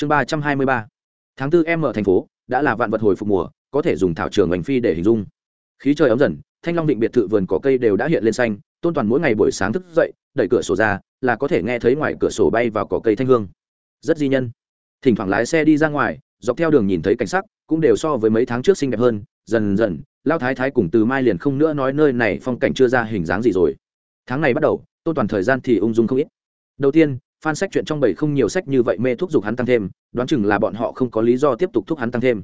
chương ba trăm hai mươi ba. Tháng tư em ở thành phố, đã là vạn vật hồi phục mùa, có thể dùng thảo trường hành phi để hình dung. Khí trời ấm dần, thanh long định biệt thự vườn cỏ cây đều đã hiện lên xanh, tôn toàn mỗi ngày buổi sáng thức dậy, đẩy cửa sổ ra, là có thể nghe thấy ngoài cửa sổ bay vào cỏ cây thanh hương. Rất di nhân. Thỉnh thoảng lái xe đi ra ngoài, dọc theo đường nhìn thấy cảnh sắc, cũng đều so với mấy tháng trước xinh đẹp hơn, dần dần, lao thái thái cùng từ mai liền không nữa nói nơi này phong cảnh chưa ra hình dáng gì rồi. Tháng này bắt đầu, tôn toàn thời gian thì ung dung không ít. Đầu tiên fan sách chuyện trong bảy không nhiều sách như vậy mê thúc giục hắn tăng thêm, đoán chừng là bọn họ không có lý do tiếp tục thúc hắn tăng thêm.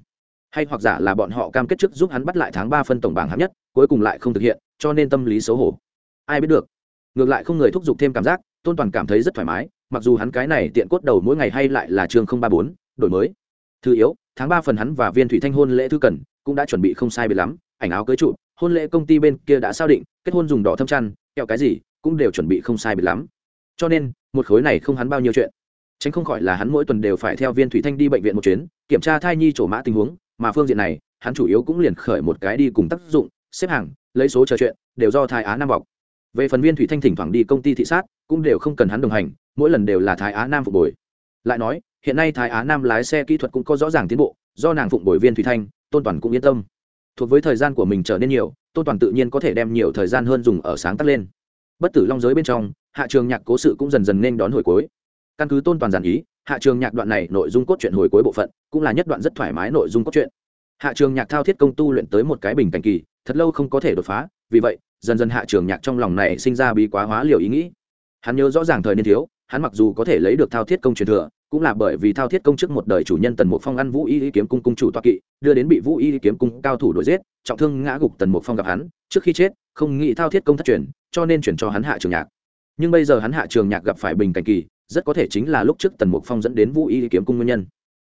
Hay hoặc giả là bọn họ cam kết trước giúp hắn bắt lại tháng ba phân tổng bảng hạng nhất, cuối cùng lại không thực hiện, cho nên tâm lý xấu hổ. Ai biết được. Ngược lại không người thúc giục thêm cảm giác, tôn toàn cảm thấy rất thoải mái, mặc dù hắn cái này tiện cốt đầu mỗi ngày hay lại là chương không ba bốn, đổi mới. Thứ yếu, tháng ba phần hắn và viên thủy thanh hôn lễ thư cần, cũng đã chuẩn bị không sai biệt lắm, ảnh áo cưới trụ, hôn lễ công ty bên kia đã xác định, kết hôn dùng đỏ thâm chăn, kẹo cái gì, cũng đều chuẩn bị không sai biệt lắm. Cho nên một khối này không hắn bao nhiêu chuyện. Tránh không khỏi là hắn mỗi tuần đều phải theo viên thủy thanh đi bệnh viện một chuyến, kiểm tra thai nhi trổ mã tình huống, mà phương diện này, hắn chủ yếu cũng liền khởi một cái đi cùng tác dụng, xếp hàng, lấy số trò chuyện, đều do thái á nam bọc. Về phần viên thủy thanh thỉnh thoảng đi công ty thị sát, cũng đều không cần hắn đồng hành, mỗi lần đều là thái á nam phục bồi. Lại nói, hiện nay thái á nam lái xe kỹ thuật cũng có rõ ràng tiến bộ, do nàng phụng bồi viên thủy thanh, tôn toàn cũng yên tâm. Thuộc với thời gian của mình trở nên nhiều, tôn toàn tự nhiên có thể đem nhiều thời gian hơn dùng ở sáng tác lên bất tử long giới bên trong, hạ trường nhạc cố sự cũng dần dần nên đón hồi cuối. Căn cứ tôn toàn giản ý, hạ trường nhạc đoạn này nội dung cốt truyện hồi cuối bộ phận, cũng là nhất đoạn rất thoải mái nội dung cốt truyện. Hạ trường nhạc thao thiết công tu luyện tới một cái bình cảnh kỳ, thật lâu không có thể đột phá, vì vậy, dần dần hạ trường nhạc trong lòng này sinh ra bí quá hóa liều ý nghĩ. Hắn nhớ rõ ràng thời niên thiếu, hắn mặc dù có thể lấy được thao thiết công truyền thừa, cũng là bởi vì thao thiết công trước một đời chủ nhân tần mục phong ăn vũ y kiếm cung cung chủ toa kỵ, đưa đến bị vũ y kiếm cung cao thủ đuổi giết, trọng thương ngã gục tần mục phong gặp hắn, trước khi chết, không nghĩ thao thiết công thất truyền cho nên chuyển cho hắn hạ trường nhạc. Nhưng bây giờ hắn hạ trường nhạc gặp phải bình cảnh kỳ, rất có thể chính là lúc trước tần mục phong dẫn đến vũ y kiếm cung nguyên nhân.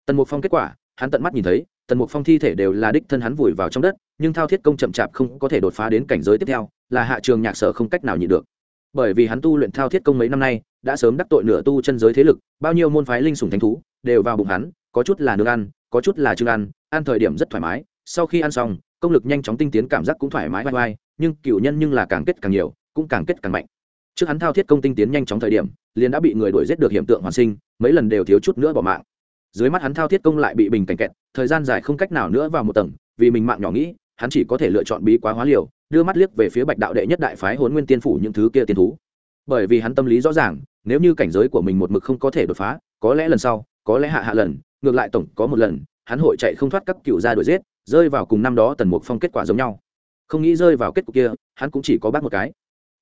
Tần mục phong kết quả, hắn tận mắt nhìn thấy, tần mục phong thi thể đều là đích thân hắn vùi vào trong đất, nhưng thao thiết công chậm chạp không có thể đột phá đến cảnh giới tiếp theo, là hạ trường nhạc sở không cách nào nhịn được. Bởi vì hắn tu luyện thao thiết công mấy năm nay, đã sớm đắc tội nửa tu chân giới thế lực, bao nhiêu môn phái linh sủng thánh thú, đều vào bụng hắn, có chút là nương ăn, có chút là chưng ăn ăn thời điểm rất thoải mái, sau khi ăn xong, công lực nhanh chóng tinh tiến cảm giác cũng thoải mái vai vai nhưng cựu nhân nhưng là càng kết càng nhiều cũng càng kết càng mạnh. Trước hắn thao thiết công tinh tiến nhanh chóng thời điểm, liền đã bị người đuổi giết được hiện tượng hoàn sinh, mấy lần đều thiếu chút nữa bỏ mạng. Dưới mắt hắn thao thiết công lại bị bình cảnh kẹt, thời gian dài không cách nào nữa vào một tầng, vì mình mạng nhỏ nghĩ, hắn chỉ có thể lựa chọn bí quá hóa liều, đưa mắt liếc về phía bạch đạo đệ nhất đại phái hồn nguyên tiên phủ những thứ kia tiên thú. Bởi vì hắn tâm lý rõ ràng, nếu như cảnh giới của mình một mực không có thể đột phá, có lẽ lần sau, có lẽ hạ hạ lần, ngược lại tổng có một lần, hắn hội chạy không thoát các cựu gia đuổi giết, rơi vào cùng năm đó tần mục phong kết quả giống nhau. Không nghĩ rơi vào kết cục kia, hắn cũng chỉ có bắt một cái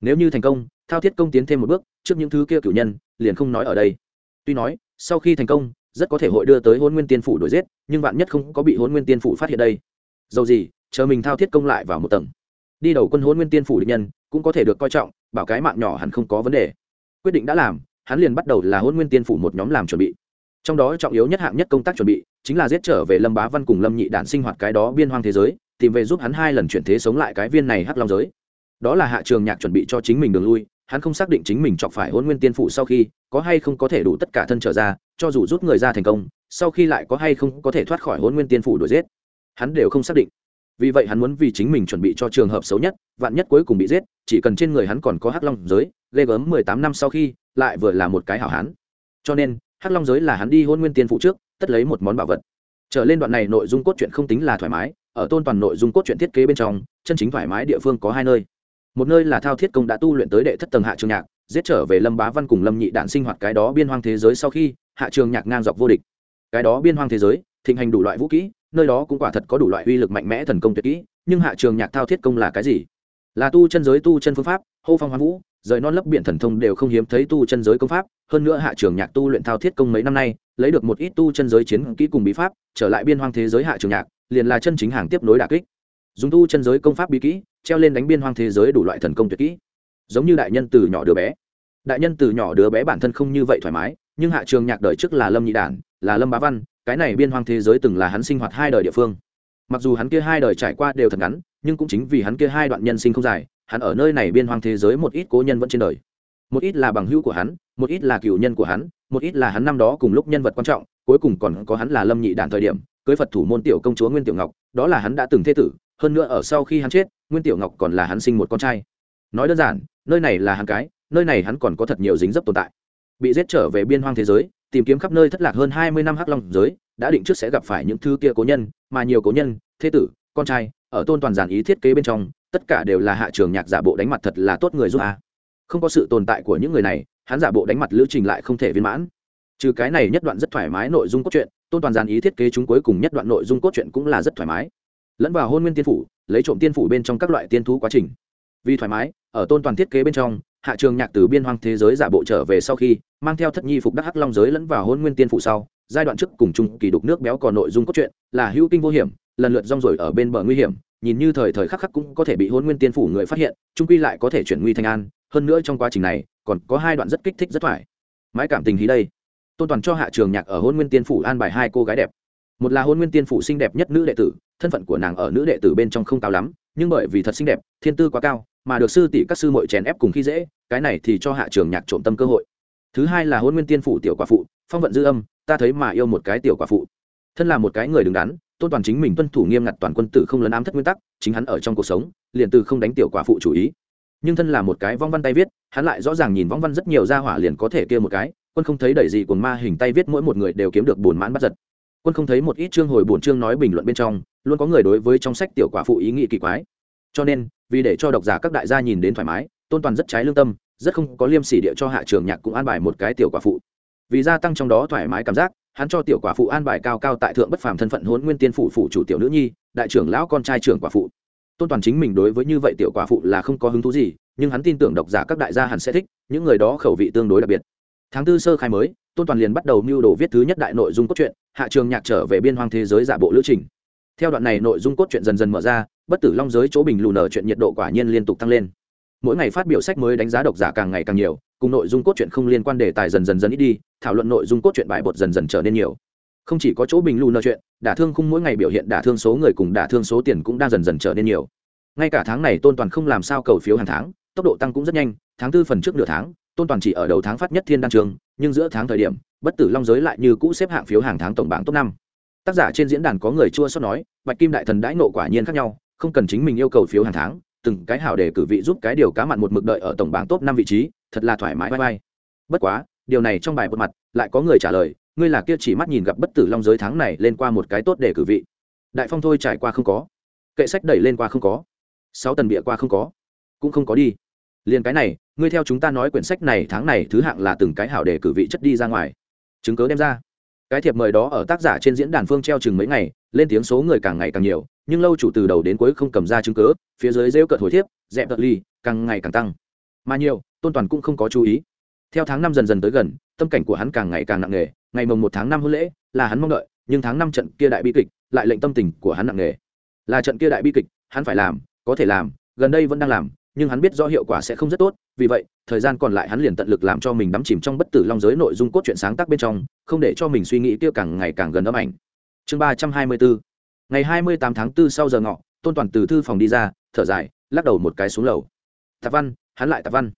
nếu như thành công, thao thiết công tiến thêm một bước, trước những thứ kia cựu nhân, liền không nói ở đây. Tuy nói, sau khi thành công, rất có thể hội đưa tới hôn nguyên tiên phủ đổi giết, nhưng bạn nhất không có bị hôn nguyên tiên phủ phát hiện đây. Dầu gì, chờ mình thao thiết công lại vào một tầng. Đi đầu quân hôn nguyên tiên phủ địch nhân, cũng có thể được coi trọng, bảo cái mạng nhỏ hẳn không có vấn đề. Quyết định đã làm, hắn liền bắt đầu là hôn nguyên tiên phủ một nhóm làm chuẩn bị. Trong đó trọng yếu nhất hạng nhất công tác chuẩn bị, chính là giết trở về lâm bá văn cùng lâm nhị đản sinh hoạt cái đó biên hoang thế giới, tìm về giúp hắn hai lần chuyển thế sống lại cái viên này hắc long giới đó là hạ trường nhạc chuẩn bị cho chính mình đường lui, hắn không xác định chính mình chọc phải hôn nguyên tiên phụ sau khi có hay không có thể đủ tất cả thân trở ra, cho dù rút người ra thành công, sau khi lại có hay không có thể thoát khỏi hôn nguyên tiên phụ đuổi giết. Hắn đều không xác định. Vì vậy hắn muốn vì chính mình chuẩn bị cho trường hợp xấu nhất, vạn nhất cuối cùng bị giết, chỉ cần trên người hắn còn có hắc long giới, ghê gớm mười tám năm sau khi, lại vừa là một cái hảo hán. Cho nên, hắc long giới là hắn đi hôn nguyên tiên phụ trước, tất lấy một món bảo vật. Trở lên đoạn này nội dung cốt truyện không tính là thoải mái, ở tôn toàn nội dung cốt truyện thiết kế bên trong, chân chính thoải mái địa phương có hai nơi một nơi là thao thiết công đã tu luyện tới đệ thất tầng hạ trường nhạc, giết trở về lâm bá văn cùng lâm nhị đạn sinh hoạt cái đó biên hoang thế giới sau khi, hạ trường nhạc ngang dọc vô địch. Cái đó biên hoang thế giới, thịnh hành đủ loại vũ kỹ, nơi đó cũng quả thật có đủ loại uy lực mạnh mẽ thần công tuyệt kỹ, nhưng hạ trường nhạc thao thiết công là cái gì? Là tu chân giới, tu chân phương pháp, hô phong hoa vũ, rời non lấp biển thần thông đều không hiếm thấy tu chân giới công pháp, hơn nữa hạ trường nhạc tu luyện thao thiết công mấy năm nay, lấy được một ít tu chân giới chiến kỹ cùng bí pháp, trở lại biên hoang thế giới hạ trường nhạc, liền là chân chính hàng tiếp nối đà kích dùng tu chân giới công pháp bí kỹ, treo lên đánh biên hoang thế giới đủ loại thần công tuyệt kỹ. Giống như đại nhân từ nhỏ đứa bé. Đại nhân từ nhỏ đứa bé bản thân không như vậy thoải mái, nhưng hạ trường nhạc đời trước là lâm nhị đản, là lâm bá văn, cái này biên hoang thế giới từng là hắn sinh hoạt hai đời địa phương. Mặc dù hắn kia hai đời trải qua đều thật ngắn, nhưng cũng chính vì hắn kia hai đoạn nhân sinh không dài, hắn ở nơi này biên hoang thế giới một ít cố nhân vẫn trên đời. Một ít là bằng hữu của hắn, một ít là cựu nhân của hắn, một ít là hắn năm đó cùng lúc nhân vật quan trọng, cuối cùng còn có hắn là lâm nhị đản thời điểm, cưới phật thủ môn tiểu công chúa nguyên tiểu ngọc, đó là hắn đã từng thế tử hơn nữa ở sau khi hắn chết, nguyên tiểu ngọc còn là hắn sinh một con trai. Nói đơn giản, nơi này là hắn cái, nơi này hắn còn có thật nhiều dính dấp tồn tại. Bị giết trở về biên hoang thế giới, tìm kiếm khắp nơi thất lạc hơn hai mươi năm hắc long giới, đã định trước sẽ gặp phải những thứ kia cố nhân, mà nhiều cố nhân, thế tử, con trai, ở tôn toàn giản ý thiết kế bên trong, tất cả đều là hạ trường nhạc giả bộ đánh mặt thật là tốt người giúp a. Không có sự tồn tại của những người này, hắn giả bộ đánh mặt lữ trình lại không thể viên mãn. Trừ cái này nhất đoạn rất thoải mái nội dung cốt truyện, tôn toàn giản ý thiết kế chúng cuối cùng nhất đoạn nội dung cốt truyện cũng là rất thoải mái lẫn vào hôn nguyên tiên phủ, lấy trộm tiên phủ bên trong các loại tiên thú quá trình. Vì thoải mái, ở tôn toàn thiết kế bên trong, hạ trường nhạc từ biên hoang thế giới giả bộ trở về sau khi, mang theo thất nhi phục đắc hắc long giới lẫn vào hôn nguyên tiên phủ sau, giai đoạn trước cùng chung kỳ đục nước béo còn nội dung cốt truyện, là hữu kinh vô hiểm, lần lượt rong rồi ở bên bờ nguy hiểm, nhìn như thời thời khắc khắc cũng có thể bị hôn nguyên tiên phủ người phát hiện trung quy lại có thể chuyển nguy thành an, hơn nữa trong quá trình này, còn có hai đoạn rất kích thích rất thoải. Mái cảm tình hí đây. Tôn toàn cho hạ trường nhạc ở hôn nguyên tiên phủ an bài hai cô gái đẹp một là hôn nguyên tiên phủ xinh đẹp nhất nữ đệ tử, thân phận của nàng ở nữ đệ tử bên trong không cao lắm, nhưng bởi vì thật xinh đẹp, thiên tư quá cao, mà được sư tỷ các sư mội chèn ép cùng khi dễ, cái này thì cho hạ trường nhạc trộm tâm cơ hội. Thứ hai là hôn nguyên tiên phủ tiểu quả phụ, phong vận dư âm, ta thấy mà yêu một cái tiểu quả phụ. Thân là một cái người đứng đắn, tôn toàn chính mình tuân thủ nghiêm ngặt toàn quân tử không lấn ám thất nguyên tắc, chính hắn ở trong cuộc sống, liền từ không đánh tiểu quả phụ chủ ý. Nhưng thân là một cái vong văn tay viết, hắn lại rõ ràng nhìn vong văn rất nhiều ra hỏa liền có thể kia một cái, quân không thấy đẩy gì còn ma hình tay viết mỗi một người đều kiếm được buồn mãn bắt giật quân không thấy một ít chương hồi bổn chương nói bình luận bên trong, luôn có người đối với trong sách tiểu quả phụ ý nghĩ kỳ quái. Cho nên, vì để cho độc giả các đại gia nhìn đến thoải mái, tôn toàn rất trái lương tâm, rất không có liêm sỉ địa cho hạ trường nhạc cũng an bài một cái tiểu quả phụ. Vì gia tăng trong đó thoải mái cảm giác, hắn cho tiểu quả phụ an bài cao cao tại thượng bất phàm thân phận hốn nguyên tiên phủ phụ chủ tiểu nữ nhi, đại trưởng lão con trai trưởng quả phụ. Tôn toàn chính mình đối với như vậy tiểu quả phụ là không có hứng thú gì, nhưng hắn tin tưởng độc giả các đại gia hẳn sẽ thích, những người đó khẩu vị tương đối đặc biệt. Tháng tư sơ khai mới tôn toàn liền bắt đầu mưu đồ viết thứ nhất đại nội dung cốt truyện, hạ trường nhạc trở về biên hoang thế giới giả bộ lữ trình. Theo đoạn này nội dung cốt truyện dần dần mở ra, bất tử long giới chỗ bình lù nở chuyện nhiệt độ quả nhiên liên tục tăng lên. Mỗi ngày phát biểu sách mới đánh giá độc giả càng ngày càng nhiều, cùng nội dung cốt truyện không liên quan đề tài dần dần dần ít đi, thảo luận nội dung cốt truyện bài bột dần dần trở nên nhiều. Không chỉ có chỗ bình lù nở chuyện, đả thương khung mỗi ngày biểu hiện đả thương số người cùng đả thương số tiền cũng đang dần dần trở nên nhiều. Ngay cả tháng này tôn toàn không làm sao cầu phiếu hàng tháng, tốc độ tăng cũng rất nhanh, tháng tư phần trước nửa tháng tôn toàn chỉ ở đầu tháng phát nhất thiên đan trường, nhưng giữa tháng thời điểm, bất tử long giới lại như cũ xếp hạng phiếu hàng tháng tổng bảng top năm. Tác giả trên diễn đàn có người chua xót nói, bạch kim đại thần đãi nộ quả nhiên khác nhau, không cần chính mình yêu cầu phiếu hàng tháng, từng cái hảo để cử vị giúp cái điều cá mặn một mực đợi ở tổng bảng top năm vị trí, thật là thoải mái bye bye. bất quá, điều này trong bài một mặt, lại có người trả lời, ngươi là kia chỉ mắt nhìn gặp bất tử long giới tháng này lên qua một cái tốt để cử vị. Đại phong thôi trải qua không có. Kệ sách đẩy lên qua không có. Sáu tần bịa qua không có. Cũng không có đi liền cái này, ngươi theo chúng ta nói quyển sách này tháng này thứ hạng là từng cái hảo để cử vị chất đi ra ngoài. Chứng cớ đem ra. Cái thiệp mời đó ở tác giả trên diễn đàn phương treo chừng mấy ngày, lên tiếng số người càng ngày càng nhiều, nhưng lâu chủ từ đầu đến cuối không cầm ra chứng cớ phía dưới rêu cợt hồi thiếp, dẹp tật ly càng ngày càng tăng. Mà nhiều, tôn toàn cũng không có chú ý. Theo tháng năm dần dần tới gần, tâm cảnh của hắn càng ngày càng nặng nề, ngày mồng một tháng năm hôn lễ, là hắn mong đợi, nhưng tháng năm trận kia đại bi kịch, lại lệnh tâm tình của hắn nặng nề. Là trận kia đại bi kịch, hắn phải làm, có thể làm, gần đây vẫn đang làm nhưng hắn biết rõ hiệu quả sẽ không rất tốt, vì vậy, thời gian còn lại hắn liền tận lực làm cho mình đắm chìm trong bất tử long giới nội dung cốt truyện sáng tác bên trong, không để cho mình suy nghĩ tiêu càng ngày càng gần âm ảnh. Chương ba trăm hai mươi bốn ngày hai mươi tám tháng 4 sau giờ ngọ, tôn toàn từ thư phòng đi ra, thở dài, lắc đầu một cái xuống lầu. Tạp văn, hắn lại tạp văn.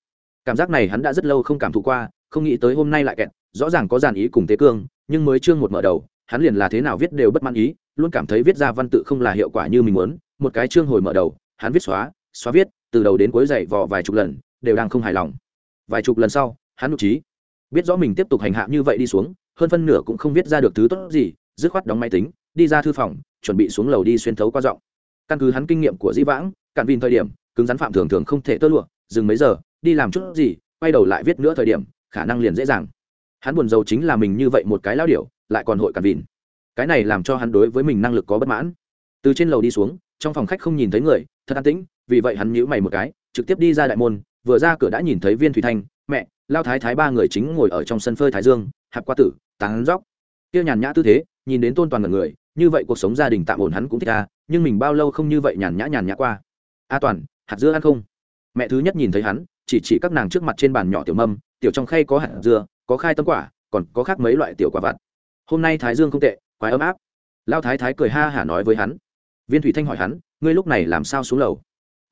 Cảm giác này hắn đã rất lâu không cảm thụ qua, không nghĩ tới hôm nay lại kẹt, rõ ràng có dàn ý cùng tế cương, nhưng mới chương một mở đầu, hắn liền là thế nào viết đều bất mãn ý, luôn cảm thấy viết ra văn tự không là hiệu quả như mình muốn, một cái chương hồi mở đầu, hắn viết xóa xóa viết, từ đầu đến cuối dậy vò vài chục lần, đều đang không hài lòng. Vài chục lần sau, hắn nụ trí biết rõ mình tiếp tục hành hạ như vậy đi xuống, hơn phân nửa cũng không viết ra được thứ tốt gì, dứt khoát đóng máy tính, đi ra thư phòng, chuẩn bị xuống lầu đi xuyên thấu qua giọng. Căn cứ hắn kinh nghiệm của dĩ vãng, cạn vin thời điểm, cứng rắn phạm thường thường không thể tơ lụa, dừng mấy giờ, đi làm chút gì, quay đầu lại viết nữa thời điểm, khả năng liền dễ dàng. Hắn buồn rầu chính là mình như vậy một cái lao điệu lại còn hội cạn vin cái này làm cho hắn đối với mình năng lực có bất mãn. Từ trên lầu đi xuống, trong phòng khách không nhìn thấy người, thật an tĩnh vì vậy hắn nhíu mày một cái, trực tiếp đi ra đại môn, vừa ra cửa đã nhìn thấy viên thủy thanh, mẹ, lao thái thái ba người chính ngồi ở trong sân phơi thái dương, hạp qua tử, tán dóc. Kia nhàn nhã tư thế, nhìn đến tôn toàn ngần người, như vậy cuộc sống gia đình tạm ổn hắn cũng thích ta nhưng mình bao lâu không như vậy nhàn nhã nhàn nhã qua. A toàn, hạt dưa ăn không? Mẹ thứ nhất nhìn thấy hắn, chỉ chỉ các nàng trước mặt trên bàn nhỏ tiểu mâm, tiểu trong khay có hạt dưa, có khai tâm quả, còn có khác mấy loại tiểu quả vặt. Hôm nay thái dương không tệ, quái ấm áp. Lao thái thái cười ha hả nói với hắn. Viên thủy thanh hỏi hắn, ngươi lúc này làm sao xuống lầu?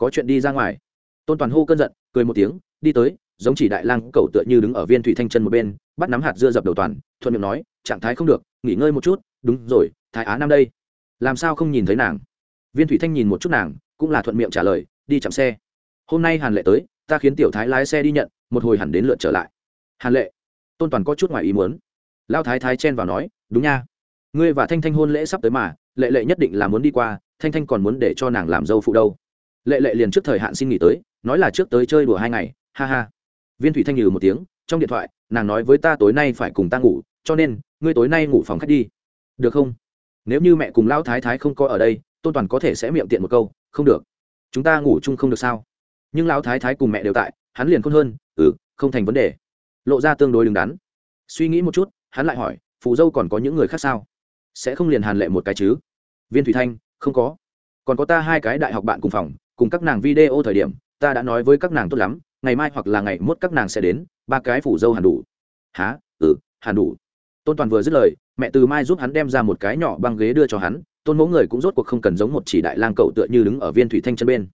Có chuyện đi ra ngoài. Tôn toàn hô cơn giận, cười một tiếng, đi tới, giống chỉ đại lang cậu tựa như đứng ở viên thủy thanh chân một bên, bắt nắm hạt dưa dập đầu toàn, thuận miệng nói, trạng thái không được, nghỉ ngơi một chút, đúng rồi, thái á năm đây. Làm sao không nhìn thấy nàng? Viên thủy thanh nhìn một chút nàng, cũng là thuận miệng trả lời, đi chậm xe. Hôm nay hàn lệ tới, ta khiến tiểu thái lái xe đi nhận, một hồi hẳn đến lượt trở lại. Hàn lệ? Tôn toàn có chút ngoài ý muốn. Lao thái thái chen vào nói, đúng nha. Ngươi và thanh thanh hôn lễ sắp tới mà, lệ lệ nhất định là muốn đi qua, thanh thanh còn muốn để cho nàng làm dâu phụ đâu lệ lệ liền trước thời hạn xin nghỉ tới, nói là trước tới chơi đùa hai ngày, ha ha. Viên thủy thanh nhừ một tiếng, trong điện thoại, nàng nói với ta tối nay phải cùng ta ngủ, cho nên, ngươi tối nay ngủ phòng khách đi. Được không? Nếu như mẹ cùng lao thái thái không có ở đây, tôn toàn có thể sẽ miệng tiện một câu, không được. Chúng ta ngủ chung không được sao? Nhưng lão thái thái cùng mẹ đều tại, hắn liền khôn hơn ừ không thành vấn đề. Lộ ra tương đối đứng đắn. Suy nghĩ một chút, hắn lại hỏi, phù dâu còn có những người khác sao? Sẽ không liền hàn lệ một cái chứ? Viên thủy thanh, không có. Còn có ta hai cái đại học bạn cùng phòng cùng các nàng video thời điểm, ta đã nói với các nàng tốt lắm, ngày mai hoặc là ngày mốt các nàng sẽ đến, ba cái phủ dâu hàn đủ. Há ừ hàn đủ. Tôn toàn vừa dứt lời, mẹ từ mai giúp hắn đem ra một cái nhỏ băng ghế đưa cho hắn, tôn mẫu người cũng rốt cuộc không cần giống một chỉ đại lang cậu tựa như đứng ở viên thủy thanh chân bên.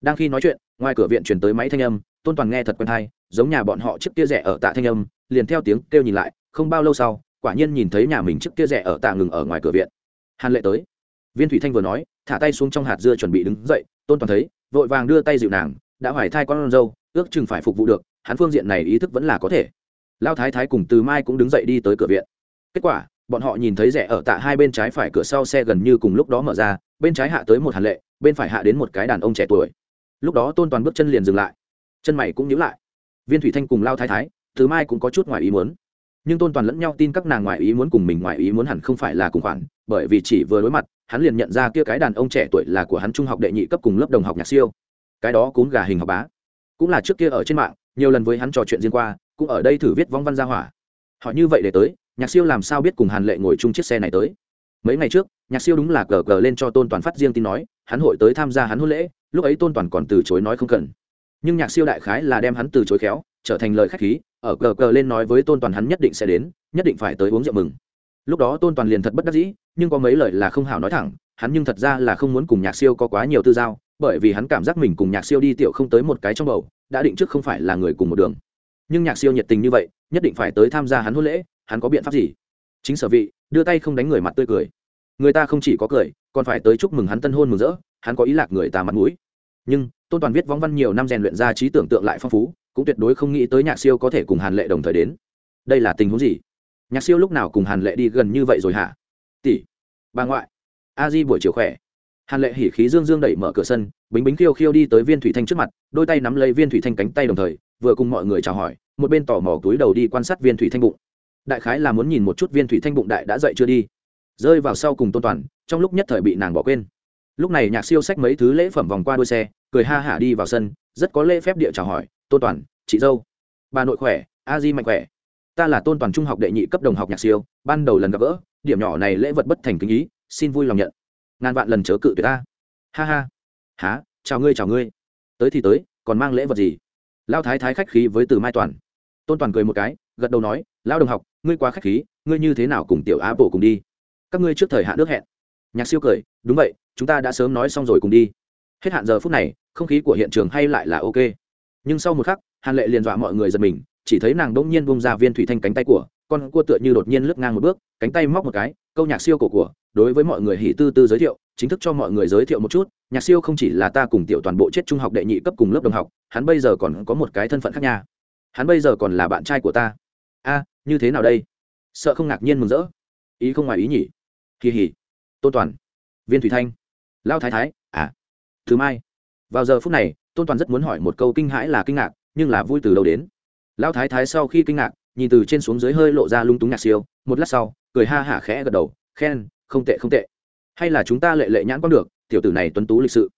Đang khi nói chuyện, ngoài cửa viện chuyển tới máy thanh âm, tôn toàn nghe thật quen thai giống nhà bọn họ trước kia rẻ ở tạ thanh âm, liền theo tiếng kêu nhìn lại, không bao lâu sau, quả nhiên nhìn thấy nhà mình trước kia rẻ ở tạ ngừng ở ngoài cửa viện. Hàn lệ tới. Viên thủy thanh vừa nói thả tay xuống trong hạt dưa chuẩn bị đứng dậy, tôn toàn thấy, vội vàng đưa tay dịu nàng, đã hoài thai con dâu, ước chừng phải phục vụ được, hắn phương diện này ý thức vẫn là có thể. Lao thái thái cùng từ mai cũng đứng dậy đi tới cửa viện. Kết quả, bọn họ nhìn thấy rẻ ở tạ hai bên trái phải cửa sau xe gần như cùng lúc đó mở ra, bên trái hạ tới một hàn lệ, bên phải hạ đến một cái đàn ông trẻ tuổi. Lúc đó tôn toàn bước chân liền dừng lại, chân mày cũng nhíu lại. Viên thủy thanh cùng lao thái thái thứ mai cũng có chút ngoài ý muốn. Nhưng tôn toàn lẫn nhau tin các nàng ngoài ý muốn cùng mình ngoài ý muốn hẳn không phải là cùng khoản, bởi vì chỉ vừa đối mặt hắn liền nhận ra kia cái đàn ông trẻ tuổi là của hắn trung học đệ nhị cấp cùng lớp đồng học nhạc siêu. Cái đó cún gà hình học bá. Cũng là trước kia ở trên mạng, nhiều lần với hắn trò chuyện riêng qua, cũng ở đây thử viết vong văn ra hỏa. Họ như vậy để tới, nhạc siêu làm sao biết cùng hàn lệ ngồi chung chiếc xe này tới? Mấy ngày trước, nhạc siêu đúng là gờ gờ lên cho tôn toàn phát riêng tin nói, hắn hội tới tham gia hắn hôn lễ, lúc ấy tôn toàn còn từ chối nói không cần. Nhưng nhạc siêu đại khái là đem hắn từ chối khéo, trở thành lời khách khí, ở gờ gờ lên nói với tôn toàn hắn nhất định sẽ đến, nhất định phải tới uống rượu mừng lúc đó tôn toàn liền thật bất đắc dĩ, nhưng có mấy lời là không hảo nói thẳng, hắn nhưng thật ra là không muốn cùng nhạc siêu có quá nhiều tư giao, bởi vì hắn cảm giác mình cùng nhạc siêu đi tiểu không tới một cái trong bầu, đã định trước không phải là người cùng một đường. Nhưng nhạc siêu nhiệt tình như vậy, nhất định phải tới tham gia hắn hôn lễ, hắn có biện pháp gì? Chính sở vị, đưa tay không đánh người mặt tươi cười. Người ta không chỉ có cười, còn phải tới chúc mừng hắn tân hôn mừng rỡ, hắn có ý lạc người ta mặt mũi. Nhưng, tôn toàn viết võng văn nhiều năm rèn luyện ra trí tưởng tượng lại phong phú, cũng tuyệt đối không nghĩ tới nhạc siêu có thể cùng hàn lệ đồng thời đến. Đây là tình huống gì? Nhạc siêu lúc nào cùng hàn lệ đi gần như vậy rồi hả? Tỷ, bà ngoại. A di buổi chiều khỏe. Hàn lệ hỉ khí dương dương đẩy mở cửa sân, bính bính khiêu khiêu đi tới viên thủy thanh trước mặt, đôi tay nắm lấy viên thủy thanh cánh tay đồng thời, vừa cùng mọi người chào hỏi, một bên tò mò túi đầu đi quan sát viên thủy thanh bụng. Đại khái là muốn nhìn một chút viên thủy thanh bụng đại đã dậy chưa đi. Rơi vào sau cùng tôn toàn, trong lúc nhất thời bị nàng bỏ quên. Lúc này nhạc siêu xách mấy thứ lễ phẩm vòng qua đôi xe, cười ha hả đi vào sân, rất có lễ phép địa chào hỏi, tôn toàn, chị dâu, bà nội khỏe, a di mạnh khỏe ta là tôn toàn trung học đệ nhị cấp đồng học nhạc siêu, ban đầu lần gặp gỡ, điểm nhỏ này lễ vật bất thành kính ý, xin vui lòng nhận. Ngàn vạn lần chớ cự tuyệt ta. Ha ha. Há chào ngươi chào ngươi. Tới thì tới, còn mang lễ vật gì? Lao thái thái khách khí với từ mai toàn. Tôn toàn cười một cái, gật đầu nói, lao đồng học, ngươi quá khách khí, ngươi như thế nào cùng tiểu á bộ cùng đi? Các ngươi trước thời hạn nước hẹn. Nhạc siêu cười, đúng vậy, chúng ta đã sớm nói xong rồi cùng đi. Hết hạn giờ phút này, không khí của hiện trường hay lại là ok. Nhưng sau một khắc, hàn lệ liền dọa mọi người giật mình chỉ thấy nàng đông nhiên bông ra viên thủy thanh cánh tay của, con cua tựa như đột nhiên lướt ngang một bước, cánh tay móc một cái, câu nhạc siêu cổ của, đối với mọi người hỉ tư tư giới thiệu, chính thức cho mọi người giới thiệu một chút, nhạc siêu không chỉ là ta cùng tiểu toàn bộ chết trung học đệ nhị cấp cùng lớp đồng học, hắn bây giờ còn có một cái thân phận khác nha. Hắn bây giờ còn là bạn trai của ta. A, như thế nào đây? Sợ không ngạc nhiên mừng rỡ. Ý không ngoài ý nhỉ. Kỳ hỉ. Tôn toàn. Viên thủy thanh. Lao thái thái. À. Thứ mai. Vào giờ phút này tôn toàn rất muốn hỏi một câu kinh hãi là kinh ngạc, nhưng là vui từ đâu đến? Lão thái thái sau khi kinh ngạc, nhìn từ trên xuống dưới hơi lộ ra lung túng nhạc siêu, một lát sau, cười ha hả khẽ gật đầu, khen, không tệ không tệ. Hay là chúng ta lệ lệ nhãn quang được, tiểu tử này tuấn tú lịch sự.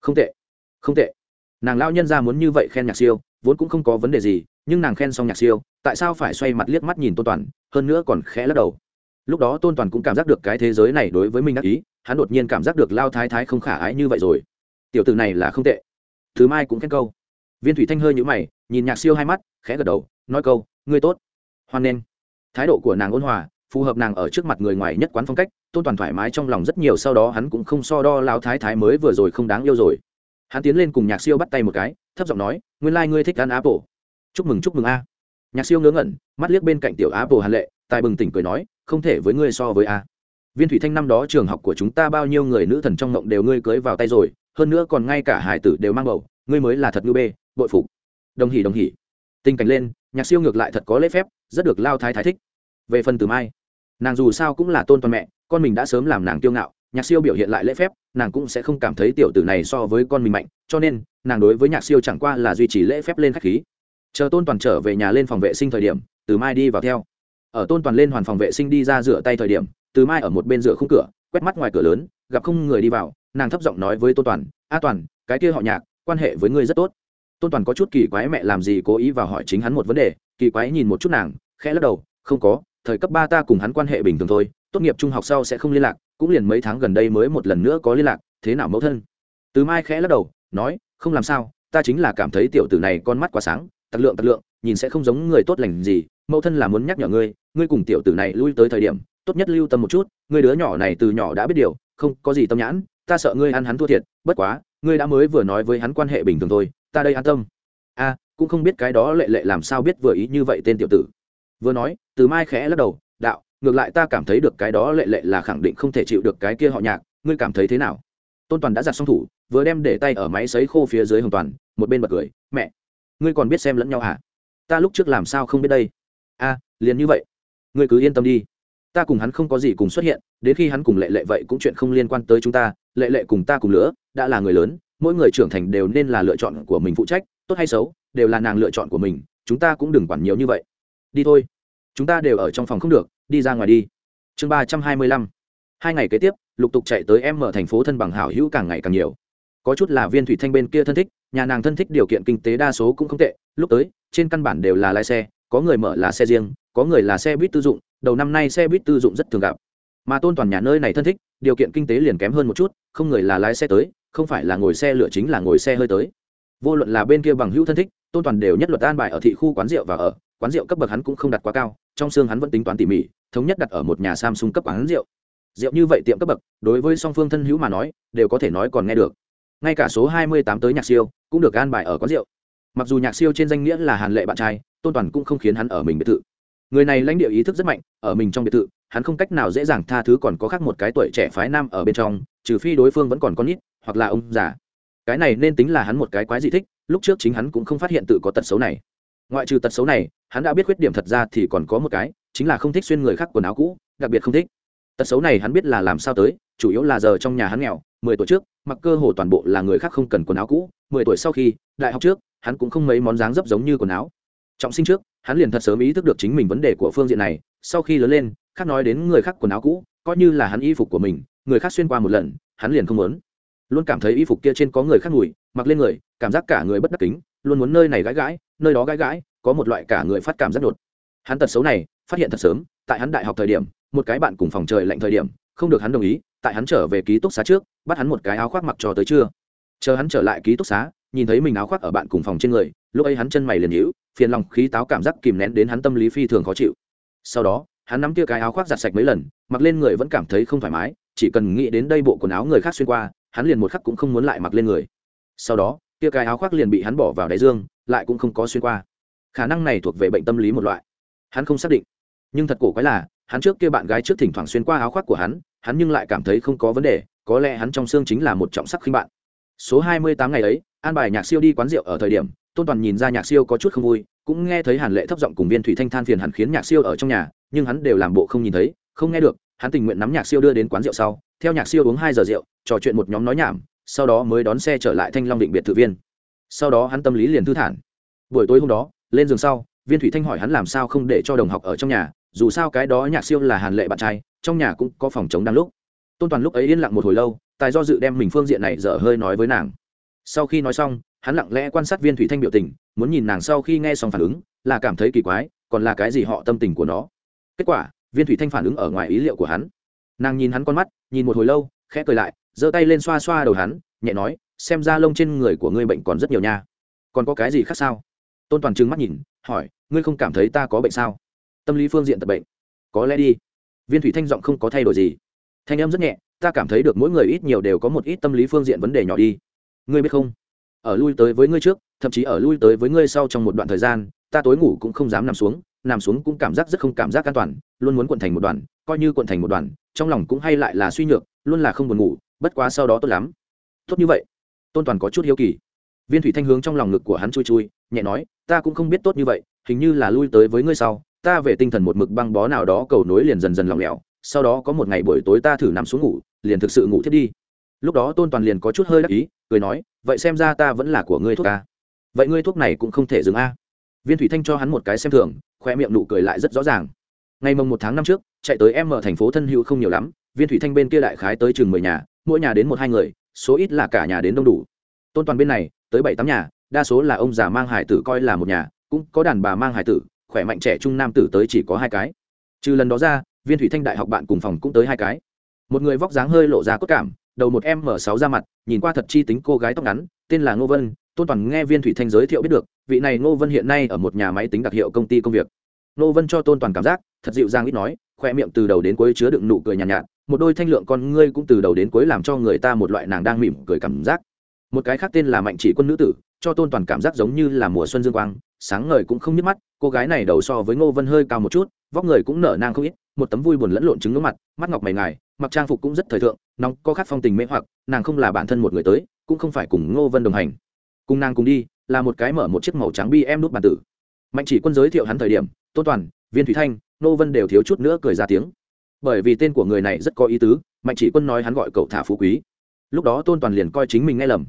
Không tệ không tệ. Nàng lão nhân ra muốn như vậy khen nhạc siêu, vốn cũng không có vấn đề gì, nhưng nàng khen xong nhạc siêu, tại sao phải xoay mặt liếc mắt nhìn tôn toàn, hơn nữa còn khẽ lắc đầu. Lúc đó tôn toàn cũng cảm giác được cái thế giới này đối với mình ác ý, hắn đột nhiên cảm giác được lao thái thái không khả ái như vậy rồi. Tiểu tử này là không tệ. Thứ mai cũng khen câu viên thủy thanh hơi nhũ mày, nhìn nhạc siêu hai mắt, khẽ gật đầu, nói câu, ngươi tốt. Hoan nghênh. Thái độ của nàng ôn hòa, phù hợp nàng ở trước mặt người ngoài nhất quán phong cách, tôn toàn thoải mái trong lòng rất nhiều, sau đó hắn cũng không so đo lao thái thái mới vừa rồi không đáng yêu rồi. Hắn tiến lên cùng nhạc siêu bắt tay một cái, thấp giọng nói, nguyên lai、like、ngươi thích ăn apple. Chúc mừng chúc mừng a. Nhạc siêu ngớ ngẩn, mắt liếc bên cạnh tiểu apple hàn lệ, tài bừng tỉnh cười nói, không thể với ngươi so với a. Viên thủy thanh năm đó trường học của chúng ta bao nhiêu người nữ thần trong mộng đều ngươi cưới vào tay rồi, hơn nữa còn ngay cả hải tử đều mang bầu ngươi mới là thật ngư bê, bội phục. Đồng hỉ đồng hỉ. Tình cảnh lên, nhạc siêu ngược lại thật có lễ phép, rất được lao thái thái thích. Về phần từ mai, nàng dù sao cũng là tôn toàn mẹ, con mình đã sớm làm nàng kiêu ngạo, nhạc siêu biểu hiện lại lễ phép, nàng cũng sẽ không cảm thấy tiểu tử này so với con mình mạnh, cho nên, nàng đối với nhạc siêu chẳng qua là duy trì lễ phép lên k h á c h khí. Chờ tôn toàn trở về nhà lên phòng vệ sinh thời điểm, từ mai đi vào theo. Ở tôn toàn lên hoàn phòng vệ sinh đi ra rửa tay thời điểm, từ mai ở một bên rửa khung cửa, quét mắt ngoài cửa lớn, gặp không người đi vào, nàng thấp giọng nói với tôn toàn, a toàn, cái kia họ nhạc quan hệ với ngươi rất tốt. Tôn toàn có chút kỳ quái mẹ làm gì cố ý vào hỏi chính hắn một vấn đề, kỳ quái nhìn một chút nàng, khẽ lắc đầu, không có, thời cấp ba ta cùng hắn quan hệ bình thường thôi, tốt nghiệp trung học sau sẽ không liên lạc, cũng liền mấy tháng gần đây mới một lần nữa có liên lạc, thế nào mẫu thân? Từ mai khẽ lắc đầu, nói, không làm sao, ta chính là cảm thấy tiểu tử này con mắt quá sáng, tặc lượng tặc lượng, nhìn sẽ không giống người tốt lành gì, mẫu thân là muốn nhắc nhở ngươi ngươi cùng tiểu tử này lui tới thời điểm, tốt nhất lưu tâm một chút, ngươi đứa nhỏ này từ nhỏ đã biết điều, không có gì tâm nhãn, ta sợ ngươi ăn hắn thua thiệt, bất quá ngươi đã mới vừa nói với hắn quan hệ bình thường thôi, ta đây an tâm. A cũng không biết cái đó lệ lệ làm sao biết vừa ý như vậy tên tiểu tử. Vừa nói, từ mai khẽ lắc đầu, đạo, ngược lại ta cảm thấy được cái đó lệ lệ là khẳng định không thể chịu được cái kia họ nhạc, ngươi cảm thấy thế nào? Tôn toàn đã giặt xong thủ, vừa đem để tay ở máy sấy khô phía dưới hồng toàn, một bên bật cười, mẹ, ngươi còn biết xem lẫn nhau à? ta lúc trước làm sao không biết đây? A liền như vậy. Ngươi cứ yên tâm đi. Ta cùng hắn không có gì cùng xuất hiện, đến khi hắn cùng lệ lệ vậy cũng chuyện không liên quan tới chúng ta lệ lệ cùng ta cùng lứa, đã là người lớn, mỗi người trưởng thành đều nên là lựa chọn của mình phụ trách, tốt hay xấu, đều là nàng lựa chọn của mình, chúng ta cũng đừng quản nhiều như vậy. Đi thôi. Chúng ta đều ở trong phòng không được, đi ra ngoài đi. Chương ba trăm hai mươi lăm. Hai ngày kế tiếp, lục tục chạy tới em mở thành phố thân bằng hảo hữu càng ngày càng nhiều. Có chút là viên thủy thanh bên kia thân thích, nhà nàng thân thích điều kiện kinh tế đa số cũng không tệ, lúc tới, trên căn bản đều là lái xe, có người mở là xe riêng, có người là xe buýt tư dụng, đầu năm nay xe buýt tư dụng rất thường gặp mà tôn toàn nhà nơi này thân thích, điều kiện kinh tế liền kém hơn một chút, không người là lái xe tới, không phải là ngồi xe lửa chính là ngồi xe hơi tới. Vô luận là bên kia bằng hữu thân thích, tôn toàn đều nhất luật an bài ở thị khu quán rượu và ở, quán rượu cấp bậc hắn cũng không đặt quá cao, trong xương hắn vẫn tính toán tỉ mỉ, thống nhất đặt ở một nhà samsung cấp quán rượu. Rượu như vậy tiệm cấp bậc, đối với song phương thân hữu mà nói, đều có thể nói còn nghe được. Ngay cả số hai mươi tám tới nhạc siêu cũng được an bài ở quán rượu. Mặc dù nhạc siêu trên danh nghĩa là hàn lệ bạn trai, tôn toàn cũng không khiến hắn ở mình biệt thự người này lãnh địa ý thức rất mạnh, ở mình trong biệt thự, hắn không cách nào dễ dàng tha thứ còn có khác một cái tuổi trẻ phái nam ở bên trong, trừ phi đối phương vẫn còn con nít, hoặc là ông già. Cái này nên tính là hắn một cái quái gì thích, lúc trước chính hắn cũng không phát hiện tự có tật xấu này. Ngoại trừ tật xấu này, hắn đã biết khuyết điểm thật ra thì còn có một cái, chính là không thích xuyên người khác quần áo cũ, đặc biệt không thích. Tật xấu này hắn biết là làm sao tới, chủ yếu là giờ trong nhà hắn nghèo, mười tuổi trước, mặc cơ hồ toàn bộ là người khác không cần quần áo cũ, mười tuổi sau khi, đại học trước, hắn cũng không mấy món dáng dấp giống như quần áo trọng sinh trước, hắn liền thật sớm ý thức được chính mình vấn đề của phương diện này, sau khi lớn lên, khác nói đến người khác quần áo cũ, coi như là hắn y phục của mình, người khác xuyên qua một lần, hắn liền không muốn. Luôn cảm thấy y phục kia trên có người khác mùi mặc lên người, cảm giác cả người bất đắc kính, luôn muốn nơi này gãi gãi, nơi đó gãi gãi, có một loại cả người phát cảm rất đột. Hắn tật xấu này, phát hiện thật sớm, tại hắn đại học thời điểm, một cái bạn cùng phòng trời lạnh thời điểm, không được hắn đồng ý, tại hắn trở về ký túc xá trước, bắt hắn một cái áo khoác mặc cho tới trưa. Chờ hắn trở lại ký túc xá, nhìn thấy mình áo khoác ở bạn cùng phòng trên người lúc ấy hắn chân mày liền nhíu, phiền lòng khí táo cảm giác kìm nén đến hắn tâm lý phi thường khó chịu. Sau đó, hắn nắm kia cái áo khoác giặt sạch mấy lần, mặc lên người vẫn cảm thấy không thoải mái, chỉ cần nghĩ đến đây bộ quần áo người khác xuyên qua, hắn liền một khắc cũng không muốn lại mặc lên người. Sau đó, kia cái áo khoác liền bị hắn bỏ vào đáy dương, lại cũng không có xuyên qua. Khả năng này thuộc về bệnh tâm lý một loại. Hắn không xác định. Nhưng thật cổ quái là, hắn trước kia bạn gái trước thỉnh thoảng xuyên qua áo khoác của hắn hắn nhưng lại cảm thấy không có vấn đề, có lẽ hắn trong xương chính là một trọng sắc khinh bạn. Số hai mươi tám ngày ấy, an bài nhạc siêu đi quán rượu ở thời điểm tôn toàn nhìn ra nhạc siêu có chút không vui, cũng nghe thấy hàn lệ thấp giọng cùng viên thủy thanh than phiền hẳn khiến nhạc siêu ở trong nhà, nhưng hắn đều làm bộ không nhìn thấy, không nghe được, hắn tình nguyện nắm nhạc siêu đưa đến quán rượu sau, theo nhạc siêu uống hai giờ rượu, trò chuyện một nhóm nói nhảm, sau đó mới đón xe trở lại thanh long định biệt thự viên. Sau đó hắn tâm lý liền thư thản. Buổi tối hôm đó, lên giường sau, viên thủy thanh hỏi hắn làm sao không để cho đồng học ở trong nhà, dù sao cái đó nhạc siêu là hàn lệ bạn trai, trong nhà cũng có phòng chống đang lúc. Tôn toàn lúc ấy yên lặng một hồi lâu, tài do dự đem mình phương diện này dở hơi nói với nàng. Sau khi nói xong hắn lặng lẽ quan sát viên thủy thanh biểu tình, muốn nhìn nàng sau khi nghe xong phản ứng, là cảm thấy kỳ quái, còn là cái gì họ tâm tình của nó. Kết quả, viên thủy thanh phản ứng ở ngoài ý liệu của hắn. Nàng nhìn hắn con mắt, nhìn một hồi lâu, khẽ cười lại, giơ tay lên xoa xoa đầu hắn, nhẹ nói, xem ra lông trên người của ngươi bệnh còn rất nhiều nha. Còn có cái gì khác sao? Tôn toàn trừng mắt nhìn, hỏi, ngươi không cảm thấy ta có bệnh sao? Tâm lý phương diện tập bệnh. Có lẽ đi. Viên thủy thanh giọng không có thay đổi gì. Thanh âm rất nhẹ, ta cảm thấy được mỗi người ít nhiều đều có một ít tâm lý phương diện vấn đề nhỏ đi. Ngươi biết không? Ở lui tới với ngươi trước, thậm chí ở lui tới với ngươi sau trong một đoạn thời gian, ta tối ngủ cũng không dám nằm xuống nằm xuống cũng cảm giác rất không cảm giác an toàn, luôn muốn quận thành một đoàn, coi như quận thành một đoàn, trong lòng cũng hay lại là suy nhược, luôn là không buồn ngủ, bất quá sau đó tốt lắm. Tốt như vậy. Tôn toàn có chút hiếu kỳ. Viên thủy thanh hướng trong lòng ngực của hắn chui chui, nhẹ nói, ta cũng không biết tốt như vậy, hình như là lui tới với ngươi sau, ta về tinh thần một mực băng bó nào đó cầu nối liền dần dần lỏng lẻo, sau đó có một ngày buổi tối ta thử nằm xuống ngủ, liền thực sự ngủ thiết đi lúc đó tôn toàn liền có chút hơi đắc ý, cười nói, vậy xem ra ta vẫn là của ngươi thuốc a. Vậy ngươi thuốc này cũng không thể dừng a. Viên thủy thanh cho hắn một cái xem thường khoe miệng nụ cười lại rất rõ ràng. Ngày mồng một tháng năm trước, chạy tới em ở thành phố thân hữu không nhiều lắm, viên thủy thanh bên kia đại khái tới chừng mười nhà, mỗi nhà đến một hai người, số ít là cả nhà đến đông đủ. Tôn toàn bên này, tới bảy tám nhà, đa số là ông già mang hải tử coi là một nhà, cũng có đàn bà mang hải tử, khỏe mạnh trẻ trung nam tử tới chỉ có hai cái. Trừ lần đó ra, viên thủy thanh đại học bạn cùng phòng cũng tới hai cái. Một người vóc dáng hơi lộ ra cốt cảm đầu một em m sáu ra mặt nhìn qua thật chi tính cô gái tóc ngắn tên là ngô vân tôn toàn nghe viên thủy thanh giới thiệu biết được vị này ngô vân hiện nay ở một nhà máy tính đặc hiệu công ty công việc. Ngô vân cho tôn toàn cảm giác thật dịu dàng ít nói khoe miệng từ đầu đến cuối chứa đựng nụ cười nhàn nhạt, nhạt một đôi thanh lượng con ngươi cũng từ đầu đến cuối làm cho người ta một loại nàng đang mỉm cười cảm giác. Một cái khác tên là mạnh chỉ quân nữ tử cho tôn toàn cảm giác giống như là mùa xuân dương quang sáng ngời cũng không nhức mắt cô gái này đầu so với ngô vân hơi cao một chút vóc người cũng nở nang không ít một tấm vui buồn lẫn lộn trứng nước mặt mắt ngọc mày ngài mặc trang phục cũng rất thời thượng nóng có khát phong tình mê hoặc, nàng không là bản thân một người tới, cũng không phải cùng ngô vân đồng hành. Cùng nàng cùng đi, là một cái mở một chiếc màu trắng bi em nút bàn tử. Mạnh chỉ quân giới thiệu hắn thời điểm tôn toàn, viên thủy thanh, ngô vân đều thiếu chút nữa cười ra tiếng. Bởi vì tên của người này rất có ý tứ, mạnh chỉ quân nói hắn gọi cậu thả phú quý. Lúc đó tôn toàn liền coi chính mình nghe lầm.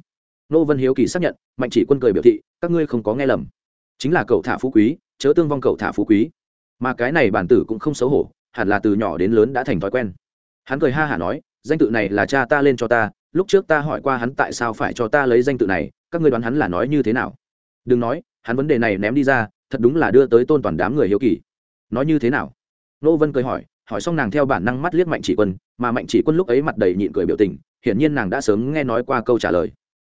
Ngô vân hiếu kỳ xác nhận, mạnh chỉ quân cười biểu thị, các ngươi không có nghe lầm. Chính là cậu thả phú quý, chớ tương vong cậu thả phú quý. Mà cái này bản tử cũng không xấu hổ, hẳn là từ nhỏ đến lớn đã thành thói quen. Hắn cười ha hả nói danh tự này là cha ta lên cho ta, lúc trước ta hỏi qua hắn tại sao phải cho ta lấy danh tự này, các ngươi đoán hắn là nói như thế nào? Đừng nói, hắn vấn đề này ném đi ra, thật đúng là đưa tới tôn toàn đám người hiếu kỳ. Nói như thế nào? Nô vân cười hỏi hỏi xong nàng theo bản năng mắt liếc mạnh chỉ quân, mà mạnh chỉ quân lúc ấy mặt đầy nhịn cười biểu tình, hiển nhiên nàng đã sớm nghe nói qua câu trả lời.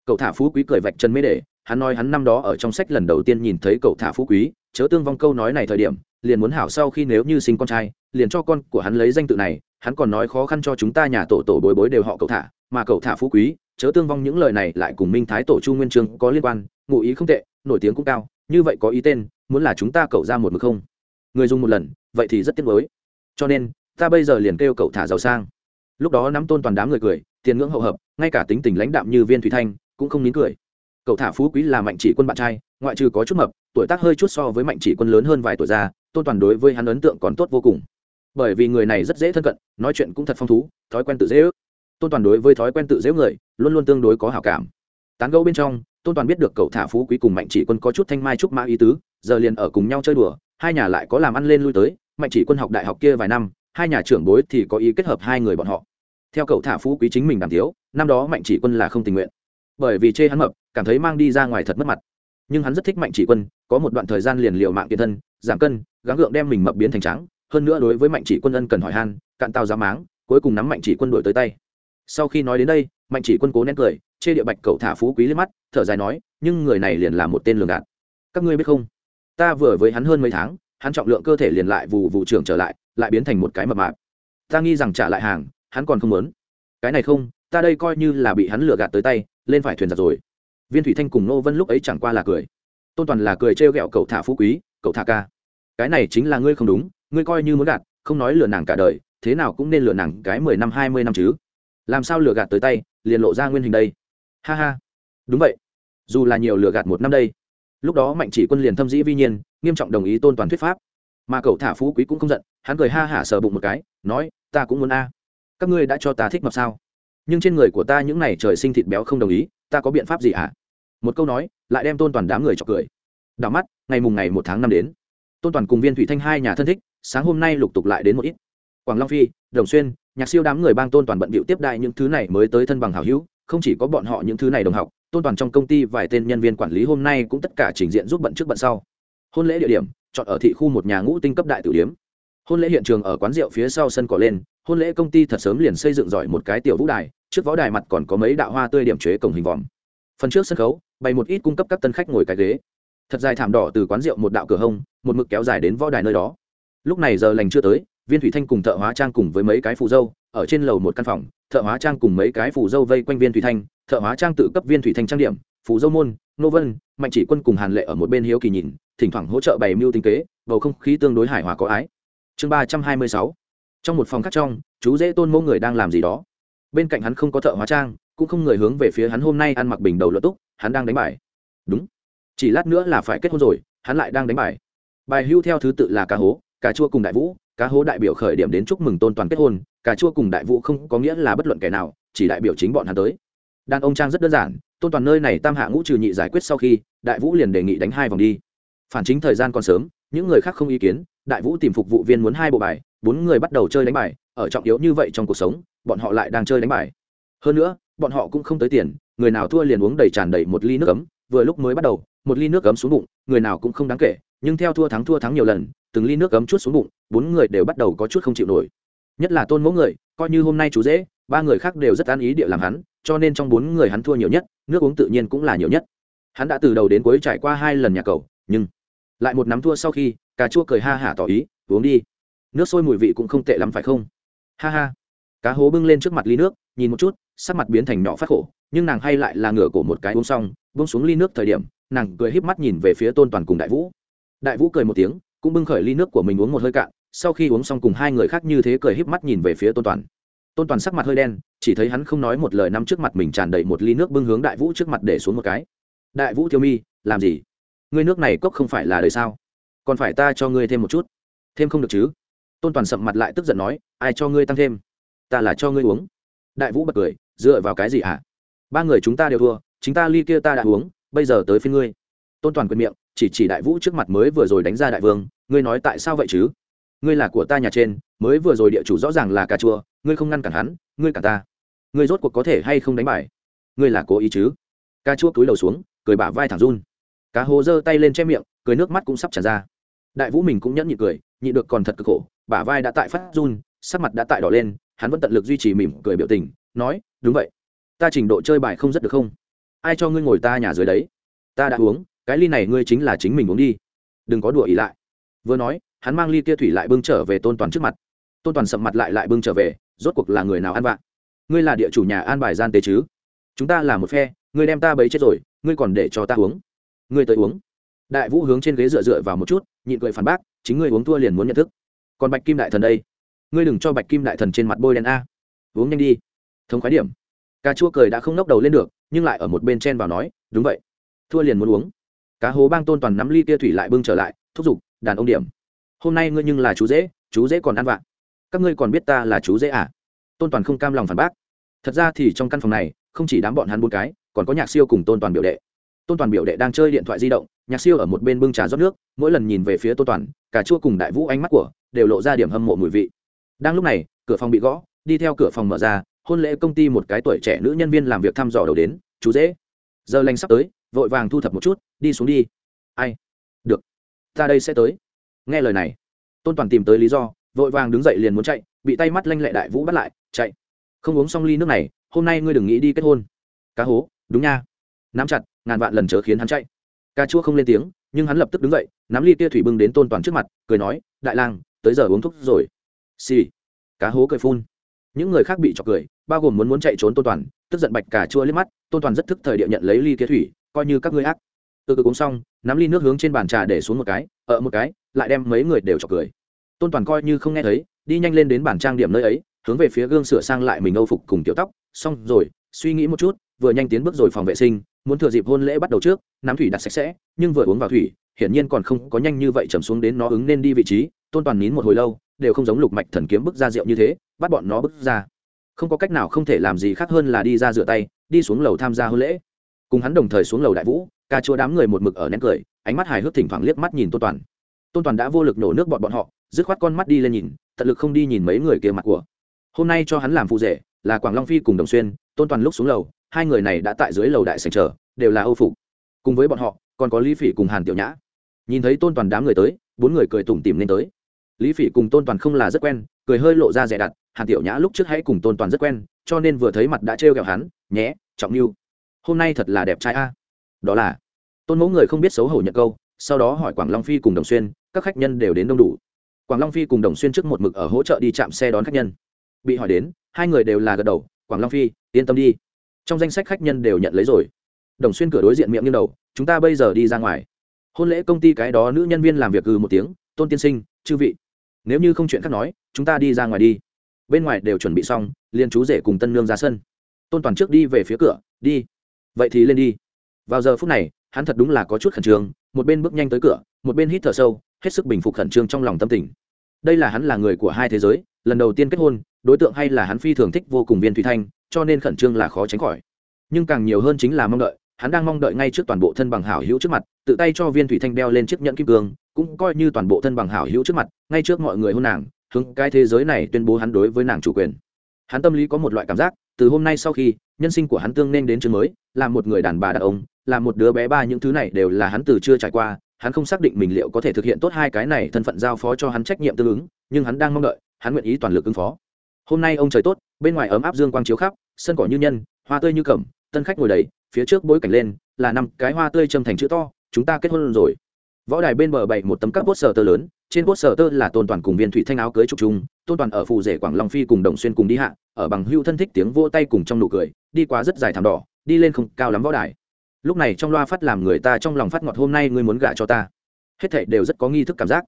Cậu thả phú quý cười vạch chân mê để hắn nói hắn năm đó ở trong sách lần đầu tiên nhìn thấy cậu thả phú quý, chớ tương vong câu nói này thời điểm, liền muốn hảo sau khi nếu như sinh con trai, liền cho con của hắn lấy danh tự này hắn còn nói khó khăn cho chúng ta nhà tổ tổ bối bối đều họ cậu thả, mà cậu thả phú quý, chớ tương vong những lời này lại cùng minh thái tổ chu nguyên trương có liên quan, ngụ ý không tệ, nổi tiếng cũng cao, như vậy có ý tên, muốn là chúng ta cậu ra một mực không? Người dùng một lần, vậy thì rất tiếc mới cho nên, ta bây giờ liền kêu cậu thả giàu sang. Lúc đó nắm tôn toàn đám người cười, tiền ngưỡng hậu hợp, ngay cả tính tình lãnh đạm như viên thủy thanh, cũng không nín cười. Cậu thả phú quý là mạnh chỉ quân bạn trai, ngoại trừ có chút mập, tuổi tác hơi chút so với mạnh chỉ quân lớn hơn vài tuổi ra, tôn toàn đối với hắn ấn tượng còn tốt vô cùng bởi vì người này rất dễ thân cận, nói chuyện cũng thật phong thú, thói quen tự dễ ước. Tôn toàn đối với thói quen tự dễ người, luôn luôn tương đối có hảo cảm. Tán gẫu bên trong, tôn toàn biết được cậu thả phú quý cùng mạnh chỉ quân có chút thanh mai trúc mã ý tứ, giờ liền ở cùng nhau chơi đùa, hai nhà lại có làm ăn lên lui tới, mạnh chỉ quân học đại học kia vài năm, hai nhà trưởng bối thì có ý kết hợp hai người bọn họ. Theo cậu thả phú quý chính mình đàm thiếu, năm đó mạnh chỉ quân là không tình nguyện. Bởi vì chê hắn mập, cảm thấy mang đi ra ngoài thật mất mặt. Nhưng hắn rất thích mạnh chỉ quân, có một đoạn thời gian liền liệu mạng kiên thân, giảm cân, gắng gượng đem mình mập biến thành trắng hơn nữa đối với mạnh chỉ quân ân cần hỏi han, cạn tao giá máng, cuối cùng nắm mạnh chỉ quân đổi tới tay. Sau khi nói đến đây, mạnh chỉ quân cố nén cười, chê địa bạch cậu thả phú quý lên mắt, thở dài nói, nhưng người này liền là một tên lường gạt. Các ngươi biết không? Ta vừa với hắn hơn mấy tháng, hắn trọng lượng cơ thể liền lại vụ vụ trưởng trở lại lại biến thành một cái mập mạp. Ta nghi rằng trả lại hàng, hắn còn không muốn. Cái này không, ta đây coi như là bị hắn lừa gạt tới tay, lên phải thuyền giặt rồi. Viên thủy thanh cùng nô vân lúc ấy chẳng qua là cười. Tôn toàn là cười trêu ghẹo cậu thả phú quý, cậu thả ca. Cái này chính là ngươi không đúng ngươi coi như muốn gạt, không nói lừa nàng cả đời, thế nào cũng nên lừa nàng cái mười năm, hai mươi năm chứ. Làm sao lừa gạt tới tay, liền lộ ra nguyên hình đây. Ha ha. Đúng vậy. Dù là nhiều lừa gạt một năm đây, lúc đó mạnh chỉ quân liền thâm dĩ vi nhiên, nghiêm trọng đồng ý tôn toàn thuyết pháp. Mà cậu thả phú quý cũng không giận, hắn cười ha hả sờ bụng một cái, nói, ta cũng muốn a. Các ngươi đã cho ta thích mập sao? Nhưng trên người của ta những n à y trời sinh thịt béo không đồng ý, ta có biện pháp gì ạ à? một câu nói, lại đem tôn toàn đám người chọc cười. Đảo mắt, ngày mùng ngày một tháng năm đến, tôn toàn cùng viên thủy thanh hai nhà thân thích sáng hôm nay lục tục lại đến một ít. Quảng long phi, đồng xuyên, nhạc siêu đám người bang tôn toàn bận bịu tiếp đại những thứ này mới tới thân bằng hảo hữu, không chỉ có bọn họ những thứ này đồng học, tôn toàn trong công ty vài tên nhân viên quản lý hôm nay cũng tất cả trình diện giúp bận trước bận sau. Hôn lễ địa điểm, chọn ở thị khu một nhà ngũ tinh cấp đại tử điếm. Hôn lễ hiện trường ở quán rượu phía sau sân cỏ lên, hôn lễ công ty thật sớm liền xây dựng giỏi một cái tiểu vũ đài, trước võ đài mặt còn có mấy đạo hoa tươi điểm chế cổng hình vòm. Phần trước sân khấu, bày một ít cung cấp các tân khách ngồi cái ghế. Thật dài thảm đỏ từ quán rượu một đạo cửa hông, một mực kéo dài đến võ đài nơi đó lúc này giờ lành chưa tới, viên thủy thanh cùng thợ hóa trang cùng với mấy cái phù dâu, ở trên lầu một căn phòng, thợ hóa trang cùng mấy cái phù dâu vây quanh viên thủy thanh, thợ hóa trang tự cấp viên thủy thanh trang điểm, phù dâu môn, nô vân, mạnh chỉ quân cùng hàn lệ ở một bên hiếu kỳ nhìn, thỉnh thoảng hỗ trợ bày mưu tinh kế, bầu không khí tương đối hài hòa có ái. Chương ba trăm hai mươi sáu. Trong một phòng khác trong, chú dễ tôn mẫu người đang làm gì đó. Bên cạnh hắn không có thợ hóa trang, cũng không người hướng về phía hắn hôm nay ăn mặc bình đầu lỡ túc, hắn đang đánh bài. Đúng. Chỉ lát nữa là phải kết hôn rồi, hắn lại đang đánh bài. Bài hưu theo thứ tự là cá hố cà chua cùng đại vũ, cá hố đại biểu khởi điểm đến chúc mừng tôn toàn kết hôn, cà chua cùng đại vũ không có nghĩa là bất luận kẻ nào, chỉ đại biểu chính bọn hắn tới. Đàn ông trang rất đơn giản, tôn toàn nơi này tam hạ ngũ trừ nhị giải quyết sau khi, đại vũ liền đề nghị đánh hai vòng đi. Phản chính thời gian còn sớm, những người khác không ý kiến, đại vũ tìm phục vụ viên muốn hai bộ bài, bốn người bắt đầu chơi đánh bài, ở trọng yếu như vậy trong cuộc sống, bọn họ lại đang chơi đánh bài. Hơn nữa, bọn họ cũng không tới tiền, người nào thua liền uống đầy tràn đầy một ly nước cấm vừa lúc mới bắt đầu, một ly nước cấm xuống bụng, người nào cũng không đáng kể, nhưng theo thua thắng thua thắng nhiều lần từng ly nước cấm chút xuống bụng, bốn người đều bắt đầu có chút không chịu nổi. Nhất là tôn mẫu người, coi như hôm nay chú dễ, ba người khác đều rất an ý địa làm hắn, cho nên trong bốn người hắn thua nhiều nhất, nước uống tự nhiên cũng là nhiều nhất. Hắn đã từ đầu đến cuối trải qua hai lần nhà cầu, nhưng lại một nắm thua sau khi, cà chua cười ha hả tỏ ý, uống đi. Nước sôi mùi vị cũng không tệ lắm phải không? Ha ha. Cá hố bưng lên trước mặt ly nước, nhìn một chút, sắc mặt biến thành nhỏ phát khổ, nhưng nàng hay lại là ngửa cổ một cái uống xong bưng xuống ly nước thời điểm, nàng cười híp mắt nhìn về phía tôn toàn cùng đại vũ. Đại vũ cười một tiếng cũng bưng khởi ly nước của mình uống một hơi cạn, sau khi uống xong cùng hai người khác như thế cười híp mắt nhìn về phía tôn toàn. Tôn toàn sắc mặt hơi đen, chỉ thấy hắn không nói một lời năm trước mặt mình tràn đầy một ly nước bưng hướng đại vũ trước mặt để xuống một cái. Đại vũ thiêu mi, làm gì? Ngươi nước này cốc không phải là đời sao? Còn phải ta cho ngươi thêm một chút. Thêm không được chứ? Tôn toàn sậm mặt lại tức giận nói, ai cho ngươi tăng thêm? Ta là cho ngươi uống. Đại vũ bật cười, dựa vào cái gì hả? Ba người chúng ta đều thua, chính ta ly kia ta đã uống, bây giờ tới phía ngươi. Tôn toàn quyền miệng chỉ chỉ đại vũ trước mặt mới vừa rồi đánh ra đại vương, ngươi nói tại sao vậy chứ? Ngươi là của ta nhà trên, mới vừa rồi địa chủ rõ ràng là cà chua, ngươi không ngăn cản hắn, ngươi cả ta. Ngươi rốt cuộc có thể hay không đánh bài ngươi là cố ý chứ? Cà chua cúi đầu xuống, cười bả vai thẳng run. Cá hồ giơ tay lên che miệng, cười nước mắt cũng sắp tràn ra. Đại vũ mình cũng nhẫn nhịn cười nhịn được còn thật cực khổ, bả vai đã tại phát run, sắc mặt đã tại đỏ lên, hắn vẫn tận lực duy trì mỉm cười biểu tình, nói, đúng vậy. Ta trình độ chơi bài không rất được không? Ai cho ngươi ngồi ta nhà dưới đấy? Ta đã uống cái ly này ngươi chính là chính mình uống đi. Đừng có đùa ý lại. Vừa nói, hắn mang ly kia thủy lại bưng trở về tôn toàn trước mặt. Tôn toàn sậm mặt lại lại bưng trở về, rốt cuộc là người nào ăn vạ? Ngươi là địa chủ nhà an bài gian tế chứ? Chúng ta là một phe, ngươi đem ta bấy chết rồi, ngươi còn để cho ta uống. Ngươi tới uống. Đại vũ hướng trên ghế dựa dựa vào một chút, nhịn cười phản bác, chính ngươi uống thua liền muốn nhận thức. Còn bạch kim đại thần đây. Ngươi đừng cho bạch kim đại thần trên mặt bôi đen a. Uống nhanh đi. Thống khái điểm. Cà chua cười đã không nốc đầu lên được, nhưng lại ở một bên chen vào nói, đúng vậy. Thua liền muốn uống cá hố bang tôn toàn nắm ly kia thủy lại bưng trở lại, thúc giục, đàn ông điểm, hôm nay ngươi nhưng là chú dễ chú dễ còn ăn vạ. Các ngươi còn biết ta là chú dễ à? Tôn toàn không cam lòng phản bác. Thật ra thì trong căn phòng này, không chỉ đám bọn hắn bốn cái, còn có nhạc siêu cùng tôn toàn biểu đệ. Tôn toàn biểu đệ đang chơi điện thoại di động, nhạc siêu ở một bên bưng trà rót nước, mỗi lần nhìn về phía tôn toàn cả chua cùng đại vũ ánh mắt của đều lộ ra điểm hâm mộ mùi vị. Đang lúc này, cửa phòng bị gõ, đi theo cửa phòng mở ra, hôn lễ công ty một cái tuổi trẻ nữ nhân viên làm việc thăm dò đầu đến, chú dễ, giờ lành sắp tới, vội vàng thu thập một chút đi xuống đi. Ai? Được. Ta đây sẽ tới. Nghe lời này, tôn toàn tìm tới lý do, vội vàng đứng dậy liền muốn chạy, bị tay mắt lanh lệ đại vũ bắt lại, chạy. Không uống xong ly nước này, hôm nay ngươi đừng nghĩ đi kết hôn. Cá hố, đúng nha. Nắm chặt, ngàn vạn lần chớ khiến hắn chạy. Ca chua không lên tiếng, nhưng hắn lập tức đứng dậy, nắm ly tia thủy bưng đến tôn toàn trước mặt, cười nói, đại lang, tới giờ uống thuốc rồi. Xì、sì. cá hố cười phun. Những người khác bị chọc cười, bao gồm muốn muốn chạy trốn tôn toàn, tức giận bạch cà chua liếc mắt, tôn toàn rất thức thời địa nhận lấy ly kia thủy, coi như các ngươi ác từ từ uống xong, nắm ly nước hướng trên bàn trà để xuống một cái ở một cái, lại đem mấy người đều chọc cười. Tôn toàn coi như không nghe thấy, đi nhanh lên đến bản trang điểm nơi ấy, hướng về phía gương sửa sang lại mình âu phục cùng tiểu tóc. Xong rồi, suy nghĩ một chút, vừa nhanh tiến bước rồi phòng vệ sinh, muốn thừa dịp hôn lễ bắt đầu trước, nắm thủy đặt sạch sẽ, nhưng vừa uống vào thủy, hiển nhiên còn không có nhanh như vậy trầm xuống đến nó ứng nên đi vị trí. Tôn toàn nín một hồi lâu, đều không giống lục mạch thần kiếm bức ra rượu như thế, bắt bọn nó bức ra. Không có cách nào không thể làm gì khác hơn là đi ra rửa tay, đi xuống lầu tham gia hôn lễ. Cùng hắn đồng thời xuống lầu đại vũ ca chúa đám người một mực ở nén cười, ánh mắt hài hước thỉnh thoảng liếc mắt nhìn tôn toàn. Tôn toàn đã vô lực nổ nước bọn bọn họ, dứt khoát con mắt đi lên nhìn, tận lực không đi nhìn mấy người kia mặt của. Hôm nay cho hắn làm phụ rể, là quảng long phi cùng đồng xuyên, tôn toàn lúc xuống lầu, hai người này đã tại dưới lầu đại sành chờ, đều là âu phục. Cùng với bọn họ, còn có lý phỉ cùng hàn tiểu nhã. Nhìn thấy tôn toàn đám người tới, bốn người cười tủm tìm lên tới. Lý phỉ cùng tôn toàn không là rất quen, cười hơi lộ ra rẻ đặt, hàn tiểu nhã lúc trước hãy cùng tôn toàn rất quen, cho nên vừa thấy mặt đã trêu ghẹo hắn, nhé, trọng lưu. Hôm nay thật là đẹp trai a đó là, tôn mẫu người không biết xấu hổ nhận câu, sau đó hỏi quảng long phi cùng đồng xuyên, các khách nhân đều đến đông đủ. Quảng long phi cùng đồng xuyên trước một mực ở hỗ trợ đi chạm xe đón khách nhân. Bị hỏi đến, hai người đều là gật đầu, quảng long phi, yên tâm đi. Trong danh sách khách nhân đều nhận lấy rồi. Đồng xuyên cửa đối diện miệng như đầu, chúng ta bây giờ đi ra ngoài. Hôn lễ công ty cái đó nữ nhân viên làm việc gừ một tiếng, tôn tiên sinh, chư vị, nếu như không chuyện khác nói, chúng ta đi ra ngoài đi. Bên ngoài đều chuẩn bị xong liên chú rể cùng tân nương ra sân. Tôn toàn trước đi về phía cửa, đi. Vậy thì lên đi vào giờ phút này, hắn thật đúng là có chút khẩn trương, một bên bước nhanh tới cửa, một bên hít thở sâu, hết sức bình phục khẩn trương trong lòng tâm tình. Đây là hắn là người của hai thế giới, lần đầu tiên kết hôn, đối tượng hay là hắn phi thường thích vô cùng viên thủy thanh, cho nên khẩn trương là khó tránh khỏi. Nhưng càng nhiều hơn chính là mong đợi, hắn đang mong đợi ngay trước toàn bộ thân bằng hảo hữu trước mặt, tự tay cho viên thủy thanh đeo lên chiếc nhẫn kim cương, cũng coi như toàn bộ thân bằng hảo hữu trước mặt, ngay trước mọi người hôn nàng, hướng cái thế giới này tuyên bố hắn đối với nàng chủ quyền. Hắn tâm lý có một loại cảm giác, từ hôm nay sau khi, nhân sinh của hắn tương nên đến chương mới, là một người đàn bà đàn ông là một đứa bé ba, những thứ này đều là hắn từ chưa trải qua, hắn không xác định mình liệu có thể thực hiện tốt hai cái này thân phận giao phó cho hắn trách nhiệm tương ứng, nhưng hắn đang mong đợi, hắn nguyện ý toàn lực ứng phó. Hôm nay ông trời tốt, bên ngoài ấm áp dương quang chiếu khắp, sân cỏ như nhân, hoa tươi như cẩm, tân khách ngồi đầy, phía trước bối cảnh lên, là năm cái hoa tươi châm thành chữ to, chúng ta kết hôn rồi. Võ đài bên bờ bảy một tấm các bốt sở tơ lớn, trên bốt sở tơ là tôn toàn cùng viên thủy thanh áo cưới trục trung tôn toàn ở phù rể quảng long phi cùng đồng xuyên cùng đi hạ, ở bằng hưu thân thích tiếng vô tay cùng trong nụ cười, đi qua rất dài thảm đỏ, đi lên không cao lắm võ đài lúc này trong loa phát làm người ta trong lòng phát ngọt, hôm nay ngươi muốn gả cho ta. Hết thảy đều rất có nghi thức cảm giác.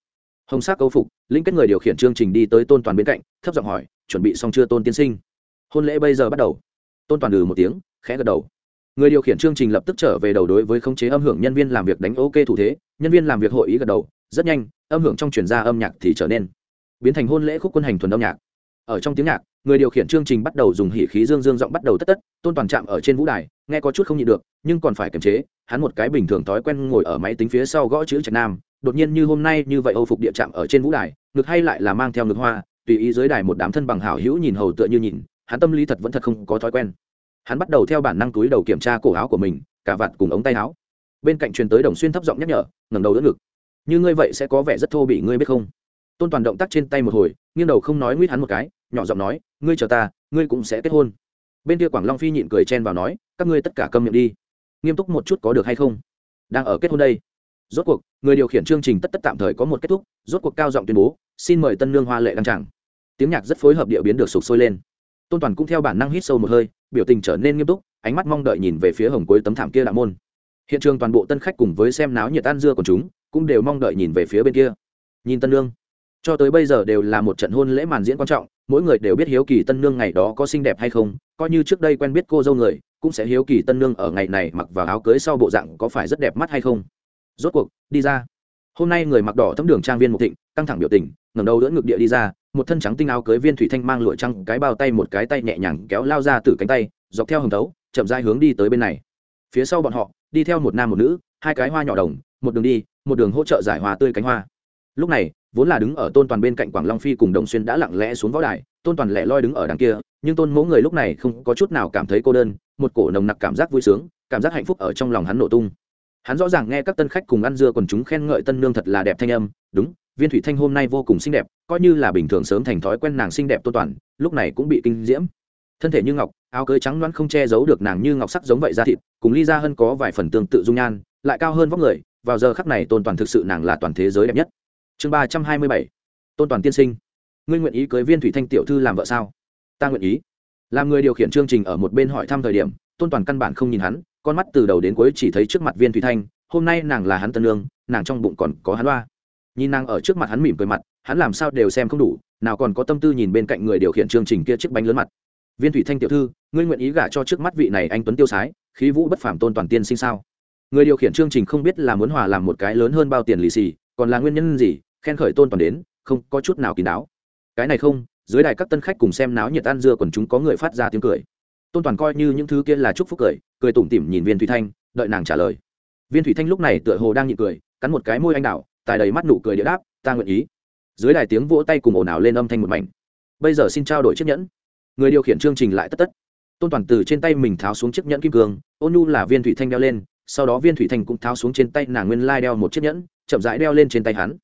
Hồng sắc câu phục linh kết người điều khiển chương trình đi tới tôn toàn bên cạnh, thấp giọng hỏi, chuẩn bị xong chưa, tôn tiên sinh? Hôn lễ bây giờ bắt đầu. Tôn toàn ừ một tiếng, khẽ gật đầu. Người điều khiển chương trình lập tức trở về đầu đối với khống chế âm hưởng nhân viên làm việc đánh ok thủ thế, nhân viên làm việc hội ý gật đầu, rất nhanh, âm hưởng trong chuyển ra âm nhạc thì trở nên biến thành hôn lễ khúc quân hành thuần âm nhạc. Ở trong tiếng nhạc, người điều khiển chương trình bắt đầu dùng hỉ khí dương dương giọng bắt đầu tất tất, tôn toàn chạm ở trên vũ đài nghe có chút không nhịn được, nhưng còn phải kiềm chế, hắn một cái bình thường thói quen ngồi ở máy tính phía sau gõ chữ trạch nam, đột nhiên như hôm nay như vậy âu phục địa trạm ở trên vũ đài, ngực hay lại là mang theo ngực hoa, tùy ý dưới đài một đám thân bằng hảo hữu nhìn hầu tựa như nhìn, hắn tâm lý thật vẫn thật không có thói quen. Hắn bắt đầu theo bản năng túi đầu kiểm tra cổ áo của mình, cả vạt cùng ống tay áo. Bên cạnh truyền tới đồng xuyên thấp giọng nhắc nhở, ngẩng đầu đỡ ngực. Như ngươi vậy sẽ có vẻ rất thô bị, ngươi biết không? Tôn toàn động tác trên tay một hồi, nghiêng đầu không nói nguyết hắn một cái, nhỏ giọng nói, ngươi chờ ta, ngươi cũng sẽ kết hôn bên kia quảng long phi nhịn cười chen vào nói các ngươi tất cả câm miệng đi nghiêm túc một chút có được hay không đang ở kết hôn đây rốt cuộc người điều khiển chương trình tất tất tạm thời có một kết thúc rốt cuộc cao giọng tuyên bố xin mời tân nương hoa lệ đăng tràng tiếng nhạc rất phối hợp địa biến được sục sôi lên tôn toàn cũng theo bản năng hít sâu một hơi biểu tình trở nên nghiêm túc ánh mắt mong đợi nhìn về phía hồng cuối tấm thảm kia đạo môn hiện trường toàn bộ tân khách cùng với xem náo nhiệt tan dưa của chúng cũng đều mong đợi nhìn về phía bên kia nhìn tân nương cho tới bây giờ đều là một trận hôn lễ màn diễn quan trọng, mỗi người đều biết hiếu kỳ tân nương ngày đó có xinh đẹp hay không, coi như trước đây quen biết cô dâu người, cũng sẽ hiếu kỳ tân nương ở ngày này mặc vào áo cưới sau bộ dạng có phải rất đẹp mắt hay không. Rốt cuộc, đi ra. Hôm nay người mặc đỏ thấm đường trang viên một thịnh, căng thẳng biểu tình, ngẩng đầu đỡ ngực địa đi ra, một thân trắng tinh áo cưới viên thủy thanh mang lụa trăng cái bao tay một cái tay nhẹ nhàng kéo lao ra từ cánh tay, dọc theo hầm tấu chậm rãi hướng đi tới bên này. Phía sau bọn họ, đi theo một nam một nữ, hai cái hoa nhỏ đồng, một đường đi, một đường hỗ trợ giải hòa tươi cánh hoa. Lúc này vốn là đứng ở tôn toàn bên cạnh quảng long phi cùng đồng xuyên đã lặng lẽ xuống võ đài, tôn toàn lẻ loi đứng ở đằng kia, nhưng tôn mẫu người lúc này không có chút nào cảm thấy cô đơn, một cổ nồng nặc cảm giác vui sướng, cảm giác hạnh phúc ở trong lòng hắn nổ tung. Hắn rõ ràng nghe các tân khách cùng ăn dưa còn chúng khen ngợi tân nương thật là đẹp thanh âm, đúng, viên thủy thanh hôm nay vô cùng xinh đẹp, coi như là bình thường sớm thành thói quen nàng xinh đẹp tôn toàn, lúc này cũng bị kinh diễm. Thân thể như ngọc, áo cưới trắng loãng không che giấu được nàng như ngọc sắc giống vậy ra thịt, cùng ly ra hơn có vài phần tương tự dung nhan, lại cao hơn vóc người, vào giờ khắc này tôn toàn thực sự nàng là toàn thế giới đẹp nhất chương ba trăm hai mươi bảy, tôn toàn tiên sinh. Ngươi nguyện ý cưới viên thủy thanh tiểu thư làm vợ sao? Ta nguyện ý. Làm người điều khiển chương trình ở một bên hỏi thăm thời điểm, tôn toàn căn bản không nhìn hắn, con mắt từ đầu đến cuối chỉ thấy trước mặt viên thủy thanh, hôm nay nàng là hắn tân lương, nàng trong bụng còn có hắn loa nhìn nàng ở trước mặt hắn mỉm cười mặt, hắn làm sao đều xem không đủ, nào còn có tâm tư nhìn bên cạnh người điều khiển chương trình kia chiếc bánh lớn mặt. Viên thủy thanh tiểu thư, ngươi nguyện ý gả cho trước mắt vị này anh tuấn tiêu sái, khí vũ bất phàm tôn toàn tiên sinh sao? Người điều khiển chương trình không biết là muốn hòa làm một cái lớn hơn bao tiền lì xì, còn là nguyên nhân gì khen khởi tôn toàn đến, không có chút nào kín đáo. Cái này không, dưới đài các tân khách cùng xem náo nhiệt ăn dưa còn chúng có người phát ra tiếng cười. Tôn toàn coi như những thứ kia là chúc phúc cười cười tủm tỉm nhìn viên thủy thanh, đợi nàng trả lời. Viên thủy thanh lúc này tựa hồ đang nhịn cười, cắn một cái môi anh đào, tài đầy mắt nụ cười địa đáp, ta nguyện ý. Dưới đài tiếng vỗ tay cùng ồn ào lên âm thanh một mảnh. Bây giờ xin trao đổi chiếc nhẫn. Người điều khiển chương trình lại tất tất. Tôn toàn từ trên tay mình tháo xuống chiếc nhẫn kim cương, ôn nhu là viên thủy thanh đeo lên, sau đó viên thủy thanh cũng tháo xuống trên tay nàng nguyên lai đeo một chiếc nhẫn, chậm rãi đeo lên trên tay hắn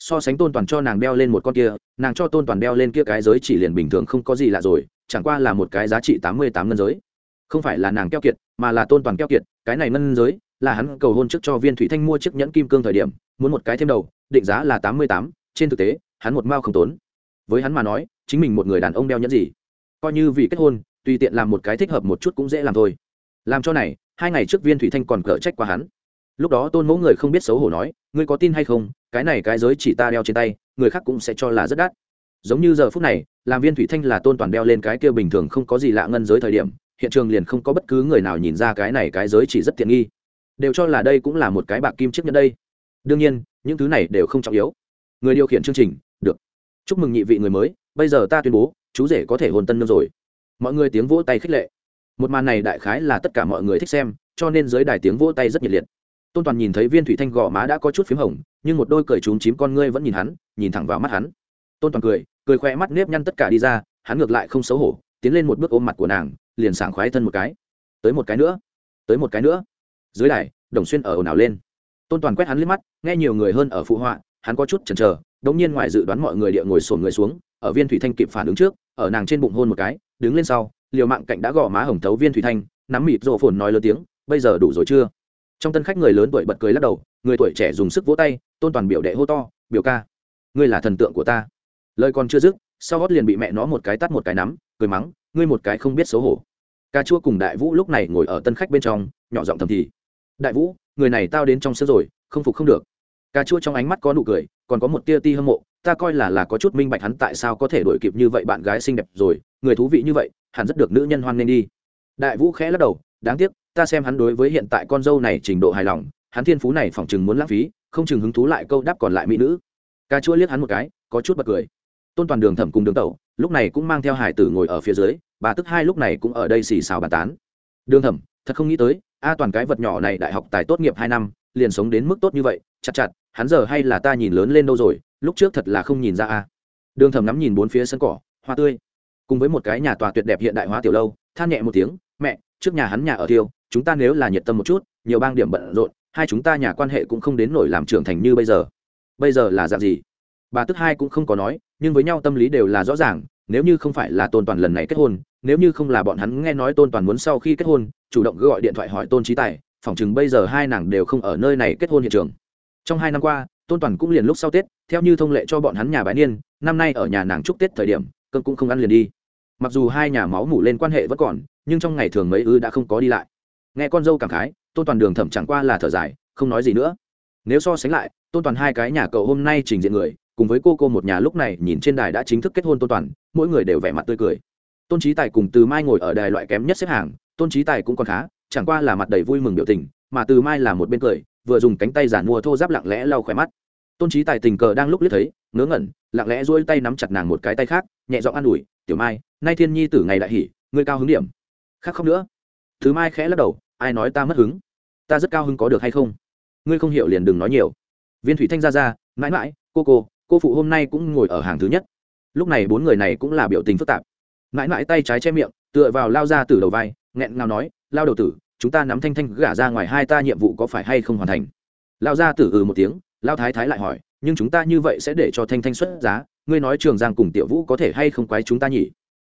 so sánh tôn toàn cho nàng đeo lên một con kia, nàng cho tôn toàn đeo lên kia cái giới chỉ liền bình thường không có gì lạ rồi, chẳng qua là một cái giá trị tám mươi tám ngân giới. Không phải là nàng keo kiệt, mà là tôn toàn keo kiệt, cái này ngân giới là hắn cầu hôn trước cho viên thủy thanh mua chiếc nhẫn kim cương thời điểm, muốn một cái thêm đầu, định giá là tám mươi tám, trên thực tế, hắn một mao không tốn. Với hắn mà nói, chính mình một người đàn ông đeo nhẫn gì? Coi như vì kết hôn, tùy tiện làm một cái thích hợp một chút cũng dễ làm thôi. Làm cho này, hai ngày trước viên thủy thanh còn cỡ trách qua hắn lúc đó tôn mẫu người không biết xấu hổ nói, ngươi có tin hay không? Cái này cái giới chỉ ta đeo trên tay, người khác cũng sẽ cho là rất đắt. Giống như giờ phút này, làm viên thủy thanh là tôn toàn đeo lên cái kia bình thường không có gì lạ ngân giới thời điểm, hiện trường liền không có bất cứ người nào nhìn ra cái này cái giới chỉ rất tiện nghi. Đều cho là đây cũng là một cái bạc kim chiếc nhẫn đây. Đương nhiên, những thứ này đều không trọng yếu. Người điều khiển chương trình, được. Chúc mừng nhị vị người mới, bây giờ ta tuyên bố, chú rể có thể hôn tân nương rồi. Mọi người tiếng vỗ tay khích lệ. Một màn này đại khái là tất cả mọi người thích xem, cho nên dưới đài tiếng vỗ tay rất nhiệt liệt tôn toàn nhìn thấy viên thủy thanh gò má đã có chút p h í m hồng, nhưng một đôi cười trúng chím con ngươi vẫn nhìn hắn, nhìn thẳng vào mắt hắn. tôn toàn cười cười khoe mắt nếp nhăn tất cả đi ra, hắn ngược lại không xấu hổ, tiến lên một bước ôm mặt của nàng, liền sảng khoái thân một cái. tới một cái nữa, tới một cái nữa. dưới đài, đồng xuyên ở ồn ào lên. tôn toàn quét hắn lên mắt, nghe nhiều người hơn ở phụ họa, hắn có chút chần chờ, đống nhiên ngoài dự đoán mọi người địa ngồi sổn người xuống, ở viên thủy thanh kịp phản ứng trước, ở nàng trên bụng hôn một cái, đứng lên sau, liều mạng cạnh đã gõ má hồng thấu viên thủy thanh, nắm mịt rộ phồn nói lớn tiếng, bây giờ đủ rồi chưa? Trong tân khách người lớn tuổi bật cười lắc đầu, người tuổi trẻ dùng sức vỗ tay, tôn toàn biểu đệ hô to, biểu ca, ngươi là thần tượng của ta. Lời còn chưa dứt, sau gót liền bị mẹ nó một cái tắt một cái nắm, cười mắng, ngươi một cái không biết xấu hổ. Ca chua cùng đại vũ lúc này ngồi ở tân khách bên trong, nhỏ giọng thầm thì, đại vũ, người này tao đến trong sân rồi, không phục không được. Ca chua trong ánh mắt có nụ cười, còn có một tia ti hâm mộ, ta coi là là có chút minh bạch hắn tại sao có thể đổi kịp như vậy bạn gái xinh đẹp rồi, người thú vị như vậy, hẳn rất được nữ nhân hoan nghênh đi. Đại vũ khẽ lắc đầu, đáng tiếc ta xem hắn đối với hiện tại con dâu này trình độ hài lòng, hắn thiên phú này phỏng chừng muốn lãng phí, không chừng hứng thú lại câu đáp còn lại mỹ nữ. Cà chua liếc hắn một cái, có chút bật cười. Tôn toàn đường thẩm cùng đường tẩu, lúc này cũng mang theo hải tử ngồi ở phía dưới, bà tức hai lúc này cũng ở đây xì xào bàn tán. Đường thẩm, thật không nghĩ tới, a toàn cái vật nhỏ này đại học tài tốt nghiệp hai năm, liền sống đến mức tốt như vậy, chặt chặt, hắn giờ hay là ta nhìn lớn lên đâu rồi, lúc trước thật là không nhìn ra a. Đường thẩm ngắm nhìn bốn phía sân cỏ, hoa tươi. Cùng với một cái nhà tòa tuyệt đẹp hiện đại hóa tiểu lâu, than nhẹ một tiếng, mẹ, trước nhà hắn nhà ở tiêu chúng ta nếu là nhiệt tâm một chút, nhiều bang điểm bận rộn, hai chúng ta nhà quan hệ cũng không đến nổi làm trưởng thành như bây giờ. Bây giờ là dạng gì? Bà tức hai cũng không có nói, nhưng với nhau tâm lý đều là rõ ràng, nếu như không phải là tôn toàn lần này kết hôn, nếu như không là bọn hắn nghe nói tôn toàn muốn sau khi kết hôn, chủ động gọi điện thoại hỏi tôn trí tài, phỏng chừng bây giờ hai nàng đều không ở nơi này kết hôn hiện trường. Trong hai năm qua, tôn toàn cũng liền lúc sau tết, theo như thông lệ cho bọn hắn nhà bái niên, năm nay ở nhà nàng chúc tết thời điểm cơn cũng không ăn liền đi. Mặc dù hai nhà máu mủ lên quan hệ vẫn còn, nhưng trong ngày thường mấy ư đã không có đi lại nghe con dâu cảm khái, tôn toàn đường thẩm chẳng qua là thở dài, không nói gì nữa. Nếu so sánh lại, tôn toàn hai cái nhà cậu hôm nay trình diện người, cùng với cô cô một nhà lúc này nhìn trên đài đã chính thức kết hôn tôn toàn, mỗi người đều vẻ mặt tươi cười. Tôn trí tài cùng từ mai ngồi ở đài loại kém nhất xếp hàng, tôn trí tài cũng còn khá, chẳng qua là mặt đầy vui mừng biểu tình, mà từ mai là một bên cười, vừa dùng cánh tay giản mua thô giáp lặng lẽ lau khỏe mắt. Tôn trí tài tình cờ đang lúc liếc thấy, ngớ ngẩn, lặng lẽ duỗi tay nắm chặt nàng một cái tay khác, nhẹ giọng an ủi, tiểu mai, nay thiên nhi tử ngày đại hỉ ngươi cao hứng điểm. Khác không nữa thứ mai khẽ lắc đầu, ai nói ta mất hứng? Ta rất cao hứng có được hay không? Ngươi không hiểu liền đừng nói nhiều. Viên thủy thanh ra ra, mãi mãi, cô cô cô phụ hôm nay cũng ngồi ở hàng thứ nhất. Lúc này bốn người này cũng là biểu tình phức tạp. Mãi mãi tay trái che miệng, tựa vào lao ra từ đầu vai, nghẹn ngào nói, lao đầu tử, chúng ta nắm thanh thanh gả ra ngoài hai ta nhiệm vụ có phải hay không hoàn thành? Lao ra tử ừ một tiếng, lao thái thái lại hỏi, nhưng chúng ta như vậy sẽ để cho thanh thanh xuất giá, ngươi nói trường giang cùng tiểu vũ có thể hay không quái chúng ta nhỉ?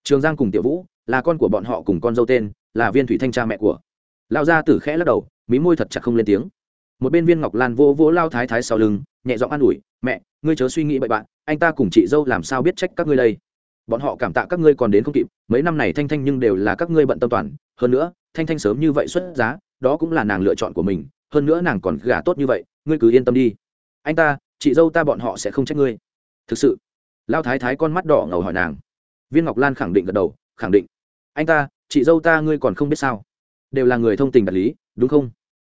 Trường giang cùng tiểu vũ là con của bọn họ cùng con dâu tên là viên thủy thanh cha mẹ của. Lao gia tử khẽ lắc đầu, mí môi thật chặt không lên tiếng. Một bên viên ngọc lan vô vỗ lao thái thái sau lưng, nhẹ giọng an ủi, mẹ, ngươi chớ suy nghĩ bậy bạn, anh ta cùng chị dâu làm sao biết trách các ngươi đây? Bọn họ cảm tạ các ngươi còn đến không kịp, mấy năm này thanh thanh nhưng đều là các ngươi bận tâm toàn. Hơn nữa, thanh thanh sớm như vậy xuất giá, đó cũng là nàng lựa chọn của mình. Hơn nữa nàng còn gả tốt như vậy, ngươi cứ yên tâm đi. Anh ta, chị dâu ta bọn họ sẽ không trách ngươi. Thực sự? Lao thái thái con mắt đỏ ngầu hỏi nàng. Viên ngọc lan khẳng định gật đầu, khẳng định. Anh ta chị dâu ta ngươi còn không biết sao? Đều là người thông tình đạt lý, đúng không?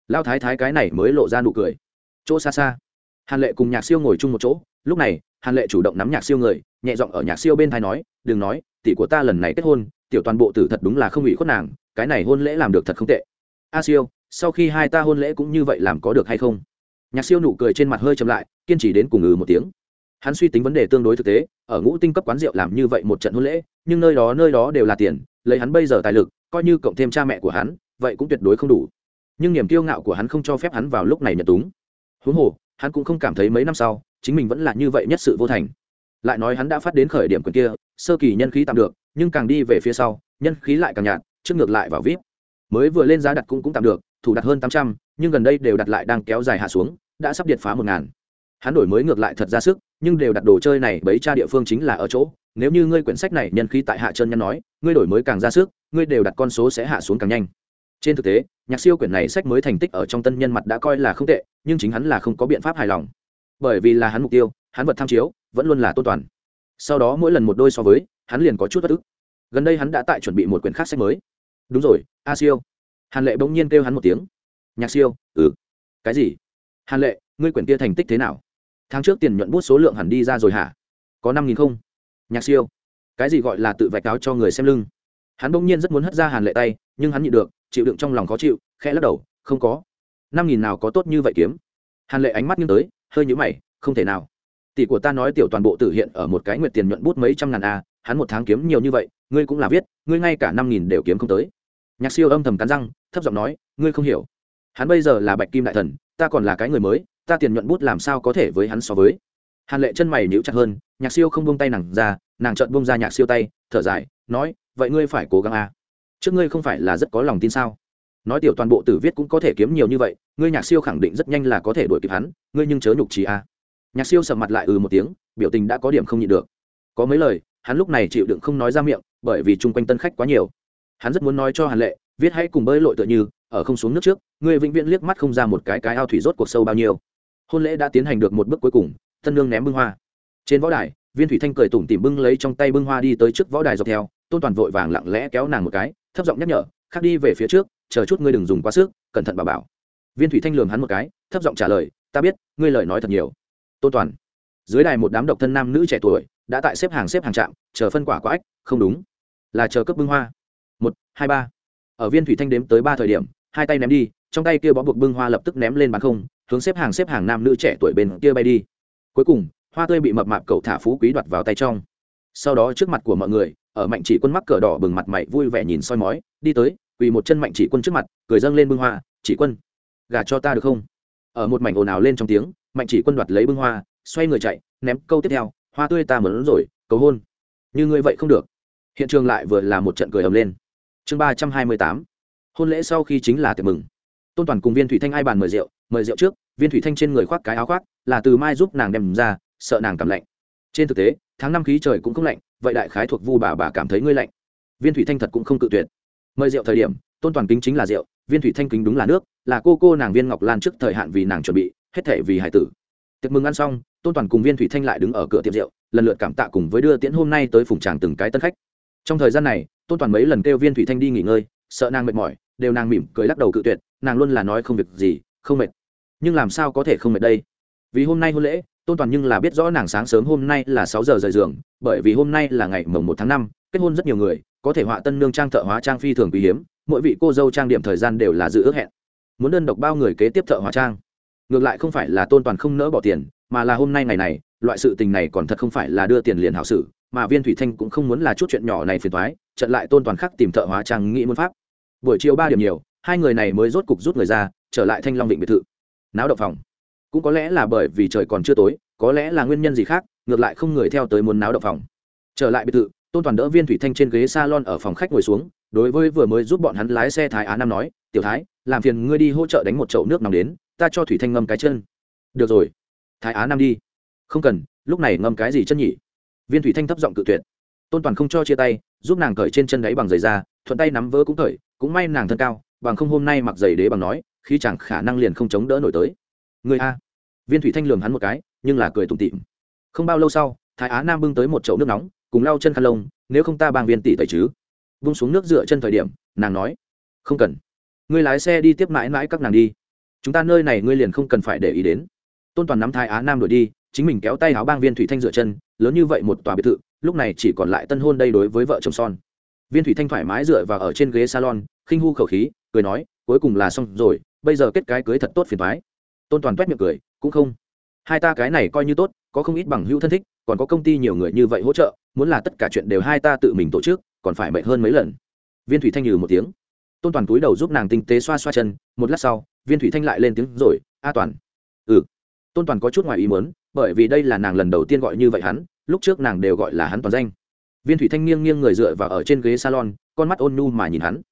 Lao thái thái cái này mới lộ ra nụ cười. Chỗ xa xa, hàn lệ cùng nhạc siêu ngồi chung một chỗ, lúc này, hàn lệ chủ động nắm nhạc siêu người, nhẹ giọng ở nhạc siêu bên thai nói, đừng nói, tỷ của ta lần này kết hôn, tiểu toàn bộ tử thật đúng là không ủy khuất nàng, cái này hôn lễ làm được thật không tệ. A siêu, sau khi hai ta hôn lễ cũng như vậy làm có được hay không? Nhạc siêu nụ cười trên mặt hơi chậm lại, kiên trì đến cùng ừ một tiếng. Hắn suy tính vấn đề tương đối thực tế, ở ngũ tinh cấp quán rượu làm như vậy một trận hôn lễ, nhưng nơi đó nơi đó đều là tiền lấy hắn bây giờ tài lực, coi như cộng thêm cha mẹ của hắn, vậy cũng tuyệt đối không đủ. Nhưng niềm kiêu ngạo của hắn không cho phép hắn vào lúc này nhận túng. Huống hồ, hắn cũng không cảm thấy mấy năm sau, chính mình vẫn là như vậy nhất sự vô thành. Lại nói hắn đã phát đến khởi điểm quyền kia, sơ kỳ nhân khí tạm được, nhưng càng đi về phía sau, nhân khí lại càng nhạt, trước ngược lại vào vip. Mới vừa lên giá đặt cũng cũng tạm được, thủ đặt hơn tám trăm, nhưng gần đây đều đặt lại đang kéo dài hạ xuống, đã sắp điện phá một ngàn hắn đổi mới ngược lại thật ra sức, nhưng đều đặt đồ chơi này bấy cha địa phương chính là ở chỗ, nếu như ngươi quyển sách này nhân khí tại hạ chân nhân nói, ngươi đổi mới càng ra sức, ngươi đều đặt con số sẽ hạ xuống càng nhanh. Trên thực tế, nhạc siêu quyển này sách mới thành tích ở trong tân nhân mặt đã coi là không tệ, nhưng chính hắn là không có biện pháp hài lòng. Bởi vì là hắn mục tiêu, hắn vật tham chiếu, vẫn luôn là tôn toàn. Sau đó mỗi lần một đôi so với, hắn liền có chút bất ức. Gần đây hắn đã tại chuẩn bị một quyển khác sách mới. Đúng rồi, a siêu. Hàn lệ bỗng nhiên kêu hắn một tiếng. Nhạc siêu ừ. Cái gì? Hàn lệ, ngươi quyển kia thành tích thế nào? Tháng trước tiền nhuận bút số lượng hẳn đi ra rồi hả? Có năm nghìn không? Nhạc siêu. Cái gì gọi là tự vạch áo cho người xem lưng? Hắn bỗng nhiên rất muốn hất ra hàn lệ tay, nhưng hắn nhịn được, chịu đựng trong lòng khó chịu, khẽ lắc đầu, không có. Năm nghìn nào có tốt như vậy kiếm? Hàn lệ ánh mắt nghiêng tới, hơi nhũ mày, không thể nào. Tỷ của ta nói tiểu toàn bộ tử hiện ở một cái nguyện tiền nhuận bút mấy trăm ngàn a, hắn một tháng kiếm nhiều như vậy, ngươi cũng là viết, ngươi ngay cả năm nghìn đều kiếm không tới. Nhạc siêu âm thầm cắn răng, thấp giọng nói, ngươi không hiểu. Hắn bây giờ là bạch kim đại thần, ta còn là cái người mới ta tiền nhuận bút làm sao có thể với hắn so với? Hàn lệ chân mày níu chặt hơn, nhạc siêu không bông tay nàng ra, nàng trợn bông ra nhạc siêu tay, thở dài, nói, vậy ngươi phải cố gắng à? trước ngươi không phải là rất có lòng tin sao? Nói tiểu toàn bộ tử viết cũng có thể kiếm nhiều như vậy, ngươi nhạc siêu khẳng định rất nhanh là có thể đuổi kịp hắn, ngươi nhưng chớ nhục trí à? nhạc siêu sầm mặt lại ừ một tiếng, biểu tình đã có điểm không nhịn được. Có mấy lời, hắn lúc này chịu đựng không nói ra miệng, bởi vì chung quanh tân khách quá nhiều. Hắn rất muốn nói cho hàn lệ, viết hãy cùng bơi lội tựa như, ở không xuống nước trước, ngươi vĩnh viễn liếc mắt không ra một cái cái ao thủy rốt cuộc sâu bao nhiêu hôn lễ đã tiến hành được một bước cuối cùng, tân nương ném bưng hoa. Trên võ đài, viên thủy thanh cười tủm tỉm bưng lấy trong tay bưng hoa đi tới trước võ đài dọc theo, tôn toàn vội vàng lặng lẽ kéo nàng một cái, thấp giọng nhắc nhở, khác đi về phía trước, chờ chút ngươi đừng dùng quá sức, cẩn thận bà bảo. Viên thủy thanh lường hắn một cái, thấp giọng trả lời, ta biết, ngươi lời nói thật nhiều. Tôn toàn, dưới đài một đám độc thân nam nữ trẻ tuổi, đã tại xếp hàng xếp hàng trạm, chờ phân quả quá ách, không đúng. Là chờ cấp bưng hoa. Một, hai, ba. Ở viên thủy thanh đếm tới ba thời điểm, hai tay ném đi, trong tay kia bó buộc bưng hoa lập tức ném lên bàn không hướng xếp hàng xếp hàng nam nữ trẻ tuổi bên kia bay đi. Cuối cùng, hoa tươi bị mập mạp cậu thả phú quý đoạt vào tay trong. Sau đó trước mặt của mọi người, ở mạnh chỉ quân mắc cờ đỏ bừng mặt mày vui vẻ nhìn soi mói, đi tới, quỳ một chân mạnh chỉ quân trước mặt, cười dâng lên bưng hoa, chỉ quân gà cho ta được không? Ở một mảnh ồn ào lên trong tiếng, mạnh chỉ quân đoạt lấy bưng hoa, xoay người chạy, ném câu tiếp theo, hoa tươi ta mớn rồi, cầu hôn. Như ngươi vậy không được. Hiện trường lại vừa là một trận cười ầm lên. Chương ba trăm hai mươi tám, hôn lễ sau khi chính là tiệc mừng. Tôn toàn cùng viên thủy thanh ai bàn mời rượu mời rượu trước, viên thủy thanh trên người khoác cái áo khoác, là từ mai giúp nàng đem ra, sợ nàng cảm lạnh. Trên thực tế, tháng năm khí trời cũng không lạnh, vậy đại khái thuộc vu bà bà cảm thấy ngươi lạnh. Viên thủy thanh thật cũng không cự tuyệt. Mời rượu thời điểm, tôn toàn kính chính là rượu, viên thủy thanh kính đúng là nước, là cô cô nàng viên ngọc lan trước thời hạn vì nàng chuẩn bị, hết thể vì hải tử. Tiệc mừng ăn xong, tôn toàn cùng viên thủy thanh lại đứng ở cửa tiệm rượu, lần lượt cảm tạ cùng với đưa tiễn hôm nay tới phùng tràng từng cái tân khách. Trong thời gian này, tôn toàn mấy lần kêu viên thủy thanh đi nghỉ ngơi, sợ nàng mệt mỏi, đều nàng mỉm cười lắc đầu cự tuyệt, nàng luôn là nói không việc gì, không mệt nhưng làm sao có thể không mệt đây? Vì hôm nay hôn lễ, tôn toàn nhưng là biết rõ nàng sáng sớm hôm nay là sáu giờ rời giường, bởi vì hôm nay là ngày mồng một tháng năm, kết hôn rất nhiều người, có thể họa tân nương trang thợ hóa trang phi thường quý hiếm, mỗi vị cô dâu trang điểm thời gian đều là dự ước hẹn. Muốn đơn độc bao người kế tiếp thợ hóa trang. Ngược lại không phải là tôn toàn không nỡ bỏ tiền, mà là hôm nay ngày này, loại sự tình này còn thật không phải là đưa tiền liền hảo sự mà viên thủy thanh cũng không muốn là chút chuyện nhỏ này phiền thoái trận lại tôn toàn khắc tìm thợ hóa trang nghĩ môn pháp. Buổi chiều ba điểm nhiều, hai người này mới rốt cục rút người ra, trở lại thanh long định biệt thự náo động phòng. Cũng có lẽ là bởi vì trời còn chưa tối, có lẽ là nguyên nhân gì khác, ngược lại không người theo tới muốn náo động phòng. Trở lại biệt thự, tôn toàn đỡ viên thủy thanh trên ghế salon ở phòng khách ngồi xuống, đối với vừa mới giúp bọn hắn lái xe thái á nam nói, tiểu thái, làm phiền ngươi đi hỗ trợ đánh một chậu nước nóng đến, ta cho thủy thanh ngâm cái chân. Được rồi. Thái á nam đi. Không cần, lúc này ngâm cái gì chân nhỉ? Viên thủy thanh thấp giọng cự tuyệt. Tôn toàn không cho chia tay, giúp nàng cởi trên chân đáy bằng giày da thuận tay nắm vỡ cũng cởi, cũng may nàng thân cao, bằng không hôm nay mặc giày đế bằng nói khi chẳng khả năng liền không chống đỡ nổi tới. Người a. Viên thủy thanh lường hắn một cái, nhưng là cười tủm tịm không bao lâu sau, thái á nam bưng tới một chậu nước nóng, cùng lau chân khăn lông, nếu không ta bang viên tỷ tẩy chứ? Vung xuống nước dựa chân thời điểm, nàng nói, không cần. Ngươi lái xe đi tiếp mãi mãi các nàng đi. Chúng ta nơi này ngươi liền không cần phải để ý đến. Tôn toàn nắm thái á nam đổi đi, chính mình kéo tay áo bang viên thủy thanh dựa chân, lớn như vậy một tòa biệt thự, lúc này chỉ còn lại tân hôn đây đối với vợ chồng son. Viên thủy thanh thoải mái dựa vào ở trên ghế salon, khinh hu khẩu khí, cười nói, cuối cùng là xong rồi bây giờ kết cái cưới thật tốt phiền thoái. Tôn toàn toét miệng cười, cũng không. Hai ta cái này coi như tốt, có không ít bằng hữu thân thích, còn có công ty nhiều người như vậy hỗ trợ, muốn là tất cả chuyện đều hai ta tự mình tổ chức, còn phải mệt hơn mấy lần. Viên thủy thanh nhừ một tiếng. Tôn toàn túi đầu giúp nàng tinh tế xoa xoa chân, một lát sau, viên thủy thanh lại lên tiếng rồi, a toàn. Ừ. Tôn toàn có chút ngoài ý muốn, bởi vì đây là nàng lần đầu tiên gọi như vậy hắn, lúc trước nàng đều gọi là hắn toàn danh. Viên thủy thanh nghiêng nghiêng người dựa vào ở trên ghế salon, con mắt ôn nhu mà nhìn hắn.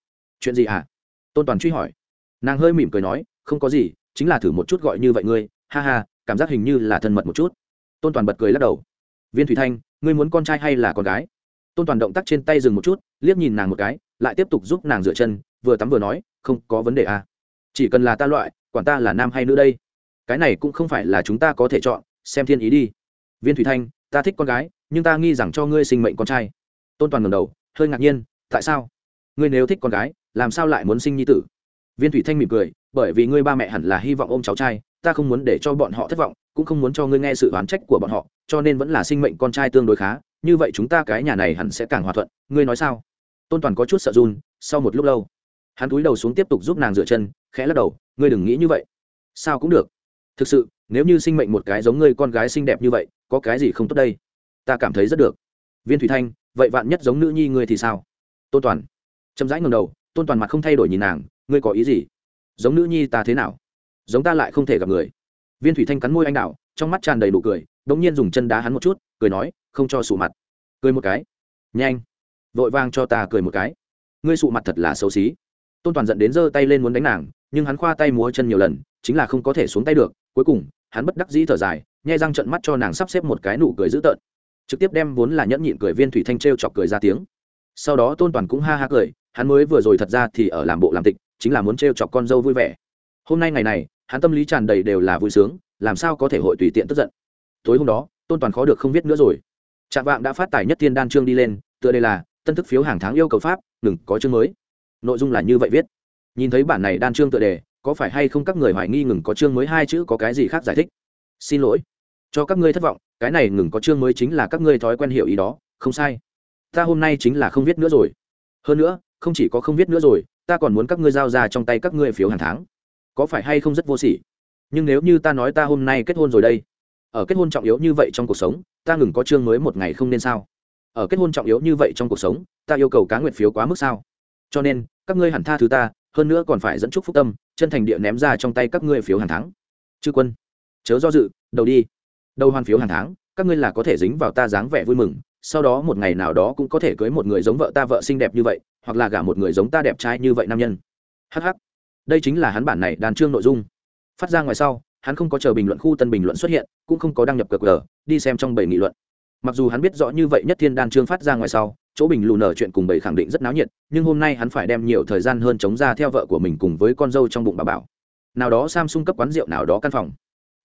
Chuyện gì hả? Tôn toàn truy hỏi nàng hơi mỉm cười nói, không có gì, chính là thử một chút gọi như vậy ngươi. Ha ha, cảm giác hình như là thân mật một chút. Tôn toàn bật cười lắc đầu. Viên thủy thanh, ngươi muốn con trai hay là con gái? Tôn toàn động tác trên tay dừng một chút, liếc nhìn nàng một cái, lại tiếp tục giúp nàng rửa chân, vừa tắm vừa nói, không có vấn đề à. chỉ cần là ta loại, quản ta là nam hay nữ đây. Cái này cũng không phải là chúng ta có thể chọn, xem thiên ý đi. Viên thủy thanh, ta thích con gái, nhưng ta nghi rằng cho ngươi sinh mệnh con trai. Tôn toàn ngầm đầu, hơi ngạc nhiên, tại sao? Ngươi nếu thích con gái, làm sao lại muốn sinh nhi tử? Viên thủy thanh mỉm cười, bởi vì ngươi ba mẹ hẳn là hy vọng ôm cháu trai, ta không muốn để cho bọn họ thất vọng, cũng không muốn cho ngươi nghe sự oán trách của bọn họ, cho nên vẫn là sinh mệnh con trai tương đối khá, như vậy chúng ta cái nhà này hẳn sẽ càng hòa thuận. Ngươi nói sao? Tôn toàn có chút sợ run, sau một lúc lâu, hắn cúi đầu xuống tiếp tục giúp nàng rửa chân, khẽ lắc đầu, ngươi đừng nghĩ như vậy. Sao cũng được. Thực sự, nếu như sinh mệnh một cái giống ngươi con gái xinh đẹp như vậy, có cái gì không tốt đây? Ta cảm thấy rất được. Viên thủy thanh, vậy vạn nhất giống nữ nhi ngươi thì sao? Tôn toàn chậm rãi ngầm đầu, tôn toàn mặt không thay đổi nhìn nàng ngươi có ý gì? Giống nữ nhi ta thế nào? Giống ta lại không thể gặp người. Viên thủy thanh cắn môi anh đạo trong mắt tràn đầy đủ cười đ ỗ n g nhiên dùng chân đá hắn một chút, cười nói, không cho sụ mặt. Cười một cái. Nhanh. Vội vang cho ta cười một cái. Ngươi sụ mặt thật là xấu xí. Tôn toàn dẫn đến giơ tay lên muốn đánh nàng, nhưng hắn khoa tay múa chân nhiều lần, chính là không có thể xuống tay được. Cuối cùng, hắn bất đắc dĩ thở dài, nhai răng trận mắt cho nàng sắp xếp một cái nụ cười dữ tợn. Trực tiếp đem vốn là nhẫn nhịn cười viên thủy thanh t r e o chọc cười ra tiếng. Sau đó tôn toàn cũng ha ha cười, hắn mới vừa rồi thật ra thì ở làm bộ làm tịch chính là muốn t r e o chọc con dâu vui vẻ. Hôm nay ngày này, hắn tâm lý tràn đầy đều là vui sướng, làm sao có thể hội tùy tiện tức giận. Tối hôm đó, tôn toàn khó được không viết nữa rồi. Trạm vạng đã phát tài nhất thiên đan chương đi lên, tựa đây là tân thức phiếu hàng tháng yêu cầu pháp, ngừng, có chương mới. Nội dung là như vậy viết. Nhìn thấy bản này đan chương tựa đề, có phải hay không các người hoài nghi ngừng có chương mới hai chữ có cái gì khác giải thích? Xin lỗi. Cho các ngươi thất vọng, cái này ngừng có chương mới chính là các ngươi thói quen hiểu ý đó, không sai. Ta hôm nay chính là không viết nữa rồi. Hơn nữa, không chỉ có không viết nữa rồi ta còn muốn các ngươi giao ra trong tay các ngươi phiếu hàng tháng. Có phải hay không rất vô sỉ? Nhưng nếu như ta nói ta hôm nay kết hôn rồi đây, ở kết hôn trọng yếu như vậy trong cuộc sống, ta ngừng có chương mới một ngày không nên sao? Ở kết hôn trọng yếu như vậy trong cuộc sống, ta yêu cầu cá nguyện phiếu quá mức sao? Cho nên, các ngươi hẳn tha thứ ta, hơn nữa còn phải dẫn chúc phúc tâm, chân thành địa ném ra trong tay các ngươi phiếu hàng tháng. Chư quân, chớ do dự, đầu đi. Đầu hoàn phiếu hàng tháng, các ngươi là có thể dính vào ta dáng vẻ vui mừng, sau đó một ngày nào đó cũng có thể cưới một người giống vợ ta vợ xinh đẹp như vậy hoặc là gả một người giống ta đẹp trai như vậy nam nhân. Hh đây chính là hắn bản này đàn trương nội dung. Phát ra ngoài sau, hắn không có chờ bình luận khu tân bình luận xuất hiện, cũng không có đăng nhập cờ cờ đi xem trong bảy nghị luận. Mặc dù hắn biết rõ như vậy nhất thiên đan trương phát ra ngoài sau, chỗ bình lù nở chuyện cùng bảy khẳng định rất náo nhiệt, nhưng hôm nay hắn phải đem nhiều thời gian hơn chống ra theo vợ của mình cùng với con dâu trong bụng bà bảo. Nào đó samsung cấp quán rượu, nào đó căn phòng.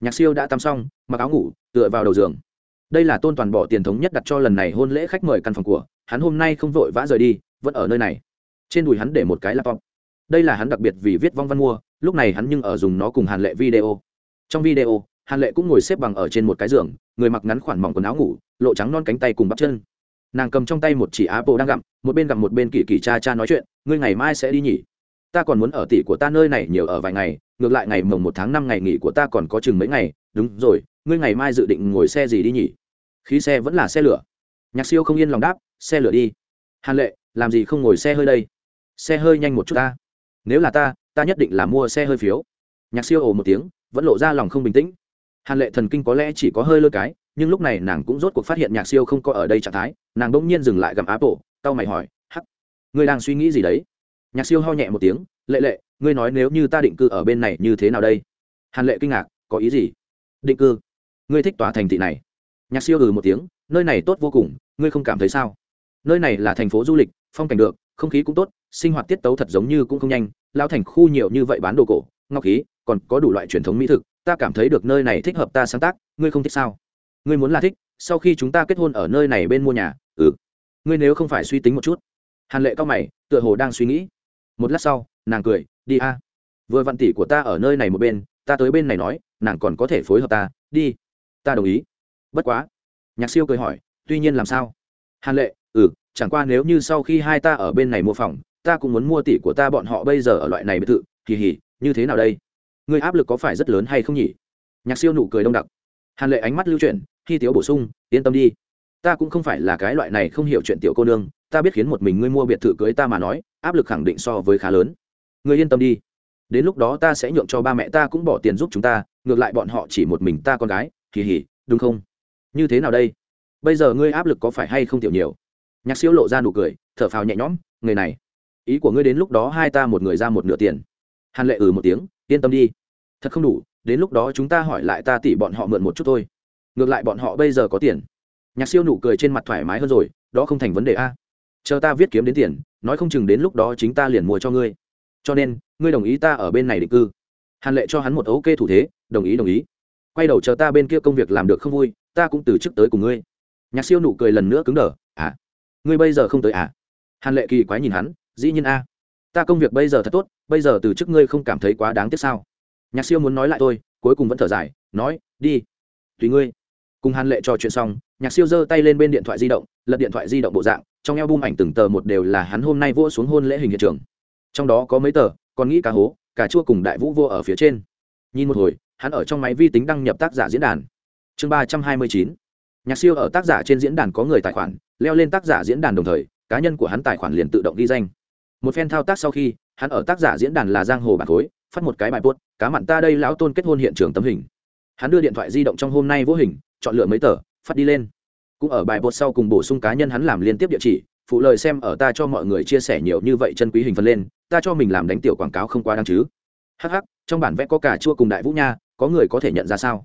Nhạc siêu đã tắm xong, mặc áo ngủ, tựa vào đầu giường. Đây là tôn toàn bỏ tiền thống nhất đặt cho lần này hôn lễ khách mời căn phòng của, hắn hôm nay không vội vã rời đi vẫn ở nơi này. Trên đùi hắn để một cái laptop. Đây là hắn đặc biệt vì viết vong văn mua, lúc này hắn nhưng ở dùng nó cùng hàn lệ video. Trong video, hàn lệ cũng ngồi xếp bằng ở trên một cái giường, người mặc ngắn khoản mỏng quần áo ngủ, lộ trắng non cánh tay cùng bắp chân. Nàng cầm trong tay một chỉ apple đang gặm, một bên gặm một bên kỳ kỳ cha cha nói chuyện, ngươi ngày mai sẽ đi nhỉ? Ta còn muốn ở tỷ của ta nơi này nhiều ở vài ngày, ngược lại ngày mồng một tháng năm ngày nghỉ của ta còn có chừng mấy ngày. Đúng rồi, ngươi ngày mai dự định ngồi xe gì đi nhỉ? Khí xe vẫn là xe lửa. Nhạc siêu không yên lòng đáp, xe lửa đi. Hàn lệ làm gì không ngồi xe hơi đây? Xe hơi nhanh một chút ta. Nếu là ta ta nhất định là mua xe hơi phiếu. Nhạc siêu ồ một tiếng, vẫn lộ ra lòng không bình tĩnh. Hàn lệ thần kinh có lẽ chỉ có hơi lơ cái, nhưng lúc này nàng cũng rốt cuộc phát hiện nhạc siêu không có ở đây trạng thái, nàng bỗng nhiên dừng lại gặm áp bộ tao mày hỏi, hắc, ngươi đang suy nghĩ gì đấy? Nhạc siêu ho nhẹ một tiếng, lệ lệ, ngươi nói nếu như ta định cư ở bên này như thế nào đây? Hàn lệ kinh ngạc, có ý gì? Định cư? Ngươi thích tòa thành thị này. Nhạc siêu ừ một tiếng, nơi này tốt vô cùng, ngươi không cảm thấy sao? Nơi này là thành phố du lịch, phong cảnh được, không khí cũng tốt, sinh hoạt tiết tấu thật giống như cũng không nhanh. Lao thành khu nhiều như vậy bán đồ cổ, ngọc khí, còn có đủ loại truyền thống mỹ thực, ta cảm thấy được nơi này thích hợp ta sáng tác, ngươi không thích sao? Ngươi muốn là thích, sau khi chúng ta kết hôn ở nơi này bên mua nhà ừ. Ngươi nếu không phải suy tính một chút. Hàn lệ cao mày, tựa hồ đang suy nghĩ. Một lát sau, nàng cười, đi a. Vừa vạn tỷ của ta ở nơi này một bên, ta tới bên này nói, nàng còn có thể phối hợp ta, đi. Ta đồng ý. Bất quá. Nhạc siêu cười hỏi, tuy nhiên làm sao? Hàn lệ chẳng qua nếu như sau khi hai ta ở bên này mua phòng, ta cũng muốn mua tỷ của ta bọn họ bây giờ ở loại này biệt thự, kỳ hỉ, như thế nào đây? Người áp lực có phải rất lớn hay không nhỉ? Nhạc siêu nụ cười đông đặc. Hàn lệ ánh mắt lưu chuyển khi tiếu bổ sung, yên tâm đi. Ta cũng không phải là cái loại này không hiểu chuyện tiểu cô nương, ta biết khiến một mình ngươi mua biệt thự cưới ta mà nói, áp lực khẳng định so với khá lớn. Ngươi yên tâm đi. Đến lúc đó ta sẽ nhượng cho ba mẹ ta cũng bỏ tiền giúp chúng ta, ngược lại bọn họ chỉ một mình ta con gái, kỳ hỉ, đúng không? Như thế nào đây? Bây giờ ngươi áp lực có phải hay không tiểu nhiều? Nhạc siêu lộ ra nụ cười, thở phào nhẹ nhõm, người này, ý của ngươi đến lúc đó hai ta một người ra một nửa tiền. Hàn lệ ừ một tiếng, yên tâm đi, thật không đủ, đến lúc đó chúng ta hỏi lại ta tỉ bọn họ mượn một chút thôi. Ngược lại bọn họ bây giờ có tiền. Nhạc siêu nụ cười trên mặt thoải mái hơn rồi, đó không thành vấn đề a. Chờ ta viết kiếm đến tiền, nói không chừng đến lúc đó chính ta liền mua cho ngươi. Cho nên, ngươi đồng ý ta ở bên này định cư. Hàn lệ cho hắn một ok thủ thế, đồng ý đồng ý. Quay đầu chờ ta bên kia công việc làm được không vui, ta cũng từ chức tới cùng ngươi. Nhạc siêu nụ cười lần nữa cứng đờ à ngươi bây giờ không tới à? Hàn lệ kỳ quái nhìn hắn, dĩ nhiên a. Ta công việc bây giờ thật tốt, bây giờ từ chức ngươi không cảm thấy quá đáng tiếc sao? Nhạc siêu muốn nói lại tôi cuối cùng vẫn thở dài, nói, đi. Tùy ngươi. Cùng hàn lệ trò chuyện xong, nhạc siêu giơ tay lên bên điện thoại di động, lật điện thoại di động bộ dạng, trong eo bung ảnh từng tờ một đều là hắn hôm nay vua xuống hôn lễ hình hiện trường. Trong đó có mấy tờ, còn nghĩ cá hố, cả chua cùng đại vũ vô ở phía trên. Nhìn một hồi, hắn ở trong máy vi tính đăng nhập tác giả diễn đàn. Chương ba trăm hai mươi chín. Nhạc siêu ở tác giả trên diễn đàn có người tài khoản leo lên tác giả diễn đàn đồng thời, cá nhân của hắn tài khoản liền tự động ghi danh. Một phen thao tác sau khi, hắn ở tác giả diễn đàn là giang hồ bản khối phát một cái bài buốt cá mặn ta đây lão tôn kết hôn hiện trường tấm hình. Hắn đưa điện thoại di động trong hôm nay vô hình, chọn lựa mấy tờ, phát đi lên. Cũng ở bài buốt sau cùng bổ sung cá nhân hắn làm liên tiếp địa chỉ, phụ lời xem ở ta cho mọi người chia sẻ nhiều như vậy chân quý hình phân lên, ta cho mình làm đánh tiểu quảng cáo không quá đáng chứ. Hh trong bản vẽ có cả chua cùng đại vũ nha, có người có thể nhận ra sao?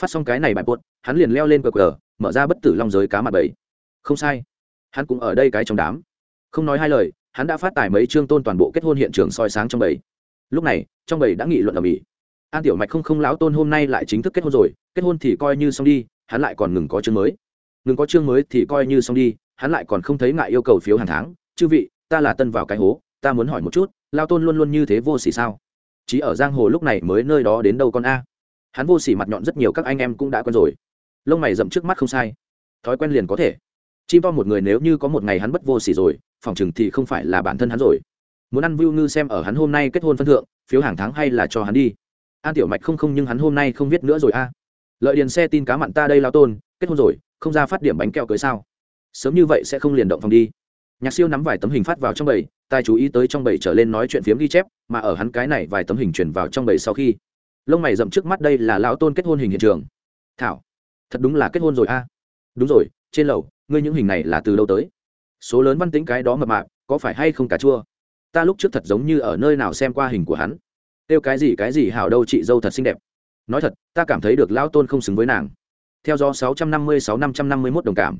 Phát xong cái này bài buốt hắn liền leo lên cờ cờ mở ra bất tử long giới cá mặt bảy không sai. Hắn cũng ở đây cái trong đám. Không nói hai lời, hắn đã phát tài mấy chương tôn toàn bộ kết hôn hiện trường soi sáng trong bầy. Lúc này, trong bầy đã nghị luận ở mỹ. An tiểu mạch không không lão tôn hôm nay lại chính thức kết hôn rồi, kết hôn thì coi như xong đi, hắn lại còn ngừng có chương mới. Ngừng có chương mới thì coi như xong đi, hắn lại còn không thấy ngại yêu cầu phiếu hàng tháng. Chư vị, ta là tân vào cái hố, ta muốn hỏi một chút lao tôn luôn luôn như thế vô s ỉ sao? Chí ở giang hồ lúc này mới nơi đó đến đâu con a? Hắn vô s ỉ mặt nhọn rất nhiều các anh em cũng đã quen rồi. Lông mày rậm trước mắt không sai. Thói quen liền có thể chim to một người nếu như có một ngày hắn bất vô s ỉ rồi, phòng chừng thì không phải là bản thân hắn rồi. Muốn ăn vưu ngư xem ở hắn hôm nay kết hôn phân thượng, phiếu hàng tháng hay là cho hắn đi. An tiểu mạch không không nhưng hắn hôm nay không viết nữa rồi a. Lợi điền xe tin cá mặn ta đây lao tôn, kết hôn rồi, không ra phát điểm bánh kẹo cưới sao? Sớm như vậy sẽ không liền động phòng đi. Nhạc siêu nắm vài tấm hình phát vào trong bầy, tài chú ý tới trong bầy trở lên nói chuyện phiếm ghi chép, mà ở hắn cái này vài tấm hình chuyển vào trong bầy sau khi. Lông mày rậm trước mắt đây là lão tôn kết hôn hình hiện trường. Thảo, thật đúng là kết hôn rồi a. Đúng rồi, trên lầu ngươi những hình này là từ đâu tới? Số lớn văn tính cái đó mập mạp, có phải hay không cà chua? Ta lúc trước thật giống như ở nơi nào xem qua hình của hắn. Kêu cái gì cái gì hảo đâu chị dâu thật xinh đẹp. Nói thật, ta cảm thấy được lão tôn không xứng với nàng. Theo do sáu trăm năm mươi sáu năm trăm năm mươi mốt đồng cảm.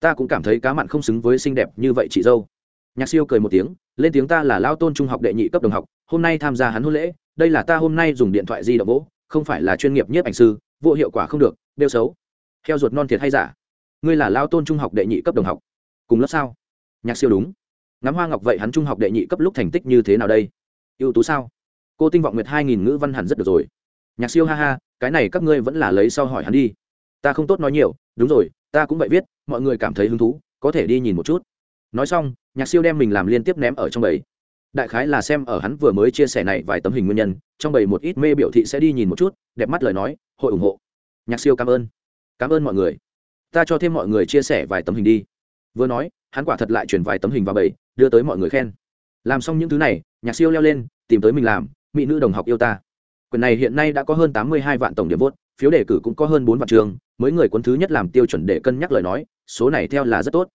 Ta cũng cảm thấy cá mặn không xứng với xinh đẹp như vậy chị dâu. Nhạc siêu cười một tiếng, lên tiếng ta là lao tôn trung học đệ nhị cấp đồng học, hôm nay tham gia hắn hôn lễ, đây là ta hôm nay dùng điện thoại di động vỗ, không phải là chuyên nghiệp nhiếp ảnh sư, vô hiệu quả không được đeo xấu. Theo ruột non thiệt hay giả? Ngươi là lao tôn trung học đệ nhị cấp đồng học. Cùng lớp sao? Nhạc siêu đúng. Ngắm hoa ngọc vậy hắn trung học đệ nhị cấp lúc thành tích như thế nào đây? Ưu tú sao? Cô tinh vọng nguyệt hai nghìn ngữ văn hẳn rất được rồi. Nhạc siêu ha ha, cái này các ngươi vẫn là lấy sau hỏi hắn đi. Ta không tốt nói nhiều, đúng rồi, ta cũng vậy viết, mọi người cảm thấy hứng thú, có thể đi nhìn một chút. Nói xong, nhạc siêu đem mình làm liên tiếp ném ở trong bầy. Đại khái là xem ở hắn vừa mới chia sẻ này vài tấm hình nguyên nhân, trong bầy một ít mê biểu thị sẽ đi nhìn một chút, đẹp mắt lời nói, hội ủng hộ. Nhạc siêu cảm ơn. Cảm ơn mọi người ta cho thêm mọi người chia sẻ vài tấm hình đi. Vừa nói, hắn quả thật lại chuyển vài tấm hình vào bầy, đưa tới mọi người khen. Làm xong những thứ này, nhạc siêu leo lên, tìm tới mình làm, mỹ nữ đồng học yêu ta. Quyền này hiện nay đã có hơn tám mươi hai vạn tổng điểm vốt phiếu đề cử cũng có hơn bốn vạn trường, mới người cuốn thứ nhất làm tiêu chuẩn để cân nhắc lời nói, số này theo là rất tốt.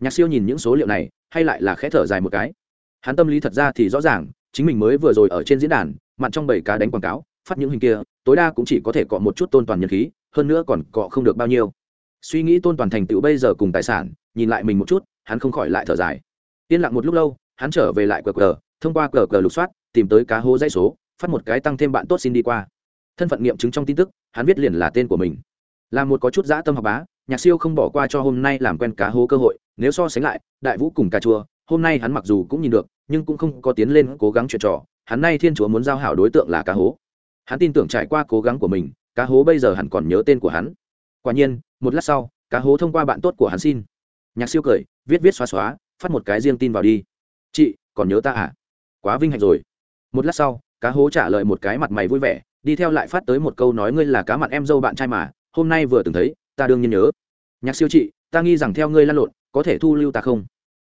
Nhạc siêu nhìn những số liệu này, hay lại là khẽ thở dài một cái. Hắn tâm lý thật ra thì rõ ràng, chính mình mới vừa rồi ở trên diễn đàn mặn trong bảy cá đánh quảng cáo, phát những hình kia, tối đa cũng chỉ có thể cọ một chút tôn toàn nhân khí, hơn nữa còn cọ không được bao nhiêu suy nghĩ tôn toàn thành tựu bây giờ cùng tài sản, nhìn lại mình một chút, hắn không khỏi lại thở dài. Yên lặng một lúc lâu, hắn trở về lại cờ cờ thông qua cờ cờ lục soát, tìm tới cá hố dãy số, phát một cái tăng thêm bạn tốt xin đi qua. Thân phận nghiệm chứng trong tin tức, hắn viết liền là tên của mình. Là một có chút dã tâm học bá, nhạc siêu không bỏ qua cho hôm nay làm quen cá hố cơ hội, nếu so sánh lại, đại vũ cùng cà chua, hôm nay hắn mặc dù cũng nhìn được, nhưng cũng không có tiến lên cố gắng chuyện trò, hắn nay thiên chúa muốn giao hảo đối tượng là cá hố. Hắn tin tưởng trải qua cố gắng của mình, cá hố bây giờ hẳn còn nhớ tên của hắn quả nhiên, một lát sau, cá hố thông qua bạn tốt của hắn xin. Nhạc siêu cười, viết viết xóa xóa, phát một cái riêng tin vào đi. Chị, còn nhớ ta à? Quá vinh hạnh rồi. Một lát sau, cá hố trả lời một cái mặt mày vui vẻ, đi theo lại phát tới một câu nói ngươi là cá mặt em dâu bạn trai mà, hôm nay vừa từng thấy, ta đương nhiên nhớ. Nhạc siêu chị, ta nghi rằng theo ngươi lăn lộn, có thể thu lưu ta không?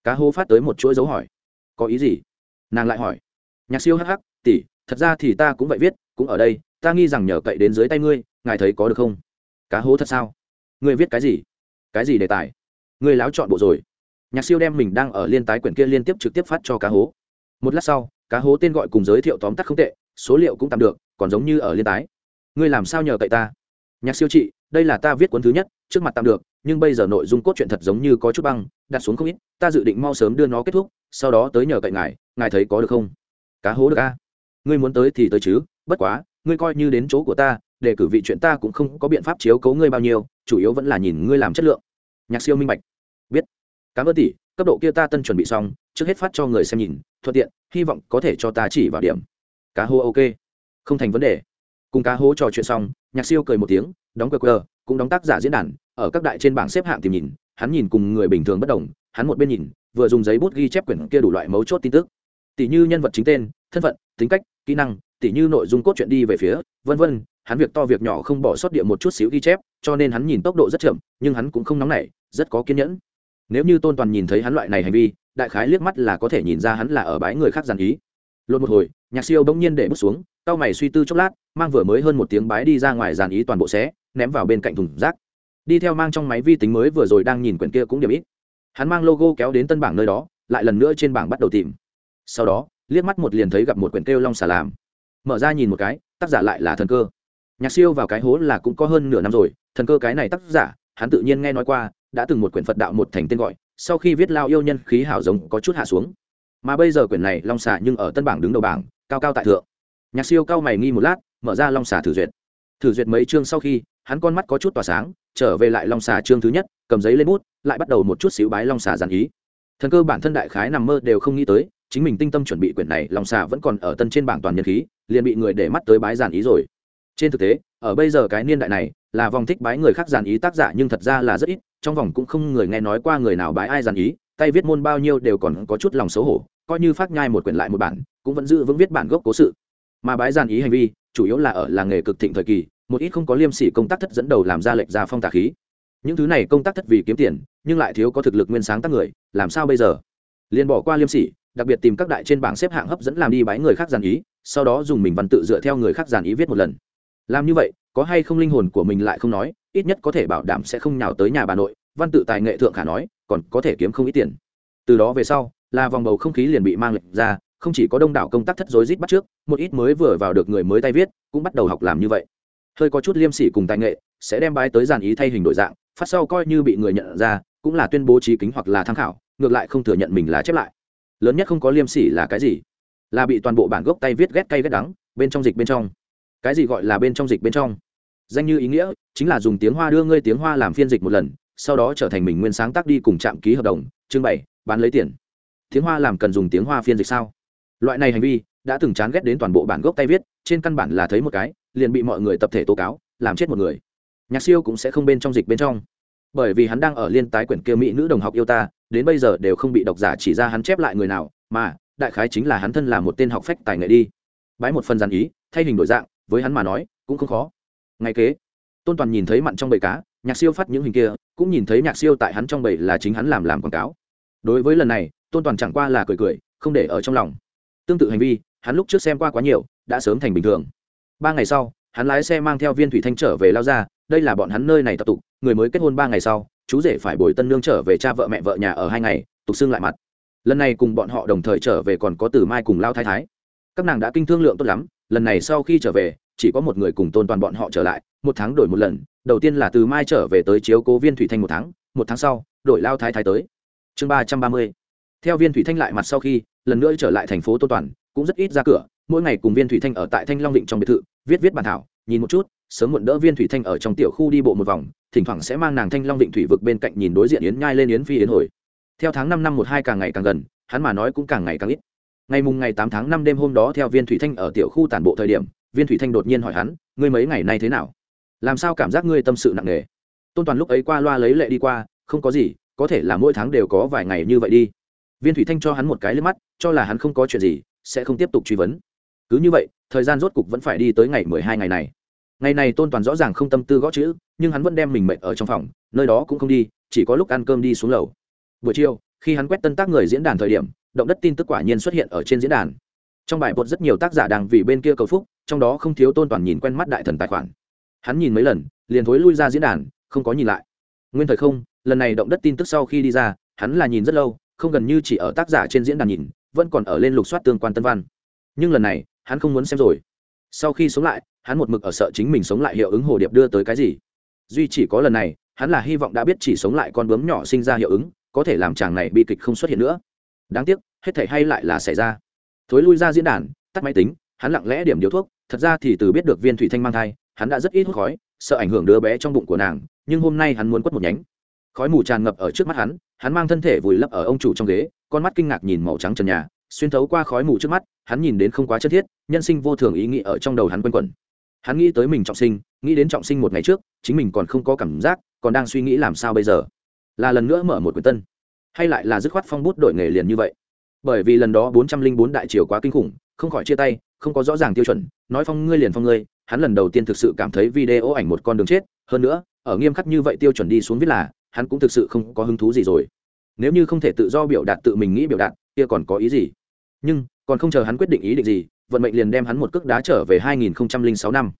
Cá hố phát tới một chuỗi dấu hỏi. Có ý gì? Nàng lại hỏi. Nhạc siêu hắc hắc tỉ thật ra thì ta cũng vậy viết, cũng ở đây, ta nghi rằng nhờ cậy đến dưới tay ngươi, ngài thấy có được không? Cá hố thật sao? Ngươi viết cái gì? Cái gì đề tài? Ngươi láo chọn bộ rồi. Nhạc siêu đem mình đang ở liên tái quyển kia liên tiếp trực tiếp phát cho cá hố. Một lát sau, cá hố tên gọi cùng giới thiệu tóm tắt không tệ, số liệu cũng tạm được, còn giống như ở liên tái. Ngươi làm sao nhờ cậy ta? Nhạc siêu chị, đây là ta viết cuốn thứ nhất, trước mặt tạm được, nhưng bây giờ nội dung cốt truyện thật giống như có chút băng, đặt xuống không ít, ta dự định mau sớm đưa nó kết thúc, sau đó tới nhờ cậy ngài ngài thấy có được không? Cá hố được a? Ngươi muốn tới thì tới chứ, bất quá ngươi coi như đến chỗ của ta, để cử vị chuyện ta cũng không có biện pháp chiếu cố ngươi bao nhiêu, chủ yếu vẫn là nhìn ngươi làm chất lượng. Nhạc siêu minh bạch. Biết. Cảm ơn tỷ, cấp độ kia ta tân chuẩn bị xong, trước hết phát cho người xem nhìn, thuận tiện, hy vọng có thể cho ta chỉ vào điểm. Cá hố ok. Không thành vấn đề. Cùng cá hố trò chuyện xong, nhạc siêu cười một tiếng, đóng cờ cờ cũng đóng tác giả diễn đàn, ở các đại trên bảng xếp hạng tìm nhìn, hắn nhìn cùng người bình thường bất đồng, hắn một bên nhìn, vừa dùng giấy bút ghi chép quyển kia đủ loại mấu chốt tin tức. Tỷ như nhân vật chính tên, thân phận, tính cách, kỹ năng tỉ như nội dung cốt truyện đi về phía, vân vân, hắn việc to việc nhỏ không bỏ sót địa một chút xíu ghi chép, cho nên hắn nhìn tốc độ rất chậm, nhưng hắn cũng không nóng nảy, rất có kiên nhẫn. Nếu như tôn toàn nhìn thấy hắn loại này hành vi, đại khái liếc mắt là có thể nhìn ra hắn là ở bái người khác giàn ý. Lột một hồi, nhạc siêu bỗng nhiên để bước xuống tao mày suy tư chốc lát, mang vừa mới hơn một tiếng bái đi ra ngoài giàn ý toàn bộ xé, ném vào bên cạnh thùng rác. Đi theo mang trong máy vi tính mới vừa rồi đang nhìn quyển kia cũng điểm ít. Hắn mang logo kéo đến tân bảng nơi đó, lại lần nữa trên bảng bắt đầu tìm. Sau đó, liếc mắt một liền thấy gặp một quyển kêu long xà làm mở ra nhìn một cái, tác giả lại là thần cơ. Nhạc siêu vào cái hố là cũng có hơn nửa năm rồi, thần cơ cái này tác giả, hắn tự nhiên nghe nói qua, đã từng một quyển phật đạo một thành tên gọi, sau khi viết lao yêu nhân khí hảo giống có chút hạ xuống. Mà bây giờ quyển này long xà nhưng ở tân bảng đứng đầu bảng, cao cao tại thượng. Nhạc siêu cao mày nghi một lát, mở ra long xà thử duyệt. Thử duyệt mấy chương sau khi, hắn con mắt có chút tỏa sáng, trở về lại long xà chương thứ nhất, cầm giấy lên bút, lại bắt đầu một chút xíu bái long xà giàn ý. Thần cơ bản thân đại khái nằm mơ đều không nghĩ tới, chính mình tinh tâm chuẩn bị quyển này, long xà vẫn còn ở tân trên bảng toàn nhân khí liền bị người để mắt tới bái giản ý rồi. Trên thực tế, ở bây giờ cái niên đại này, là vòng thích bái người khác giản ý tác giả nhưng thật ra là rất ít, trong vòng cũng không người nghe nói qua người nào bái ai giản ý, tay viết môn bao nhiêu đều còn có chút lòng xấu hổ, coi như phát nhai một quyển lại một bản, cũng vẫn giữ vững viết bản gốc cố sự. Mà bái giản ý hành vi, chủ yếu là ở làng nghề cực thịnh thời kỳ, một ít không có liêm sỉ công tác thất dẫn đầu làm ra lệnh ra phong tà khí. Những thứ này công tác thất vì kiếm tiền, nhưng lại thiếu có thực lực nguyên sáng tác người, làm sao bây giờ? Liền bỏ qua liêm sỉ đặc biệt tìm các đại trên bảng xếp hạng hấp dẫn làm đi bái người khác giàn ý, sau đó dùng mình văn tự dựa theo người khác giàn ý viết một lần. Làm như vậy, có hay không linh hồn của mình lại không nói, ít nhất có thể bảo đảm sẽ không nhào tới nhà bà nội, văn tự tài nghệ thượng khả nói, còn có thể kiếm không ít tiền. Từ đó về sau, là vòng bầu không khí liền bị mang lệch ra, không chỉ có đông đảo công tác thất rối rít bắt trước, một ít mới vừa vào được người mới tay viết, cũng bắt đầu học làm như vậy. Hơi có chút liêm sỉ cùng tài nghệ, sẽ đem bái tới giàn ý thay hình đổi dạng, phát sau coi như bị người nhận ra, cũng là tuyên bố trí kính hoặc là tham khảo, ngược lại không thừa nhận mình là chép lại lớn nhất không có liêm sỉ là cái gì? Là bị toàn bộ bản gốc tay viết ghét cay ghét đắng, bên trong dịch bên trong. Cái gì gọi là bên trong dịch bên trong? Danh như ý nghĩa chính là dùng tiếng hoa đưa ngươi tiếng hoa làm phiên dịch một lần, sau đó trở thành mình nguyên sáng tác đi cùng trạm ký hợp đồng trưng bày bán lấy tiền. Tiếng hoa làm cần dùng tiếng hoa phiên dịch sao? Loại này hành vi đã từng chán ghét đến toàn bộ bản gốc tay viết, trên căn bản là thấy một cái, liền bị mọi người tập thể tố cáo, làm chết một người. Nhạc siêu cũng sẽ không bên trong dịch bên trong. Bởi vì hắn đang ở liên tái quyển kia mỹ nữ đồng học yêu ta đến bây giờ đều không bị độc giả chỉ ra hắn chép lại người nào, mà, đại khái chính là hắn thân là một tên học phách tài nghệ đi. Bái một phần giàn ý, thay hình đổi dạng, với hắn mà nói, cũng không khó. Ngay kế, tôn toàn nhìn thấy mặn trong bầy cá, nhạc siêu phát những hình kia, cũng nhìn thấy nhạc siêu tại hắn trong bầy là chính hắn làm làm quảng cáo. Đối với lần này, tôn toàn chẳng qua là cười cười, không để ở trong lòng. Tương tự hành vi, hắn lúc trước xem qua quá nhiều, đã sớm thành bình thường. Ba ngày sau, hắn lái xe mang theo viên thủy thanh trở về lao ra, đây là bọn hắn nơi này tập tục người mới kết hôn ba ngày sau chú rể phải bồi tân nương trở về cha vợ mẹ vợ nhà ở hai ngày, tục xưng lại mặt. Lần này cùng bọn họ đồng thời trở về còn có từ mai cùng lao thái thái. Các nàng đã kinh thương lượng tốt lắm, lần này sau khi trở về, chỉ có một người cùng tôn toàn bọn họ trở lại, một tháng đổi một lần, đầu tiên là từ mai trở về tới chiếu cố viên thủy thanh một tháng một tháng sau, đổi lao thái thái tới. Chương ba trăm ba mươi. Theo viên thủy thanh lại mặt sau khi, lần nữa trở lại thành phố tôn toàn, cũng rất ít ra cửa, mỗi ngày cùng viên thủy thanh ở tại thanh long định trong biệt thự, viết viết bản thảo nhìn một chút, sớm muộn đỡ viên thủy thanh ở trong tiểu khu đi bộ một vòng, thỉnh thoảng sẽ mang nàng thanh long định thủy vực bên cạnh nhìn đối diện yến nhai lên yến phi yến hồi. Theo tháng năm năm một hai càng ngày càng gần, hắn mà nói cũng càng ngày càng ít. Ngày mùng ngày tám tháng năm đêm hôm đó theo viên thủy thanh ở tiểu khu tản bộ thời điểm, viên thủy thanh đột nhiên hỏi hắn, ngươi mấy ngày nay thế nào? Làm sao cảm giác ngươi tâm sự nặng nề? Tôn toàn lúc ấy qua loa lấy lệ đi qua, không có gì, có thể là mỗi tháng đều có vài ngày như vậy đi. Viên thủy thanh cho hắn một cái lên mắt, cho là hắn không có chuyện gì, sẽ không tiếp tục truy vấn cứ như vậy, thời gian rốt cục vẫn phải đi tới ngày mười hai ngày này. Ngày này tôn toàn rõ ràng không tâm tư gõ chữ, nhưng hắn vẫn đem mình mệt ở trong phòng, nơi đó cũng không đi, chỉ có lúc ăn cơm đi xuống lầu. Buổi chiều, khi hắn quét tân tác người diễn đàn thời điểm, động đất tin tức quả nhiên xuất hiện ở trên diễn đàn. Trong bài bột rất nhiều tác giả đang vì bên kia cầu phúc, trong đó không thiếu tôn toàn nhìn quen mắt đại thần tài khoản. Hắn nhìn mấy lần, liền thối lui ra diễn đàn, không có nhìn lại. Nguyên thời không, lần này động đất tin tức sau khi đi ra, hắn là nhìn rất lâu, không gần như chỉ ở tác giả trên diễn đàn nhìn, vẫn còn ở lên lục soát tương quan tân văn. Nhưng lần này hắn không muốn xem rồi. Sau khi sống lại, hắn một mực ở sợ chính mình sống lại hiệu ứng hồ điệp đưa tới cái gì. Duy chỉ có lần này, hắn là hy vọng đã biết chỉ sống lại con bướm nhỏ sinh ra hiệu ứng, có thể làm chàng này bi kịch không xuất hiện nữa. Đáng tiếc, hết thể hay lại là xảy ra. Thối lui ra diễn đàn, tắt máy tính, hắn lặng lẽ điểm điếu thuốc, thật ra thì từ biết được viên thủy thanh mang thai, hắn đã rất ít hút khói, sợ ảnh hưởng đứa bé trong bụng của nàng, nhưng hôm nay hắn muốn quất một nhánh. Khói mù tràn ngập ở trước mắt hắn hắn mang thân thể vùi lấp ở ông chủ trong ghế, con mắt kinh ngạc nhìn màu trắng trần nhà, xuyên thấu qua khói mù trước mắt, hắn nhìn đến không quá chân thiết nhân sinh vô thường ý nghĩ ở trong đầu hắn quanh quẩn. Hắn nghĩ tới mình trọng sinh, nghĩ đến trọng sinh một ngày trước, chính mình còn không có cảm giác, còn đang suy nghĩ làm sao bây giờ. Là lần nữa mở một quyển tân, hay lại là dứt khoát phong bút đổi nghề liền như vậy? Bởi vì lần đó bốn trăm linh bốn đại triều quá kinh khủng, không khỏi chia tay, không có rõ ràng tiêu chuẩn, nói phong ngươi liền phong ngươi, hắn lần đầu tiên thực sự cảm thấy video ảnh một con đường chết, hơn nữa, ở nghiêm khắc như vậy tiêu chuẩn đi xuống viết là, hắn cũng thực sự không có hứng thú gì rồi. Nếu như không thể tự do biểu đạt tự mình nghĩ biểu đạt, kia còn có ý gì? Nhưng, còn không chờ hắn quyết định ý định gì vận mệnh liền đem hắn một cước đá trở về 2006 năm.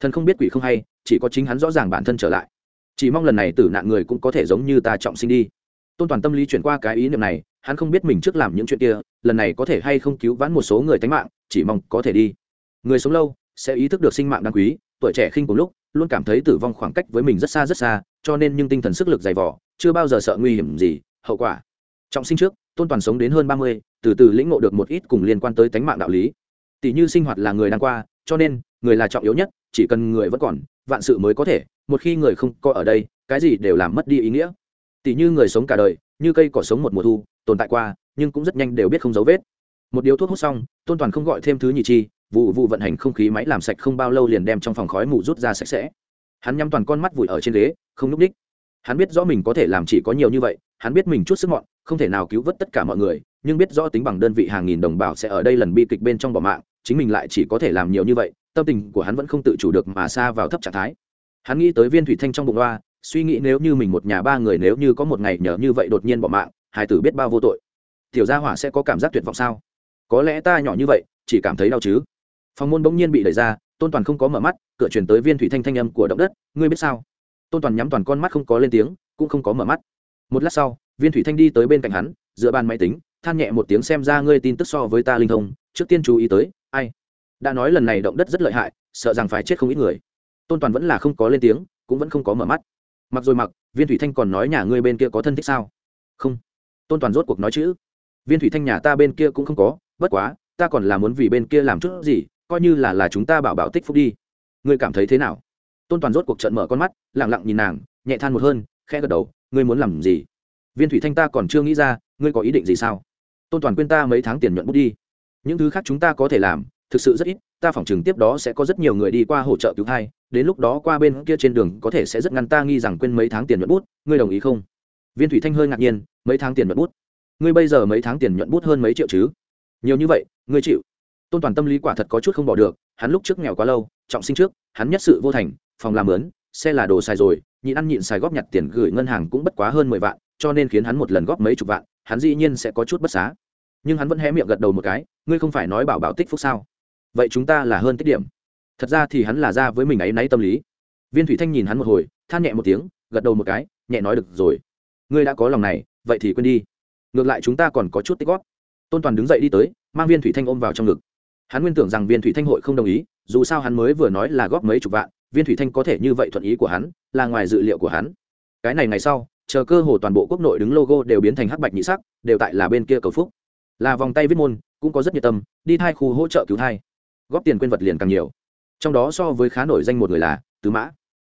Thần không biết quỷ không hay, chỉ có chính hắn rõ ràng bản thân trở lại. Chỉ mong lần này tử nạn người cũng có thể giống như ta trọng sinh đi. Tôn toàn tâm lý chuyển qua cái ý niệm này, hắn không biết mình trước làm những chuyện kia, lần này có thể hay không cứu vãn một số người tánh mạng, chỉ mong có thể đi. Người sống lâu, sẽ ý thức được sinh mạng đáng quý, tuổi trẻ khinh cùng lúc, luôn cảm thấy tử vong khoảng cách với mình rất xa rất xa, cho nên nhưng tinh thần sức lực dày vỏ chưa bao giờ sợ nguy hiểm gì, hậu quả. Trọng sinh trước, tôn toàn sống đến hơn ba mươi, từ từ lĩnh ngộ được một ít cùng liên quan tới tánh mạng đạo lý tỷ như sinh hoạt là người đang qua, cho nên, người là trọng yếu nhất, chỉ cần người vẫn còn, vạn sự mới có thể, một khi người không có ở đây, cái gì đều làm mất đi ý nghĩa. Tỷ như người sống cả đời, như cây cỏ sống một mùa thu, tồn tại qua, nhưng cũng rất nhanh đều biết không dấu vết. Một điếu thuốc hút xong, tôn toàn không gọi thêm thứ nhị chi, vụ vụ vận hành không khí máy làm sạch không bao lâu liền đem trong phòng khói mù rút ra sạch sẽ. Hắn nhắm toàn con mắt vùi ở trên ghế, không núp ních. Hắn biết rõ mình có thể làm chỉ có nhiều như vậy, hắn biết mình chút sức mọn, không thể nào cứu vớt tất cả mọi người, nhưng biết rõ tính bằng đơn vị hàng nghìn đồng bào sẽ ở đây lần bi kịch bên trong bỏ mạng chính mình lại chỉ có thể làm nhiều như vậy, tâm tình của hắn vẫn không tự chủ được mà xa vào thấp trạng thái. Hắn nghĩ tới viên thủy thanh trong bụng loa, suy nghĩ nếu như mình một nhà ba người nếu như có một ngày nhờ như vậy đột nhiên bỏ mạng hải tử biết bao vô tội. Tiểu gia hỏa sẽ có cảm giác tuyệt vọng sao? Có lẽ ta nhỏ như vậy, chỉ cảm thấy đau chứ. Phòng môn bỗng nhiên bị đẩy ra, tôn toàn không có mở mắt, cửa chuyển tới viên thủy thanh thanh âm của động đất, ngươi biết sao? Tôn toàn nhắm toàn con mắt không có lên tiếng, cũng không có mở mắt. Một lát sau, viên thủy thanh đi tới bên cạnh hắn, dựa bàn máy tính, than nhẹ một tiếng xem ra ngươi tin tức so với ta linh thông, trước tiên chú ý tới ai? Đã nói lần này động đất rất lợi hại, sợ rằng phải chết không ít người. Tôn toàn vẫn là không có lên tiếng, cũng vẫn không có mở mắt. Mặc rồi mặc, viên thủy thanh còn nói nhà ngươi bên kia có thân thích sao? Không. Tôn toàn rốt cuộc nói chữ. Viên thủy thanh nhà ta bên kia cũng không có, bất quá, ta còn là muốn vì bên kia làm chút gì, coi như là là chúng ta bảo bảo tích phúc đi. Ngươi cảm thấy thế nào? Tôn toàn rốt cuộc trận mở con mắt lẳng lặng nhìn nàng, nhẹ than một hơn, khẽ gật đầu, ngươi muốn làm gì? Viên thủy thanh ta còn chưa nghĩ ra, ngươi có ý định gì sao? Tôn toàn quên ta mấy tháng tiền nhuận bút đi những thứ khác chúng ta có thể làm, thực sự rất ít, ta phỏng chừng tiếp đó sẽ có rất nhiều người đi qua hỗ trợ cứu thai, đến lúc đó qua bên kia trên đường có thể sẽ rất ngăn ta nghi rằng quên mấy tháng tiền nhuận bút, ngươi đồng ý không? Viên thủy thanh hơi ngạc nhiên, mấy tháng tiền nhuận bút? Ngươi bây giờ mấy tháng tiền nhuận bút hơn mấy triệu chứ? Nhiều như vậy, ngươi chịu. Tôn toàn tâm lý quả thật có chút không bỏ được, hắn lúc trước nghèo quá lâu, trọng sinh trước, hắn nhất sự vô thành, phòng làm lớn xe là đồ xài rồi, nhịn ăn nhịn xài góp nhặt tiền gửi ngân hàng cũng bất quá hơn mười vạn, cho nên khiến hắn một lần góp mấy chục vạn, hắn dĩ nhiên sẽ có chút bất xá nhưng hắn vẫn hé miệng gật đầu một cái, ngươi không phải nói bảo bảo tích phúc sao? Vậy chúng ta là hơn tích điểm. Thật ra thì hắn là ra với mình ấy náy tâm lý. Viên thủy thanh nhìn hắn một hồi, than nhẹ một tiếng, gật đầu một cái, nhẹ nói được rồi. Ngươi đã có lòng này, vậy thì quên đi. Ngược lại chúng ta còn có chút tích góp. Tôn toàn đứng dậy đi tới, mang viên thủy thanh ôm vào trong ngực. Hắn nguyên tưởng rằng viên thủy thanh hội không đồng ý, dù sao hắn mới vừa nói là góp mấy chục vạn, viên thủy thanh có thể như vậy thuận ý của hắn, là ngoài dự liệu của hắn. Cái này ngày sau, chờ cơ hồ toàn bộ quốc nội đứng logo đều biến thành hắc bạch nhị sắc, đều tại là bên kia cầu phúc là vòng tay viết môn, cũng có rất nhiệt tâm, đi thai khu hỗ trợ cứu thai. Góp tiền quên vật liền càng nhiều. Trong đó so với khá nổi danh một người là tứ mã.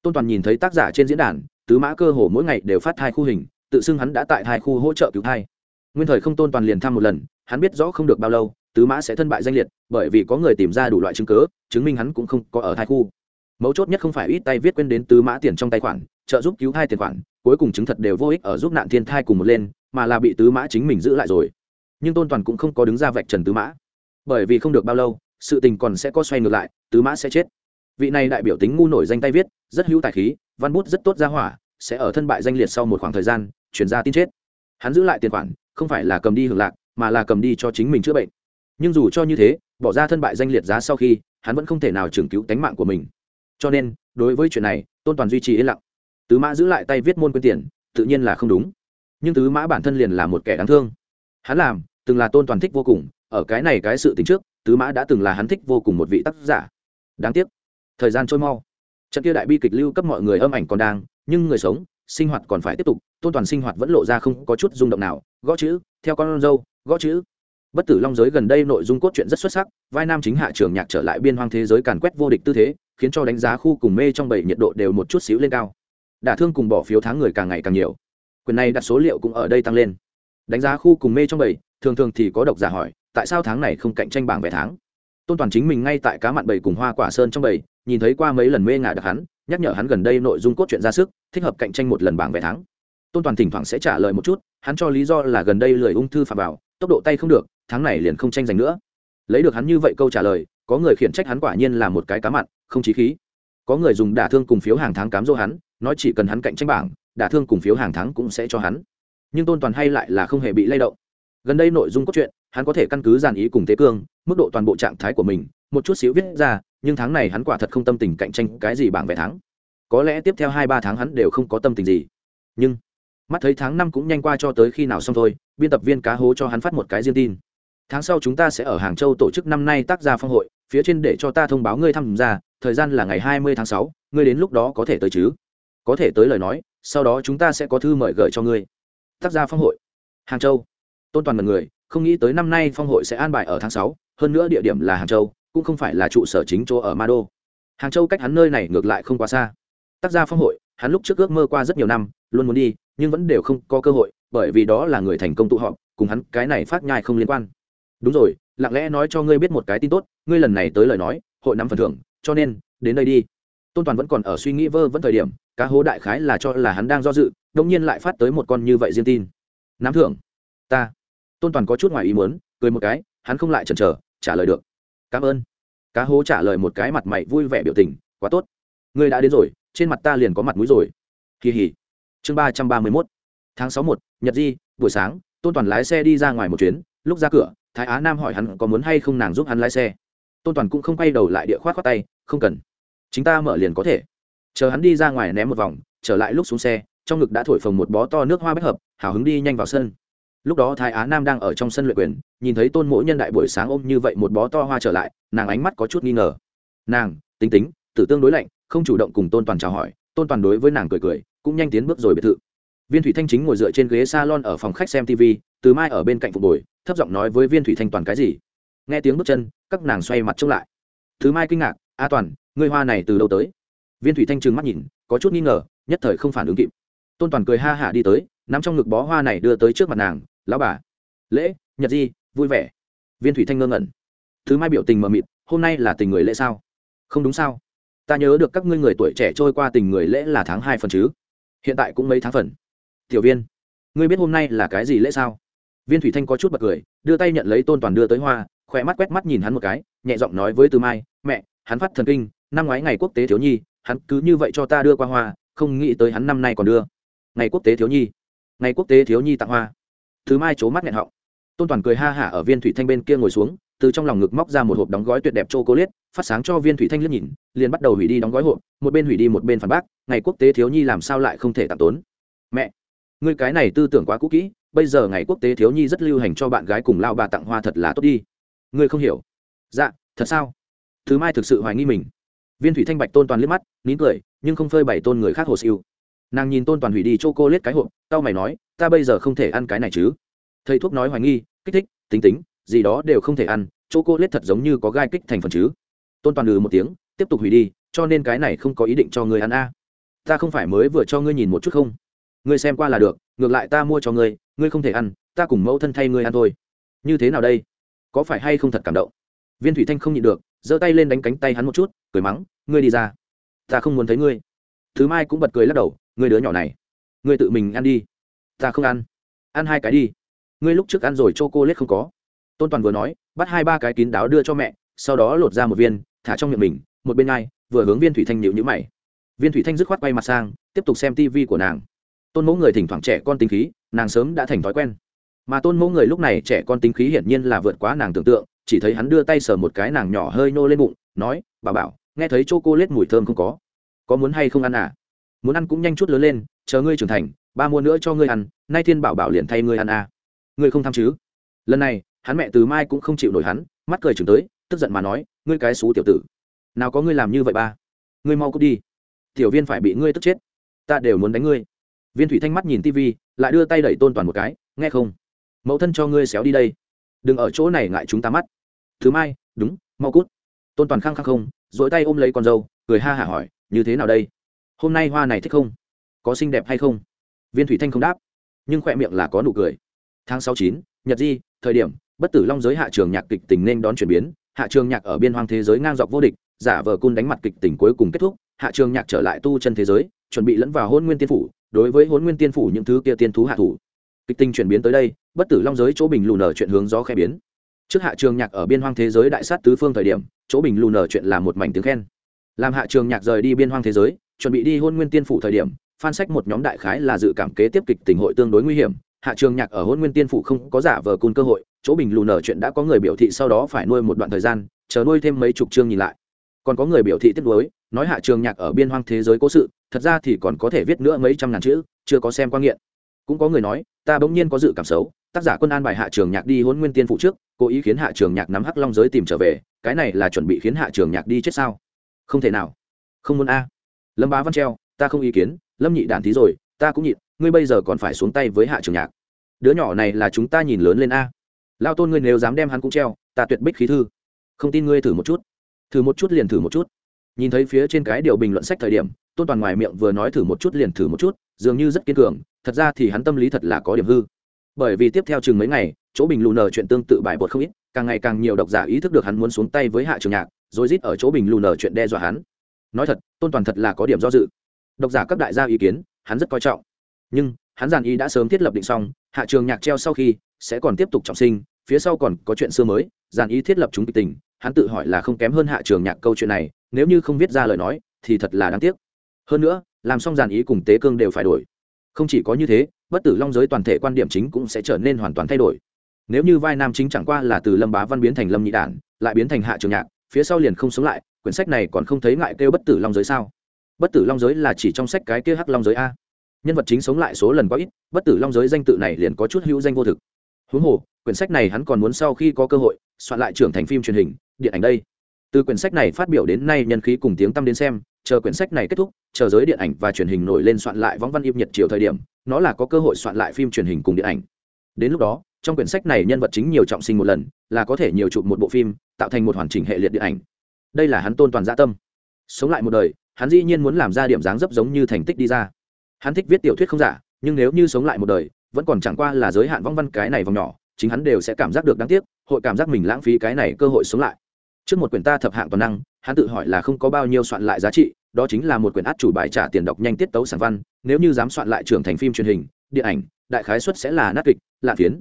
Tôn toàn nhìn thấy tác giả trên diễn đàn, tứ mã cơ hồ mỗi ngày đều phát thai khu hình, tự xưng hắn đã tại thai khu hỗ trợ cứu thai. Nguyên thời không tôn toàn liền thăm một lần, hắn biết rõ không được bao lâu, tứ mã sẽ thân bại danh liệt, bởi vì có người tìm ra đủ loại chứng cớ chứng minh hắn cũng không có ở thai khu. Mấu chốt nhất không phải ít tay viết quên đến tứ mã tiền trong tài khoản, trợ giúp cứu thai tiền khoản, cuối cùng chứng thật đều vô ích ở giúp nạn thiên thai cùng một lên, mà là bị tứ mã chính mình giữ lại rồi nhưng tôn toàn cũng không có đứng ra vạch trần tứ mã. Bởi vì không được bao lâu, sự tình còn sẽ có xoay ngược lại, tứ mã sẽ chết. Vị này đại biểu tính ngu nổi danh tay viết, rất hữu tài khí, văn bút rất tốt ra hỏa, sẽ ở thân bại danh liệt sau một khoảng thời gian, chuyển ra tin chết. Hắn giữ lại tiền khoản, không phải là cầm đi hưởng lạc, mà là cầm đi cho chính mình chữa bệnh. Nhưng dù cho như thế, bỏ ra thân bại danh liệt giá sau khi, hắn vẫn không thể nào trường cứu tánh mạng của mình. Cho nên, đối với chuyện này, tôn toàn duy trì yên lặng. Tứ mã giữ lại tay viết môn quyên tiền, tự nhiên là không đúng. Nhưng tứ mã bản thân liền là một kẻ đáng thương. Hắn làm từng là tôn toàn thích vô cùng, ở cái này cái sự tính trước, tứ mã đã từng là hắn thích vô cùng một vị tác giả. Đáng tiếc, thời gian trôi mau. Trận kia đại bi kịch lưu cấp mọi người âm ảnh còn đang, nhưng người sống, sinh hoạt còn phải tiếp tục, tôn toàn sinh hoạt vẫn lộ ra không có chút rung động nào. Gõ chữ, theo con dâu, gõ chữ. Bất tử long giới gần đây nội dung cốt truyện rất xuất sắc, vai nam chính hạ trường nhạc trở lại biên hoang thế giới càn quét vô địch tư thế, khiến cho đánh giá khu cùng mê trong bảy nhiệt độ đều một chút xíu lên cao. Đả thương cùng bỏ phiếu tháng người càng ngày càng nhiều. Quyền này đặt số liệu cũng ở đây tăng lên đánh giá khu cùng mê trong bầy, thường thường thì có độc giả hỏi tại sao tháng này không cạnh tranh bảng vẻ tháng? Tôn toàn chính mình ngay tại cá mặn bầy cùng hoa quả sơn trong bầy nhìn thấy qua mấy lần mê ngả đặc hắn nhắc nhở hắn gần đây nội dung cốt truyện ra sức thích hợp cạnh tranh một lần bảng vẻ tháng. Tôn toàn thỉnh thoảng sẽ trả lời một chút hắn cho lý do là gần đây lười ung thư phạm vào tốc độ tay không được tháng này liền không tranh giành nữa. Lấy được hắn như vậy câu trả lời có người khiển trách hắn quả nhiên là một cái cá mặn không chí khí. Có người dùng đả thương cùng phiếu hàng tháng cám dỗ hắn nói chỉ cần hắn cạnh tranh bảng đả thương cùng phiếu hàng tháng cũng sẽ cho hắn nhưng tôn toàn hay lại là không hề bị lay động. Gần đây nội dung cốt truyện, hắn có thể căn cứ giàn ý cùng tế cương, mức độ toàn bộ trạng thái của mình, một chút xíu viết ra, nhưng tháng này hắn quả thật không tâm tình cạnh tranh cái gì bảng vé thắng. Có lẽ tiếp theo hai ba tháng hắn đều không có tâm tình gì. Nhưng, mắt thấy tháng năm cũng nhanh qua cho tới khi nào xong thôi, biên tập viên cá hố cho hắn phát một cái riêng tin. Tháng sau chúng ta sẽ ở hàng châu tổ chức năm nay tác gia phong hội, phía trên để cho ta thông báo ngươi tham gia, thời gian là ngày hai mươi tháng sáu, ngươi đến lúc đó có thể tới chứ? Có thể tới lời nói, sau đó chúng ta sẽ có thư mời gửi cho ngươi tác gia phong hội. Hàng châu. Tôn toàn mật người, không nghĩ tới năm nay phong hội sẽ an bài ở tháng sáu, hơn nữa địa điểm là hàng châu, cũng không phải là trụ sở chính chỗ ở ma đô hàng châu cách hắn nơi này ngược lại không quá xa. Tác gia phong hội, hắn lúc trước ước mơ qua rất nhiều năm, luôn muốn đi, nhưng vẫn đều không có cơ hội, bởi vì đó là người thành công tụ họp, cùng hắn cái này phát nhai không liên quan. Đúng rồi, lặng lẽ nói cho ngươi biết một cái tin tốt, ngươi lần này tới lời nói, hội nắm phần thưởng, cho nên, đến đây đi. Tôn toàn vẫn còn ở suy nghĩ vơ vẫn thời điểm cá hố đại khái là cho là hắn đang do dự đông nhiên lại phát tới một con như vậy riêng tin. Nắm thưởng ta. Tôn toàn có chút ngoài ý muốn, cười một cái, hắn không lại chần chờ, trả lời được. Cảm ơn. Cá hố trả lời một cái mặt mày vui vẻ biểu tình, quá tốt. Ngươi đã đến rồi, trên mặt ta liền có mặt mũi rồi. Kỳ hỉ. Chương ba trăm ba mươi mốt. Tháng sáu một, nhật di, buổi sáng, tôn toàn lái xe đi ra ngoài một chuyến, lúc ra cửa, thái á nam hỏi hắn có muốn hay không nàng giúp hắn lái xe. Tôn toàn cũng không quay đầu lại địa khoát khoát tay, không cần. Chính ta mở liền có thể chờ hắn đi ra ngoài ném một vòng, trở lại lúc xuống xe, trong ngực đã thổi phồng một bó to nước hoa bách hợp, hào hứng đi nhanh vào sân. Lúc đó thái á nam đang ở trong sân luyện quyền, nhìn thấy tôn mỗ nhân đại buổi sáng ôm như vậy một bó to hoa trở lại, nàng ánh mắt có chút nghi ngờ. Nàng, tính tính, tử tương đối lạnh, không chủ động cùng tôn toàn chào hỏi, tôn toàn đối với nàng cười cười, cũng nhanh tiến bước rồi biệt thự. Viên thủy thanh chính ngồi dựa trên ghế s a lon ở phòng khách xem tv từ mai ở bên cạnh phục bồi thấp giọng nói với viên thủy thanh toàn cái gì. Nghe tiếng bước chân, các nàng xoay mặt trông lại. Thứ mai kinh ngạc, a toàn, ngươi hoa này từ đâu tới? Viên thủy thanh trừng mắt nhìn, có chút nghi ngờ, nhất thời không phản ứng kịp. Tôn toàn cười ha hả đi tới n ắ m trong ngực bó hoa này đưa tới trước mặt nàng, lão bà, lễ, nhật di, vui vẻ. Viên thủy thanh ngơ ngẩn. Thứ mai biểu tình mờ mịt, hôm nay là tình người lễ sao? Không đúng sao. Ta nhớ được các ngươi người tuổi trẻ trôi qua tình người lễ là tháng hai phần chứ. Hiện tại cũng mấy tháng phần. Tiểu viên, ngươi biết hôm nay là cái gì lễ sao? Viên thủy thanh có chút bật cười, đưa tay nhận lấy tôn toàn đưa tới hoa, khỏe mắt quét mắt nhìn hắn một cái, nhẹ giọng nói với từ mai, mẹ, hắn phát thần kinh, năm ngoái ngày quốc tế thiếu nhi hắn cứ như vậy cho ta đưa qua hoa, không nghĩ tới hắn năm nay còn đưa. Ngày quốc tế thiếu nhi. Ngày quốc tế thiếu nhi tặng hoa. Thứ mai c mắt nghẹn họng. Tôn toàn cười ha hả ở viên thủy thanh bên kia ngồi xuống, từ trong lòng ngực móc ra một hộp đóng gói tuyệt đẹp chô cô liết phát sáng cho viên thủy thanh liếc nhìn, liền bắt đầu hủy đi đóng gói hộp, một bên hủy đi một bên phản bác, ngày quốc tế thiếu nhi làm sao lại không thể tặng tốn. Mẹ, ngươi cái này tư tưởng quá cũ kỹ, bây giờ ngày quốc tế thiếu nhi rất lưu hành cho bạn gái cùng lao bà tặng hoa thật là tốt đi. Ngươi không hiểu. Dạ thật sao? Thứ mai thực sự hoài nghi mình viên thủy thanh bạch tôn toàn liếc mắt, nín cười, nhưng không phơi bày tôn người khác hồ siêu nàng nhìn tôn toàn hủy đi c h o cô liếc cái hộp tao mày nói, ta bây giờ không thể ăn cái này chứ. Thầy thuốc nói hoài nghi, kích thích, tính tính, gì đó đều không thể ăn c h o cô liếc thật giống như có gai kích thành phần chứ. Tôn toàn lừ một tiếng, tiếp tục hủy đi, cho nên cái này không có ý định cho người ăn a. Ta không phải mới vừa cho ngươi nhìn một chút không? Ngươi xem qua là được, ngược lại ta mua cho ngươi ngươi không thể ăn, ta cùng mẫu thân thay ngươi ăn thôi. Như thế nào đây? Có phải hay không thật cảm động? Viên thủy thanh không nhịn được, giơ tay lên đánh cánh tay hắn một chút cười mắng, ngươi đi ra. Ta không muốn thấy ngươi. Thứ mai cũng bật cười lắc đầu, ngươi đứa nhỏ này, ngươi tự mình ăn đi. Ta không ăn. Ăn hai cái đi. Ngươi lúc trước ăn rồi c h o cô lết không có. Tôn toàn vừa nói, bắt hai ba cái kín đáo đưa cho mẹ, sau đó lột ra một viên, thả trong miệng mình, một bên ai, vừa hướng viên thủy thanh nhịu nhữ mày. Viên thủy thanh dứt khoát quay mặt sang, tiếp tục xem tv của nàng. Tôn mẫu người thỉnh thoảng trẻ con tính khí, nàng sớm đã thành thói quen. Mà tôn mẫu người lúc này trẻ con tính khí hiển nhiên là vượt quá nàng tưởng tượng, chỉ thấy hắn đưa tay sờ một cái nàng nhỏ hơi nô lên bụng, nói bà bảo nghe thấy chô cô lết mùi thơm không có. Có muốn hay không ăn à? Muốn ăn cũng nhanh chút lớn lên, chờ ngươi trưởng thành, ba mua nữa cho ngươi ăn, nay thiên bảo bảo liền thay ngươi ăn à. ngươi không tham chứ? Lần này, hắn mẹ từ mai cũng không chịu nổi hắn, mắt cười chừng tới, tức giận mà nói, ngươi cái xú tiểu tử, nào có ngươi làm như vậy ba? Ngươi mau cút đi. Tiểu viên phải bị ngươi tức chết. Ta đều muốn đánh ngươi. Viên thủy thanh mắt nhìn tivi, lại đưa tay đẩy tôn toàn một cái, nghe không? Mẫu thân cho ngươi xéo đi đây. Đừng ở chỗ này ngại chúng ta mắt. Thứ mai, đúng, mau cút. Tôn toàn khăng khăng không dỗi tay ôm lấy con dâu, cười ha hả hỏi, như thế nào đây? Hôm nay hoa này thích không? Có xinh đẹp hay không? Viên thủy thanh không đáp, nhưng khỏe miệng là có nụ cười. Tháng sáu chín, nhật di, thời điểm, bất tử long giới hạ trường nhạc kịch tình nên đón chuyển biến. Hạ trường nhạc ở biên hoang thế giới ngang dọc vô địch, giả vờ cun đánh mặt kịch tình cuối cùng kết thúc. Hạ trường nhạc trở lại tu chân thế giới, chuẩn bị lẫn vào hôn nguyên tiên phủ, đối với hôn nguyên tiên phủ những thứ kia tiên thú hạ thủ. Kịch tình chuyển biến tới đây, bất tử long giới chỗ bình lù nở chuyện hướng gió khẽ biến trước hạ trường nhạc ở biên hoang thế giới đại sát tứ phương thời điểm, chỗ bình lù nở chuyện là một mảnh tiếng khen. Làm hạ trường nhạc rời đi biên hoang thế giới, chuẩn bị đi hôn nguyên tiên phủ thời điểm, phan sách một nhóm đại khái là dự cảm kế tiếp kịch tình hội tương đối nguy hiểm. Hạ trường nhạc ở hôn nguyên tiên phủ không có giả vờ cun cơ hội, chỗ bình lù nở chuyện đã có người biểu thị sau đó phải nuôi một đoạn thời gian, chờ nuôi thêm mấy chục chương nhìn lại. Còn có người biểu thị tiếp nối nói hạ trường nhạc ở biên hoang thế giới cố sự, thật ra thì còn có thể viết nữa mấy trăm ngàn chữ, chưa có xem quan nghiện. Cũng có người nói, ta bỗng nhiên có dự cảm xấu tác giả quân an bài hạ trường nhạc đi hôn nguyên tiên phụ trước, cố ý khiến hạ trường nhạc nắm hắc long giới tìm trở về, cái này là chuẩn bị khiến hạ trường nhạc đi chết sao? Không thể nào. Không muốn a. Lâm bá văn treo, ta không ý kiến, lâm nhị đản thí rồi, ta cũng nhịn, ngươi bây giờ còn phải xuống tay với hạ trường nhạc. Đứa nhỏ này là chúng ta nhìn lớn lên a. Lao tôn ngươi nếu dám đem hắn cũng treo, ta tuyệt bích khí thư. Không tin ngươi thử một chút. Thử một chút liền thử một chút. Nhìn thấy phía trên cái điều bình luận sách thời điểm, tôn toàn ngoài miệng vừa nói thử một chút liền thử một chút, dường như rất kiên cường, thật ra thì hắn tâm lý thật là có điểm hư bởi vì tiếp theo chừng mấy ngày, chỗ bình lù nở chuyện tương tự bài bột không ít, càng ngày càng nhiều độc giả ý thức được hắn muốn xuống tay với hạ trường nhạc, rồi rít ở chỗ bình lù nở chuyện đe dọa hắn. Nói thật, tôn toàn thật là có điểm do dự. Độc giả các đại gia ý kiến, hắn rất coi trọng. Nhưng, hắn giàn ý đã sớm thiết lập định xong, hạ trường nhạc treo sau khi, sẽ còn tiếp tục trọng sinh, phía sau còn có chuyện xưa mới giàn ý thiết lập chúng kịch tình, hắn tự hỏi là không kém hơn hạ trường nhạc câu chuyện này, nếu như không viết ra lời nói, thì thật là đáng tiếc. Hơn nữa, làm xong giàn ý cùng tế cương đều phải đổi. Không chỉ có như thế bất tử long giới toàn thể quan điểm chính cũng sẽ trở nên hoàn toàn thay đổi. Nếu như vai nam chính chẳng qua là từ lâm bá văn biến thành lâm nhị đản, lại biến thành hạ trường nhạc, phía sau liền không sống lại, quyển sách này còn không thấy ngại kêu bất tử long giới sao? Bất tử long giới là chỉ trong sách cái kia hắc long giới a. Nhân vật chính sống lại số lần quá ít, bất tử long giới danh tự này liền có chút hữu danh vô thực. Huống hồ, quyển sách này hắn còn muốn sau khi có cơ hội, soạn lại trưởng thành phim truyền hình, điện ảnh đây. Từ quyển sách này phát biểu đến nay nhân khí cùng tiếng tăm đến xem chờ quyển sách này kết thúc, chờ giới điện ảnh và truyền hình nổi lên soạn lại võng văn im nhật chiều thời điểm, nó là có cơ hội soạn lại phim truyền hình cùng điện ảnh. Đến lúc đó, trong quyển sách này nhân vật chính nhiều trọng sinh một lần, là có thể nhiều chụp một bộ phim, tạo thành một hoàn chỉnh hệ liệt điện ảnh. Đây là hắn tôn toàn gia dạ tâm. Sống lại một đời, hắn dĩ nhiên muốn làm ra điểm dáng dấp giống như thành tích đi ra. Hắn thích viết tiểu thuyết không giả, nhưng nếu như sống lại một đời, vẫn còn chẳng qua là giới hạn vong văn cái này vòng nhỏ, chính hắn đều sẽ cảm giác được đáng tiếc, hội cảm giác mình lãng phí cái này cơ hội sống lại trước một quyển ta thập hạng toàn năng, hắn tự hỏi là không có bao nhiêu soạn lại giá trị, đó chính là một quyển át chủ bài trả tiền đọc nhanh tiết tấu sản văn, nếu như dám soạn lại trưởng thành phim truyền hình, điện ảnh, đại khái xuất sẽ là nát kịch, lạ phiến.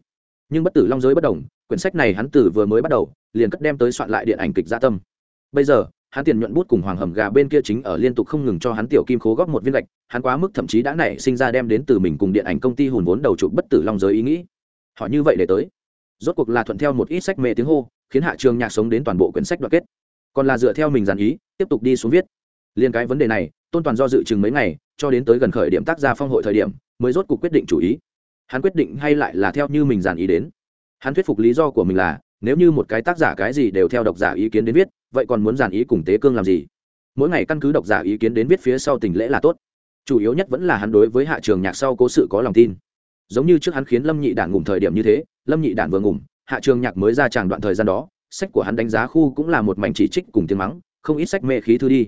Nhưng bất tử long giới bất đồng, quyển sách này hắn từ vừa mới bắt đầu, liền cất đem tới soạn lại điện ảnh kịch gia tâm. Bây giờ, hắn tiền nhuận bút cùng hoàng hầm gà bên kia chính ở liên tục không ngừng cho hắn tiểu kim khố góp một viên gạch, hắn quá mức thậm chí đã nảy sinh ra đem đến từ mình cùng điện ảnh công ty hùn vốn đầu chụp bất tử long giới ý nghĩ. Họ như vậy để tới. Rốt cuộc là thuận theo một ít sách mê tiếng hô khiến hạ trường nhạc sống đến toàn bộ quyển sách đoạn kết. Còn là dựa theo mình dàn ý, tiếp tục đi xuống viết. Liên cái vấn đề này, tôn toàn do dự chừng mấy ngày, cho đến tới gần khởi điểm tác gia phong hội thời điểm, mới rốt cuộc quyết định chủ ý. Hắn quyết định hay lại là theo như mình dàn ý đến. Hắn thuyết phục lý do của mình là, nếu như một cái tác giả cái gì đều theo độc giả ý kiến đến viết, vậy còn muốn dàn ý cùng tế cương làm gì? Mỗi ngày căn cứ độc giả ý kiến đến viết phía sau tình lễ là tốt. Chủ yếu nhất vẫn là hắn đối với hạ trường nhạc sau cố sự có lòng tin. Giống như trước hắn khiến lâm nhị đản ngủm thời điểm như thế, lâm nhị đản vừa ngủm hạ trường nhạc mới ra tràng đoạn thời gian đó, sách của hắn đánh giá khu cũng là một mảnh chỉ trích cùng tiếng mắng, không ít sách mê khí thư đi.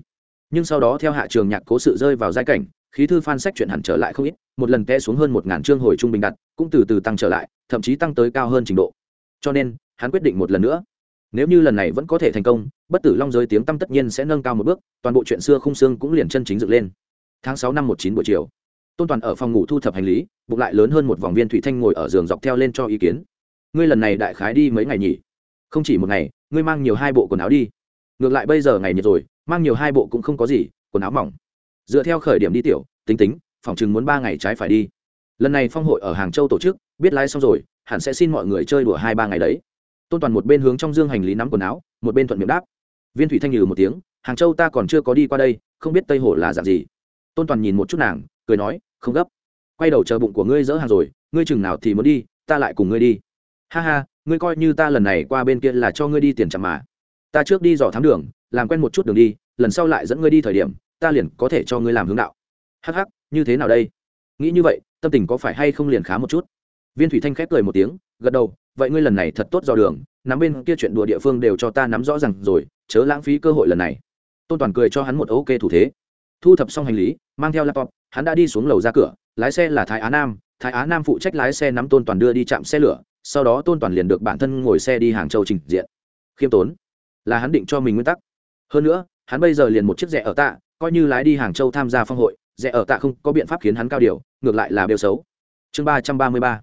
Nhưng sau đó theo hạ trường nhạc cố sự rơi vào giai cảnh, khí thư phan sách chuyện hẳn trở lại không ít, một lần té xuống hơn một ngàn chương hồi trung bình đặt, cũng từ từ tăng trở lại, thậm chí tăng tới cao hơn trình độ. Cho nên, hắn quyết định một lần nữa. Nếu như lần này vẫn có thể thành công, bất tử long giới tiếng tăm tất nhiên sẽ nâng cao một bước, toàn bộ chuyện xưa khung xương cũng liền chân chính dựng lên. Tháng sáu năm một chín buổi chiều, tôn toàn ở phòng ngủ thu thập hành lý, bụng lại lớn hơn một vòng viên thủy thanh ngồi ở giường dọc theo lên cho ý kiến ngươi lần này đại khái đi mấy ngày nhỉ? Không chỉ một ngày, ngươi mang nhiều hai bộ quần áo đi. Ngược lại bây giờ ngày nhiệt rồi, mang nhiều hai bộ cũng không có gì, quần áo mỏng. Dựa theo khởi điểm đi tiểu, tính tính, phòng chừng muốn ba ngày trái phải đi. Lần này phong hội ở hàng châu tổ chức, biết lái xong rồi, hẳn sẽ xin mọi người chơi đùa hai ba ngày đấy. Tôn toàn một bên hướng trong dương hành lý nắm quần áo, một bên thuận miệng đáp. Viên thủy thanh nhừ một tiếng, hàng châu ta còn chưa có đi qua đây, không biết tây hồ là dạng gì. Tôn toàn nhìn một chút nàng, cười nói, không gấp. Quay đầu chờ bụng của ngươi dỡ hàng rồi, ngươi chừng nào thì muốn đi, ta lại cùng ngươi đi ha ha, ngươi coi như ta lần này qua bên kia là cho ngươi đi tiền chậm mà. Ta trước đi dò thám đường, làm quen một chút đường đi, lần sau lại dẫn ngươi đi thời điểm, ta liền có thể cho ngươi làm hướng đạo. Hắc hắc, như thế nào đây? Nghĩ như vậy, tâm tình có phải hay không liền khá một chút? Viên thủy thanh khép cười một tiếng, gật đầu, vậy ngươi lần này thật tốt dò đường, nắm bên kia chuyện đùa địa phương đều cho ta nắm rõ rằng rồi, chớ lãng phí cơ hội lần này. Tôn toàn cười cho hắn một ok thủ thế. Thu thập xong hành lý, mang theo laptop, hắn đã đi xuống lầu ra cửa, lái xe là thái á nam, thái á nam phụ trách lái xe nắm tôn toàn đưa đi chạm xe lửa sau đó tôn toàn liền được bản thân ngồi xe đi hàng châu trình diện. Khiêm tốn, là hắn định cho mình nguyên tắc. Hơn nữa, hắn bây giờ liền một chiếc rẻ ở tạ, coi như lái đi hàng châu tham gia phong hội, rẻ ở tạ không có biện pháp khiến hắn cao điều, ngược lại là bêu xấu. Chương ba trăm ba mươi ba.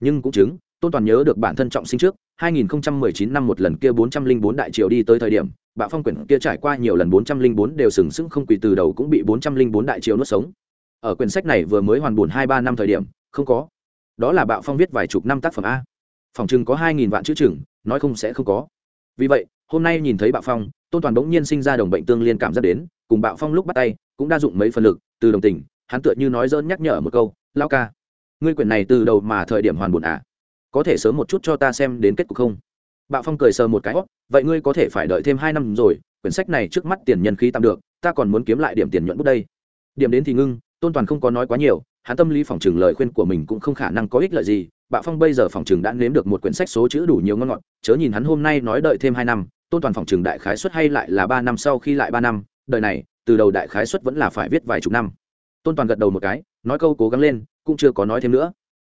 Nhưng cũng chứng, tôn toàn nhớ được bản thân trọng sinh trước 2019 năm một lần kia 404 đại triều đi tới thời điểm, bạo phong quyển kia trải qua nhiều lần 404 đều sừng sững không quỳ từ đầu cũng bị 404 đại triều nuốt sống. Ở quyển sách này vừa mới hoàn buồn hai ba năm thời điểm, không có. Đó là bạo phong viết vài chục năm tác phẩm a phòng chừng có 2.000 vạn chữ chừng, nói không sẽ không có. Vì vậy, hôm nay nhìn thấy bạo phong, tôn toàn bỗng nhiên sinh ra đồng bệnh tương liên cảm giác đến, cùng bạo phong lúc bắt tay, cũng đa dụng mấy phần lực, từ đồng tình, hắn tựa như nói dỡn nhắc nhở một câu lao ca, ngươi quyển này từ đầu mà thời điểm hoàn buồn à? Có thể sớm một chút cho ta xem đến kết cục không? Bạo phong cười sờ một cái vậy ngươi có thể phải đợi thêm hai năm rồi, quyển sách này trước mắt tiền nhân khí tạm được, ta còn muốn kiếm lại điểm tiền nhuận bút đây. Điểm đến thì ngưng, tôn toàn không có nói quá nhiều, hắn tâm lý phòng trừng lời khuyên của mình cũng không khả năng có ích lợi gì bạo phong bây giờ phòng chừng đã nếm được một quyển sách số chữ đủ nhiều ngon ngọt, chớ nhìn hắn hôm nay nói đợi thêm hai năm, tôn toàn phòng chừng đại khái xuất hay lại là ba năm sau khi lại ba năm, đời này, từ đầu đại khái xuất vẫn là phải viết vài chục năm. Tôn toàn gật đầu một cái, nói câu cố gắng lên, cũng chưa có nói thêm nữa.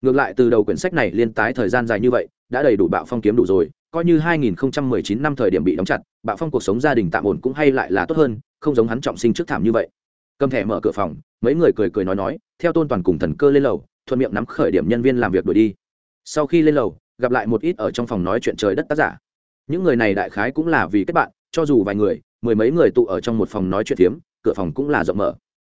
Ngược lại từ đầu quyển sách này liên tái thời gian dài như vậy, đã đầy đủ bạo phong kiếm đủ rồi, coi như 2019 năm thời điểm bị đóng chặt bạo phong cuộc sống gia đình tạm ổn cũng hay lại là tốt hơn, không giống hắn trọng sinh trước thảm như vậy. Cầm thẻ mở cửa phòng, mấy người cười cười nói nói, theo tôn toàn cùng thần cơ lên lầu thuận miệng nắm khởi điểm nhân viên làm việc đuổi đi. Sau khi lên lầu, gặp lại một ít ở trong phòng nói chuyện trời đất tác giả. Những người này đại khái cũng là vì kết bạn, cho dù vài người, mười mấy người tụ ở trong một phòng nói chuyện phiếm, cửa phòng cũng là rộng mở.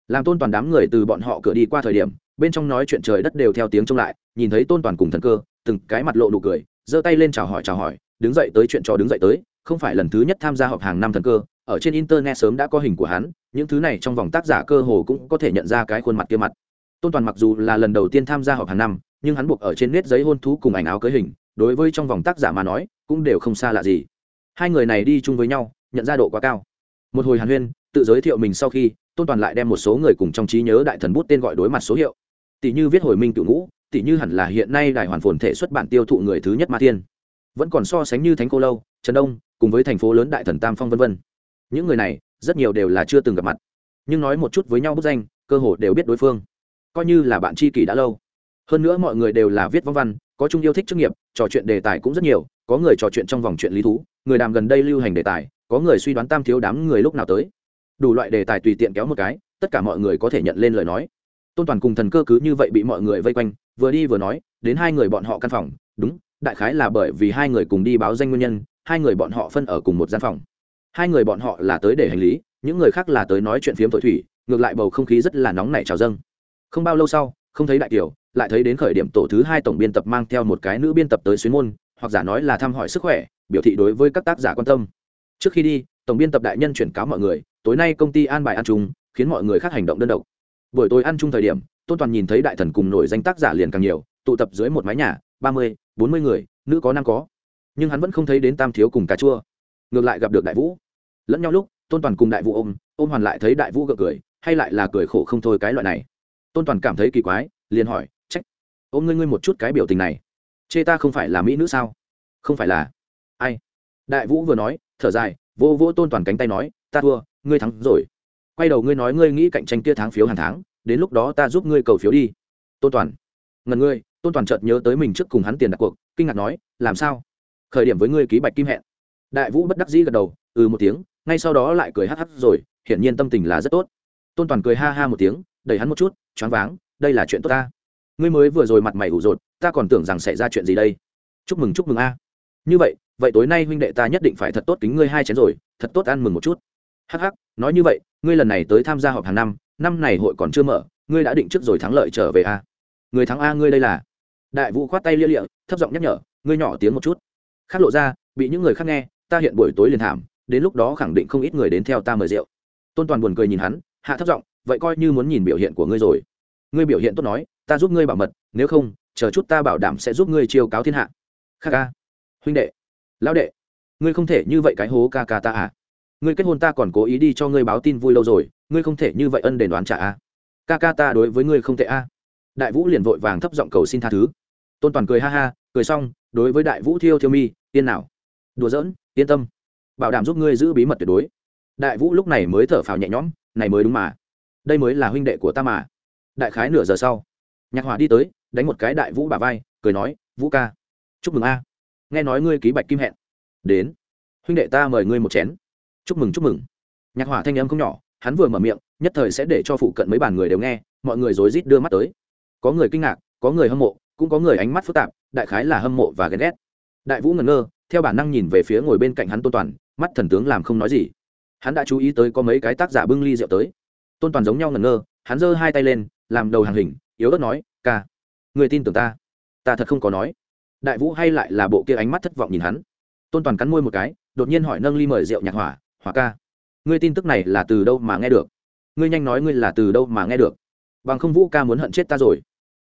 Làm tôn toàn đám người từ bọn họ cửa đi qua thời điểm, bên trong nói chuyện trời đất đều theo tiếng trông lại, nhìn thấy tôn toàn cùng thần cơ, từng cái mặt lộ nụ cười, giơ tay lên chào hỏi chào hỏi, đứng dậy tới chuyện trò đứng dậy tới, không phải lần thứ nhất tham gia họp hàng năm thần cơ, ở trên internet sớm đã có hình của hắn, những thứ này trong vòng tác giả cơ hồ cũng có thể nhận ra cái khuôn mặt kia mặt tôn toàn mặc dù là lần đầu tiên tham gia họp hàng năm, nhưng hắn buộc ở trên nét giấy hôn thú cùng ảnh áo cưới hình, đối với trong vòng tác giả mà nói, cũng đều không xa lạ gì. Hai người này đi chung với nhau, nhận ra độ quá cao. Một hồi hàn huyên, tự giới thiệu mình sau khi, tôn toàn lại đem một số người cùng trong trí nhớ đại thần bút tên gọi đối mặt số hiệu. Tỷ như viết hồi minh cựu ngũ, tỷ như hẳn là hiện nay đại hoàn phồn thể xuất bản tiêu thụ người thứ nhất ma tiên vẫn còn so sánh như thánh cô lâu, trần đông, cùng với thành phố lớn đại thần tam phong vân vân. Những người này, rất nhiều đều là chưa từng gặp mặt. Nhưng nói một chút với nhau bức danh, cơ hồ đều biết đối phương coi như là bạn tri kỷ đã lâu. Hơn nữa mọi người đều là viết vong văn, có chung yêu thích chức nghiệp, trò chuyện đề tài cũng rất nhiều, có người trò chuyện trong vòng chuyện lý thú, người đàm gần đây lưu hành đề tài, có người suy đoán tam thiếu đám người lúc nào tới. Đủ loại đề tài tùy tiện kéo một cái, tất cả mọi người có thể nhận lên lời nói. Tôn toàn cùng thần cơ cứ như vậy bị mọi người vây quanh, vừa đi vừa nói, đến hai người bọn họ căn phòng. Đúng, đại khái là bởi vì hai người cùng đi báo danh nguyên nhân, hai người bọn họ phân ở cùng một gian phòng. Hai người bọn họ là tới để hành lý, những người khác là tới nói chuyện phiếm tội thủy, ngược lại bầu không khí rất là nóng nảy trào dâng không bao lâu sau, không thấy đại kiều lại thấy đến khởi điểm tổ thứ hai tổng biên tập mang theo một cái nữ biên tập tới xuyến môn, hoặc giả nói là thăm hỏi sức khỏe, biểu thị đối với các tác giả quan tâm. Trước khi đi, tổng biên tập đại nhân chuyển cáo mọi người, tối nay công ty an bài ăn chung, khiến mọi người khác hành động đơn độc. Buổi tối ăn chung thời điểm, tôn toàn nhìn thấy đại thần cùng nổi danh tác giả liền càng nhiều, tụ tập dưới một mái nhà, ba mươi, bốn mươi người, nữ có nam có. Nhưng hắn vẫn không thấy đến tam thiếu cùng cà chua. Ngược lại gặp được đại vũ. Lẫn nhau lúc, tôn toàn cùng đại vũ ôm ôm hoàn lại thấy đại vũ gượng cười, hay lại là cười khổ không thôi cái loại này tôn toàn cảm thấy kỳ quái, liền hỏi, trách, ôm ngươi ngươi một chút cái biểu tình này, chê ta không phải là mỹ nữ sao? Không phải là. Ai? Đại vũ vừa nói, thở dài, vô vỗ tôn toàn cánh tay nói, ta thua, ngươi thắng rồi. Quay đầu ngươi nói ngươi nghĩ cạnh tranh kia tháng phiếu hàng tháng, đến lúc đó ta giúp ngươi cầu phiếu đi. Tôn toàn ngần ngươi tôn toàn chợt nhớ tới mình trước cùng hắn tiền đặt cuộc, kinh ngạc nói, làm sao? Khởi điểm với ngươi ký bạch kim hẹn. Đại vũ bất đắc dĩ gật đầu ừ một tiếng, ngay sau đó lại cười hắc hắc rồi, hiển nhiên tâm tình là rất tốt. Tôn toàn cười ha ha một tiếng đẩy hắn một chút, choáng váng, đây là chuyện tốt ta. Ngươi mới vừa rồi mặt mày ủ rột, ta còn tưởng rằng xảy ra chuyện gì đây. Chúc mừng chúc mừng a. Như vậy vậy tối nay huynh đệ ta nhất định phải thật tốt kính ngươi hai chén rồi, thật tốt ăn mừng một chút. Hắc hắc, nói như vậy, ngươi lần này tới tham gia họp hàng năm năm này hội còn chưa mở, ngươi đã định trước rồi thắng lợi trở về a. Người thắng a ngươi đây là. Đại vũ khoát tay lia lịa, thấp giọng nhắc nhở, ngươi nhỏ tiếng một chút. Khác lộ ra, bị những người khác nghe, ta hiện buổi tối liền thảm, đến lúc đó khẳng định không ít người đến theo ta mời rượu. Tôn toàn buồn cười nhìn hắn, hạ thấp giọng vậy coi như muốn nhìn biểu hiện của ngươi rồi. Ngươi biểu hiện tốt nói, ta giúp ngươi bảo mật, nếu không, chờ chút ta bảo đảm sẽ giúp ngươi chiêu cáo thiên hạ. Kha ca. Huynh đệ. Lão đệ. Ngươi không thể như vậy cái hố ca ca ta à. Ngươi kết hôn ta còn cố ý đi cho ngươi báo tin vui lâu rồi, ngươi không thể như vậy ân đền đoán trả a ca ca ta đối với ngươi không tệ a đại vũ liền vội vàng thấp giọng cầu xin tha thứ. Tôn toàn cười ha ha, cười xong, đối với đại vũ thiêu thiêu mi, yên nào. Đùa giỡn, yên tâm. Bảo đảm giúp ngươi giữ bí mật tuyệt đối. Đại vũ lúc này mới thở phào nhẹ nhõm, này mới đúng mà đây mới là huynh đệ của ta mà. Đại khái nửa giờ sau, nhạc hỏa đi tới, đánh một cái đại vũ bà vai, cười nói, vũ ca, chúc mừng a. Nghe nói ngươi ký bạch kim hẹn. Đến. Huynh đệ ta mời ngươi một chén. Chúc mừng chúc mừng. Nhạc hỏa thanh âm không nhỏ, hắn vừa mở miệng, nhất thời sẽ để cho phụ cận mấy bàn người đều nghe, mọi người rối rít đưa mắt tới. Có người kinh ngạc, có người hâm mộ, cũng có người ánh mắt phức tạp, đại khái là hâm mộ và ghen ghét. Đại vũ ngẩn ngơ, theo bản năng nhìn về phía ngồi bên cạnh hắn tôn toàn, mắt thần tướng làm không nói gì. Hắn đã chú ý tới có mấy cái tác giả bưng ly rượu tới tôn toàn giống nhau ngẩn ngơ, hắn giơ hai tay lên, làm đầu hàng hình, yếu ớt nói, ca, người tin tưởng ta ta thật không có nói. Đại vũ hay lại là bộ kia ánh mắt thất vọng nhìn hắn. Tôn toàn cắn môi một cái, đột nhiên hỏi nâng ly mời rượu nhạc hỏa hỏa ca, ngươi tin tức này là từ đâu mà nghe được? Ngươi nhanh nói ngươi là từ đâu mà nghe được? Bằng không vũ ca muốn hận chết ta rồi.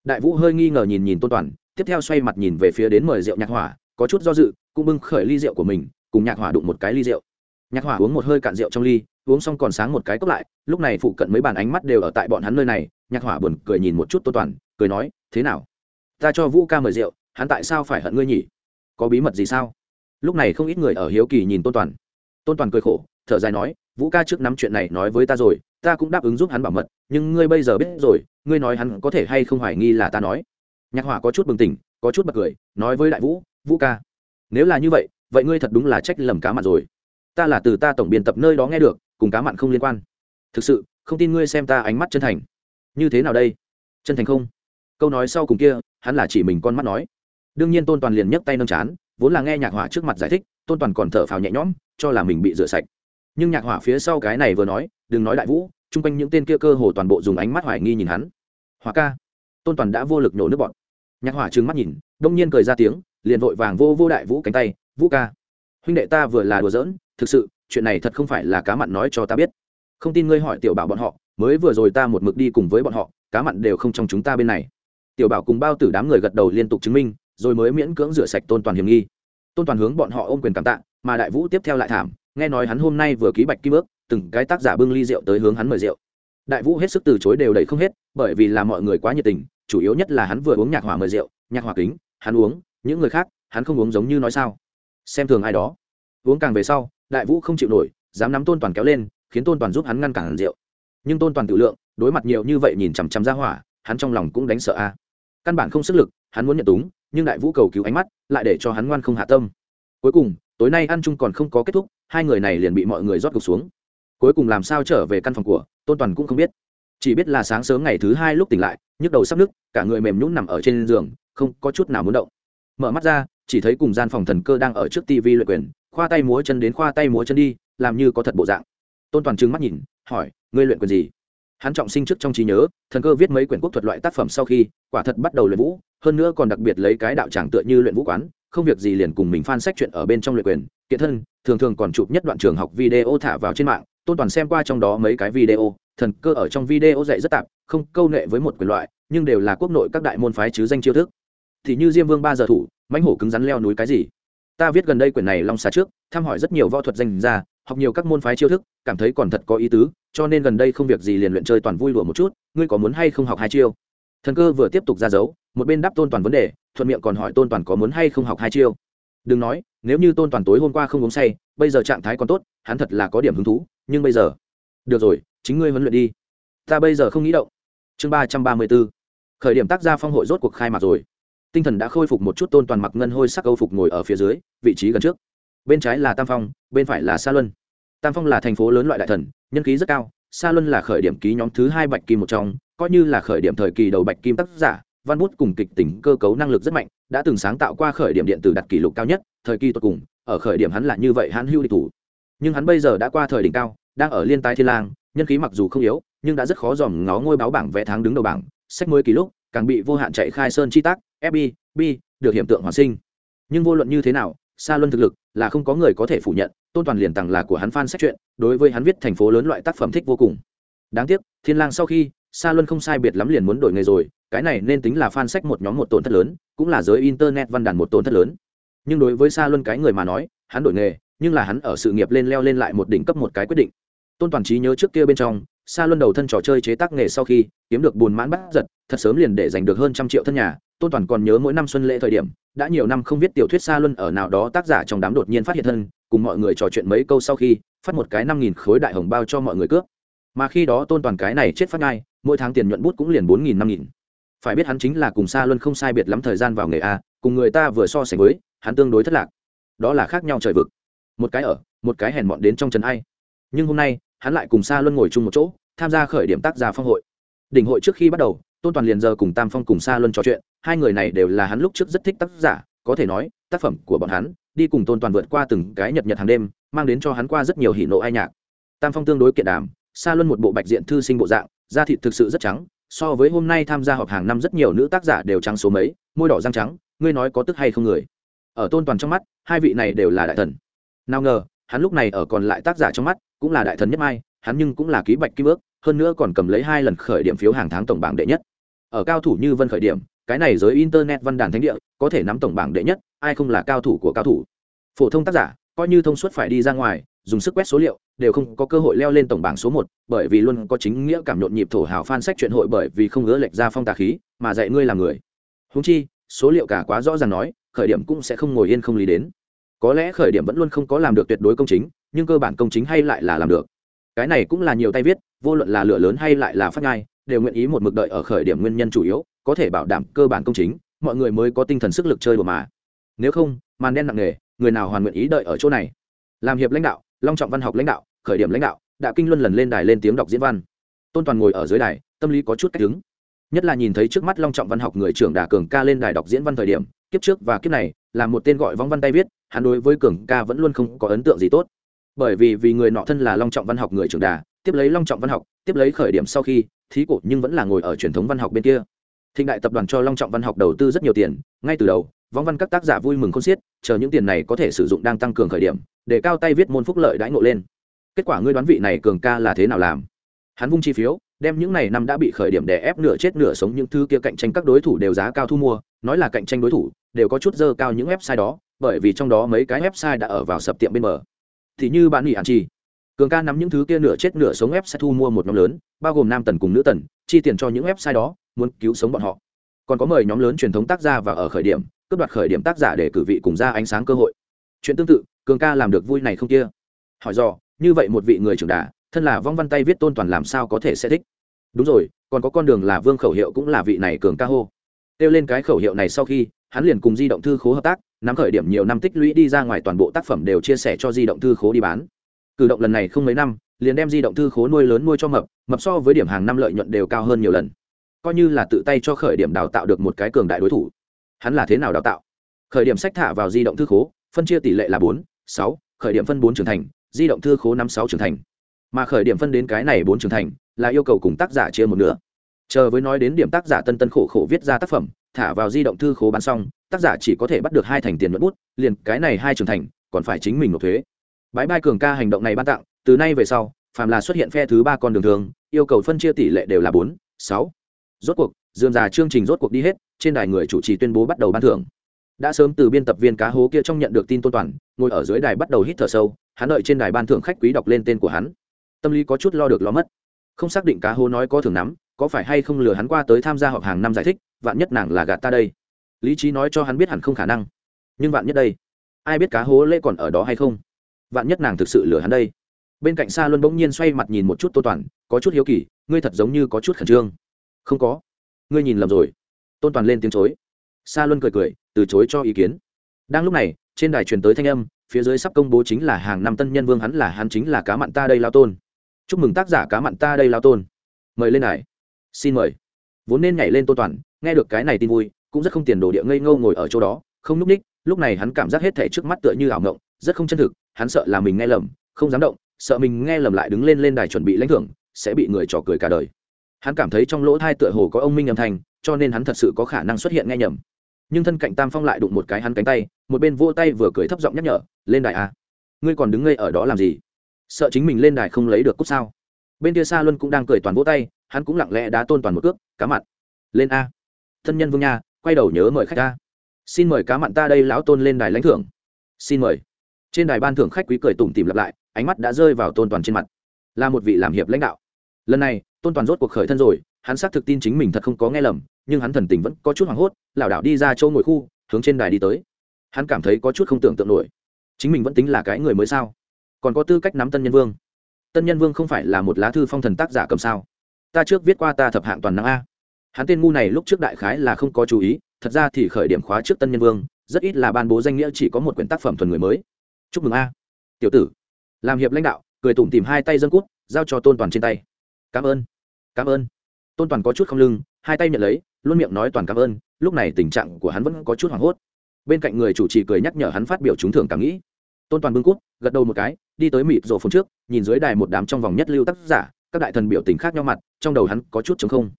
Đại vũ hơi nghi ngờ nhìn nhìn tôn toàn, tiếp theo xoay mặt nhìn về phía đến mời rượu nhạc hỏa, có chút do dự, cũng bưng khởi ly rượu của mình, cùng nhạc hỏa đụng một cái ly rượu nhạc hỏa uống một hơi cạn rượu trong ly, uống xong còn sáng một cái cốc lại, lúc này phụ cận mấy bàn ánh mắt đều ở tại bọn hắn nơi này, nhạc hỏa buồn cười nhìn một chút tôn toàn, cười nói, thế nào? Ta cho vũ ca mời rượu, hắn tại sao phải hận ngươi nhỉ? Có bí mật gì sao? Lúc này không ít người ở hiếu kỳ nhìn tôn toàn. Tôn toàn cười khổ, thở dài nói, vũ ca trước nắm chuyện này nói với ta rồi, ta cũng đáp ứng giúp hắn bảo mật, nhưng ngươi bây giờ biết rồi, ngươi nói hắn có thể hay không hoài nghi là ta nói. Nhạc hỏa có chút bừng tỉnh, có chút bật cười, nói với đại vũ vũ ca, nếu là như vậy vậy ngươi thật đúng là trách lầm cá mặt rồi ta là từ ta tổng biên tập nơi đó nghe được, cùng cá mặn không liên quan. Thực sự, không tin ngươi xem ta ánh mắt chân thành. Như thế nào đây? Chân thành không? Câu nói sau cùng kia, hắn là chỉ mình con mắt nói. Đương nhiên tôn toàn liền nhấc tay nâng chán, vốn là nghe nhạc hỏa trước mặt giải thích, tôn toàn còn thở phào nhẹ nhõm, cho là mình bị rửa sạch. Nhưng nhạc hỏa phía sau cái này vừa nói, đừng nói đại vũ, chung quanh những tên kia cơ hồ toàn bộ dùng ánh mắt hoài nghi nhìn hắn. Hỏa ca. Tôn toàn đã vô lực nhổ nước bọn nhạc hỏa trừng mắt nhìn, đông nhiên cười ra tiếng, liền vội vàng vô vô đại vũ cánh tay, vũ ca huynh đệ ta vừa là đùa giỡn, thực sự, chuyện này thật không phải là cá mặn nói cho ta biết. Không tin ngươi hỏi tiểu bảo bọn họ, mới vừa rồi ta một mực đi cùng với bọn họ, cá mặn đều không trong chúng ta bên này. Tiểu bảo cùng bao tử đám người gật đầu liên tục chứng minh, rồi mới miễn cưỡng rửa sạch tôn toàn hiểm nghi. Tôn toàn hướng bọn họ ôm quyền cảm tạ, mà đại vũ tiếp theo lại thảm, nghe nói hắn hôm nay vừa ký bạch kim ước, từng cái tác giả bưng ly rượu tới hướng hắn mời rượu. Đại vũ hết sức từ chối đều đầy không hết, bởi vì là mọi người quá nhiệt tình, chủ yếu nhất là hắn vừa uống nhạc hỏa mời rượu, nhạc hỏa kính, hắn uống, những người khác, hắn không uống giống như nói sao xem thường ai đó. Uống càng về sau, đại vũ không chịu nổi, dám nắm tôn toàn kéo lên, khiến tôn toàn giúp hắn ngăn cản rượu. Nhưng tôn toàn tự lượng, đối mặt nhiều như vậy nhìn chằm chằm ra hỏa, hắn trong lòng cũng đánh sợ a. Căn bản không sức lực, hắn muốn nhận túng, nhưng đại vũ cầu cứu ánh mắt, lại để cho hắn ngoan không hạ tâm. Cuối cùng, tối nay ăn chung còn không có kết thúc, hai người này liền bị mọi người rót gục xuống. Cuối cùng làm sao trở về căn phòng của, tôn toàn cũng không biết. Chỉ biết là sáng sớm ngày thứ hai lúc tỉnh lại, nhức đầu sắp nứt cả người mềm nhũn nằm ở trên giường, không có chút nào muốn động. Mở mắt ra chỉ thấy cùng gian phòng thần cơ đang ở trước tivi luyện quyền, khoa tay múa chân đến khoa tay múa chân đi, làm như có thật bộ dạng. Tôn toàn trừng mắt nhìn, hỏi, ngươi luyện quyền gì? Hắn trọng sinh trước trong trí nhớ, thần cơ viết mấy quyển quốc thuật loại tác phẩm sau khi, quả thật bắt đầu luyện vũ, hơn nữa còn đặc biệt lấy cái đạo tràng tựa như luyện vũ quán, không việc gì liền cùng mình phan sách chuyện ở bên trong luyện quyền. Kiện thân, thường thường còn chụp nhất đoạn trường học video thả vào trên mạng, tôn toàn xem qua trong đó mấy cái video, thần cơ ở trong video dạy rất tạp, không câu nệ với một quyền loại, nhưng đều là quốc nội các đại môn phái chứ danh chiêu thức. Thì như diêm vương ba giờ thủ mãnh hổ cứng rắn leo núi cái gì? Ta viết gần đây quyển này long xà trước thăm hỏi rất nhiều võ thuật danh ra học nhiều các môn phái chiêu thức, cảm thấy còn thật có ý tứ, cho nên gần đây không việc gì liền luyện chơi toàn vui đùa một chút, ngươi có muốn hay không học hai chiêu? Thần cơ vừa tiếp tục ra dấu, một bên đáp tôn toàn vấn đề, thuận miệng còn hỏi tôn toàn có muốn hay không học hai chiêu. Đừng nói, nếu như tôn toàn tối hôm qua không uống say, bây giờ trạng thái còn tốt, hắn thật là có điểm hứng thú, nhưng bây giờ. Được rồi, chính ngươi huấn luyện đi. Ta bây giờ không nghĩ động. Chương ba trăm ba mươi b ố khởi điểm tác gia phong hội rốt cuộc khai mạc rồi tinh thần đã khôi phục một chút tôn toàn mặc ngân hôi sắc âu phục ngồi ở phía dưới, vị trí gần trước. Bên trái là tam phong, bên phải là sa luân. Tam phong là thành phố lớn loại đại thần, nhân khí rất cao, sa luân là khởi điểm ký nhóm thứ hai bạch kim một trong, coi như là khởi điểm thời kỳ đầu bạch kim tác giả, văn bút cùng kịch tính cơ cấu năng lực rất mạnh, đã từng sáng tạo qua khởi điểm điện tử đặt kỷ lục cao nhất, thời kỳ tột cùng, ở khởi điểm hắn là như vậy hắn hưu địch thủ. Nhưng hắn bây giờ đã qua thời đỉnh cao, đang ở liên tái thiên lang, nhân khí mặc dù không yếu, nhưng đã rất khó dòm ngó ngôi báo bảng vẽ tháng đứng đầu bảng, sách mới kỷ lúc càng bị vô hạn chạy khai sơn chi tác fb b được hiện tượng hoàn sinh. Nhưng vô luận như thế nào xa luân thực lực là không có người có thể phủ nhận, tôn toàn liền tặng là của hắn fan sách chuyện đối với hắn viết thành phố lớn loại tác phẩm thích vô cùng. Đáng tiếc, thiên lang sau khi xa luân không sai biệt lắm liền muốn đổi nghề rồi, cái này nên tính là fan sách một nhóm một tổn thất lớn, cũng là giới internet văn đàn một tổn thất lớn. Nhưng đối với xa luân cái người mà nói, hắn đổi nghề, nhưng là hắn ở sự nghiệp lên leo lên lại một đỉnh cấp một cái quyết định. Tôn toàn trí nhớ trước kia bên trong xa luân đầu thân trò chơi chế tác nghề sau khi, kiếm được buồn mãn bắt giật, thật sớm liền để giành được hơn trăm triệu thân nhà. Tôn toàn còn nhớ mỗi năm xuân lễ thời điểm, đã nhiều năm không viết tiểu thuyết xa luân ở nào đó tác giả trong đám đột nhiên phát hiện thân, cùng mọi người trò chuyện mấy câu sau khi, phát một cái năm nghìn khối đại hồng bao cho mọi người cướp. Mà khi đó tôn toàn cái này chết phát ngay, mỗi tháng tiền nhuận bút cũng liền bốn nghìn, năm nghìn. Phải biết hắn chính là cùng xa luân không sai biệt lắm thời gian vào nghề a, cùng người ta vừa so sánh với, hắn tương đối thất lạc. Đó là khác nhau trời vực. Một cái ở, một cái hèn mọn đến trong trần ai. Nhưng hôm nay hắn lại cùng xa luân ngồi chung một chỗ, tham gia khởi điểm tác gia phong hội. Đỉnh hội trước khi bắt đầu, tôn toàn liền giờ cùng tam phong cùng xa luân trò chuyện, hai người này đều là hắn lúc trước rất thích tác giả, có thể nói, tác phẩm của bọn hắn, đi cùng tôn toàn vượt qua từng cái nhật nhật hàng đêm, mang đến cho hắn qua rất nhiều hỷ nộ ai nhạc. Tam phong tương đối kiện đàm xa luân một bộ bạch diện thư sinh bộ dạng, da thịt thực sự rất trắng, so với hôm nay tham gia họp hàng năm rất nhiều nữ tác giả đều trắng số mấy, môi đỏ răng trắng, ngươi nói có tức hay không người? Ở tôn toàn trong mắt, hai vị này đều là đại thần. Nào ngờ, hắn lúc này ở còn lại tác giả trong mắt cũng là đại thần nhất mai, hắn nhưng cũng là ký bạch kim ước, hơn nữa còn cầm lấy hai lần khởi điểm phiếu hàng tháng tổng bảng đệ nhất. Ở cao thủ như vân khởi điểm, cái này giới internet văn đàn thánh địa, có thể nắm tổng bảng đệ nhất, ai không là cao thủ của cao thủ? Phổ thông tác giả, coi như thông suốt phải đi ra ngoài, dùng sức quét số liệu, đều không có cơ hội leo lên tổng bảng số một, bởi vì luôn có chính nghĩa cảm nhộn nhịp thổ hào phan sách chuyện hội bởi vì không ngứa lệch ra phong tà khí, mà dạy ngươi làm người. Húng chi, số liệu cả quá rõ ràng nói, khởi điểm cũng sẽ không ngồi yên không lý đến. Có lẽ khởi điểm vẫn luôn không có làm được tuyệt đối công chính nhưng cơ bản công chính hay lại là làm được. Cái này cũng là nhiều tay viết, vô luận là lửa lớn hay lại là phát ngai đều nguyện ý một mực đợi ở khởi điểm nguyên nhân chủ yếu, có thể bảo đảm cơ bản công chính, mọi người mới có tinh thần sức lực chơi đùa mà. Nếu không, màn đen nặng nề, người nào hoàn nguyện ý đợi ở chỗ này? Làm hiệp lãnh đạo, long trọng văn học lãnh đạo, khởi điểm lãnh đạo đã kinh luân lần lên đài lên tiếng đọc diễn văn. Tôn toàn ngồi ở dưới đài, tâm lý có chút cách đứng. Nhất là nhìn thấy trước mắt long trọng văn học người trưởng đà cường ca lên đài đọc diễn văn thời điểm, kiếp trước và kiếp này, là một tên gọi vong văn tay viết, hắn đối với cường ca vẫn luôn không có ấn tượng gì tốt bởi vì vì người nọ thân là long trọng văn học người trưởng đà, tiếp lấy long trọng văn học, tiếp lấy khởi điểm sau khi, thí cổ nhưng vẫn là ngồi ở truyền thống văn học bên kia. Thịnh đại tập đoàn cho long trọng văn học đầu tư rất nhiều tiền, ngay từ đầu, vong văn các tác giả vui mừng không xiết, chờ những tiền này có thể sử dụng đang tăng cường khởi điểm, để cao tay viết môn phúc lợi đãi ngộ lên. Kết quả ngươi đoán vị này cường ca là thế nào làm? Hắn vung chi phiếu, đem những này năm đã bị khởi điểm đè ép nửa chết nửa sống những thứ kia cạnh tranh các đối thủ đều giá cao thu mua, nói là cạnh tranh đối thủ, đều có chút dơ cao những website đó, bởi vì trong đó mấy cái website đã ở vào sập tiệm bên bờ thì như bạn nghỉ hạn chi? Cường ca nắm những thứ kia nửa chết nửa sống website thu mua một nhóm lớn, bao gồm nam tần cùng nữ tần, chi tiền cho những website đó, muốn cứu sống bọn họ. Còn có mời nhóm lớn truyền thống tác gia và ở khởi điểm, cướp đoạt khởi điểm tác giả để cử vị cùng ra ánh sáng cơ hội. Chuyện tương tự, cường ca làm được vui này không kia? Hỏi dò, như vậy một vị người trưởng đà, thân là vong văn tay viết tôn toàn làm sao có thể sẽ thích? Đúng rồi, còn có con đường là vương khẩu hiệu cũng là vị này cường ca hô. Kêu lên cái khẩu hiệu này sau khi, hắn liền cùng di động thư khố hợp tác nắm khởi điểm nhiều năm tích lũy đi ra ngoài toàn bộ tác phẩm đều chia sẻ cho di động thư khố đi bán. Cử động lần này không mấy năm, liền đem di động thư khố nuôi lớn nuôi cho mập mập so với điểm hàng năm lợi nhuận đều cao hơn nhiều lần. Coi như là tự tay cho khởi điểm đào tạo được một cái cường đại đối thủ. Hắn là thế nào đào tạo? Khởi điểm sách thả vào di động thư khố, phân chia tỷ lệ là bốn, sáu, khởi điểm phân bốn trưởng thành, di động thư khố năm sáu trưởng thành. Mà khởi điểm phân đến cái này bốn trưởng thành là yêu cầu cùng tác giả chia một nửa chờ với nói đến điểm tác giả tân tân khổ khổ viết ra tác phẩm, thả vào di động thư khố bán xong, tác giả chỉ có thể bắt được hai thành tiền mất bút, liền cái này hai trưởng thành, còn phải chính mình nộp thuế. Bãi bai cường ca hành động này ban tặng, từ nay về sau, phàm là xuất hiện phe thứ ba con đường thường, yêu cầu phân chia tỷ lệ đều là bốn, sáu. Rốt cuộc dườm già chương trình rốt cuộc đi hết, trên đài người chủ trì tuyên bố bắt đầu ban thưởng. Đã sớm từ biên tập viên cá hố kia trong nhận được tin tôn toàn, ngồi ở dưới đài bắt đầu hít thở sâu, hắn đợi trên đài ban thưởng khách quý đọc lên tên của hắn. Tâm lý có chút lo được lo mất. Không xác định cá hố nói có thưởng nắm có phải hay không lừa hắn qua tới tham gia họp hàng năm giải thích, vạn nhất nàng là gạt ta đây? Lý trí nói cho hắn biết hẳn không khả năng. Nhưng vạn nhất đây? Ai biết cá hố lễ còn ở đó hay không? Vạn nhất nàng thực sự lừa hắn đây? Bên cạnh xa luân bỗng nhiên xoay mặt nhìn một chút tô toàn, có chút hiếu kỳ, ngươi thật giống như có chút khẩn trương. Không có. Ngươi nhìn lầm rồi. Tôn toàn lên tiếng chối. Xa luân cười cười, từ chối cho ý kiến. Đang lúc này, trên đài truyền tới thanh âm, phía dưới sắp công bố chính là hàng năm tân nhân vương hắn là hắn chính là cá mặn ta đây lao tôn. Chúc mừng tác giả cá mặn ta đây lao tôn. Mời lên đài xin mời. Vốn nên nhảy lên tôn toàn, nghe được cái này tin vui, cũng rất không tiền đồ địa ngây ngâu ngồi ở chỗ đó, không núp ních, lúc này hắn cảm giác hết thể trước mắt tựa như ảo ngộng rất không chân thực, hắn sợ là mình nghe lầm, không dám động, sợ mình nghe lầm lại đứng lên lên đài chuẩn bị lãnh thưởng, sẽ bị người trò cười cả đời. Hắn cảm thấy trong lỗ thai tựa hồ có ông minh âm thanh, cho nên hắn thật sự có khả năng xuất hiện nghe nhầm. Nhưng thân cạnh tam phong lại đụng một cái hắn cánh tay, một bên vô tay vừa cười thấp giọng nhắc nhở, lên đài à ngươi còn đứng ngây ở đó làm gì? Sợ chính mình lên đài không lấy được cút sao? Bên kia xa luân cũng đang cười toàn vỗ tay hắn cũng lặng lẽ đá tôn toàn một cước, cá mặn. Lên a. Thân nhân vương nha, quay đầu nhớ mời khách ta. Xin mời cá mặn ta đây lão tôn lên đài lãnh thưởng. Xin mời. Trên đài ban thưởng khách quý cười tủm tìm lặp lại, ánh mắt đã rơi vào tôn toàn trên mặt. Là một vị làm hiệp lãnh đạo. Lần này, tôn toàn rốt cuộc khởi thân rồi, hắn xác thực tin chính mình thật không có nghe lầm, nhưng hắn thần tình vẫn có chút hoảng hốt, lảo đảo đi ra chỗ ngồi khu, hướng trên đài đi tới. Hắn cảm thấy có chút không tưởng tượng nổi. Chính mình vẫn tính là cái người mới sao? Còn có tư cách nắm tân nhân vương. Tân nhân vương không phải là một lá thư phong thần tác giả cầm sao? Ta trước viết qua ta thập hạng toàn năng a. Hắn tên ngu này lúc trước đại khái là không có chú ý, thật ra thì khởi điểm khóa trước tân nhân vương, rất ít là ban bố danh nghĩa chỉ có một quyển tác phẩm thuần người mới. Chúc mừng a. Tiểu tử. Làm hiệp lãnh đạo, cười tủm tìm hai tay dân cút, giao cho tôn toàn trên tay. Cảm ơn. Cảm ơn. Tôn toàn có chút không lưng, hai tay nhận lấy, luôn miệng nói toàn cảm ơn, lúc này tình trạng của hắn vẫn có chút hoảng hốt. Bên cạnh người chủ trì cười nhắc nhở hắn phát biểu trúng thưởng cảm nghĩ. Tôn toàn bưng cút, gật đầu một cái, đi tới mịt rổ phồn trước, nhìn dưới đài một đám trong vòng nhất lưu tác giả, các đại thần biểu tình khác nhau mặt trong đầu hắn có chút chống không.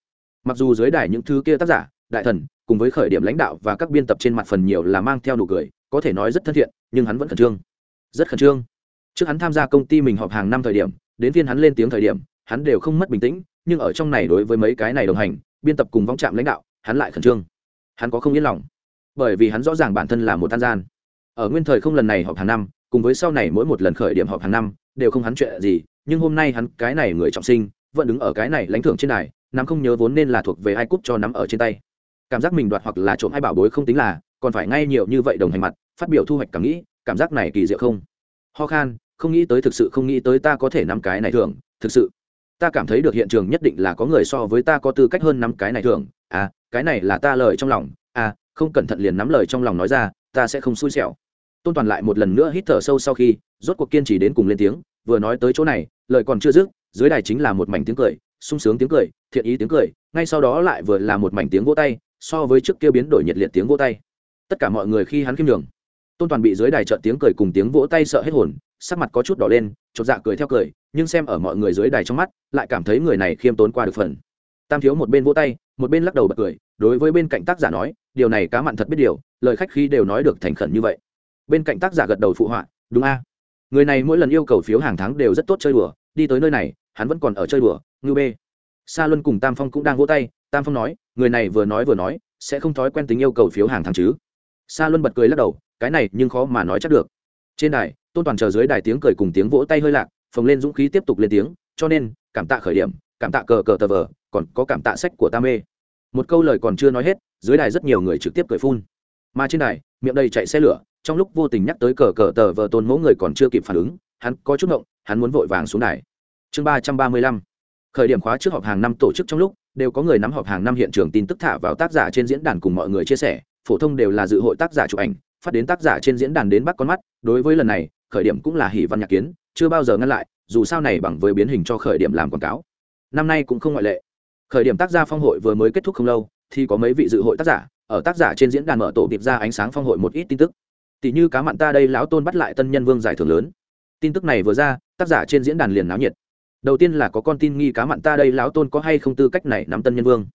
Mặc dù dưới đài những thứ kia tác giả, đại thần, cùng với khởi điểm lãnh đạo và các biên tập trên mặt phần nhiều là mang theo nụ cười, có thể nói rất thân thiện, nhưng hắn vẫn khẩn trương. Rất khẩn trương. Trước hắn tham gia công ty mình họp hàng năm thời điểm, đến phiên hắn lên tiếng thời điểm, hắn đều không mất bình tĩnh, nhưng ở trong này đối với mấy cái này đồng hành, biên tập cùng vong trạm lãnh đạo, hắn lại khẩn trương. Hắn có không yên lòng. Bởi vì hắn rõ ràng bản thân là một tan gian. Ở nguyên thời không lần này họp hàng năm, cùng với sau này mỗi một lần khởi điểm họp hàng năm, đều không hắn chuyện gì, nhưng hôm nay hắn cái này người trọng sinh vẫn đứng ở cái này lãnh thưởng trên này nắm không nhớ vốn nên là thuộc về ai cúp cho nắm ở trên tay. Cảm giác mình đoạt hoặc là trộm hai bảo bối không tính là, còn phải ngay nhiều như vậy đồng hành mặt, phát biểu thu hoạch cảm nghĩ, cảm giác này kỳ diệu không? Ho khan, không nghĩ tới thực sự không nghĩ tới ta có thể nắm cái này thường thực sự. Ta cảm thấy được hiện trường nhất định là có người so với ta có tư cách hơn nắm cái này thường à cái này là ta lời trong lòng. À không cẩn thận liền nắm lời trong lòng nói ra, ta sẽ không xui xẻo. Tôn toàn lại một lần nữa hít thở sâu sau khi, rốt cuộc kiên trì đến cùng lên tiếng, vừa nói tới chỗ này, lời còn chưa dứt dưới đài chính là một mảnh tiếng cười, sung sướng tiếng cười, thiện ý tiếng cười, ngay sau đó lại vừa là một mảnh tiếng vỗ tay, so với trước kia biến đổi nhiệt liệt tiếng vỗ tay. Tất cả mọi người khi hắn khiêm đường tôn toàn bị dưới đài trợn tiếng cười cùng tiếng vỗ tay sợ hết hồn, sắc mặt có chút đỏ lên, chột dạ cười theo cười, nhưng xem ở mọi người dưới đài trong mắt, lại cảm thấy người này khiêm tốn qua được phần. Tam thiếu một bên vỗ tay, một bên lắc đầu bật cười, đối với bên cạnh tác giả nói, điều này cá mặn thật biết điều, lời khách khi đều nói được thành khẩn như vậy. Bên cạnh tác giả gật đầu phụ họa, đúng a. Người này mỗi lần yêu cầu phiếu hàng tháng đều rất tốt chơi đùa, đi tới nơi này hắn vẫn còn ở chơi đùa ngư bê. Sa luân cùng tam phong cũng đang vỗ tay, tam phong nói, người này vừa nói vừa nói, sẽ không thói quen tính yêu cầu phiếu hàng tháng chứ? Sa luân bật cười lắc đầu, cái này nhưng khó mà nói chắc được. Trên đài, tôn toàn chờ dưới đài tiếng cười cùng tiếng vỗ tay hơi lạc, phồng lên dũng khí tiếp tục lên tiếng, cho nên, cảm tạ khởi điểm, cảm tạ cờ cờ tờ vờ, còn có cảm tạ sách của tam mê một câu lời còn chưa nói hết, dưới đài rất nhiều người trực tiếp cười phun. Mà trên đài, miệng đầy chạy xe lửa, trong lúc vô tình nhắc tới cờ cờ tờ vờ tôn mẫu người còn chưa kịp phản ứng, hắn có chút ngộng, hắn muốn vội vàng xuống đài chương ba trăm ba mươi lăm. Khởi điểm khóa trước họp hàng năm tổ chức trong lúc, đều có người nắm họp hàng năm hiện trường tin tức thả vào tác giả trên diễn đàn cùng mọi người chia sẻ, phổ thông đều là dự hội tác giả chụp ảnh, phát đến tác giả trên diễn đàn đến bắt con mắt. Đối với lần này, khởi điểm cũng là hỷ văn nhạc kiến, chưa bao giờ ngăn lại, dù sao này bằng với biến hình cho khởi điểm làm quảng cáo. Năm nay cũng không ngoại lệ. Khởi điểm tác gia phong hội vừa mới kết thúc không lâu, thì có mấy vị dự hội tác giả, ở tác giả trên diễn đàn mở tổ kịp ra ánh sáng phong hội một ít tin tức. Tỷ như cá mặn ta đây, lão tôn bắt lại tân nhân vương giải thưởng lớn. Tin tức này vừa ra, tác giả trên diễn đàn liền náo nhiệt đầu tiên là có con tin nghi cá mặn ta đây lão tôn có hay không tư cách này nắm tân nhân vương.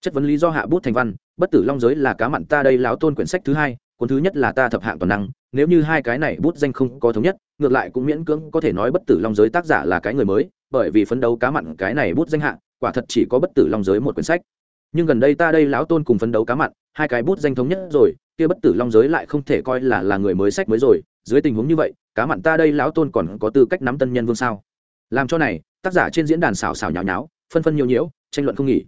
Chất vấn lý do hạ bút thành văn, bất tử long giới là cá mặn ta đây lão tôn quyển sách thứ hai, cuốn thứ nhất là ta thập hạng toàn năng, nếu như hai cái này bút danh không có thống nhất, ngược lại cũng miễn cưỡng có thể nói bất tử long giới tác giả là cái người mới, bởi vì phấn đấu cá mặn cái này bút danh hạng quả thật chỉ có bất tử long giới một quyển sách. Nhưng gần đây ta đây lão tôn cùng phấn đấu cá mặn, hai cái bút danh thống nhất rồi, kia bất tử long giới lại không thể coi là là người mới sách mới rồi, dưới tình huống như vậy, cá mặn ta đây lão tôn còn có tư cách nắm tân nhân vương sao? Làm cho này tác giả trên diễn đàn xào xào nháo nháo, phân phân nhiều nhiễu, tranh luận không nghỉ.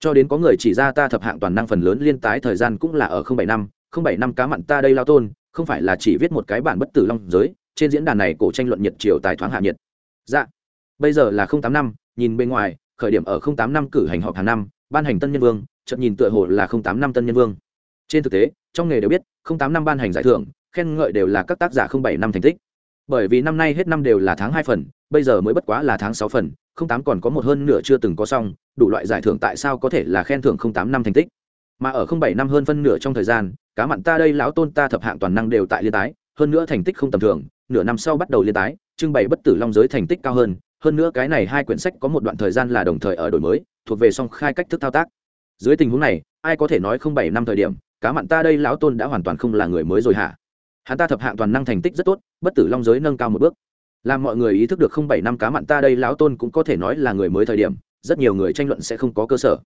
Cho đến có người chỉ ra ta thập hạng toàn năng phần lớn liên tái thời gian cũng là ở bảy năm, không bảy năm cá mặn ta đây lao tôn, không phải là chỉ viết một cái bản bất tử long giới, trên diễn đàn này cổ tranh luận nhiệt chiều tài thoáng hạ nhiệt. Dạ. Bây giờ là tám năm, nhìn bên ngoài, khởi điểm ở tám năm cử hành họp hàng năm, ban hành tân nhân vương, chợt nhìn tựa hồ là tám năm tân nhân vương. Trên thực tế, trong nghề đều biết tám năm ban hành giải thưởng, khen ngợi đều là các tác giả không bảy năm thành tích bởi vì năm nay hết năm đều là tháng hai phần, bây giờ mới bất quá là tháng sáu phần, không tám còn có một hơn nửa chưa từng có xong, đủ loại giải thưởng tại sao có thể là khen thưởng không tám năm thành tích. Mà ở không bảy năm hơn phân nửa trong thời gian, cá mặn ta đây, lão tôn ta thập hạng toàn năng đều tại liên tái, hơn nữa thành tích không tầm thường, nửa năm sau bắt đầu liên tái, trưng bày bất tử long giới thành tích cao hơn hơn nữa cái này hai quyển sách có một đoạn thời gian là đồng thời ở đổi mới, thuộc về song khai cách thức thao tác. Dưới tình huống này, ai có thể nói không bảy năm thời điểm, cá mặn ta đây, lão tôn đã hoàn toàn không là người mới rồi hả? Hắn ta thập hạng toàn năng thành tích rất tốt, bất tử long giới nâng cao một bước. Làm mọi người ý thức được không bảy năm cá mặn ta đây lão tôn cũng có thể nói là người mới thời điểm, rất nhiều người tranh luận sẽ không có cơ sở.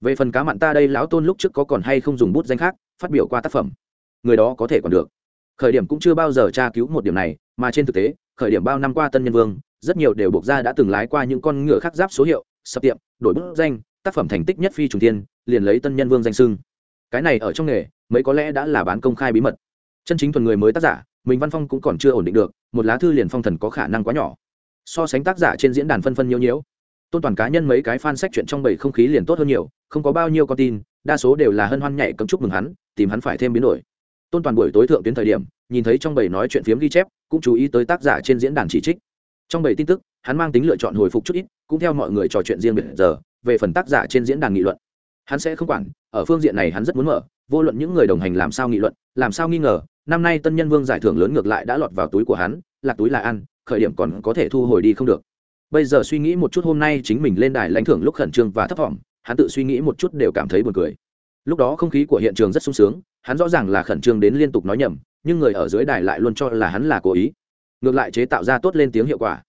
Về phần cá mặn ta đây lão tôn lúc trước có còn hay không dùng bút danh khác, phát biểu qua tác phẩm. Người đó có thể còn được. Khởi điểm cũng chưa bao giờ tra cứu một điểm này, mà trên thực tế, khởi điểm bao năm qua tân nhân vương, rất nhiều đều buộc ra đã từng lái qua những con ngựa khác giáp số hiệu, sập tiệm, đổi bút danh, tác phẩm thành tích nhất phi trùng tiên liền lấy tân nhân vương danh sưng cái này ở trong nghề, mấy có lẽ đã là bán công khai bí mật chân chính thuần người mới tác giả, mình văn phong cũng còn chưa ổn định được, một lá thư liền phong thần có khả năng quá nhỏ. So sánh tác giả trên diễn đàn phân phân nhiễu nhiễu, tôn toàn cá nhân mấy cái fan sách chuyện trong bầy không khí liền tốt hơn nhiều, không có bao nhiêu con tin, đa số đều là hân hoan nhảy cấm chúc mừng hắn, tìm hắn phải thêm biến đổi. Tôn toàn buổi tối thượng tuyến thời điểm, nhìn thấy trong bầy nói chuyện phiếm ghi chép, cũng chú ý tới tác giả trên diễn đàn chỉ trích. Trong bầy tin tức, hắn mang tính lựa chọn hồi phục chút ít, cũng theo mọi người trò chuyện riêng biệt giờ, về phần tác giả trên diễn đàn nghị luận. Hắn sẽ không quản, ở phương diện này hắn rất muốn mở, vô luận những người đồng hành làm sao nghị luận, làm sao nghi ngờ năm nay tân nhân vương giải thưởng lớn ngược lại đã lọt vào túi của hắn lạc túi là ăn, khởi điểm còn có thể thu hồi đi không được. Bây giờ suy nghĩ một chút hôm nay chính mình lên đài lãnh thưởng lúc khẩn trương và thấp thỏm, hắn tự suy nghĩ một chút đều cảm thấy buồn cười. Lúc đó không khí của hiện trường rất sung sướng, hắn rõ ràng là khẩn trương đến liên tục nói nhầm, nhưng người ở dưới đài lại luôn cho là hắn là cố ý. Ngược lại chế tạo ra tốt lên tiếng hiệu quả.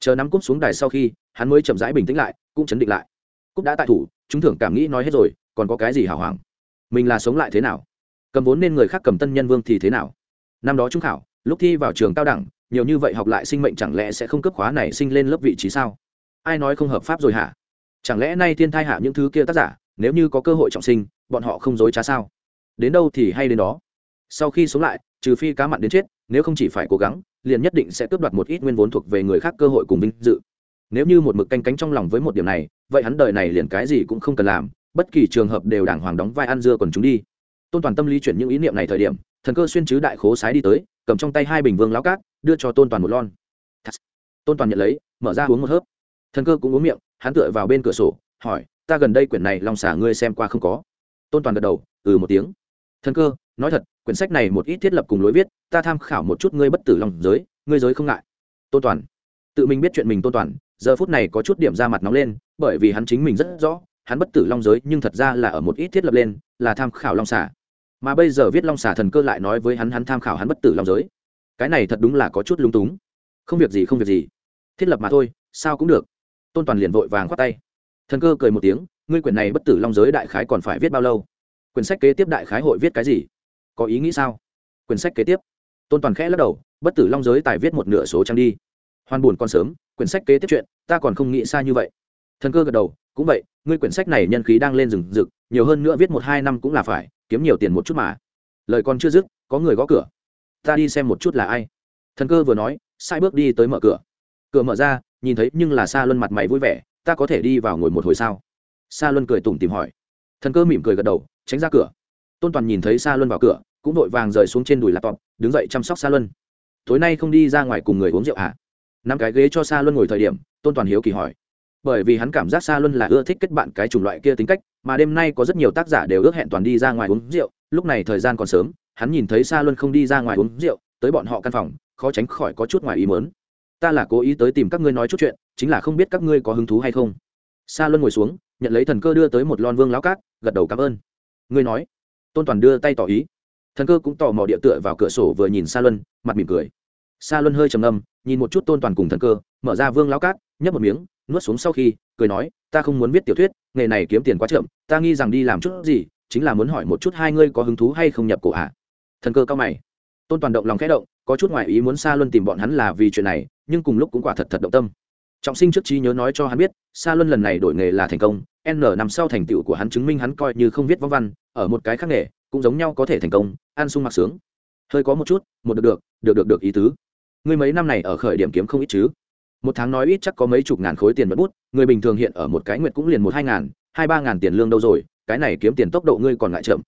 Chờ nắm cúp xuống đài sau khi, hắn mới chậm rãi bình tĩnh lại, cũng chấn định lại. Cúp đã tại thủ, chúng thưởng cảm nghĩ nói hết rồi, còn có cái gì hào hoảng? Mình là sống lại thế nào? Cầm vốn nên người khác cầm tân nhân vương thì thế nào? Năm đó trung khảo, lúc thi vào trường cao đẳng, nhiều như vậy học lại sinh mệnh chẳng lẽ sẽ không cấp khóa này sinh lên lớp vị trí sao? Ai nói không hợp pháp rồi hả? Chẳng lẽ nay thiên thai hạ những thứ kia tác giả, nếu như có cơ hội trọng sinh, bọn họ không dối trá sao? Đến đâu thì hay đến đó. Sau khi sống lại, trừ phi cá mặn đến chết, nếu không chỉ phải cố gắng, liền nhất định sẽ cướp đoạt một ít nguyên vốn thuộc về người khác cơ hội cùng vinh dự. Nếu như một mực canh cánh trong lòng với một điểm này, vậy hắn đời này liền cái gì cũng không cần làm, bất kỳ trường hợp đều đàng hoàng đóng vai ăn dưa còn chúng đi tôn toàn tâm lý chuyển những ý niệm này thời điểm, thần cơ xuyên chứ đại khố sái đi tới, cầm trong tay hai bình vương lao cát, đưa cho tôn toàn một lon. Tôn toàn nhận lấy, mở ra uống một hớp. Thần cơ cũng uống miệng, hắn tựa vào bên cửa sổ, hỏi, ta gần đây quyển này lòng xả ngươi xem qua không có? Tôn toàn gật đầu ừ một tiếng. Thần cơ, nói thật, quyển sách này một ít thiết lập cùng lối viết, ta tham khảo một chút ngươi bất tử lòng giới, ngươi giới không ngại. Tôn toàn. Tự mình biết chuyện mình tôn toàn, giờ phút này có chút điểm ra mặt nóng lên, bởi vì hắn chính mình rất rõ hắn bất tử long giới nhưng thật ra là ở một ít thiết lập lên, là tham khảo long xà. Mà bây giờ viết long xà thần cơ lại nói với hắn hắn tham khảo hắn bất tử long giới. Cái này thật đúng là có chút lung túng. Không việc gì, không việc gì. Thiết lập mà thôi, sao cũng được. Tôn toàn liền vội vàng khoát tay. Thần cơ cười một tiếng, ngươi quyển này bất tử long giới đại khái còn phải viết bao lâu? Quyển sách kế tiếp đại khái hội viết cái gì? Có ý nghĩ sao? Quyển sách kế tiếp. Tôn toàn khẽ lắc đầu, bất tử long giới tài viết một nửa số trang đi. Hoan buồn còn sớm, quyển sách kế tiếp chuyện, ta còn không nghĩ xa như vậy. Thần cơ gật đầu cũng vậy, ngươi quyển sách này nhân khí đang lên rừng rực, nhiều hơn nữa viết một hai năm cũng là phải, kiếm nhiều tiền một chút mà. Lời còn chưa dứt, có người gõ cửa. Ta đi xem một chút là ai. Thần cơ vừa nói, sai bước đi tới mở cửa. Cửa mở ra, nhìn thấy nhưng là xa luân mặt mày vui vẻ, ta có thể đi vào ngồi một hồi sao? Sa luân cười tủm tìm hỏi. Thần cơ mỉm cười gật đầu, tránh ra cửa. Tôn toàn nhìn thấy sa luân vào cửa, cũng vội vàng rời xuống trên đùi laptop, đứng dậy chăm sóc sa luân. Tối nay không đi ra ngoài cùng người uống rượu à? hả năm cái ghế cho sa luân ngồi thời điểm, tôn toàn hiếu kỳ hỏi bởi vì hắn cảm giác sa luân là ưa thích kết bạn cái chủng loại kia tính cách mà đêm nay có rất nhiều tác giả đều ước hẹn toàn đi ra ngoài uống rượu. Lúc này thời gian còn sớm hắn nhìn thấy sa luân không đi ra ngoài uống rượu tới bọn họ căn phòng khó tránh khỏi có chút ngoài ý mớn ta là cố ý tới tìm các ngươi nói chút chuyện chính là không biết các ngươi có hứng thú hay không. Sa luân ngồi xuống nhận lấy thần cơ đưa tới một lon vương lão cát gật đầu cảm ơn. Ngươi nói. Tôn toàn đưa tay tỏ ý. Thần cơ cũng tò mò địa tựa vào cửa sổ vừa nhìn sa luân mặt mỉm cười. Sa luân hơi trầm ngâm, nhìn một chút tôn toàn cùng thần cơ mở ra vương lão cát nhấp một miếng nuốt xuống sau khi, cười nói, ta không muốn viết tiểu thuyết, nghề này kiếm tiền quá chậm, ta nghi rằng đi làm chút gì, chính là muốn hỏi một chút hai ngươi có hứng thú hay không nhập cổ ạ? À? thần cơ cao mày. Tôn toàn động lòng khẽ động, có chút ngoại ý muốn xa luân tìm bọn hắn là vì chuyện này, nhưng cùng lúc cũng quả thật thật động tâm. Trọng sinh trước trí nhớ nói cho hắn biết xa luân lần này đổi nghề là thành công, n nằm sau thành tựu của hắn chứng minh hắn coi như không viết võ văn, ở một cái khác nghề, cũng giống nhau có thể thành công an sung mặc sướng. Hơi có một chút, một được được được được được ý tứ. Ngươi mấy năm này ở khởi điểm kiếm không ít chứ? Một tháng nói ít chắc có mấy chục ngàn khối tiền mất bút, người bình thường hiện ở một cái nguyện cũng liền một hai ngàn, hai ba ngàn tiền lương đâu rồi, cái này kiếm tiền tốc độ ngươi còn ngại chậm.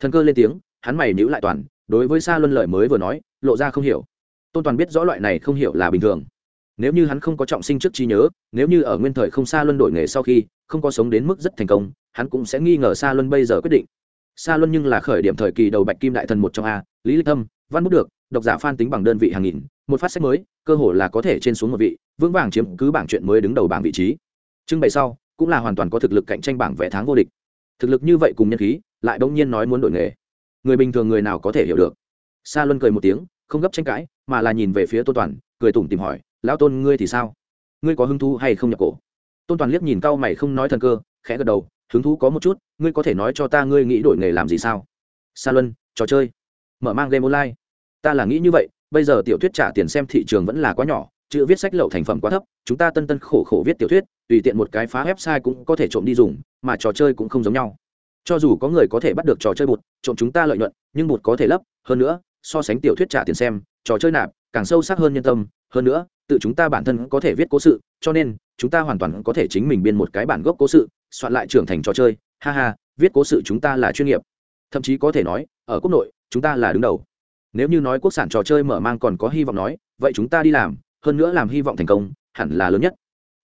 Thần cơ lên tiếng, hắn mày nhữ lại toàn, đối với xa luân lợi mới vừa nói, lộ ra không hiểu. Tôn toàn biết rõ loại này không hiểu là bình thường. Nếu như hắn không có trọng sinh trước trí nhớ, nếu như ở nguyên thời không xa luân đổi nghề sau khi, không có sống đến mức rất thành công, hắn cũng sẽ nghi ngờ xa luân bây giờ quyết định. Xa luân nhưng là khởi điểm thời kỳ đầu bạch kim đại thần một trong a, lý lịch Tâm văn bút được, độc giả phan tính bằng đơn vị hàng nghìn một phát sách mới, cơ hội là có thể trên xuống một vị, vững vàng chiếm cứ bảng chuyện mới đứng đầu bảng vị trí. Trưng bày sau, cũng là hoàn toàn có thực lực cạnh tranh bảng vẽ tháng vô địch. Thực lực như vậy cùng nhân khí, lại bỗng nhiên nói muốn đổi nghề. Người bình thường người nào có thể hiểu được? Sa luân cười một tiếng, không gấp tranh cãi, mà là nhìn về phía tôn toàn, cười tủm tìm hỏi, lão tôn, ngươi thì sao? Ngươi có hứng thú hay không nhập cổ? Tôn toàn liếc nhìn cau mày không nói thần cơ, khẽ gật đầu, hứng thú có một chút, ngươi có thể nói cho ta ngươi nghĩ đổi nghề làm gì sao? Sa luân, trò chơi. Mở mang game online. Ta là nghĩ như vậy bây giờ tiểu thuyết trả tiền xem thị trường vẫn là quá nhỏ, chữ viết sách lậu thành phẩm quá thấp, chúng ta tân tân khổ khổ viết tiểu thuyết, tùy tiện một cái phá website cũng có thể trộm đi dùng, mà trò chơi cũng không giống nhau. Cho dù có người có thể bắt được trò chơi bụt, trộm chúng ta lợi nhuận, nhưng bụt có thể lấp, hơn nữa, so sánh tiểu thuyết trả tiền xem, trò chơi nạp, càng sâu sắc hơn nhân tâm, hơn nữa, tự chúng ta bản thân có thể viết cố sự, cho nên, chúng ta hoàn toàn có thể chính mình biên một cái bản gốc cố sự, soạn lại trưởng thành trò chơi, ha ha, viết cố sự chúng ta là chuyên nghiệp. Thậm chí có thể nói, ở quốc nội, chúng ta là đứng đầu nếu như nói quốc sản trò chơi mở mang còn có hy vọng nói, vậy chúng ta đi làm, hơn nữa làm hy vọng thành công, hẳn là lớn nhất.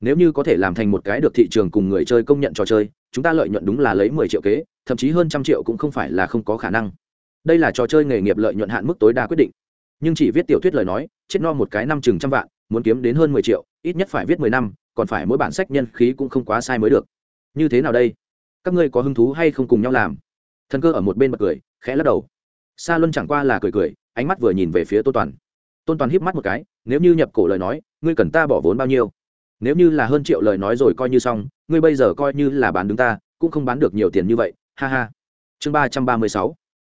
Nếu như có thể làm thành một cái được thị trường cùng người chơi công nhận trò chơi, chúng ta lợi nhuận đúng là lấy mười triệu kế, thậm chí hơn trăm triệu cũng không phải là không có khả năng. Đây là trò chơi nghề nghiệp lợi nhuận hạn mức tối đa quyết định. Nhưng chỉ viết tiểu thuyết lời nói, chết no một cái năm chừng trăm vạn, muốn kiếm đến hơn mười triệu, ít nhất phải viết mười năm, còn phải mỗi bản sách nhân khí cũng không quá sai mới được. Như thế nào đây? Các ngươi có hứng thú hay không cùng nhau làm? Thần cơ ở một bên bật cười, khẽ lắc đầu. Sa luân chẳng qua là cười cười ánh mắt vừa nhìn về phía tôn toàn. Tôn toàn híp mắt một cái, nếu như nhập cổ lời nói, ngươi cần ta bỏ vốn bao nhiêu? Nếu như là hơn triệu lời nói rồi coi như xong, ngươi bây giờ coi như là bán đứng ta, cũng không bán được nhiều tiền như vậy, ha ha. Chương ba trăm ba mươi sáu.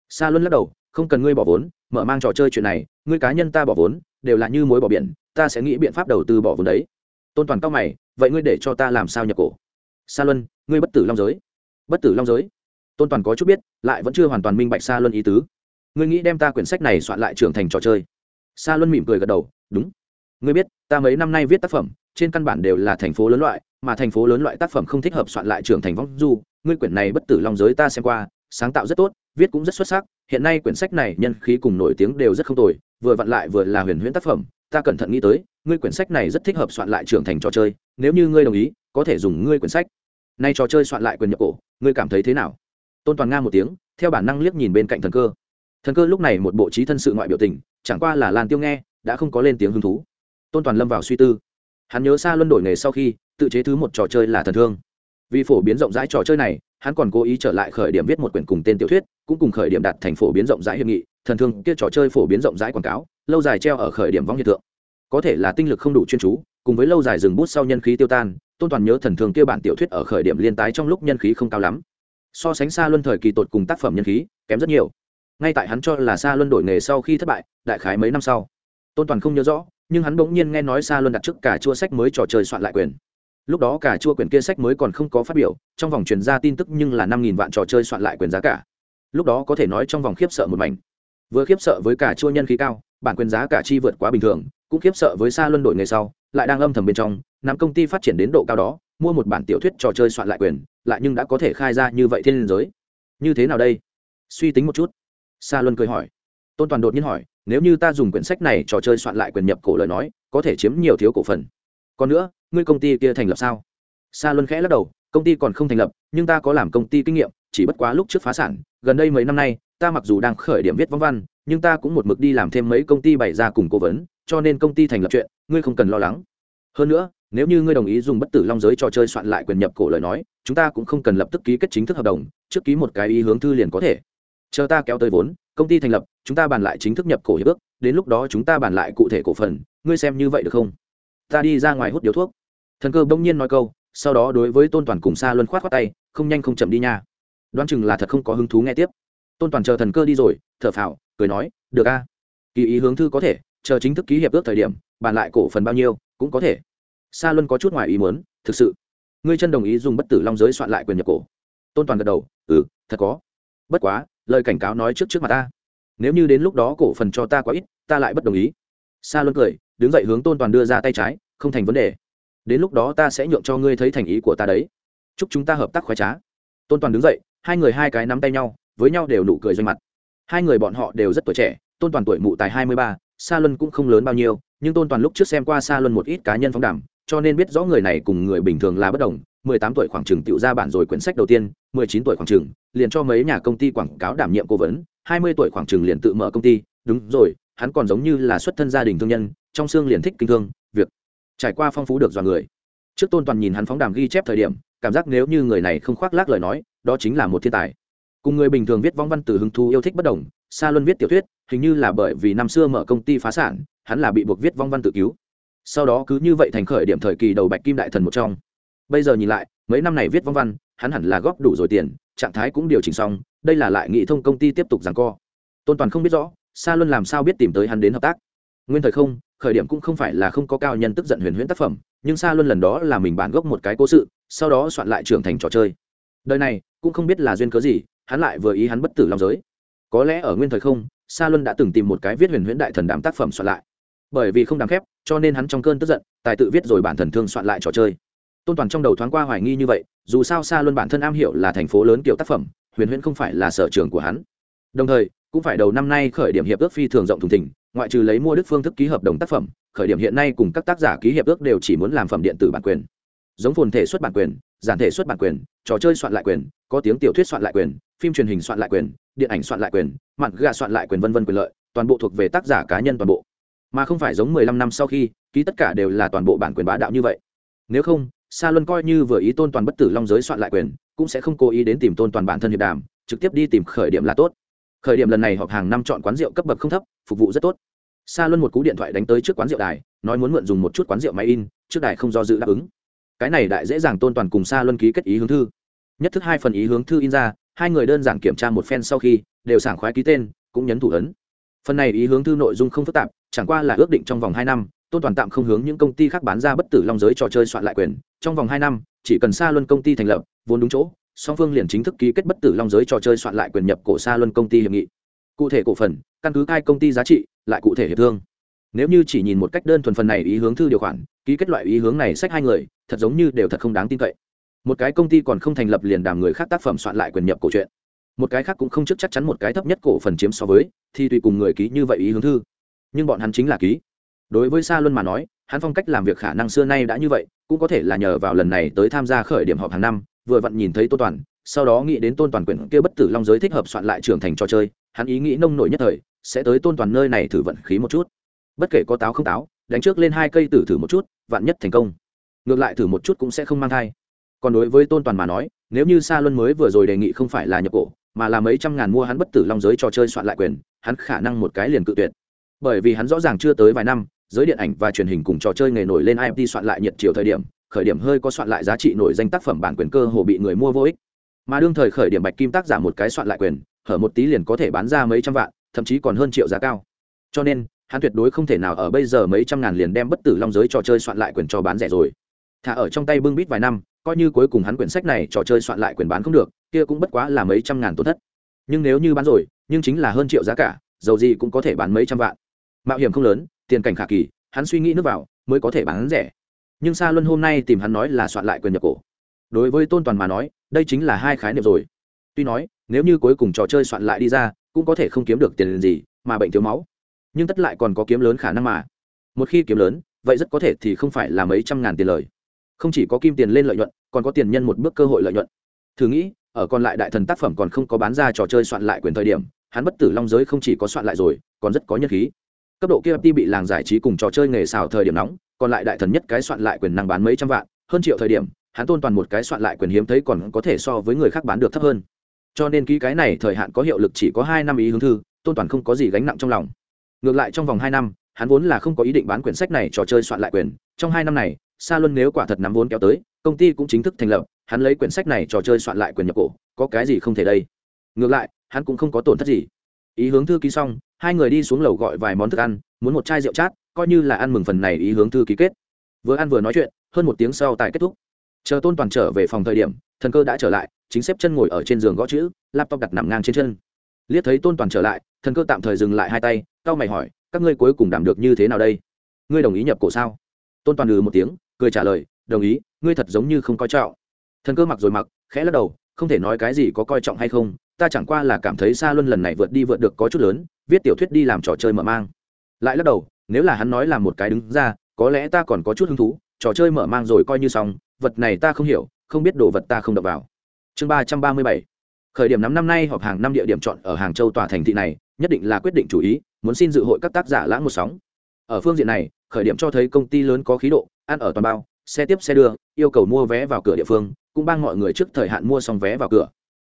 Sa luân lắc đầu, không cần ngươi bỏ vốn, mở mang trò chơi chuyện này, ngươi cá nhân ta bỏ vốn, đều là như mối bỏ biển, ta sẽ nghĩ biện pháp đầu tư bỏ vốn đấy. Tôn toàn cao mày, vậy ngươi để cho ta làm sao nhập cổ? Sa luân, ngươi bất tử long giới. Bất tử long giới. Tôn toàn có chút biết, lại vẫn chưa hoàn toàn minh bạch sa luân ý tứ ngươi nghĩ đem ta quyển sách này soạn lại trưởng thành trò chơi? Sa luân mỉm cười gật đầu, đúng. Ngươi biết, ta mấy năm nay viết tác phẩm, trên căn bản đều là thành phố lớn loại, mà thành phố lớn loại tác phẩm không thích hợp soạn lại trưởng thành vong du. Ngươi quyển này bất tử long giới ta xem qua, sáng tạo rất tốt, viết cũng rất xuất sắc. Hiện nay quyển sách này nhân khí cùng nổi tiếng đều rất không tồi, vừa vặn lại vừa là huyền huyễn tác phẩm. Ta cẩn thận nghĩ tới, ngươi quyển sách này rất thích hợp soạn lại trưởng thành trò chơi. Nếu như ngươi đồng ý, có thể dùng ngươi quyển sách. Nay trò chơi soạn lại quyền nhập cổ, ngươi cảm thấy thế nào? Tôn toàn nga một tiếng, theo bản năng liếc nhìn bên cạnh thần cơ thần cơ lúc này một bộ trí thân sự ngoại biểu tình, chẳng qua là lan tiêu nghe, đã không có lên tiếng hứng thú. Tôn toàn lâm vào suy tư. Hắn nhớ xa luân đổi nghề sau khi, tự chế thứ một trò chơi là thần thương. Vì phổ biến rộng rãi trò chơi này, hắn còn cố ý trở lại khởi điểm viết một quyển cùng tên tiểu thuyết, cũng cùng khởi điểm đặt thành phổ biến rộng rãi hiệp nghị, thần thương kia trò chơi phổ biến rộng rãi quảng cáo, lâu dài treo ở khởi điểm vong hiện tượng. Có thể là tinh lực không đủ chuyên chú, cùng với lâu dài dừng bút sau nhân khí tiêu tan, tôn toàn nhớ thần thương kia bản tiểu thuyết ở khởi điểm liên tái trong lúc nhân khí không cao lắm. So sánh xa luân thời kỳ tột cùng tác phẩm nhân khí, kém rất nhiều ngay tại hắn cho là xa luân đổi nghề sau khi thất bại, đại khái mấy năm sau. Tôn toàn không nhớ rõ, nhưng hắn bỗng nhiên nghe nói xa luân đặt trước cả chua sách mới trò chơi soạn lại quyền. Lúc đó cả chua quyền kia sách mới còn không có phát biểu, trong vòng truyền ra tin tức nhưng là năm nghìn vạn trò chơi soạn lại quyền giá cả. Lúc đó có thể nói trong vòng khiếp sợ một mảnh. Vừa khiếp sợ với cả chua nhân khí cao, bản quyền giá cả chi vượt quá bình thường, cũng khiếp sợ với xa luân đổi nghề sau, lại đang âm thầm bên trong, nắm công ty phát triển đến độ cao đó, mua một bản tiểu thuyết trò chơi soạn lại quyền, lại nhưng đã có thể khai ra như vậy thiên giới. Như thế nào đây? Suy tính một chút sa luân cười hỏi. Tôn toàn đột nhiên hỏi, nếu như ta dùng quyển sách này trò chơi soạn lại quyền nhập cổ lời nói, có thể chiếm nhiều thiếu cổ phần. Còn nữa, ngươi công ty kia thành lập sao? Sa luân khẽ lắc đầu, công ty còn không thành lập, nhưng ta có làm công ty kinh nghiệm, chỉ bất quá lúc trước phá sản, gần đây mấy năm nay, ta mặc dù đang khởi điểm viết vong văn, nhưng ta cũng một mực đi làm thêm mấy công ty bày ra cùng cố vấn, cho nên công ty thành lập chuyện, ngươi không cần lo lắng. Hơn nữa, nếu như ngươi đồng ý dùng bất tử long giới trò chơi soạn lại quyền nhập cổ lời nói, chúng ta cũng không cần lập tức ký kết chính thức hợp đồng, trước ký một cái ý hướng thư liền có thể chờ ta kéo tới vốn, công ty thành lập, chúng ta bàn lại chính thức nhập cổ hiệp ước, đến lúc đó chúng ta bàn lại cụ thể cổ phần, ngươi xem như vậy được không? Ta đi ra ngoài hút điếu thuốc. Thần cơ bỗng nhiên nói câu, sau đó đối với tôn toàn cùng xa luân khoát khoát tay, không nhanh không chậm đi nha. Đoán chừng là thật không có hứng thú nghe tiếp. Tôn toàn chờ thần cơ đi rồi, thở phào, cười nói, được a. Kỳ ý hướng thư có thể, chờ chính thức ký hiệp ước thời điểm, bàn lại cổ phần bao nhiêu, cũng có thể. Sa luân có chút ngoài ý muốn, thực sự, ngươi chân đồng ý dùng bất tử long giới soạn lại quyền nhập cổ? Tôn toàn gật đầu ừ thật có. Bất quá lời cảnh cáo nói trước trước mặt ta. Nếu như đến lúc đó cổ phần cho ta quá ít, ta lại bất đồng ý. Sa luân cười, đứng dậy hướng tôn toàn đưa ra tay trái, không thành vấn đề. Đến lúc đó ta sẽ nhượng cho ngươi thấy thành ý của ta đấy. Chúc chúng ta hợp tác khoái trá. Tôn toàn đứng dậy, hai người hai cái nắm tay nhau, với nhau đều nụ cười doanh mặt. Hai người bọn họ đều rất tuổi trẻ, tôn toàn tuổi mụ tài hai mươi ba, sa luân cũng không lớn bao nhiêu, nhưng tôn toàn lúc trước xem qua sa luân một ít cá nhân phóng đảm cho nên biết rõ người này cùng người bình thường là bất đồng mười tám tuổi khoảng chừng tựu ra bản rồi quyển sách đầu tiên, mười chín tuổi khoảng chừng liền cho mấy nhà công ty quảng cáo đảm nhiệm cố vấn, hai mươi tuổi khoảng chừng liền tự mở công ty. Đúng rồi, hắn còn giống như là xuất thân gia đình thương nhân, trong xương liền thích kinh thương, việc trải qua phong phú được dọa người. Trước tôn toàn nhìn hắn phóng đàm ghi chép thời điểm, cảm giác nếu như người này không khoác lác lời nói, đó chính là một thiên tài. Cùng người bình thường viết vong văn từ hứng thú yêu thích bất đồng, sa luân viết tiểu thuyết, hình như là bởi vì năm xưa mở công ty phá sản, hắn là bị buộc viết vong văn tự cứu. Sau đó cứ như vậy thành khởi điểm thời kỳ đầu bạch kim đại thần một trong bây giờ nhìn lại, mấy năm này viết vong văn, hắn hẳn là góp đủ rồi tiền, trạng thái cũng điều chỉnh xong, đây là lại nghị thông công ty tiếp tục giằng co. Tôn toàn không biết rõ, sa luân làm sao biết tìm tới hắn đến hợp tác. Nguyên thời không, khởi điểm cũng không phải là không có cao nhân tức giận huyền huyễn tác phẩm, nhưng sa luân lần đó là mình bản gốc một cái cố sự, sau đó soạn lại trưởng thành trò chơi. Đời này, cũng không biết là duyên cớ gì, hắn lại vừa ý hắn bất tử long giới. Có lẽ ở nguyên thời không, sa luân đã từng tìm một cái viết huyền huyễn đại thần đám tác phẩm soạn lại. Bởi vì không đáng khép, cho nên hắn trong cơn tức giận, tài tự viết rồi bản thần thương soạn lại trò chơi tôn toàn trong đầu thoáng qua hoài nghi như vậy, dù sao xa luân bản thân am hiểu là thành phố lớn kiểu tác phẩm, huyền huyễn không phải là sở trường của hắn. Đồng thời, cũng phải đầu năm nay khởi điểm hiệp ước phi thường rộng thùng thỉnh ngoại trừ lấy mua đức phương thức ký hợp đồng tác phẩm, khởi điểm hiện nay cùng các tác giả ký hiệp ước đều chỉ muốn làm phẩm điện tử bản quyền. Giống phồn thể xuất bản quyền, giản thể xuất bản quyền, trò chơi soạn lại quyền, có tiếng tiểu thuyết soạn lại quyền, phim truyền hình soạn lại quyền, điện ảnh soạn lại quyền mặn gà soạn lại quyền vân vân quyền lợi, toàn bộ thuộc về tác giả cá nhân toàn bộ. Mà không phải giống mười lăm năm sau khi, ký tất cả đều là toàn bộ bản quyền bá đạo như vậy. Nếu không sa luân coi như vừa ý tôn toàn bất tử long giới soạn lại quyền, cũng sẽ không cố ý đến tìm tôn toàn bản thân hiệp đàm, trực tiếp đi tìm khởi điểm là tốt. Khởi điểm lần này họp hàng năm chọn quán rượu cấp bậc không thấp, phục vụ rất tốt. Sa luân một cú điện thoại đánh tới trước quán rượu đài, nói muốn mượn dùng một chút quán rượu máy in, trước đài không do dự đáp ứng. Cái này đại dễ dàng tôn toàn cùng sa luân ký kết ý hướng thư. Nhất thức hai phần ý hướng thư in ra, hai người đơn giản kiểm tra một phen sau khi, đều sảng khoái ký tên, cũng nhấn thủ ấn. Phần này ý hướng thư nội dung không phức tạp, chẳng qua là ước định trong vòng hai năm, tôn toàn tạm không hướng những công ty khác bán ra bất tử long giới trò chơi soạn lại quyền trong vòng hai năm, chỉ cần xa luân công ty thành lập, vốn đúng chỗ, song phương liền chính thức ký kết bất tử long giới trò chơi soạn lại quyền nhập cổ xa luân công ty hiệp nghị. Cụ thể cổ phần, căn cứ hai công ty giá trị, lại cụ thể hiệp thương. Nếu như chỉ nhìn một cách đơn thuần phần này ý hướng thư điều khoản, ký kết loại ý hướng này sách hai người, thật giống như đều thật không đáng tin cậy. Một cái công ty còn không thành lập liền đàm người khác tác phẩm soạn lại quyền nhập cổ truyện một cái khác cũng không trước chắc chắn một cái thấp nhất cổ phần chiếm so với, thì tùy cùng người ký như vậy ý hướng thư. Nhưng bọn hắn chính là ký. Đối với sa luân mà nói hắn phong cách làm việc khả năng xưa nay đã như vậy, cũng có thể là nhờ vào lần này tới tham gia khởi điểm họp hàng năm, vừa vặn nhìn thấy tôn toàn, sau đó nghĩ đến tôn toàn quyển kia bất tử long giới thích hợp soạn lại trưởng thành trò chơi, hắn ý nghĩ nông nổi nhất thời, sẽ tới tôn toàn nơi này thử vận khí một chút. Bất kể có táo không táo, đánh trước lên hai cây tử thử một chút, vạn nhất thành công. Ngược lại thử một chút cũng sẽ không mang thai. Còn đối với tôn toàn mà nói, nếu như sa luân mới vừa rồi đề nghị không phải là nhập cổ, mà là mấy trăm ngàn mua hắn bất tử long giới trò chơi soạn lại quyền, hắn khả năng một cái liền cự tuyệt. Bởi vì hắn rõ ràng chưa tới vài năm giới điện ảnh và truyền hình cùng trò chơi nghề nổi lên imt soạn lại nhiệt chiều thời điểm, khởi điểm hơi có soạn lại giá trị nổi danh tác phẩm bản quyền cơ hồ bị người mua vô ích. Mà đương thời khởi điểm bạch kim tác giả một cái soạn lại quyền, hở một tí liền có thể bán ra mấy trăm vạn, thậm chí còn hơn triệu giá cao. Cho nên, hắn tuyệt đối không thể nào ở bây giờ mấy trăm ngàn liền đem bất tử long giới trò chơi soạn lại quyền cho bán rẻ rồi. Thả ở trong tay bưng bít vài năm, coi như cuối cùng hắn quyển sách này trò chơi soạn lại quyền bán không được, kia cũng bất quá là mấy trăm ngàn tổn thất. Nhưng nếu như bán rồi, nhưng chính là hơn triệu giá cả, dầu gì cũng có thể bán mấy trăm vạn. Mạo hiểm không lớn tiền cảnh khả kỳ, hắn suy nghĩ nước vào, mới có thể bán rẻ. Nhưng sa luân hôm nay tìm hắn nói là soạn lại quyền nhập cổ. Đối với tôn toàn mà nói, đây chính là hai khái niệm rồi. Tuy nói, nếu như cuối cùng trò chơi soạn lại đi ra, cũng có thể không kiếm được tiền gì, mà bệnh thiếu máu. Nhưng tất lại còn có kiếm lớn khả năng mà. Một khi kiếm lớn, vậy rất có thể thì không phải là mấy trăm ngàn tiền lời. Không chỉ có kim tiền lên lợi nhuận, còn có tiền nhân một bước cơ hội lợi nhuận. Thử nghĩ, ở còn lại đại thần tác phẩm còn không có bán ra trò chơi soạn lại quyền thời điểm, hắn bất tử long giới không chỉ có soạn lại rồi, còn rất có nhân khí cấp độ kia bị làng giải trí cùng trò chơi nghề xào thời điểm nóng, còn lại đại thần nhất cái soạn lại quyền năng bán mấy trăm vạn, hơn triệu thời điểm, hắn tôn toàn một cái soạn lại quyền hiếm thấy còn có thể so với người khác bán được thấp hơn. Cho nên ký cái này thời hạn có hiệu lực chỉ có hai năm ý hướng thư, tôn toàn không có gì gánh nặng trong lòng. Ngược lại trong vòng hai năm, hắn vốn là không có ý định bán quyển sách này trò chơi soạn lại quyền, trong hai năm này, sa luân nếu quả thật nắm vốn kéo tới, công ty cũng chính thức thành lập, hắn lấy quyển sách này trò chơi soạn lại quyền nhập cổ, có cái gì không thể đây? Ngược lại, hắn cũng không có tổn thất gì ý hướng thư ký xong, hai người đi xuống lầu gọi vài món thức ăn, muốn một chai rượu chát, coi như là ăn mừng phần này ý hướng thư ký kết. Vừa ăn vừa nói chuyện, hơn một tiếng sau tại kết thúc. Chờ tôn toàn trở về phòng thời điểm, thần cơ đã trở lại, chính xếp chân ngồi ở trên giường gõ chữ, laptop đặt nằm ngang trên chân. Liếc thấy tôn toàn trở lại, thần cơ tạm thời dừng lại hai tay, cau mày hỏi, các ngươi cuối cùng đảm được như thế nào đây? Ngươi đồng ý nhập cổ sao? Tôn toàn ừ một tiếng, cười trả lời, đồng ý, ngươi thật giống như không coi trọng. Thần cơ mặc rồi mặc, khẽ lắc đầu, không thể nói cái gì có coi trọng hay không ta chẳng qua là cảm thấy xa luân lần này vượt đi vượt được có chút lớn, viết tiểu thuyết đi làm trò chơi mở mang. Lại lắc đầu, nếu là hắn nói là một cái đứng ra, có lẽ ta còn có chút hứng thú, trò chơi mở mang rồi coi như xong, vật này ta không hiểu, không biết đồ vật ta không đập vào. Chương ba trăm ba mươi bảy. Khởi điểm năm năm nay họp hàng năm địa điểm chọn ở hàng châu tòa thành thị này, nhất định là quyết định chủ ý, muốn xin dự hội các tác giả lãng một sóng. Ở phương diện này, khởi điểm cho thấy công ty lớn có khí độ, ăn ở toàn bao, xe tiếp xe đưa, yêu cầu mua vé vào cửa địa phương, cũng bang mọi người trước thời hạn mua xong vé vào cửa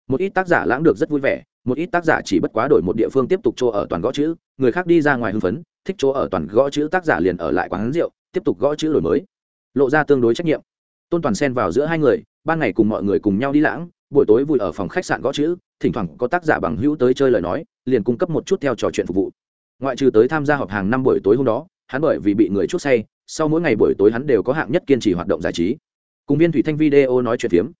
một ít tác giả lãng được rất vui vẻ, một ít tác giả chỉ bất quá đổi một địa phương tiếp tục chỗ ở toàn gõ chữ, người khác đi ra ngoài hưng phấn, thích chỗ ở toàn gõ chữ tác giả liền ở lại quán rượu, tiếp tục gõ chữ đổi mới. Lộ ra tương đối trách nhiệm. Tôn toàn xen vào giữa hai người, ban ngày cùng mọi người cùng nhau đi lãng, buổi tối vui ở phòng khách sạn gõ chữ, thỉnh thoảng có tác giả bằng hữu tới chơi lời nói, liền cung cấp một chút theo trò chuyện phục vụ. Ngoại trừ tới tham gia họp hàng năm buổi tối hôm đó, hắn bởi vì bị người chút say, sau mỗi ngày buổi tối hắn đều có hạng nhất kiên trì hoạt động giải trí. Cùng viên thủy thanh video nói chuyện phiếm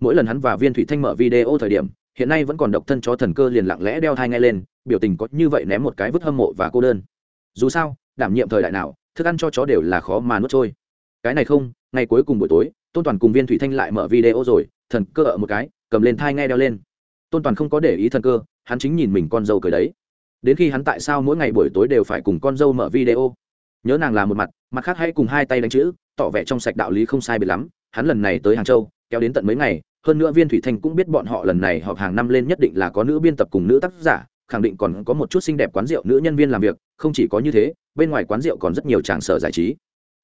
mỗi lần hắn và viên thủy thanh mở video thời điểm, hiện nay vẫn còn độc thân cho thần cơ liền lặng lẽ đeo thai ngay lên, biểu tình có như vậy ném một cái vứt hâm mộ và cô đơn. Dù sao, đảm nhiệm thời đại nào, thức ăn cho chó đều là khó mà nuốt trôi. Cái này không, ngày cuối cùng buổi tối, tôn toàn cùng viên thủy thanh lại mở video rồi, thần cơ ở một cái, cầm lên thai ngay đeo lên. Tôn toàn không có để ý thần cơ, hắn chính nhìn mình con dâu cười đấy. Đến khi hắn tại sao mỗi ngày buổi tối đều phải cùng con dâu mở video? Nhớ nàng là một mặt mặt khác hãy cùng hai tay đánh chữ, tỏ vẻ trong sạch đạo lý không sai biệt lắm. Hắn lần này tới hàng châu, kéo đến tận mấy ngày hơn nữa viên thủy thanh cũng biết bọn họ lần này họp hàng năm lên nhất định là có nữ biên tập cùng nữ tác giả, khẳng định còn có một chút xinh đẹp quán rượu nữ nhân viên làm việc, không chỉ có như thế, bên ngoài quán rượu còn rất nhiều tràng sở giải trí.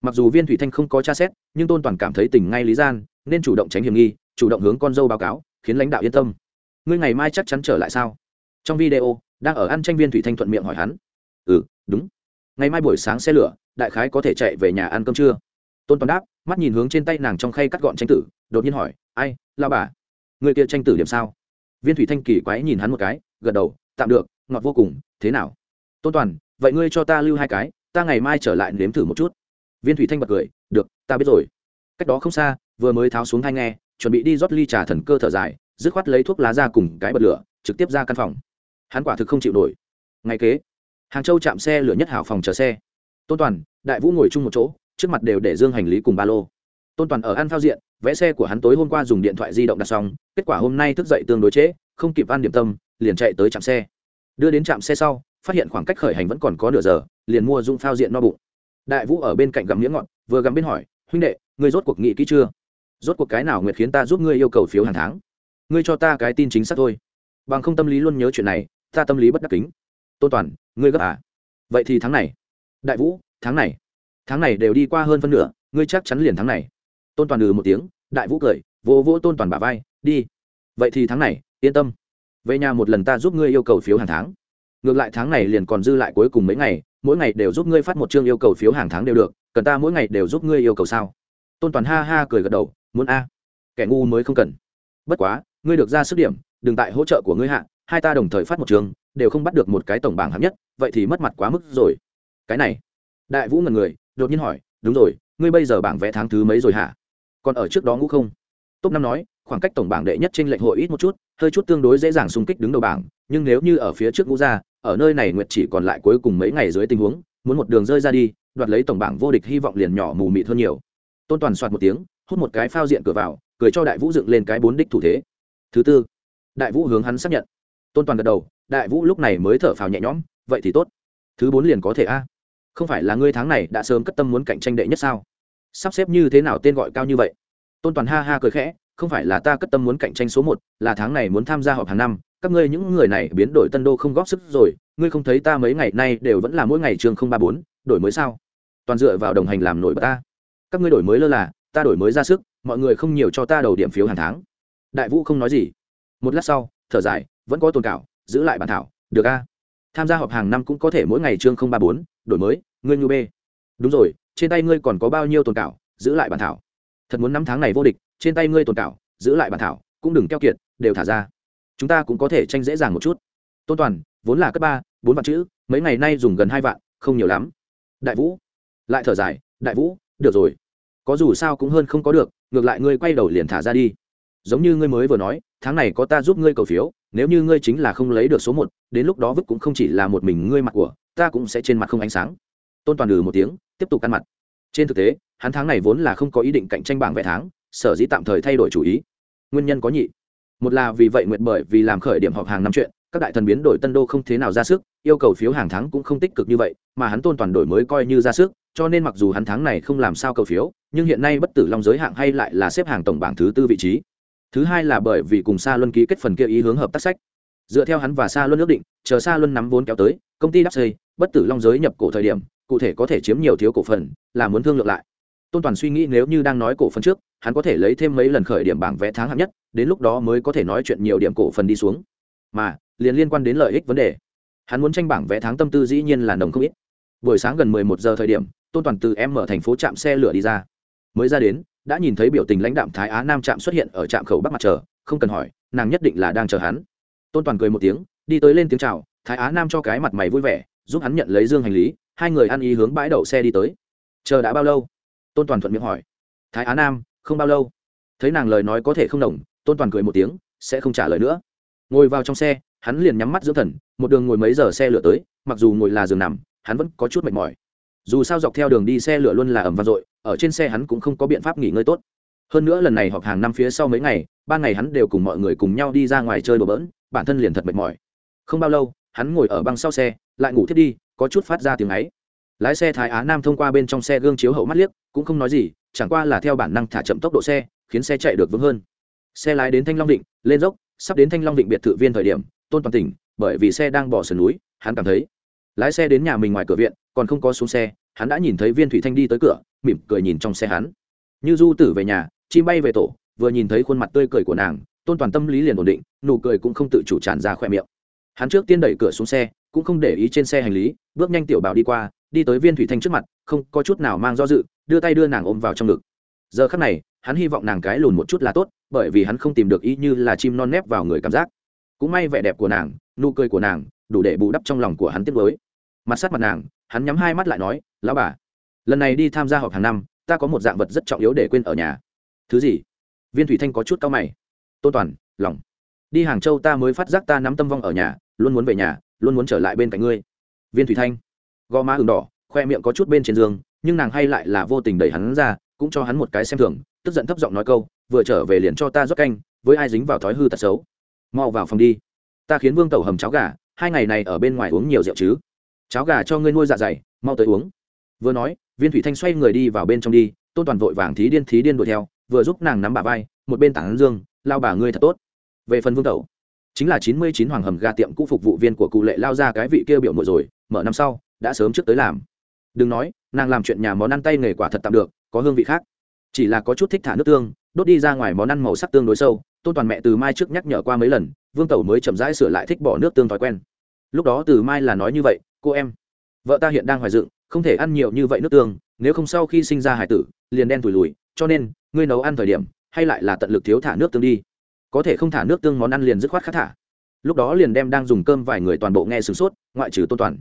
Mặc dù viên thủy thanh không có tra xét, nhưng tôn toàn cảm thấy tình ngay lý gian, nên chủ động tránh hiểm nghi, chủ động hướng con dâu báo cáo, khiến lãnh đạo yên tâm. Ngươi ngày mai chắc chắn trở lại sao? Trong video, đang ở ăn tranh viên thủy thanh thuận miệng hỏi hắn. Ừ đúng. Ngày mai buổi sáng xe lửa, đại khái có thể chạy về nhà ăn cơm trưa. Tôn toàn đáp, mắt nhìn hướng trên tay nàng trong khay cắt gọn tranh tử, đột nhiên hỏi, ai lao bà, người kia tranh tử điểm sao? Viên thủy thanh kỳ quái nhìn hắn một cái, gật đầu, tạm được, ngọt vô cùng, thế nào? Tôn toàn, vậy ngươi cho ta lưu hai cái, ta ngày mai trở lại nếm thử một chút. Viên thủy thanh bật cười, được, ta biết rồi. Cách đó không xa, vừa mới tháo xuống hai nghe, chuẩn bị đi rót ly trà thần cơ thở dài, dứt khoát lấy thuốc lá ra cùng cái bật lửa, trực tiếp ra căn phòng. Hắn quả thực không chịu nổi. Ngay kế, hàng châu chạm xe lửa nhất hảo phòng chờ xe. Tôn toàn, đại vũ ngồi chung một chỗ, trước mặt đều để dương hành lý cùng ba lô tôn toàn ở ăn phao diện vẽ xe của hắn tối hôm qua dùng điện thoại di động đặt xong, kết quả hôm nay thức dậy tương đối trễ, không kịp ăn điểm tâm, liền chạy tới trạm xe. Đưa đến trạm xe sau, phát hiện khoảng cách khởi hành vẫn còn có nửa giờ, liền mua dung phao diện no bụng. Đại vũ ở bên cạnh gặm miếng ngọt, vừa gặm bên hỏi, huynh đệ, ngươi rốt cuộc nghị kỹ chưa? Rốt cuộc cái nào nguyệt khiến ta giúp ngươi yêu cầu phiếu hàng tháng? Ngươi cho ta cái tin chính xác thôi. Bằng không tâm lý luôn nhớ chuyện này, ta tâm lý bất đắc kính. Tôn toàn, ngươi gấp à? Vậy thì tháng này. Đại vũ, tháng này. Tháng này đều đi qua hơn phân nửa, ngươi chắc chắn liền tháng này tôn toàn ừ một tiếng, đại vũ cười, vỗ vỗ tôn toàn bả vai, đi. Vậy thì tháng này, yên tâm. Về nhà một lần ta giúp ngươi yêu cầu phiếu hàng tháng. Ngược lại tháng này liền còn dư lại cuối cùng mấy ngày, mỗi ngày đều giúp ngươi phát một chương yêu cầu phiếu hàng tháng đều được, cần ta mỗi ngày đều giúp ngươi yêu cầu sao? Tôn toàn ha ha cười gật đầu, muốn a. Kẻ ngu mới không cần. Bất quá, ngươi được ra sức điểm, đừng tại hỗ trợ của ngươi hạ, hai ta đồng thời phát một trường đều không bắt được một cái tổng bảng hạng nhất, vậy thì mất mặt quá mức rồi. Cái này. Đại vũ ngần người, đột nhiên hỏi, đúng rồi, ngươi bây giờ bảng vẽ tháng thứ mấy rồi hả? Còn ở trước đó ngũ không. Top năm nói, khoảng cách tổng bảng đệ nhất trên lệnh hội ít một chút, hơi chút tương đối dễ dàng xung kích đứng đầu bảng, nhưng nếu như ở phía trước ngũ ra, ở nơi này nguyệt chỉ còn lại cuối cùng mấy ngày dưới tình huống, muốn một đường rơi ra đi, đoạt lấy tổng bảng vô địch hy vọng liền nhỏ mù mịt hơn nhiều. Tôn toàn soạt một tiếng, hút một cái phao diện cửa vào, cười cho đại vũ dựng lên cái bốn đích thủ thế. Thứ tư, đại vũ hướng hắn xác nhận. Tôn toàn gật đầu, đại vũ lúc này mới thở phào nhẹ nhõm, vậy thì tốt. Thứ bốn liền có thể a. Không phải là ngươi tháng này đã sớm cất tâm muốn cạnh tranh đệ nhất sao? Sắp xếp như thế nào tên gọi cao như vậy? Tôn toàn ha ha cười khẽ, không phải là ta cất tâm muốn cạnh tranh số một, là tháng này muốn tham gia họp hàng năm, các ngươi những người này biến đổi tân đô không góp sức rồi, ngươi không thấy ta mấy ngày nay đều vẫn là mỗi ngày chương không ba bốn, đổi mới sao? Toàn dựa vào đồng hành làm nổi bật ta. Các ngươi đổi mới lơ là, ta đổi mới ra sức, mọi người không nhiều cho ta đầu điểm phiếu hàng tháng. Đại vũ không nói gì. Một lát sau, thở dài, vẫn có tồn cảo, giữ lại bản thảo, được a? Tham gia họp hàng năm cũng có thể mỗi ngày chương không ba bốn, đổi mới, ngươi như b đúng rồi trên tay ngươi còn có bao nhiêu tồn cảo, giữ lại bản thảo. Thật muốn năm tháng này vô địch, trên tay ngươi tồn cảo, giữ lại bản thảo, cũng đừng keo kiệt, đều thả ra. Chúng ta cũng có thể tranh dễ dàng một chút. Tôn toàn, vốn là cấp ba, bốn vạn chữ, mấy ngày nay dùng gần hai vạn, không nhiều lắm. Đại vũ, lại thở dài, đại vũ, được rồi. Có dù sao cũng hơn không có được, ngược lại ngươi quay đầu liền thả ra đi. Giống như ngươi mới vừa nói, tháng này có ta giúp ngươi cầu phiếu, nếu như ngươi chính là không lấy được số một, đến lúc đó vứt cũng không chỉ là một mình ngươi mặt của, ta cũng sẽ trên mặt không ánh sáng tôn toàn ừ một tiếng, tiếp tục ăn mặt. Trên thực tế, hắn tháng này vốn là không có ý định cạnh tranh bảng vẽ tháng, sở dĩ tạm thời thay đổi chủ ý. Nguyên nhân có nhị. Một là vì vậy nguyện bởi vì làm khởi điểm họp hàng năm chuyện, các đại thần biến đổi tân đô không thế nào ra sức, yêu cầu phiếu hàng tháng cũng không tích cực như vậy, mà hắn tôn toàn đổi mới coi như ra sức, cho nên mặc dù hắn tháng này không làm sao cầu phiếu, nhưng hiện nay bất tử long giới hạng hay lại là xếp hàng tổng bảng thứ tư vị trí. Thứ hai là bởi vì cùng sa luân ký kết phần kia ý hướng hợp tác sách. Dựa theo hắn và sa luân ước định, chờ sa luân nắm vốn kéo tới, công ty đắp xây, bất tử long giới nhập cổ thời điểm cụ thể có thể chiếm nhiều thiếu cổ phần, là muốn thương lượng lại. Tôn toàn suy nghĩ nếu như đang nói cổ phần trước, hắn có thể lấy thêm mấy lần khởi điểm bảng vé tháng hạng nhất, đến lúc đó mới có thể nói chuyện nhiều điểm cổ phần đi xuống. Mà, liền liên quan đến lợi ích vấn đề. Hắn muốn tranh bảng vé tháng tâm tư dĩ nhiên là nồng không ít. Buổi sáng gần mười một giờ thời điểm, tôn toàn từ em mở thành phố trạm xe lửa đi ra. Mới ra đến, đã nhìn thấy biểu tình lãnh đạm thái á nam trạm xuất hiện ở trạm khẩu bắc mặt chờ không cần hỏi, nàng nhất định là đang chờ hắn. Tôn toàn cười một tiếng, đi tới lên tiếng chào, thái á nam cho cái mặt mày vui vẻ, giúp hắn nhận lấy dương hành lý hai người ăn ý hướng bãi đậu xe đi tới. Chờ đã bao lâu? Tôn toàn thuận miệng hỏi. Thái á nam, không bao lâu. Thấy nàng lời nói có thể không đồng, tôn toàn cười một tiếng, sẽ không trả lời nữa. Ngồi vào trong xe, hắn liền nhắm mắt dưỡng thần, một đường ngồi mấy giờ xe lửa tới, mặc dù ngồi là giường nằm, hắn vẫn có chút mệt mỏi. Dù sao dọc theo đường đi xe lửa luôn là ẩm vang dội, ở trên xe hắn cũng không có biện pháp nghỉ ngơi tốt. Hơn nữa lần này họp hàng năm phía sau mấy ngày, ba ngày hắn đều cùng mọi người cùng nhau đi ra ngoài chơi đồ bỡn, bản thân liền thật mệt mỏi. Không bao lâu, hắn ngồi ở băng sau xe, lại ngủ thiết đi có chút phát ra tiếng ấy. Lái xe thái á nam thông qua bên trong xe gương chiếu hậu mắt liếc, cũng không nói gì, chẳng qua là theo bản năng thả chậm tốc độ xe, khiến xe chạy được vững hơn. Xe lái đến thanh long định lên dốc, sắp đến thanh long định biệt thự viên thời điểm, tôn toàn tỉnh, bởi vì xe đang bỏ sườn núi, hắn cảm thấy, lái xe đến nhà mình ngoài cửa viện, còn không có xuống xe, hắn đã nhìn thấy viên thủy thanh đi tới cửa, mỉm cười nhìn trong xe hắn. Như du tử về nhà, chim bay về tổ, vừa nhìn thấy khuôn mặt tươi cười của nàng, tôn toàn tâm lý liền ổn định, nụ cười cũng không tự chủ tràn ra khoe miệng. Hắn trước tiên đẩy cửa xuống xe, cũng không để ý trên xe hành lý bước nhanh tiểu bảo đi qua, đi tới viên thủy thanh trước mặt, không có chút nào mang do dự, đưa tay đưa nàng ôm vào trong ngực. Giờ khắc này, hắn hy vọng nàng cái lùn một chút là tốt, bởi vì hắn không tìm được ý như là chim non nép vào người cảm giác. Cũng may vẻ đẹp của nàng, nụ cười của nàng, đủ để bù đắp trong lòng của hắn tiếc với mặt sát mặt nàng, hắn nhắm hai mắt lại nói, lão bà, lần này đi tham gia họp hàng năm, ta có một dạng vật rất trọng yếu để quên ở nhà. Thứ gì? Viên thủy thanh có chút cao mày. Tôn toàn, lòng. Đi hàng châu ta mới phát giác ta nắm tâm vong ở nhà, luôn muốn về nhà, luôn muốn trở lại bên cạnh ngươi viên thủy thanh. Gò má ừng đỏ, khoe miệng có chút bên trên giường nhưng nàng hay lại là vô tình đẩy hắn ra, cũng cho hắn một cái xem thường, tức giận thấp giọng nói câu, vừa trở về liền cho ta rót canh, với ai dính vào thói hư tật xấu? Mau vào phòng đi. Ta khiến vương tẩu hầm cháo gà, hai ngày này ở bên ngoài uống nhiều rượu chứ. Cháo gà cho ngươi nuôi dạ dày, mau tới uống. Vừa nói, viên thủy thanh xoay người đi vào bên trong đi, tôn toàn vội vàng thí điên thí điên đuổi theo, vừa giúp nàng nắm bà vai, một bên tảng dương, lao bà ngươi thật tốt. Về phần vương tẩu chính là chín mươi chín hoàng hầm ga tiệm cũ phục vụ viên của cụ lệ lao ra cái vị kia biểu mội rồi, mở năm sau, đã sớm trước tới làm. Đừng nói, nàng làm chuyện nhà món ăn tay nghề quả thật tạm được, có hương vị khác. Chỉ là có chút thích thả nước tương, đốt đi ra ngoài món ăn màu sắc tương đối sâu, tôn toàn mẹ từ mai trước nhắc nhở qua mấy lần, vương tẩu mới chậm rãi sửa lại thích bỏ nước tương thói quen. Lúc đó từ mai là nói như vậy, cô em, vợ ta hiện đang hoài dựng, không thể ăn nhiều như vậy nước tương, nếu không sau khi sinh ra hải tử, liền đen thùi lùi cho nên, ngươi nấu ăn thời điểm, hay lại là tận lực thiếu thả nước tương đi có thể không thả nước tương món ăn liền dứt khoát khát thả. Lúc đó liền đem đang dùng cơm vài người toàn bộ nghe sửng sốt, ngoại trừ tôn toàn.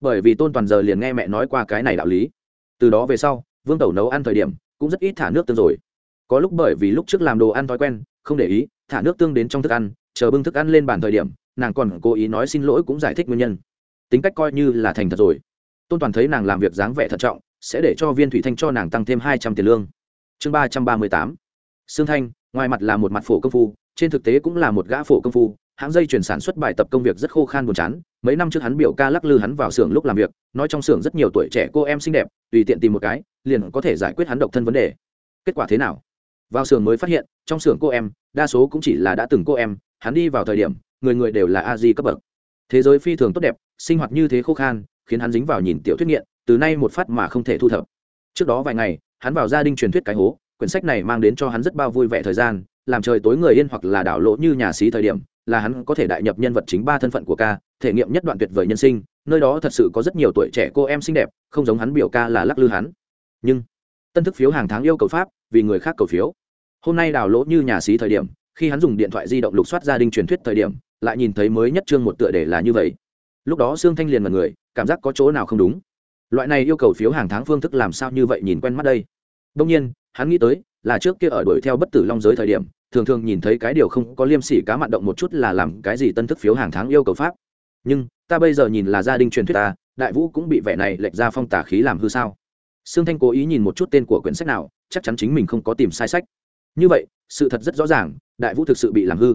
Bởi vì tôn toàn giờ liền nghe mẹ nói qua cái này đạo lý. Từ đó về sau, vương tẩu nấu ăn thời điểm, cũng rất ít thả nước tương rồi. Có lúc bởi vì lúc trước làm đồ ăn thói quen, không để ý, thả nước tương đến trong thức ăn, chờ bưng thức ăn lên bàn thời điểm, nàng còn cố ý nói xin lỗi cũng giải thích nguyên nhân. Tính cách coi như là thành thật rồi. Tôn toàn thấy nàng làm việc dáng vẻ thận trọng, sẽ để cho viên thủy thanh cho nàng tăng thêm hai trăm tiền lương. Chương ba trăm ba mươi tám. Sương thanh, ngoài mặt là một mặt phổ công phu trên thực tế cũng là một gã phổ công phu, hãng dây chuyển sản xuất bài tập công việc rất khô khan buồn chán. Mấy năm trước hắn biểu ca lắc lư hắn vào xưởng lúc làm việc, nói trong xưởng rất nhiều tuổi trẻ cô em xinh đẹp, tùy tiện tìm một cái, liền có thể giải quyết hắn độc thân vấn đề. Kết quả thế nào? Vào xưởng mới phát hiện, trong xưởng cô em, đa số cũng chỉ là đã từng cô em, hắn đi vào thời điểm, người người đều là a di cấp bậc. Thế giới phi thường tốt đẹp, sinh hoạt như thế khô khan, khiến hắn dính vào nhìn tiểu thuyết nghiện, từ nay một phát mà không thể thu thập. Trước đó vài ngày, hắn vào gia đình truyền thuyết cái hố, quyển sách này mang đến cho hắn rất bao vui vẻ thời gian làm trời tối người yên hoặc là đảo lỗ như nhà xí thời điểm, là hắn có thể đại nhập nhân vật chính ba thân phận của ca, thể nghiệm nhất đoạn tuyệt vời nhân sinh, nơi đó thật sự có rất nhiều tuổi trẻ cô em xinh đẹp, không giống hắn biểu ca là lắc lư hắn. Nhưng, tân thức phiếu hàng tháng yêu cầu pháp, vì người khác cầu phiếu. Hôm nay đào lỗ như nhà xí thời điểm, khi hắn dùng điện thoại di động lục soát gia đình truyền thuyết thời điểm, lại nhìn thấy mới nhất trương một tựa đề là như vậy. Lúc đó sương thanh liền mật người, cảm giác có chỗ nào không đúng. Loại này yêu cầu phiếu hàng tháng phương thức làm sao như vậy nhìn quen mắt đây. Đông nhiên, hắn nghĩ tới là trước kia ở đuổi theo bất tử long giới thời điểm, thường thường nhìn thấy cái điều không có liêm sỉ cá mặn động một chút là làm cái gì tân thức phiếu hàng tháng yêu cầu pháp. Nhưng, ta bây giờ nhìn là gia đình truyền thuyết ta, đại vũ cũng bị vẻ này lệch ra phong tả khí làm hư sao? Sương thanh cố ý nhìn một chút tên của quyển sách nào, chắc chắn chính mình không có tìm sai sách. Như vậy, sự thật rất rõ ràng, đại vũ thực sự bị làm hư.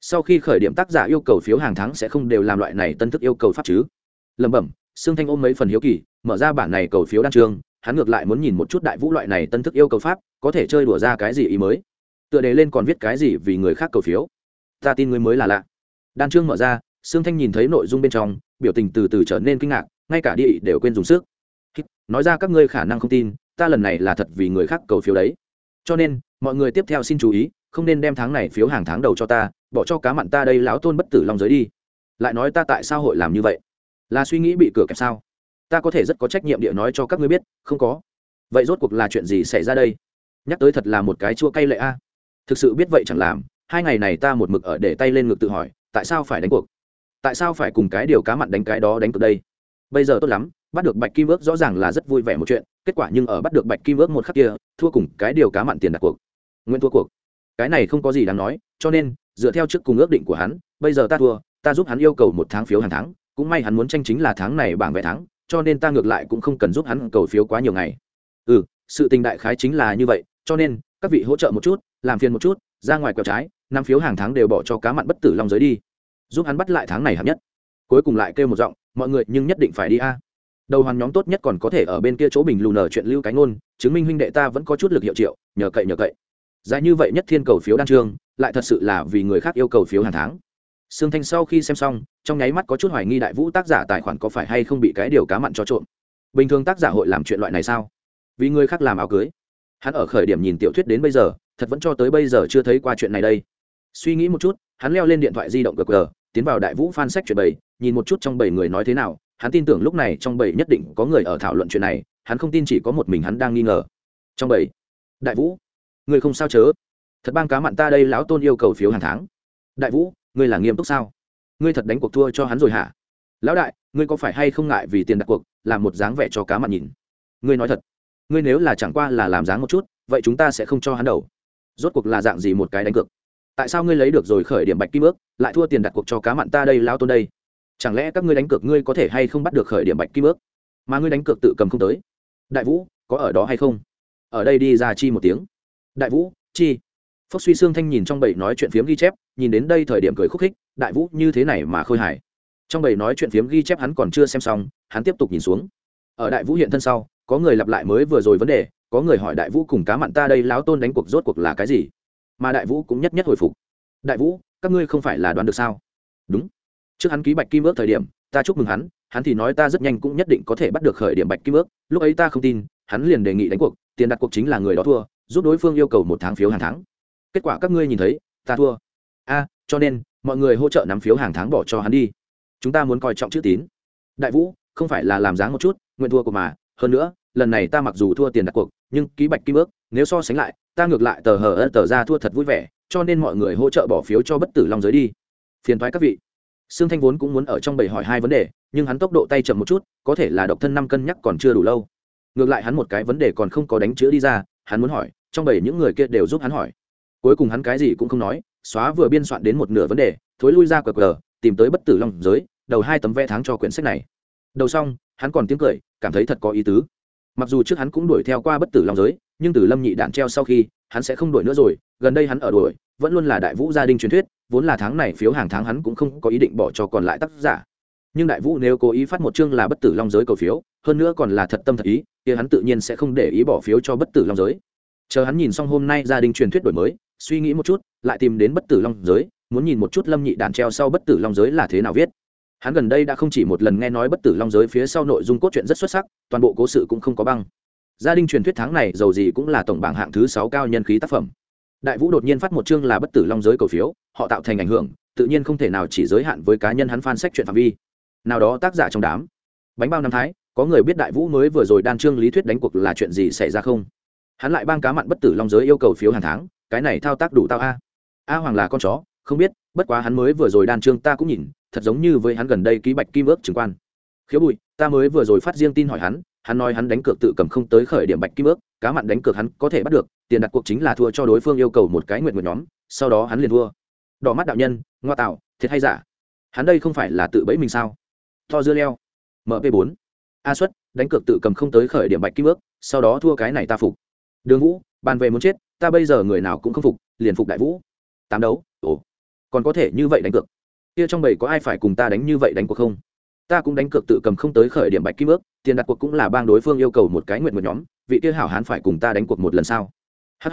Sau khi khởi điểm tác giả yêu cầu phiếu hàng tháng sẽ không đều làm loại này tân thức yêu cầu pháp chứ. Lẩm bẩm, sương thanh ôm mấy phần hiếu kỳ, mở ra bản này cầu phiếu đan trương hắn ngược lại muốn nhìn một chút đại vũ loại này tân thức yêu cầu pháp, có thể chơi đùa ra cái gì ý mới. Tựa đề lên còn viết cái gì vì người khác cầu phiếu. Ta tin người mới là lạ. Đan trương mở ra, sương thanh nhìn thấy nội dung bên trong, biểu tình từ từ trở nên kinh ngạc, ngay cả địa đều quên dùng sức. Nói ra các ngươi khả năng không tin, ta lần này là thật vì người khác cầu phiếu đấy. Cho nên, mọi người tiếp theo xin chú ý, không nên đem tháng này phiếu hàng tháng đầu cho ta, bỏ cho cá mặn ta đây láo tôn bất tử long giới đi. Lại nói ta tại sao hội làm như vậy? Là suy nghĩ bị cửa kẹp sao? Ta có thể rất có trách nhiệm địa nói cho các ngươi biết, không có. Vậy rốt cuộc là chuyện gì xảy ra đây? Nhắc tới thật là một cái chua cay lệ a. À. Thực sự biết vậy chẳng làm, hai ngày này ta một mực ở để tay lên ngực tự hỏi, tại sao phải đánh cuộc? Tại sao phải cùng cái điều cá mặn đánh cái đó đánh cược đây? Bây giờ tốt lắm, bắt được bạch kim ước rõ ràng là rất vui vẻ một chuyện, kết quả nhưng ở bắt được bạch kim ước một khắc kia, thua cùng cái điều cá mặn tiền đặt cuộc. Nguyên thua cuộc. Cái này không có gì đáng nói, cho nên, dựa theo trước cùng ước định của hắn, bây giờ ta thua, ta giúp hắn yêu cầu một tháng phiếu hàng tháng, cũng may hắn muốn tranh chính là tháng này bảng vẽ tháng cho nên ta ngược lại cũng không cần giúp hắn cầu phiếu quá nhiều ngày. Ừ sự tình đại khái chính là như vậy, cho nên, các vị hỗ trợ một chút, làm phiền một chút, ra ngoài quẹo trái, năm phiếu hàng tháng đều bỏ cho cá mặn bất tử long giới đi. Giúp hắn bắt lại tháng này hạng nhất. Cuối cùng lại kêu một giọng, mọi người, nhưng nhất định phải đi a. Đầu hoàn nhóm tốt nhất còn có thể ở bên kia chỗ bình lù nở chuyện lưu cái ngôn, chứng minh huynh đệ ta vẫn có chút lực hiệu triệu, nhờ cậy nhờ cậy. Dài như vậy nhất thiên cầu phiếu đan trương, lại thật sự là vì người khác yêu cầu phiếu hàng tháng sương thanh sau khi xem xong, trong nháy mắt có chút hoài nghi đại vũ tác giả tài khoản có phải hay không bị cái điều cá mặn cho trộm. Bình thường tác giả hội làm chuyện loại này sao? Vì người khác làm áo cưới. Hắn ở khởi điểm nhìn tiểu thuyết đến bây giờ, thật vẫn cho tới bây giờ chưa thấy qua chuyện này đây. Suy nghĩ một chút, hắn leo lên điện thoại di động gg tiến vào đại vũ phan sách chuyện bầy nhìn một chút trong bảy người nói thế nào. Hắn tin tưởng lúc này trong bảy nhất định có người ở thảo luận chuyện này, hắn không tin chỉ có một mình hắn đang nghi ngờ. Trong bảy, đại vũ, người không sao chớ. Thật bang cá mặn ta đây lão tôn yêu cầu phiếu hàng tháng. Đại vũ ngươi là nghiêm túc sao? Ngươi thật đánh cuộc thua cho hắn rồi hả? Lão đại, ngươi có phải hay không ngại vì tiền đặt cuộc, làm một dáng vẻ cho cá mặn nhìn? Ngươi nói thật. Ngươi nếu là chẳng qua là làm dáng một chút, vậy chúng ta sẽ không cho hắn đầu. Rốt cuộc là dạng gì một cái đánh cược? Tại sao ngươi lấy được rồi khởi điểm bạch kim ước, lại thua tiền đặt cuộc cho cá mặn ta đây lao tôn đây? Chẳng lẽ các ngươi đánh cược ngươi có thể hay không bắt được khởi điểm bạch kim ước? Mà ngươi đánh cược tự cầm không tới. Đại vũ, có ở đó hay không? Ở đây đi ra chi một tiếng. Đại vũ, chi? Phốc suy sương thanh nhìn trong bầy nói chuyện phiếm ghi chép, nhìn đến đây thời điểm cười khúc khích, đại vũ như thế này mà khôi hài. Trong bầy nói chuyện phiếm ghi chép hắn còn chưa xem xong, hắn tiếp tục nhìn xuống. Ở đại vũ hiện thân sau, có người lặp lại mới vừa rồi vấn đề, có người hỏi đại vũ cùng cá mặn ta đây láo tôn đánh cuộc rốt cuộc là cái gì? Mà đại vũ cũng nhất nhất hồi phục. Đại vũ, các ngươi không phải là đoán được sao? Đúng. Trước hắn ký bạch kim ước thời điểm, ta chúc mừng hắn hắn thì nói ta rất nhanh cũng nhất định có thể bắt được khởi điểm bạch kim ước. Lúc ấy ta không tin, hắn liền đề nghị đánh cuộc, tiền đặt cuộc chính là người đó thua, giúp đối phương yêu cầu một tháng phiếu hàng tháng kết quả các ngươi nhìn thấy, ta thua. A, cho nên, mọi người hỗ trợ nắm phiếu hàng tháng bỏ cho hắn đi. Chúng ta muốn coi trọng chữ tín. Đại vũ, không phải là làm dáng một chút, nguyện thua của mà. Hơn nữa, lần này ta mặc dù thua tiền đặt cuộc, nhưng ký bạch kim ước, nếu so sánh lại, ta ngược lại tờ hờ ân tờ ra thua thật vui vẻ, cho nên mọi người hỗ trợ bỏ phiếu cho bất tử long giới đi. Phiền thoái các vị. Sương thanh vốn cũng muốn ở trong bầy hỏi hai vấn đề, nhưng hắn tốc độ tay chậm một chút, có thể là độc thân năm cân nhắc còn chưa đủ lâu. Ngược lại hắn một cái vấn đề còn không có đánh chữ đi ra, hắn muốn hỏi, trong bầy những người kia đều giúp hắn hỏi cuối cùng hắn cái gì cũng không nói, xóa vừa biên soạn đến một nửa vấn đề, thối lui ra cờ cờ tìm tới bất tử long giới, đầu hai tấm vé tháng cho quyển sách này. Đầu xong, hắn còn tiếng cười, cảm thấy thật có ý tứ. Mặc dù trước hắn cũng đuổi theo qua bất tử long giới, nhưng từ lâm nhị đạn treo sau khi, hắn sẽ không đuổi nữa rồi, gần đây hắn ở đuổi, vẫn luôn là đại vũ gia đình truyền thuyết, vốn là tháng này phiếu hàng tháng hắn cũng không có ý định bỏ cho còn lại tác giả. Nhưng đại vũ nếu cố ý phát một chương là bất tử long giới cầu phiếu, hơn nữa còn là thật tâm thật ý thì hắn tự nhiên sẽ không để ý bỏ phiếu cho bất tử long giới. Chờ hắn nhìn xong hôm nay gia đình truyền thuyết đổi mới suy nghĩ một chút, lại tìm đến bất tử long giới, muốn nhìn một chút lâm nhị đàn treo sau bất tử long giới là thế nào viết. Hắn gần đây đã không chỉ một lần nghe nói bất tử long giới phía sau nội dung cốt truyện rất xuất sắc, toàn bộ cố sự cũng không có băng. Gia đình truyền thuyết tháng này dầu gì cũng là tổng bảng hạng thứ sáu cao nhân khí tác phẩm. Đại vũ đột nhiên phát một chương là bất tử long giới cổ phiếu, họ tạo thành ảnh hưởng, tự nhiên không thể nào chỉ giới hạn với cá nhân hắn phan sách chuyện phạm vi. Nào đó tác giả trong đám. Bánh bao năm thái, có người biết đại vũ mới vừa rồi đan trương lý thuyết đánh cuộc là chuyện gì xảy ra không? Hắn lại bang cá mặn bất tử long giới yêu cầu phiếu hàng tháng cái này thao tác đủ tao a. A hoàng là con chó, không biết, bất quá hắn mới vừa rồi đan trương ta cũng nhìn, thật giống như với hắn gần đây ký bạch kim ước chứng quan. Khiếu bụi, ta mới vừa rồi phát riêng tin hỏi hắn hắn nói hắn đánh cược tự cầm không tới khởi điểm bạch kim ước, cá mặn đánh cược hắn có thể bắt được, tiền đặt cuộc chính là thua cho đối phương yêu cầu một cái nguyện nguyện nhóm, sau đó hắn liền thua. Đỏ mắt đạo nhân, ngoa tạo, thiệt hay giả? Hắn đây không phải là tự bẫy mình sao? To dưa leo. Mp bốn. A xuất, đánh cược tự cầm không tới khởi điểm bạch kim ước, sau đó thua cái này ta phục. Đường vũ, bàn về muốn chết ta bây giờ người nào cũng không phục, liền phục đại vũ. Tám đấu, ồ, còn có thể như vậy đánh cược. Kia trong bầy có ai phải cùng ta đánh như vậy đánh cuộc không? Ta cũng đánh cược tự cầm không tới khởi điểm bạch kim ước, tiền đặt cuộc cũng là bang đối phương yêu cầu một cái nguyện một nhóm, vị kia hảo hán phải cùng ta đánh cuộc một lần sau hh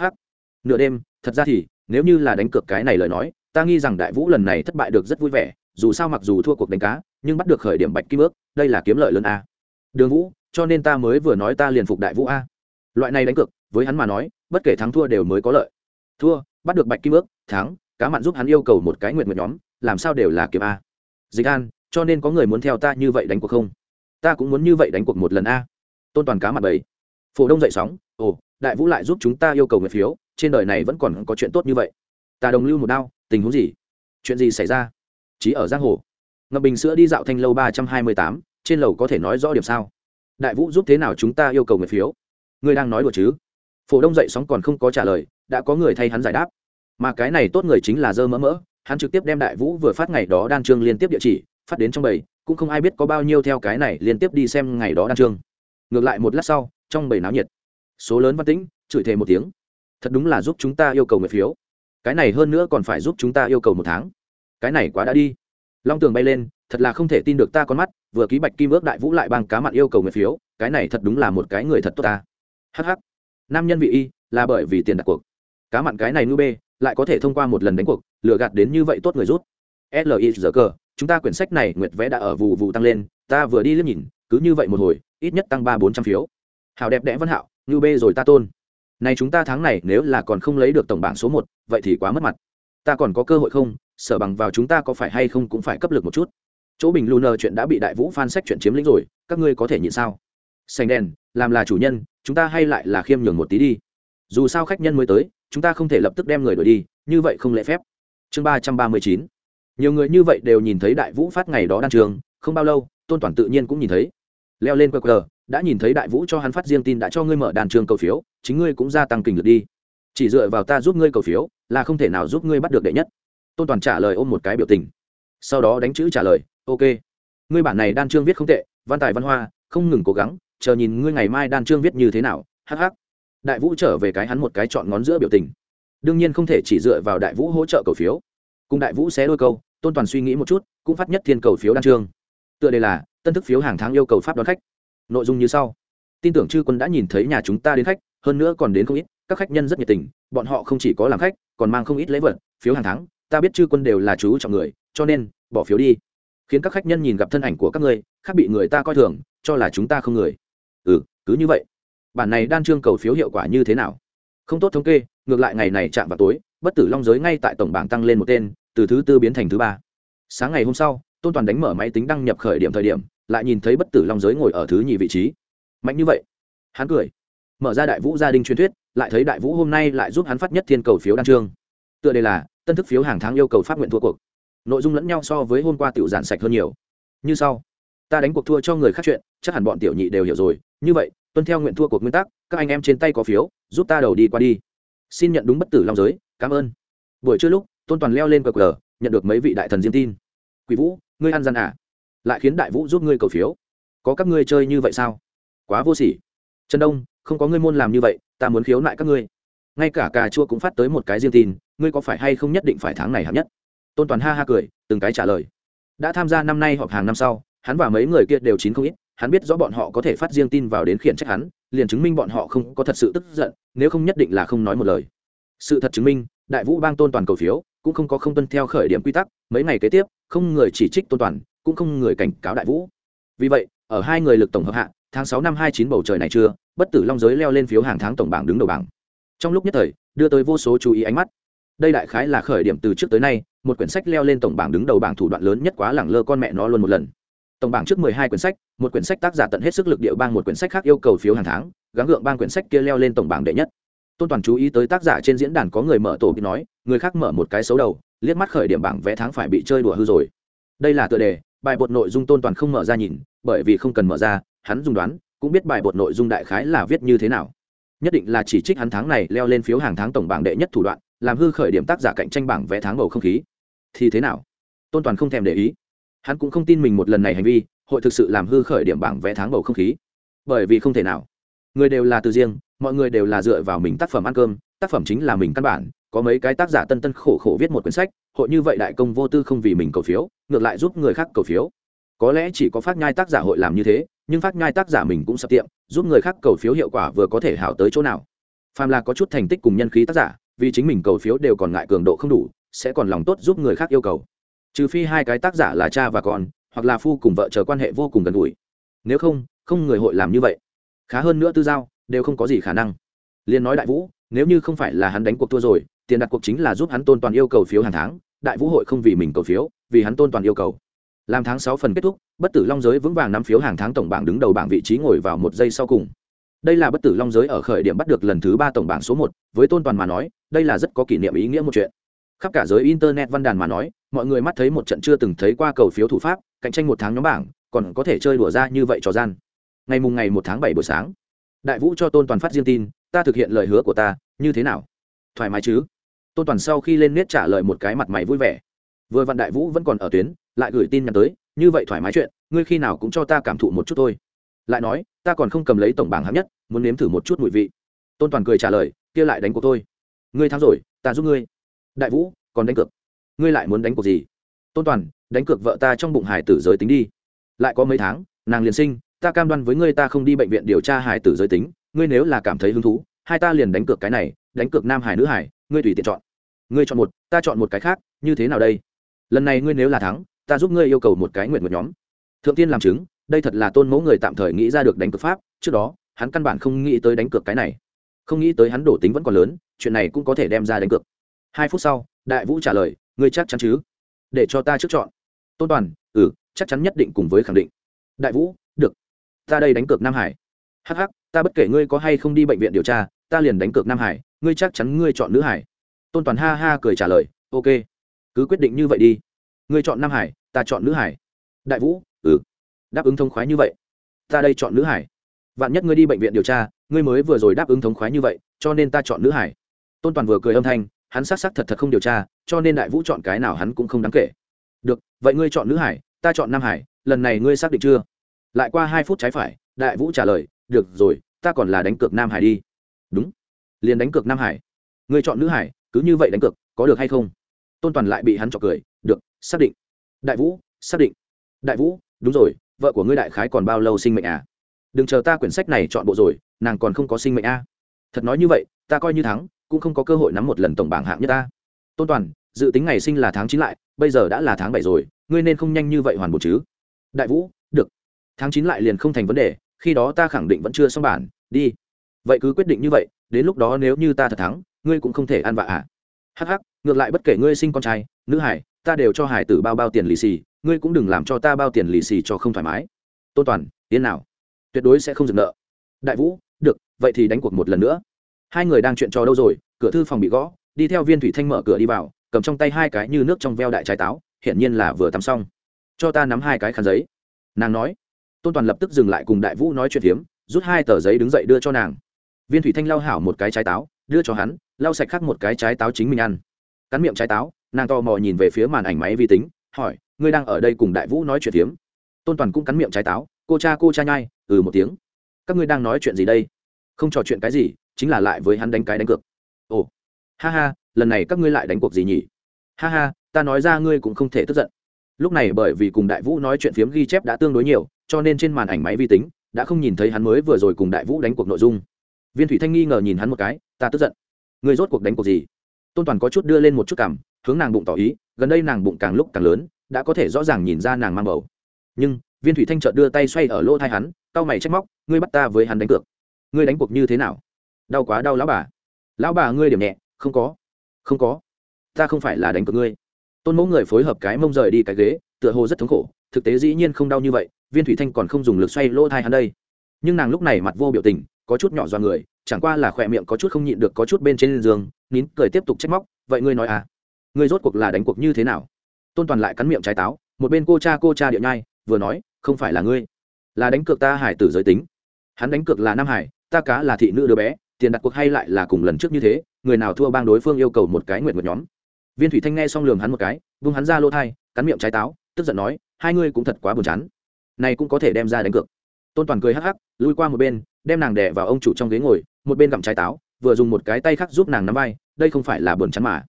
nửa đêm, thật ra thì, nếu như là đánh cược cái này lời nói, ta nghi rằng đại vũ lần này thất bại được rất vui vẻ, dù sao mặc dù thua cuộc đánh cá, nhưng bắt được khởi điểm bạch kim ước, đây là kiếm lợi lớn a. Đường vũ, cho nên ta mới vừa nói ta liền phục đại vũ a. Loại này đánh cược, với hắn mà nói bất kể thắng thua đều mới có lợi. Thua, bắt được bạch kim ước, thắng, cá mặn giúp hắn yêu cầu một cái nguyện nguyện nhóm, làm sao đều là kiếm a. Dịch an, cho nên có người muốn theo ta như vậy đánh cuộc không? Ta cũng muốn như vậy đánh cuộc một lần a. Tôn toàn cá mặt bảy phổ đông dậy sóng, ồ, đại vũ lại giúp chúng ta yêu cầu người phiếu, trên đời này vẫn còn có chuyện tốt như vậy. Ta đồng lưu một đao, tình huống gì? Chuyện gì xảy ra? Chí ở giang hồ. Ngập bình sữa đi dạo thanh lâu ba trăm hai mươi tám, trên lầu có thể nói rõ điểm sao? Đại vũ giúp thế nào chúng ta yêu cầu người phiếu? Ngươi đang nói đùa chứ? Phổ đông dậy sóng còn không có trả lời, đã có người thay hắn giải đáp. Mà cái này tốt người chính là dơ mỡ mỡ, hắn trực tiếp đem đại vũ vừa phát ngày đó đan trương liên tiếp địa chỉ, phát đến trong bầy cũng không ai biết có bao nhiêu theo cái này liên tiếp đi xem ngày đó đan trương ngược lại một lát sau, trong bầy náo nhiệt, số lớn văn tĩnh, chửi thề một tiếng. Thật đúng là giúp chúng ta yêu cầu người phiếu. Cái này hơn nữa còn phải giúp chúng ta yêu cầu một tháng. Cái này quá đã đi. Long tường bay lên, thật là không thể tin được ta con mắt, vừa ký bạch kim ước đại vũ lại bằng cá mặn yêu cầu người phiếu, cái này thật đúng là một cái người thật tốt ta. Hh nam nhân vị y là bởi vì tiền đặt cuộc. Cá mặn cái này ngư bê lại có thể thông qua một lần đánh cuộc, lừa gạt đến như vậy tốt người rút. Li giờ cờ chúng ta quyển sách này nguyệt vẽ đã ở vụ vụ tăng lên, ta vừa đi liếc nhìn, cứ như vậy một hồi, ít nhất tăng ba bốn trăm phiếu. Hào đẹp đẽ văn hạo ngư bê rồi ta tôn. Này chúng ta tháng này nếu là còn không lấy được tổng bảng số một, vậy thì quá mất mặt. Ta còn có cơ hội không? Sở bằng vào chúng ta có phải hay không cũng phải cấp lực một chút. Chỗ bình lù nờ chuyện đã bị đại vũ phan sách chuyện chiếm lĩnh rồi, các ngươi có thể nhịn sao? Sành đèn, làm là chủ nhân chúng ta hay lại là khiêm nhường một tí đi. Dù sao khách nhân mới tới, chúng ta không thể lập tức đem người đuổi đi, như vậy không lễ phép. Chương ba trăm ba mươi chín. Nhiều người như vậy đều nhìn thấy đại vũ phát ngày đó đan trường, không bao lâu, tôn toàn tự nhiên cũng nhìn thấy. Leo lên qr qr đã nhìn thấy đại vũ cho hắn phát riêng tin đã cho ngươi mở đàn trường cầu phiếu, chính ngươi cũng gia tăng kình lực đi. Chỉ dựa vào ta giúp ngươi cầu phiếu, là không thể nào giúp ngươi bắt được đệ nhất. Tôn toàn trả lời ôm một cái biểu tình. Sau đó đánh chữ trả lời, ok. Ngươi bản này đan chương viết không tệ, văn tài văn hoa, không ngừng cố gắng chờ nhìn ngươi ngày mai đan chương viết như thế nào, hắc hắc. đại vũ trở về cái hắn một cái chọn ngón giữa biểu tình. Đương nhiên không thể chỉ dựa vào đại vũ hỗ trợ cầu phiếu. Cùng đại vũ xé đôi câu, tôn toàn suy nghĩ một chút, cũng phát nhất thiên cầu phiếu đan chương. Tựa đề là, tân thức phiếu hàng tháng yêu cầu pháp đón khách. Nội dung như sau. Tin tưởng chư quân đã nhìn thấy nhà chúng ta đến khách, hơn nữa còn đến không ít, các khách nhân rất nhiệt tình, bọn họ không chỉ có làm khách, còn mang không ít lễ vật, phiếu hàng tháng, ta biết chư quân đều là chú trọng người, cho nên, bỏ phiếu đi. Khiến các khách nhân nhìn gặp thân ảnh của các ngươi, khác bị người ta coi thường, cho là chúng ta không người ừ cứ như vậy. Bản này đan trương cầu phiếu hiệu quả như thế nào? Không tốt thống kê, ngược lại ngày này chạm vào tối, bất tử long giới ngay tại tổng bảng tăng lên một tên, từ thứ tư biến thành thứ ba. Sáng ngày hôm sau, tôn toàn đánh mở máy tính đăng nhập khởi điểm thời điểm, lại nhìn thấy bất tử long giới ngồi ở thứ nhì vị trí. Mạnh như vậy. Hắn cười. Mở ra đại vũ gia đình truyền thuyết, lại thấy đại vũ hôm nay lại giúp hắn phát nhất thiên cầu phiếu đăng trương tựa đề là, tân thức phiếu hàng tháng yêu cầu phát nguyện thua cuộc. Nội dung lẫn nhau so với hôm qua tiểu giản sạch hơn nhiều. Như sau. Ta đánh cuộc thua cho người khác chuyện chắc hẳn bọn tiểu nhị đều hiểu rồi. Như vậy, tuân theo nguyện thua cuộc nguyên tắc, các anh em trên tay có phiếu, giúp ta đầu đi qua đi. Xin nhận đúng bất tử long giới, cảm ơn. Buổi trưa lúc, tôn toàn leo lên cờ cờ nhận được mấy vị đại thần diêm tin. Quỷ vũ, ngươi ăn gian à? Lại khiến đại vũ giúp ngươi cầu phiếu. Có các ngươi chơi như vậy sao? Quá vô sỉ. Trần đông, không có ngươi môn làm như vậy, ta muốn khiếu nại các ngươi. Ngay cả cà chua cũng phát tới một cái riêng tin, ngươi có phải hay không nhất định phải tháng này hạng nhất? Tôn toàn ha ha cười, từng cái trả lời. Đã tham gia năm nay họp hàng năm sau, hắn và mấy người kia đều chín không ít hắn biết rõ bọn họ có thể phát riêng tin vào đến khiển trách hắn, liền chứng minh bọn họ không có thật sự tức giận, nếu không nhất định là không nói một lời. Sự thật chứng minh, đại vũ bang tôn toàn cầu phiếu, cũng không có không tuân theo khởi điểm quy tắc, mấy ngày kế tiếp, không người chỉ trích tôn toàn, cũng không người cảnh cáo đại vũ. Vì vậy, ở hai người lực tổng hợp hạ, tháng sáu năm hai chín bầu trời này chưa bất tử long giới leo lên phiếu hàng tháng tổng bảng đứng đầu bảng. Trong lúc nhất thời, đưa tới vô số chú ý ánh mắt. Đây đại khái là khởi điểm từ trước tới nay, một quyển sách leo lên tổng bảng đứng đầu bảng thủ đoạn lớn nhất quá lẳng lơ con mẹ nó luôn một lần tổng bảng trước mười hai quyển sách, một quyển sách tác giả tận hết sức lực địa bang, một quyển sách khác yêu cầu phiếu hàng tháng, gắng gượng bang quyển sách kia leo lên tổng bảng đệ nhất. Tôn toàn chú ý tới tác giả trên diễn đàn có người mở tổ bị nói, người khác mở một cái xấu đầu, liếc mắt khởi điểm bảng vẽ tháng phải bị chơi đùa hư rồi. Đây là tựa đề, bài bột nội dung tôn toàn không mở ra nhìn, bởi vì không cần mở ra, hắn dùng đoán, cũng biết bài bột nội dung đại khái là viết như thế nào. Nhất định là chỉ trích hắn tháng này leo lên phiếu hàng tháng tổng bảng đệ nhất thủ đoạn, làm hư khởi điểm tác giả cạnh tranh bảng vẽ tháng bầu không khí. Thì thế nào? Tôn toàn không thèm để ý hắn cũng không tin mình một lần này hành vi, hội thực sự làm hư khởi điểm bảng vẽ tháng bầu không khí. Bởi vì không thể nào. Người đều là từ riêng, mọi người đều là dựa vào mình tác phẩm ăn cơm, tác phẩm chính là mình căn bản, có mấy cái tác giả tân tân khổ khổ viết một quyển sách, hội như vậy đại công vô tư không vì mình cầu phiếu, ngược lại giúp người khác cầu phiếu. Có lẽ chỉ có phát nhai tác giả hội làm như thế, nhưng phát nhai tác giả mình cũng sập tiệm, giúp người khác cầu phiếu hiệu quả vừa có thể hảo tới chỗ nào. Phàm là có chút thành tích cùng nhân khí tác giả, vì chính mình cầu phiếu đều còn ngại cường độ không đủ, sẽ còn lòng tốt giúp người khác yêu cầu trừ phi hai cái tác giả là cha và con, hoặc là phu cùng vợ chờ quan hệ vô cùng gần gũi. Nếu không không người hội làm như vậy. Khá hơn nữa tư giao, đều không có gì khả năng. Liên nói đại vũ, nếu như không phải là hắn đánh cuộc thua rồi, tiền đặt cuộc chính là giúp hắn tôn toàn yêu cầu phiếu hàng tháng, đại vũ hội không vì mình cầu phiếu, vì hắn tôn toàn yêu cầu. Làm tháng sáu phần kết thúc, bất tử long giới vững vàng năm phiếu hàng tháng tổng bảng đứng đầu bảng vị trí ngồi vào một giây sau cùng. Đây là bất tử long giới ở khởi điểm bắt được lần thứ ba tổng bảng số một, với tôn toàn mà nói, đây là rất có kỷ niệm ý nghĩa một chuyện. Khắp cả giới internet văn đàn mà nói mọi người mắt thấy một trận chưa từng thấy qua cầu phiếu thủ pháp, cạnh tranh một tháng nhóm bảng, còn có thể chơi đùa ra như vậy trò gian. Ngày mùng ngày một tháng bảy buổi sáng, đại vũ cho tôn toàn phát riêng tin, ta thực hiện lời hứa của ta, như thế nào? Thoải mái chứ. Tôn toàn sau khi lên nét trả lời một cái mặt mày vui vẻ. Vừa vặn đại vũ vẫn còn ở tuyến, lại gửi tin nhắn tới, như vậy thoải mái chuyện, ngươi khi nào cũng cho ta cảm thụ một chút thôi. Lại nói, ta còn không cầm lấy tổng bảng hạng nhất, muốn nếm thử một chút mùi vị. Tôn toàn cười trả lời, kia lại đánh cuộc tôi ngươi thắng rồi, ta giúp ngươi. Đại vũ còn đánh cược ngươi lại muốn đánh cuộc gì? Tôn toàn, đánh cược vợ ta trong bụng hải tử giới tính đi. Lại có mấy tháng, nàng liền sinh, ta cam đoan với ngươi ta không đi bệnh viện điều tra hải tử giới tính, ngươi nếu là cảm thấy hứng thú, hai ta liền đánh cược cái này, đánh cược nam hải nữ hải, ngươi tùy tiện chọn. Ngươi chọn một, ta chọn một cái khác, như thế nào đây? Lần này ngươi nếu là thắng, ta giúp ngươi yêu cầu một cái nguyện một nhóm. Thượng tiên làm chứng, đây thật là tôn mẫu người tạm thời nghĩ ra được đánh cược pháp, trước đó, hắn căn bản không nghĩ tới đánh cược cái này. Không nghĩ tới hắn đổ tính vẫn còn lớn, chuyện này cũng có thể đem ra đánh cược. Hai phút sau, đại vũ trả lời ngươi chắc chắn chứ? Để cho ta trước chọn. Tôn toàn ừ chắc chắn nhất định cùng với khẳng định. Đại vũ, được. Ta đây đánh cược nam hải. Hh ta bất kể ngươi có hay không đi bệnh viện điều tra, ta liền đánh cược nam hải, ngươi chắc chắn ngươi chọn nữ hải. Tôn toàn ha ha cười trả lời, ok. Cứ quyết định như vậy đi. Ngươi chọn nam hải, ta chọn nữ hải. Đại vũ ừ. Đáp ứng thông khoái như vậy. Ta đây chọn nữ hải. Vạn nhất ngươi đi bệnh viện điều tra, ngươi mới vừa rồi đáp ứng thống khoái như vậy, cho nên ta chọn nữ hải. Tôn toàn vừa cười âm thanh hắn xác xác thật thật không điều tra, cho nên đại vũ chọn cái nào hắn cũng không đáng kể. Được, vậy ngươi chọn nữ hải, ta chọn nam hải, lần này ngươi xác định chưa? Lại qua hai phút trái phải, đại vũ trả lời, được rồi, ta còn là đánh cược nam hải đi. Đúng. Liền đánh cược nam hải. Ngươi chọn nữ hải, cứ như vậy đánh cược, có được hay không? Tôn toàn lại bị hắn chọc cười, được, xác định. Đại vũ, xác định. Đại vũ, đúng rồi, vợ của ngươi đại khái còn bao lâu sinh mệnh à? Đừng chờ ta quyển sách này chọn bộ rồi, nàng còn không có sinh mệnh a thật nói như vậy, ta coi như thắng cũng không có cơ hội nắm một lần tổng bảng hạng nhất ta. Tôn toàn, dự tính ngày sinh là tháng chín lại, bây giờ đã là tháng bảy rồi, ngươi nên không nhanh như vậy hoàn bộ chứ. Đại vũ, được. Tháng chín lại liền không thành vấn đề, khi đó ta khẳng định vẫn chưa xong bản, đi. Vậy cứ quyết định như vậy, đến lúc đó nếu như ta thật thắng, ngươi cũng không thể ăn vạ à hh ngược lại bất kể ngươi sinh con trai, nữ hải, ta đều cho hải tử bao bao tiền lì xì, ngươi cũng đừng làm cho ta bao tiền lì xì cho không thoải mái. Tôn toàn tiến nào. Tuyệt đối sẽ không dừng nợ. Đại vũ, được, vậy thì đánh cuộc một lần nữa hai người đang chuyện trò đâu rồi? Cửa thư phòng bị gõ, đi theo viên thủy thanh mở cửa đi vào, cầm trong tay hai cái như nước trong veo đại trái táo, hiển nhiên là vừa tắm xong. Cho ta nắm hai cái khăn giấy. Nàng nói. Tôn toàn lập tức dừng lại cùng đại vũ nói chuyện hiếm rút hai tờ giấy đứng dậy đưa cho nàng. Viên thủy thanh lau hảo một cái trái táo, đưa cho hắn, lau sạch khắc một cái trái táo chính mình ăn. Cắn miệng trái táo, nàng to mò nhìn về phía màn ảnh máy vi tính, hỏi, ngươi đang ở đây cùng đại vũ nói chuyện hiếm tôn toàn cũng cắn miệng trái táo, cô cha cô cha nhai. Ừ một tiếng. Các ngươi đang nói chuyện gì đây? Không trò chuyện cái gì? Chính là lại với hắn đánh cái đánh cược. Ồ, ha ha, lần này các ngươi lại đánh cuộc gì nhỉ? Ha ha, ta nói ra ngươi cũng không thể tức giận. Lúc này bởi vì cùng đại vũ nói chuyện phiếm ghi chép đã tương đối nhiều, cho nên trên màn ảnh máy vi tính đã không nhìn thấy hắn mới vừa rồi cùng đại vũ đánh cuộc nội dung. Viên thủy thanh nghi ngờ nhìn hắn một cái, ta tức giận. Ngươi rốt cuộc đánh cuộc gì? Tôn toàn có chút đưa lên một chút cảm, hướng nàng bụng tỏ ý, gần đây nàng bụng càng lúc càng lớn, đã có thể rõ ràng nhìn ra nàng mang bầu. Nhưng, viên thủy thanh chợt đưa tay xoay ở lỗ thai hắn, cau mày trách móc, ngươi bắt ta với hắn đánh cược. Ngươi đánh cuộc như thế nào? Đau quá đau lão bà. Lão bà ngươi điểm nhẹ, không có. Không có. Ta không phải là đánh cược ngươi. Tôn mẫu người phối hợp cái mông rời đi cái ghế, tựa hồ rất thống khổ, thực tế dĩ nhiên không đau như vậy, viên thủy thanh còn không dùng lực xoay lỗ thai hắn đây. Nhưng nàng lúc này mặt vô biểu tình, có chút nhỏ do người, chẳng qua là khỏe miệng có chút không nhịn được có chút bên trên giường, nín cười tiếp tục trách móc, vậy ngươi nói à? Ngươi rốt cuộc là đánh cuộc như thế nào? Tôn toàn lại cắn miệng trái táo, một bên cô cha cô cha điệu nhai, vừa nói, không phải là ngươi, là đánh cược ta hải tử giới tính. Hắn đánh cược là nam hải, ta cá là thị nữ đứa bé tiền đặt cuộc hay lại là cùng lần trước như thế, người nào thua bang đối phương yêu cầu một cái nguyện một nhóm. Viên thủy thanh nghe xong lường hắn một cái, vung hắn ra lỗ thai, cắn miệng trái táo, tức giận nói, hai ngươi cũng thật quá buồn chán. Này cũng có thể đem ra đánh cược. Tôn toàn cười hắc hắc, lui qua một bên, đem nàng đẻ vào ông chủ trong ghế ngồi, một bên gặm trái táo, vừa dùng một cái tay khác giúp nàng nắm vai, đây không phải là buồn chán mà.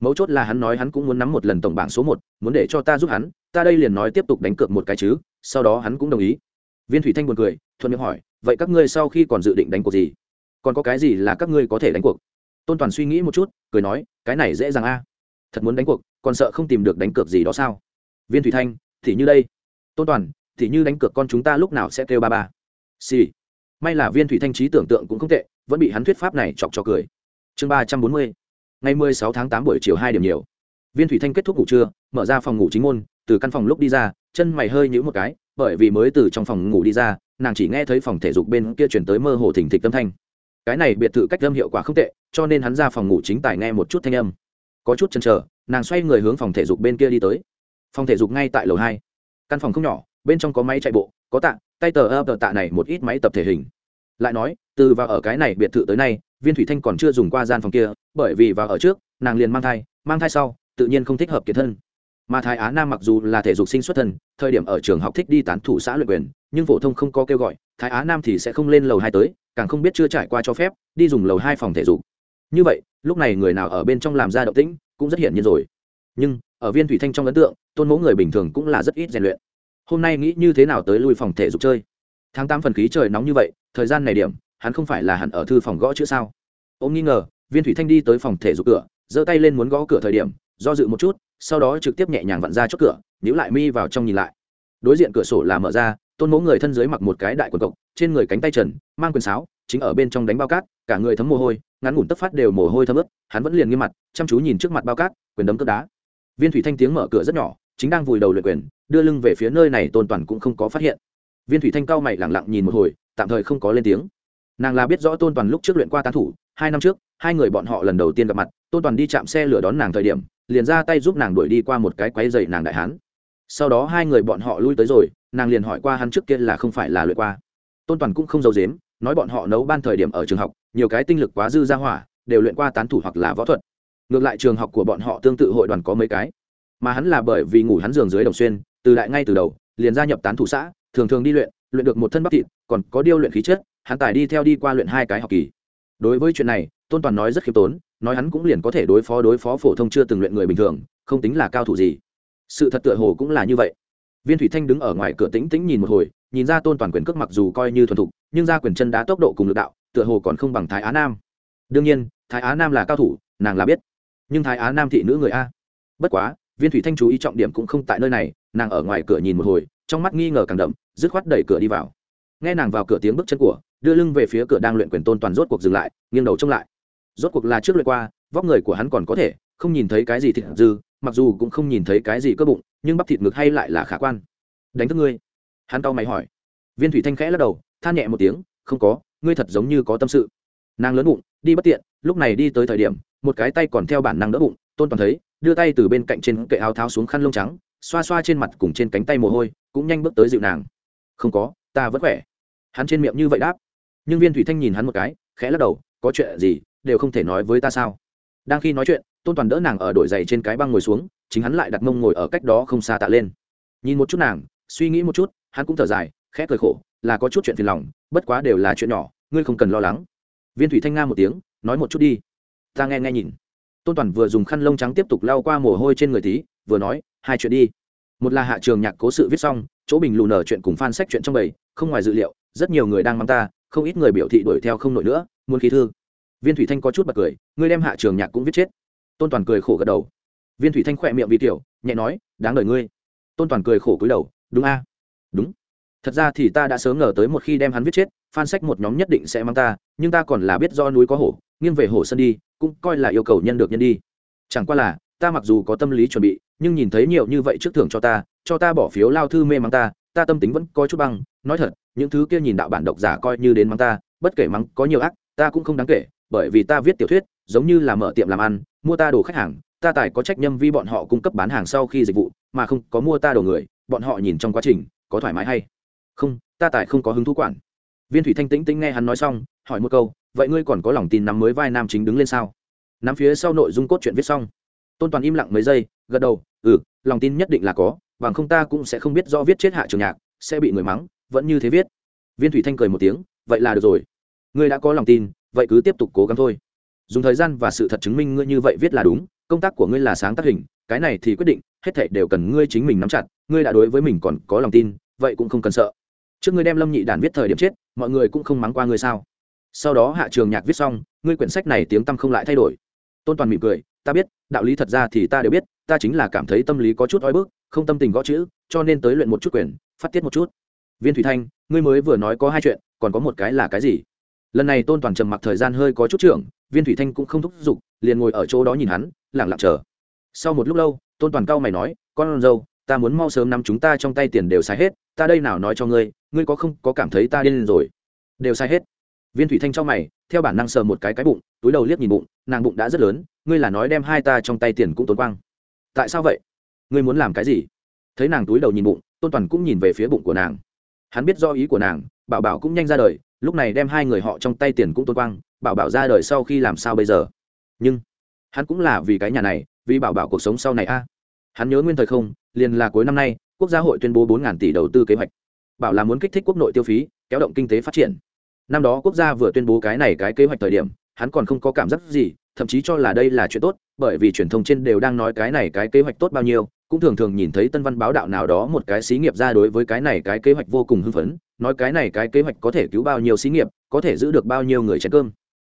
Mấu chốt là hắn nói hắn cũng muốn nắm một lần tổng bảng số một, muốn để cho ta giúp hắn, ta đây liền nói tiếp tục đánh cược một cái chứ, sau đó hắn cũng đồng ý. Viên thủy thanh buồn cười, thuận miệng hỏi, vậy các ngươi sau khi còn dự định đánh cuộc gì? Còn có cái gì là các ngươi có thể đánh cuộc? Tôn toàn suy nghĩ một chút, cười nói, cái này dễ dàng a. Thật muốn đánh cuộc, còn sợ không tìm được đánh cược gì đó sao? Viên thủy thanh, thì như đây. Tôn toàn, thì như đánh cược con chúng ta lúc nào sẽ kêu ba ba? Xì、sì. may là viên thủy thanh trí tưởng tượng cũng không tệ, vẫn bị hắn thuyết pháp này chọc cho cười. Chương ba trăm bốn mươi. Ngày mười sáu tháng tám buổi chiều hai điểm nhiều. Viên thủy thanh kết thúc ngủ trưa, mở ra phòng ngủ chính môn, từ căn phòng lúc đi ra, chân mày hơi nhũ một cái, bởi vì mới từ trong phòng ngủ đi ra, nàng chỉ nghe thấy phòng thể dục bên kia chuyển tới mơ hồ thỉnh thịch tâm thanh cái này biệt thự cách âm hiệu quả không tệ, cho nên hắn ra phòng ngủ chính tài nghe một chút thanh âm. Có chút chần chờ, nàng xoay người hướng phòng thể dục bên kia đi tới. Phòng thể dục ngay tại lầu hai. Căn phòng không nhỏ, bên trong có máy chạy bộ, có tạ, tay tờ ơ tờ tạ này một ít máy tập thể hình. Lại nói, từ vào ở cái này biệt thự tới nay, viên thủy thanh còn chưa dùng qua gian phòng kia, bởi vì vào ở trước, nàng liền mang thai mang thai sau, tự nhiên không thích hợp kiệt thân mà thái á nam mặc dù là thể dục sinh xuất thân, thời điểm ở trường học thích đi tán thủ xã luyện quyền, nhưng phổ thông không có kêu gọi, thái á nam thì sẽ không lên lầu hai tới, càng không biết chưa trải qua cho phép, đi dùng lầu hai phòng thể dục. Như vậy, lúc này người nào ở bên trong làm ra động tĩnh cũng rất hiển nhiên rồi. Nhưng, ở viên thủy thanh trong ấn tượng, tôn mẫu người bình thường cũng là rất ít rèn luyện. Hôm nay nghĩ như thế nào tới lui phòng thể dục chơi? Tháng tám phần khí trời nóng như vậy, thời gian này điểm, hắn không phải là hẳn ở thư phòng gõ chữ sao? Ông nghi ngờ, viên thủy thanh đi tới phòng thể dục cửa, giơ tay lên muốn gõ cửa thời điểm, do dự một chút sau đó trực tiếp nhẹ nhàng vặn ra chốt cửa nhíu lại mi vào trong nhìn lại. Đối diện cửa sổ là mở ra, tôn mỗ người thân dưới mặc một cái đại quần cộc, trên người cánh tay trần, mang quyền sáo, chính ở bên trong đánh bao cát, cả người thấm mồ hôi, ngắn ngủn tất phát đều mồ hôi thấm ướt, hắn vẫn liền nghiêm mặt, chăm chú nhìn trước mặt bao cát, quyền đấm cướp đá. Viên thủy thanh tiếng mở cửa rất nhỏ, chính đang vùi đầu luyện quyền, đưa lưng về phía nơi này tôn toàn cũng không có phát hiện. Viên thủy thanh cao mày lẳng lặng nhìn một hồi, tạm thời không có lên tiếng. Nàng là biết rõ tôn toàn lúc trước luyện qua tán thủ, hai năm trước, hai người bọn họ lần đầu tiên gặp mặt, tôn toàn đi chạm xe lửa đón nàng thời điểm liền ra tay giúp nàng đuổi đi qua một cái quáy dày nàng đại hán. Sau đó hai người bọn họ lui tới rồi, nàng liền hỏi qua hắn trước kia là không phải là luyện qua. Tôn toàn cũng không giấu dếm nói bọn họ nấu ban thời điểm ở trường học, nhiều cái tinh lực quá dư ra hỏa, đều luyện qua tán thủ hoặc là võ thuật. Ngược lại trường học của bọn họ tương tự hội đoàn có mấy cái. Mà hắn là bởi vì ngủ hắn giường dưới đồng xuyên, từ đại ngay từ đầu, liền gia nhập tán thủ xã, thường thường đi luyện luyện được một thân bắp thịt, còn có điêu luyện khí chất, hắn tài đi theo đi qua luyện hai cái học kỳ. Đối với chuyện này, tôn toàn nói rất khiêm tốn nói hắn cũng liền có thể đối phó đối phó phổ thông chưa từng luyện người bình thường, không tính là cao thủ gì. Sự thật tựa hồ cũng là như vậy. Viên thủy thanh đứng ở ngoài cửa tĩnh tĩnh nhìn một hồi, nhìn ra tôn toàn quyền cước mặc dù coi như thuần thục, nhưng ra quyền chân đá tốc độ cùng lực đạo, tựa hồ còn không bằng thái á nam. Đương nhiên, thái á nam là cao thủ, nàng là biết. Nhưng thái á nam thị nữ người a. Bất quá, viên thủy thanh chú ý trọng điểm cũng không tại nơi này, nàng ở ngoài cửa nhìn một hồi, trong mắt nghi ngờ càng đậm, dứt khoát đẩy cửa đi vào. Nghe nàng vào cửa tiếng bước chân của, đưa lưng về phía cửa đang luyện quyền tôn toàn rốt cuộc dừng lại, nghiêng đầu trông lại rốt cuộc là trước lượt qua, vóc người của hắn còn có thể, không nhìn thấy cái gì thịt dư, mặc dù cũng không nhìn thấy cái gì cơ bụng, nhưng bắp thịt ngực hay lại là khả quan. Đánh thức ngươi. Hắn cau mày hỏi. Viên thủy thanh khẽ lắc đầu, than nhẹ một tiếng, không có, ngươi thật giống như có tâm sự. Nàng lớn bụng, đi bất tiện, lúc này đi tới thời điểm, một cái tay còn theo bản năng đỡ bụng, tôn toàn thấy, đưa tay từ bên cạnh trên kệ áo tháo xuống khăn lông trắng, xoa xoa trên mặt cùng trên cánh tay mồ hôi, cũng nhanh bước tới dịu nàng. Không có, ta vẫn khỏe. Hắn trên miệng như vậy đáp. Nhưng viên thủy thanh nhìn hắn một cái, khẽ lắc đầu, có chuyện gì đều không thể nói với ta sao? Đang khi nói chuyện, tôn toàn đỡ nàng ở đổi giày trên cái băng ngồi xuống, chính hắn lại đặt mông ngồi ở cách đó không xa tạ lên. Nhìn một chút nàng, suy nghĩ một chút, hắn cũng thở dài, khẽ cười khổ, là có chút chuyện phiền lòng, bất quá đều là chuyện nhỏ, ngươi không cần lo lắng. Viên thủy thanh nga một tiếng, nói một chút đi. Ta nghe nghe nhìn. Tôn toàn vừa dùng khăn lông trắng tiếp tục lau qua mồ hôi trên người tí, vừa nói, hai chuyện đi. Một là hạ trường nhạc cố sự viết xong, chỗ bình lù nở chuyện cùng fan sách chuyện trong bầy, không ngoài dự liệu, rất nhiều người đang mắng ta, không ít người biểu thị đuổi theo không nổi nữa, muốn khí thư viên thủy thanh có chút bật cười, ngươi đem hạ trường nhạc cũng viết chết. Tôn toàn cười khổ gật đầu. Viên thủy thanh khỏe miệng vì tiểu, nhẹ nói, đáng đời ngươi. Tôn toàn cười khổ cúi đầu, đúng a. Đúng. Thật ra thì ta đã sớm ngờ tới một khi đem hắn viết chết phan sách một nhóm nhất định sẽ mang ta, nhưng ta còn là biết do núi có hổ, nghiêng về hổ sân đi, cũng coi là yêu cầu nhân được nhân đi. Chẳng qua là, ta mặc dù có tâm lý chuẩn bị, nhưng nhìn thấy nhiều như vậy trước thưởng cho ta cho ta bỏ phiếu lao thư mê mắng ta ta tâm tính vẫn có chút băng. Nói thật, những thứ kia nhìn đạo bản độc giả coi như đến mắng ta, bất kể mắng có nhiều ác, ta cũng không đáng kể bởi vì ta viết tiểu thuyết, giống như là mở tiệm làm ăn, mua ta đồ khách hàng, ta tài có trách nhiệm vì bọn họ cung cấp bán hàng sau khi dịch vụ, mà không có mua ta đồ người, bọn họ nhìn trong quá trình, có thoải mái hay? Không, ta tài không có hứng thú quản. Viên thủy thanh tĩnh tĩnh nghe hắn nói xong, hỏi một câu, vậy ngươi còn có lòng tin nắm mới vai nam chính đứng lên sao? Nắm phía sau nội dung cốt truyện viết xong. Tôn toàn im lặng mấy giây, gật đầu ừ lòng tin nhất định là có, bằng không ta cũng sẽ không biết do viết chết hạ trường nhạc, sẽ bị người mắng, vẫn như thế viết. Viên thủy thanh cười một tiếng, vậy là được rồi. Ngươi đã có lòng tin vậy cứ tiếp tục cố gắng thôi. Dùng thời gian và sự thật chứng minh ngươi như vậy viết là đúng, công tác của ngươi là sáng tác hình, cái này thì quyết định, hết thảy đều cần ngươi chính mình nắm chặt, ngươi đã đối với mình còn có lòng tin, vậy cũng không cần sợ. Trước ngươi đem lâm nhị đàn viết thời điểm chết, mọi người cũng không mắng qua ngươi sao. Sau đó hạ trường nhạc viết xong, ngươi quyển sách này tiếng tăm không lại thay đổi. Tôn toàn mỉm cười, ta biết, đạo lý thật ra thì ta đều biết, ta chính là cảm thấy tâm lý có chút oi bức, không tâm tình gõ chữ, cho nên tới luyện một chút quyền phát tiết một chút. Viên thủy thanh, ngươi mới vừa nói có hai chuyện, còn có một cái là cái gì? Lần này tôn toàn trầm mặc thời gian hơi có chút trưởng, viên thủy thanh cũng không thúc giục, liền ngồi ở chỗ đó nhìn hắn lẳng lặng chờ. Sau một lúc lâu, tôn toàn cao mày nói, con dâu, ta muốn mau sớm nắm chúng ta trong tay tiền đều sai hết, ta đây nào nói cho ngươi ngươi có không có cảm thấy ta điên rồi? Đều sai hết. Viên thủy thanh cho mày, theo bản năng sờ một cái cái bụng, túi đầu liếc nhìn bụng, nàng bụng đã rất lớn, ngươi là nói đem hai ta trong tay tiền cũng tốn quang. Tại sao vậy? Ngươi muốn làm cái gì? Thấy nàng túi đầu nhìn bụng, tôn toàn cũng nhìn về phía bụng của nàng. Hắn biết do ý của nàng, bảo bảo cũng nhanh ra đời lúc này đem hai người họ trong tay tiền cũng tôn quang, bảo bảo ra đời sau khi làm sao bây giờ? Nhưng, hắn cũng là vì cái nhà này, vì bảo bảo cuộc sống sau này a. Hắn nhớ nguyên thời không, liền là cuối năm nay, quốc gia hội tuyên bố bốn tỷ đầu tư kế hoạch. Bảo là muốn kích thích quốc nội tiêu phí, kéo động kinh tế phát triển. Năm đó quốc gia vừa tuyên bố cái này cái kế hoạch thời điểm, hắn còn không có cảm giác gì, thậm chí cho là đây là chuyện tốt, bởi vì truyền thông trên đều đang nói cái này cái kế hoạch tốt bao nhiêu, cũng thường thường nhìn thấy tân văn báo đạo nào đó một cái xí nghiệp ra đối với cái này cái kế hoạch vô cùng hưng phấn nói cái này cái kế hoạch có thể cứu bao nhiêu xí nghiệp, có thể giữ được bao nhiêu người chén cơm.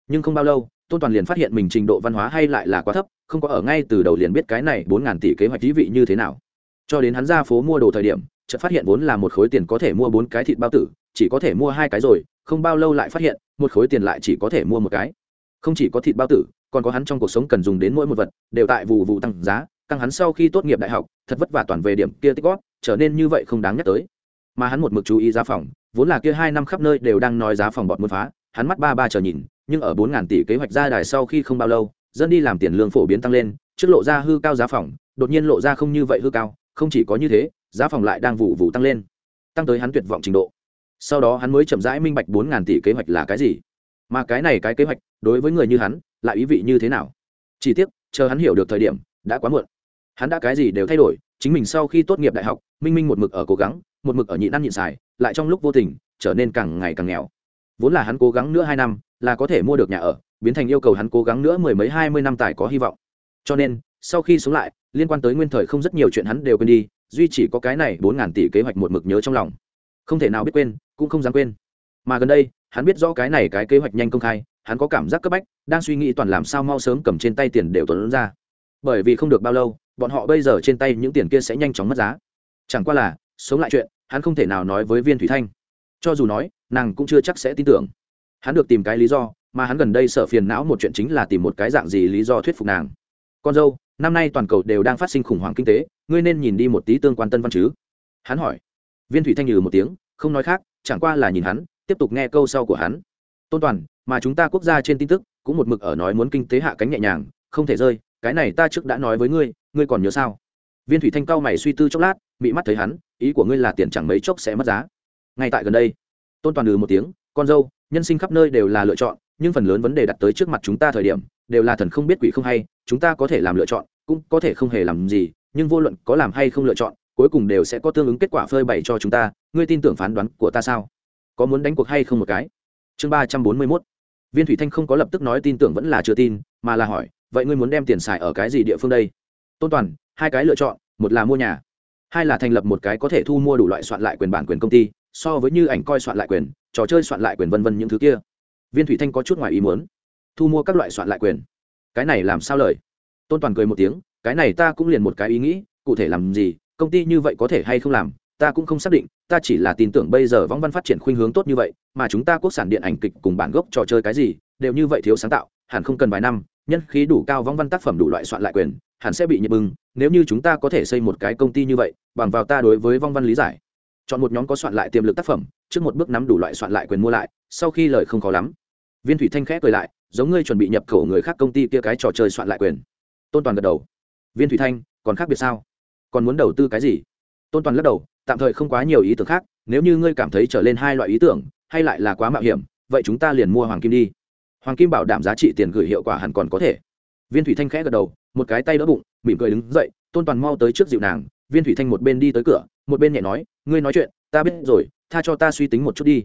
Nhưng không bao lâu, tôn toàn liền phát hiện mình trình độ văn hóa hay lại là quá thấp, không có ở ngay từ đầu liền biết cái này bốn ngàn tỷ kế hoạch thí vị như thế nào. Cho đến hắn ra phố mua đồ thời điểm, chợt phát hiện vốn là một khối tiền có thể mua bốn cái thịt bao tử, chỉ có thể mua hai cái rồi, không bao lâu lại phát hiện, một khối tiền lại chỉ có thể mua một cái. Không chỉ có thịt bao tử, còn có hắn trong cuộc sống cần dùng đến mỗi một vật, đều tại vụ vụ tăng giá, căng hắn sau khi tốt nghiệp đại học, thật vất vả toàn về điểm kia tích góp, trở nên như vậy không đáng nhắc tới. Mà hắn một mực chú ý giá phòng vốn là kia hai năm khắp nơi đều đang nói giá phòng bọn muốn phá, hắn mắt ba ba chờ nhìn, nhưng ở bốn ngàn tỷ kế hoạch ra đài sau khi không bao lâu, dân đi làm tiền lương phổ biến tăng lên, trước lộ ra hư cao giá phòng, đột nhiên lộ ra không như vậy hư cao, không chỉ có như thế, giá phòng lại đang vụ vụ tăng lên, tăng tới hắn tuyệt vọng trình độ. Sau đó hắn mới chậm rãi minh bạch bốn ngàn tỷ kế hoạch là cái gì. Mà cái này cái kế hoạch, đối với người như hắn, lại ý vị như thế nào? Chỉ tiếc, chờ hắn hiểu được thời điểm, đã quá muộn. Hắn đã cái gì đều thay đổi, chính mình sau khi tốt nghiệp đại học, minh minh một mực ở cố gắng một mực ở nhịn ăn nhịn xài, lại trong lúc vô tình, trở nên càng ngày càng nghèo. Vốn là hắn cố gắng nữa hai năm, là có thể mua được nhà ở, biến thành yêu cầu hắn cố gắng nữa mười mấy hai mươi năm tài có hy vọng. Cho nên, sau khi sống lại, liên quan tới nguyên thời không rất nhiều chuyện hắn đều quên đi, duy chỉ có cái này bốn ngàn tỷ kế hoạch một mực nhớ trong lòng. Không thể nào biết quên, cũng không dám quên. Mà gần đây, hắn biết rõ cái này cái kế hoạch nhanh công khai, hắn có cảm giác cấp bách, đang suy nghĩ toàn làm sao mau sớm cầm trên tay tiền đều tuấn ra. Bởi vì không được bao lâu, bọn họ bây giờ trên tay những tiền kia sẽ nhanh chóng mất giá. Chẳng qua là sống lại chuyện, hắn không thể nào nói với viên thủy thanh. Cho dù nói, nàng cũng chưa chắc sẽ tin tưởng. Hắn được tìm cái lý do, mà hắn gần đây sợ phiền não một chuyện chính là tìm một cái dạng gì lý do thuyết phục nàng. Con dâu, năm nay toàn cầu đều đang phát sinh khủng hoảng kinh tế, ngươi nên nhìn đi một tí tương quan tân văn chứ? Hắn hỏi. Viên thủy thanh nhừ một tiếng, không nói khác, chẳng qua là nhìn hắn, tiếp tục nghe câu sau của hắn. Tôn toàn, mà chúng ta quốc gia trên tin tức cũng một mực ở nói muốn kinh tế hạ cánh nhẹ nhàng, không thể rơi, cái này ta trước đã nói với ngươi ngươi còn nhớ sao? Viên thủy thanh cao mày suy tư chốc lát bị mắt thấy hắn, ý của ngươi là tiền chẳng mấy chốc sẽ mất giá. Ngay tại gần đây, tôn toàn ừ một tiếng, con dâu, nhân sinh khắp nơi đều là lựa chọn, nhưng phần lớn vấn đề đặt tới trước mặt chúng ta thời điểm, đều là thần không biết quỷ không hay, chúng ta có thể làm lựa chọn, cũng có thể không hề làm gì, nhưng vô luận có làm hay không lựa chọn, cuối cùng đều sẽ có tương ứng kết quả phơi bày cho chúng ta, ngươi tin tưởng phán đoán của ta sao? Có muốn đánh cuộc hay không một cái? Chương ba trăm bốn mươi mốt. Viên thủy thanh không có lập tức nói tin tưởng vẫn là chưa tin, mà là hỏi, vậy ngươi muốn đem tiền xài ở cái gì địa phương đây? Tôn toàn hai cái lựa chọn, một là mua nhà, hai là thành lập một cái có thể thu mua đủ loại soạn lại quyền bản quyền công ty, so với như ảnh coi soạn lại quyền, trò chơi soạn lại quyền vân vân những thứ kia. Viên thủy thanh có chút ngoài ý muốn. Thu mua các loại soạn lại quyền. Cái này làm sao lời? Tôn toàn cười một tiếng, cái này ta cũng liền một cái ý nghĩ, cụ thể làm gì, công ty như vậy có thể hay không làm, ta cũng không xác định, ta chỉ là tin tưởng bây giờ võng văn phát triển khuynh hướng tốt như vậy, mà chúng ta quốc sản điện ảnh kịch cùng bản gốc trò chơi cái gì, đều như vậy thiếu sáng tạo, hẳn không cần vài năm, nhân khí đủ cao võng văn tác phẩm đủ loại soạn lại quyền, hẳn sẽ bị nhiệt bưng nếu như chúng ta có thể xây một cái công ty như vậy, bằng vào ta đối với vong văn lý giải. Chọn một nhóm có soạn lại tiềm lực tác phẩm, trước một bước nắm đủ loại soạn lại quyền mua lại, sau khi lời không khó lắm. Viên thủy thanh khẽ cười lại, giống ngươi chuẩn bị nhập khẩu người khác công ty kia cái trò chơi soạn lại quyền. Tôn toàn gật đầu. Viên thủy thanh, còn khác biệt sao? Còn muốn đầu tư cái gì? Tôn toàn lắc đầu, tạm thời không quá nhiều ý tưởng khác, nếu như ngươi cảm thấy trở lên hai loại ý tưởng, hay lại là quá mạo hiểm, vậy chúng ta liền mua hoàng kim đi. Hoàng kim bảo đảm giá trị tiền gửi hiệu quả hẳn còn có thể. Viên thủy thanh khẽ gật đầu, một cái tay đỡ bụng mỉm cười đứng dậy, tôn toàn mau tới trước dịu nàng, viên thủy thanh một bên đi tới cửa, một bên nhẹ nói, ngươi nói chuyện, ta biết rồi, tha cho ta suy tính một chút đi.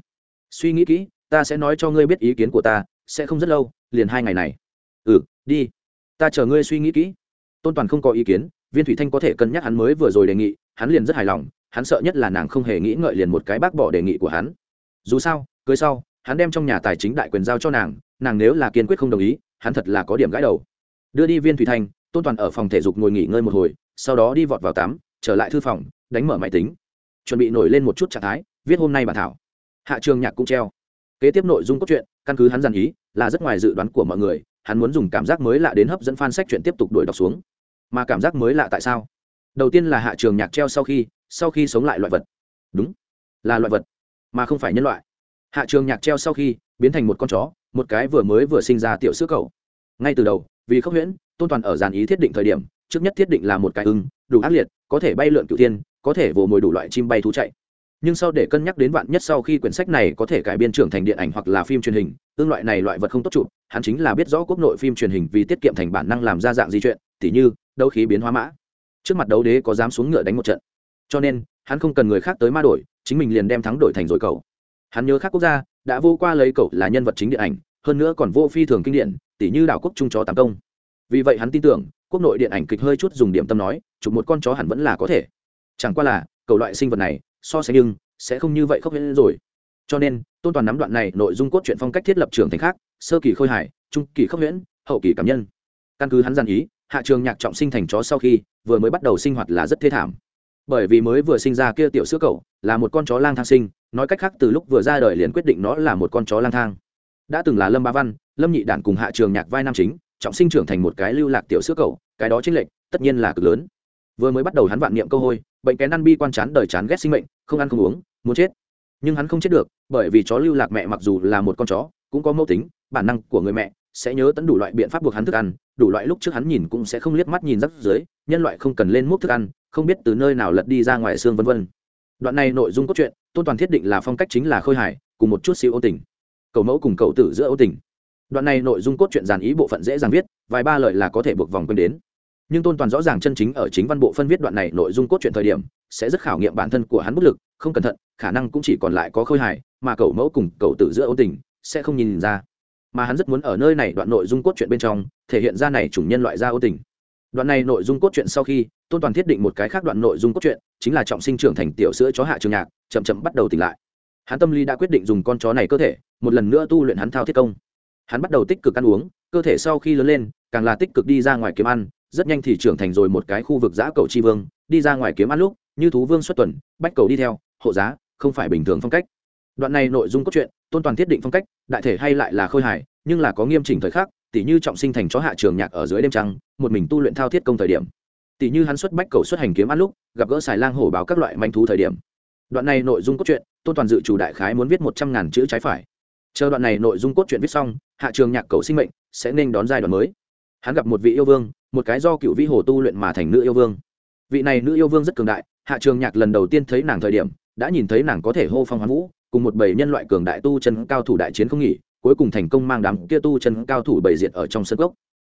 Suy nghĩ kỹ, ta sẽ nói cho ngươi biết ý kiến của ta, sẽ không rất lâu, liền hai ngày này. Ừ đi. Ta chờ ngươi suy nghĩ kỹ. Tôn toàn không có ý kiến, viên thủy thanh có thể cân nhắc hắn mới vừa rồi đề nghị, hắn liền rất hài lòng, hắn sợ nhất là nàng không hề nghĩ ngợi liền một cái bác bỏ đề nghị của hắn. Dù sao, cưới sau, hắn đem trong nhà tài chính đại quyền giao cho nàng nàng nếu là kiên quyết không đồng ý, hắn thật là có điểm gãi đầu. Đưa đi viên thủy thanh tôn toàn ở phòng thể dục ngồi nghỉ ngơi một hồi, sau đó đi vọt vào tắm, trở lại thư phòng, đánh mở máy tính. Chuẩn bị nổi lên một chút trạng thái, viết hôm nay bản thảo. Hạ trường nhạc cũng treo. Kế tiếp nội dung cốt truyện, căn cứ hắn dàn ý, là rất ngoài dự đoán của mọi người, hắn muốn dùng cảm giác mới lạ đến hấp dẫn fan sách chuyện tiếp tục đuổi đọc xuống. Mà cảm giác mới lạ tại sao? Đầu tiên là hạ trường nhạc treo sau khi sau khi sống lại loại vật. Đúng, là loại vật, mà không phải nhân loại. Hạ trường nhạc treo sau khi, biến thành một con chó, một cái vừa mới vừa sinh ra tiểu sữa cầu ngay từ đầu, vì không huyễn tôn toàn ở dàn ý thiết định thời điểm trước nhất thiết định là một cái ưng đủ ác liệt có thể bay lượn cựu thiên, có thể vồ mồi đủ loại chim bay thú chạy. Nhưng sau để cân nhắc đến vạn nhất sau khi quyển sách này có thể cải biên trưởng thành điện ảnh hoặc là phim truyền hình tương loại này loại vật không tốt chụp hắn chính là biết rõ quốc nội phim truyền hình vì tiết kiệm thành bản năng làm ra dạng di chuyện tỉ như đấu khí biến hóa mã. Trước mặt đấu đế có dám xuống ngựa đánh một trận. Cho nên hắn không cần người khác tới ma đổi chính mình liền đem thắng đổi thành rồi cầu hắn nhớ khác quốc gia đã vô qua lấy cậu là nhân vật chính điện ảnh hơn nữa còn vô phi thường kinh điển tỉ như đảo quốc trung chó tám công vì vậy hắn tin tưởng, quốc nội điện ảnh kịch hơi chút dùng điểm tâm nói, chụp một con chó hẳn vẫn là có thể. Chẳng qua là, cầu loại sinh vật này, so sánh nhưng, sẽ không như vậy khốc nên rồi. Cho nên, tôn toàn nắm đoạn này nội dung cốt truyện phong cách thiết lập trường thành khác, sơ kỳ khôi hài, trung kỳ khốc huyễn hậu kỳ cảm nhân. Căn cứ hắn gian ý, hạ trường nhạc trọng sinh thành chó sau khi, vừa mới bắt đầu sinh hoạt là rất thê thảm. Bởi vì mới vừa sinh ra kia tiểu sữa cậu, là một con chó lang thang sinh, nói cách khác, từ lúc vừa ra đời liền quyết định nó là một con chó lang thang. Đã từng là lâm ba văn, lâm nhị đản cùng hạ trường nhạc vai nam chính trọng sinh trưởng thành một cái lưu lạc tiểu sữa cậu, cái đó chính lệnh tất nhiên là cực lớn. Vừa mới bắt đầu hắn vạn niệm câu hôi, bệnh kén ăn bi quan chán đời chán ghét sinh mệnh, không ăn không uống, muốn chết. Nhưng hắn không chết được, bởi vì chó lưu lạc mẹ mặc dù là một con chó, cũng có mẫu tính, bản năng của người mẹ sẽ nhớ tận đủ loại biện pháp buộc hắn thức ăn, đủ loại lúc trước hắn nhìn cũng sẽ không liếc mắt nhìn rắc dưới nhân loại không cần lên múc thức ăn, không biết từ nơi nào lật đi ra ngoài xương vân vân. Đoạn này nội dung cốt truyện, tôn toàn thiết định là phong cách chính là khôi hài, cùng một chút siêu ô tình. Cầu mẫu cùng cậu tử giữa ô tình đoạn này nội dung cốt truyện dàn ý bộ phận dễ dàng viết, vài ba lời là có thể buộc vòng quên đến. Nhưng tôn toàn rõ ràng chân chính ở chính văn bộ phân viết đoạn này nội dung cốt truyện thời điểm, sẽ rất khảo nghiệm bản thân của hắn bất lực, không cẩn thận, khả năng cũng chỉ còn lại có khôi hài, mà cậu mẫu cùng cậu tử giữa ôn tình, sẽ không nhìn ra. Mà hắn rất muốn ở nơi này đoạn nội dung cốt truyện bên trong, thể hiện ra này chủng nhân loại ra ôn tình. Đoạn này nội dung cốt truyện sau khi, tôn toàn thiết định một cái khác đoạn nội dung cốt truyện, chính là trọng sinh trưởng thành tiểu sữa chó hạ trường nhạc, chậm chậm bắt đầu tỉnh lại. Hắn tâm lý đã quyết định dùng con chó này cơ thể, một lần nữa tu luyện hắn thao thiết công hắn bắt đầu tích cực ăn uống, cơ thể sau khi lớn lên, càng là tích cực đi ra ngoài kiếm ăn, rất nhanh thì trưởng thành rồi một cái khu vực giã cầu tri vương, đi ra ngoài kiếm ăn lúc, như thú vương xuất tuần, bách cầu đi theo, hộ giá, không phải bình thường phong cách. Đoạn này nội dung cốt truyện, tôn toàn thiết định phong cách, đại thể hay lại là khôi hài, nhưng là có nghiêm chỉnh thời khắc tỷ như trọng sinh thành chó hạ trường nhạc ở dưới đêm trăng, một mình tu luyện thao thiết công thời điểm. Tỷ như hắn xuất bách cầu xuất hành kiếm ăn lúc, gặp gỡ xài lang hổ báo các loại manh thú thời điểm. Đoạn này nội dung cốt truyện, tôn toàn dự chủ đại khái muốn viết một trăm ngàn chữ trái phải chờ đoạn này nội dung cốt truyện viết xong, hạ trường nhạc cầu sinh mệnh sẽ nên đón giai đoạn mới. Hắn gặp một vị yêu vương, một cái do cựu vĩ hồ tu luyện mà thành nữ yêu vương. Vị này nữ yêu vương rất cường đại, hạ trường nhạc lần đầu tiên thấy nàng thời điểm, đã nhìn thấy nàng có thể hô phong hoán vũ, cùng một bầy nhân loại cường đại tu chân cao thủ đại chiến không nghỉ, cuối cùng thành công mang đám kia tu chân cao thủ bầy diệt ở trong sân gốc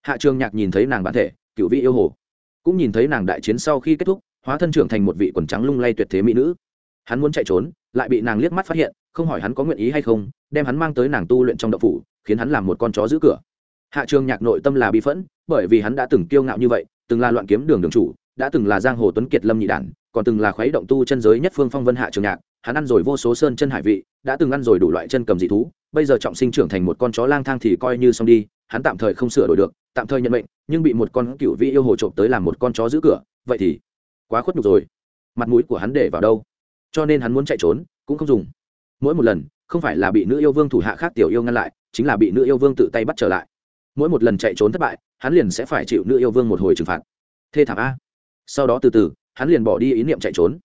hạ trường nhạc nhìn thấy nàng bản thể, cựu vị yêu hồ, cũng nhìn thấy nàng đại chiến sau khi kết thúc, hóa thân trưởng thành một vị quần trắng lung lay tuyệt thế mỹ nữ. Hắn muốn chạy trốn, lại bị nàng liếc mắt phát hiện không hỏi hắn có nguyện ý hay không, đem hắn mang tới nàng tu luyện trong đậu phủ, khiến hắn làm một con chó giữ cửa. Hạ trường nhạc nội tâm là bi phẫn, bởi vì hắn đã từng kiêu ngạo như vậy, từng là loạn kiếm đường đường chủ, đã từng là giang hồ tuấn kiệt lâm nhị đản, còn từng là khuấy động tu chân giới nhất phương phong vân hạ trường nhạc, hắn ăn rồi vô số sơn chân hải vị, đã từng ăn rồi đủ loại chân cầm dị thú, bây giờ trọng sinh trưởng thành một con chó lang thang thì coi như xong đi, hắn tạm thời không sửa đổi được, tạm thời nhận mệnh, nhưng bị một con cựu vị yêu hồ trộm tới làm một con chó giữ cửa, vậy thì quá khuất nhục rồi. Mặt mũi của hắn để vào đâu? Cho nên hắn muốn chạy trốn, cũng không dùng mỗi một lần, không phải là bị nữ yêu vương thủ hạ khác tiểu yêu ngăn lại, chính là bị nữ yêu vương tự tay bắt trở lại. Mỗi một lần chạy trốn thất bại, hắn liền sẽ phải chịu nữ yêu vương một hồi trừng phạt. Thê thảm a. Sau đó từ từ, hắn liền bỏ đi ý niệm chạy trốn.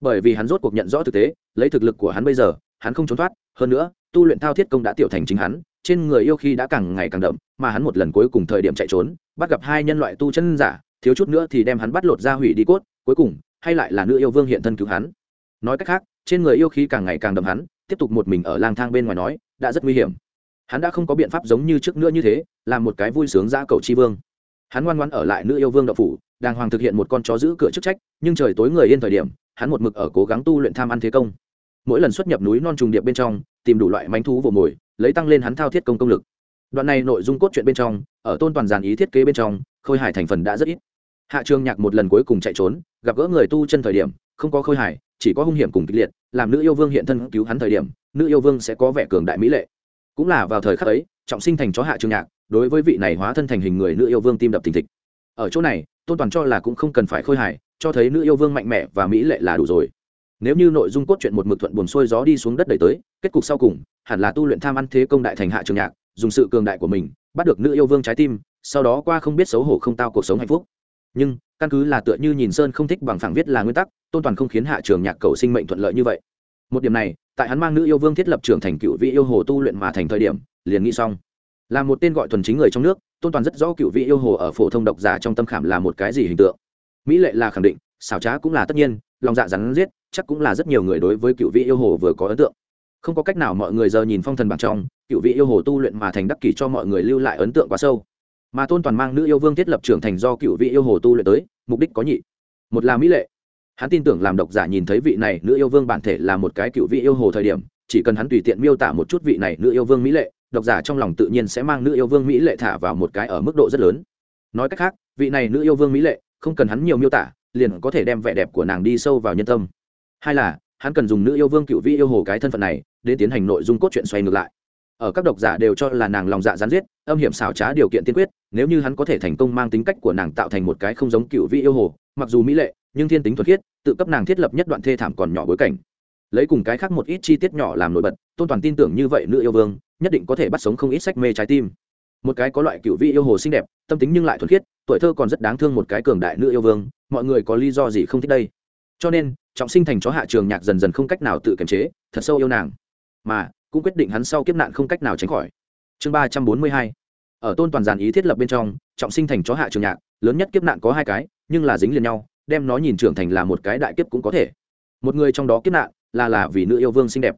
Bởi vì hắn rốt cuộc nhận rõ thực tế, lấy thực lực của hắn bây giờ, hắn không trốn thoát. Hơn nữa, tu luyện thao thiết công đã tiểu thành chính hắn, trên người yêu khi đã càng ngày càng đậm, mà hắn một lần cuối cùng thời điểm chạy trốn, bắt gặp hai nhân loại tu chân giả, thiếu chút nữa thì đem hắn bắt lột ra hủy đi cốt, cuối cùng, hay lại là nữ yêu vương hiện thân cứu hắn. Nói cách khác, trên người yêu khí càng ngày càng đậm hắn tiếp tục một mình ở lang thang bên ngoài nói, đã rất nguy hiểm. Hắn đã không có biện pháp giống như trước nữa như thế, làm một cái vui sướng ra cầu chi vương. Hắn ngoan ngoan ở lại nữ yêu vương đậu phủ, đàng hoàng thực hiện một con chó giữ cửa chức trách, nhưng trời tối người yên thời điểm, hắn một mực ở cố gắng tu luyện tham ăn thế công. Mỗi lần xuất nhập núi non trùng điệp bên trong, tìm đủ loại mánh thú vồ mồi, lấy tăng lên hắn thao thiết công công lực. Đoạn này nội dung cốt truyện bên trong, ở tôn toàn giàn ý thiết kế bên trong, khôi hài thành phần đã rất ít. Hạ trường nhạc một lần cuối cùng chạy trốn, gặp gỡ người tu chân thời điểm, không có khôi hài chỉ có hung hiểm cùng kịch liệt, làm nữ yêu vương hiện thân cứu hắn thời điểm, nữ yêu vương sẽ có vẻ cường đại mỹ lệ. Cũng là vào thời khắc ấy, trọng sinh thành chó hạ trường nhạc, đối với vị này hóa thân thành hình người nữ yêu vương tim đập thình thịch. Ở chỗ này, tôn toàn cho là cũng không cần phải khôi hài, cho thấy nữ yêu vương mạnh mẽ và mỹ lệ là đủ rồi. Nếu như nội dung cốt truyện một mực thuận buồn xuôi gió đi xuống đất đẩy tới, kết cục sau cùng, hẳn là tu luyện tham ăn thế công đại thành hạ trường nhạc, dùng sự cường đại của mình, bắt được nữ yêu vương trái tim, sau đó qua không biết xấu hổ không tao cuộc sống hạnh phúc. Nhưng, căn cứ là tựa như nhìn sơn không thích bằng phẳng viết là nguyên tắc tôn toàn không khiến hạ trường nhạc cầu sinh mệnh thuận lợi như vậy. Một điểm này, tại hắn mang nữ yêu vương thiết lập trưởng thành cựu vị yêu hồ tu luyện mà thành thời điểm, liền nghĩ xong. Là một tên gọi thuần chính người trong nước, tôn toàn rất rõ cựu vị yêu hồ ở phổ thông độc giả trong tâm khảm là một cái gì hình tượng. Mỹ lệ là khẳng định, xảo trá cũng là tất nhiên, lòng dạ rắn giết chắc cũng là rất nhiều người đối với cựu vị yêu hồ vừa có ấn tượng. Không có cách nào mọi người giờ nhìn phong thần bằng trong, cựu vị yêu hồ tu luyện mà thành đắc kỷ cho mọi người lưu lại ấn tượng quá sâu. Mà tôn toàn mang nữ yêu vương thiết lập trưởng thành do cựu vị yêu hồ tu luyện tới, mục đích có nhị. Một là mỹ lệ hắn tin tưởng làm độc giả nhìn thấy vị này nữ yêu vương bản thể là một cái cựu vị yêu hồ thời điểm, chỉ cần hắn tùy tiện miêu tả một chút vị này nữ yêu vương mỹ lệ, độc giả trong lòng tự nhiên sẽ mang nữ yêu vương mỹ lệ thả vào một cái ở mức độ rất lớn. Nói cách khác, vị này nữ yêu vương mỹ lệ, không cần hắn nhiều miêu tả, liền có thể đem vẻ đẹp của nàng đi sâu vào nhân tâm. Hai là, hắn cần dùng nữ yêu vương cựu vị yêu hồ cái thân phận này, để tiến hành nội dung cốt truyện xoay ngược lại. Ở các độc giả đều cho là nàng lòng dạ gián giết, âm hiểm xảo trá điều kiện tiên quyết, nếu như hắn có thể thành công mang tính cách của nàng tạo thành một cái không giống cựu vị yêu hồ, mặc dù mỹ lệ nhưng thiên tính thuật khiết, tự cấp nàng thiết lập nhất đoạn thê thảm còn nhỏ bối cảnh. Lấy cùng cái khác một ít chi tiết nhỏ làm nổi bật, tôn toàn tin tưởng như vậy nữ yêu vương, nhất định có thể bắt sống không ít sách mê trái tim. Một cái có loại cựu vị yêu hồ xinh đẹp, tâm tính nhưng lại thuần khiết, tuổi thơ còn rất đáng thương một cái cường đại nữ yêu vương, mọi người có lý do gì không thích đây? Cho nên, trọng sinh thành chó hạ trường nhạc dần dần không cách nào tự kiềm chế, thật sâu yêu nàng. Mà, cũng quyết định hắn sau kiếp nạn không cách nào tránh khỏi. Chương ba trăm bốn mươi hai. Ở tôn toàn giàn ý thiết lập bên trong, trọng sinh thành chó hạ trường nhạc, lớn nhất kiếp nạn có hai cái, nhưng là dính liền nhau đem nó nhìn trưởng thành là một cái đại kiếp cũng có thể. Một người trong đó kiếp nạn là là vì nữ yêu vương xinh đẹp.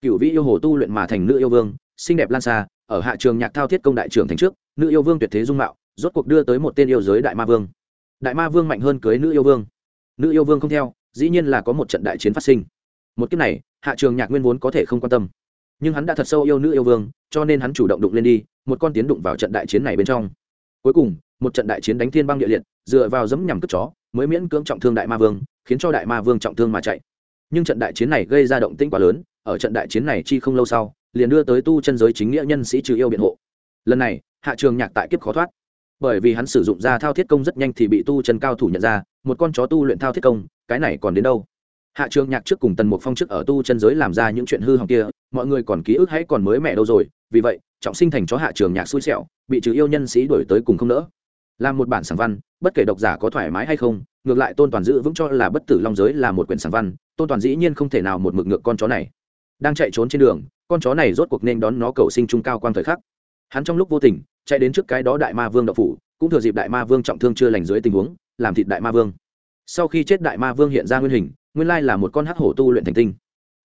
Cựu vị yêu hồ tu luyện mà thành nữ yêu vương, xinh đẹp lan xa, ở hạ trường nhạc thao thiết công đại trưởng thành trước, nữ yêu vương tuyệt thế dung mạo, rốt cuộc đưa tới một tên yêu giới đại ma vương. Đại ma vương mạnh hơn cưới nữ yêu vương. Nữ yêu vương không theo, dĩ nhiên là có một trận đại chiến phát sinh. Một kiếp này, hạ trường nhạc nguyên vốn có thể không quan tâm. Nhưng hắn đã thật sâu yêu nữ yêu vương, cho nên hắn chủ động đụng lên đi, một con tiến đụng vào trận đại chiến này bên trong. Cuối cùng một trận đại chiến đánh thiên băng địa liệt, dựa vào dẫm nhằm cướp chó, mới miễn cưỡng trọng thương đại ma vương, khiến cho đại ma vương trọng thương mà chạy. Nhưng trận đại chiến này gây ra động tĩnh quá lớn, ở trận đại chiến này chi không lâu sau, liền đưa tới tu chân giới chính nghĩa nhân sĩ trừ yêu biện hộ. Lần này, hạ trường nhạc tại kiếp khó thoát. Bởi vì hắn sử dụng ra thao thiết công rất nhanh thì bị tu chân cao thủ nhận ra, một con chó tu luyện thao thiết công, cái này còn đến đâu? Hạ trường nhạc trước cùng tần mục phong trước ở tu chân giới làm ra những chuyện hư hỏng kia, mọi người còn ký ức hãy còn mới mẹ đâu rồi, vì vậy, trọng sinh thành chó hạ trường nhạc xui xẻo, bị trừ yêu nhân sĩ đổi tới cùng không nỡ làm một bản sản văn, bất kể độc giả có thoải mái hay không, ngược lại tôn toàn giữ vững cho là bất tử long giới là một quyển sản văn, tôn toàn dĩ nhiên không thể nào một mực ngược con chó này. Đang chạy trốn trên đường, con chó này rốt cuộc nên đón nó cầu sinh trung cao quan thời khắc. Hắn trong lúc vô tình, chạy đến trước cái đó đại ma vương đậu phủ, cũng thừa dịp đại ma vương trọng thương chưa lành dưới tình huống, làm thịt đại ma vương. Sau khi chết đại ma vương hiện ra nguyên hình, nguyên lai là một con hắc hổ tu luyện thành tinh.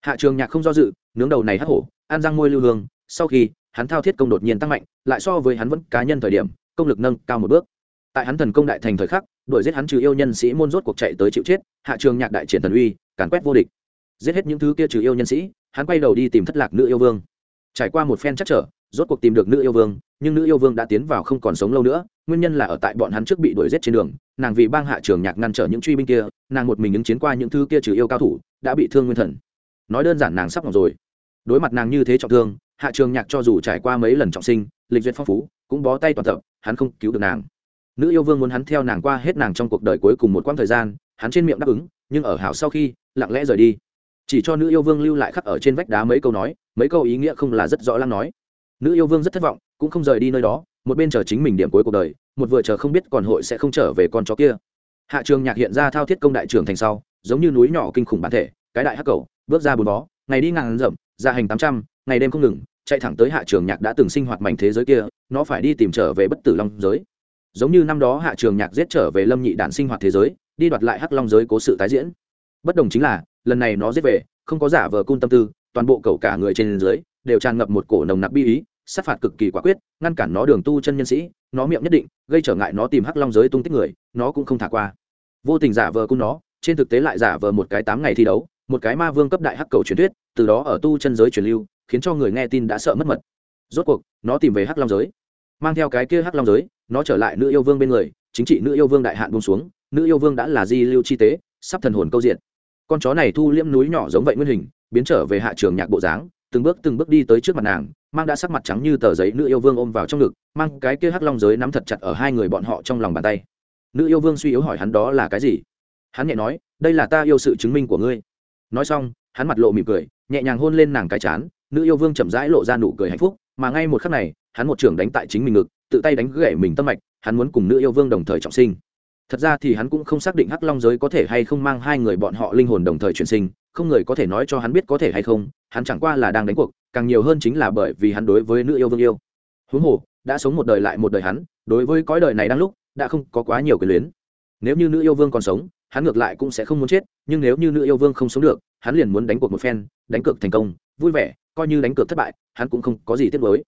Hạ trường nhạc không do dự, nướng đầu này hắc hổ, ăn răng môi lưu hương, sau khi, hắn thao thiết công đột nhiên tăng mạnh, lại so với hắn vẫn cá nhân thời điểm, công lực nâng cao một bước tại hắn thần công đại thành thời khắc, đuổi giết hắn trừ yêu nhân sĩ môn rốt cuộc chạy tới chịu chết, hạ trường nhạc đại triển thần uy, càn quét vô địch. Giết hết những thứ kia trừ yêu nhân sĩ, hắn quay đầu đi tìm thất lạc nữ yêu vương. Trải qua một phen chắc trở, rốt cuộc tìm được nữ yêu vương, nhưng nữ yêu vương đã tiến vào không còn sống lâu nữa, nguyên nhân là ở tại bọn hắn trước bị đuổi giết trên đường, nàng vì bang hạ trường nhạc ngăn trở những truy binh kia, nàng một mình ứng chiến qua những thứ kia trừ yêu cao thủ, đã bị thương nguyên thần. Nói đơn giản nàng sắp ngọc rồi. Đối mặt nàng như thế trọng thương, hạ trường nhạc cho dù trải qua mấy lần trọng sinh, lịch duyệt phong phú, cũng bó tay toàn tập, hắn không cứu được nàng nữ yêu vương muốn hắn theo nàng qua hết nàng trong cuộc đời cuối cùng một quãng thời gian, hắn trên miệng đáp ứng, nhưng ở hảo sau khi, lặng lẽ rời đi. Chỉ cho nữ yêu vương lưu lại khắc ở trên vách đá mấy câu nói, mấy câu ý nghĩa không là rất rõ lắm nói. Nữ yêu vương rất thất vọng, cũng không rời đi nơi đó, một bên chờ chính mình điểm cuối cuộc đời, một vừa chờ không biết còn hội sẽ không trở về con chó kia. Hạ trường nhạc hiện ra thao thiết công đại trưởng thành sau, giống như núi nhỏ kinh khủng bản thể, cái đại hắc cầu, bước ra bốn bó, ngày đi ngàn rậm ra hành tám trăm, ngày đêm không ngừng, chạy thẳng tới hạ trường nhạc đã từng sinh hoạt mảnh thế giới kia, nó phải đi tìm trở về bất tử long giới giống như năm đó hạ trường nhạc giết trở về lâm nhị đản sinh hoạt thế giới, đi đoạt lại hắc long giới cố sự tái diễn. Bất đồng chính là, lần này nó giết về, không có giả vờ cung tâm tư, toàn bộ cậu cả người trên dưới đều tràn ngập một cổ nồng nặc bi ý, sát phạt cực kỳ quả quyết, ngăn cản nó đường tu chân nhân sĩ, nó miệng nhất định, gây trở ngại nó tìm hắc long giới tung tích người, nó cũng không thả qua. Vô tình giả vờ cung nó, trên thực tế lại giả vờ một cái tám ngày thi đấu, một cái ma vương cấp đại hắc cầu truyền thuyết, từ đó ở tu chân giới truyền lưu, khiến cho người nghe tin đã sợ mất mật. Rốt cuộc, nó tìm về hắc long giới. Mang theo cái kia hắc long giới nó trở lại nữ yêu vương bên người, chính trị nữ yêu vương đại hạn buông xuống, nữ yêu vương đã là di lưu chi tế, sắp thần hồn câu diện. Con chó này thu liễm núi nhỏ giống vậy nguyên hình, biến trở về hạ trường nhạc bộ dáng, từng bước từng bước đi tới trước mặt nàng, mang đã sắc mặt trắng như tờ giấy nữ yêu vương ôm vào trong ngực, mang cái kia hắc long giới nắm thật chặt ở hai người bọn họ trong lòng bàn tay. Nữ yêu vương suy yếu hỏi hắn đó là cái gì? Hắn nhẹ nói, đây là ta yêu sự chứng minh của ngươi. Nói xong, hắn mặt lộ mỉm cười, nhẹ nhàng hôn lên nàng cái chán, nữ yêu vương chậm rãi lộ ra nụ cười hạnh phúc, mà ngay một khắc này, hắn một trưởng đánh tại chính mình ngực tự tay đánh gãy mình tâm mạch, hắn muốn cùng nữ yêu vương đồng thời trọng sinh. Thật ra thì hắn cũng không xác định hắc long giới có thể hay không mang hai người bọn họ linh hồn đồng thời chuyển sinh, không người có thể nói cho hắn biết có thể hay không, hắn chẳng qua là đang đánh cuộc, càng nhiều hơn chính là bởi vì hắn đối với nữ yêu vương yêu. Huống hồ, đã sống một đời lại một đời hắn, đối với cõi đời này đang lúc, đã không có quá nhiều quyền luyến. Nếu như nữ yêu vương còn sống, hắn ngược lại cũng sẽ không muốn chết, nhưng nếu như nữ yêu vương không sống được, hắn liền muốn đánh cuộc một phen, đánh cược thành công, vui vẻ, coi như đánh cược thất bại, hắn cũng không có gì tiếc nuối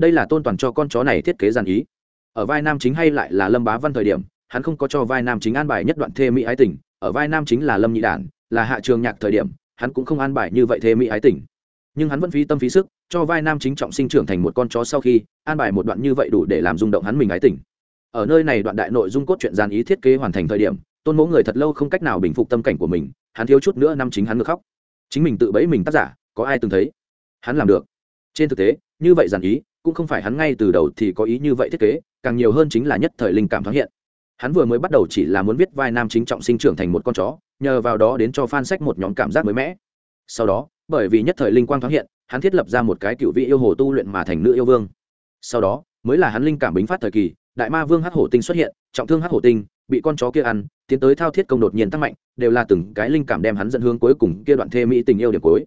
đây là tôn toàn cho con chó này thiết kế giàn ý. Ở vai nam chính hay lại là lâm bá văn thời điểm, hắn không có cho vai nam chính an bài nhất đoạn thê mỹ ái tình, ở vai nam chính là lâm nhị đản, là hạ trường nhạc thời điểm, hắn cũng không an bài như vậy thê mỹ ái tình. Nhưng hắn vẫn phí tâm phí sức, cho vai nam chính trọng sinh trưởng thành một con chó sau khi, an bài một đoạn như vậy đủ để làm rung động hắn mình ái tình. Ở nơi này đoạn đại nội dung cốt truyện dàn ý thiết kế hoàn thành thời điểm, tôn mẫu người thật lâu không cách nào bình phục tâm cảnh của mình, hắn thiếu chút nữa năm chính hắn ngược khóc. Chính mình tự bẫy mình tác giả, có ai từng thấy? Hắn làm được. Trên thực tế, như vậy giản ý cũng không phải hắn ngay từ đầu thì có ý như vậy thiết kế, càng nhiều hơn chính là nhất thời linh cảm thoáng hiện. Hắn vừa mới bắt đầu chỉ là muốn viết vai nam chính trọng sinh trưởng thành một con chó, nhờ vào đó đến cho fan sách một nhóm cảm giác mới mẻ. Sau đó, bởi vì nhất thời linh quang thoáng hiện, hắn thiết lập ra một cái cựu vị yêu hồ tu luyện mà thành nữ yêu vương. Sau đó, mới là hắn linh cảm bính phát thời kỳ, đại ma vương hắc hổ tinh xuất hiện, trọng thương hắc hổ tinh, bị con chó kia ăn, tiến tới thao thiết công đột nhiên tăng mạnh, đều là từng cái linh cảm đem hắn dẫn hướng cuối cùng kia đoạn thê mỹ tình yêu điểm cuối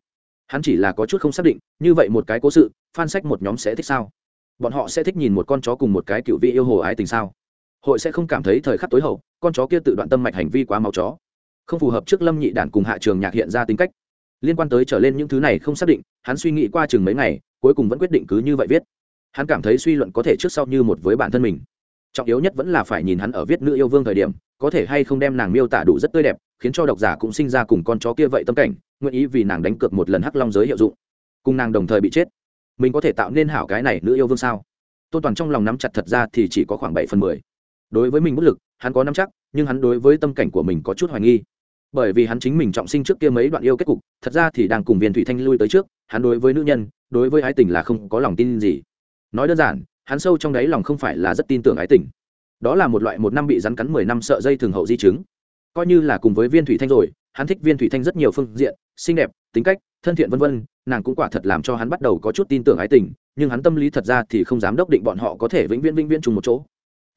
hắn chỉ là có chút không xác định, như vậy một cái cố sự, fan sách một nhóm sẽ thích sao? Bọn họ sẽ thích nhìn một con chó cùng một cái cựu vị yêu hồ ái tình sao? Hội sẽ không cảm thấy thời khắc tối hậu, con chó kia tự đoạn tâm mạch hành vi quá máu chó. Không phù hợp trước lâm nhị đản cùng hạ trường nhạc hiện ra tính cách. Liên quan tới trở lên những thứ này không xác định, hắn suy nghĩ qua chừng mấy ngày, cuối cùng vẫn quyết định cứ như vậy viết. Hắn cảm thấy suy luận có thể trước sau như một với bản thân mình. Trọng yếu nhất vẫn là phải nhìn hắn ở viết nữ yêu vương thời điểm, có thể hay không đem nàng miêu tả đủ rất tươi đẹp khiến cho độc giả cũng sinh ra cùng con chó kia vậy tâm cảnh, nguyện ý vì nàng đánh cược một lần hắc long giới hiệu dụng. Cùng nàng đồng thời bị chết. Mình có thể tạo nên hảo cái này nữ yêu vương sao? Tôn toàn trong lòng nắm chặt thật ra thì chỉ có khoảng bảy phần mười. Đối với mình bất lực, hắn có nắm chắc, nhưng hắn đối với tâm cảnh của mình có chút hoài nghi. Bởi vì hắn chính mình trọng sinh trước kia mấy đoạn yêu kết cục, thật ra thì đang cùng viên thủy thanh lui tới trước, hắn đối với nữ nhân, đối với ái tình là không có lòng tin gì. Nói đơn giản, hắn sâu trong đáy lòng không phải là rất tin tưởng ái tình. Đó là một loại một năm bị rắn cắn mười năm sợ dây thường hậu di chứng coi như là cùng với viên thủy thanh rồi, hắn thích viên thủy thanh rất nhiều phương diện, xinh đẹp, tính cách, thân thiện vân vân, nàng cũng quả thật làm cho hắn bắt đầu có chút tin tưởng ái tình, nhưng hắn tâm lý thật ra thì không dám đốc định bọn họ có thể vĩnh viễn vĩnh viễn chung một chỗ.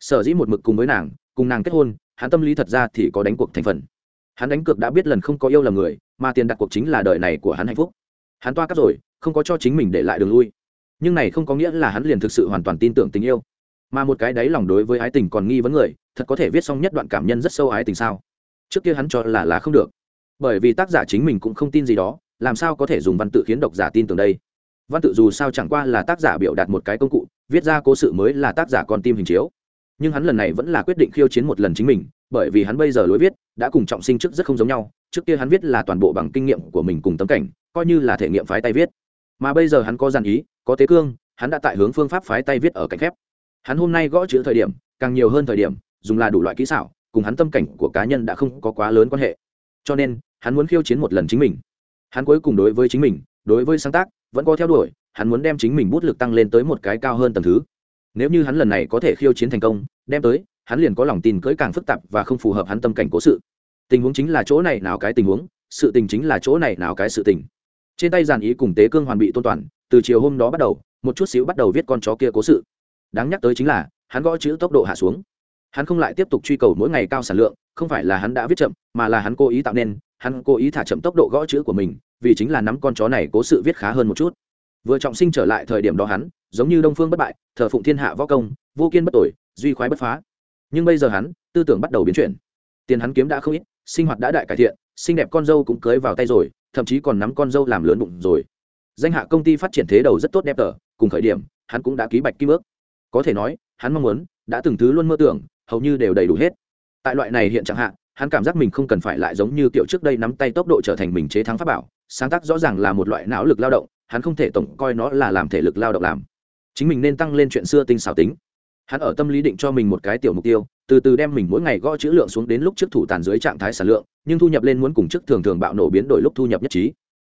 Sở dĩ một mực cùng với nàng, cùng nàng kết hôn, hắn tâm lý thật ra thì có đánh cuộc thành phần. Hắn đánh cược đã biết lần không có yêu là người, mà tiền đặt cuộc chính là đời này của hắn hạnh phúc. Hắn toa cắp rồi, không có cho chính mình để lại đường lui. Nhưng này không có nghĩa là hắn liền thực sự hoàn toàn tin tưởng tình yêu. Mà một cái đáy lòng đối với ái tình còn nghi vấn người, thật có thể viết xong nhất đoạn cảm nhân rất sâu ái tình sao? Trước kia hắn cho là là không được. Bởi vì tác giả chính mình cũng không tin gì đó, làm sao có thể dùng văn tự khiến độc giả tin tưởng đây? Văn tự dù sao chẳng qua là tác giả biểu đạt một cái công cụ, viết ra cố sự mới là tác giả con tim hình chiếu. Nhưng hắn lần này vẫn là quyết định khiêu chiến một lần chính mình, bởi vì hắn bây giờ lối viết đã cùng trọng sinh trước rất không giống nhau. Trước kia hắn viết là toàn bộ bằng kinh nghiệm của mình cùng tấm cảnh, coi như là thể nghiệm phái tay viết. Mà bây giờ hắn có dàn ý, có tế cương, hắn đã tại hướng phương pháp phái tay viết ở cạnh khép hắn hôm nay gõ chữ thời điểm, càng nhiều hơn thời điểm, dùng là đủ loại kỹ xảo cùng hắn tâm cảnh của cá nhân đã không có quá lớn quan hệ. Cho nên, hắn muốn khiêu chiến một lần chính mình. Hắn cuối cùng đối với chính mình, đối với sáng tác, vẫn có theo đuổi, hắn muốn đem chính mình bút lực tăng lên tới một cái cao hơn tầm thứ. Nếu như hắn lần này có thể khiêu chiến thành công, đem tới, hắn liền có lòng tin cưỡi càng phức tạp và không phù hợp hắn tâm cảnh cố sự. Tình huống chính là chỗ này nào cái tình huống, sự tình chính là chỗ này nào cái sự tình. Trên tay giàn ý cùng tế cương hoàn bị tôn toàn, từ chiều hôm đó bắt đầu, một chút xíu bắt đầu viết con chó kia cố sự. Đáng nhắc tới chính là, hắn gõ chữ tốc độ hạ xuống hắn không lại tiếp tục truy cầu mỗi ngày cao sản lượng, không phải là hắn đã viết chậm, mà là hắn cố ý tạo nên, hắn cố ý thả chậm tốc độ gõ chữ của mình, vì chính là nắm con chó này cố sự viết khá hơn một chút. Vừa trọng sinh trở lại thời điểm đó hắn, giống như đông phương bất bại, thờ phụng thiên hạ võ công, vô kiên bất tội, duy khoái bất phá. Nhưng bây giờ hắn, tư tưởng bắt đầu biến chuyển. Tiền hắn kiếm đã không ít, sinh hoạt đã đại cải thiện, xinh đẹp con dâu cũng cưới vào tay rồi, thậm chí còn nắm con dâu làm lớn bụng rồi. Danh hạ công ty phát triển thế đầu rất tốt đẹp tờ, cùng khởi điểm, hắn cũng đã ký bạch kim ước. Có thể nói, hắn mong muốn, đã từng thứ luôn mơ tưởng hầu như đều đầy đủ hết. Tại loại này hiện trạng hạn hắn cảm giác mình không cần phải lại giống như kiểu trước đây nắm tay tốc độ trở thành mình chế thắng pháp bảo, sáng tác rõ ràng là một loại não lực lao động, hắn không thể tổng coi nó là làm thể lực lao động làm. Chính mình nên tăng lên chuyện xưa tinh xảo tính. Hắn ở tâm lý định cho mình một cái tiểu mục tiêu, từ từ đem mình mỗi ngày gõ chữ lượng xuống đến lúc trước thủ tàn dưới trạng thái sản lượng, nhưng thu nhập lên muốn cùng chức thường thường bạo nổ biến đổi lúc thu nhập nhất trí.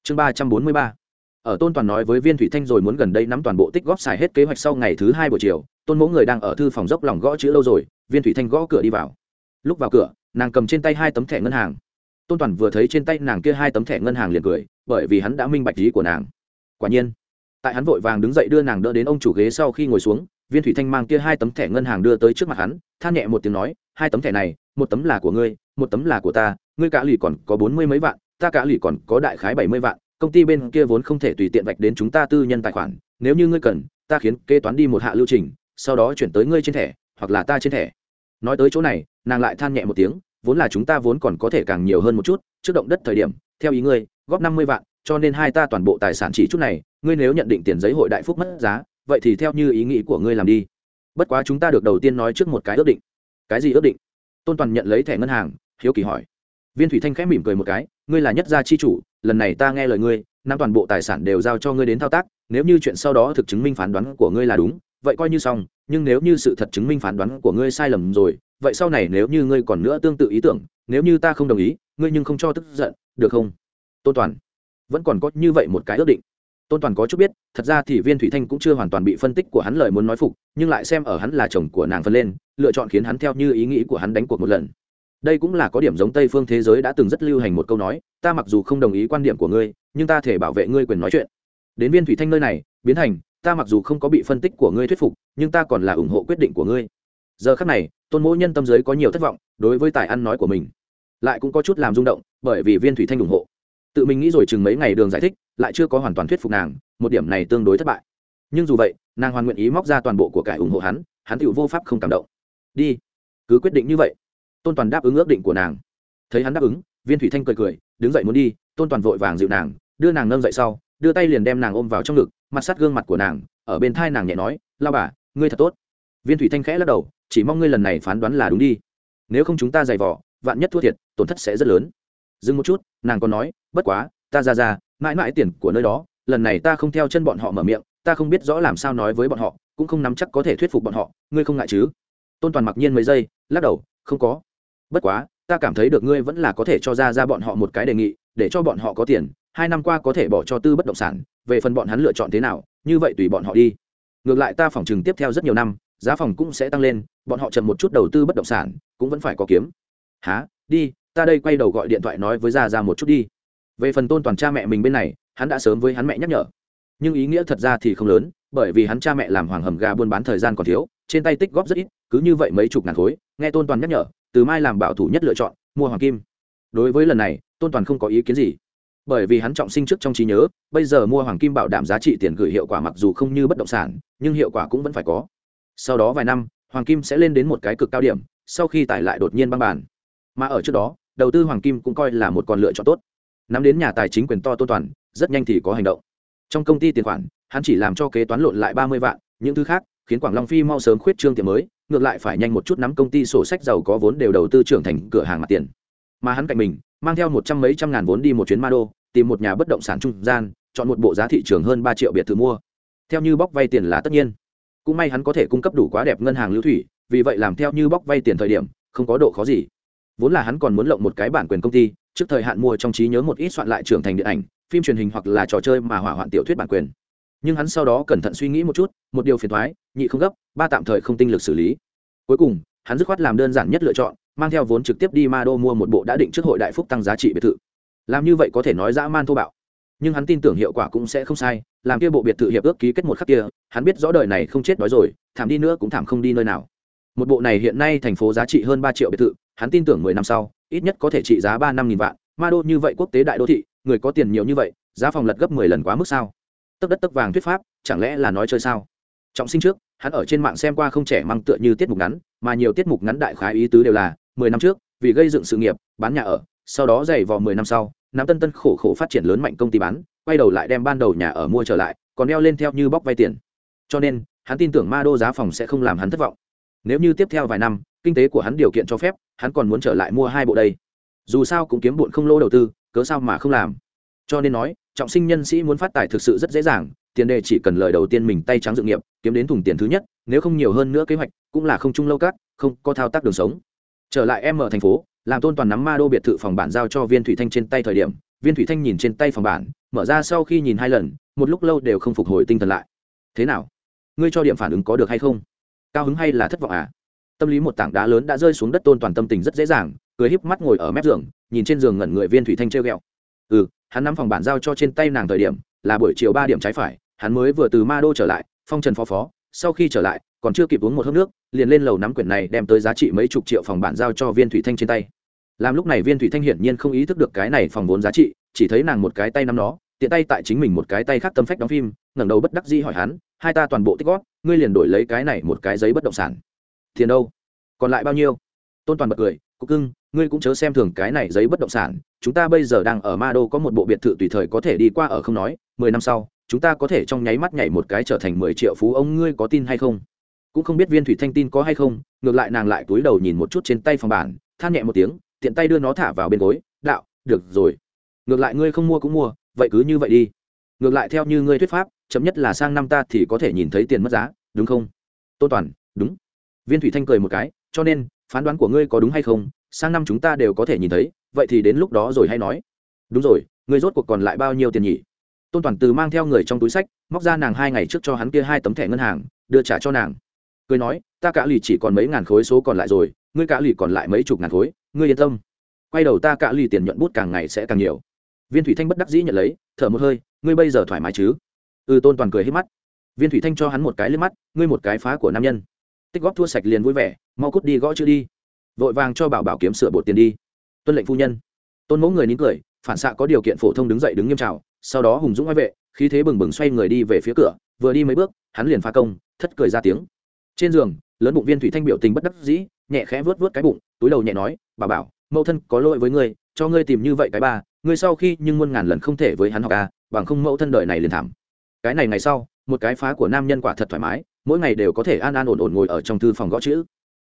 Chương ba trăm bốn mươi ba. Ở tôn toàn nói với viên thủy thanh rồi muốn gần đây nắm toàn bộ tích góp xài hết kế hoạch sau ngày thứ hai buổi chiều, tôn mẫu người đang ở thư phòng dốc lòng gõ chữ lâu rồi viên thủy thanh gõ cửa đi vào. Lúc vào cửa, nàng cầm trên tay hai tấm thẻ ngân hàng. Tôn toàn vừa thấy trên tay nàng kia hai tấm thẻ ngân hàng liền cười, bởi vì hắn đã minh bạch ý của nàng. Quả nhiên, tại hắn vội vàng đứng dậy đưa nàng đỡ đến ông chủ ghế sau khi ngồi xuống, viên thủy thanh mang kia hai tấm thẻ ngân hàng đưa tới trước mặt hắn, than nhẹ một tiếng nói, hai tấm thẻ này, một tấm là của ngươi, một tấm là của ta, ngươi cả lì còn có bốn mươi mấy vạn, ta cả lì còn có đại khái bảy mươi vạn, công ty bên kia vốn không thể tùy tiện vạch đến chúng ta tư nhân tài khoản, nếu như ngươi cần, ta khiến kế toán đi một hạ lưu trình, sau đó chuyển tới ngươi trên thẻ hoặc là ta trên thẻ. Nói tới chỗ này, nàng lại than nhẹ một tiếng, vốn là chúng ta vốn còn có thể càng nhiều hơn một chút, trước động đất thời điểm, theo ý ngươi, góp năm mươi vạn, cho nên hai ta toàn bộ tài sản chỉ chút này, ngươi nếu nhận định tiền giấy hội đại phúc mất giá, vậy thì theo như ý nghĩ của ngươi làm đi. Bất quá chúng ta được đầu tiên nói trước một cái ước định. Cái gì ước định? Tôn toàn nhận lấy thẻ ngân hàng, hiếu kỳ hỏi. Viên thủy thanh khẽ mỉm cười một cái, ngươi là nhất gia chi chủ, lần này ta nghe lời ngươi, năm toàn bộ tài sản đều giao cho ngươi đến thao tác, nếu như chuyện sau đó thực chứng minh phán đoán của ngươi là đúng vậy coi như xong, nhưng nếu như sự thật chứng minh phán đoán của ngươi sai lầm rồi, vậy sau này nếu như ngươi còn nữa tương tự ý tưởng, nếu như ta không đồng ý, ngươi nhưng không cho tức giận, được không? Tôn toàn, vẫn còn có như vậy một cái ước định. Tôn toàn có chút biết, thật ra thì viên thủy thanh cũng chưa hoàn toàn bị phân tích của hắn lời muốn nói phục, nhưng lại xem ở hắn là chồng của nàng phân lên, lựa chọn khiến hắn theo như ý nghĩ của hắn đánh cuộc một lần. Đây cũng là có điểm giống tây phương thế giới đã từng rất lưu hành một câu nói, ta mặc dù không đồng ý quan điểm của ngươi, nhưng ta thể bảo vệ ngươi quyền nói chuyện. Đến viên thủy thanh nơi này, biến thành ta mặc dù không có bị phân tích của ngươi thuyết phục, nhưng ta còn là ủng hộ quyết định của ngươi. Giờ khác này, tôn mỗi nhân tâm giới có nhiều thất vọng đối với tài ăn nói của mình. Lại cũng có chút làm rung động, bởi vì viên thủy thanh ủng hộ. Tự mình nghĩ rồi chừng mấy ngày đường giải thích, lại chưa có hoàn toàn thuyết phục nàng, một điểm này tương đối thất bại. Nhưng dù vậy, nàng hoàn nguyện ý móc ra toàn bộ của cải ủng hộ hắn hắn tựu vô pháp không cảm động. Đi, cứ quyết định như vậy. Tôn toàn đáp ứng ước định của nàng. Thấy hắn đáp ứng, viên thủy thanh cười cười, đứng dậy muốn đi, tôn toàn vội vàng dịu nàng, đưa nàng nâng dậy sau đưa tay liền đem nàng ôm vào trong ngực, mặt sát gương mặt của nàng, ở bên thai nàng nhẹ nói, lao bà, ngươi thật tốt. Viên thủy thanh khẽ lắc đầu, chỉ mong ngươi lần này phán đoán là đúng đi. Nếu không chúng ta giày vỏ, vạn nhất thua thiệt, tổn thất sẽ rất lớn. Dừng một chút, nàng còn nói, bất quá, ta ra ra, mãi mãi tiền của nơi đó, lần này ta không theo chân bọn họ mở miệng, ta không biết rõ làm sao nói với bọn họ, cũng không nắm chắc có thể thuyết phục bọn họ, ngươi không ngại chứ? Tôn toàn mặc nhiên mấy giây, lắc đầu, không có. Bất quá, ta cảm thấy được ngươi vẫn là có thể cho ra ra bọn họ một cái đề nghị, để cho bọn họ có tiền hai năm qua có thể bỏ cho tư bất động sản, về phần bọn hắn lựa chọn thế nào, như vậy tùy bọn họ đi. Ngược lại ta phòng chừng tiếp theo rất nhiều năm, giá phòng cũng sẽ tăng lên, bọn họ chậm một chút đầu tư bất động sản, cũng vẫn phải có kiếm. Há đi, ta đây quay đầu gọi điện thoại nói với gia ra một chút đi. Về phần tôn toàn cha mẹ mình bên này, hắn đã sớm với hắn mẹ nhắc nhở. Nhưng ý nghĩa thật ra thì không lớn, bởi vì hắn cha mẹ làm hoàng hầm gà buôn bán thời gian còn thiếu, trên tay tích góp rất ít, cứ như vậy mấy chục ngàn khối, nghe tôn toàn nhắc nhở, từ mai làm bảo thủ nhất lựa chọn, mua hoàng kim. Đối với lần này, tôn toàn không có ý kiến gì bởi vì hắn trọng sinh trước trong trí nhớ, bây giờ mua hoàng kim bảo đảm giá trị tiền gửi hiệu quả mặc dù không như bất động sản, nhưng hiệu quả cũng vẫn phải có. Sau đó vài năm, hoàng kim sẽ lên đến một cái cực cao điểm, sau khi tải lại đột nhiên băng bàn. Mà ở trước đó, đầu tư hoàng kim cũng coi là một con lựa chọn tốt. Nắm đến nhà tài chính quyền to tôn toàn, rất nhanh thì có hành động. Trong công ty tiền khoản, hắn chỉ làm cho kế toán lộn lại ba mươi vạn, những thứ khác, khiến quảng long phi mau sớm khuyết trương tiệm mới, ngược lại phải nhanh một chút nắm công ty sổ sách giàu có vốn đều đầu tư trưởng thành cửa hàng mặt tiền. Mà hắn cạnh mình, mang theo một trăm mấy trăm ngàn vốn đi một chuyến ma đô tìm một nhà bất động sản trung gian, chọn một bộ giá thị trường hơn ba triệu biệt thự mua. Theo như bóc vay tiền là tất nhiên. Cũng may hắn có thể cung cấp đủ quá đẹp ngân hàng lưu thủy, vì vậy làm theo như bóc vay tiền thời điểm, không có độ khó gì. Vốn là hắn còn muốn lộng một cái bản quyền công ty, trước thời hạn mua trong trí nhớ một ít soạn lại trưởng thành điện ảnh, phim truyền hình hoặc là trò chơi mà hỏa hoạn tiểu thuyết bản quyền. Nhưng hắn sau đó cẩn thận suy nghĩ một chút, một điều phiền thoái nhị không gấp, ba tạm thời không tinh lực xử lý. Cuối cùng, hắn dứt khoát làm đơn giản nhất lựa chọn, mang theo vốn trực tiếp đi ma đô mua một bộ đã định trước hội đại phúc tăng giá trị biệt thự làm như vậy có thể nói dã man thô bạo. Nhưng hắn tin tưởng hiệu quả cũng sẽ không sai, làm kia bộ biệt thự hiệp ước ký kết một khắc kia, hắn biết rõ đời này không chết đói rồi, thảm đi nữa cũng thảm không đi nơi nào. Một bộ này hiện nay thành phố giá trị hơn ba triệu biệt thự, hắn tin tưởng mười năm sau, ít nhất có thể trị giá ba năm nghìn vạn. Ma đô như vậy quốc tế đại đô thị, người có tiền nhiều như vậy, giá phòng lật gấp mười lần quá mức sao? Tấc đất tấc vàng thuyết pháp, chẳng lẽ là nói chơi sao? Trọng sinh trước, hắn ở trên mạng xem qua không trẻ mang tựa như tiết mục ngắn, mà nhiều tiết mục ngắn đại khái ý tứ đều là, mười năm trước, vì gây dựng sự nghiệp, bán nhà ở, sau đó dày vò mười năm sau nam tân tân khổ khổ phát triển lớn mạnh công ty bán, quay đầu lại đem ban đầu nhà ở mua trở lại, còn đeo lên theo như bóc vay tiền. Cho nên, hắn tin tưởng ma đô giá phòng sẽ không làm hắn thất vọng. Nếu như tiếp theo vài năm, kinh tế của hắn điều kiện cho phép, hắn còn muốn trở lại mua hai bộ đây. Dù sao cũng kiếm bụn không lỗ đầu tư, cớ sao mà không làm? Cho nên nói, trọng sinh nhân sĩ muốn phát tài thực sự rất dễ dàng, tiền đề chỉ cần lời đầu tiên mình tay trắng dự nghiệp, kiếm đến thùng tiền thứ nhất, nếu không nhiều hơn nữa kế hoạch, cũng là không chung lâu các, không có thao tác đường sống. Trở lại em ở thành phố làm tôn toàn nắm ma đô biệt thự phòng bản giao cho viên thủy thanh trên tay thời điểm, viên thủy thanh nhìn trên tay phòng bản, mở ra sau khi nhìn hai lần, một lúc lâu đều không phục hồi tinh thần lại. Thế nào? Ngươi cho điểm phản ứng có được hay không? Cao hứng hay là thất vọng à? Tâm lý một tảng đá lớn đã rơi xuống đất tôn toàn tâm tình rất dễ dàng, cười híp mắt ngồi ở mép giường, nhìn trên giường ngẩn người viên thủy thanh treo ghẹo. Ừ hắn nắm phòng bản giao cho trên tay nàng thời điểm, là buổi chiều ba điểm trái phải, hắn mới vừa từ ma đô trở lại, phong trần phó phó, sau khi trở lại, còn chưa kịp uống một hớp nước, liền lên lầu nắm quyển này đem tới giá trị mấy chục triệu phòng bản giao cho viên thủy thanh trên tay làm lúc này viên thủy thanh hiển nhiên không ý thức được cái này phòng vốn giá trị, chỉ thấy nàng một cái tay nắm nó, tiện tay tại chính mình một cái tay khác tâm phách đóng phim, ngẩng đầu bất đắc dĩ hỏi hắn, hai ta toàn bộ tích góp, ngươi liền đổi lấy cái này một cái giấy bất động sản. Tiền đâu? Còn lại bao nhiêu? Tôn toàn bật cười cúc cưng, ngươi cũng chớ xem thường cái này giấy bất động sản, chúng ta bây giờ đang ở ma đô có một bộ biệt thự tùy thời có thể đi qua ở không nói, mười năm sau, chúng ta có thể trong nháy mắt nhảy một cái trở thành mười triệu phú ông, ngươi có tin hay không? Cũng không biết viên thủy thanh tin có hay không, ngược lại nàng lại túi đầu nhìn một chút trên tay phòng bản, than nhẹ một tiếng tiện tay đưa nó thả vào bên gối, đạo, được rồi. Ngược lại ngươi không mua cũng mua, vậy cứ như vậy đi. Ngược lại theo như ngươi thuyết pháp, chậm nhất là sang năm ta thì có thể nhìn thấy tiền mất giá, đúng không? Tôn toàn, đúng. Viên thủy thanh cười một cái, cho nên, phán đoán của ngươi có đúng hay không? Sang năm chúng ta đều có thể nhìn thấy, vậy thì đến lúc đó rồi hay nói. Đúng rồi, ngươi rốt cuộc còn lại bao nhiêu tiền nhỉ? Tôn toàn từ mang theo người trong túi sách, móc ra nàng hai ngày trước cho hắn kia hai tấm thẻ ngân hàng, đưa trả cho nàng. Cười nói, ta cả lì chỉ còn mấy ngàn khối số còn lại rồi, ngươi cả lì còn lại mấy chục ngàn khối ngươi yên tâm. Quay đầu ta cạ lì tiền nhuận bút càng ngày sẽ càng nhiều. Viên thủy thanh bất đắc dĩ nhận lấy, thở một hơi, ngươi bây giờ thoải mái chứ? Ừ tôn toàn cười hết mắt. Viên thủy thanh cho hắn một cái lên mắt, ngươi một cái phá của nam nhân. Tích góp thua sạch liền vui vẻ, mau cút đi gõ chữ đi. Vội vàng cho bảo bảo kiếm sửa bột tiền đi. Tuân lệnh phu nhân. Tôn mẫu người nín cười, phản xạ có điều kiện phổ thông đứng dậy đứng nghiêm trào sau đó hùng dũng ngoại vệ, khí thế bừng bừng xoay người đi về phía cửa, vừa đi mấy bước, hắn liền phá công, thất cười ra tiếng. Trên giường, lớn bụng viên thủy thanh biểu tình bất đắc dĩ, nhẹ khẽ vớt vớt cái bụng, túi đầu nhẹ nói bà bảo, mẫu thân, có lỗi với ngươi, cho ngươi tìm như vậy cái ba ngươi sau khi nhưng muôn ngàn lần không thể với hắn học ca bằng không mẫu thân đời này liền thảm. Cái này ngày sau, một cái phá của nam nhân quả thật thoải mái, mỗi ngày đều có thể an an ổn ổn ngồi ở trong thư phòng gõ chữ.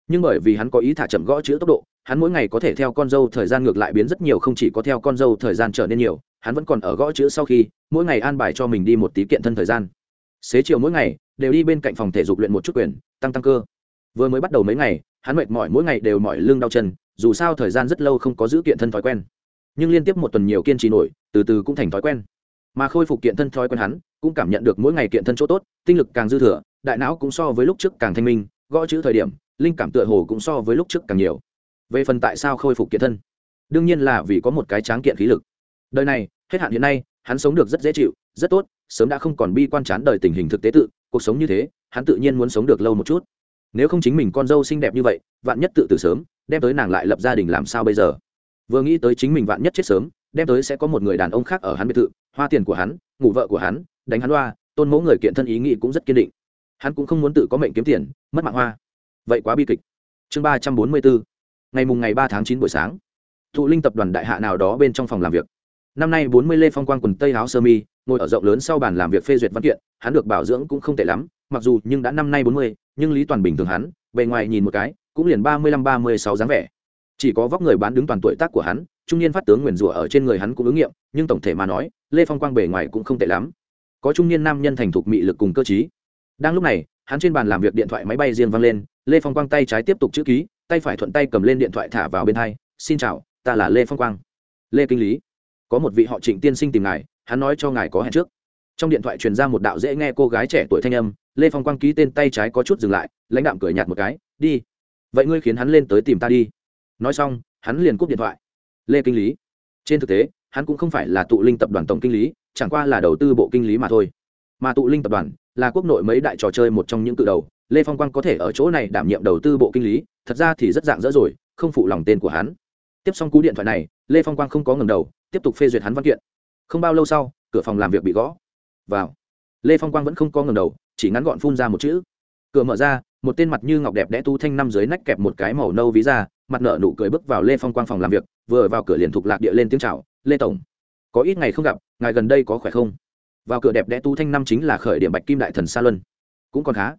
Nhưng bởi vì hắn có ý thả chậm gõ chữ tốc độ, hắn mỗi ngày có thể theo con dâu thời gian ngược lại biến rất nhiều không chỉ có theo con dâu thời gian trở nên nhiều, hắn vẫn còn ở gõ chữ sau khi, mỗi ngày an bài cho mình đi một tí kiện thân thời gian. Xế chiều mỗi ngày, đều đi bên cạnh phòng thể dục luyện một chút quyền, tăng tăng cơ. Vừa mới bắt đầu mấy ngày, hắn mệt mỏi mỗi ngày đều mỏi lưng đau chân dù sao thời gian rất lâu không có giữ kiện thân thói quen. Nhưng liên tiếp một tuần nhiều kiên trì nổi, từ từ cũng thành thói quen. Mà khôi phục kiện thân thói quen hắn, cũng cảm nhận được mỗi ngày kiện thân chỗ tốt, tinh lực càng dư thừa, đại não cũng so với lúc trước càng thanh minh, gõ chữ thời điểm, linh cảm tựa hồ cũng so với lúc trước càng nhiều. Về phần tại sao khôi phục kiện thân? Đương nhiên là vì có một cái tráng kiện khí lực. Đời này, hết hạn hiện nay, hắn sống được rất dễ chịu, rất tốt, sớm đã không còn bi quan chán đời tình hình thực tế tự, cuộc sống như thế, hắn tự nhiên muốn sống được lâu một chút. Nếu không chính mình con dâu xinh đẹp như vậy, vạn nhất tự tử sớm đem tới nàng lại lập gia đình làm sao bây giờ? Vừa nghĩ tới chính mình vạn nhất chết sớm, đem tới sẽ có một người đàn ông khác ở hắn biệt thự, hoa tiền của hắn, ngủ vợ của hắn, đánh hắn hoa, tôn mẫu người kiện thân ý nghĩ cũng rất kiên định. Hắn cũng không muốn tự có mệnh kiếm tiền, mất mạng hoa. Vậy quá bi kịch. Chương ba trăm bốn mươi bốn, ngày mùng ngày ba tháng chín buổi sáng. Thụ linh tập đoàn đại hạ nào đó bên trong phòng làm việc. Năm nay bốn mươi lê phong quang quần tây áo sơ mi, ngồi ở rộng lớn sau bàn làm việc phê duyệt văn kiện, hắn được bảo dưỡng cũng không tệ lắm, mặc dù nhưng đã năm nay bốn mươi, nhưng lý toàn bình thường hắn, bề ngoài nhìn một cái cũng liền ba mươi lăm, ba mươi sáu dáng vẻ. Chỉ có vóc người bán đứng toàn tuổi tác của hắn, trung niên phát tướng nguyền rủa ở trên người hắn cũng ứng nghiệm, nhưng tổng thể mà nói, lê phong quang bề ngoài cũng không tệ lắm. Có trung niên nam nhân thành thục mị lực cùng cơ trí. đang lúc này, hắn trên bàn làm việc điện thoại máy bay riêng vang lên, lê phong quang tay trái tiếp tục chữ ký, tay phải thuận tay cầm lên điện thoại thả vào bên hai, xin chào, ta là lê phong quang. Lê kinh lý, có một vị họ trịnh tiên sinh tìm ngài, hắn nói cho ngài có hẹn trước. Trong điện thoại truyền ra một đạo dễ nghe cô gái trẻ tuổi thanh âm, lê phong quang ký tên tay trái có chút dừng lại, lãnh đạm cười nhạt một cái, đi vậy ngươi khiến hắn lên tới tìm ta đi. Nói xong, hắn liền cúp điện thoại. Lê kinh lý. Trên thực tế, hắn cũng không phải là tụ linh tập đoàn tổng kinh lý, chẳng qua là đầu tư bộ kinh lý mà thôi. Mà tụ linh tập đoàn là quốc nội mấy đại trò chơi một trong những cự đầu. Lê phong quang có thể ở chỗ này đảm nhiệm đầu tư bộ kinh lý, thật ra thì rất dạng dỡ rồi, không phụ lòng tên của hắn. Tiếp xong cú điện thoại này, lê phong quang không có ngầm đầu, tiếp tục phê duyệt hắn văn kiện. Không bao lâu sau, cửa phòng làm việc bị gõ. Vào. Lê phong quang vẫn không có ngầm đầu, chỉ ngắn gọn phun ra một chữ. Cửa mở ra một tên mặt như ngọc đẹp đẽ tu thanh năm dưới nách kẹp một cái màu nâu ví ra mặt nợ nụ cười bước vào lê phong quang phòng làm việc, vừa vào cửa liền thục lạc địa lên tiếng c h à o lê tổng, có ít ngày không gặp, ngài gần đây có khỏe không? Vào cửa đẹp đẽ tu thanh năm chính là khởi điểm bạch kim đại thần sa luân. Cũng còn khá.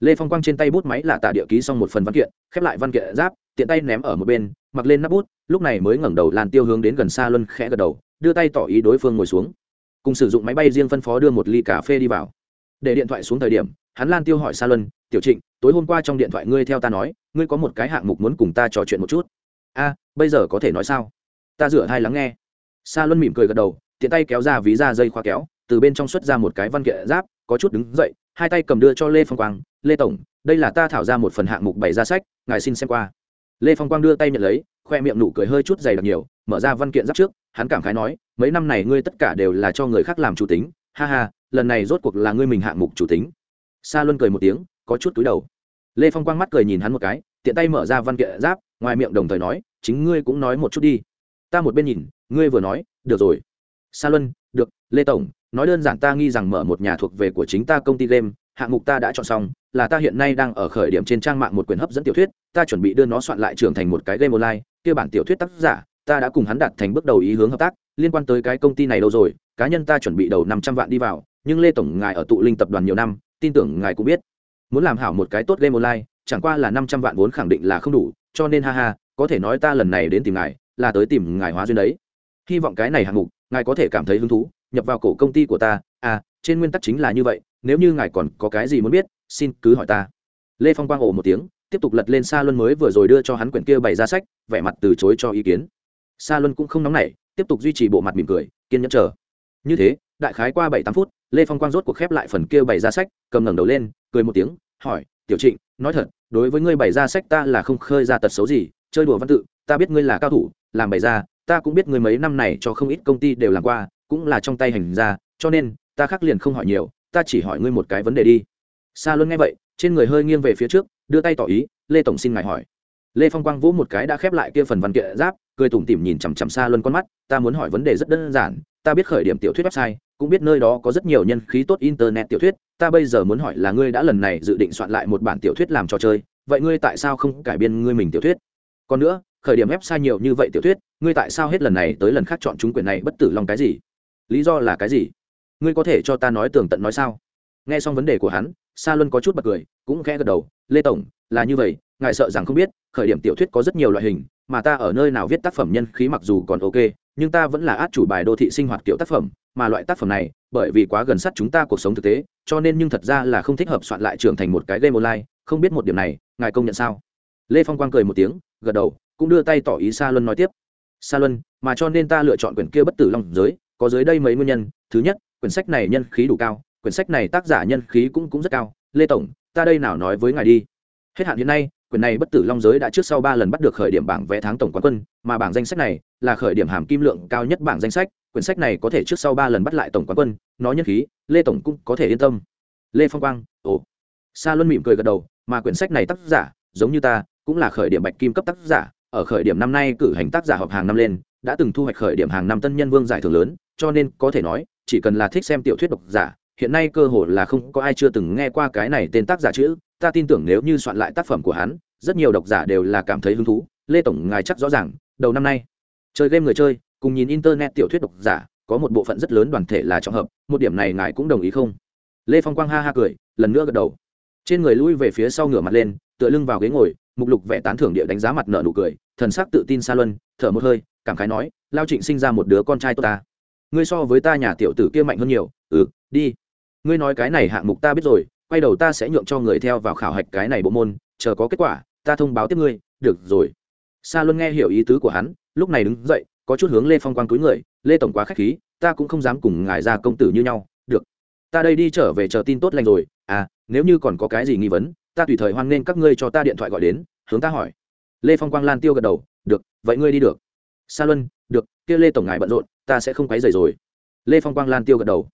Lê phong quang trên tay bút máy là tạ địa ký xong một phần văn kiện, khép lại văn kiện giáp, tiện tay ném ở một bên, mặc lên nắp bút, lúc này mới ngẩng đầu làn tiêu hướng đến gần xa luân khẽ gật đầu, đưa tay tỏ ý đối phương ngồi xuống. Cùng sử dụng máy bay riêng phân phó đưa một ly cà phê đi vào để điện thoại xuống thời điểm, hắn lan tiêu hỏi sa luân, tiểu trịnh, tối hôm qua trong điện thoại ngươi theo ta nói, ngươi có một cái hạng mục muốn cùng ta trò chuyện một chút. A, bây giờ có thể nói sao? Ta rửa hai lắng nghe. Sa luân mỉm cười gật đầu, tiện tay kéo ra ví ra dây khoa kéo, từ bên trong xuất ra một cái văn kiện giáp, có chút đứng dậy, hai tay cầm đưa cho lê phong quang, lê tổng, đây là ta thảo ra một phần hạng mục bày ra sách, ngài xin xem qua. Lê phong quang đưa tay nhận lấy, khoe miệng nụ cười hơi chút dày đặc nhiều, mở ra văn kiện giáp trước, hắn cảm khái nói, mấy năm này ngươi tất cả đều là cho người khác làm chủ tính ha ha, lần này rốt cuộc là ngươi mình hạng mục chủ tính. Sa luân cười một tiếng, có chút túi đầu. Lê phong quang mắt cười nhìn hắn một cái, tiện tay mở ra văn kiện giáp, ngoài miệng đồng thời nói, chính ngươi cũng nói một chút đi. Ta một bên nhìn, ngươi vừa nói, được rồi. Sa luân, được, lê tổng, nói đơn giản ta nghi rằng mở một nhà thuộc về của chính ta công ty game, hạng mục ta đã chọn xong, là ta hiện nay đang ở khởi điểm trên trang mạng một quyển hấp dẫn tiểu thuyết, ta chuẩn bị đưa nó soạn lại trưởng thành một cái game online, kia bản tiểu thuyết tác giả, ta đã cùng hắn đạt thành bước đầu ý hướng hợp tác liên quan tới cái công ty này đâu rồi, cá nhân ta chuẩn bị đầu năm trăm vạn đi vào, nhưng lê tổng ngài ở tụ linh tập đoàn nhiều năm, tin tưởng ngài cũng biết. Muốn làm hảo một cái tốt game online, chẳng qua là năm trăm vạn vốn khẳng định là không đủ, cho nên ha ha, có thể nói ta lần này đến tìm ngài, là tới tìm ngài hóa duyên đấy. Hy vọng cái này hạng mục, ngài có thể cảm thấy hứng thú, nhập vào cổ công ty của ta. À trên nguyên tắc chính là như vậy, nếu như ngài còn có cái gì muốn biết, xin cứ hỏi ta. Lê phong quang ồ một tiếng, tiếp tục lật lên sa luân mới vừa rồi đưa cho hắn quyển kia bày ra sách, vẻ mặt từ chối cho ý kiến. Sa luân cũng không nóng nảy tiếp tục duy trì bộ mặt mỉm cười, kiên nhẫn chờ. Như thế, đại khái qua bảy tám phút, lê phong quang rốt cuộc khép lại phần kia bày ra sách, cầm ngẩng đầu lên, cười một tiếng, hỏi, tiểu trịnh, nói thật, đối với ngươi bày ra sách ta là không khơi ra tật xấu gì, chơi đùa văn tự, ta biết ngươi là cao thủ, làm bày ra, ta cũng biết ngươi mấy năm này cho không ít công ty đều làm qua, cũng là trong tay hành ra cho nên, ta khắc liền không hỏi nhiều, ta chỉ hỏi ngươi một cái vấn đề đi. Xa luôn nghe vậy, trên người hơi nghiêng về phía trước, đưa tay tỏ ý, lê tổng xin ngài hỏi lê phong quang vỗ một cái đã khép lại kia phần văn kiện giáp, cười tủm tỉm nhìn chằm chằm xa luân con mắt, ta muốn hỏi vấn đề rất đơn giản, ta biết khởi điểm tiểu thuyết website, cũng biết nơi đó có rất nhiều nhân khí tốt internet tiểu thuyết, ta bây giờ muốn hỏi là ngươi đã lần này dự định soạn lại một bản tiểu thuyết làm trò chơi, vậy ngươi tại sao không cải biên ngươi mình tiểu thuyết? Còn nữa, khởi điểm website nhiều như vậy tiểu thuyết, ngươi tại sao hết lần này tới lần khác chọn chúng quyền này bất tử lòng cái gì? Lý do là cái gì? Ngươi có thể cho ta nói tường tận nói sao? Nghe xong vấn đề của hắn, sa luân có chút bật cười, cũng khẽ gật đầu, lê tổng, là như vậy ngài sợ rằng không biết, khởi điểm tiểu thuyết có rất nhiều loại hình, mà ta ở nơi nào viết tác phẩm nhân khí mặc dù còn ok, nhưng ta vẫn là át chủ bài đô thị sinh hoạt kiểu tác phẩm, mà loại tác phẩm này, bởi vì quá gần sát chúng ta cuộc sống thực tế, cho nên nhưng thật ra là không thích hợp soạn lại trưởng thành một cái game online, không biết một điểm này, ngài công nhận sao? Lê phong quang cười một tiếng, gật đầu, cũng đưa tay tỏ ý sa luân nói tiếp. Sa luân, mà cho nên ta lựa chọn quyển kia bất tử long giới, có dưới đây mấy nguyên nhân. Thứ nhất, quyển sách này nhân khí đủ cao, quyển sách này tác giả nhân khí cũng cũng rất cao. Lê tổng, ta đây nào nói với ngài đi. Hết hạn hiện nay quyển này bất tử long giới đã trước sau ba lần bắt được khởi điểm bảng vé tháng tổng quán quân, mà bảng danh sách này là khởi điểm hàm kim lượng cao nhất bảng danh sách, quyển sách này có thể trước sau ba lần bắt lại tổng quán quân, nó nhân khí, lê tổng cũng có thể yên tâm. Lê phong quang, ồ. Sa luân mỉm cười gật đầu, mà quyển sách này tác giả, giống như ta, cũng là khởi điểm bạch kim cấp tác giả, ở khởi điểm năm nay cử hành tác giả họp hàng năm lên, đã từng thu hoạch khởi điểm hàng năm tân nhân vương giải thưởng lớn, cho nên có thể nói, chỉ cần là thích xem tiểu thuyết độc giả, hiện nay cơ hội là không có ai chưa từng nghe qua cái này tên tác giả chữ ta tin tưởng nếu như soạn lại tác phẩm của hắn, rất nhiều độc giả đều là cảm thấy hứng thú. Lê tổng, ngài chắc rõ ràng, đầu năm nay, chơi game người chơi, cùng nhìn internet tiểu thuyết độc giả, có một bộ phận rất lớn đoàn thể là trọng hợp, một điểm này ngài cũng đồng ý không? Lê phong quang ha ha cười, lần nữa gật đầu. Trên người lui về phía sau ngửa mặt lên, tựa lưng vào ghế ngồi, mục lục vẻ tán thưởng địa đánh giá mặt nợ nụ cười, thần sắc tự tin xa luân, thở một hơi, cảm khái nói, lao trịnh sinh ra một đứa con trai tốt ta. Ngươi so với ta nhà tiểu tử kia mạnh hơn nhiều ừ đi. Ngươi nói cái này hạng mục ta biết rồi quay đầu ta sẽ nhượng cho người theo vào khảo hạch cái này bộ môn, chờ có kết quả, ta thông báo tiếp ngươi, được rồi. Sa luân nghe hiểu ý tứ của hắn, lúc này đứng dậy, có chút hướng lê phong quang túi người, lê tổng quá k h á c h khí, ta cũng không dám cùng ngài ra công tử như nhau, được. Ta đây đi trở về chờ tin tốt lành rồi à nếu như còn có cái gì nghi vấn, ta tùy thời hoan nghênh các ngươi cho ta điện thoại gọi đến, hướng ta hỏi. Lê phong quang lan tiêu gật đầu, được, vậy ngươi đi được. Sa luân, được, kia lê tổng ngài bận rộn, ta sẽ không quấy rầy rồi. Lê phong quang lan tiêu gật đầu,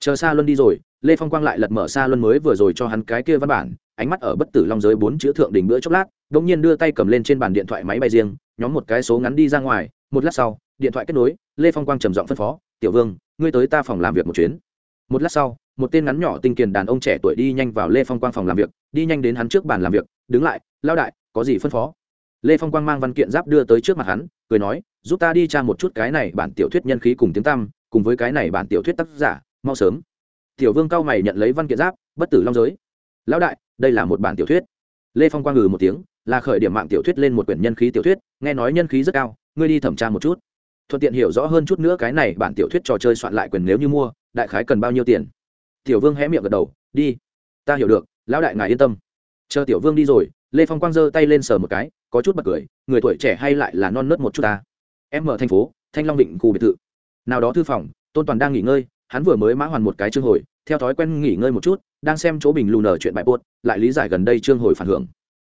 chờ sa luân đi rồi lê phong quang lại lật mở xa luân mới vừa rồi cho hắn cái kia văn bản, ánh mắt ở bất tử long giới bốn chữ thượng đỉnh bữa chốc lát đ ỗ n g nhiên đưa tay cầm lên trên bàn điện thoại máy bay riêng, nhóm một cái số ngắn đi ra ngoài, một lát sau, điện thoại kết nối, lê phong quang trầm giọng phân phó, tiểu vương, ngươi tới ta phòng làm việc một chuyến. Một lát sau, một tên ngắn nhỏ tinh kiền đàn ông trẻ tuổi đi nhanh vào lê phong quang phòng làm việc, đi nhanh đến hắn trước bàn làm việc, đứng lại lao đại, có gì phân phó? Lê phong quang mang văn kiện giáp đưa tới trước mặt hắn, cười nói, giúp ta đi tra một chút cái này bản tiểu thuyết nhân khí cùng tiếng tăm, cùng với cái này bản tiểu thuyết tác giả, mau sớm tiểu vương cao mày nhận lấy văn kiện giáp, bất tử long giới. Lão đại, đây là một bản tiểu thuyết. Lê phong quang ngừ một tiếng, là khởi điểm mạng tiểu thuyết lên một quyển nhân khí tiểu thuyết, nghe nói nhân khí rất cao, ngươi đi thẩm tra một chút. Thuận tiện hiểu rõ hơn chút nữa cái này bản tiểu thuyết trò chơi soạn lại quyền nếu như mua, đại khái cần bao nhiêu tiền. Tiểu vương hé miệng gật đầu, đi. Ta hiểu được, lão đại ngài yên tâm. Chờ tiểu vương đi rồi, lê phong quang giơ tay lên sờ một cái, có chút bật cười, người tuổi trẻ hay lại là non nớt một chút ta. Em mở thành phố, thanh long định khu biệt thự. Nào đó thư phòng, tôn toàn đang nghỉ ngơi hắn vừa mới mã hoàn một cái chương hồi, theo thói quen nghỉ ngơi một chút, đang xem chỗ bình lù nở chuyện bại buốt, lại lý giải gần đây chương hồi phản hưởng.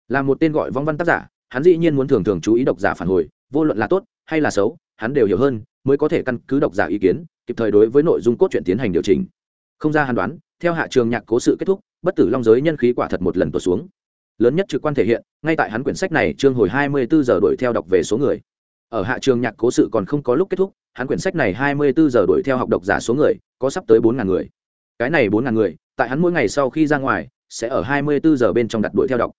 Là một tên gọi vong văn tác giả, hắn dĩ nhiên muốn thường thường chú ý độc giả phản hồi, vô luận là tốt hay là xấu, hắn đều hiểu hơn, mới có thể căn cứ độc giả ý kiến, kịp thời đối với nội dung cốt truyện tiến hành điều chỉnh. Không ra hàn đoán, theo hạ trường nhạc cố sự kết thúc, bất tử long giới nhân khí quả thật một lần tuột xuống. Lớn nhất trực quan thể hiện, ngay tại hắn quyển sách này chương hồi hai mươi bốn giờ đuổi theo đọc về số người. Ở hạ trường nhạc cố sự còn không có lúc kết thúc hắn quyển sách này hai mươi bốn giờ đuổi theo học độc giả số người, có sắp tới bốn ngàn người. Cái này bốn ngàn người, tại hắn mỗi ngày sau khi ra ngoài, sẽ ở hai mươi bốn giờ bên trong đặt đuổi theo đọc.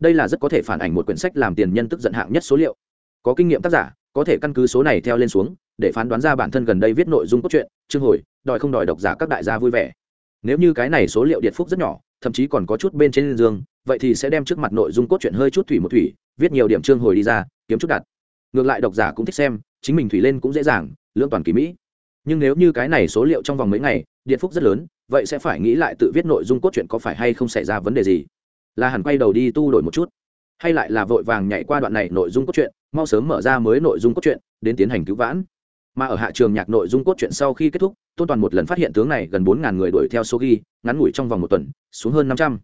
Đây là rất có thể phản ảnh một quyển sách làm tiền nhân tức giận hạng nhất số liệu. Có kinh nghiệm tác giả, có thể căn cứ số này theo lên xuống, để phán đoán ra bản thân gần đây viết nội dung cốt truyện, chương hồi, đòi không đòi độc giả các đại gia vui vẻ. Nếu như cái này số liệu điện phúc rất nhỏ, thậm chí còn có chút bên trên dương, vậy thì sẽ đem trước mặt nội dung cốt truyện hơi chút thủy một thủy, viết nhiều điểm chương hồi đi ra, kiếm chút đặt. Ngược lại độc giả cũng thích xem, chính mình thủy lên cũng dễ dàng lương toàn kỳ mỹ. Nhưng nếu như cái này số liệu trong vòng mấy ngày điện phúc rất lớn, vậy sẽ phải nghĩ lại tự viết nội dung cốt truyện có phải hay không xảy ra vấn đề gì? Là hẳn quay đầu đi tu đổi một chút, hay lại là vội vàng nhảy qua đoạn này nội dung cốt truyện, mau sớm mở ra mới nội dung cốt truyện, đến tiến hành cứu vãn. Mà ở hạ trường nhạc nội dung cốt truyện sau khi kết thúc, tôn toàn một lần phát hiện tướng này gần bốn ngàn người đuổi theo số ghi, ngắn ngủi trong vòng một tuần, xuống hơn năm trăm.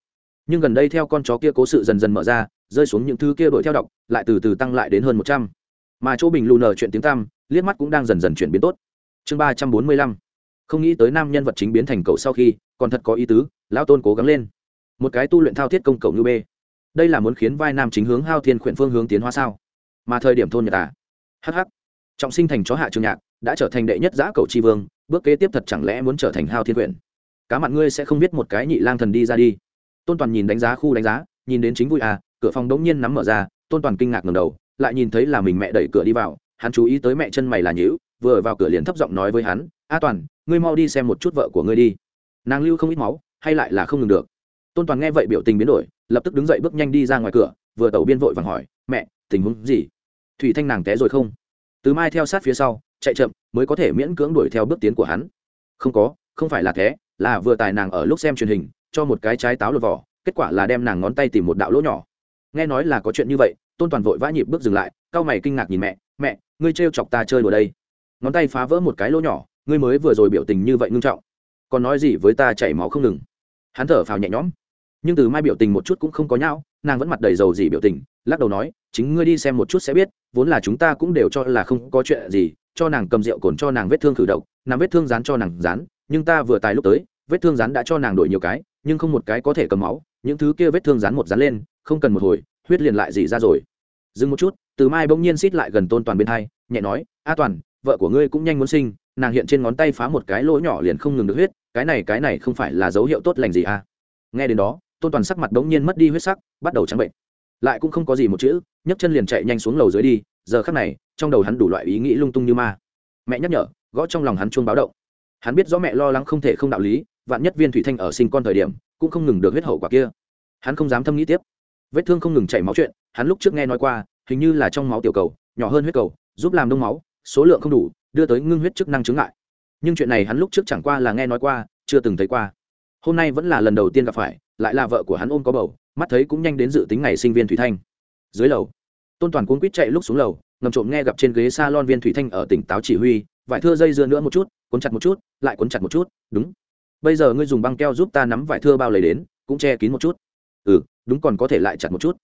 Nhưng gần đây theo con chó kia cố sự dần dần mở ra, rơi xuống những thứ kia đuổi theo đọc, lại từ từ tăng lại đến hơn một trăm. Mà chỗ bình lù nờ chuyện tiếng tam liếc mắt cũng đang dần dần chuyển biến tốt. Chương ba trăm bốn mươi lăm. Không nghĩ tới nam nhân vật chính biến thành cậu sau khi, còn thật có ý tứ, lão tôn cố gắng lên. Một cái tu luyện thao thiết công cậu như b đây là muốn khiến vai nam chính hướng hao thiên khuyển phương hướng tiến hóa sao? Mà thời điểm thôn nhật à? Hh trọng sinh thành chó hạ trường nhạc, đã trở thành đệ nhất giã cầu tri vương, bước kế tiếp thật chẳng lẽ muốn trở thành hao thiên quyển cá mặt ngươi sẽ không biết một cái nhị lang thần đi ra đi. Tôn toàn nhìn đánh giá khu đánh giá, nhìn đến chính vui à cửa phòng đống nhiên nắm mở ra, tôn toàn kinh ngạc ngầm đầu, lại nhìn thấy là mình mẹ đẩy cửa đi vào hắn chú ý tới mẹ chân mày là nhữ vừa vào cửa liền thấp giọng nói với hắn, a toàn, ngươi mau đi xem một chút vợ của ngươi đi. Nàng lưu không ít máu, hay lại là không ngừng được. Tôn toàn nghe vậy biểu tình biến đổi, lập tức đứng dậy bước nhanh đi ra ngoài cửa, vừa tẩu biên vội vàng hỏi, mẹ, tình huống gì? Thủy thanh nàng té rồi không? Từ mai theo sát phía sau, chạy chậm, mới có thể miễn cưỡng đuổi theo bước tiến của hắn. Không có, không phải là thế, là vừa tài nàng ở lúc xem truyền hình, cho một cái trái táo lột vỏ, kết quả là đem nàng ngón tay tìm một đạo lỗ nhỏ. Nghe nói là có chuyện như vậy, tôn toàn vội vã nhịp bước dừng lại, cau mày kinh ngạc nhìn mẹ mẹ ngươi trêu chọc ta chơi đùa đây. Ngón tay phá vỡ một cái lỗ nhỏ, ngươi mới vừa rồi biểu tình như vậy ngưng trọng. Còn nói gì với ta chảy máu không ngừng. Hắn thở phào nhẹ nhõm. Nhưng từ mai biểu tình một chút cũng không có nhau nàng vẫn mặt đầy dầu gì biểu tình, lắc đầu nói, chính ngươi đi xem một chút sẽ biết, vốn là chúng ta cũng đều cho là không có chuyện gì, cho nàng cầm rượu cồn cho nàng vết thương khử độc nằm vết thương dán cho nàng dán, nhưng ta vừa tài lúc tới, vết thương dán đã cho nàng đổi nhiều cái, nhưng không một cái có thể cầm máu, những thứ kia vết thương dán một dán lên, không cần một hồi, huyết liền lại dỉ ra rồi. Dừng một chút từ mai bỗng nhiên xít lại gần tôn toàn bên hai, nhẹ nói, a toàn, vợ của ngươi cũng nhanh muốn sinh, nàng hiện trên ngón tay phá một cái lỗ nhỏ liền không ngừng được huyết, cái này cái này không phải là dấu hiệu tốt lành gì à? Nghe đến đó, tôn toàn sắc mặt bỗng nhiên mất đi huyết sắc, bắt đầu trắng bệnh. Lại cũng không có gì một chữ, nhấc chân liền chạy nhanh xuống lầu dưới đi, giờ khắc này, trong đầu hắn đủ loại ý nghĩ lung tung như ma. Mẹ nhắc nhở, gõ trong lòng hắn chuông báo động. Hắn biết rõ mẹ lo lắng không thể không đạo lý, vạn nhất viên thủy thanh ở sinh con thời điểm, cũng không ngừng được huyết hậu quả kia. Hắn không dám thâm nghĩ tiếp. Vết thương không ngừng chảy máu chuyện, hắn lúc trước nghe nói qua hình như là trong máu tiểu cầu, nhỏ hơn huyết cầu, giúp làm đông máu, số lượng không đủ, đưa tới ngưng huyết chức năng chứng lại nhưng chuyện này hắn lúc trước chẳng qua là nghe nói qua, chưa từng thấy qua. Hôm nay vẫn là lần đầu tiên gặp phải, lại là vợ của hắn ôm có bầu, mắt thấy cũng nhanh đến dự tính ngày sinh viên thủy thanh. Dưới lầu, tôn toàn cuốn quýt chạy lúc xuống lầu, ngầm trộm nghe gặp trên ghế s a lon viên thủy thanh ở tỉnh táo chỉ huy, vải thưa dây dưa nữa một chút, cuốn chặt một chút, lại cuốn chặt một chút, đúng. Bây giờ ngươi dùng băng keo giúp ta nắm vải thưa bao lấy đến, cũng che kín một chút. Ừ đúng còn có thể lại chặt một chút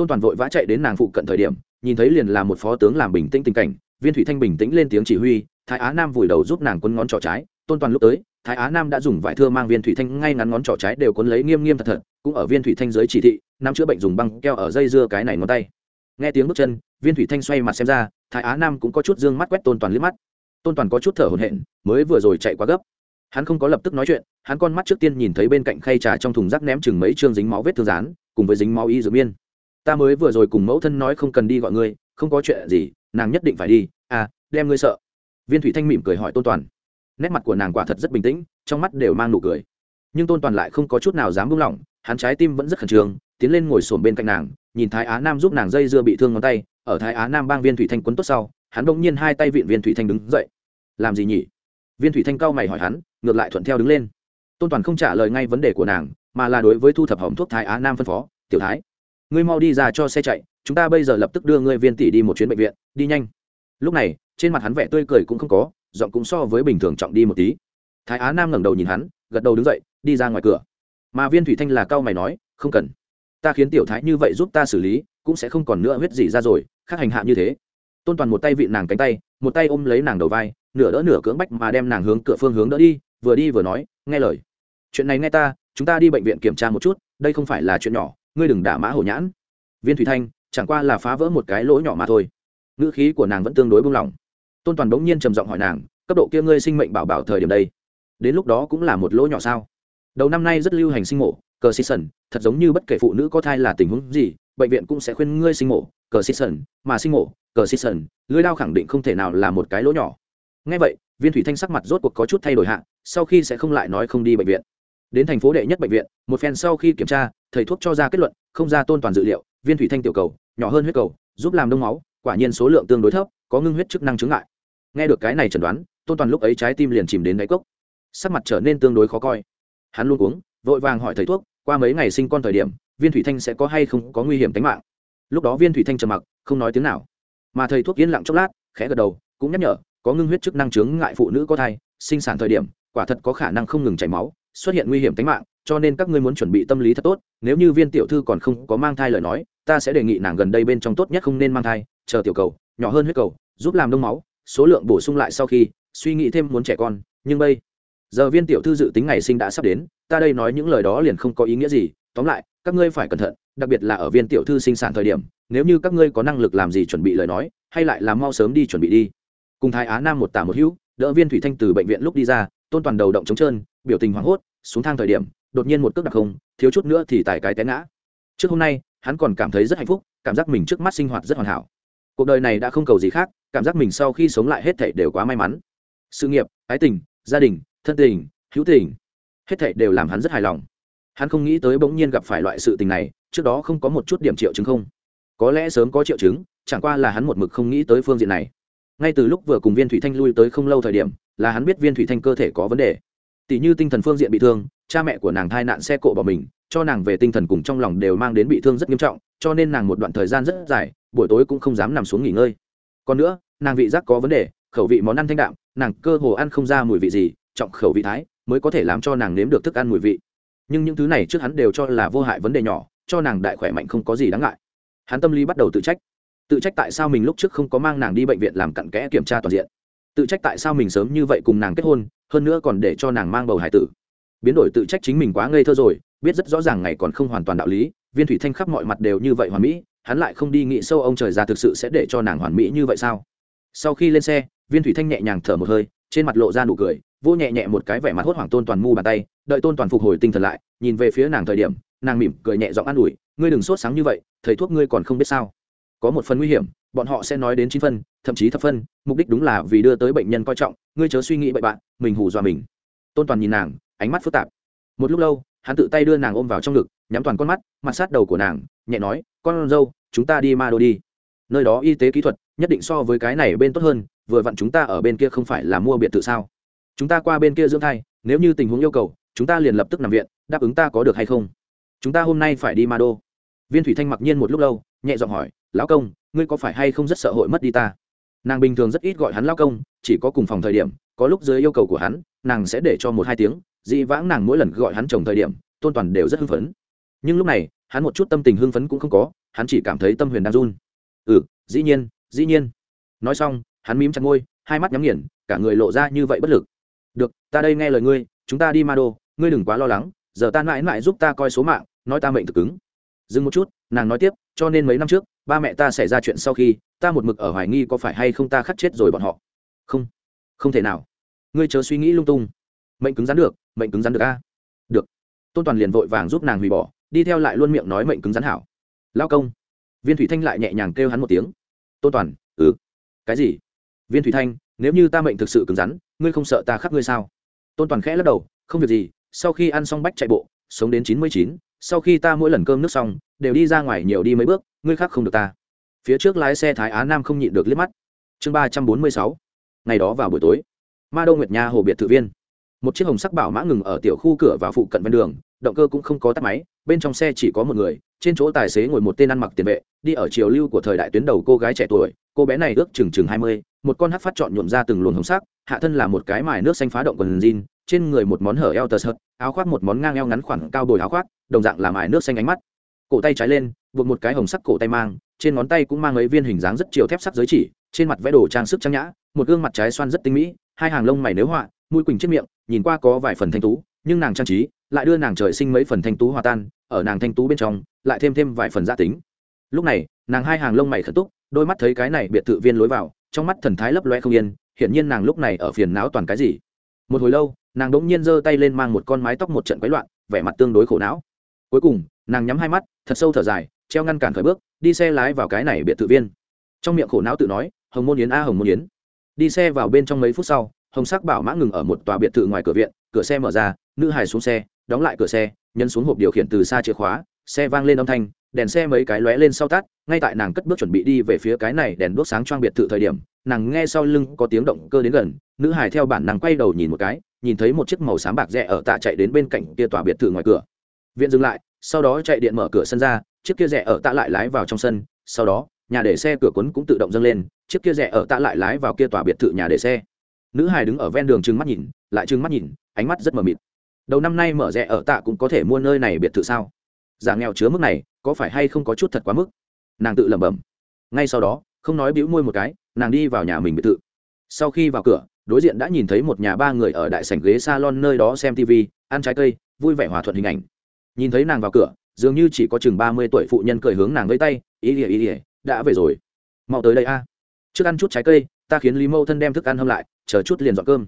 tôn toàn vội vã chạy đến nàng phụ cận thời điểm nhìn thấy liền là một phó tướng làm bình tĩnh tình cảnh viên thủy thanh bình tĩnh lên tiếng chỉ huy thái á nam vùi đầu giúp nàng quân ngón trỏ trái tôn toàn lúc tới thái á nam đã dùng vải thưa mang viên thủy thanh ngay ngắn ngón trỏ trái đều quấn lấy nghiêm nghiêm thật thật cũng ở viên thủy thanh dưới chỉ thị nam chữa bệnh dùng băng keo ở dây dưa cái này ngón tay nghe tiếng bước chân viên thủy thanh xoay mặt xem ra thái á nam cũng có chút d ư ơ n g mắt quét tôn toàn liếc mắt tôn toàn có chút thở hồn hện mới vừa rồi chạy quá gấp hắn không có lập tức nói chuyện hắn con mắt trước tiên nhìn thấy bên cạnh khay trà trong thùng rác ném chừng mấy chương dính máu vết thương rán cùng với dính máu y dược miên ta mới vừa rồi cùng mẫu thân nói không cần đi gọi ngươi, không có chuyện gì, nàng nhất định phải đi. À đem ngươi sợ. Viên thủy thanh mỉm cười hỏi tôn toàn. Nét mặt của nàng quả thật rất bình tĩnh, trong mắt đều mang nụ cười. Nhưng tôn toàn lại không có chút nào dám buông lỏng, hắn trái tim vẫn rất khẩn trương, tiến lên ngồi sổm bên cạnh nàng, nhìn thái á nam giúp nàng dây dưa bị thương ngón tay, ở thái á nam bang viên thủy thanh quấn tốt sau, hắn bỗng nhiên hai tay vịn viên thủy thanh đứng dậy. Làm gì nhỉ? Viên thủy thanh cao mày hỏi hắn, ngược lại thuận theo đứng lên. Tôn toàn không trả lời ngay vấn đề của nàng, mà là đối với thu thập hỏng thuốc thái á nam phân phó, tiểu thái ngươi mau đi ra cho xe chạy, chúng ta bây giờ lập tức đưa ngươi viên tỷ đi một chuyến bệnh viện, đi nhanh. Lúc này, trên mặt hắn vẻ tươi cười cũng không có, giọng cũng so với bình thường trọng đi một tí. Thái á nam ngẩng đầu nhìn hắn, gật đầu đứng dậy, đi ra ngoài cửa. Mà viên thủy thanh là cao mày nói, không cần. Ta khiến tiểu thái như vậy giúp ta xử lý, cũng sẽ không còn nữa huyết gì ra rồi, khác hành hạ như thế. Tôn toàn một tay vịn nàng cánh tay, một tay ôm lấy nàng đầu vai, nửa đỡ nửa cưỡng bách mà đem nàng hướng cửa phương hướng đỡ đi, vừa đi vừa nói, nghe lời. Chuyện này nghe ta, chúng ta đi bệnh viện kiểm tra một chút, đây không phải là chuyện nhỏ ngươi đừng đả mã hổ nhãn. Viên thủy thanh, chẳng qua là phá vỡ một cái lỗ nhỏ mà thôi. Ngữ khí của nàng vẫn tương đối buông lỏng. Tôn toàn bỗng nhiên trầm giọng hỏi nàng, cấp độ kia ngươi sinh mệnh bảo bảo thời điểm đây, đến lúc đó cũng là một lỗ nhỏ sao? Đầu năm nay rất lưu hành sinh mổ, cờ xì sần, thật giống như bất kể phụ nữ có thai là tình huống gì, bệnh viện cũng sẽ khuyên ngươi sinh mổ, cờ xì sần, mà sinh mổ, cờ xì sần, lưới lao khẳng định không thể nào là một cái lỗ nhỏ. Ngay vậy, viên thủy thanh sắc mặt rốt cuộc có chút thay đổi hạ, sau khi sẽ không lại nói không đi bệnh viện đến thành phố đệ nhất bệnh viện, một phen sau khi kiểm tra, thầy thuốc cho ra kết luận, không ra tôn toàn dự liệu, viên thủy thanh tiểu cầu, nhỏ hơn huyết cầu, giúp làm đông máu, quả nhiên số lượng tương đối thấp, có ngưng huyết chức năng chứng lại nghe được cái này chẩn đoán, tôn toàn lúc ấy trái tim liền chìm đến đáy cốc. Sắc mặt trở nên tương đối khó coi. Hắn luôn uống vội vàng hỏi thầy thuốc, qua mấy ngày sinh con thời điểm, viên thủy thanh sẽ có hay không có nguy hiểm tính mạng? Lúc đó viên thủy thanh trầm mặc, không nói tiếng nào. Mà thầy thuốc yên lặng chốc lát, khẽ gật đầu, cũng nhắc nhở, có ngưng huyết chức năng chứng ngại phụ nữ có thai, sinh sản thời điểm, quả thật có khả năng không ngừng chảy máu xuất hiện nguy hiểm tính mạng, cho nên các ngươi muốn chuẩn bị tâm lý thật tốt, nếu như viên tiểu thư còn không có mang thai lời nói, ta sẽ đề nghị nàng gần đây bên trong tốt nhất không nên mang thai, chờ tiểu cầu, nhỏ hơn huyết cầu, giúp làm đông máu, số lượng bổ sung lại sau khi, suy nghĩ thêm muốn trẻ con, nhưng bây giờ viên tiểu thư dự tính ngày sinh đã sắp đến, ta đây nói những lời đó liền không có ý nghĩa gì, tóm lại, các ngươi phải cẩn thận, đặc biệt là ở viên tiểu thư sinh sản thời điểm, nếu như các ngươi có năng lực làm gì chuẩn bị lời nói, hay lại là mau sớm đi chuẩn bị đi. Cùng thái á nam một tả một hữu, đỡ viên thủy thanh từ bệnh viện lúc đi ra, tôn toàn đầu động trống trơn biểu tình hoảng hốt, xuống thang thời điểm, đột nhiên một cước đặc không, thiếu chút nữa thì tài cái té ngã. Trước hôm nay, hắn còn cảm thấy rất hạnh phúc, cảm giác mình trước mắt sinh hoạt rất hoàn hảo. Cuộc đời này đã không cầu gì khác, cảm giác mình sau khi sống lại hết thảy đều quá may mắn. Sự nghiệp, ái tình, gia đình, thân tình, hữu tình, hết thảy đều làm hắn rất hài lòng. Hắn không nghĩ tới bỗng nhiên gặp phải loại sự tình này, trước đó không có một chút điểm triệu chứng không. Có lẽ sớm có triệu chứng, chẳng qua là hắn một mực không nghĩ tới phương diện này. Ngay từ lúc vừa cùng viên thủy thanh lui tới không lâu thời điểm, là hắn biết viên thủy thanh cơ thể có vấn đề tỷ như tinh thần phương diện bị thương, cha mẹ của nàng thai nạn xe cộ bỏ mình, cho nàng về tinh thần cùng trong lòng đều mang đến bị thương rất nghiêm trọng, cho nên nàng một đoạn thời gian rất dài, buổi tối cũng không dám nằm xuống nghỉ ngơi. Còn nữa, nàng vị giác có vấn đề, khẩu vị món ăn thanh đạm, nàng cơ hồ ăn không ra mùi vị gì, trọng khẩu vị thái mới có thể làm cho nàng nếm được thức ăn mùi vị. Nhưng những thứ này trước hắn đều cho là vô hại vấn đề nhỏ, cho nàng đại khỏe mạnh không có gì đáng ngại. Hắn tâm lý bắt đầu tự trách. Tự trách tại sao mình lúc trước không có mang nàng đi bệnh viện làm cặn kẽ kiểm tra toàn diện tự trách tại sao mình sớm như vậy cùng nàng kết hôn, hơn nữa còn để cho nàng mang bầu hải tử. Biến đổi tự trách chính mình quá ngây thơ rồi, biết rất rõ ràng ngày còn không hoàn toàn đạo lý, viên thủy thanh khắp mọi mặt đều như vậy hoàn mỹ, hắn lại không đi nghĩ sâu ông trời ra thực sự sẽ để cho nàng hoàn mỹ như vậy sao? Sau khi lên xe, viên thủy thanh nhẹ nhàng thở một hơi, trên mặt lộ ra nụ cười, vô nhẹ nhẹ một cái vẻ mặt hốt hoảng tôn toàn mu bàn tay, đợi tôn toàn phục hồi tinh thần lại, nhìn về phía nàng thời điểm, nàng mỉm cười nhẹ giọng an ủi, ngươi đừng sốt sáng như vậy, thầy thuốc ngươi còn không biết sao? Có một phần nguy hiểm bọn họ sẽ nói đến chín phân, thậm chí thập phân, mục đích đúng là vì đưa tới bệnh nhân coi trọng. Ngươi chớ suy nghĩ bậy bạn, mình hù dọa mình. Tôn toàn nhìn nàng, ánh mắt phức tạp. Một lúc lâu, hắn tự tay đưa nàng ôm vào trong ngực, nhắm toàn con mắt, mặt sát đầu của nàng, nhẹ nói, con dâu, chúng ta đi ma đô đi. Nơi đó y tế kỹ thuật nhất định so với cái này bên tốt hơn, vừa vặn chúng ta ở bên kia không phải là mua biệt thự sao? Chúng ta qua bên kia dưỡng thai, nếu như tình huống yêu cầu, chúng ta liền lập tức nằm viện, đáp ứng ta có được hay không? Chúng ta hôm nay phải đi ma đô viên thủy thanh mặc nhiên một lúc lâu, nhẹ giọng hỏi, lão công ngươi có phải hay không rất sợ hội mất đi ta? Nàng bình thường rất ít gọi hắn lão công, chỉ có cùng phòng thời điểm, có lúc dưới yêu cầu của hắn, nàng sẽ để cho một hai tiếng dị vãng nàng mỗi lần gọi hắn chồng thời điểm, tôn toàn đều rất hưng phấn. Nhưng lúc này, hắn một chút tâm tình hưng phấn cũng không có, hắn chỉ cảm thấy tâm huyền đang run. Ừ dĩ nhiên dĩ nhiên. Nói xong, hắn mím chặt ngôi hai mắt nhắm nghiền, cả người lộ ra như vậy bất lực. Được, ta đây nghe lời ngươi, chúng ta đi ma đô, ngươi đừng quá lo lắng, giờ ta mãi mãi giúp ta coi số mạng, nói ta mệnh thực cứng. Dừng một chút, nàng nói tiếp, cho nên mấy năm trước ba mẹ ta xảy ra chuyện sau khi, ta một mực ở hoài nghi có phải hay không ta khắc chết rồi bọn họ. Không không thể nào. Ngươi chớ suy nghĩ lung tung. Mệnh cứng rắn được, mệnh cứng rắn được a. Được. Tôn toàn liền vội vàng giúp nàng hủy bỏ, đi theo lại luôn miệng nói mệnh cứng rắn hảo. Lao công. Viên thủy thanh lại nhẹ nhàng kêu hắn một tiếng. Tôn toàn ừ. Cái gì? Viên thủy thanh, nếu như ta mệnh thực sự cứng rắn, ngươi không sợ ta khắc ngươi sao? Tôn toàn khẽ lắc đầu, không việc gì, sau khi ăn xong bách chạy bộ, sống đến chín mươi chín sau khi ta mỗi lần cơm nước xong, đều đi ra ngoài nhiều đi mấy bước, ngươi khác không được ta. Phía trước lái xe thái á nam không nhịn được liếc mắt. Chương ba trăm bốn mươi sáu. Ngày đó vào buổi tối, ma đô nguyệt nha hồ biệt thự viên. Một chiếc hồng sắc bảo mã ngừng ở tiểu khu cửa và phụ cận ven đường, động cơ cũng không có tắt máy, bên trong xe chỉ có một người, trên chỗ tài xế ngồi một tên ăn mặc tiền vệ, đi ở chiều lưu của thời đại tuyến đầu cô gái trẻ tuổi, cô bé này ước chừng chừng hai mươi, một con hát phát trọn nhuộm ra từng luồng hồng sắc, hạ thân là một cái mài nước xanh phá động quần jean trên người một món hở eo tờ sợt, áo khoác một món ngang eo ngắn khoảng cao bồi áo khoác, đồng dạng là ải nước xanh ánh mắt. Cổ tay trái lên, buộc một cái hồng sắc cổ tay mang, trên ngón tay cũng mang mấy viên hình dáng rất chiều thép sắc giới chỉ, trên mặt vẽ đồ trang sức trang nhã, một gương mặt trái xoan rất tinh mỹ, hai hàng lông mày nếu họa, mũi quỳnh trên miệng, nhìn qua có vài phần thanh tú, nhưng nàng trang trí lại đưa nàng trời sinh mấy phần thanh tú hòa tan, ở nàng thanh tú bên trong lại thêm thêm vài phần gia tính. Lúc này, nàng hai hàng lông mày khẩn túc, đôi mắt thấy cái này biệt thự viên lối vào, trong mắt thần thái lấp loe không yên, hiển nhiên nàng lúc này ở phiền não toàn cái gì. Một hồi lâu nàng đỗng nhiên giơ tay lên mang một con mái tóc một trận quấy loạn, vẻ mặt tương đối khổ não. Cuối cùng, nàng nhắm hai mắt, thật sâu thở dài, treo ngăn cản khởi bước, đi xe lái vào cái này biệt thự viên. Trong miệng khổ não tự nói, hồng môn yến a, hồng môn yến. Đi xe vào bên trong mấy phút sau, hồng sắc bảo mã ngừng ở một tòa biệt thự ngoài cửa viện, cửa xe mở ra, nữ hải xuống xe, đóng lại cửa xe, nhấn xuống hộp điều khiển từ xa chìa khóa, xe vang lên âm thanh, đèn xe mấy cái lóe lên sau tắt, ngay tại nàng cất bước chuẩn bị đi về phía cái này đèn đuốc sáng choang biệt thự thời điểm, nàng nghe sau lưng có tiếng động cơ đến gần, nữ hải theo bản năng quay đầu nhìn một cái nhìn thấy một chiếc màu xám bạc rẻ ở tạ chạy đến bên cạnh kia tòa biệt thự ngoài cửa. Viện dừng lại, sau đó chạy điện mở cửa sân ra, chiếc kia rẻ ở tạ lại lái vào trong sân, sau đó, nhà để xe cửa quấn cũng tự động dâng lên, chiếc kia rẻ ở tạ lại lái vào kia tòa biệt thự nhà để xe. Nữ hài đứng ở ven đường trừng mắt nhìn, lại trừng mắt nhìn, ánh mắt rất mờ mịt. Đầu năm nay mở rẻ ở tạ cũng có thể mua nơi này biệt thự sao? Giả nghèo chứa mức này, có phải hay không có chút thật quá mức? Nàng tự lẩm bẩm. Ngay sau đó, không nói bĩu môi một cái, nàng đi vào nhà mình biệt thự. Sau khi vào cửa đối diện đã nhìn thấy một nhà ba người ở đại sảnh ghế salon nơi đó xem tv ăn trái cây, vui vẻ hòa thuận hình ảnh. Nhìn thấy nàng vào cửa, dường như chỉ có chừng ba mươi tuổi phụ nhân cười hướng nàng với tay, ý ỉa ý ỉa đã về rồi. Mau tới đây a. Trước ăn chút trái cây, ta khiến lý mâu thân đem thức ăn hâm lại, chờ chút liền dọn cơm.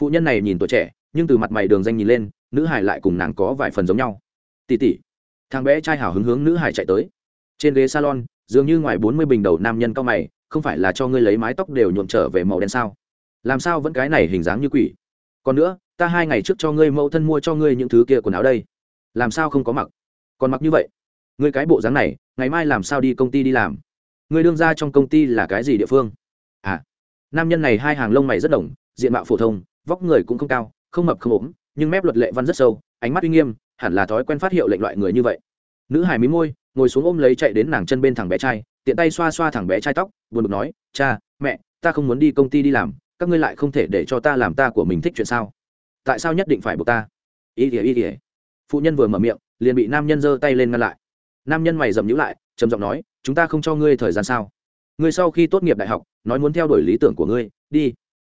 Phụ nhân này nhìn tuổi trẻ, nhưng từ mặt mày đường danh nhìn lên, nữ hải lại cùng nàng có vài phần giống nhau. Tỉ tỉ thằng bé trai hào hứng hướng nữ hải chạy tới. Trên ghế salon, dường như ngoài bốn mươi bình đầu nam nhân cao mày, không phải là cho ngươi lấy mái tóc đều nhuộm trở về màu đen sao? Làm sao vẫn cái này hình dáng như quỷ? Còn nữa, ta hai ngày trước cho ngươi mẫu thân mua cho ngươi những thứ kia quần áo đây. Làm sao không có mặc? Còn mặc như vậy? Ngươi cái bộ dáng này, ngày mai làm sao đi công ty đi làm? Ngươi đương ra trong công ty là cái gì địa phương? À nam nhân này hai hàng lông mày rất đồng, diện mạo phổ thông, vóc người cũng không cao, không mập không ốm, nhưng mép luật lệ văn rất sâu, ánh mắt uy nghiêm, hẳn là thói quen phát hiệu lệnh loại người như vậy. Nữ hải mí môi, ngồi xuống ôm lấy chạy đến nàng chân bên thằng bé trai, tiện tay xoa xoa thằng bé trai tóc, buồn bực nói, cha, mẹ, ta không muốn đi công ty đi làm các ngươi lại không thể để cho ta làm ta của mình thích chuyện sao? Tại sao nhất định phải buộc ta? Ý ỉa ý ỉa phụ nhân vừa mở miệng, liền bị nam nhân giơ tay lên ngăn lại. Nam nhân mày dầm nhữ lại, trầm giọng nói, chúng ta không cho ngươi thời gian sao? Ngươi sau khi tốt nghiệp đại học, nói muốn theo đuổi lý tưởng của ngươi, đi.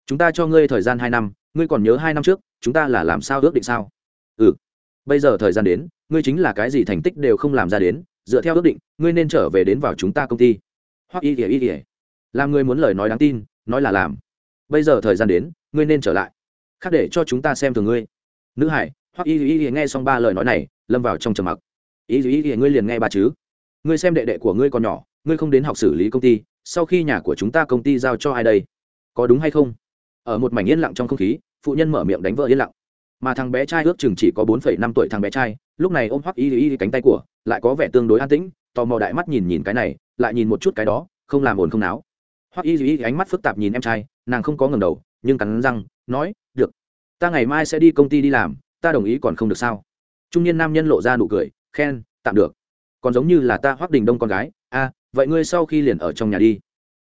Chúng ta cho ngươi thời gian hai năm, ngươi còn nhớ hai năm trước, chúng ta là làm sao ước định sao? Ừ. Bây giờ thời gian đến, ngươi chính là cái gì thành tích đều không làm ra đến, dựa theo ước định, ngươi nên trở về đến vào chúng ta công ty. Hoặc y ỉa y ỉa làm ngươi muốn lời nói đáng tin, nói là làm bây giờ thời gian đến, ngươi nên trở lại. Khác để cho chúng ta xem thường ngươi. Nữ hải hoặc y y y nghe xong ba lời nói này, lâm vào trong trầm mặc. Y y y, ngươi liền nghe ba chứ. Ngươi xem đệ đệ của ngươi còn nhỏ, ngươi không đến học xử lý công ty, sau khi nhà của chúng ta công ty giao cho ai đây? Có đúng hay không? Ở một mảnh yên lặng trong không khí, phụ nhân mở miệng đánh vợ yên lặng. Mà thằng bé trai ước chừng chỉ có bốn phẩy năm tuổi thằng bé trai, lúc này ôm hoắc y y cánh tay của, lại có vẻ tương đối an tĩnh, tò mò đại mắt nhìn nhìn cái này, lại nhìn một chút cái đó, không làm ồn không náo. Hoắc y y ánh mắt phức tạp nhìn em trai nàng không có ngầm đầu, nhưng cắn răng, nói, được, ta ngày mai sẽ đi công ty đi làm, ta đồng ý còn không được sao? Trung niên nam nhân lộ ra nụ cười, khen, tạm được. Còn giống như là ta hoác đình đông con gái, a, vậy ngươi sau khi liền ở trong nhà đi.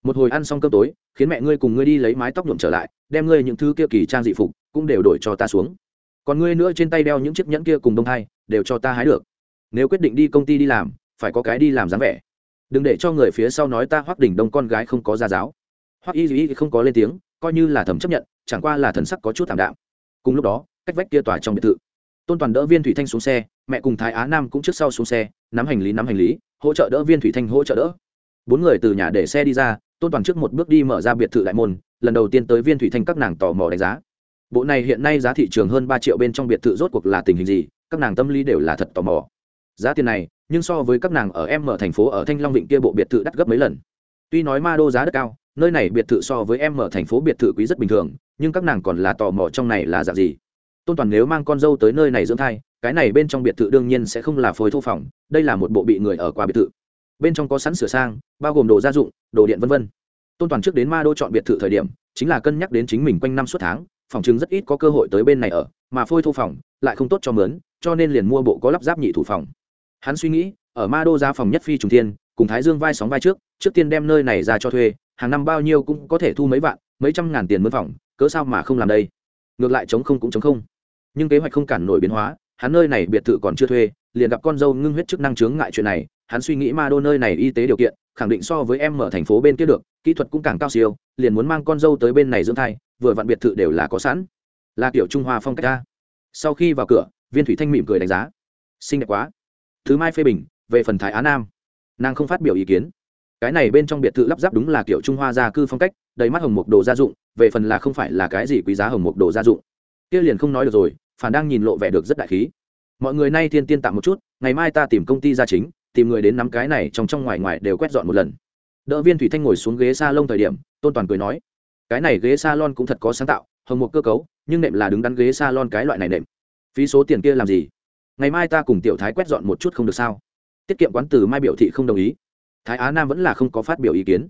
Một hồi ăn xong cơm tối, khiến mẹ ngươi cùng ngươi đi lấy mái tóc nhuộm trở lại, đem ngươi những thứ kia kỳ trang dị phục cũng đều đổi cho ta xuống. Còn ngươi nữa trên tay đeo những chiếc nhẫn kia cùng đông hai đều cho ta hái được. Nếu quyết định đi công ty đi làm, phải có cái đi làm dáng vẻ. Đừng để cho người phía sau nói ta hoác đỉnh đông con gái không có gia giáo hoặc y y không có lên tiếng, coi như là thầm chấp nhận, chẳng qua là thần sắc có chút thảm đạm. Cùng lúc đó, cách vách kia tòa trong biệt thự, tôn toàn đỡ viên thủy thanh xuống xe, mẹ cùng thái á nam cũng trước sau xuống xe, nắm hành lý, nắm hành lý, hỗ trợ đỡ viên thủy thanh hỗ trợ đỡ. Bốn người từ nhà để xe đi ra, tôn toàn trước một bước đi mở ra biệt thự đại môn, lần đầu tiên tới viên thủy thanh các nàng tò mò đánh giá. Bộ này hiện nay giá thị trường hơn ba triệu bên trong biệt thự rốt cuộc là tình hình gì, các nàng tâm lý đều là thật tò mò. Giá tiền này, nhưng so với các nàng ở em ở thành phố ở thanh long vịnh kia bộ biệt thự đắt gấp mấy lần. Tuy nói ma đô giá đất cao nơi này biệt thự so với em ở thành phố biệt thự quý rất bình thường, nhưng các nàng còn là tò mò trong này là dạng gì. Tôn toàn nếu mang con dâu tới nơi này dưỡng thai, cái này bên trong biệt thự đương nhiên sẽ không là phối thu phòng, đây là một bộ bị người ở qua biệt thự. Bên trong có sẵn sửa sang, bao gồm đồ gia dụng, đồ điện v v tôn toàn trước đến ma đô chọn biệt thự thời điểm, chính là cân nhắc đến chính mình quanh năm suốt tháng, phòng chứng rất ít có cơ hội tới bên này ở, mà phôi thu phòng lại không tốt cho mướn, cho nên liền mua bộ có lắp ráp nhị thủ phòng. Hắn suy nghĩ, ở ma đô giá phòng nhất phi trùng thiên, cùng thái dương vai sóng vai trước trước tiên đem nơi này ra cho thuê hàng năm bao nhiêu cũng có thể thu mấy vạn, mấy trăm ngàn tiền mướn phòng, cớ sao mà không làm đây? Ngược lại chống không cũng chống không. Nhưng kế hoạch không cản nổi biến hóa, hắn nơi này biệt thự còn chưa thuê, liền gặp con dâu ngưng huyết chức năng chướng ngại chuyện này, hắn suy nghĩ ma đô nơi này y tế điều kiện, khẳng định so với em ở thành phố bên kia được, kỹ thuật cũng càng cao siêu, liền muốn mang con dâu tới bên này dưỡng thai, vừa vặn biệt thự đều là có sẵn. Là kiểu trung hoa phong cách ta. Sau khi vào cửa, viên thủy thanh mỉm cười đánh giá. Xinh đẹp quá. Thứ mai phê bình, về phần thái á nam. Nàng không phát biểu ý kiến cái này bên trong biệt thự lắp ráp đúng là kiểu trung hoa gia cư phong cách, đầy mắt hồng mục đồ gia dụng, về phần là không phải là cái gì quý giá hồng mục đồ gia dụng. Kia liền không nói được rồi, phản đang nhìn lộ vẻ được rất đại khí. Mọi người nay thiên tiên tạm một chút, ngày mai ta tìm công ty gia chính, tìm người đến nắm cái này trong trong ngoài ngoài đều quét dọn một lần. Đỡ viên thủy thanh ngồi xuống ghế s a lông thời điểm, tôn toàn cười nói, cái này ghế s a lon cũng thật có sáng tạo, hồng một cơ cấu, nhưng nệm là đứng đắn ghế s a lon cái loại này nệm. Phí số tiền kia làm gì? Ngày mai ta cùng tiểu thái quét dọn một chút không được sao? Tiết kiệm quán từ mai biểu thị không đồng ý thái á nam vẫn là không có phát biểu ý kiến.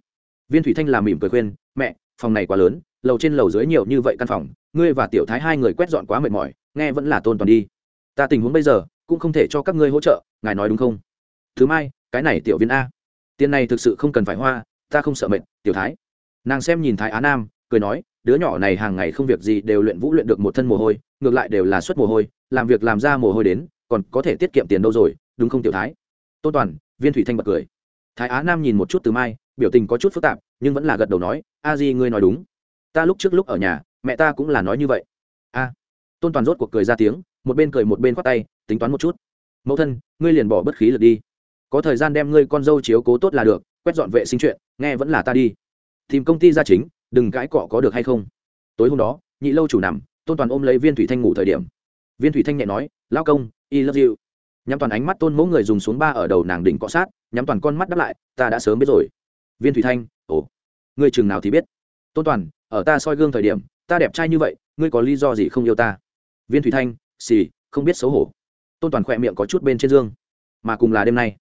Viên thủy thanh làm mỉm cười khuyên, mẹ, phòng này quá lớn, lầu trên lầu dưới nhiều như vậy căn phòng, ngươi và tiểu thái hai người quét dọn quá mệt mỏi, nghe vẫn là tôn toàn đi. Ta tình huống bây giờ, cũng không thể cho các ngươi hỗ trợ, ngài nói đúng không? Thứ mai, cái này tiểu viên a. Tiền này thực sự không cần phải hoa, ta không sợ mệnh tiểu thái. Nàng xem nhìn thái á nam, cười nói, đứa nhỏ này hàng ngày không việc gì đều luyện vũ luyện được một thân mồ hôi, ngược lại đều là suất mồ hôi, làm việc làm ra mồ hôi đến, còn có thể tiết kiệm tiền đâu rồi, đúng không tiểu thái? Tôn toàn, viên thủy thanh bật cười thái á nam nhìn một chút từ mai, biểu tình có chút phức tạp, nhưng vẫn là gật đầu nói, a di, ngươi nói đúng. Ta lúc trước lúc ở nhà, mẹ ta cũng là nói như vậy. A. Tôn toàn rốt cuộc cười ra tiếng, một bên cười một bên khoát tay, tính toán một chút. Mẫu thân, ngươi liền bỏ bất khí lực đi. Có thời gian đem ngươi con dâu chiếu cố tốt là được, quét dọn vệ sinh chuyện, nghe vẫn là ta đi. Tìm công ty ra chính, đừng cãi cọ có được hay không? Tối hôm đó, nhị lâu chủ nằm, tôn toàn ôm lấy viên thủy thanh ngủ thời điểm. Viên thủy thanh nhẹ nói lao công, y love you nhắm toàn ánh mắt tôn mẫu người dùng xuống ba ở đầu nàng đỉnh cọ sát, nhắm toàn con mắt đáp lại, ta đã sớm biết rồi. Viên thủy thanh, ồ, ngươi chừng nào thì biết? Tôn toàn, ở ta soi gương thời điểm, ta đẹp trai như vậy, ngươi có lý do gì không yêu ta? Viên thủy thanh, xì, không biết xấu hổ. Tôn toàn khỏe miệng có chút bên trên dương. Mà cùng là đêm nay.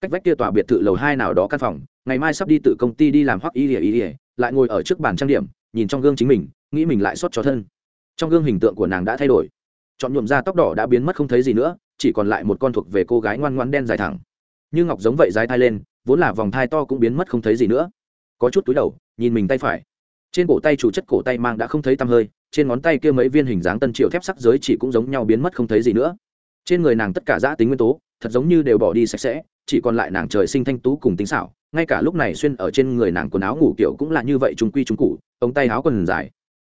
Cách vách kia tòa biệt thự lầu hai nào đó căn phòng, ngày mai sắp đi tự công ty đi làm hoắc y ỉa y ỉa lại ngồi ở trước bàn trang điểm, nhìn trong gương chính mình, nghĩ mình lại xót cho thân. Trong gương hình tượng của nàng đã thay đổi. Chọn nhuộm da tóc đỏ đã biến mất không thấy gì nữa chỉ còn lại một con thuộc về cô gái ngoan ngoan đen dài thẳng. Như ngọc giống vậy dài thai lên, vốn là vòng thai to cũng biến mất không thấy gì nữa. Có chút túi đầu, nhìn mình tay phải. Trên cổ tay chủ chất cổ tay mang đã không thấy tăm hơi, trên ngón tay kia mấy viên hình dáng tân triệu thép sắc giới chỉ cũng giống nhau biến mất không thấy gì nữa. Trên người nàng tất cả giã tính nguyên tố, thật giống như đều bỏ đi sạch sẽ, chỉ còn lại nàng trời sinh thanh tú cùng tính xảo, ngay cả lúc này xuyên ở trên người nàng quần áo ngủ kiểu cũng là như vậy trung quy trung cụ ống tay áo quần dài.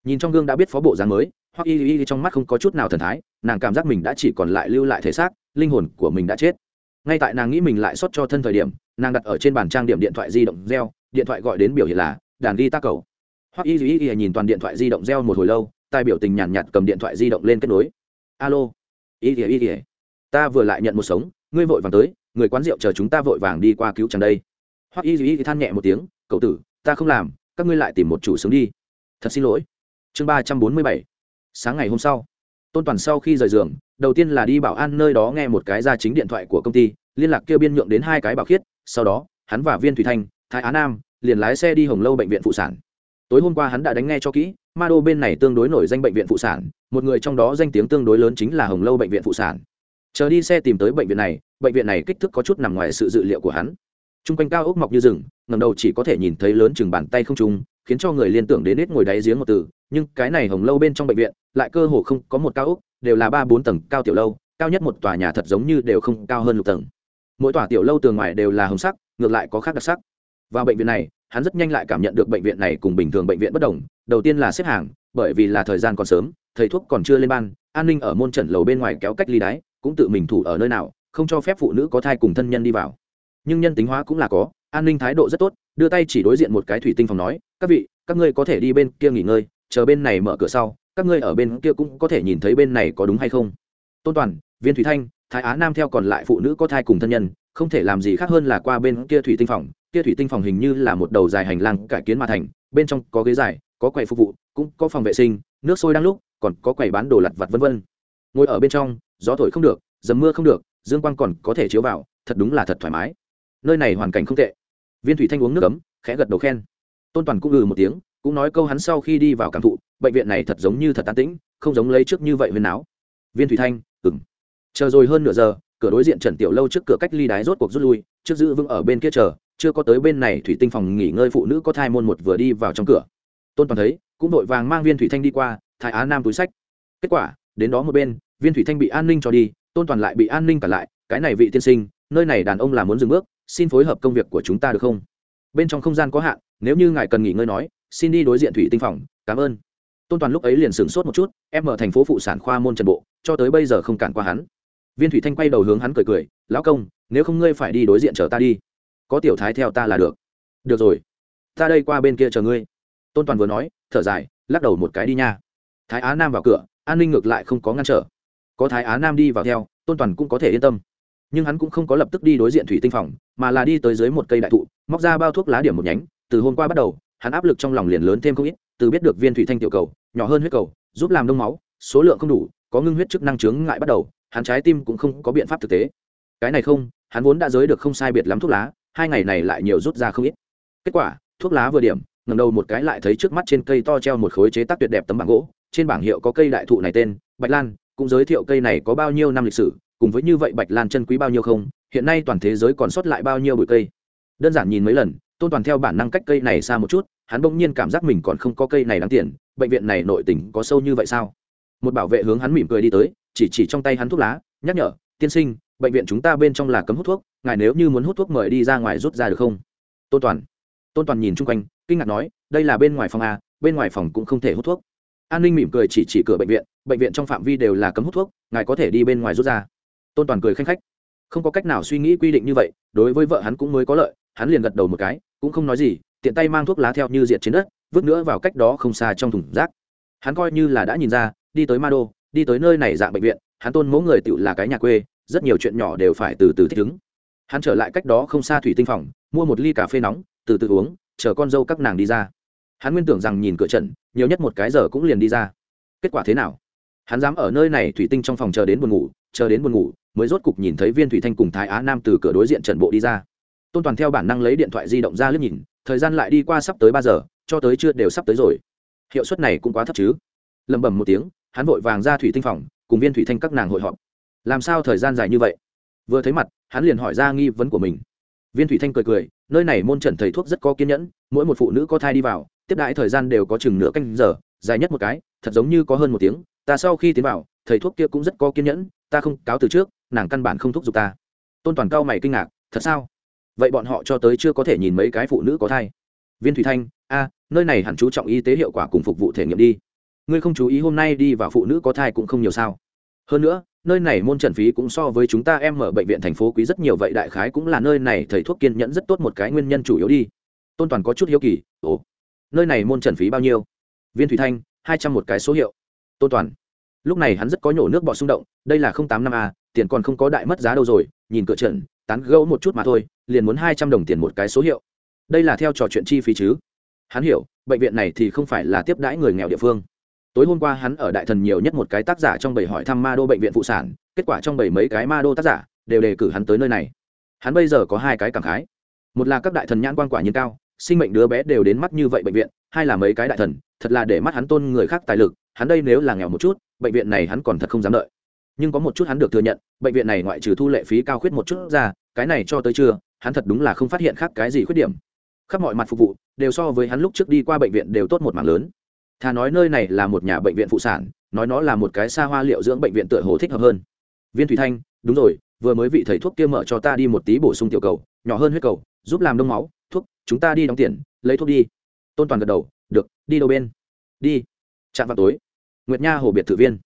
Nhìn trong gương đã biết phó bộ dáng mới hoặc y y trong mắt không có chút nào thần thái nàng cảm giác mình đã chỉ còn lại lưu lại thể xác linh hồn của mình đã chết. Ngay tại nàng nghĩ mình lại xót cho thân thời điểm nàng đặt ở trên bàn trang điểm điện thoại di động reo điện thoại gọi đến biểu hiện là đàn ghi ta cầu. Hoặc y y y nhìn toàn điện thoại di động reo một hồi lâu tài biểu tình nhàn nhạt, nhạt cầm điện thoại di động lên kết nối. Alo. Y y y ta vừa lại nhận một sống ngươi vội vàng tới người quán rượu chờ chúng ta vội vàng đi qua cứu chẳng đây. Hoặc y y than nhẹ một tiếng cậu tử ta không làm các ngươi lại tìm một chủ sống đi. Thật xin lỗi. Chương ba trăm bốn mươi bảy sáng ngày hôm sau, tôn toàn sau khi rời giường, đầu tiên là đi bảo an nơi đó nghe một cái ra chính điện thoại của công ty, liên lạc kêu biên nhượng đến hai cái bảo khiết, sau đó, hắn và viên thủy thanh, thái á nam, liền lái xe đi hồng lâu bệnh viện phụ sản. Tối hôm qua hắn đã đánh nghe cho kỹ, ma đô bên này tương đối nổi danh bệnh viện phụ sản, một người trong đó danh tiếng tương đối lớn chính là hồng lâu bệnh viện phụ sản. Chờ đi xe tìm tới bệnh viện này, bệnh viện này kích thước có chút nằm ngoài sự dự liệu của hắn. T r u n g quanh cao ốc mọc như rừng ngầm đầu chỉ có thể nhìn thấy lớn chừng bàn tay không trung khiến cho người liên tưởng đến nết ngồi đáy giếng một từ, nhưng cái này hồng lâu bên trong bệnh viện, lại cơ hồ không có một cao ốc, đều là ba bốn tầng cao tiểu lâu, cao nhất một tòa nhà thật giống như đều không cao hơn lục tầng. Mỗi tòa tiểu lâu tường ngoài đều là hồng sắc, ngược lại có khác đặc sắc. Vào bệnh viện này, hắn rất nhanh lại cảm nhận được bệnh viện này cùng bình thường bệnh viện bất đồng, đầu tiên là xếp hàng, bởi vì là thời gian còn sớm, thầy thuốc còn chưa lên ban, an ninh ở môn trận lầu bên ngoài kéo cách ly đáy cũng tự mình thủ ở nơi nào, không cho phép phụ nữ có thai cùng thân nhân đi vào. Nhưng nhân tính hóa cũng là có, an ninh thái độ rất tốt đưa tay chỉ đối diện một cái thủy tinh phòng nói, các vị, các ngươi có thể đi bên kia nghỉ ngơi, chờ bên này mở cửa sau, các ngươi ở bên kia cũng có thể nhìn thấy bên này có đúng hay không. Tôn toàn, viên thủy thanh, thái á nam theo còn lại phụ nữ có thai cùng thân nhân, không thể làm gì khác hơn là qua bên kia thủy tinh phòng. Kia thủy tinh phòng hình như là một đầu dài hành lang cải kiến mà thành, bên trong có ghế dài, có quầy phục vụ, cũng có phòng vệ sinh, nước sôi đang lúc, còn có quầy bán đồ lặt vặt vân vân. Ngồi ở bên trong, gió thổi không được, dầm mưa không được, dương quang còn có thể chiếu vào, thật đúng là thật thoải mái. Nơi này hoàn cảnh không tệ viên thủy thanh uống nước ấm, khẽ gật đầu khen. Tôn toàn cũng ừ một tiếng, cũng nói câu hắn sau khi đi vào cảm thụ, bệnh viện này thật giống như thật tán tĩnh, không giống lấy trước như vậy huyền áo viên thủy thanh ừng chờ rồi hơn nửa giờ, cửa đối diện trần tiểu lâu trước cửa cách ly đái rốt cuộc rút lui, trước giữ vững ở bên kia chờ, chưa có tới bên này thủy tinh phòng nghỉ ngơi phụ nữ có thai môn một vừa đi vào trong cửa. Tôn toàn thấy, cũng vội vàng mang viên thủy thanh đi qua thái á nam túi sách. Kết quả, đến đó một bên, viên thủy thanh bị an ninh cho đi, tôn toàn lại bị an ninh cả lại, cái này vị tiên sinh nơi này đàn ông là muốn dừng bước, xin phối hợp công việc của chúng ta được không? Bên trong không gian có hạn, nếu như ngài cần nghỉ ngơi nói, xin đi đối diện thủy tinh phòng, cảm ơn. Tôn toàn lúc ấy liền sửng sốt một chút, em ở thành phố phụ sản khoa môn trần bộ, cho tới bây giờ không cản qua hắn. Viên thủy thanh quay đầu hướng hắn cười cười, lão công, nếu không ngươi phải đi đối diện chờ ta đi. Có tiểu thái theo ta là được. Được rồi. Ta đây qua bên kia chờ ngươi. Tôn toàn vừa nói, thở dài, lắc đầu một cái đi nha. Thái á nam vào cửa, an ninh ngược lại không có ngăn trở. Có thái á nam đi vào theo, tôn toàn cũng có thể yên tâm nhưng hắn cũng không có lập tức đi đối diện thủy tinh phòng, mà là đi tới dưới một cây đại thụ, móc ra bao thuốc lá điểm một nhánh, từ hôm qua bắt đầu, hắn áp lực trong lòng liền lớn thêm không ít, từ biết được viên thủy thanh tiểu cầu, nhỏ hơn huyết cầu, giúp làm đông máu, số lượng không đủ, có ngưng huyết chức năng chướng ngại bắt đầu, hắn trái tim cũng không có biện pháp thực tế. Cái này không, hắn vốn đã giới được không sai biệt lắm thuốc lá, hai ngày này lại nhiều rút ra không ít. Kết quả, thuốc lá vừa điểm ngầm đầu một cái lại thấy trước mắt trên cây to treo một khối chế tác tuyệt đẹp tấm bảng gỗ, trên bảng hiệu có cây đại thụ này tên, bạch lan, cũng giới thiệu cây này có bao nhiêu năm lịch sử cùng với như vậy bạch lan chân quý bao nhiêu không, hiện nay toàn thế giới còn sót lại bao nhiêu bụi cây. Đơn giản nhìn mấy lần, tôn toàn theo bản năng cách cây này xa một chút, hắn bỗng nhiên cảm giác mình còn không có cây này đáng tiền, bệnh viện này nội tình có sâu như vậy sao? Một bảo vệ hướng hắn mỉm cười đi tới, chỉ chỉ trong tay hắn thuốc lá, nhắc nhở, tiên sinh, bệnh viện chúng ta bên trong là cấm hút thuốc, ngài nếu như muốn hút thuốc mời đi ra ngoài rút ra được không? Tôn toàn. Tôn toàn nhìn chung quanh, kinh ngạc nói, đây là bên ngoài phòng a bên ngoài phòng cũng không thể hút thuốc. An ninh mỉm cười chỉ chỉ cửa bệnh viện bệnh viện trong phạm vi đều là cấm hút thuốc, ngài có thể đi bên ngoài rút ra tôn toàn cười khanh khách không có cách nào suy nghĩ quy định như vậy đối với vợ hắn cũng mới có lợi hắn liền gật đầu một cái cũng không nói gì tiện tay mang thuốc lá theo như diện trên đất vứt nữa vào cách đó không xa trong thùng rác hắn coi như là đã nhìn ra đi tới ma đô đi tới nơi này dạng bệnh viện hắn tôn mẫu người tự là cái nhà quê rất nhiều chuyện nhỏ đều phải từ từ thích ứng hắn trở lại cách đó không xa thủy tinh phòng mua một ly cà phê nóng từ từ uống chờ con dâu các nàng đi ra hắn nguyên tưởng rằng nhìn cửa trận nhiều nhất một cái giờ cũng liền đi ra kết quả thế nào hắn dám ở nơi này thủy tinh trong phòng chờ đến buồn ngủ, chờ đến buồn ngủ, mới rốt cục nhìn thấy viên thủy thanh cùng thái á nam từ cửa đối diện trần bộ đi ra. Tôn toàn theo bản năng lấy điện thoại di động ra liếc nhìn, thời gian lại đi qua sắp tới ba giờ, cho tới chưa đều sắp tới rồi. Hiệu suất này cũng quá thấp chứ. Lẩm bẩm một tiếng, hắn vội vàng ra thủy tinh phòng, cùng viên thủy thanh các nàng hội họp. Làm sao thời gian dài như vậy? Vừa thấy mặt, hắn liền hỏi ra nghi vấn của mình. Viên thủy thanh cười cười, nơi này môn trần thầy thuốc rất có kiên nhẫn, mỗi một phụ nữ có thai đi vào, tiếp đãi thời gian đều có chừng nửa canh giờ, dài nhất một cái, thật giống như có hơn một tiếng ta sau khi tiến vào, thầy thuốc kia cũng rất có kiên nhẫn, ta không cáo từ trước, nàng căn bản không thúc giục ta. Tôn toàn cao mày kinh ngạc, thật sao? Vậy bọn họ cho tới chưa có thể nhìn mấy cái phụ nữ có thai? Viên thủy thanh, a, nơi này hẳn chú trọng y tế hiệu quả cùng phục vụ thể nghiệm đi. Ngươi không chú ý hôm nay đi vào phụ nữ có thai cũng không nhiều sao? Hơn nữa, nơi này môn trần phí cũng so với chúng ta em ở bệnh viện thành phố quý rất nhiều, vậy đại khái cũng là nơi này thầy thuốc kiên nhẫn rất tốt một cái nguyên nhân chủ yếu đi. Tôn toàn có chút hiếu kỳ, ồ, nơi này môn trần phí bao nhiêu? Viên thủy thanh, hai trăm một cái số hiệu tôn toàn. Lúc này hắn rất có nhổ nước bọt xung động, đây là không tám năm a, tiền còn không có đại mất giá đâu rồi, nhìn cửa trận, tán gẫu một chút mà thôi, liền muốn hai trăm đồng tiền một cái số hiệu. Đây là theo trò chuyện chi phí chứ? Hắn hiểu, bệnh viện này thì không phải là tiếp đãi người nghèo địa phương. Tối hôm qua hắn ở đại thần nhiều nhất một cái tác giả trong bảy hỏi thăm ma đô bệnh viện phụ sản, kết quả trong bảy mấy cái ma đô tác giả đều đề cử hắn tới nơi này. Hắn bây giờ có hai cái cảm khái. Một là các đại thần nhãn quan quả nhiên cao, sinh mệnh đứa bé đều đến mắt như vậy bệnh viện, hai là mấy cái đại thần, thật là để mắt hắn tôn người khác tài lực hắn đây nếu là nghèo một chút, bệnh viện này hắn còn thật không dám đợi. Nhưng có một chút hắn được thừa nhận, bệnh viện này ngoại trừ thu lệ phí cao khuyết một chút ra, cái này cho tới chưa hắn thật đúng là không phát hiện khác cái gì khuyết điểm. Khắp mọi mặt phục vụ, đều so với hắn lúc trước đi qua bệnh viện đều tốt một mảng lớn. Thà nói nơi này là một nhà bệnh viện phụ sản, nói nó là một cái xa hoa liệu dưỡng bệnh viện tựa hồ thích hợp hơn. Viên thủy thanh, đúng rồi, vừa mới vị thầy thuốc kia mở cho ta đi một tí bổ sung tiểu cầu, nhỏ hơn huyết cầu, giúp làm đông máu, thuốc, chúng ta đi đóng tiền, lấy thuốc đi. Tôn toàn gật đầu, được, đi đâu bên? Đi chạm vào tối, nguyệt nha hồ biệt thự viên.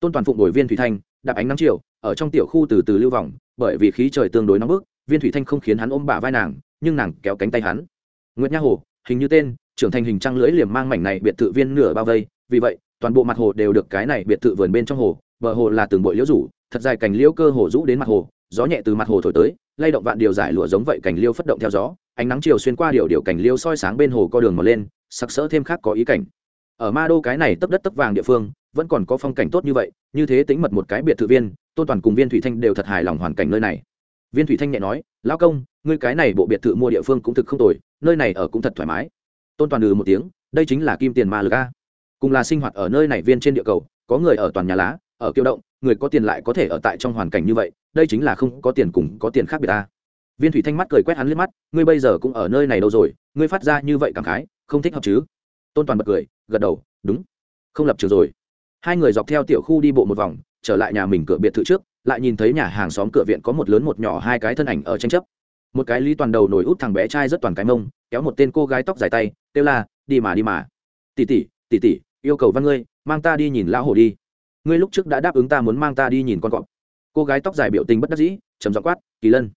Tôn toàn phụng đổi viên thủy thanh, đạp ánh nắng chiều, ở trong tiểu khu từ từ lưu vòng, bởi vì khí trời tương đối nóng bức, viên thủy thanh không khiến hắn ôm bả vai nàng, nhưng nàng kéo cánh tay hắn. Nguyệt nha hồ, hình như tên, trưởng thành hình trăng lưỡi liềm mang mảnh này biệt thự viên nửa bao vây, vì vậy, toàn bộ mặt hồ đều được cái này biệt thự vườn bên trong hồ, bờ hồ là từng bụi liễu rủ, thật dài cành liễu cơ hồ rũ đến mặt hồ, gió nhẹ từ mặt hồ thổi tới, lay động vạn điều giải lụa giống vậy cành liễu phất động theo gió, ánh nắng chiều xuyên qua điều điều cành liễu soi sáng bên hồ co đường mà lên, sặc sỡ thêm khác có ý cảnh ở ma đô cái này tấp đất tấp vàng địa phương, vẫn còn có phong cảnh tốt như vậy, như thế tính mật một cái biệt thự viên, tôn toàn cùng viên thủy thanh đều thật hài lòng hoàn cảnh nơi này. Viên thủy thanh nhẹ nói, lão công, ngươi cái này bộ biệt thự mua địa phương cũng thực không tồi, nơi này ở cũng thật thoải mái. Tôn toàn ừ một tiếng, đây chính là kim tiền ma lực a. Cùng là sinh hoạt ở nơi này viên trên địa cầu, có người ở toàn nhà lá, ở kiêu động, người có tiền lại có thể ở tại trong hoàn cảnh như vậy, đây chính là không có tiền cùng có tiền khác biệt ta viên thủy thanh mắt cười quét hắn liếc mắt, ngươi bây giờ cũng ở nơi này đâu rồi, ngươi phát ra như vậy cảm khái, không thích hợp chứ? Tôn toàn bật cười gật đầu, đúng. Không lập trường rồi. Hai người dọc theo tiểu khu đi bộ một vòng, trở lại nhà mình cửa biệt thự trước, lại nhìn thấy nhà hàng xóm cửa viện có một lớn một nhỏ hai cái thân ảnh ở tranh chấp. Một cái lý toàn đầu nổi út thằng bé trai rất toàn cái mông, kéo một tên cô gái tóc dài tay, kêu la, đi mà đi mà. Tỉ tỉ tỉ tỉ yêu cầu văn ngươi, mang ta đi nhìn lão hổ đi. Ngươi lúc trước đã đáp ứng ta muốn mang ta đi nhìn con cọp. Cô gái tóc dài biểu tình bất đắc dĩ, trầm dọ quát, kỳ lân,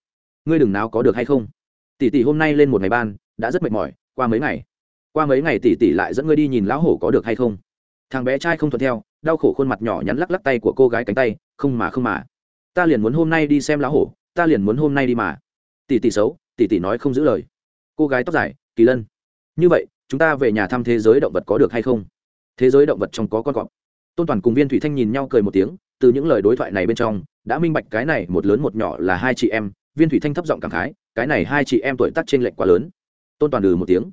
ngươi đừng nào có được hay không? Tỷ tỷ hôm nay lên một ngày ban, đã rất mệt mỏi, qua mấy ngày? Qua mấy ngày tỷ tỷ lại dẫn ngươi đi nhìn lão hổ có được hay không? Thằng bé trai không thuận theo, đau khổ khuôn mặt nhỏ nhắn lắc lắc tay của cô gái cánh tay, không mà không mà. Ta liền muốn hôm nay đi xem lão hổ, ta liền muốn hôm nay đi mà. Tỷ tỷ xấu tỷ tỷ nói không giữ lời. Cô gái tóc dài, kỳ lân. Như vậy, chúng ta về nhà thăm thế giới động vật có được hay không? Thế giới động vật trong có con cọp. Tôn toàn cùng viên thủy thanh nhìn nhau cười một tiếng, từ những lời đối thoại này bên trong, đã minh bạch cái này một lớn một nhỏ là hai chị em. Viên thủy thanh thấp giọng cảm khái, cái này hai chị em tuổi tác t r ê n lệch quá lớn. Tôn toàn ừ một tiếng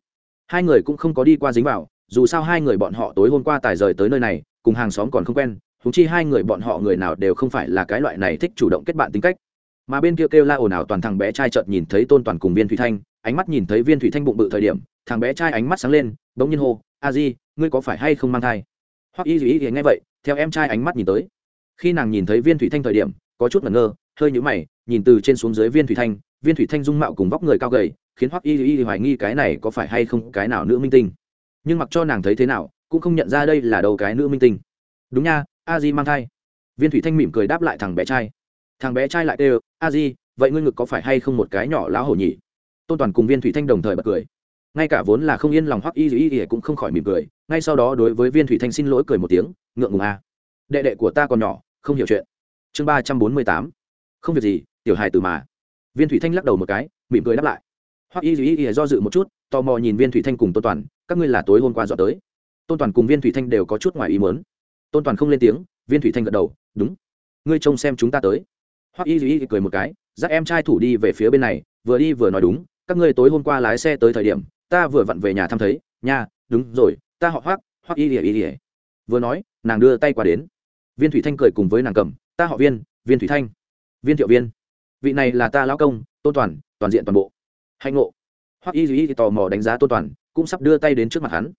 hai người cũng không có đi qua dính vào dù sao hai người bọn họ tối hôm qua tài rời tới nơi này cùng hàng xóm còn không quen húng chi hai người bọn họ người nào đều không phải là cái loại này thích chủ động kết bạn tính cách. Mà bên kia kêu, kêu la ồn ào toàn thằng bé trai chợt nhìn thấy tôn toàn cùng viên thủy thanh ánh mắt nhìn thấy viên thủy thanh bụng bự thời điểm thằng bé trai ánh mắt sáng lên bỗng nhiên hô a di ngươi có phải hay không mang thai? Hoặc y dù ý thì nghe vậy theo em trai ánh mắt nhìn tới. Khi nàng nhìn thấy viên thủy thanh thời điểm có chút ngẩn ngơ hơi nhũ mày nhìn từ trên xuống dưới viên thủy thanh viên thủy thanh dung mạo cùng vóc người cao gầy khiến Hoắc y y hoài nghi cái này có phải hay không cái nào nữ minh tinh. Nhưng mặc cho nàng thấy thế nào, cũng không nhận ra đây là đầu cái nữ minh tinh. Đúng nha, a di mang thai. Viên thủy thanh mỉm cười đáp lại thằng bé trai. Thằng bé trai lại kêu, a di, vậy ngươi ngực có phải hay không một cái nhỏ lão hổ nhỉ? Tôn toàn cùng viên thủy thanh đồng thời bật cười. Ngay cả vốn là không yên lòng hoắc y y y cũng không khỏi mỉm cười, ngay sau đó đối với viên thủy thanh xin lỗi cười một tiếng, ngượng ngùng a. Đệ đệ của ta còn nhỏ, không hiểu chuyện. Chương ba trăm bốn mươi tám. Không việc gì, tiểu hài từ mà. Viên thủy thanh lắc đầu một cái, mỉm cười đáp lại hoắc y y y do dự một chút, tò mò nhìn viên thủy thanh cùng tôn toàn, các ngươi là tối hôm qua dọn tới. Tôn toàn cùng viên thủy thanh đều có chút ngoài ý mớn tôn toàn không lên tiếng, viên thủy thanh gật đầu, đúng, ngươi trông xem chúng ta tới. Hoắc y y cười một cái, dắt em trai thủ đi về phía bên này, vừa đi vừa nói đúng, các ngươi tối hôm qua lái xe tới thời điểm, ta vừa vặn về nhà thăm thấy, nha, đúng rồi, ta họ hoắc hoắc y y y. Vừa nói, nàng đưa tay qua đến. Viên thủy thanh cười cùng với nàng cầm, ta họ viên viên thủy thanh, viên thiệu viên, vị này là ta lão công, tôn toàn toàn diện toàn bộ hạnh ngộ. Hoặc y duy tò mò đánh giá tôn toàn, cũng sắp đưa tay đến trước mặt hắn.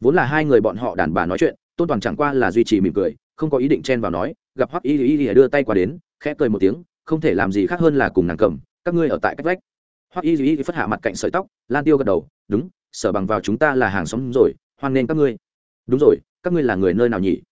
Vốn là hai người bọn họ đàn bà nói chuyện, tôn toàn chẳng qua là duy trì mỉm cười, không có ý định chen vào nói, gặp hoặc y duy đưa tay qua đến, khẽ cười một tiếng, không thể làm gì khác hơn là cùng nàng cầm, các ngươi ở tại cách vách. Hoặc y duy phất hạ mặt cạnh sợi tóc, lan tiêu gật đầu, đúng, sở bằng vào chúng ta là hàng xóm rồi, hoan nghênh các ngươi. Đúng rồi, các ngươi là người nơi nào nhỉ?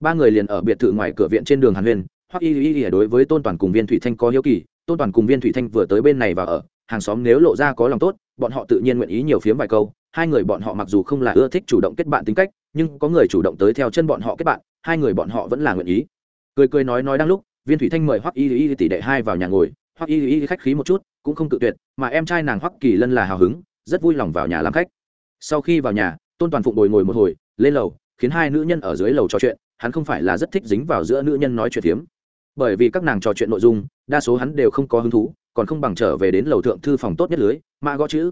Ba người liền ở biệt thự ngoài cửa viện trên đường hàn huyền hoặc y y y đối với tôn toàn cùng viên thủy thanh có hiếu kỳ, tôn toàn cùng viên thủy thanh vừa tới bên này và ở hàng xóm nếu lộ ra có lòng tốt, bọn họ tự nhiên nguyện ý nhiều phiếm vài câu. Hai người bọn họ mặc dù không là ưa thích chủ động kết bạn tính cách, nhưng có người chủ động tới theo chân bọn họ kết bạn, hai người bọn họ vẫn là nguyện ý. Cười cười nói nói đang lúc, viên thủy thanh mời hoắc y y tỷ đệ hai vào nhà ngồi. Hoắc y y khách khí một chút, cũng không tự tuyệt, mà em trai nàng hoắc kỳ lân là hào hứng, rất vui lòng vào nhà làm khách. Sau khi vào nhà, tôn toàn phụng bồi ngồi một hồi, lên lầu, khiến hai nữ nhân ở dưới lầu trò chuyện, hắn không phải là rất thích dính vào giữa nữ nhân nói chuyện phiếm. Bởi vì các nàng trò chuyện nội dung, đa số hắn đều không có hứng thú còn không bằng trở về đến lầu thượng thư phòng tốt nhất lưới, mã gõ chữ.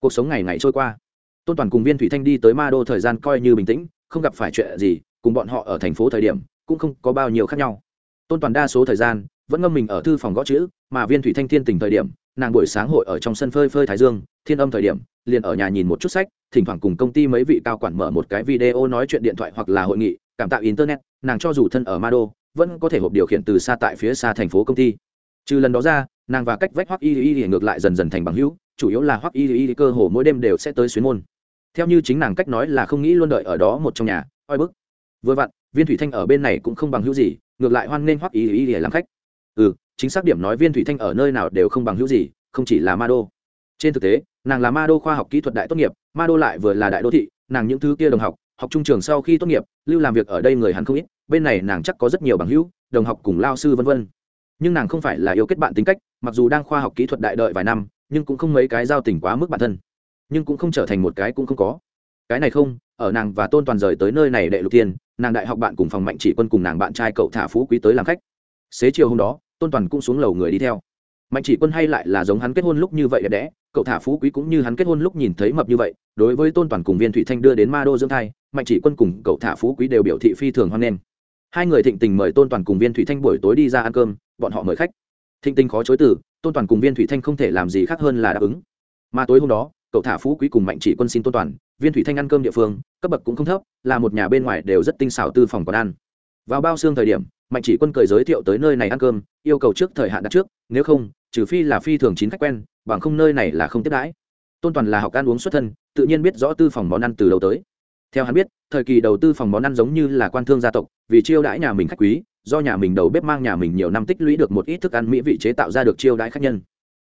Cuộc sống ngày ngày trôi qua. Tôn toàn cùng viên thủy thanh đi tới ma đô thời gian coi như bình tĩnh, không gặp phải chuyện gì, cùng bọn họ ở thành phố thời điểm, cũng không có bao nhiêu khác nhau. Tôn toàn đa số thời gian, vẫn ngâm mình ở thư phòng gõ chữ, mà viên thủy thanh thiên tình thời điểm, nàng buổi sáng hội ở trong sân phơi phơi thái dương, thiên âm thời điểm, liền ở nhà nhìn một chút sách, thỉnh thoảng cùng công ty mấy vị cao quản mở một cái video nói chuyện điện thoại hoặc là hội nghị, cảm tạo internet, nàng cho dù thân ở ma đô, vẫn có thể hộp điều khiển từ xa tại phía xa thành phố công ty. Trừ lần đó ra nàng và cách vách hoắc y y ngược lại dần dần thành bằng hữu, chủ yếu là hoắc y y cơ hồ mỗi đêm đều sẽ tới xuyến môn. Theo như chính nàng cách nói là không nghĩ luôn đợi ở đó một trong nhà, oi bức. Vừa vặn, viên thủy thanh ở bên này cũng không bằng hữu gì, ngược lại hoan nghênh hoắc y y làm khách. Ừ chính xác điểm nói viên thủy thanh ở nơi nào đều không bằng hữu gì, không chỉ là ma đô. Trên thực tế, nàng là ma đô khoa học kỹ thuật đại tốt nghiệp, ma đô lại vừa là đại đô thị, nàng những thứ kia đồng học học trung trường sau khi tốt nghiệp, lưu làm việc ở đây người hắn không ít, bên này nàng chắc có rất nhiều bằng hữu, đồng học cùng lao sư vân vân nhưng nàng không phải là yêu kết bạn tính cách, mặc dù đang khoa học kỹ thuật đại đợi vài năm, nhưng cũng không mấy cái giao tình quá mức bản thân. Nhưng cũng không trở thành một cái cũng không có. Cái này không, ở nàng và tôn toàn rời tới nơi này đệ lục tiên, nàng đại học bạn cùng phòng mạnh chỉ quân cùng nàng bạn trai cậu thả phú quý tới làm khách. Xế chiều hôm đó, tôn toàn cũng xuống lầu người đi theo. Mạnh chỉ quân hay lại là giống hắn kết hôn lúc như vậy đẹp đẽ, cậu thả phú quý cũng như hắn kết hôn lúc nhìn thấy mập như vậy, đối với tôn toàn cùng viên thủy thanh đưa đến ma đô dưỡng thai, mạnh chỉ quân cùng cậu thả phú quý đều biểu thị phi thường hoan nghênh. Hai người thịnh tình mời tôn toàn cùng viên thủy thanh buổi tối đi ra ăn cơm bọn họ mời khách. Thịnh Tinh khó chối từ, tôn toàn cùng viên thủy thanh không thể làm gì khác hơn là đáp ứng. Mà tối hôm đó, cậu thả phú quý cùng mạnh chỉ quân xin tôn toàn, viên thủy thanh ăn cơm địa phương, cấp bậc cũng không thấp, là một nhà bên ngoài đều rất tinh xảo tư phòng còn ăn. Vào bao xương thời điểm, mạnh chỉ quân cười giới thiệu tới nơi này ăn cơm, yêu cầu trước thời hạn đặt trước, nếu không, trừ phi là phi thường chín khách quen, bằng không nơi này là không tiếp đãi. Tôn toàn là học ăn uống xuất thân, tự nhiên biết rõ tư phòng món ăn từ đầu tới. Theo hắn biết, thời kỳ đầu tư phòng món ăn giống như là quan thương gia tộc, vì chiêu đãi nhà mình khách quý do nhà mình đầu bếp mang nhà mình nhiều năm tích lũy được một ít thức ăn mỹ vị chế tạo ra được chiêu đãi khách nhân.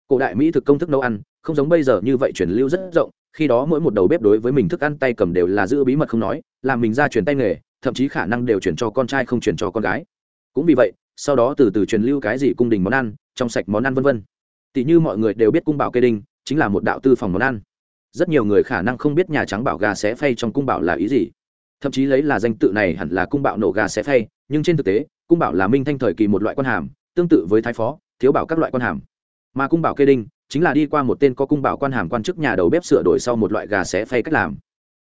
Cổ đại mỹ thực công thức nấu ăn, không giống bây giờ như vậy truyền lưu rất rộng, khi đó mỗi một đầu bếp đối với mình thức ăn tay cầm đều là giữ bí mật không nói, làm mình ra truyền tay nghề, thậm chí khả năng đều chuyển cho con trai không chuyển cho con gái. Cũng vì vậy, sau đó từ từ truyền lưu cái gì cung đình món ăn, trong sạch món ăn vân vân. Tỷ như mọi người đều biết cung bảo kê đinh, chính là một đạo tư phòng món ăn. Rất nhiều người khả năng không biết nhà trắng bảo gà xé phay trong cung bảo là ý gì. Thậm chí lấy là danh tự này hẳn là cung bảo nổ gà xé phay, nhưng trên thực tế cung bảo là minh thanh thời kỳ một loại quan hàm, tương tự với thái phó, thiếu bảo các loại quan hàm. Mà cung bảo kê đinh, chính là đi qua một tên có cung bảo quan hàm quan chức nhà đầu bếp sửa đổi sau một loại gà xé phay cách làm.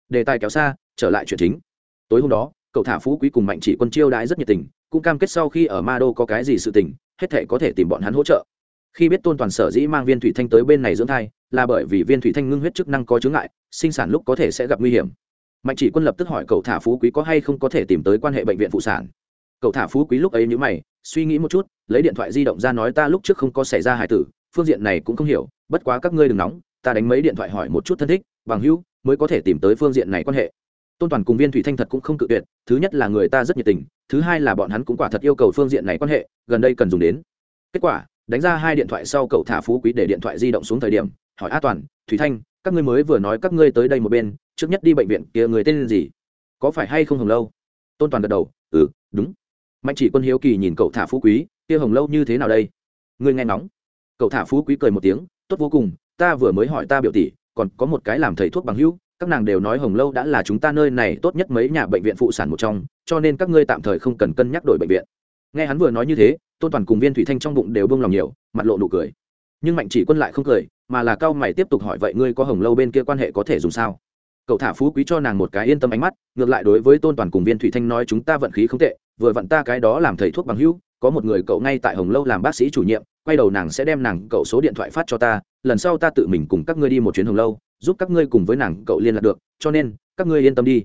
Đề tài kéo xa, trở lại chuyện chính. Tối hôm đó, cậu thả phú quý cùng mạnh chỉ quân chiêu đãi rất nhiệt tình, cũng cam kết sau khi ở ma đô có cái gì sự tình, hết thể có thể tìm bọn hắn hỗ trợ. Khi biết tôn toàn sở dĩ mang viên thủy thanh tới bên này dưỡng thai, là bởi vì viên thủy thanh ngưng huyết chức năng có chướng ngại, sinh sản lúc có thể sẽ gặp nguy hiểm. Mạnh chỉ quân lập tức hỏi cậu thả phú quý có hay không có thể tìm tới quan hệ bệnh viện phụ sản cậu thả phú quý lúc ấy nhữ mày, suy nghĩ một chút, lấy điện thoại di động ra nói ta lúc trước không có xảy ra hải tử, phương diện này cũng không hiểu, bất quá các ngươi đừng nóng, ta đánh mấy điện thoại hỏi một chút thân thích, bằng hữu, mới có thể tìm tới phương diện này quan hệ. Tôn toàn cùng viên thủy thanh thật cũng không cự tuyệt, thứ nhất là người ta rất nhiệt tình, thứ hai là bọn hắn cũng quả thật yêu cầu phương diện này quan hệ, gần đây cần dùng đến. Kết quả, đánh ra hai điện thoại sau cậu thả phú quý để điện thoại di động xuống thời điểm, hỏi a toàn, thủy thanh, các ngươi mới vừa nói các ngươi tới đây một bên, trước nhất đi bệnh viện kia người tên gì? Có phải hay không hồng lâu? Tôn toàn gật đầu ừ đúng mạnh chỉ quân hiếu kỳ nhìn cậu thả phú quý, kia hồng lâu như thế nào đây? Ngươi nghe nóng. Cậu thả phú quý cười một tiếng, tốt vô cùng, ta vừa mới hỏi ta biểu tỷ, còn có một cái làm thầy thuốc bằng hữu, các nàng đều nói hồng lâu đã là chúng ta nơi này tốt nhất mấy nhà bệnh viện phụ sản một trong, cho nên các ngươi tạm thời không cần cân nhắc đổi bệnh viện. Nghe hắn vừa nói như thế, tôn toàn cùng viên thủy thanh trong bụng đều bông lòng nhiều, mặt lộ nụ cười. Nhưng mạnh chỉ quân lại không cười, mà là cao mày tiếp tục hỏi, vậy ngươi có hồng lâu bên kia quan hệ có thể dùng sao? Cậu thả phú quý cho nàng một cái yên tâm ánh mắt, ngược lại đối với tôn toàn cùng viên thủy thanh nói, chúng ta vận khí không tệ vừa vặn ta cái đó làm thầy thuốc bằng hữu, có một người cậu ngay tại hồng lâu làm bác sĩ chủ nhiệm, quay đầu nàng sẽ đem nàng cậu số điện thoại phát cho ta, lần sau ta tự mình cùng các ngươi đi một chuyến hồng lâu, giúp các ngươi cùng với nàng cậu liên lạc được, cho nên, các ngươi yên tâm đi.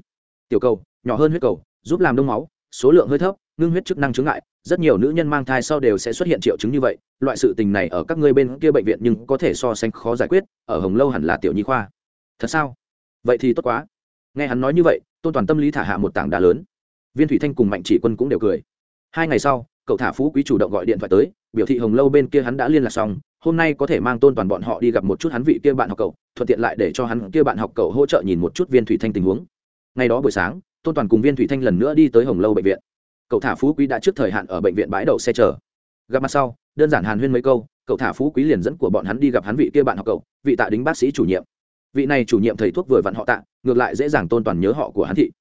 Tiểu cầu, nhỏ hơn huyết cầu, giúp làm đông máu, số lượng hơi thấp, ngưng huyết chức năng chứng lại rất nhiều nữ nhân mang thai sau đều sẽ xuất hiện triệu chứng như vậy, loại sự tình này ở các ngươi bên kia bệnh viện nhưng có thể so sánh khó giải quyết, ở hồng lâu hẳn là tiểu nhi khoa. Thật sao? Vậy thì tốt quá. Nghe hắn nói như vậy, tôn toàn tâm lý thả hạ một tảng đá lớn viên thủy thanh cùng mạnh chỉ quân cũng đều cười. Hai ngày sau, cậu thả phú quý chủ động gọi điện thoại tới, biểu thị hồng lâu bên kia hắn đã liên lạc xong, hôm nay có thể mang tôn toàn bọn họ đi gặp một chút hắn vị kia bạn học cậu, thuận tiện lại để cho hắn kia bạn học cậu hỗ trợ nhìn một chút viên thủy thanh tình huống. Ngày đó buổi sáng, tôn toàn cùng viên thủy thanh lần nữa đi tới hồng lâu bệnh viện. Cậu thả phú quý đã trước thời hạn ở bệnh viện bãi đậu xe chờ. Gặp mặt sau, đơn giản hàn huyên mấy câu, cậu thả phú quý liền dẫn của bọn hắn đi gặp hắn vị kia bạn học cậu, vị tạ đính bác sĩ chủ nhiệm. Vị này chủ nhiệm thầy thuốc vừa vặn họ tạ, ngược lại dễ dàng tôn toàn nhớ họ của hắn thị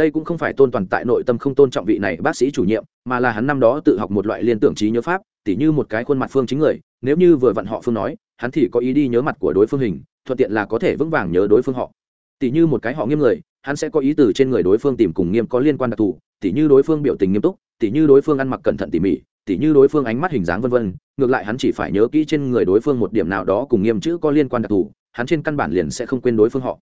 đây cũng không phải tôn toàn tại nội tâm không tôn trọng vị này bác sĩ chủ nhiệm, mà là hắn năm đó tự học một loại liên tưởng trí nhớ pháp, tỉ như một cái khuôn mặt phương chính người, nếu như vừa vặn họ phương nói, hắn thì có ý đi nhớ mặt của đối phương hình, thuận tiện là có thể vững vàng nhớ đối phương họ. Tỉ như một cái họ nghiêm người, hắn sẽ có ý từ trên người đối phương tìm cùng nghiêm có liên quan đặc thù, tỉ như đối phương biểu tình nghiêm túc, tỉ như đối phương ăn mặc cẩn thận tỉ mỉ, tỉ như đối phương ánh mắt hình dáng vân vân, ngược lại hắn chỉ phải nhớ kỹ trên người đối phương một điểm nào đó cùng nghiêm chữ có liên quan đặc thù, hắn trên căn bản liền sẽ không quên đối phương họ.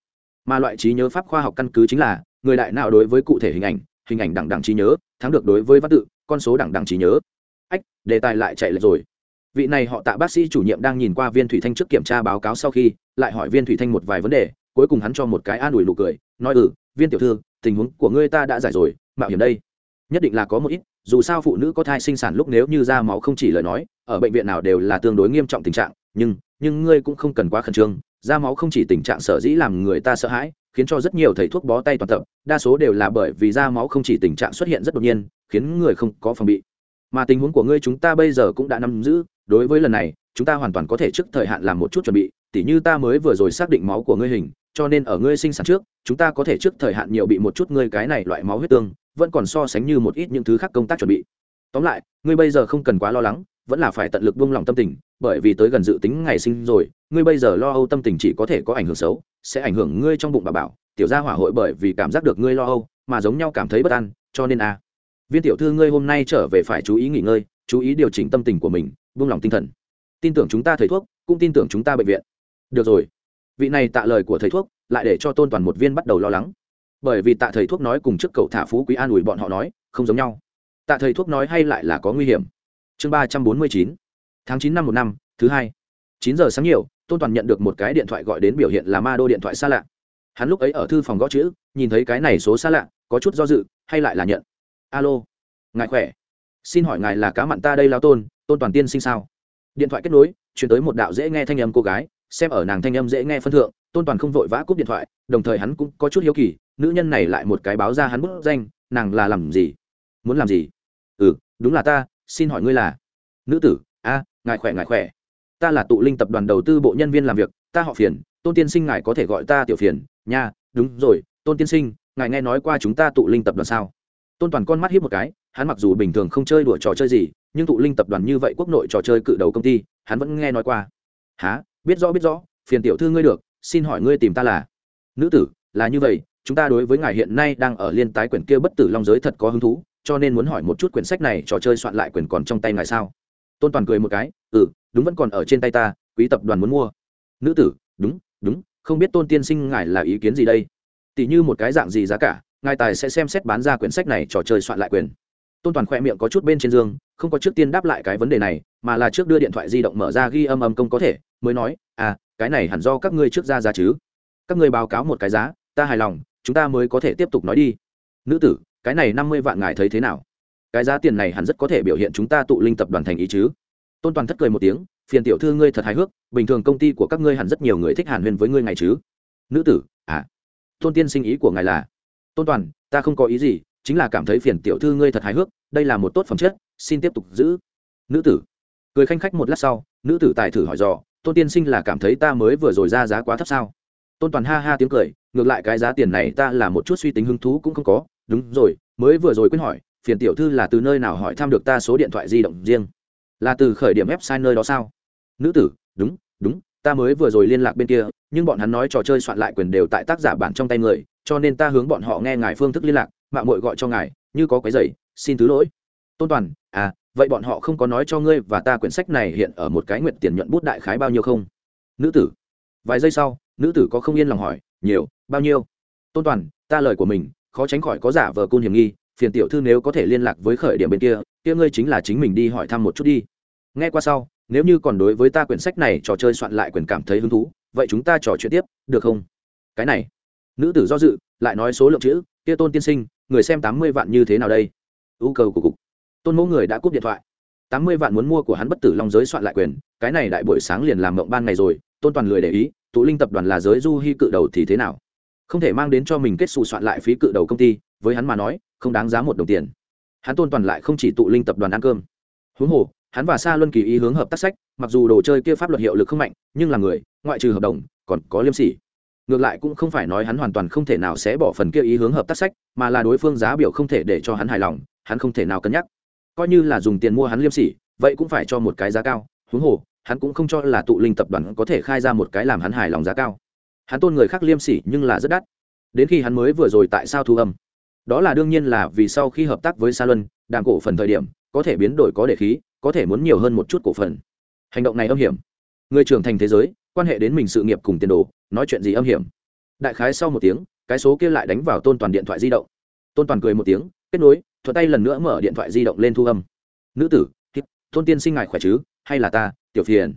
Mà loại trí nhớ pháp khoa học căn cứ chính là người đại nào đối với cụ thể hình ảnh hình ảnh đẳng đẳng trí nhớ, thắng được đối với văn tự, con số đẳng đẳng trí nhớ. Ách, đề tài lại chạy lệch rồi. Vị này họ tạ bác sĩ chủ nhiệm đang nhìn qua viên thủy thanh trước kiểm tra báo cáo sau khi, lại hỏi viên thủy thanh một vài vấn đề, cuối cùng hắn cho một cái an ủi nụ cười, nói ừ viên tiểu thư, tình huống của ngươi ta đã giải rồi, mạo hiểm đây. Nhất định là có một ít, dù sao phụ nữ có thai sinh sản lúc nếu như ra máu không chỉ lời nói, ở bệnh viện nào đều là tương đối nghiêm trọng tình trạng, nhưng nhưng ngươi cũng không cần quá khẩn trương, ra máu không chỉ tình trạng sở dĩ làm người ta sợ hãi khiến cho rất nhiều thầy thuốc bó tay toàn tập, đa số đều là bởi vì da máu không chỉ tình trạng xuất hiện rất đột nhiên, khiến người không có phòng bị. Mà tình huống của ngươi chúng ta bây giờ cũng đã nắm giữ, đối với lần này, chúng ta hoàn toàn có thể trước thời hạn làm một chút chuẩn bị, tỉ như ta mới vừa rồi xác định máu của ngươi hình, cho nên ở ngươi sinh sản trước, chúng ta có thể trước thời hạn nhiều bị một chút ngươi cái này loại máu huyết tương, vẫn còn so sánh như một ít những thứ khác công tác chuẩn bị. Tóm lại, ngươi bây giờ không cần quá lo lắng vẫn là phải tận lực buông lòng tâm tình bởi vì tới gần dự tính ngày sinh rồi ngươi bây giờ lo âu tâm tình chỉ có thể có ảnh hưởng xấu sẽ ảnh hưởng ngươi trong bụng bà bảo. Tiểu gia hỏa hội bởi vì cảm giác được ngươi lo âu mà giống nhau cảm thấy bất an cho nên a à, viên tiểu thư ngươi hôm nay trở về phải chú ý nghỉ ngơi chú ý điều chỉnh tâm tình của mình buông lòng tinh thần. Tin tưởng chúng ta thầy thuốc cũng tin tưởng chúng ta bệnh viện. Được rồi. Vị này tạ lời của thầy thuốc lại để cho tôn toàn một viên bắt đầu lo lắng. Bởi vì tạ thầy thuốc nói cùng trước cậu thả phú quý an ủi bọn họ nói không giống nhau. Tạ thầy thuốc nói hay lại là có nguy hiểm chương ba trăm bốn mươi chín. Tháng chín năm một năm, thứ hai. Chín giờ sáng nhiều, tôn toàn nhận được một cái điện thoại gọi đến biểu hiện là ma đô điện thoại xa lạ. Hắn lúc ấy ở thư phòng gõ chữ, nhìn thấy cái này số xa lạ, có chút do dự, hay lại là nhận. Alo, ngài khỏe? Xin hỏi ngài là cá mặn ta đây lao tôn tôn toàn tiên sinh sao? Điện thoại kết nối, chuyển tới một đạo dễ nghe thanh âm cô gái, xem ở nàng thanh âm dễ nghe phân thượng, tôn toàn không vội vã cúp điện thoại, đồng thời hắn cũng có chút hiếu kỳ, nữ nhân này lại một cái báo ra hắn bút danh, nàng là làm gì? Muốn làm gì? Ừ đúng là ta xin hỏi ngươi là? Nữ tử, a, ngài khỏe ngài khỏe. Ta là tụ linh tập đoàn đầu tư bộ nhân viên làm việc, ta họ phiền, tôn tiên sinh ngài có thể gọi ta tiểu phiền, nha, đúng rồi, tôn tiên sinh, ngài nghe nói qua chúng ta tụ linh tập đoàn sao? Tôn toàn con mắt hiếp một cái, hắn mặc dù bình thường không chơi đùa trò chơi gì, nhưng tụ linh tập đoàn như vậy quốc nội trò chơi cự đầu công ty, hắn vẫn nghe nói qua. Há biết rõ biết rõ, phiền tiểu thư ngươi được, xin hỏi ngươi tìm ta là? Nữ tử, là như vậy, chúng ta đối với ngài hiện nay đang ở liên tái quyển kia bất tử long giới thật có hứng thú cho nên muốn hỏi một chút quyển sách này trò chơi soạn lại quyền còn trong tay ngài sao? Tôn toàn cười một cái ừ đúng vẫn còn ở trên tay ta, quý tập đoàn muốn mua. Nữ tử, đúng đúng, không biết tôn tiên sinh ngài là ý kiến gì đây? Tỷ như một cái dạng gì giá cả, ngài tài sẽ xem xét bán ra quyển sách này trò chơi soạn lại quyền. Tôn toàn khoe miệng có chút bên trên giường không có trước tiên đáp lại cái vấn đề này, mà là trước đưa điện thoại di động mở ra ghi âm âm công có thể, mới nói à cái này hẳn do các ngươi trước ra giá chứ. Các ngươi báo cáo một cái giá, ta hài lòng, chúng ta mới có thể tiếp tục nói đi. Nữ tử cái này năm mươi vạn ngài thấy thế nào? Cái giá tiền này hẳn rất có thể biểu hiện chúng ta tụ linh tập đoàn thành ý chứ? Tôn toàn thất cười một tiếng, phiền tiểu thư ngươi thật hài hước, bình thường công ty của các ngươi hẳn rất nhiều người thích hàn huyên với ngươi ngày chứ? Nữ tử à tôn tiên sinh ý của ngài là? Tôn toàn, ta không có ý gì, chính là cảm thấy phiền tiểu thư ngươi thật hài hước, đây là một tốt phẩm chất, xin tiếp tục giữ. Nữ tử, cười khanh khách một lát sau, nữ tử tài thử hỏi dò, tôn tiên sinh là cảm thấy ta mới vừa rồi ra giá quá thấp sao? Tôn toàn ha ha tiếng cười, ngược lại cái giá tiền này ta là một chút suy tính hứng thú cũng không có đúng rồi, mới vừa rồi quên hỏi, phiền tiểu thư là từ nơi nào hỏi thăm được ta số điện thoại di động riêng? Là từ khởi điểm website nơi đó sao? Nữ tử, đúng đúng, ta mới vừa rồi liên lạc bên kia, nhưng bọn hắn nói trò chơi soạn lại quyền đều tại tác giả bản trong tay người, cho nên ta hướng bọn họ nghe ngài phương thức liên lạc mạng mội gọi cho ngài, như có cái giày xin thứ lỗi. Tôn toàn à vậy bọn họ không có nói cho ngươi và ta quyển sách này hiện ở một cái nguyện tiền nhuận bút đại khái bao nhiêu không? Nữ tử, vài giây sau, nữ tử có không yên lòng hỏi, nhiều, bao nhiêu? Tôn toàn, ta lời của mình khó tránh khỏi có giả vờ côn hiểm nghi, phiền tiểu thư nếu có thể liên lạc với khởi điểm bên kia kia ngươi chính là chính mình đi hỏi thăm một chút đi. Nghe qua sau, nếu như còn đối với ta quyển sách này trò chơi soạn lại quyển cảm thấy hứng thú, vậy chúng ta trò chuyện tiếp, được không? Cái này, nữ tử do dự, lại nói số lượng chữ, kia tôn tiên sinh, người xem tám mươi vạn như thế nào đây? Ưu cầu của cục. Tôn mẫu người đã cúp điện thoại. Tám mươi vạn muốn mua của hắn bất tử long giới soạn lại quyền, cái này đại buổi sáng liền làm mộng ban ngày rồi, tôn toàn lười để ý, tụ linh tập đoàn là giới du hy cự đầu thì thế nào? Không thể mang đến cho mình kết xù soạn lại phí cự đầu công ty, với hắn mà nói, không đáng giá một đồng tiền. Hắn tôn toàn lại không chỉ tụ linh tập đoàn ăn cơm. Huống hồ, hắn và sa luân kỳ ý hướng hợp tác sách, mặc dù đồ chơi kia pháp luật hiệu lực không mạnh, nhưng là người, ngoại trừ hợp đồng, còn có liêm sỉ. Ngược lại cũng không phải nói hắn hoàn toàn không thể nào sẽ bỏ phần kia ý hướng hợp tác sách, mà là đối phương giá biểu không thể để cho hắn hài lòng, hắn không thể nào cân nhắc. Coi như là dùng tiền mua hắn liêm sỉ, vậy cũng phải cho một cái giá cao. Huống hồ, hắn cũng không cho là tụ linh tập đoàn có thể khai ra một cái làm hắn hài lòng giá cao hắn tôn người khác liêm sỉ nhưng là rất đắt. Đến khi hắn mới vừa rồi tại sao thu âm? Đó là đương nhiên là vì sau khi hợp tác với sa luân đàm cổ phần thời điểm, có thể biến đổi có để khí, có thể muốn nhiều hơn một chút cổ phần. Hành động này âm hiểm. Người trưởng thành thế giới, quan hệ đến mình sự nghiệp cùng tiền đồ, nói chuyện gì âm hiểm? Đại khái sau một tiếng, cái số kia lại đánh vào tôn toàn điện thoại di động. Tôn toàn cười một tiếng, kết nối thuật tay lần nữa mở điện thoại di động lên thu âm. Nữ tử tôn tiên sinh ngài khỏe chứ? Hay là ta, tiểu phiền?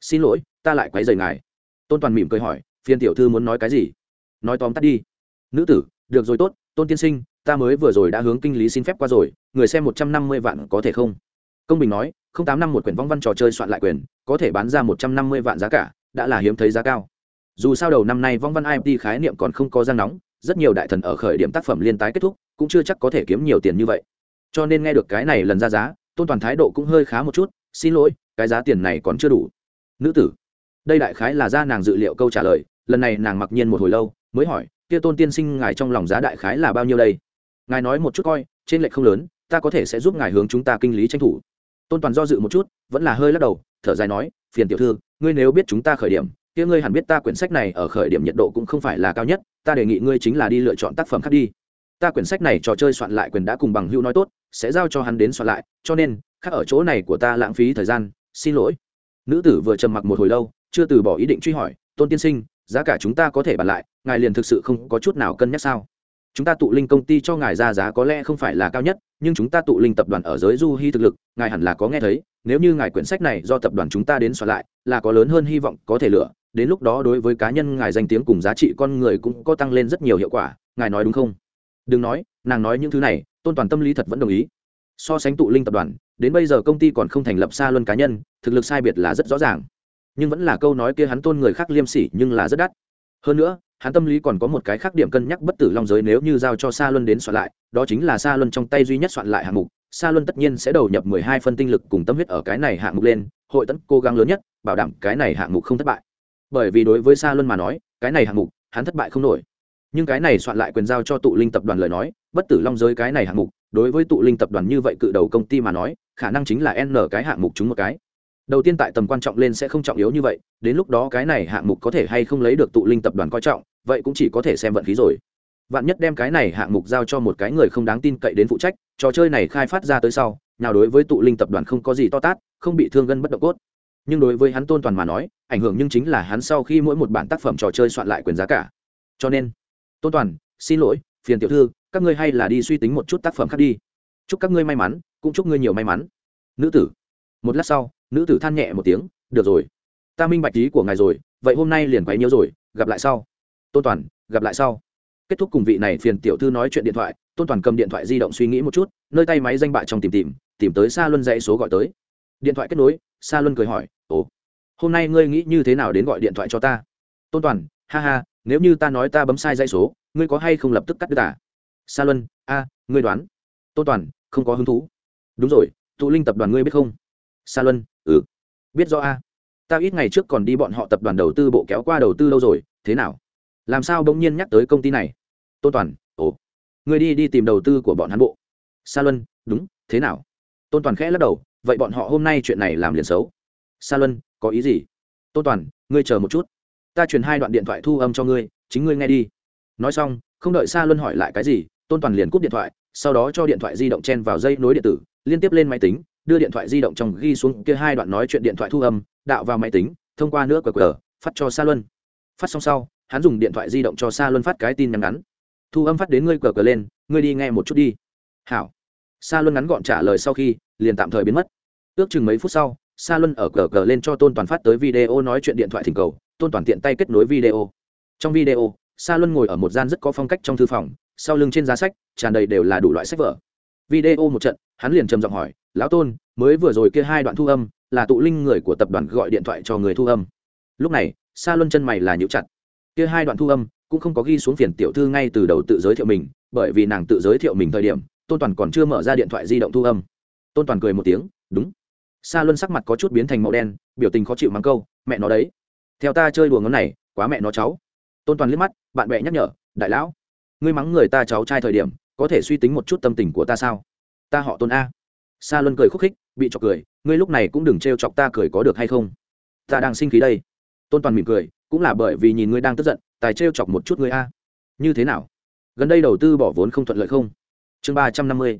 Xin lỗi, ta lại quấy rầy ngài. Tôn toàn mỉm cười hỏi phiên tiểu thư muốn nói cái gì? Nói tóm tắt đi. Nữ tử, được rồi tốt, tôn tiên sinh, ta mới vừa rồi đã hướng kinh lý xin phép qua rồi, người xem một trăm năm mươi vạn có thể không? Công bình nói, không tám năm một quyển vong văn trò chơi soạn lại quyền, có thể bán ra một trăm năm mươi vạn giá cả, đã là hiếm thấy giá cao. Dù sao đầu năm nay vong văn imt khái niệm còn không có giang nóng, rất nhiều đại thần ở khởi điểm tác phẩm liên tái kết thúc, cũng chưa chắc có thể kiếm nhiều tiền như vậy. Cho nên nghe được cái này lần ra giá, tôn toàn thái độ cũng hơi khá một chút, xin lỗi, cái giá tiền này còn chưa đủ. Nữ tử, đây đại khái là ra nàng dự liệu câu trả lời lần này nàng mặc nhiên một hồi lâu, mới hỏi, kia tôn tiên sinh ngài trong lòng giá đại khái là bao nhiêu đây? Ngài nói một chút coi, trên lệch không lớn, ta có thể sẽ giúp ngài hướng chúng ta kinh lý tranh thủ. Tôn toàn do dự một chút, vẫn là hơi lắc đầu, thở dài nói, phiền tiểu thư, ngươi nếu biết chúng ta khởi điểm, kia ngươi hẳn biết ta quyển sách này ở khởi điểm nhiệt độ cũng không phải là cao nhất, ta đề nghị ngươi chính là đi lựa chọn tác phẩm khác đi. Ta quyển sách này trò chơi soạn lại quyền đã cùng bằng hữu nói tốt, sẽ giao cho hắn đến soạn lại, cho nên, khác ở chỗ này của ta lãng phí thời gian, xin lỗi. Nữ tử vừa trầm mặc một hồi lâu, chưa từ bỏ ý định truy hỏi, tôn tiên sinh giá cả chúng ta có thể bàn lại, ngài liền thực sự không có chút nào cân nhắc sao? Chúng ta tụ linh công ty cho ngài ra giá có lẽ không phải là cao nhất, nhưng chúng ta tụ linh tập đoàn ở giới du hy thực lực, ngài hẳn là có nghe thấy, nếu như ngài quyển sách này do tập đoàn chúng ta đến soạn lại, là có lớn hơn hy vọng có thể lựa, đến lúc đó đối với cá nhân ngài danh tiếng cùng giá trị con người cũng có tăng lên rất nhiều hiệu quả, ngài nói đúng không? Đừng nói, nàng nói những thứ này, tôn toàn tâm lý thật vẫn đồng ý. So sánh tụ linh tập đoàn, đến bây giờ công ty còn không thành lập xa luân cá nhân, thực lực sai biệt là rất rõ ràng nhưng vẫn là câu nói kia hắn tôn người khác liêm sỉ nhưng là rất đắt. Hơn nữa, hắn tâm lý còn có một cái khác điểm cân nhắc bất tử long giới nếu như giao cho sa luân đến soạn lại, đó chính là sa luân trong tay duy nhất soạn lại hạng mục. Sa luân tất nhiên sẽ đầu nhập mười hai phân tinh lực cùng tâm huyết ở cái này hạng mục lên, hội tấn cố gắng lớn nhất, bảo đảm cái này hạng mục không thất bại. Bởi vì đối với sa luân mà nói, cái này hạng mục, hắn thất bại không nổi. Nhưng cái này soạn lại quyền giao cho tụ linh tập đoàn lời nói, bất tử long giới cái này hạng mục, đối với tụ linh tập đoàn như vậy cự đầu công ty mà nói, khả năng chính là n cái hạng mục chúng một cái đầu tiên tại tầm quan trọng lên sẽ không trọng yếu như vậy, đến lúc đó cái này hạng mục có thể hay không lấy được tụ linh tập đoàn coi trọng, vậy cũng chỉ có thể xem vận khí rồi. Vạn nhất đem cái này hạng mục giao cho một cái người không đáng tin cậy đến phụ trách, trò chơi này khai phát ra tới sau, nào đối với tụ linh tập đoàn không có gì to tát, không bị thương gân bất động cốt. Nhưng đối với hắn tôn toàn mà nói, ảnh hưởng nhưng chính là hắn sau khi mỗi một bản tác phẩm trò chơi soạn lại quyền giá cả. Cho nên, tôn toàn, xin lỗi, phiền tiểu thư, các ngươi hay là đi suy tính một chút tác phẩm khác đi. Chúc các ngươi may mắn, cũng chúc ngươi nhiều may mắn. Nữ tử, một lát sau nữ tử than nhẹ một tiếng, được rồi, ta minh bạch ý của ngài rồi, vậy hôm nay liền quấy nhiễu rồi, gặp lại sau. Tôn toàn, gặp lại sau. Kết thúc cùng vị này phiền tiểu thư nói chuyện điện thoại, tôn toàn cầm điện thoại di động suy nghĩ một chút, nơi tay máy danh bạ trong tìm tìm tìm tới xa luân dãy số gọi tới. Điện thoại kết nối xa luân cười hỏi, ồ, hôm nay ngươi nghĩ như thế nào đến gọi điện thoại cho ta? Tôn toàn, ha ha, nếu như ta nói ta bấm sai dãy số, ngươi có hay không lập tức cắt đứt à? sa luân, a, ngươi đoán. Tôn toàn, không có hứng thú. Đúng rồi, tụ linh tập đoàn ngươi biết không? Sa luân ừ. Biết rõ a. Ta ít ngày trước còn đi bọn họ tập đoàn đầu tư bộ kéo qua đầu tư lâu rồi, thế nào? Làm sao bỗng nhiên nhắc tới công ty này? Tôn toàn, ồ. Ngươi đi đi tìm đầu tư của bọn hắn bộ. Sa luân, đúng, thế nào? Tôn toàn khẽ lắc đầu, vậy bọn họ hôm nay chuyện này làm liền xấu. Sa luân, có ý gì? Tôn toàn, ngươi chờ một chút. Ta truyền hai đoạn điện thoại thu âm cho ngươi, chính ngươi nghe đi. Nói xong, không đợi sa luân hỏi lại cái gì, tôn toàn liền cúp điện thoại, sau đó cho điện thoại di động chen vào dây nối điện tử, liên tiếp lên máy tính đưa điện thoại di động trong ghi xuống kia hai đoạn nói chuyện điện thoại thu âm, đạo vào máy tính, thông qua nữa qr, phát cho sa luân. Phát xong sau, hắn dùng điện thoại di động cho sa luân phát cái tin nhắn ngắn. Thu âm phát đến ngươi cờ cờ lên, ngươi đi nghe một chút đi. Hảo. Sa luân ngắn gọn trả lời sau khi, liền tạm thời biến mất. Ước chừng mấy phút sau, sa luân ở cờ cờ lên cho tôn toàn phát tới video nói chuyện điện thoại thỉnh cầu, tôn toàn tiện tay kết nối video. Trong video, sa luân ngồi ở một gian rất có phong cách trong thư phòng, sau lưng trên giá sách, tràn đầy đều là đủ loại sách vở. Video một trận, hắn liền trầm giọng hỏi lão tôn, mới vừa rồi kia hai đoạn thu âm, là tụ linh người của tập đoàn gọi điện thoại cho người thu âm. Lúc này, sa luân chân mày là nhũ chặt. Kia hai đoạn thu âm, cũng không có ghi xuống phiền tiểu thư ngay từ đầu tự giới thiệu mình, bởi vì nàng tự giới thiệu mình thời điểm, tôn toàn còn chưa mở ra điện thoại di động thu âm. Tôn toàn cười một tiếng, đúng. Sa luân sắc mặt có chút biến thành màu đen, biểu tình khó chịu mắng câu, mẹ nó đấy. Theo ta chơi đùa ngón này, quá mẹ nó cháu. Tôn toàn liếc mắt, bạn bè nhắc nhở, đại lão, ngươi mắng người ta cháu trai thời điểm, có thể suy tính một chút tâm tình của ta sao? Ta họ tôn a sa luân cười khúc khích, bị chọc cười, ngươi lúc này cũng đừng trêu chọc ta cười có được hay không? Ta đang sinh khí đây. Tôn toàn mỉm cười, cũng là bởi vì nhìn ngươi đang tức giận, tài trêu chọc một chút ngươi a. Như thế nào? Gần đây đầu tư bỏ vốn không thuận lợi không? Chương ba trăm năm mươi.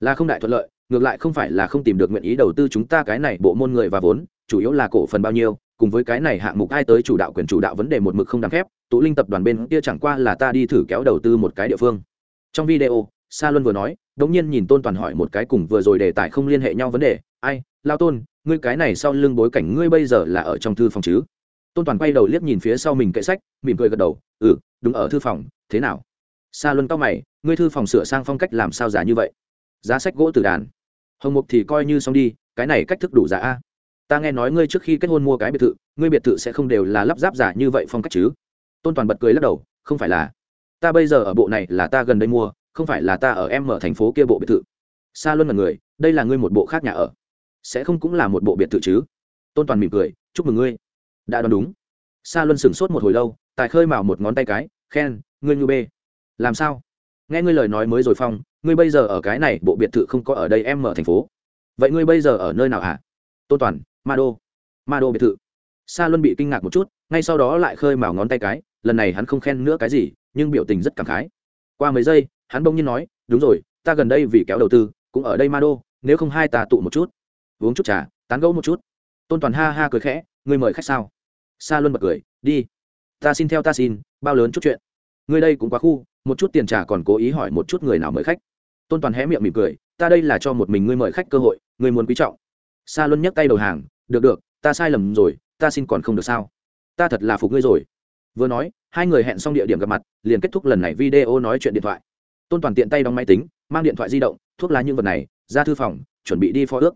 Là không đại thuận lợi, ngược lại không phải là không tìm được nguyện ý đầu tư chúng ta cái này bộ môn người và vốn, chủ yếu là cổ phần bao nhiêu, cùng với cái này hạng mục ai tới chủ đạo quyền chủ đạo vấn đề một mực không đáng phép tụ linh tập đoàn bên kia chẳng qua là ta đi thử kéo đầu tư một cái địa phương. Trong video, sa luân vừa nói đống nhiên nhìn tôn toàn hỏi một cái cùng vừa rồi đề tài không liên hệ nhau vấn đề. Ai? Lao tôn, ngươi cái này sau lưng bối cảnh ngươi bây giờ là ở trong thư phòng chứ? Tôn toàn quay đầu liếc nhìn phía sau mình kệ sách, mỉm cười gật đầu. Ừ đúng ở thư phòng, thế nào? Sa luân cao mày, ngươi thư phòng sửa sang phong cách làm sao giả như vậy? Giá sách gỗ từ đàn. Hồng mục thì coi như xong đi, cái này cách thức đủ giả a. Ta nghe nói ngươi trước khi kết hôn mua cái biệt thự, ngươi biệt thự sẽ không đều là lắp ráp giả như vậy phong cách chứ? Tôn toàn bật cười lắc đầu, không phải là. Ta bây giờ ở bộ này là ta gần đây mua không phải là ta ở em ở thành phố kia bộ biệt thự. Xa luôn là người, đây là ngươi một bộ khác nhà ở. Sẽ không cũng là một bộ biệt thự chứ? Tôn toàn mỉm cười, chúc mừng ngươi. Đã đoán đúng. Sa luân sửng sốt một hồi lâu, tài khơi mào một ngón tay cái, khen, ngươi như bê. Làm sao? Nghe ngươi lời nói mới rồi phong, ngươi bây giờ ở cái này bộ biệt thự không có ở đây em ở thành phố. Vậy ngươi bây giờ ở nơi nào hả? Tôn toàn, ma đô. Ma đô biệt thự. Sa luân bị kinh ngạc một chút, ngay sau đó lại khơi mào ngón tay cái, lần này hắn không khen nữa cái gì, nhưng biểu tình rất cảm khái. Qua mấy giây hắn bỗng nhiên nói, đúng rồi, ta gần đây vì kéo đầu tư, cũng ở đây ma đô, nếu không hai ta tụ một chút. Uống chút trà, tán gẫu một chút. Tôn toàn ha ha cười khẽ, ngươi mời khách sao? Sa luân bật cười, đi. Ta xin theo ta xin, bao lớn chút chuyện. Ngươi đây cũng quá khu, một chút tiền trà còn cố ý hỏi một chút người nào mời khách. Tôn toàn hé miệng mỉm cười, ta đây là cho một mình ngươi mời khách cơ hội, ngươi muốn quý trọng. Sa luân nhấc tay đầu hàng, được được, ta sai lầm rồi, ta xin còn không được sao? Ta thật là phục ngươi rồi. Vừa nói, hai người hẹn xong địa điểm gặp mặt, liền kết thúc lần này video nói chuyện điện thoại tôn toàn tiện tay đóng máy tính, mang điện thoại di động, thuốc lá những vật này, ra thư phòng, chuẩn bị đi phó ước.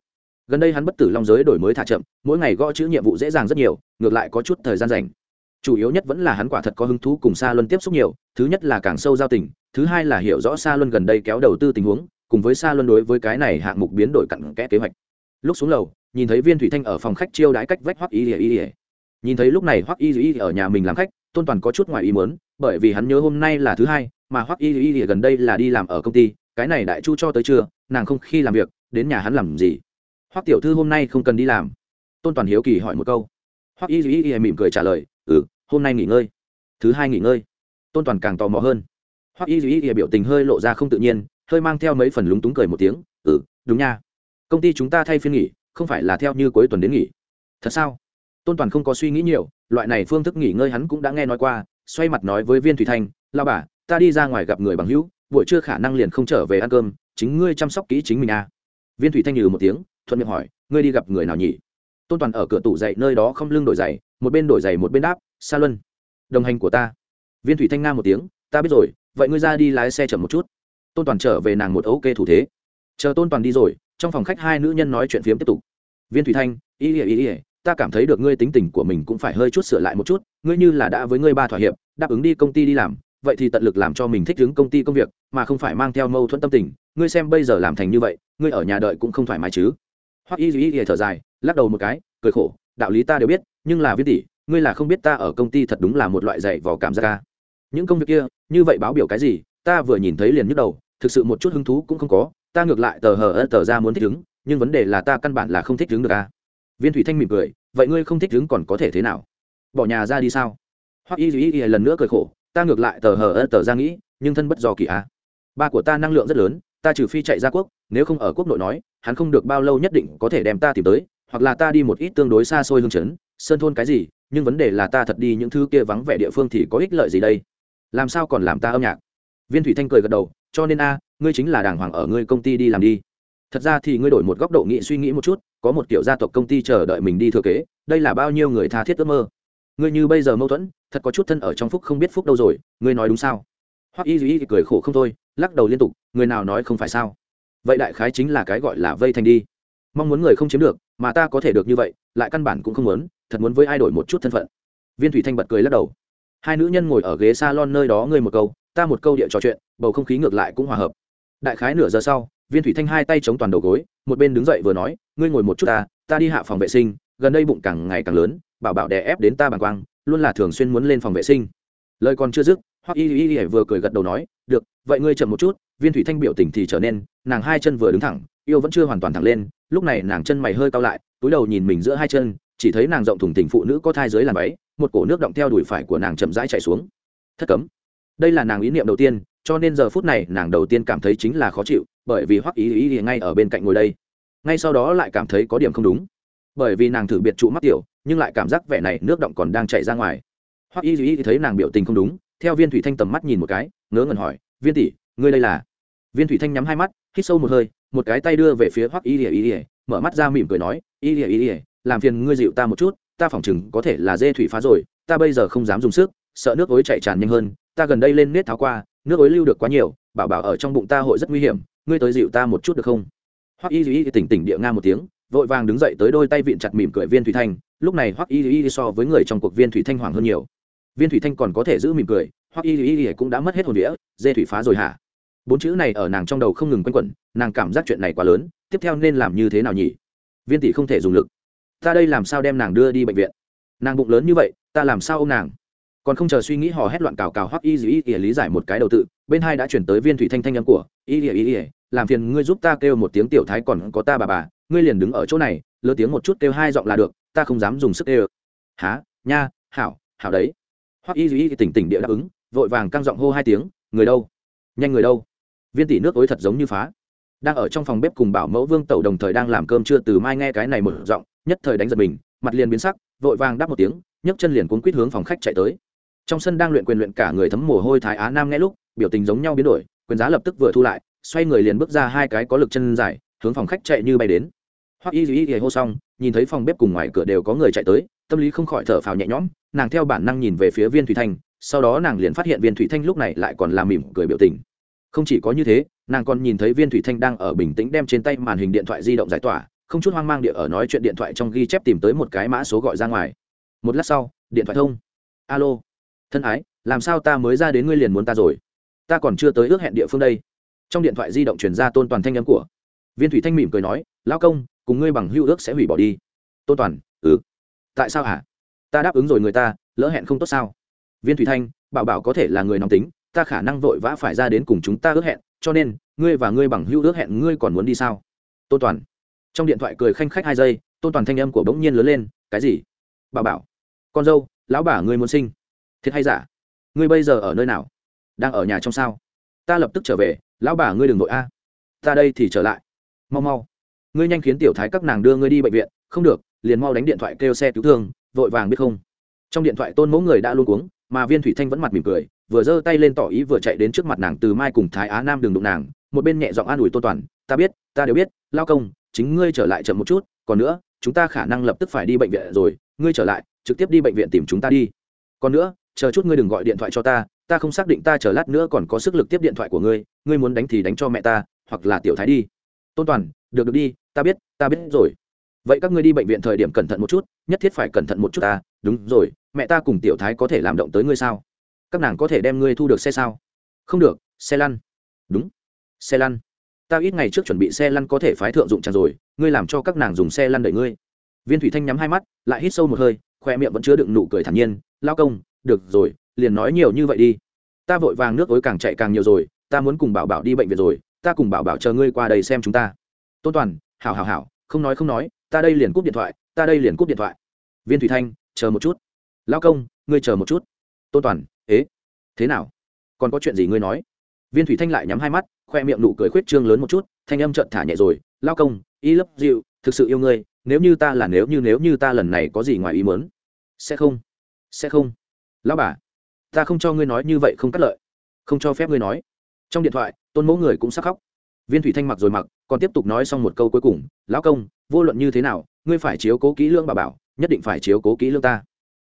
Gần đây hắn bất tử long giới đổi mới thả chậm, mỗi ngày gõ chữ nhiệm vụ dễ dàng rất nhiều, ngược lại có chút thời gian dành chủ yếu nhất vẫn là hắn quả thật có hứng thú cùng sa luân tiếp xúc nhiều, thứ nhất là càng sâu giao tình, thứ hai là hiểu rõ sa luân gần đây kéo đầu tư tình huống, cùng với sa luân đối với cái này hạng mục biến đổi cặn kẽ kế hoạch. Lúc xuống lầu, nhìn thấy viên thủy thanh ở phòng khách chiêu đãi cách vách hoắc y ỉa ỉa nhìn thấy lúc này hoắc y ỉa ở nhà mình làm khách, tôn toàn có chút ngoài ý muốn, bởi vì hắn nhớ hôm nay là thứ hai mà hoắc y y gần đây là đi làm ở công ty, cái này đại chu cho tới trưa, nàng không khi làm việc, đến nhà hắn làm gì? Hoắc tiểu thư hôm nay không cần đi làm. Tôn toàn hiếu kỳ hỏi một câu. Hoắc y y mỉm cười trả lời ừ hôm nay nghỉ ngơi. Thứ hai nghỉ ngơi. Tôn toàn càng tò mò hơn. Hoắc y y y biểu tình hơi lộ ra không tự nhiên, hơi mang theo mấy phần lúng túng cười một tiếng ừ đúng nha. Công ty chúng ta thay phiên nghỉ, không phải là theo như cuối tuần đến nghỉ. Thật sao? Tôn toàn không có suy nghĩ nhiều, loại này phương thức nghỉ ngơi hắn cũng đã nghe nói qua, xoay mặt nói với viên thủy thanh lao bà ta đi ra ngoài gặp người bằng hữu, buổi trưa khả năng liền không trở về ăn cơm, chính ngươi chăm sóc kỹ chính mình à. viên thủy thanh nhừ một tiếng, thuận miệng hỏi, ngươi đi gặp người nào nhỉ? Tôn toàn ở cửa tủ dậy nơi đó không lưng đổi giày, một bên đổi giày một bên đáp xa luân. Đồng hành của ta. Viên thủy thanh nga một tiếng, ta biết rồi, vậy ngươi ra đi lái xe chậm một chút. Tôn toàn trở về nàng một ok thủ thế. Chờ tôn toàn đi rồi, trong phòng khách hai nữ nhân nói chuyện phiếm tiếp tục. Viên thủy thanh, ý ỉa ý ỉa ta cảm thấy được ngươi tính tình của mình cũng phải hơi chút sửa lại một chút, ngươi như là đã với ngươi ba thỏa hiệp, đáp ứng đi công ty đi làm vậy thì tận lực làm cho mình thích ứng công ty công việc, mà không phải mang theo mâu thuẫn tâm tình. Ngươi xem bây giờ làm thành như vậy, ngươi ở nhà đợi cũng không thoải mái chứ? Hoặc y duy y thở dài, lắc đầu một cái, cười khổ, đạo lý ta đều biết, nhưng là viên tỷ, ngươi là không biết ta ở công ty thật đúng là một loại dạy vò cảm giác ca. Những công việc kia, như vậy báo biểu cái gì, ta vừa nhìn thấy liền nhức đầu, thực sự một chút hứng thú cũng không có, ta ngược lại tờ hờ ơ tờ ra muốn thích ứng, nhưng vấn đề là ta căn bản là không thích ứng được a viên thủy thanh mỉm cười, vậy ngươi không thích ứng còn có thể thế nào? Bỏ nhà ra đi sao? Hoặc y duy y lần nữa cười khổ ta ngược lại tờ hờ ơ tờ ra nghĩ, nhưng thân bất do kỳ a. Ba của ta năng lượng rất lớn, ta trừ phi chạy ra quốc, nếu không ở quốc nội nói, hắn không được bao lâu nhất định có thể đem ta tìm tới, hoặc là ta đi một ít tương đối xa xôi hương chấn, sơn thôn cái gì, nhưng vấn đề là ta thật đi những thứ kia vắng vẻ địa phương thì có ích lợi gì đây? Làm sao còn làm ta âm nhạc? Viên thủy thanh cười gật đầu, cho nên a, ngươi chính là đàng hoàng ở ngươi công ty đi làm đi. Thật ra thì ngươi đổi một góc độ nghị suy nghĩ một chút, có một kiểu gia tộc công ty chờ đợi mình đi thừa kế, đây là bao nhiêu người tha thiết ước mơ? Ngươi như bây giờ mâu thuẫn, thật có chút thân ở trong phúc không biết phúc đâu rồi, ngươi nói đúng sao? Hoặc y duy cười khổ không thôi, lắc đầu liên tục, người nào nói không phải sao? Vậy đại khái chính là cái gọi là vây thành đi. Mong muốn người không chiếm được, mà ta có thể được như vậy, lại căn bản cũng không muốn, thật muốn với ai đổi một chút thân phận. Viên thủy thanh bật cười lắc đầu. Hai nữ nhân ngồi ở ghế s a lon nơi đó ngươi một câu, ta một câu địa trò chuyện, bầu không khí ngược lại cũng hòa hợp. Đại khái nửa giờ sau, viên thủy thanh hai tay chống toàn đầu gối, một bên đứng dậy vừa nói, ngươi ngồi một chút ta ta đi hạ phòng vệ sinh, gần đây bụng càng ngày càng lớn bảo bảo đè ép đến ta bàng quang, luôn là thường xuyên muốn lên phòng vệ sinh. Lời còn chưa dứt hoặc y y y vừa cười gật đầu nói, được, vậy ngươi chậm một chút, viên thủy thanh biểu tình thì trở nên, nàng hai chân vừa đứng thẳng, yêu vẫn chưa hoàn toàn thẳng lên, lúc này nàng chân mày hơi cao lại, túi đầu nhìn mình giữa hai chân, chỉ thấy nàng rộng thùng tình phụ nữ có thai dưới làn váy, một cổ nước động theo đùi phải của nàng chậm rãi chạy xuống. Thất cấm. Đây là nàng ý niệm đầu tiên, cho nên giờ phút này nàng đầu tiên cảm thấy chính là khó chịu, bởi vì hoắc ý ý ý ngay ở bên cạnh ngồi đây. Ngay sau đó lại cảm thấy có điểm không đúng. Bởi vì nàng thử biệt trụ mắt tiểu nhưng lại cảm giác vẻ này nước động còn đang chảy ra ngoài. Hoắc y duy thấy nàng biểu tình không đúng, theo viên thủy thanh tầm mắt nhìn một cái, ngớ ngẩn hỏi, viên tỷ, ngươi đây là? Viên thủy thanh nhắm hai mắt, hít sâu một hơi, một cái tay đưa về phía hoắc y ỉa y ỉa mở mắt ra mỉm cười nói, y ỉa y ỉa làm phiền ngươi dịu ta một chút, ta phỏng chừng có thể là dê thủy phá rồi, ta bây giờ không dám dùng sức, sợ nước ối chạy tràn nhanh hơn, ta gần đây lên nết tháo qua, nước ối lưu được quá nhiều, bảo bảo ở trong bụng ta hội rất nguy hiểm, ngươi tới dịu ta một chút được không? Hoắc y y tỉnh tỉnh địa nga một tiếng, vội vàng đứng dậy tới đôi tay vịn chặt mỉm cười viên thủy thanh lúc này hoắc y y so với người trong cuộc viên thủy thanh hoàng hơn nhiều. Viên thủy thanh còn có thể giữ mỉm cười, hoắc y y cũng đã mất hết hồn đĩa dê thủy phá rồi hả? Bốn chữ này ở nàng trong đầu không ngừng quanh quẩn, nàng cảm giác chuyện này quá lớn, tiếp theo nên làm như thế nào nhỉ? Viên tỷ không thể dùng lực. Ta đây làm sao đem nàng đưa đi bệnh viện? Nàng bụng lớn như vậy, ta làm sao ô m nàng? Còn không chờ suy nghĩ hò hét loạn cào cào hoắc y dĩ y lý giải một cái đầu tự, bên hai đã chuyển tới viên thủy thanh thanh âm của, y ỉa y ỉa làm phiền ngươi giúp ta kêu một tiếng tiểu thái còn có ta bà bà, ngươi liền đứng ở chỗ này lơ tiếng một chút kêu hai giọng là được ta không dám dùng sức kêu há nha, hảo hảo đấy. Hoắc y dĩ tỉnh tỉnh địa đáp ứng, vội vàng căng giọng hô hai tiếng, người đâu? Nhanh người đâu? Viên tỷ nước ối thật giống như phá. Đang ở trong phòng bếp cùng bảo mẫu vương tẩu đồng thời đang làm cơm chưa từ mai nghe cái này một giọng, nhất thời đánh giật mình, mặt liền biến sắc, vội vàng đáp một tiếng, nhấc chân liền cuốn quýt hướng phòng khách chạy tới. Trong sân đang luyện quyền luyện cả người thấm mồ hôi thái á nam nghe lúc, biểu tình giống nhau biến đổi, quyền giá lập tức vừa thu lại, xoay người liền bước ra hai cái có lực chân dài, hướng phòng khách chạy như bay đến. Hoặc y duy y hô xong nhìn thấy phòng bếp cùng ngoài cửa đều có người chạy tới, tâm lý không khỏi thở phào nhẹ nhõm, nàng theo bản năng nhìn về phía viên thủy thanh, sau đó nàng liền phát hiện viên thủy thanh lúc này lại còn làm mỉm cười biểu tình. Không chỉ có như thế, nàng còn nhìn thấy viên thủy thanh đang ở bình tĩnh đem trên tay màn hình điện thoại di động giải tỏa, không chút hoang mang địa ở nói chuyện điện thoại trong ghi chép tìm tới một cái mã số gọi ra ngoài. Một lát sau, điện thoại thông. Alo. Thân ái, làm sao ta mới ra đến ngươi liền muốn ta rồi? Ta còn chưa tới ước hẹn địa phương đây. Trong điện thoại di động truyền ra tôn toàn thanh âm của. Viên thủy thanh mỉm cười nói lao công cùng ngươi bằng hữu ước sẽ hủy bỏ đi. Tôn toàn ừ. Tại sao hả? Ta đáp ứng rồi người ta, lỡ hẹn không tốt sao? Viên thủy thanh, bảo bảo có thể là người nóng tính, ta khả năng vội vã phải ra đến cùng chúng ta ước hẹn, cho nên, ngươi và ngươi bằng hữu ước hẹn ngươi còn muốn đi sao? Tôn toàn. Trong điện thoại cười khanh khách hai giây tôn toàn thanh âm của bỗng nhiên lớn lên, cái gì? Bà bảo. Con dâu, lão bà ngươi muốn sinh. Thiệt hay giả? Ngươi bây giờ ở nơi nào? Đang ở nhà trong sao? Ta lập tức trở về, lão bà ngươi đừng vội a. Ta đây thì trở lại. Mau mau ngươi nhanh khiến tiểu thái các nàng đưa ngươi đi bệnh viện không được liền mau đánh điện thoại kêu xe cứu thương vội vàng biết không. Trong điện thoại tôn mẫu người đã luôn cuống, mà viên thủy thanh vẫn mặt mỉm cười vừa giơ tay lên tỏ ý vừa chạy đến trước mặt nàng từ mai cùng thái á nam đường đụng nàng một bên nhẹ giọng an ủi tôn toàn ta biết ta đều biết lao công chính ngươi trở lại chậm một chút còn nữa chúng ta khả năng lập tức phải đi bệnh viện rồi ngươi trở lại trực tiếp đi bệnh viện tìm chúng ta đi. Còn nữa chờ chút ngươi đừng gọi điện thoại cho ta ta không xác định ta chờ lát nữa còn có sức lực tiếp điện thoại của ngươi ngươi muốn đánh thì đánh cho mẹ ta hoặc là tiểu thái đi. Tôn toàn được được đi ta biết ta biết rồi. Vậy các ngươi đi bệnh viện thời điểm cẩn thận một chút, nhất thiết phải cẩn thận một chút ta. Đúng rồi, mẹ ta cùng tiểu thái có thể làm động tới ngươi sao? Các nàng có thể đem ngươi thu được xe sao? Không được, xe lăn. Đúng, xe lăn. Ta ít ngày trước chuẩn bị xe lăn có thể phái thượng dụng tràn rồi, ngươi làm cho các nàng dùng xe lăn đẩy ngươi. Viên thủy thanh nhắm hai mắt, lại hít sâu một hơi, khoe miệng vẫn chứa đựng nụ cười thản nhiên. Lao công, được rồi, liền nói nhiều như vậy đi. Ta vội vàng nước ối càng chạy càng nhiều rồi, ta muốn cùng bảo bảo đi bệnh viện rồi, ta cùng bảo bảo chờ ngươi qua đây xem chúng ta. Tôn toàn hảo hảo hảo, không nói không nói, ta đây liền cúp điện thoại, ta đây liền cúp điện thoại. Viên thủy thanh, chờ một chút. Lao công, ngươi chờ một chút. Tôn toàn, ế, thế nào? Còn có chuyện gì ngươi nói? Viên thủy thanh lại nhắm hai mắt, khoe miệng nụ cười khuyết trương lớn một chút, thanh âm trợn thả nhẹ rồi. Lao công, y lấp dịu, thực sự yêu ngươi, nếu như ta là nếu như nếu như ta lần này có gì ngoài ý mớn sẽ không sẽ không. Lao bà, ta không cho ngươi nói như vậy không cắt lợi. Không cho phép ngươi nói. Trong điện thoại, tôn mẫu người cũng sắc khóc viên thủy thanh mặc rồi mặc, còn tiếp tục nói xong một câu cuối cùng, lão công, vô luận như thế nào, ngươi phải chiếu cố kỹ lương bà bảo, nhất định phải chiếu cố kỹ lương ta.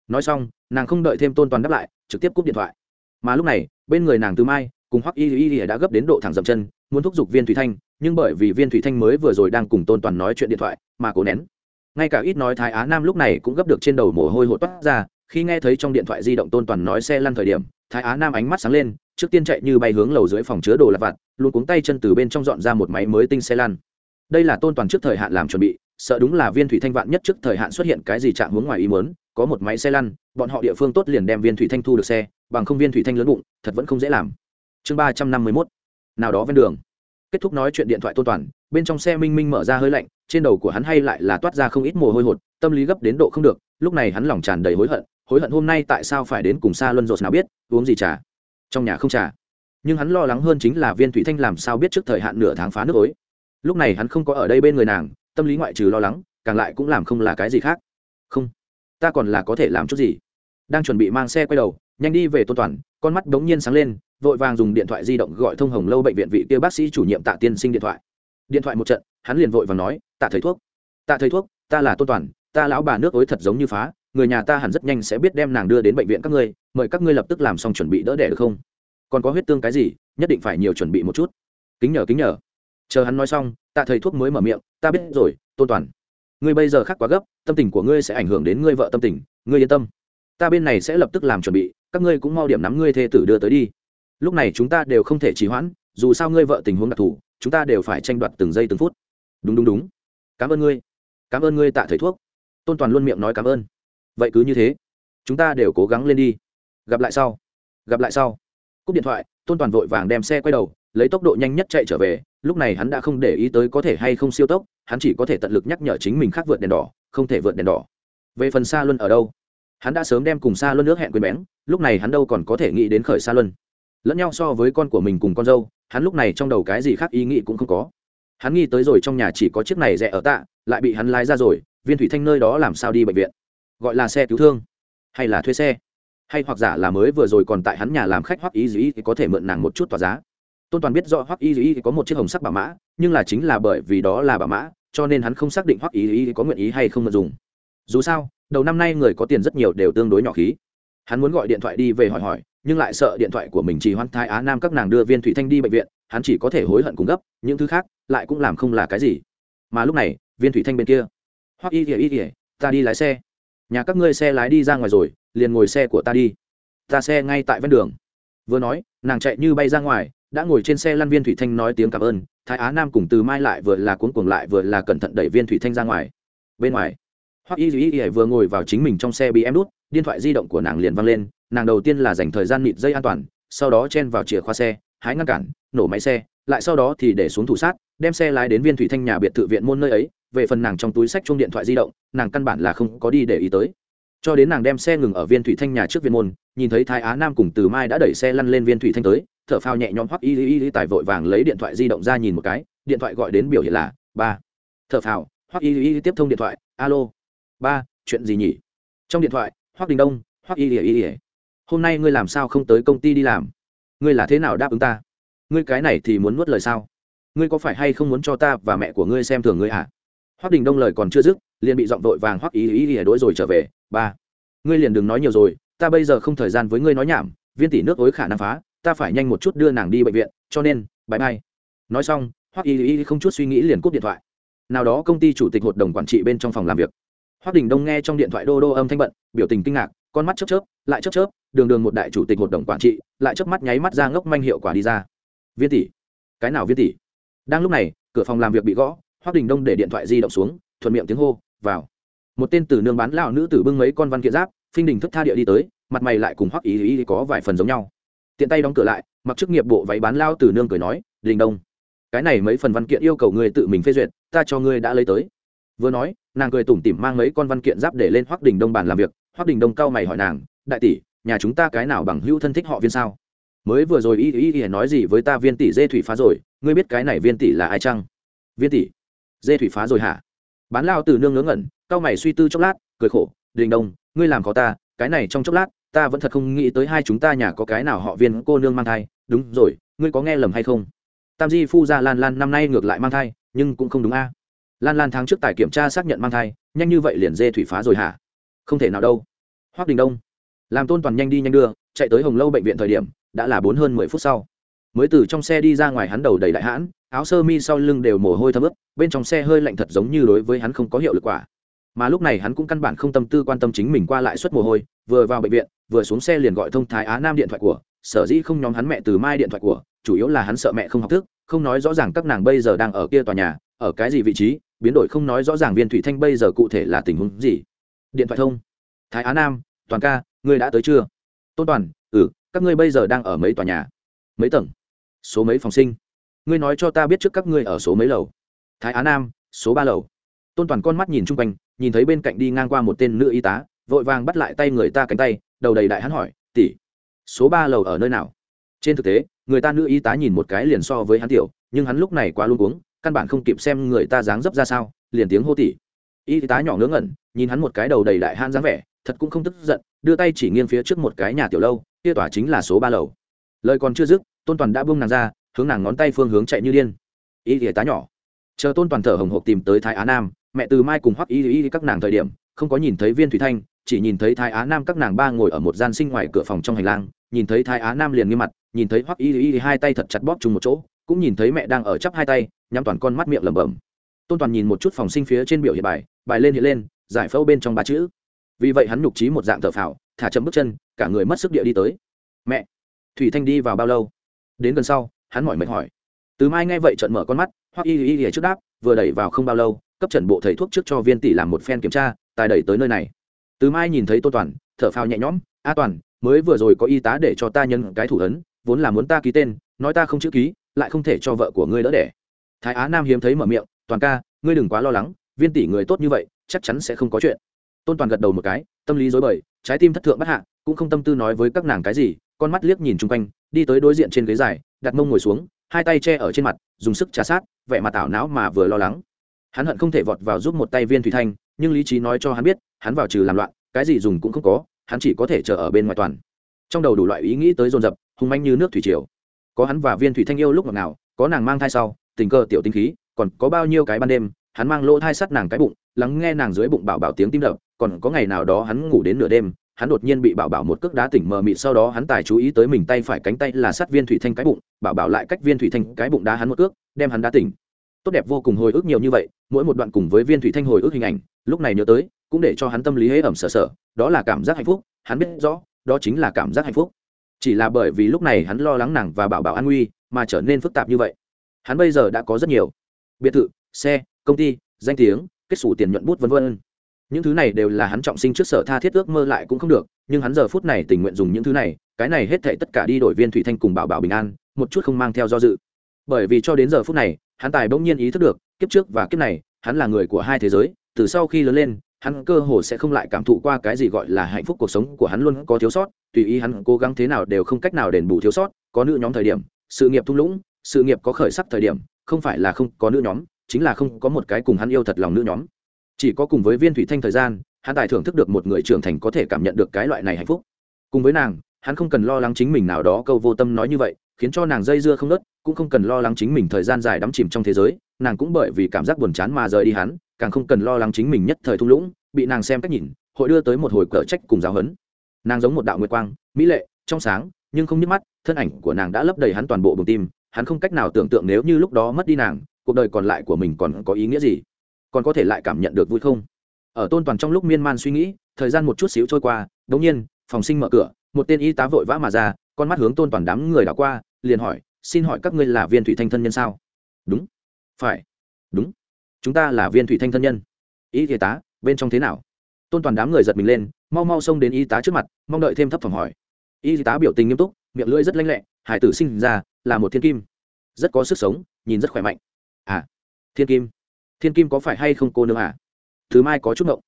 Nói xong, nàng không đợi thêm tôn toàn đáp lại, trực tiếp cúp điện thoại. Mà lúc này, bên người nàng từ mai, cùng hoắc y y y đã gấp đến độ thẳng dậm chân, muốn thúc giục viên thủy thanh, nhưng bởi vì viên thủy thanh mới vừa rồi đang cùng tôn toàn nói chuyện điện thoại, mà cố nén. Ngay cả ít nói thái á nam lúc này cũng gấp được trên đầu mồ hôi hột toát ra, khi nghe thấy trong điện thoại di động tôn toàn nói xe lăn thời điểm, thái á nam ánh mắt sáng lên trước tiên chạy như bay hướng lầu dưới phòng chứa đồ lặt vặt, luôn cuống tay chân từ bên trong dọn ra một máy mới tinh xe lăn. Đây là tôn toàn trước thời hạn làm chuẩn bị, sợ đúng là viên thủy thanh vạn nhất trước thời hạn xuất hiện cái gì chạm hướng ngoài ý muốn, có một máy xe lăn, bọn họ địa phương tốt liền đem viên thủy thanh thu được xe, bằng không viên thủy thanh lớn bụng, thật vẫn không dễ làm. Chương ba trăm năm mươi mốt. Nào đó ven đường. Kết thúc nói chuyện điện thoại tôn toàn, bên trong xe minh minh mở ra hơi lạnh, trên đầu của hắn hay lại là toát ra không ít mồ hôi hột, tâm lý gấp đến độ không được, lúc này hắn lòng tràn đầy hối hận hối hận hôm nay tại sao phải đến cùng xa luân rột nào biết, uống gì trà trong nhà không trà. Nhưng hắn lo lắng hơn chính là viên thủy thanh làm sao biết trước thời hạn nửa tháng phá nước ối. Lúc này hắn không có ở đây bên người nàng, tâm lý ngoại trừ lo lắng, càng lại cũng làm không là cái gì khác. Không, ta còn là có thể làm chút gì. Đang chuẩn bị mang xe quay đầu, nhanh đi về tôn toàn, con mắt đống nhiên sáng lên, vội vàng dùng điện thoại di động gọi thông hồng lâu bệnh viện vị kia bác sĩ chủ nhiệm tạ tiên sinh điện thoại. Điện thoại một trận, hắn liền vội vàng nói, tạ thầy thuốc, tạ thầy thuốc, ta là tôn toàn, ta lão bà nước ối thật giống như phá người nhà ta hẳn rất nhanh sẽ biết đem nàng đưa đến bệnh viện các ngươi, mời các ngươi lập tức làm xong chuẩn bị đỡ đẻ được không? Còn có huyết tương cái gì, nhất định phải nhiều chuẩn bị một chút. Kính nhờ kính nhờ. Chờ hắn nói xong, tạ thầy thuốc mới mở miệng, ta biết rồi, tôn toàn. Ngươi bây giờ khác quá gấp, tâm tình của ngươi sẽ ảnh hưởng đến ngươi vợ tâm tình, ngươi yên tâm. Ta bên này sẽ lập tức làm chuẩn bị, các ngươi cũng mau điểm nắm ngươi thê tử đưa tới đi. Lúc này chúng ta đều không thể trì hoãn, dù sao ngươi vợ tình huống đặc thù, chúng ta đều phải tranh đoạt từng giây từng phút. Đúng đúng đúng. Cảm ơn ngươi. Cảm ơn ngươi, tạ thầy thuốc. Tôn toàn luôn miệng nói cảm ơn vậy cứ như thế, chúng ta đều cố gắng lên đi. Gặp lại sau. Gặp lại sau. Cúp điện thoại, tôn toàn vội vàng đem xe quay đầu, lấy tốc độ nhanh nhất chạy trở về. Lúc này hắn đã không để ý tới có thể hay không siêu tốc, hắn chỉ có thể tận lực nhắc nhở chính mình khác vượt đèn đỏ, không thể vượt đèn đỏ. Về phần xa luân ở đâu? Hắn đã sớm đem cùng xa luân nước hẹn quên bén, lúc này hắn đâu còn có thể nghĩ đến khởi xa luân. Lẫn nhau so với con của mình cùng con dâu, hắn lúc này trong đầu cái gì khác ý nghĩ cũng không có. Hắn nghĩ tới rồi trong nhà chỉ có chiếc này rẻ ở tạ, lại bị hắn lái ra rồi, viên thủy thanh nơi đó làm sao đi bệnh viện gọi là xe cứu thương. Hay là thuê xe. Hay hoặc giả là mới vừa rồi còn tại hắn nhà làm khách hoắc ý dĩ thì có thể mượn nàng một chút tỏa giá. Tôn toàn biết rõ hoắc y dĩ có một chiếc hồng sắc bà mã, nhưng là chính là bởi vì đó là bà mã, cho nên hắn không xác định hoắc y dĩ có nguyện ý hay không mượn dùng. Dù sao, đầu năm nay người có tiền rất nhiều đều tương đối nhỏ khí. Hắn muốn gọi điện thoại đi về hỏi hỏi, nhưng lại sợ điện thoại của mình chỉ hoan thai á nam các nàng đưa viên thủy thanh đi bệnh viện, hắn chỉ có thể hối hận cùng gấp, những thứ khác lại cũng làm không là cái gì. Mà lúc này, viên thủy thanh bên kia. Hoắc y kìa y kìa ta đi lái xe nhà các ngươi xe lái đi ra ngoài rồi, liền ngồi xe của ta đi. Ta xe ngay tại ven đường. Vừa nói, nàng chạy như bay ra ngoài, đã ngồi trên xe lăn viên thủy thanh nói tiếng cảm ơn, thái á nam cùng từ mai lại vừa là cuốn cuồng lại vừa là cẩn thận đẩy viên thủy thanh ra ngoài. Bên ngoài hoặc y duy y vừa ngồi vào chính mình trong xe bị em đút, điện thoại di động của nàng liền văng lên, nàng đầu tiên là dành thời gian nịt dây an toàn, sau đó chen vào chìa khóa xe, hái ngăn cản, nổ máy xe, lại sau đó thì để xuống thủ sát, đem xe lái đến viên thủy thanh nhà biệt thự viện môn nơi ấy về phần nàng trong túi sách chung điện thoại di động, nàng căn bản là không có đi để ý tới. Cho đến nàng đem xe ngừng ở viên thủy thanh nhà trước viên môn, nhìn thấy thái á nam cùng từ mai đã đẩy xe lăn lên viên thủy thanh tới, thở phao nhẹ nhõm hoắc y y y tài vội vàng lấy điện thoại di động ra nhìn một cái, điện thoại gọi đến biểu hiện là, ba. Thở phào, hoắc y y tiếp thông điện thoại, alo. Ba, chuyện gì nhỉ? Trong điện thoại, hoắc đình đông, hoắc y y y, hôm nay ngươi làm sao không tới công ty đi làm? Ngươi là thế nào đáp ứng ta? Ngươi cái này thì muốn nuốt lời sao? Ngươi có phải hay không muốn cho ta và mẹ của ngươi xem thường ngươi hả? Hoắc đình đông lời còn chưa dứt, liền bị giọng vội vàng hoắc ý ý ý đối rồi trở về. Ba, ngươi liền đừng nói nhiều rồi, ta bây giờ không thời gian với ngươi nói nhảm, viên tỷ nước ối khả năng phá, ta phải nhanh một chút đưa nàng đi bệnh viện, cho nên bãi bay nói xong, hoắc ý ý không chút suy nghĩ liền cúp điện thoại. Nào đó công ty chủ tịch hội đồng quản trị bên trong phòng làm việc. Hoắc đình đông nghe trong điện thoại đô đô âm thanh bận, biểu tình kinh ngạc, con mắt chớp chớp, lại chớp chớp, đường đường một đại chủ tịch hội đồng quản trị, lại chớp mắt nháy mắt ra ngốc manh hiệu quả đi ra. Viên tỷ, cái nào viên tỷ? Đang lúc này, cửa phòng làm việc bị gõ hoắc đình đông để điện thoại di động xuống, thuận miệng tiếng hô, vào. Một tên tử nương bán lão nữ tử bưng mấy con văn kiện giáp, phinh đình thức tha địa đi tới, mặt mày lại cùng hoắc ý ý có vài phần giống nhau. Tiện tay đóng cửa lại, mặc chức nghiệp bộ váy bán lao tử nương cười nói, đình đông, cái này mấy phần văn kiện yêu cầu ngươi tự mình phê duyệt, ta cho ngươi đã lấy tới. Vừa nói, nàng cười tủm tỉm mang mấy con văn kiện giáp để lên hoắc đình đông bàn làm việc. Hoắc đình đông cao mày hỏi nàng, đại tỷ, nhà chúng ta cái nào bằng hữu thân thích họ viên sao? Mới vừa rồi Ý Ý Ý nói gì với ta viên tỷ dê thủy phá rồi, ngươi biết cái này viên tỷ là ai chăng? Viên tỷ dê thủy phá rồi hả? Bán lao từ nương ngớ ngẩn cao mày suy tư chốc lát, cười khổ, đình đông, ngươi làm có ta, cái này trong chốc lát, ta vẫn thật không nghĩ tới hai chúng ta nhà có cái nào họ viên cô nương mang thai. Đúng rồi, ngươi có nghe lầm hay không? Tam di phu gia lan lan năm nay ngược lại mang thai, nhưng cũng không đúng a. Lan lan tháng trước tài kiểm tra xác nhận mang thai, nhanh như vậy liền dê thủy phá rồi hả? Không thể nào đâu. Hoác đình đông, làm tôn toàn nhanh đi nhanh đưa, chạy tới hồng lâu bệnh viện thời điểm, đã là bốn hơn mười phút sau mới từ trong xe đi ra ngoài hắn đầu đầy đại hãn, áo sơ mi sau lưng đều mồ hôi thấm ướt, bên trong xe hơi lạnh thật giống như đối với hắn không có hiệu lực quả. Mà lúc này hắn cũng căn bản không tâm tư quan tâm chính mình qua lại suất mồ hôi, vừa vào bệnh viện, vừa xuống xe liền gọi thông thái á nam điện thoại của, sở dĩ không nhóm hắn mẹ từ mai điện thoại của, chủ yếu là hắn sợ mẹ không học thức, không nói rõ ràng các nàng bây giờ đang ở kia tòa nhà, ở cái gì vị trí, biến đổi không nói rõ ràng viên thủy thanh bây giờ cụ thể là tình huống gì. Điện thoại thông. Thái á nam, toàn ca, ngươi đã tới chưa? Tôn toàn ừ các ngươi bây giờ đang ở mấy tòa nhà? Mấy tầng? Số mấy phòng sinh? Ngươi nói cho ta biết trước các ngươi ở số mấy lầu? Thái á nam, số ba lầu. Tôn toàn con mắt nhìn chung quanh, nhìn thấy bên cạnh đi ngang qua một tên nữ y tá, vội vàng bắt lại tay người ta cánh tay, đầu đầy đại hắn hỏi, tỷ, số ba lầu ở nơi nào? Trên thực tế, người ta nữ y tá nhìn một cái liền so với hắn tiểu, nhưng hắn lúc này quá luôn uống căn bản không kịp xem người ta dáng dấp ra sao, liền tiếng hô tỷ y tá nhỏ ngớ ngẩn, nhìn hắn một cái đầu đầy đại han dáng vẻ, thật cũng không tức giận, đưa tay chỉ nghiêng phía trước một cái nhà tiểu lâu, kia tỏa chính là số ba lầu lời còn chưa dứt, tôn toàn đã buông nàng ra, hướng nàng ngón tay phương hướng chạy như điên. Y y tá nhỏ. Chờ tôn toàn thở hồng hộc tìm tới thái á nam, mẹ từ mai cùng hoắc y y các nàng thời điểm, không có nhìn thấy viên thủy thanh, chỉ nhìn thấy thái á nam các nàng ba ngồi ở một gian sinh ngoài cửa phòng trong hành lang, nhìn thấy thái á nam liền nghiêm mặt, nhìn thấy hoắc y y hai tay thật chặt bóp chung một chỗ, cũng nhìn thấy mẹ đang ở chắp hai tay, nhắm toàn con mắt miệng lẩm bẩm. Tôn toàn nhìn một chút phòng sinh phía trên biểu hiện bài bài lên hiện lên, giải phẫu bên trong ba chữ. Vì vậy hắn nhục trí một dạng thở phào, thả chậm bước chân, cả người mất sức địa đi tới. Mẹ thủy thanh đi vào bao lâu? Đến gần sau, hắn mỏi mệt hỏi. Từ mai nghe vậy trận mở con mắt hoặc y y y trước đáp, vừa đẩy vào không bao lâu, cấp trần bộ thầy thuốc trước cho viên tỷ làm một phen kiểm tra, tài đẩy tới nơi này. Từ mai nhìn thấy tô toàn, thở phào nhẹ nhõm, a toàn, mới vừa rồi có y tá để cho ta nhân cái thủ ấn, vốn là muốn ta ký tên, nói ta không chữ ký, lại không thể cho vợ của ngươi đỡ đẻ. Thái á nam hiếm thấy mở miệng, toàn ca, ngươi đừng quá lo lắng, viên tỷ người tốt như vậy, chắc chắn sẽ không có chuyện. Tôn toàn gật đầu một cái, tâm lý dối bời, trái tim thất thượng bất hạ, cũng không tâm tư nói với các nàng cái gì con mắt liếc nhìn chung quanh, đi tới đối diện trên ghế dài, đặt mông ngồi xuống, hai tay che ở trên mặt, dùng sức trà sát, vẻ mặt ảo não mà vừa lo lắng. Hắn hận không thể vọt vào giúp một tay viên thủy thanh, nhưng lý trí nói cho hắn biết, hắn vào trừ làm loạn, cái gì dùng cũng không có, hắn chỉ có thể chờ ở bên ngoài toàn. Trong đầu đủ loại ý nghĩ tới dồn dập, hung manh như nước thủy triều. Có hắn và viên thủy thanh yêu lúc ngọt nào có nàng mang thai sau, tình cơ tiểu tinh khí, còn có bao nhiêu cái ban đêm, hắn mang lỗ thai sắt nàng cái bụng, lắng nghe nàng dưới bụng bảo bảo tiếng tim đập, còn có ngày nào đó hắn ngủ đến nửa đêm hắn đột nhiên bị bảo bảo một cước đá tỉnh mờ mịt, sau đó hắn tài chú ý tới mình tay phải cánh tay là sát viên thủy thanh cái bụng, bảo bảo lại cách viên thủy thanh cái bụng đá hắn một cước, đem hắn đá tỉnh. Tốt đẹp vô cùng hồi ức nhiều như vậy, mỗi một đoạn cùng với viên thủy thanh hồi ức hình ảnh, lúc này nhớ tới, cũng để cho hắn tâm lý hễ ẩm sợ sợ đó là cảm giác hạnh phúc, hắn biết rõ, đó chính là cảm giác hạnh phúc. Chỉ là bởi vì lúc này hắn lo lắng nàng và bảo bảo an nguy, mà trở nên phức tạp như vậy. Hắn bây giờ đã có rất nhiều. Biệt thự, xe, công ty, danh tiếng, kết xù tiền nhuận bút v v những thứ này đều là hắn trọng sinh trước sở tha thiết ước mơ lại cũng không được, nhưng hắn giờ phút này tình nguyện dùng những thứ này, cái này hết thệ tất cả đi đổi viên thủy thanh cùng bảo bảo bình an, một chút không mang theo do dự. Bởi vì cho đến giờ phút này, hắn tài bỗng nhiên ý thức được, kiếp trước và kiếp này, hắn là người của hai thế giới, từ sau khi lớn lên, hắn cơ hồ sẽ không lại cảm thụ qua cái gì gọi là hạnh phúc cuộc sống của hắn luôn có thiếu sót, tùy ý hắn cố gắng thế nào đều không cách nào đền bù thiếu sót, có nữ nhóm thời điểm, sự nghiệp thung lũng, sự nghiệp có khởi sắc thời điểm, không phải là không có nữ nhóm, chính là không có một cái cùng hắn yêu thật lòng nữ nhóm chỉ có cùng với viên thủy thanh thời gian, hắn tài thưởng thức được một người trưởng thành có thể cảm nhận được cái loại này hạnh phúc. Cùng với nàng, hắn không cần lo lắng chính mình nào đó câu vô tâm nói như vậy, khiến cho nàng dây dưa không nớt cũng không cần lo lắng chính mình thời gian dài đắm chìm trong thế giới, nàng cũng bởi vì cảm giác buồn chán mà rời đi hắn, càng không cần lo lắng chính mình nhất thời thung lũng, bị nàng xem cách nhìn, hội đưa tới một hồi cờ trách cùng giáo hấn. Nàng giống một đạo nguyệt quang, mỹ lệ, trong sáng, nhưng không nhức mắt, thân ảnh của nàng đã lấp đầy hắn toàn bộ bồng tim, hắn không cách nào tưởng tượng nếu như lúc đó mất đi nàng, cuộc đời còn lại của mình còn có ý nghĩa gì còn có thể lại cảm nhận được vui không? Ở tôn toàn trong lúc miên man suy nghĩ, thời gian một chút xíu trôi qua đ ỗ n g nhiên, phòng sinh mở cửa, một tên y tá vội vã mà ra, con mắt hướng tôn toàn đám người đảo qua, liền hỏi, xin hỏi các ngươi là viên thủy thanh thân nhân sao? Đúng. Phải. Đúng. Chúng ta là viên thủy thanh thân nhân. Y tá, bên trong thế nào? Tôn toàn đám người giật mình lên, mau mau xông đến y tá trước mặt, mong đợi thêm thấp phòng hỏi. Y tá biểu tình nghiêm túc, miệng lưỡi rất lanh lẹ, hải tử sinh ra là một thiên kim, rất có sức sống, nhìn rất khỏe mạnh. À thiên kim? Thiên kim có phải hay không cô nương à? Thứ mai có chút ngộng.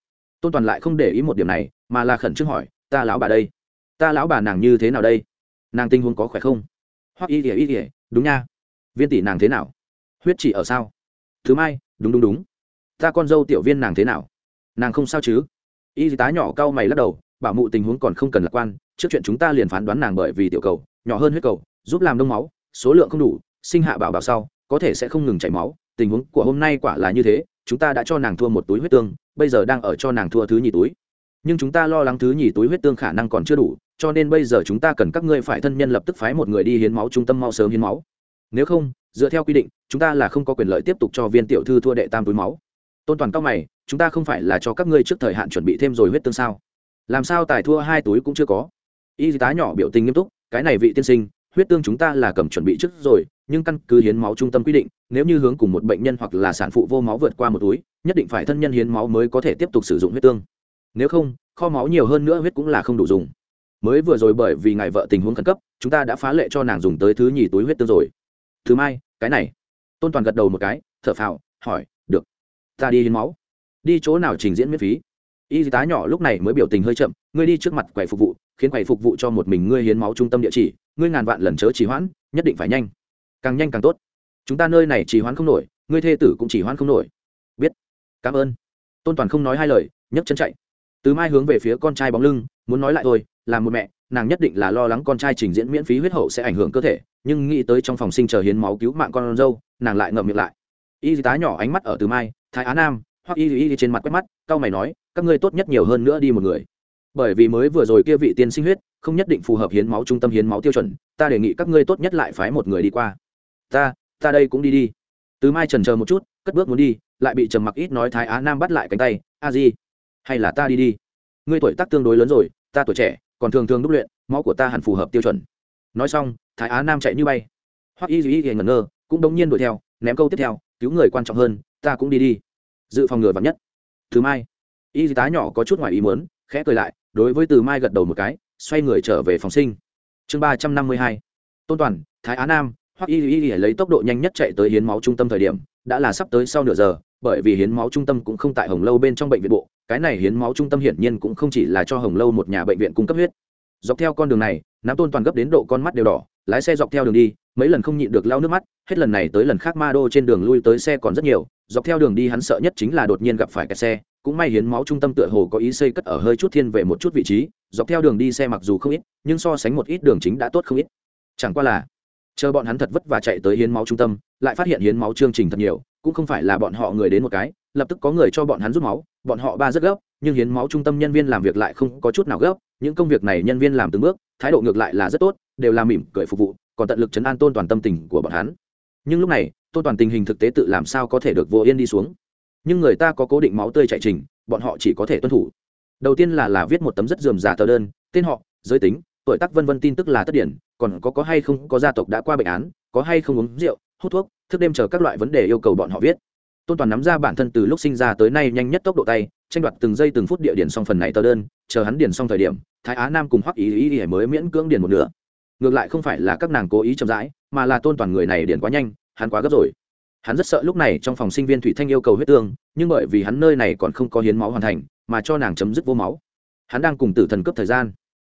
Tôn toàn lại không để ý một điểm này, mà là khẩn trương hỏi, ta lão bà đây? Ta lão bà nàng như thế nào đây? Nàng tình huống có khỏe không? Hoặc y ỉa y ỉa đúng nha. Viên tỷ nàng thế nào? Huyết chỉ ở sao? Thứ mai, đúng đúng đúng. Ta con dâu tiểu viên nàng thế nào? Nàng không sao chứ? Y tá nhỏ cau mày lắc đầu, bảo mụ tình huống còn không cần lạc quan, trước chuyện chúng ta liền phán đoán nàng bởi vì tiểu cầu, nhỏ hơn huyết cầu, giúp làm đông máu, số lượng không đủ, sinh hạ bảo bảo sau, có thể sẽ không ngừng chảy máu tình huống của hôm nay quả là như thế, chúng ta đã cho nàng thua một túi huyết tương, bây giờ đang ở cho nàng thua thứ nhì túi. Nhưng chúng ta lo lắng thứ nhì túi huyết tương khả năng còn chưa đủ, cho nên bây giờ chúng ta cần các ngươi phải thân nhân lập tức phái một người đi hiến máu trung tâm mau sớm hiến máu. Nếu không, dựa theo quy định, chúng ta là không có quyền lợi tiếp tục cho viên tiểu thư thua đệ tam túi máu. Tôn toàn cao mày, chúng ta không phải là cho các ngươi trước thời hạn chuẩn bị thêm rồi huyết tương sao? Làm sao tài thua hai túi cũng chưa có? Y tá nhỏ biểu tình nghiêm túc, cái này vị tiên sinh huyết tương chúng ta là cầm chuẩn bị trước rồi, nhưng căn cứ hiến máu trung tâm quy định, nếu như hướng cùng một bệnh nhân hoặc là sản phụ vô máu vượt qua một túi, nhất định phải thân nhân hiến máu mới có thể tiếp tục sử dụng huyết tương. Nếu không, kho máu nhiều hơn nữa huyết cũng là không đủ dùng. Mới vừa rồi bởi vì ngài vợ tình huống khẩn cấp, chúng ta đã phá lệ cho nàng dùng tới thứ nhì túi huyết tương rồi. Thứ mai, cái này. Tôn toàn gật đầu một cái, thở phào, hỏi, được, ta đi hiến máu. Đi chỗ nào trình diễn miễn phí? Y tá nhỏ lúc này mới biểu tình hơi chậm, ngươi đi trước mặt quầy phục vụ, khiến quầy phục vụ cho một mình ngươi hiến máu trung tâm địa chỉ, ngươi ngàn vạn lần chớ trì hoãn, nhất định phải nhanh. Càng nhanh càng tốt. Chúng ta nơi này trì hoãn không nổi, ngươi thê tử cũng trì hoãn không nổi. Biết. Cảm ơn. Tôn toàn không nói hai lời, nhấc chân chạy. Từ mai hướng về phía con trai bóng lưng, muốn nói lại thôi, là một mẹ, nàng nhất định là lo lắng con trai trình diễn miễn phí huyết hậu sẽ ảnh hưởng cơ thể, nhưng nghĩ tới trong phòng sinh chờ hiến máu cứu mạng con dâu, nàng lại ngậm miệng lại. Y tá nhỏ ánh mắt ở từ mai, thái á nam. Hoặc y y trên mặt quét mắt, cau mày nói các ngươi tốt nhất nhiều hơn nữa đi một người. Bởi vì mới vừa rồi kia vị tiên sinh huyết, không nhất định phù hợp hiến máu trung tâm hiến máu tiêu chuẩn, ta đề nghị các ngươi tốt nhất lại phái một người đi qua. Ta ta đây cũng đi đi. Từ mai trần chờ một chút, cất bước muốn đi, lại bị trầm mặc ít nói thái á nam bắt lại cánh tay, a di, hay là ta đi đi? Ngươi tuổi tác tương đối lớn rồi, ta tuổi trẻ, còn thường thường đúc luyện, máu của ta hẳn phù hợp tiêu chuẩn. Nói xong, thái á nam chạy như bay. Hoặc y duy y ngẩn ngơ, cũng đống nhiên đuổi theo, ném câu tiếp theo, cứu người quan trọng hơn, ta cũng đi đi. Dự phòng ngừa vắn nhất. Thứ mai y tá nhỏ có chút ngoài ý muốn, khẽ cười lại, đối với từ mai gật đầu một cái, xoay người trở về phòng sinh. Chương ba trăm năm mươi hai. Tôn toàn, thái á nam hoặc y y y lấy tốc độ nhanh nhất chạy tới hiến máu trung tâm thời điểm, đã là sắp tới sau nửa giờ, bởi vì hiến máu trung tâm cũng không tại hồng lâu bên trong bệnh viện bộ, cái này hiến máu trung tâm hiển nhiên cũng không chỉ là cho hồng lâu một nhà bệnh viện cung cấp huyết. Dọc theo con đường này nắm tôn toàn gấp đến độ con mắt đều đỏ, lái xe dọc theo đường đi, mấy lần không nhịn được lau nước mắt, hết lần này tới lần khác ma đô trên đường lui tới xe còn rất nhiều, dọc theo đường đi hắn sợ nhất chính là đột nhiên gặp phải kẹt xe cũng may hiến máu trung tâm tựa hồ có ý xây cất ở hơi chút thiên về một chút vị trí, dọc theo đường đi xe mặc dù không ít, nhưng so sánh một ít đường chính đã tốt không ít. Chẳng qua là, chờ bọn hắn thật vất và chạy tới hiến máu trung tâm, lại phát hiện hiến máu chương trình thật nhiều, cũng không phải là bọn họ người đến một cái, lập tức có người cho bọn hắn rút máu, bọn họ ba rất gấp, nhưng hiến máu trung tâm nhân viên làm việc lại không có chút nào gấp, những công việc này nhân viên làm từng bước, thái độ ngược lại là rất tốt, đều làm mỉm cười phục vụ, còn tận lực chấn an tôn toàn tâm tình của bọn hắn. Nhưng lúc này, tôn toàn tình hình thực tế tự làm sao có thể được vô yên đi xuống? Nhưng người ta có cố định máu tươi chạy trình, bọn họ chỉ có thể tuân thủ. Đầu tiên là là viết một tấm rất dườm giả tờ đơn, tên họ, giới tính, tuổi tác vân vân tin tức là tất điển, còn có có hay không có gia tộc đã qua bệnh án, có hay không uống rượu, hút thuốc, thức đêm chờ các loại vấn đề yêu cầu bọn họ viết. Tôn toàn nắm ra bản thân từ lúc sinh ra tới nay nhanh nhất tốc độ tay, tranh đoạt từng giây từng phút địa điển xong phần này tờ đơn, chờ hắn điển xong thời điểm, thái á nam cùng hoắc ý ý ý mới miễn cưỡng điển một nửa. Ngược lại không phải là các nàng cố ý chậm rãi, mà là tôn toàn người này điển quá nhanh, hắn quá gấp rồi hắn rất sợ lúc này trong phòng sinh viên thủy thanh yêu cầu huyết tương, nhưng bởi vì hắn nơi này còn không có hiến máu hoàn thành, mà cho nàng chấm dứt vô máu. Hắn đang cùng tử thần cướp thời gian.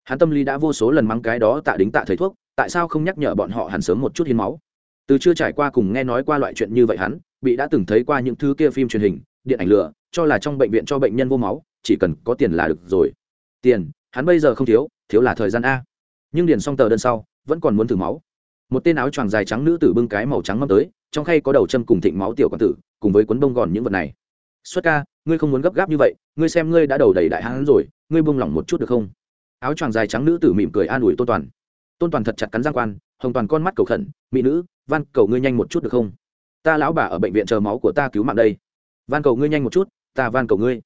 Hắn tâm lý đã vô số lần mắng cái đó tạ đính tạ thầy thuốc, tại sao không nhắc nhở bọn họ hẳn sớm một chút hiến máu? Từ chưa trải qua cùng nghe nói qua loại chuyện như vậy hắn, bị đã từng thấy qua những thứ kia phim truyền hình, điện ảnh lửa cho là trong bệnh viện cho bệnh nhân vô máu, chỉ cần có tiền là được rồi. Tiền, hắn bây giờ không thiếu thiếu là thời gian a. Nhưng điền xong tờ đơn sau, vẫn còn muốn thử máu. Một tên áo choàng dài trắng nữ tử bưng cái màu trắng mâm tới trong khay có đầu châm cùng thịnh máu tiểu quản tử, cùng với cuốn bông gòn những vật này. Xuất ca, ngươi không muốn gấp gáp như vậy, ngươi xem ngươi đã đầu đầy đại hán rồi, ngươi buông lỏng một chút được không? Áo choàng dài trắng nữ tử mỉm cười an ủi tôn toàn. Tôn toàn thật chặt cắn giang quan, hồng toàn con mắt cầu khẩn, mỹ nữ, van cầu ngươi nhanh một chút được không? Ta lão bà ở bệnh viện chờ máu của ta cứu mạng đây. Van cầu ngươi nhanh một chút, ta van cầu ngươi.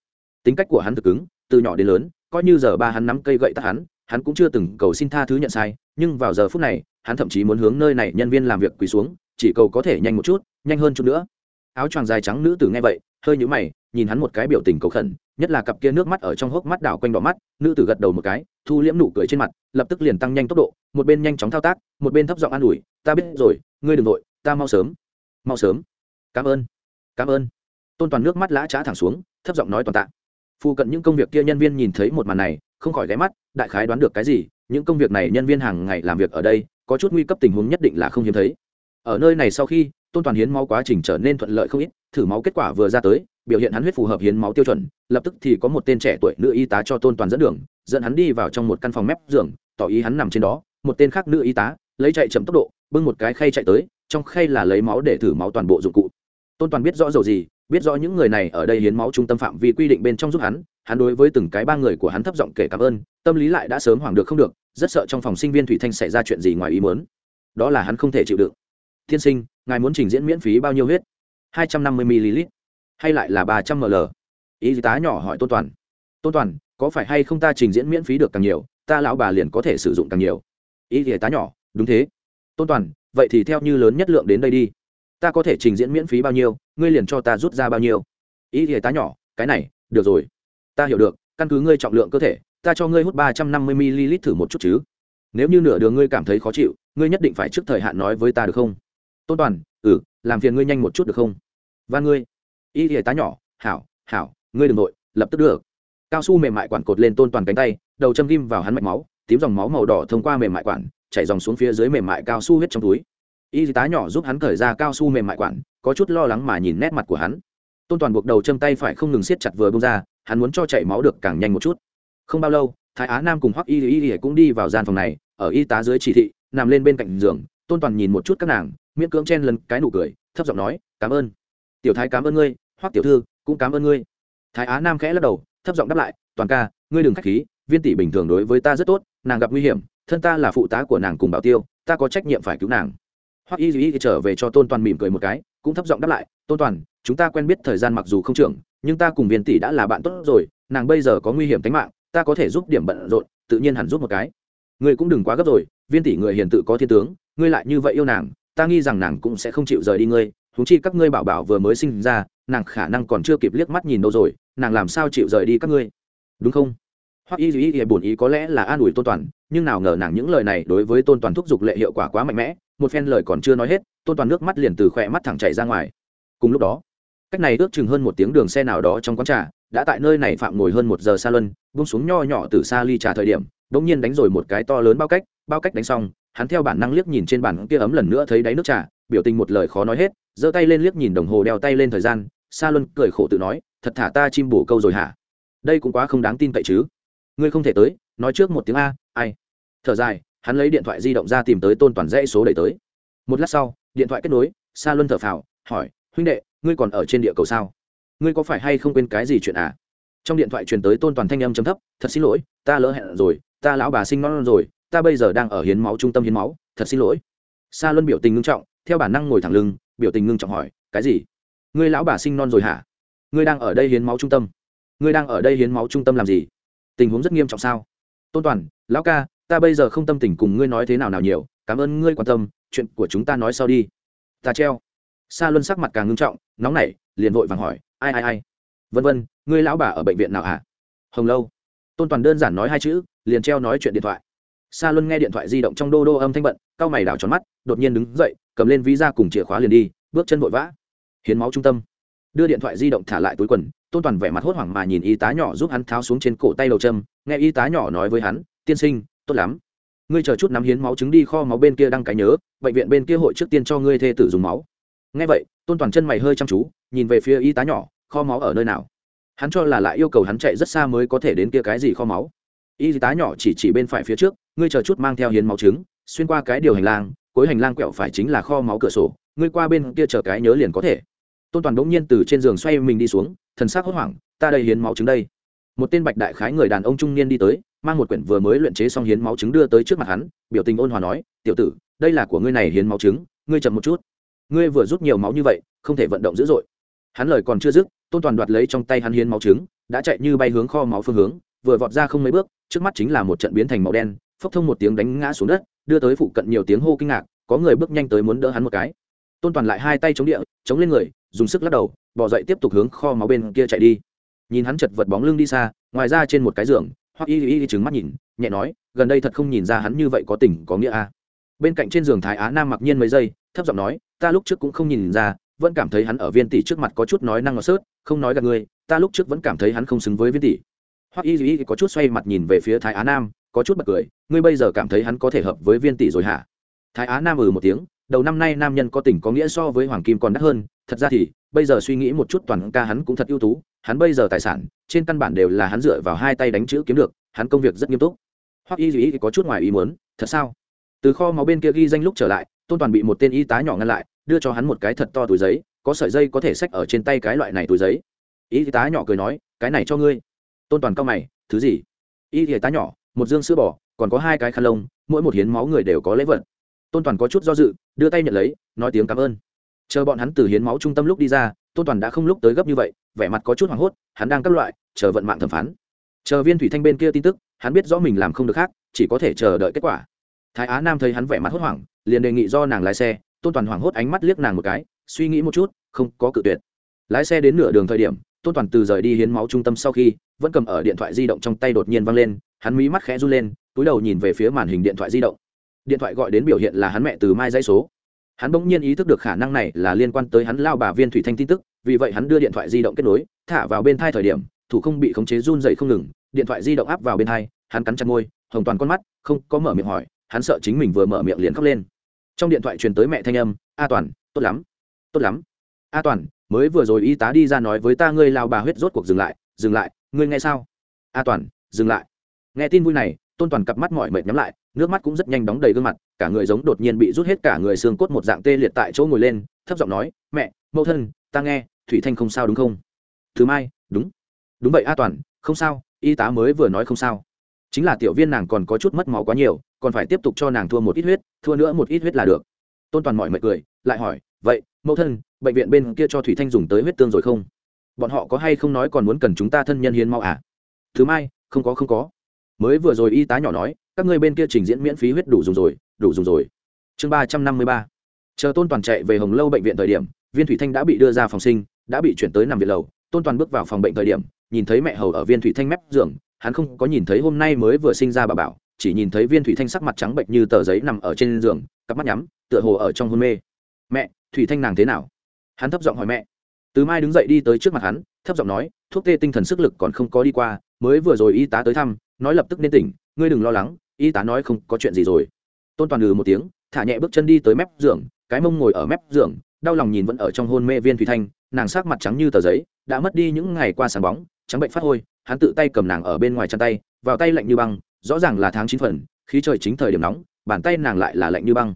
Tính cách của hắn thực cứng, từ nhỏ đến lớn, coi như giờ ba hắn nắm cây gậy tắt hắn hắn cũng chưa từng cầu xin tha thứ nhận sai, nhưng vào giờ phút này, hắn thậm chí muốn hướng nơi này nhân viên làm việc quỳ xuống chỉ cầu có thể nhanh một chút, nhanh hơn chút nữa. Áo choàng dài trắng nữ tử nghe vậy, hơi nhũ mày, nhìn hắn một cái biểu tình cầu khẩn, nhất là cặp kia nước mắt ở trong hốc mắt đảo quanh đỏ mắt, nữ tử gật đầu một cái, thu liễm nụ cười trên mặt, lập tức liền tăng nhanh tốc độ, một bên nhanh chóng thao tác, một bên thấp giọng an ủi, ta biết rồi, ngươi đừng vội, ta mau sớm mau sớm. Cảm ơn cảm ơn. Tôn toàn nước mắt lã trá thẳng xuống, thấp giọng nói toàn tạ. Phụ cận những công việc kia nhân viên nhìn thấy một màn này, không khỏi ghé mắt, đại khái đoán được cái gì, những công việc này nhân viên hàng ngày làm việc ở đây, có chút nguy cấp tình huống nhất định là không hiếm thấy ở nơi này sau khi, tôn toàn hiến máu quá trình trở nên thuận lợi không ít, thử máu kết quả vừa ra tới, biểu hiện hắn huyết phù hợp hiến máu tiêu chuẩn, lập tức thì có một tên trẻ tuổi nữ y tá cho tôn toàn dẫn đường, dẫn hắn đi vào trong một căn phòng mép giường, tỏ ý hắn nằm trên đó, một tên khác nữ y tá, lấy chạy chậm tốc độ, bưng một cái khay chạy tới, trong khay là lấy máu để thử máu toàn bộ dụng cụ. Tôn toàn biết rõ dầu gì, biết rõ những người này ở đây hiến máu trung tâm phạm vi quy định bên trong giúp hắn hắn đối với từng cái ba người của hắn thấp giọng kể cảm ơn, tâm lý lại đã sớm hoảng được không được, rất sợ trong phòng sinh viên thủy thanh xảy ra chuyện gì ngoài ý muốn. Đó là hắn không thể chịu đựng tiên sinh, ngài muốn trình diễn miễn phí bao nhiêu huyết? Hai trăm năm mươi ml, hay lại là ba trăm ml? Y tá nhỏ hỏi tôn toàn. Tôn toàn, có phải hay không ta trình diễn miễn phí được càng nhiều, ta lão bà liền có thể sử dụng càng nhiều? Y tá nhỏ, đúng thế. Tôn toàn, vậy thì theo như lớn nhất lượng đến đây đi. Ta có thể trình diễn miễn phí bao nhiêu, ngươi liền cho ta rút ra bao nhiêu? Y tá nhỏ, cái này, được rồi. Ta hiểu được, căn cứ ngươi trọng lượng cơ thể, ta cho ngươi hút ba trăm năm mươi ml thử một chút chứ. Nếu như nửa đường ngươi cảm thấy khó chịu, ngươi nhất định phải trước thời hạn nói với ta được không? Tôn toàn ừ làm phiền ngươi nhanh một chút được không? Và ngươi. Y y tá nhỏ, hảo hảo, ngươi đ ừ n g nội lập tức được. Cao su mềm mại quản cột lên tôn toàn cánh tay, đầu châm ghim vào hắn mạch máu, tím dòng máu màu đỏ thông qua mềm mại quản chảy dòng xuống phía dưới mềm mại cao su huyết trong túi. Y tá nhỏ giúp hắn cởi ra cao su mềm mại quản có chút lo lắng mà nhìn nét mặt của hắn. Tôn toàn buộc đầu châm tay phải không ngừng siết chặt vừa bông ra, hắn muốn cho chảy máu được càng nhanh một chút. Không bao lâu, thái á nam cùng hoắc y y y cũng đi vào gian phòng này, ở y tá dưới chỉ thị, nằm lên bên cạnh giường, tôn toàn nhìn một chút các nàng miễn cưỡng chen lần cái nụ cười, thấp giọng nói, cảm ơn. Tiểu thái cảm ơn ngươi, hoắc tiểu thư, cũng cảm ơn ngươi. Thái á nam khẽ lắc đầu, thấp giọng đáp lại, toàn ca, ngươi đừng k h á c h khí, viên tỷ bình thường đối với ta rất tốt, nàng gặp nguy hiểm, thân ta là phụ tá của nàng cùng bảo tiêu, ta có trách nhiệm phải cứu nàng. Hoắc y duy trở về cho tôn toàn mỉm cười một cái, cũng thấp giọng đáp lại, tôn toàn, chúng ta quen biết thời gian mặc dù không trưởng, nhưng ta cùng viên tỷ đã là bạn tốt rồi, nàng bây giờ có nguy hiểm tính mạng, ta có thể giúp điểm bận rộn, tự nhiên hẳn giúp một cái. Ngươi cũng đừng quá gấp rồi, viên tỷ người hiền tự có thiên tướng, ngươi lại như vậy yêu nàng ta nghi rằng nàng cũng sẽ không chịu rời đi ngươi thú chi các ngươi bảo bảo vừa mới sinh ra, nàng khả năng còn chưa kịp liếc mắt nhìn đâu rồi, nàng làm sao chịu rời đi các ngươi? Đúng không? Hoặc y dù ý bổn ý có lẽ là an ủi tôn toàn, nhưng nào ngờ nàng những lời này đối với tôn toàn thúc giục lệ hiệu quả quá mạnh mẽ, một phen lời còn chưa nói hết, tôn toàn nước mắt liền từ khỏe mắt thẳng chảy ra ngoài. Cùng lúc đó, cách này ước chừng hơn một tiếng đường xe nào đó trong quán trà, đã tại nơi này phạm ngồi hơn một giờ xa luân bung xuống nho nhỏ từ xa ly trà thời điểm đ nhiên đánh rồi một cái to lớn bao cách bao cách đánh xong, hắn theo bản năng liếc nhìn trên bàn kia ấm lần nữa thấy đáy nước trà, biểu tình một lời khó nói hết, giơ tay lên liếc nhìn đồng hồ đeo tay lên thời gian, sa luân cười khổ tự nói, thật thả ta chim bổ câu rồi hả? Đây cũng quá không đáng tin cậy chứ. Ngươi không thể tới, nói trước một tiếng a, ai? Thở dài, hắn lấy điện thoại di động ra tìm tới tôn toàn dãy số đẩy tới. Một lát sau, điện thoại kết nối, sa luân thở phào, hỏi, huynh đệ, ngươi còn ở trên địa cầu sao? Ngươi có phải hay không quên cái gì chuyện à? Trong điện thoại truyền tới tôn toàn thanh âm trầm thấp, thật xin lỗi, ta lỡ hẹn rồi ta lão bà sinh non rồi, ta bây giờ đang ở hiến máu trung tâm hiến máu, thật xin lỗi. Sa luân biểu tình ngưng trọng, theo bản năng ngồi thẳng lưng, biểu tình ngưng trọng hỏi, cái gì? Ngươi lão bà sinh non rồi hả? Ngươi đang ở đây hiến máu trung tâm. Ngươi đang ở đây hiến máu trung tâm làm gì? Tình huống rất nghiêm trọng sao? Tôn toàn, lão ca, ta bây giờ không tâm tình cùng ngươi nói thế nào nào nhiều, cảm ơn ngươi quan tâm, chuyện của chúng ta nói sau đi. Ta treo. Sa luân sắc mặt càng ngưng trọng, nóng nảy, liền vội vàng hỏi, ai ai ai? Vân vân, ngươi lão bà ở bệnh viện nào hả? Hồng lâu. Tôn toàn đơn giản nói hai chữ liền treo nói chuyện điện thoại. Sa luân nghe điện thoại di động trong đô đô âm thanh bận, cau mày đảo tròn mắt, đột nhiên đứng dậy, cầm lên ví ra cùng chìa khóa liền đi, bước chân vội vã. Hiến máu trung tâm. Đưa điện thoại di động thả lại túi quần, tôn toàn vẻ mặt hốt hoảng mà nhìn y tá nhỏ giúp hắn tháo xuống trên cổ tay đầu châm, nghe y tá nhỏ nói với hắn, tiên sinh, tốt lắm. Ngươi chờ chút nắm hiến máu trứng đi kho máu bên kia đăng cái nhớ, bệnh viện bên kia hội trước tiên cho ngươi thê tử dùng máu. Nghe vậy, tôn toàn chân mày hơi chăm chú, nhìn về phía y tá nhỏ, kho máu ở nơi nào? Hắn cho là lại yêu cầu hắn chạy rất xa mới có thể đến kia cái gì kho máu y tá nhỏ chỉ chỉ bên phải phía trước, ngươi chờ chút mang theo hiến máu trứng, xuyên qua cái điều hành lang, cuối hành lang quẹo phải chính là kho máu cửa sổ, ngươi qua bên kia chờ cái nhớ liền có thể. Tôn toàn bỗng nhiên từ trên giường xoay mình đi xuống, thần sắc hốt hoảng, ta đây hiến máu trứng đây. Một tên bạch đại khái người đàn ông trung niên đi tới, mang một quyển vừa mới luyện chế xong hiến máu trứng đưa tới trước mặt hắn, biểu tình ôn hòa nói, tiểu tử, đây là của ngươi này hiến máu trứng, ngươi chậm một chút. Ngươi vừa rút nhiều máu như vậy, không thể vận động dữ dội. Hắn lời còn chưa dứt, tôn toàn đoạt lấy trong tay hắn hiến máu trứng, đã chạy như bay hướng kho máu phương hướng vừa vọt ra không mấy bước, trước mắt chính là một trận biến thành màu đen, phốc thông một tiếng đánh ngã xuống đất, đưa tới phụ cận nhiều tiếng hô kinh ngạc, có người bước nhanh tới muốn đỡ hắn một cái. Tôn toàn lại hai tay chống địa, chống lên người, dùng sức lắc đầu, bỏ dậy tiếp tục hướng kho máu bên kia chạy đi. Nhìn hắn chật vật bóng lưng đi xa, ngoài ra trên một cái giường hoặc y y y trứng mắt nhìn, nhẹ nói, gần đây thật không nhìn ra hắn như vậy có tình, có nghĩa a à. bên cạnh trên giường thái á nam mặc nhiên mấy giây, thấp giọng nói, ta lúc trước cũng không nhìn ra, vẫn cảm thấy hắn ở viên tỷ trước mặt có chút nói năng ngọt sớt, không nói gạt ngươi, ta lúc trước vẫn cảm thấy hắn không xứng với viên tỷ hoặc y duy có chút xoay mặt nhìn về phía thái á nam, có chút bật cười, ngươi bây giờ cảm thấy hắn có thể hợp với viên tỷ rồi hả? Thái á nam ừ một tiếng, đầu năm nay nam nhân có tình có nghĩa so với hoàng kim còn đắt hơn, thật ra thì, bây giờ suy nghĩ một chút toàn ca hắn cũng thật ưu tú, hắn bây giờ tài sản, trên căn bản đều là hắn dựa vào hai tay đánh chữ kiếm được, hắn công việc rất nghiêm túc. Hoặc y duy có chút ngoài ý muốn, thật sao? Từ kho máu bên kia ghi danh lúc trở lại, tôn toàn bị một tên y tá nhỏ ngăn lại, đưa cho hắn một cái thật to túi giấy, có sợi dây có thể xách ở trên tay cái loại này túi giấy. Y tá nhỏ cười nói, cái này cho ngươi tôn toàn cao mày, thứ gì? Y thể tá nhỏ, một dương sữa bò, còn có hai cái khăn lông, mỗi một hiến máu người đều có lễ vật. Tôn toàn có chút do dự, đưa tay nhận lấy, nói tiếng cảm ơn. Chờ bọn hắn từ hiến máu trung tâm lúc đi ra, tôn toàn đã không lúc tới gấp như vậy, vẻ mặt có chút hoảng hốt, hắn đang các loại, chờ vận mạng thẩm phán. Chờ viên thủy thanh bên kia tin tức, hắn biết rõ mình làm không được khác, chỉ có thể chờ đợi kết quả. Thái á nam thấy hắn vẻ mặt hốt hoảng, liền đề nghị do nàng lái xe, tôn toàn hoảng hốt ánh mắt liếc nàng một cái, suy nghĩ một chút, không có cự tuyệt. Lái xe đến nửa đường thời điểm tôn toàn từ rời đi hiến máu trung tâm sau khi, vẫn cầm ở điện thoại di động trong tay đột nhiên văng lên, hắn mí mắt khẽ run lên, túi đầu nhìn về phía màn hình điện thoại di động. Điện thoại gọi đến biểu hiện là hắn mẹ từ mai dãy số. Hắn bỗng nhiên ý thức được khả năng này là liên quan tới hắn lao bà viên thủy thanh tin tức, vì vậy hắn đưa điện thoại di động kết nối, thả vào bên thai thời điểm, thủ không bị khống chế run dậy không ngừng, điện thoại di động áp vào bên thai, hắn cắn chặt môi, hồng toàn con mắt, không có mở miệng hỏi, hắn sợ chính mình vừa mở miệng liền khóc lên. Trong điện thoại truyền tới mẹ thanh âm, a toàn, tốt lắm tốt lắm, a toàn mới vừa rồi y tá đi ra nói với ta ngươi lao bà huyết rốt cuộc dừng lại dừng lại, ngươi nghe sao? A toàn, dừng lại. Nghe tin vui này, tôn toàn cặp mắt mọi mệt nhắm lại, nước mắt cũng rất nhanh đóng đầy gương mặt, cả người giống đột nhiên bị rút hết cả người xương cốt một dạng tê liệt tại chỗ ngồi lên, thấp giọng nói, mẹ, mẫu thân, ta nghe, thủy thanh không sao đúng không? Thứ mai, đúng. Đúng vậy a toàn, không sao, y tá mới vừa nói không sao. Chính là tiểu viên nàng còn có chút mất máu quá nhiều, còn phải tiếp tục cho nàng thua một ít huyết, thua nữa một ít huyết là được tôn toàn mọi mệt cười, lại hỏi, vậy, mẫu thân, bệnh viện bên kia cho thủy thanh dùng tới huyết tương rồi không? Bọn họ có hay không nói còn muốn cần chúng ta thân nhân hiến mau à? Thứ mai, không có không có. Mới vừa rồi y tá nhỏ nói, các ngươi bên kia trình diễn miễn phí huyết đủ dùng rồi, đủ dùng rồi. Chương ba trăm năm mươi ba. Chờ tôn toàn chạy về hồng lâu bệnh viện thời điểm, viên thủy thanh đã bị đưa ra phòng sinh, đã bị chuyển tới nằm viện lầu. Tôn toàn bước vào phòng bệnh thời điểm, nhìn thấy mẹ hầu ở viên thủy thanh mép giường, hắn không có nhìn thấy hôm nay mới vừa sinh ra bà bảo chỉ nhìn thấy viên thủy thanh sắc mặt trắng bệnh như tờ giấy nằm ở trên giường, cặp mắt nhắm, tựa hồ ở trong hôn mê. Mẹ, thủy thanh nàng thế nào? Hắn thấp giọng hỏi mẹ. Từ mai đứng dậy đi tới trước mặt hắn, thấp giọng nói, thuốc tê tinh thần sức lực còn không có đi qua, mới vừa rồi y tá tới thăm, nói lập tức nên tỉnh, ngươi đừng lo lắng, y tá nói không có chuyện gì rồi. Tôn toàn lừ một tiếng, thả nhẹ bước chân đi tới mép giường, cái mông ngồi ở mép giường, đau lòng nhìn vẫn ở trong hôn mê viên thủy thanh, nàng sắc mặt trắng như tờ giấy, đã mất đi những ngày qua sáng bóng, trắng bệnh phát hôi, hắn tự tay cầm nàng ở bên ngoài chân tay, vào tay lạnh như băng rõ ràng là tháng chín phần, khí trời chính thời điểm nóng, bàn tay nàng lại là lạnh như băng.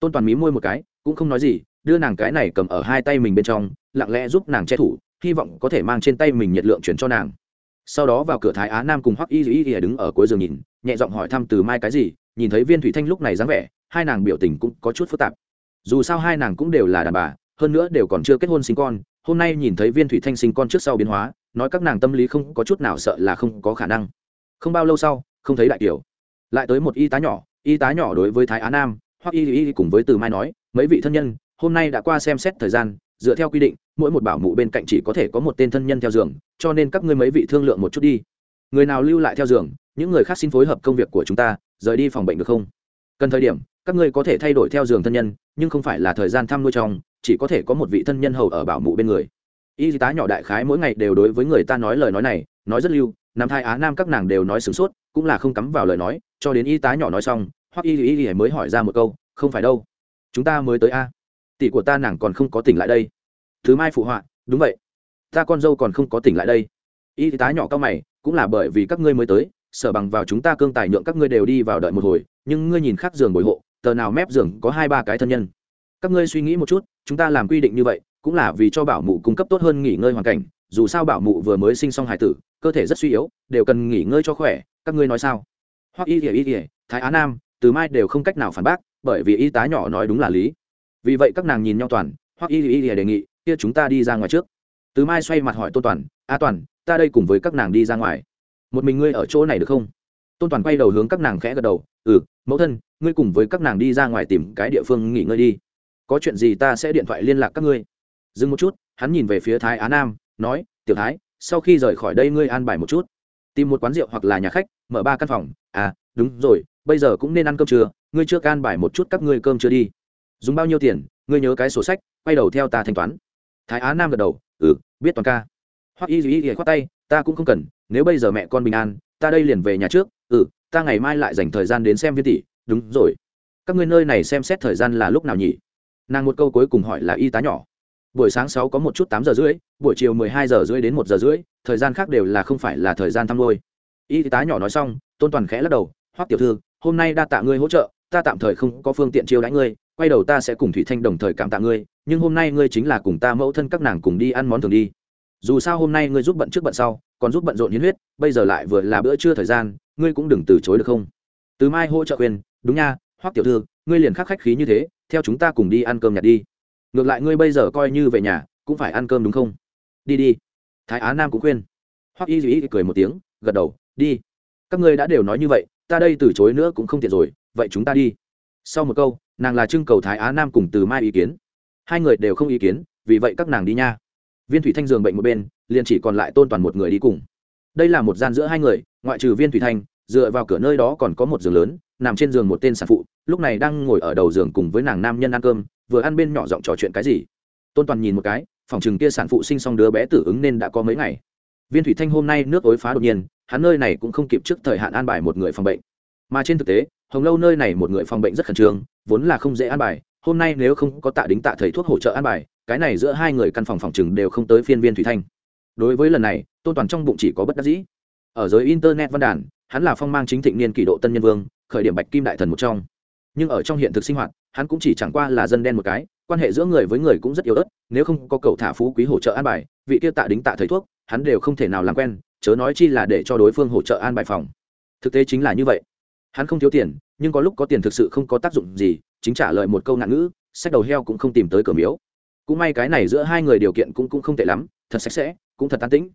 Tôn toàn mí môi một cái, cũng không nói gì, đưa nàng cái này cầm ở hai tay mình bên trong, lặng lẽ giúp nàng che thủ, hy vọng có thể mang trên tay mình nhiệt lượng chuyển cho nàng. Sau đó vào cửa thái á nam cùng hoắc y dĩ y đứng ở cuối giường nhìn, nhẹ giọng hỏi thăm từ mai cái gì, nhìn thấy viên thủy thanh lúc này dáng vẻ, hai nàng biểu tình cũng có chút phức tạp. Dù sao hai nàng cũng đều là đàn bà, hơn nữa đều còn chưa kết hôn sinh con, hôm nay nhìn thấy viên thủy thanh sinh con trước sau biến hóa, nói các nàng tâm lý không có chút nào sợ là không có khả năng. Không bao lâu sau không thấy đại kiều lại tới một y tá nhỏ, y tá nhỏ đối với thái á nam, hoặc y y cùng với từ mai nói, mấy vị thân nhân, hôm nay đã qua xem xét thời gian, dựa theo quy định, mỗi một bảo mụ bên cạnh chỉ có thể có một tên thân nhân theo giường, cho nên các ngươi mấy vị thương lượng một chút đi. Người nào lưu lại theo giường, những người khác xin phối hợp công việc của chúng ta, rời đi phòng bệnh được không? Cần thời điểm, các ngươi có thể thay đổi theo giường thân nhân, nhưng không phải là thời gian thăm nuôi trong chỉ có thể có một vị thân nhân hầu ở bảo mụ bên người. Y tá nhỏ đại khái mỗi ngày đều đối với người ta nói lời nói này, nói rất lưu nam thai á nam các nàng đều nói sửng sốt cũng là không cắm vào lời nói, cho đến y tá nhỏ nói xong, hoặc y y y mới hỏi ra một câu, không phải đâu, chúng ta mới tới a. Tỷ của ta nàng còn không có tỉnh lại đây. Thứ mai phụ họa, đúng vậy. Ta con dâu còn không có tỉnh lại đây. Y tá nhỏ cao mày, cũng là bởi vì các ngươi mới tới, sở bằng vào chúng ta cương tài nhượng các ngươi đều đi vào đợi một hồi, nhưng ngươi nhìn khác giường bồi hộ, tờ nào mép giường có hai, ba cái thân nhân. Các ngươi suy nghĩ một chút, chúng ta làm quy định như vậy, cũng là vì cho bảo mụ cung cấp tốt hơn nghỉ ngơi hoàn cảnh, dù sao bảo mụ vừa mới sinh xong hải tử, cơ thể rất suy yếu, đều cần nghỉ ngơi cho khỏe các ngươi nói sao? Hoặc y ỉa y ỉa thái á nam, từ mai đều không cách nào phản bác, bởi vì y tá nhỏ nói đúng là lý. Vì vậy các nàng nhìn nhau toàn, hoặc y y y đề nghị, kia chúng ta đi ra ngoài trước. Từ mai xoay mặt hỏi tôn toàn, a toàn, ta đây cùng với các nàng đi ra ngoài. Một mình ngươi ở chỗ này được không? Tôn toàn quay đầu hướng các nàng khẽ gật đầu ừ mẫu thân, ngươi cùng với các nàng đi ra ngoài tìm cái địa phương nghỉ ngơi đi. Có chuyện gì ta sẽ điện thoại liên lạc các ngươi. Dừng một chút, hắn nhìn về phía thái á nam, nói, tiểu thái, sau khi rời khỏi đây ngươi an bài một chút tìm một quán rượu hoặc là nhà khách, mở ba căn phòng. À đúng rồi, bây giờ cũng nên ăn cơm trưa, ngươi chưa can bài một chút các ngươi cơm chưa đi. Dùng bao nhiêu tiền, ngươi nhớ cái sổ sách, quay đầu theo ta thanh toán. Thái á nam gật đầu ừ biết toàn ca. Hoặc y duy y, khoát tay, ta cũng không cần, nếu bây giờ mẹ con bình an, ta đây liền về nhà trước ừ ta ngày mai lại dành thời gian đến xem viên tỷ, đúng rồi. Các ngươi nơi này xem xét thời gian là lúc nào nhỉ? Nàng một câu cuối cùng hỏi là y tá nhỏ buổi sáng sáu có một chút tám giờ rưỡi, buổi chiều mười hai giờ rưỡi đến một giờ rưỡi, thời gian khác đều là không phải là thời gian thăm nuôi y tá nhỏ nói xong, tôn toàn khẽ lắc đầu, hoắc tiểu thư, hôm nay đa tạ ngươi hỗ trợ, ta tạm thời không có phương tiện chiêu đãi ngươi, quay đầu ta sẽ cùng thủy thanh đồng thời cảm tạ ngươi, nhưng hôm nay ngươi chính là cùng ta mẫu thân các nàng cùng đi ăn món thường đi. Dù sao hôm nay ngươi giúp bận trước bận sau, còn giúp bận rộn nhiệt huyết, bây giờ lại vừa là bữa trưa thời gian, ngươi cũng đừng từ chối được không? Từ mai hỗ trợ khuyên, đúng nha, hoắc tiểu thư, ngươi liền khắc khách khí như thế, theo chúng ta cùng đi ăn cơm nhặt đi ngược lại ngươi bây giờ coi như về nhà, cũng phải ăn cơm đúng không? Đi đi. Thái á nam cũng khuyên. Hoắc y duy cười một tiếng, gật đầu, đi. Các ngươi đã đều nói như vậy, ta đây từ chối nữa cũng không tiện rồi, vậy chúng ta đi. Sau một câu, nàng là trưng cầu thái á nam cùng từ mai ý kiến. Hai người đều không ý kiến, vì vậy các nàng đi nha. Viên thủy thanh giường bệnh một bên, liền chỉ còn lại tôn toàn một người đi cùng. Đây là một gian giữa hai người, ngoại trừ viên thủy thanh dựa vào cửa nơi đó còn có một giường lớn, nằm trên giường một tên sản phụ, lúc này đang ngồi ở đầu giường cùng với nàng nam nhân ăn cơm, vừa ăn bên nhỏ giọng trò chuyện cái gì. Tôn toàn nhìn một cái, phòng chừng kia sản phụ sinh xong đứa bé tử ứng nên đã có mấy ngày. Viên thủy thanh hôm nay nước ối phá đột nhiên, hắn nơi này cũng không kịp trước thời hạn an bài một người phòng bệnh. Mà trên thực tế, hồng lâu nơi này một người phòng bệnh rất khẩn trương, vốn là không dễ an bài, hôm nay nếu không có tạ đính tạ thầy thuốc hỗ trợ an bài, cái này giữa hai người căn phòng phòng chừng đều không tới phiên viên thủy thanh. Đối với lần này, tôn toàn trong bụng chỉ có bất đắc dĩ. Ở giới internet văn đàn hắn là phong mang chính thịnh niên kỷ độ tân nhân vương, khởi điểm bạch kim đại thần một trong. Nhưng ở trong hiện thực sinh hoạt, hắn cũng chỉ chẳng qua là dân đen một cái, quan hệ giữa người với người cũng rất yếu ớt, nếu không có cầu thả phú quý hỗ trợ an bài, vị tiêu tạ đính tạ thầy thuốc, hắn đều không thể nào làm quen, chớ nói chi là để cho đối phương hỗ trợ an bài phòng. Thực tế chính là như vậy. Hắn không thiếu tiền, nhưng có lúc có tiền thực sự không có tác dụng gì, chính trả lời một câu nạn ngữ, sách đầu heo cũng không tìm tới cửa miếu. Cũng may cái này giữa hai người điều kiện cũng cũng không tệ lắm, thật sạch sẽ, cũng thật tán tĩnh.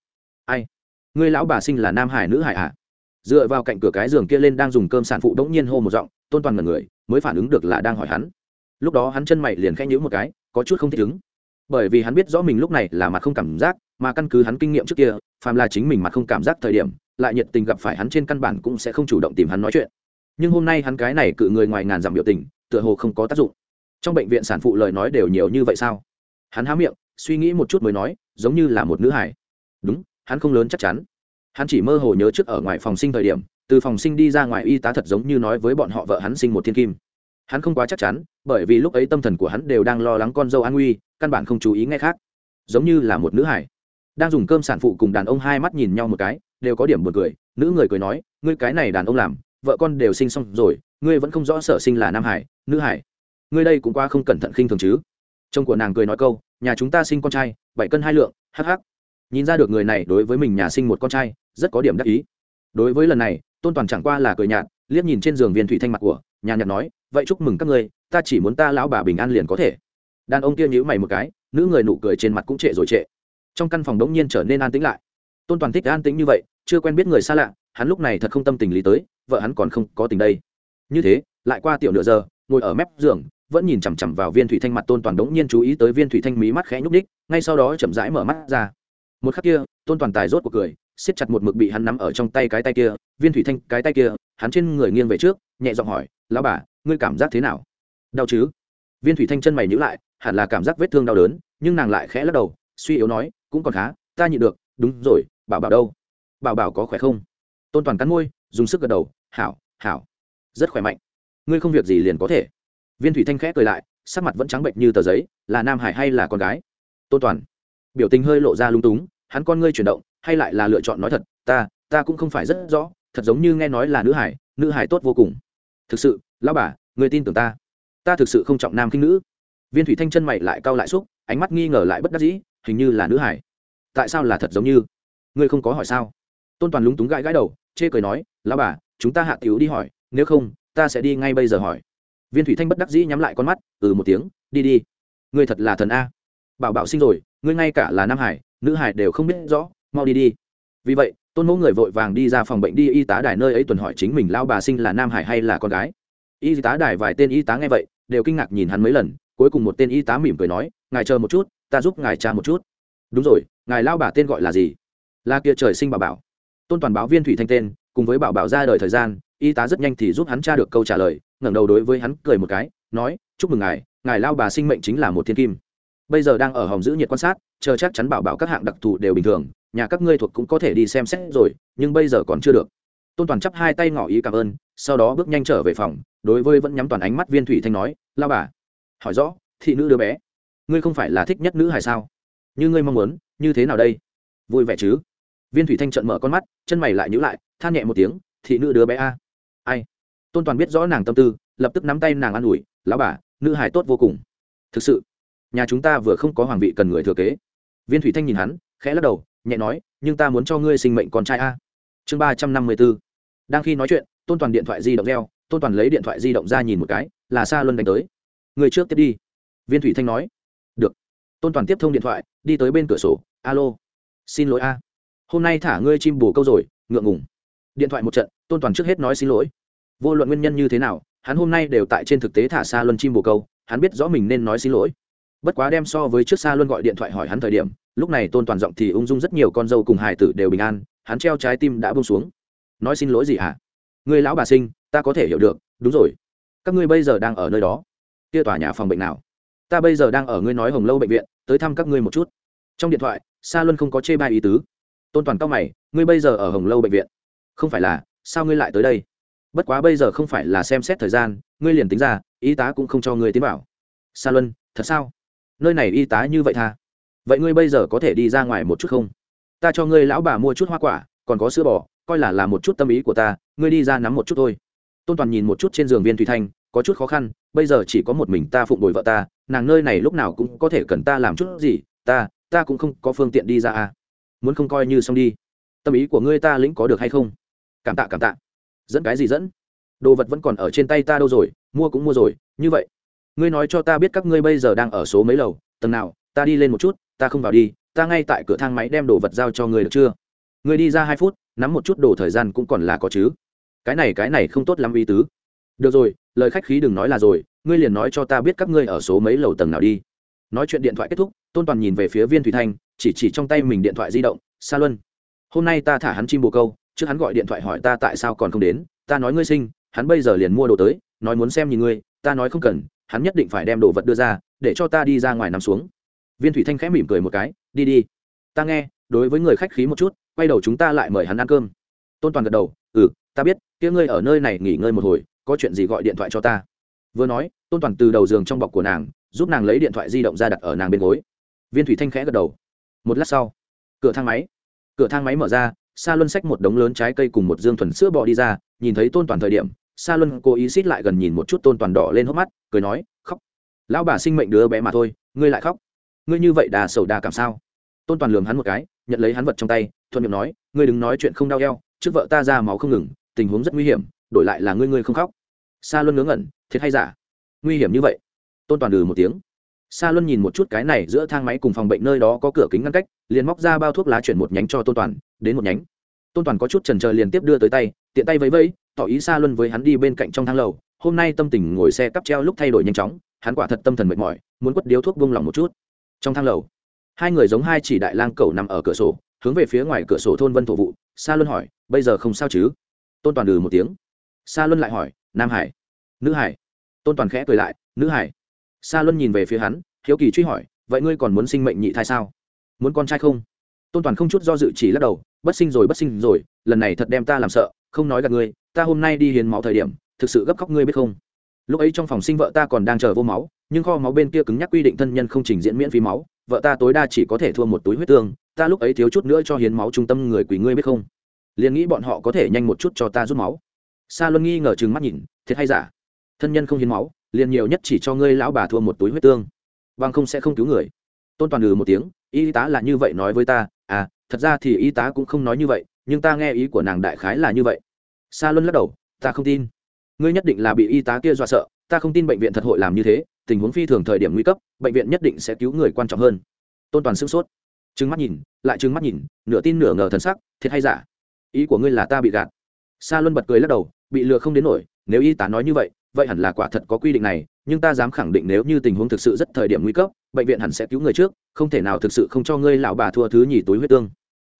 Ai? Người lão bà sinh là nam hải nữ hải ạ à? Dựa vào cạnh cửa cái giường kia lên đang dùng cơm sản phụ đống nhiên hô một giọng, tôn toàn ngần người, mới phản ứng được là đang hỏi hắn. Lúc đó hắn chân mày liền khẽ nhíu một cái, có chút không thích ứng. Bởi vì hắn biết rõ mình lúc này là mặt không cảm giác, mà căn cứ hắn kinh nghiệm trước kia, phàm là chính mình mặt không cảm giác thời điểm, lại nhiệt tình gặp phải hắn trên căn bản cũng sẽ không chủ động tìm hắn nói chuyện. Nhưng hôm nay hắn cái này cự người ngoài ngàn dặm biểu tình, tựa hồ không có tác dụng. Trong bệnh viện sản phụ lời nói đều nhiều như vậy sao? Hắn há miệng, suy nghĩ một chút mới nói, giống như là một nữ hải đúng, hắn không lớn chắc chắn hắn chỉ mơ hồ nhớ trước ở ngoài phòng sinh thời điểm, từ phòng sinh đi ra ngoài y tá thật giống như nói với bọn họ vợ hắn sinh một thiên kim. Hắn không quá chắc chắn, bởi vì lúc ấy tâm thần của hắn đều đang lo lắng con dâu an nguy căn bản không chú ý nghe khác. Giống như là một nữ hải. Đang dùng cơm sản phụ cùng đàn ông hai mắt nhìn nhau một cái, đều có điểm buồn cười. Nữ người cười nói, ngươi cái này đàn ông làm, vợ con đều sinh xong rồi, ngươi vẫn không rõ sở sinh là nam hải, nữ hải. Ngươi đây cũng qua không cẩn thận khinh thường chứ. Chồng của nàng cười nói câu, nhà chúng ta sinh con trai, bảy cân hai lượng hh nhìn ra được người này đối với mình nhà sinh một con trai rất có điểm đắc ý. Đối với lần này, tôn toàn chẳng qua là cười nhạt, liếc nhìn trên giường viên thủy thanh mặt của nhà nhạt nói, vậy chúc mừng các ngươi, ta chỉ muốn ta lão bà bình an liền có thể. Đàn ông kia nhíu mày một cái, nữ người nụ cười trên mặt cũng trệ rồi trệ. Trong căn phòng đống nhiên trở nên an tĩnh lại. Tôn toàn thích an tĩnh như vậy, chưa quen biết người xa lạ, hắn lúc này thật không tâm tình lý tới, vợ hắn còn không có tình đây. Như thế, lại qua tiểu nửa giờ, ngồi ở mép giường, vẫn nhìn chằm chằm vào viên thủy thanh mặt tôn toàn đống nhiên chú ý tới viên thủy thanh mí mắt khẽ nhúc ních ngay sau đó chậm rãi mở mắt ra. Một khắc kia, tôn toàn tài rốt cuộc cười siết chặt một mực bị hắn nắm ở trong tay cái tay kia, viên thủy thanh cái tay kia, hắn trên người nghiêng về trước, nhẹ giọng hỏi, lão bà, ngươi cảm giác thế nào? Đau chứ. Viên thủy thanh chân mày nhữ lại, hẳn là cảm giác vết thương đau đớn, nhưng nàng lại khẽ lắc đầu, suy yếu nói, cũng còn khá, ta nhịn được. Đúng rồi, bảo bảo đâu? Bảo bảo có khỏe không? Tôn toàn cắn môi, dùng sức gật đầu, hảo hảo, rất khỏe mạnh. Ngươi không việc gì liền có thể. Viên thủy thanh khẽ cười lại, sắc mặt vẫn trắng bệnh như tờ giấy, là nam hải hay là con gái? Tôn toàn. Biểu tình hơi lộ ra lung túng, hắn con ngươi chuyển động hay lại là lựa chọn nói thật, ta ta cũng không phải rất rõ, thật giống như nghe nói là nữ hải nữ hải tốt vô cùng. Thực sự, lão bà, người tin tưởng ta. Ta thực sự không trọng nam khinh nữ. Viên thủy thanh chân mày lại cau lại xúc, ánh mắt nghi ngờ lại bất đắc dĩ, hình như là nữ hải. Tại sao là thật giống như? Ngươi không có hỏi sao? Tôn toàn lúng túng gãi gãi đầu, chê cười nói, lão bà, chúng ta hạ cứu đi hỏi, nếu không, ta sẽ đi ngay bây giờ hỏi. Viên thủy thanh bất đắc dĩ nhắm lại con mắt ừ một tiếng, đi đi. Ngươi thật là thần a. Bảo bảo sinh rồi, ngươi ngay cả là nam hải, nữ hải đều không biết rõ mau đi đi. Vì vậy, tôn mẫu người vội vàng đi ra phòng bệnh đi, y tá đài nơi ấy tuần hỏi chính mình lao bà sinh là nam hải hay là con gái? Y tá đài vài tên y tá nghe vậy, đều kinh ngạc nhìn hắn mấy lần, cuối cùng một tên y tá mỉm cười nói, ngài chờ một chút, ta giúp ngài tra một chút. Đúng rồi, ngài lao bà tên gọi là gì? Là kia trời sinh bảo bảo. Tôn toàn báo viên thủy thanh tên, cùng với bảo bảo ra đời thời gian, y tá rất nhanh thì giúp hắn tra được câu trả lời, ngẩng đầu đối với hắn cười một cái, nói, chúc mừng ngài ngài lao bà sinh mệnh chính là một thiên kim bây giờ đang ở hòm giữ nhiệt quan sát, chờ chắc chắn bảo bảo các hạng đặc thù đều bình thường, nhà các ngươi thuộc cũng có thể đi xem xét rồi, nhưng bây giờ còn chưa được. Tôn toàn chắp hai tay ngỏ ý cảm ơn, sau đó bước nhanh trở về phòng, đối với vẫn nhắm toàn ánh mắt viên thủy thanh nói lao bà, hỏi rõ, thị nữ đứa bé, ngươi không phải là thích nhất nữ hay sao? Như ngươi mong muốn, như thế nào đây? Vui vẻ chứ? Viên thủy thanh trận mở con mắt, chân mày lại nhữ lại, than nhẹ một tiếng, thị nữ đứa bé a. Ai? Tôn toàn biết rõ nàng tâm tư, lập tức nắm tay nàng an ủi, lão bà, nữ hài tốt vô cùng. Thực sự? Nhà chúng ta vừa không có hoàng vị cần người thừa kế. Viên thủy thanh nhìn hắn, khẽ lắc đầu, nhẹ nói, nhưng ta muốn cho ngươi sinh mệnh con trai a. Chương ba trăm năm mươi b ố đang khi nói chuyện, tôn toàn điện thoại di động reo, tôn toàn lấy điện thoại di động ra nhìn một cái, là xa luân đánh tới. Người trước tiếp đi. Viên thủy thanh nói. Được. Tôn toàn tiếp thông điện thoại, đi tới bên cửa sổ, alo. Xin lỗi a. Hôm nay thả ngươi chim bù câu rồi, ngượng ngùng. Điện thoại một trận, tôn toàn trước hết nói xin lỗi. Vô luận nguyên nhân như thế nào, hắn hôm nay đều tại trên thực tế thả xa luân chim bồ câu, hắn biết rõ mình nên nói xin lỗi bất quá đem so với trước xa luân gọi điện thoại hỏi hắn thời điểm, lúc này tôn toàn giọng thì ung dung rất nhiều, con dâu cùng hải tử đều bình an, hắn treo trái tim đã bông xuống. Nói xin lỗi gì hả? Người lão bà sinh, ta có thể hiểu được, đúng rồi. Các ngươi bây giờ đang ở nơi đó. Kia tòa nhà phòng bệnh nào? Ta bây giờ đang ở ngươi nói hồng lâu bệnh viện, tới thăm các ngươi một chút. Trong điện thoại, sa luân không có chê bai ý tứ. Tôn toàn cao mày, ngươi bây giờ ở hồng lâu bệnh viện? Không phải là, sao ngươi lại tới đây? Bất quá bây giờ không phải là xem xét thời gian, ngươi liền tính ra, y tá cũng không cho ngươi tiến vào. sa luân, thật sao? Nơi này y tá như vậy tha. Vậy ngươi bây giờ có thể đi ra ngoài một chút không? Ta cho ngươi lão bà mua chút hoa quả, còn có sữa bò, coi là là một chút tâm ý của ta, ngươi đi ra nắm một chút thôi. Tôn toàn nhìn một chút trên giường viên thủy thanh, có chút khó khăn, bây giờ chỉ có một mình ta phụng bồi vợ ta, nàng nơi này lúc nào cũng có thể cần ta làm chút gì, ta ta cũng không có phương tiện đi ra à. Muốn không coi như xong đi. Tâm ý của ngươi ta lĩnh có được hay không? Cảm tạ cảm tạ. Dẫn cái gì dẫn? Đồ vật vẫn còn ở trên tay ta đâu rồi, mua cũng mua rồi, như vậy ngươi nói cho ta biết các ngươi bây giờ đang ở số mấy lầu, tầng nào, ta đi lên một chút, ta không vào đi, ta ngay tại cửa thang máy đem đồ vật giao cho ngươi được chưa? Ngươi đi ra hai phút, nắm một chút đồ thời gian cũng còn là có chứ. Cái này cái này không tốt lắm ý tứ. Được rồi, lời khách khí đừng nói là rồi, ngươi liền nói cho ta biết các ngươi ở số mấy lầu tầng nào đi. Nói chuyện điện thoại kết thúc, tôn toàn nhìn về phía viên thủy thanh, chỉ chỉ trong tay mình điện thoại di động, Sa luân, hôm nay ta thả hắn chim bồ câu, trước hắn gọi điện thoại hỏi ta tại sao còn không đến, ta nói ngươi sinh, hắn bây giờ liền mua đồ tới, nói muốn xem nhìn ngươi, ta nói không cần hắn nhất định phải đem đồ vật đưa ra, để cho ta đi ra ngoài nằm xuống. Viên thủy thanh khẽ mỉm cười một cái, đi đi. Ta nghe, đối với người khách khí một chút, quay đầu chúng ta lại mời hắn ăn cơm. Tôn toàn gật đầu ừ ta biết, kia ngươi ở nơi này nghỉ ngơi một hồi, có chuyện gì gọi điện thoại cho ta. Vừa nói, tôn toàn từ đầu giường trong bọc của nàng, giúp nàng lấy điện thoại di động ra đặt ở nàng bên gối. Viên thủy thanh khẽ gật đầu. Một lát sau, cửa thang máy. Cửa thang máy mở ra, sa luân xách một đống lớn trái cây cùng một dương thuần sữa bò đi ra, nhìn thấy tôn toàn thời điểm sa luân cố ý xít lại gần nhìn một chút tôn toàn đỏ lên hốc mắt, cười nói, khóc. Lão bà sinh mệnh đứa bé mà thôi, ngươi lại khóc. Ngươi như vậy đà sầu đà cảm sao? Tôn toàn lường hắn một cái, nhận lấy hắn vật trong tay, thuận miệng nói, ngươi đừng nói chuyện không đau eo, trước vợ ta ra máu không ngừng, tình huống rất nguy hiểm, đổi lại là ngươi ngươi không khóc. Sa luân ngớ ngẩn, thiệt hay giả? Nguy hiểm như vậy? Tôn toàn ừ một tiếng. Sa luân nhìn một chút cái này giữa thang máy cùng phòng bệnh nơi đó có cửa kính ngăn cách, liền móc ra bao thuốc lá chuyển một nhánh cho tôn toàn, đến một nhánh. Tôn toàn có chút trần trờ liền tiếp đưa tới tay, tiện tay vẫy vẫy tỏ ý xa luân với hắn đi bên cạnh trong thang lầu. Hôm nay tâm tình ngồi xe cắp treo lúc thay đổi nhanh chóng, hắn quả thật tâm thần mệt mỏi, muốn quất điếu thuốc vung lòng một chút. Trong thang lầu, hai người giống hai chỉ đại lang cầu nằm ở cửa sổ, hướng về phía ngoài cửa sổ thôn vân thổ vụ. Xa luân hỏi, bây giờ không sao chứ? Tôn toàn ừ một tiếng. Xa luân lại hỏi, nam hải, nữ hải? Tôn toàn khẽ cười lại, nữ hải. Sa luân nhìn về phía hắn, hiếu kỳ truy hỏi, vậy ngươi còn muốn sinh mệnh nhị thai sao? Muốn con trai không? Tôn toàn không chút do dự chỉ lắc đầu, bất sinh rồi, bất sinh rồi, lần này thật đem ta làm sợ không nói gặp ngươi, ta hôm nay đi hiến máu thời điểm, thực sự gấp khóc ngươi biết không? Lúc ấy trong phòng sinh vợ ta còn đang chờ vô máu, nhưng kho máu bên kia cứng nhắc quy định thân nhân không trình diễn miễn phí máu, vợ ta tối đa chỉ có thể thua một túi huyết tương, ta lúc ấy thiếu chút nữa cho hiến máu trung tâm người quỷ ngươi biết không? Liền nghĩ bọn họ có thể nhanh một chút cho ta rút máu. Sa luân nghi ngờ chừng mắt nhìn, thiệt hay giả? Thân nhân không hiến máu, liền nhiều nhất chỉ cho ngươi lão bà thua một túi huyết tương. Bằng không sẽ không cứu người. Tôn toàn ừ một tiếng, y tá là như vậy nói với ta à thật ra thì y tá cũng không nói như vậy, nhưng ta nghe ý của nàng đại khái là như vậy sa luân lắc đầu, ta không tin. Ngươi nhất định là bị y tá kia dọa sợ, ta không tin bệnh viện thật hội làm như thế, tình huống phi thường thời điểm nguy cấp, bệnh viện nhất định sẽ cứu người quan trọng hơn. Tôn toàn sửng sốt, trừng mắt nhìn, lại trừng mắt nhìn, nửa tin nửa ngờ thần sắc, thiệt hay giả? Ý của ngươi là ta bị gạt. Sa luân bật cười lắc đầu, bị lừa không đến nổi, nếu y tá nói như vậy vậy hẳn là quả thật có quy định này, nhưng ta dám khẳng định nếu như tình huống thực sự rất thời điểm nguy cấp, bệnh viện hẳn sẽ cứu người trước, không thể nào thực sự không cho ngươi lão bà thua thứ nhì túi huyết tương.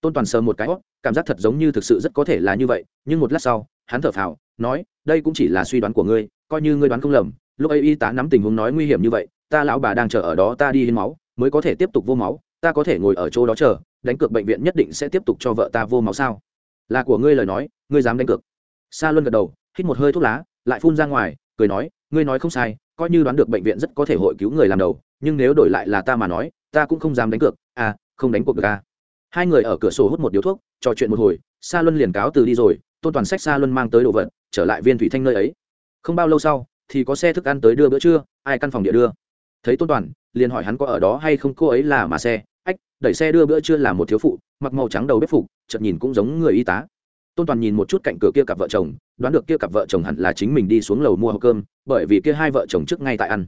Tôn toàn sờ một cái hót cảm giác thật giống như thực sự rất có thể là như vậy, nhưng một lát sau, hắn thở phào, nói, đây cũng chỉ là suy đoán của ngươi, coi như ngươi đoán không lầm, lúc ấy y tá nắm tình huống nói nguy hiểm như vậy, ta lão bà đang chờ ở đó, ta đi hiến máu, mới có thể tiếp tục vô máu, ta có thể ngồi ở chỗ đó chờ, đánh cược bệnh viện nhất định sẽ tiếp tục cho vợ ta vô máu sao? Là của ngươi lời nói, ngươi dám đánh cược. Sa luân gật đầu, hít một hơi thuốc lá, lại phun ra ngoài, cười nói, ngươi nói không sai, coi như đoán được bệnh viện rất có thể hội cứu người làm đầu, nhưng nếu đổi lại là ta mà nói, ta cũng không dám đánh cược à không đánh cuộc được à? Hai người ở cửa sổ hút một điếu thuốc, trò chuyện một hồi, sa luân liền cáo từ đi rồi, tôn toàn sách sa luân mang tới đồ vật, trở lại viên thủy thanh nơi ấy. Không bao lâu sau, thì có xe thức ăn tới đưa bữa trưa, ai căn phòng địa đưa? Thấy tôn toàn, liền hỏi hắn có ở đó hay không, cô ấy là mà xe. Ách, đẩy xe đưa bữa trưa là một thiếu phụ, mặc màu trắng đầu bếp phục, chợt nhìn cũng giống người y tá. Tôn toàn nhìn một chút cạnh cửa kia cặp vợ chồng, đoán được kia cặp vợ chồng hẳn là chính mình đi xuống lầu mua hộp cơm, bởi vì kia hai vợ chồng trước ngay tại ăn.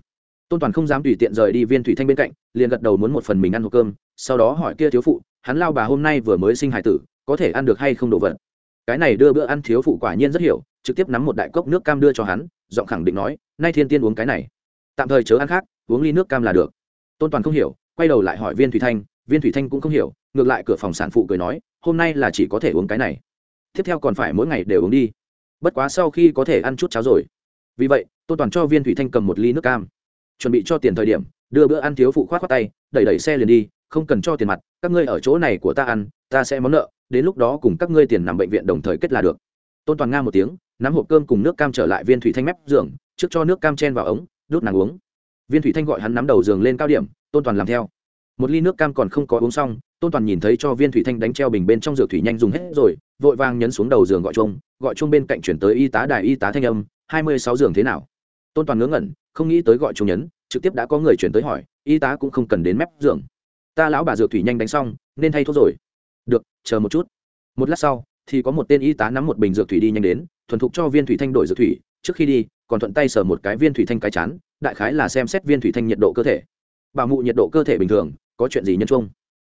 Tôn toàn không dám tùy tiện rời đi viên thủy thanh bên cạnh, liền gật đầu muốn một phần mình ăn hộp cơm, sau đó hỏi kia thiếu phụ hắn lao bà hôm nay vừa mới sinh hải tử, có thể ăn được hay không đồ vật. Cái này đưa bữa ăn thiếu phụ quả nhiên rất hiểu, trực tiếp nắm một đại cốc nước cam đưa cho hắn, giọng khẳng định nói, nay thiên tiên uống cái này. Tạm thời chớ ăn khác, uống ly nước cam là được. Tôn toàn không hiểu, quay đầu lại hỏi viên thủy thanh, viên thủy thanh cũng không hiểu, ngược lại cửa phòng sản phụ cười nói, hôm nay là chỉ có thể uống cái này. Tiếp theo còn phải mỗi ngày đều uống đi. Bất quá sau khi có thể ăn chút cháo rồi. Vì vậy, tôn toàn cho viên thủy thanh cầm một ly nước cam. Chuẩn bị cho tiền thời điểm, đưa bữa ăn thiếu phụ khoát khoát tay, đẩy đẩy xe liền đi không cần cho tiền mặt, các ngươi ở chỗ này của ta ăn, ta sẽ món nợ, đến lúc đó cùng các ngươi tiền nằm bệnh viện đồng thời kết là được. Tôn toàn nga một tiếng, nắm hộp cơm cùng nước cam trở lại viên thủy thanh mép giường, trước cho nước cam chen vào ống, đút nàng uống. Viên thủy thanh gọi hắn nắm đầu giường lên cao điểm, tôn toàn làm theo. Một ly nước cam còn không có uống xong, tôn toàn nhìn thấy cho viên thủy thanh đánh treo bình bên trong dược thủy nhanh dùng hết rồi, vội vàng nhấn xuống đầu giường gọi chung gọi chung bên cạnh chuyển tới y tá đài y tá thanh âm, hai mươi sáu giường thế nào? Tôn toàn ngớ ngẩn, không nghĩ tới gọi chung nhấn, trực tiếp đã có người chuyển tới hỏi, y tá cũng không cần đến mép giường ta lão bà dược thủy nhanh đánh xong, nên thay thuốc rồi. Được, chờ một chút. Một lát sau, thì có một tên y tá nắm một bình dược thủy đi nhanh đến, thuần thục cho viên thủy thanh đổi dược thủy. Trước khi đi, còn thuận tay sờ một cái viên thủy thanh cái chán, đại khái là xem xét viên thủy thanh nhiệt độ cơ thể. Bảo mụ nhiệt độ cơ thể bình thường, có chuyện gì nhân trung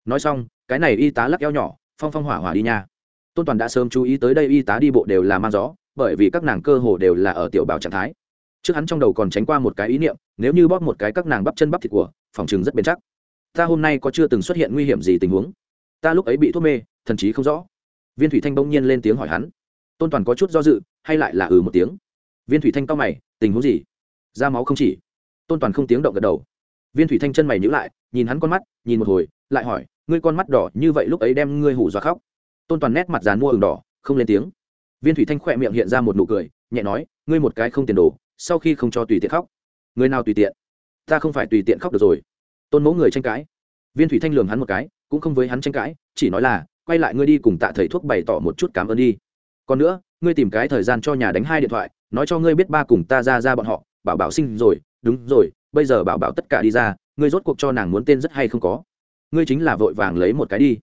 nói xong, cái này y tá lắc eo nhỏ, phong phong hỏa hỏa đi nha. Tôn toàn đã sớm chú ý tới đây y tá đi bộ đều là mang gió, bởi vì các nàng cơ hồ đều là ở tiểu bảo trạng thái. Trước hắn trong đầu còn tránh qua một cái ý niệm, nếu như bóp một cái các nàng bắp chân bắp thịt của, phòng chừng rất bền chắc ta hôm nay có chưa từng xuất hiện nguy hiểm gì tình huống. Ta lúc ấy bị thuốc mê, thần chí không rõ. Viên thủy thanh bỗng nhiên lên tiếng hỏi hắn. Tôn toàn có chút do dự, hay lại là ừ một tiếng. Viên thủy thanh cao mày, tình huống gì? Da máu không chỉ. Tôn toàn không tiếng động gật đầu. Viên thủy thanh chân mày nhữ lại, nhìn hắn con mắt, nhìn một hồi, lại hỏi, ngươi con mắt đỏ như vậy lúc ấy đem ngươi hủ dọa khóc. Tôn toàn nét mặt dàn mua ừng đỏ, không lên tiếng. Viên thủy thanh khỏe miệng hiện ra một nụ cười, nhẹ nói, ngươi một cái không tiền đồ, sau khi không cho tùy tiện khóc. Người nào tùy tiện? Ta không phải tùy tiện khóc được rồi tôn mẫu người tranh cãi. Viên thủy thanh lường hắn một cái, cũng không với hắn tranh cãi, chỉ nói là, quay lại ngươi đi cùng tạ thầy thuốc bày tỏ một chút cảm ơn đi. Còn nữa, ngươi tìm cái thời gian cho nhà đánh hai điện thoại, nói cho ngươi biết ba cùng ta ra ra bọn họ, bảo bảo sinh rồi, đúng rồi, bây giờ bảo bảo tất cả đi ra, ngươi rốt cuộc cho nàng muốn tên rất hay không có. Ngươi chính là vội vàng lấy một cái đi.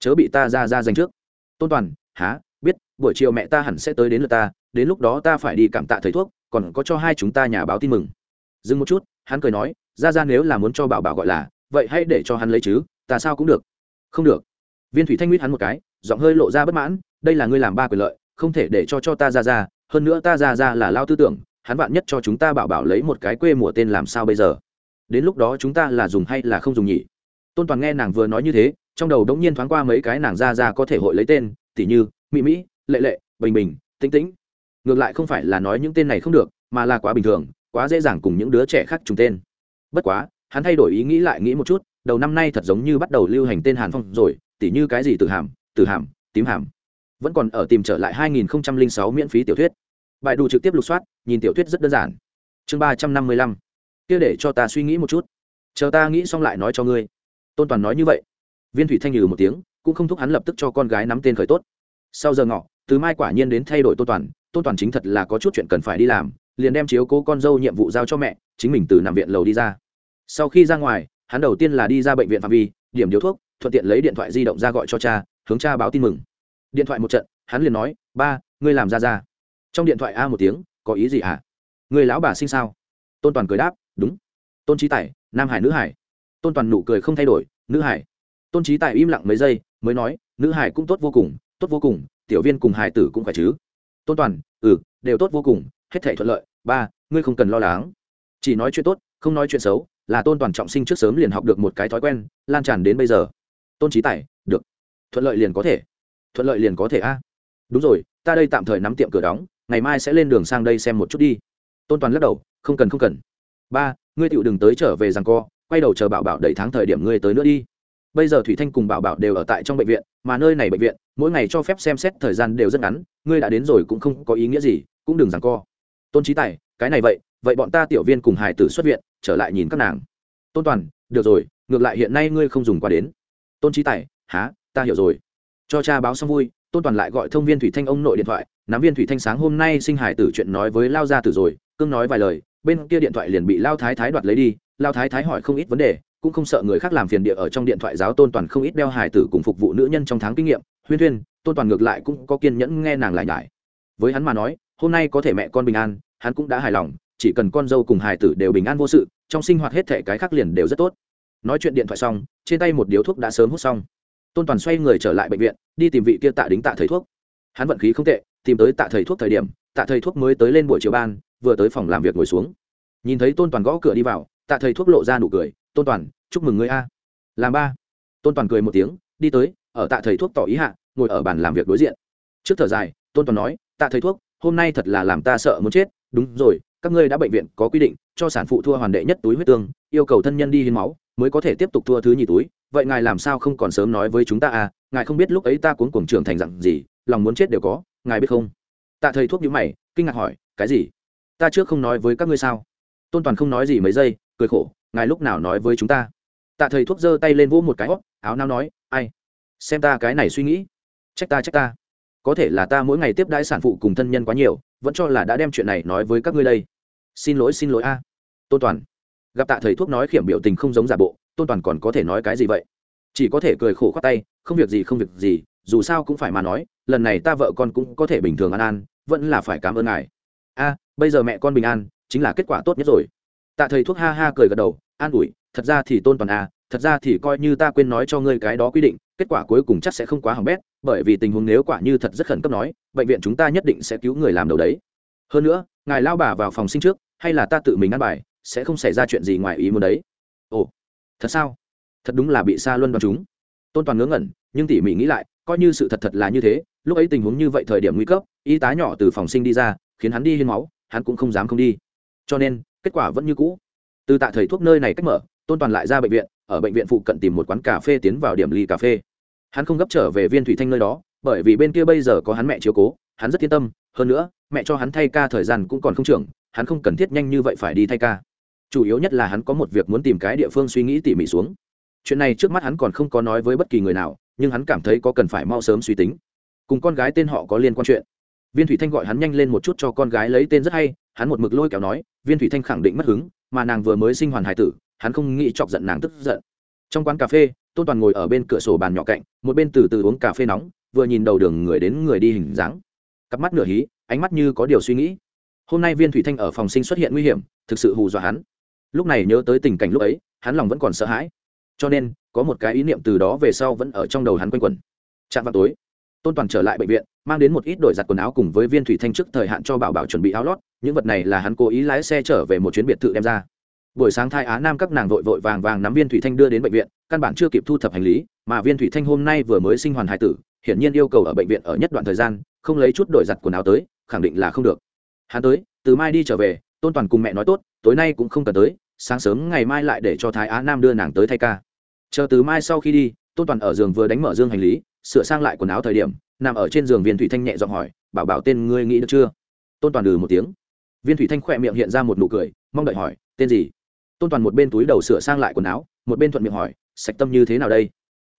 Chớ bị ta ra ra dành trước. Tôn toàn, há, biết, buổi chiều mẹ ta hẳn sẽ tới đến lượt ta, đến lúc đó ta phải đi cảm tạ thầy thuốc, còn có cho hai chúng ta nhà báo tin mừng. Dừng một chút, hắn cười nói ra ra nếu là muốn cho bảo bảo gọi là, vậy hãy để cho hắn lấy chứ, ta sao cũng được. Không được. Viên thủy thanh nguyết hắn một cái, giọng hơi lộ ra bất mãn, đây là ngươi làm ba quyền lợi, không thể để cho cho ta ra ra, hơn nữa ta ra ra là lao tư tưởng, hắn vạn nhất cho chúng ta bảo bảo lấy một cái quê mùa tên làm sao bây giờ? Đến lúc đó chúng ta là dùng hay là không dùng nhỉ? Tôn toàn nghe nàng vừa nói như thế, trong đầu đống nhiên thoáng qua mấy cái nàng ra ra có thể hội lấy tên, tỉ như mỹ mỹ lệ lệ, bình bình, tĩnh tĩnh. Ngược lại không phải là nói những tên này không được, mà là quá bình thường, quá dễ dàng cùng những đứa trẻ khác trùng tên bất quá, hắn thay đổi ý nghĩ lại nghĩ một chút, đầu năm nay thật giống như bắt đầu lưu hành tên hàn phong rồi, tỉ như cái gì từ hàm từ hàm, tím hàm. Vẫn còn ở tìm trở lại 2006 miễn phí tiểu thuyết. Bài đủ trực tiếp lục soát, nhìn tiểu thuyết rất đơn giản. Chương ba trăm năm mươi lăm. Kia để cho ta suy nghĩ một chút. Chờ ta nghĩ xong lại nói cho ngươi. Tôn toàn nói như vậy. Viên thủy thanh nhừ một tiếng, cũng không thúc hắn lập tức cho con gái nắm tên khởi tốt. Sau giờ ngọ, từ mai quả nhiên đến thay đổi tôn toàn tôn toàn chính thật là có chút chuyện cần phải đi làm, liền đem chiếu cố con dâu nhiệm vụ giao cho mẹ, chính mình từ nằm viện lầu đi ra sau khi ra ngoài, hắn đầu tiên là đi ra bệnh viện phạm vi, điểm điếu thuốc, thuận tiện lấy điện thoại di động ra gọi cho cha, hướng cha báo tin mừng. Điện thoại một trận, hắn liền nói, ba, ngươi làm ra ra. Trong điện thoại a một tiếng, có ý gì hả? Người lão bà sinh sao? Tôn toàn cười đáp, đúng. Tôn trí tài, nam hải, nữ hải. Tôn toàn nụ cười không thay đổi, nữ hải. Tôn trí tài im lặng mấy giây, mới nói, nữ hải cũng tốt vô cùng, tốt vô cùng, tiểu viên cùng hải tử cũng phải chứ. Tôn toàn ừ đều tốt vô cùng, hết thể thuận lợi. Ba, ngươi không cần lo lắng. Chỉ nói chuyện tốt, không nói chuyện xấu là tôn toàn trọng sinh trước sớm liền học được một cái thói quen, lan tràn đến bây giờ. Tôn trí tài, được. Thuận lợi liền có thể. Thuận lợi liền có thể a. Đúng rồi, ta đây tạm thời nắm tiệm cửa đóng, ngày mai sẽ lên đường sang đây xem một chút đi. Tôn toàn lắc đầu, không cần không cần. Ba, ngươi tựu đừng tới trở về rằng co, quay đầu chờ bảo bảo đầy tháng thời điểm ngươi tới nữa đi. Bây giờ thủy thanh cùng bảo bảo đều ở tại trong bệnh viện, mà nơi này bệnh viện, mỗi ngày cho phép xem xét thời gian đều rất ngắn, ngươi đã đến rồi cũng không có ý nghĩa gì, cũng đừng rằng co. Tôn trí tài, cái này vậy vậy bọn ta tiểu viên cùng hải tử xuất viện trở lại nhìn các nàng. Tôn toàn, được rồi, ngược lại hiện nay ngươi không dùng qua đến. Tôn trí tài, há, ta hiểu rồi. Cho cha báo xong vui, tôn toàn lại gọi thông viên thủy thanh ông nội điện thoại, nắm viên thủy thanh sáng hôm nay sinh hải tử chuyện nói với lao gia tử rồi, cương nói vài lời, bên kia điện thoại liền bị lao thái thái đoạt lấy đi, lao thái thái hỏi không ít vấn đề, cũng không sợ người khác làm phiền địa ở trong điện thoại giáo tôn toàn không ít đeo hải tử cùng phục vụ nữ nhân trong tháng kinh nghiệm. Huyên thuyên, tôn toàn ngược lại cũng có kiên nhẫn nghe nàng lại nhải. Với hắn mà nói, hôm nay có thể mẹ con bình an, hắn cũng đã hài lòng chỉ cần con dâu cùng hài tử đều bình an vô sự, trong sinh hoạt hết thể cái khác liền đều rất tốt. Nói chuyện điện thoại xong, trên tay một điếu thuốc đã sớm hút xong. Tôn toàn xoay người trở lại bệnh viện, đi tìm vị kia tạ đính tạ thầy thuốc. Hắn vận khí không tệ, tìm tới tạ thầy thuốc thời điểm, tạ thầy thuốc mới tới lên buổi chiều ban, vừa tới phòng làm việc ngồi xuống. Nhìn thấy tôn toàn gõ cửa đi vào, tạ thầy thuốc lộ ra nụ cười, tôn toàn, chúc mừng ngươi a. Làm ba. Tôn toàn cười một tiếng, đi tới, ở tạ thầy thuốc tỏ ý hạ, ngồi ở bàn làm việc đối diện. Trước thở dài, tôn toàn nói, tạ thầy thuốc, hôm nay thật là làm ta sợ muốn chết, đúng rồi các ngươi đã bệnh viện có quy định, cho sản phụ thua hoàn đệ nhất túi huyết tương, yêu cầu thân nhân đi hiến máu, mới có thể tiếp tục thua thứ nhì túi. Vậy ngài làm sao không còn sớm nói với chúng ta à? Ngài không biết lúc ấy ta cuốn cuồng trưởng thành dặn gì, lòng muốn chết đều có, ngài biết không? Tạ thầy thuốc nhíu mày, kinh ngạc hỏi, cái gì? Ta trước không nói với các ngươi sao? Tôn toàn không nói gì mấy giây, cười khổ, ngài lúc nào nói với chúng ta? Tạ thầy thuốc giơ tay lên vỗ một cái hót áo nao nói, ai? Xem ta cái này suy nghĩ. Trách ta trách ta. Có thể là ta mỗi ngày tiếp đãi sản phụ cùng thân nhân quá nhiều, vẫn cho là đã đem chuyện này nói với các ngươi đây xin lỗi xin lỗi a. Tôn toàn. Gặp tạ thầy thuốc nói khiểm biểu tình không giống giả bộ, tôn toàn còn có thể nói cái gì vậy? Chỉ có thể cười khổ khoát tay, không việc gì, không việc gì, dù sao cũng phải mà nói, lần này ta vợ con cũng có thể bình thường an an, vẫn là phải cảm ơn ngài. A, bây giờ mẹ con bình an, chính là kết quả tốt nhất rồi. Tạ thầy thuốc ha ha cười gật đầu, an ủi, thật ra thì tôn toàn a thật ra thì coi như ta quên nói cho ngươi cái đó quy định, kết quả cuối cùng chắc sẽ không quá hỏng bét, bởi vì tình huống nếu quả như thật rất khẩn cấp nói, bệnh viện chúng ta nhất định sẽ cứu người làm đầu đấy. Hơn nữa, ngài lao bà vào phòng sinh trước hay là ta tự mình ăn bài, sẽ không xảy ra chuyện gì ngoài ý muốn đấy. Ồ, thật sao? Thật đúng là bị xa luân đoán chúng. Tôn toàn ngớ ngẩn, nhưng tỉ mỉ nghĩ lại, coi như sự thật thật là như thế, lúc ấy tình huống như vậy thời điểm nguy cấp, y tá nhỏ từ phòng sinh đi ra, khiến hắn đi hiến máu, hắn cũng không dám không đi. Cho nên, kết quả vẫn như cũ. Từ tạ thầy thuốc nơi này cách mở, tôn toàn lại ra bệnh viện, ở bệnh viện phụ cận tìm một quán cà phê tiến vào điểm ly cà phê. Hắn không gấp trở về viên thủy thanh nơi đó, bởi vì bên kia bây giờ có hắn mẹ chiếu cố, hắn rất yên tâm, hơn nữa, mẹ cho hắn thay ca thời gian cũng còn không trưởng hắn không cần thiết nhanh như vậy phải đi thay ca. Chủ yếu nhất là hắn có một việc muốn tìm cái địa phương suy nghĩ tỉ mỉ xuống. Chuyện này trước mắt hắn còn không có nói với bất kỳ người nào, nhưng hắn cảm thấy có cần phải mau sớm suy tính. Cùng con gái tên họ có liên quan chuyện. Viên thủy thanh gọi hắn nhanh lên một chút cho con gái lấy tên rất hay, hắn một mực lôi kéo nói, viên thủy thanh khẳng định mất hứng, mà nàng vừa mới sinh hoàn hải tử, hắn không nghĩ chọc giận nàng tức giận. Trong quán cà phê tôn toàn ngồi ở bên cửa sổ bàn nhỏ cạnh, một bên từ từ uống cà phê nóng, vừa nhìn đầu đường người đến người đi hình dáng. Cặp mắt nửa hí, ánh mắt như có điều suy nghĩ hôm nay viên thủy thanh ở phòng sinh xuất hiện nguy hiểm, thực sự hù dọa hắn. Lúc này nhớ tới tình cảnh lúc ấy, hắn lòng vẫn còn sợ hãi. Cho nên, có một cái ý niệm từ đó về sau vẫn ở trong đầu hắn quanh quẩn. Chạm vào tối, tôn toàn trở lại bệnh viện, mang đến một ít đổi giặt quần áo cùng với viên thủy thanh trước thời hạn cho bảo bảo chuẩn bị áo lót. Những vật này là hắn cố ý lái xe trở về một chuyến biệt thự đem ra. Buổi sáng thai á nam các nàng vội vội vàng vàng nắm viên thủy thanh đưa đến bệnh viện, căn bản chưa kịp thu thập hành lý, mà viên thủy thanh hôm nay vừa mới sinh hoàn hải tử, hiển nhiên yêu cầu ở bệnh viện ở nhất đoạn thời gian, không lấy chút đổi giặt quần áo tới, khẳng định là không được hắn tới, từ mai đi trở về, tôn toàn cùng mẹ nói tốt, tối nay cũng không cần tới, sáng sớm ngày mai lại để cho thái á nam đưa nàng tới thay ca. Chờ từ mai sau khi đi, tôn toàn ở giường vừa đánh mở dương hành lý, sửa sang lại quần áo thời điểm, nằm ở trên giường viên thủy thanh nhẹ giọng hỏi, bảo bảo tên ngươi nghĩ được chưa? Tôn toàn ừ một tiếng. Viên thủy thanh khỏe miệng hiện ra một nụ cười, mong đợi hỏi, tên gì? Tôn toàn một bên túi đầu sửa sang lại quần áo, một bên thuận miệng hỏi, sạch tâm như thế nào đây?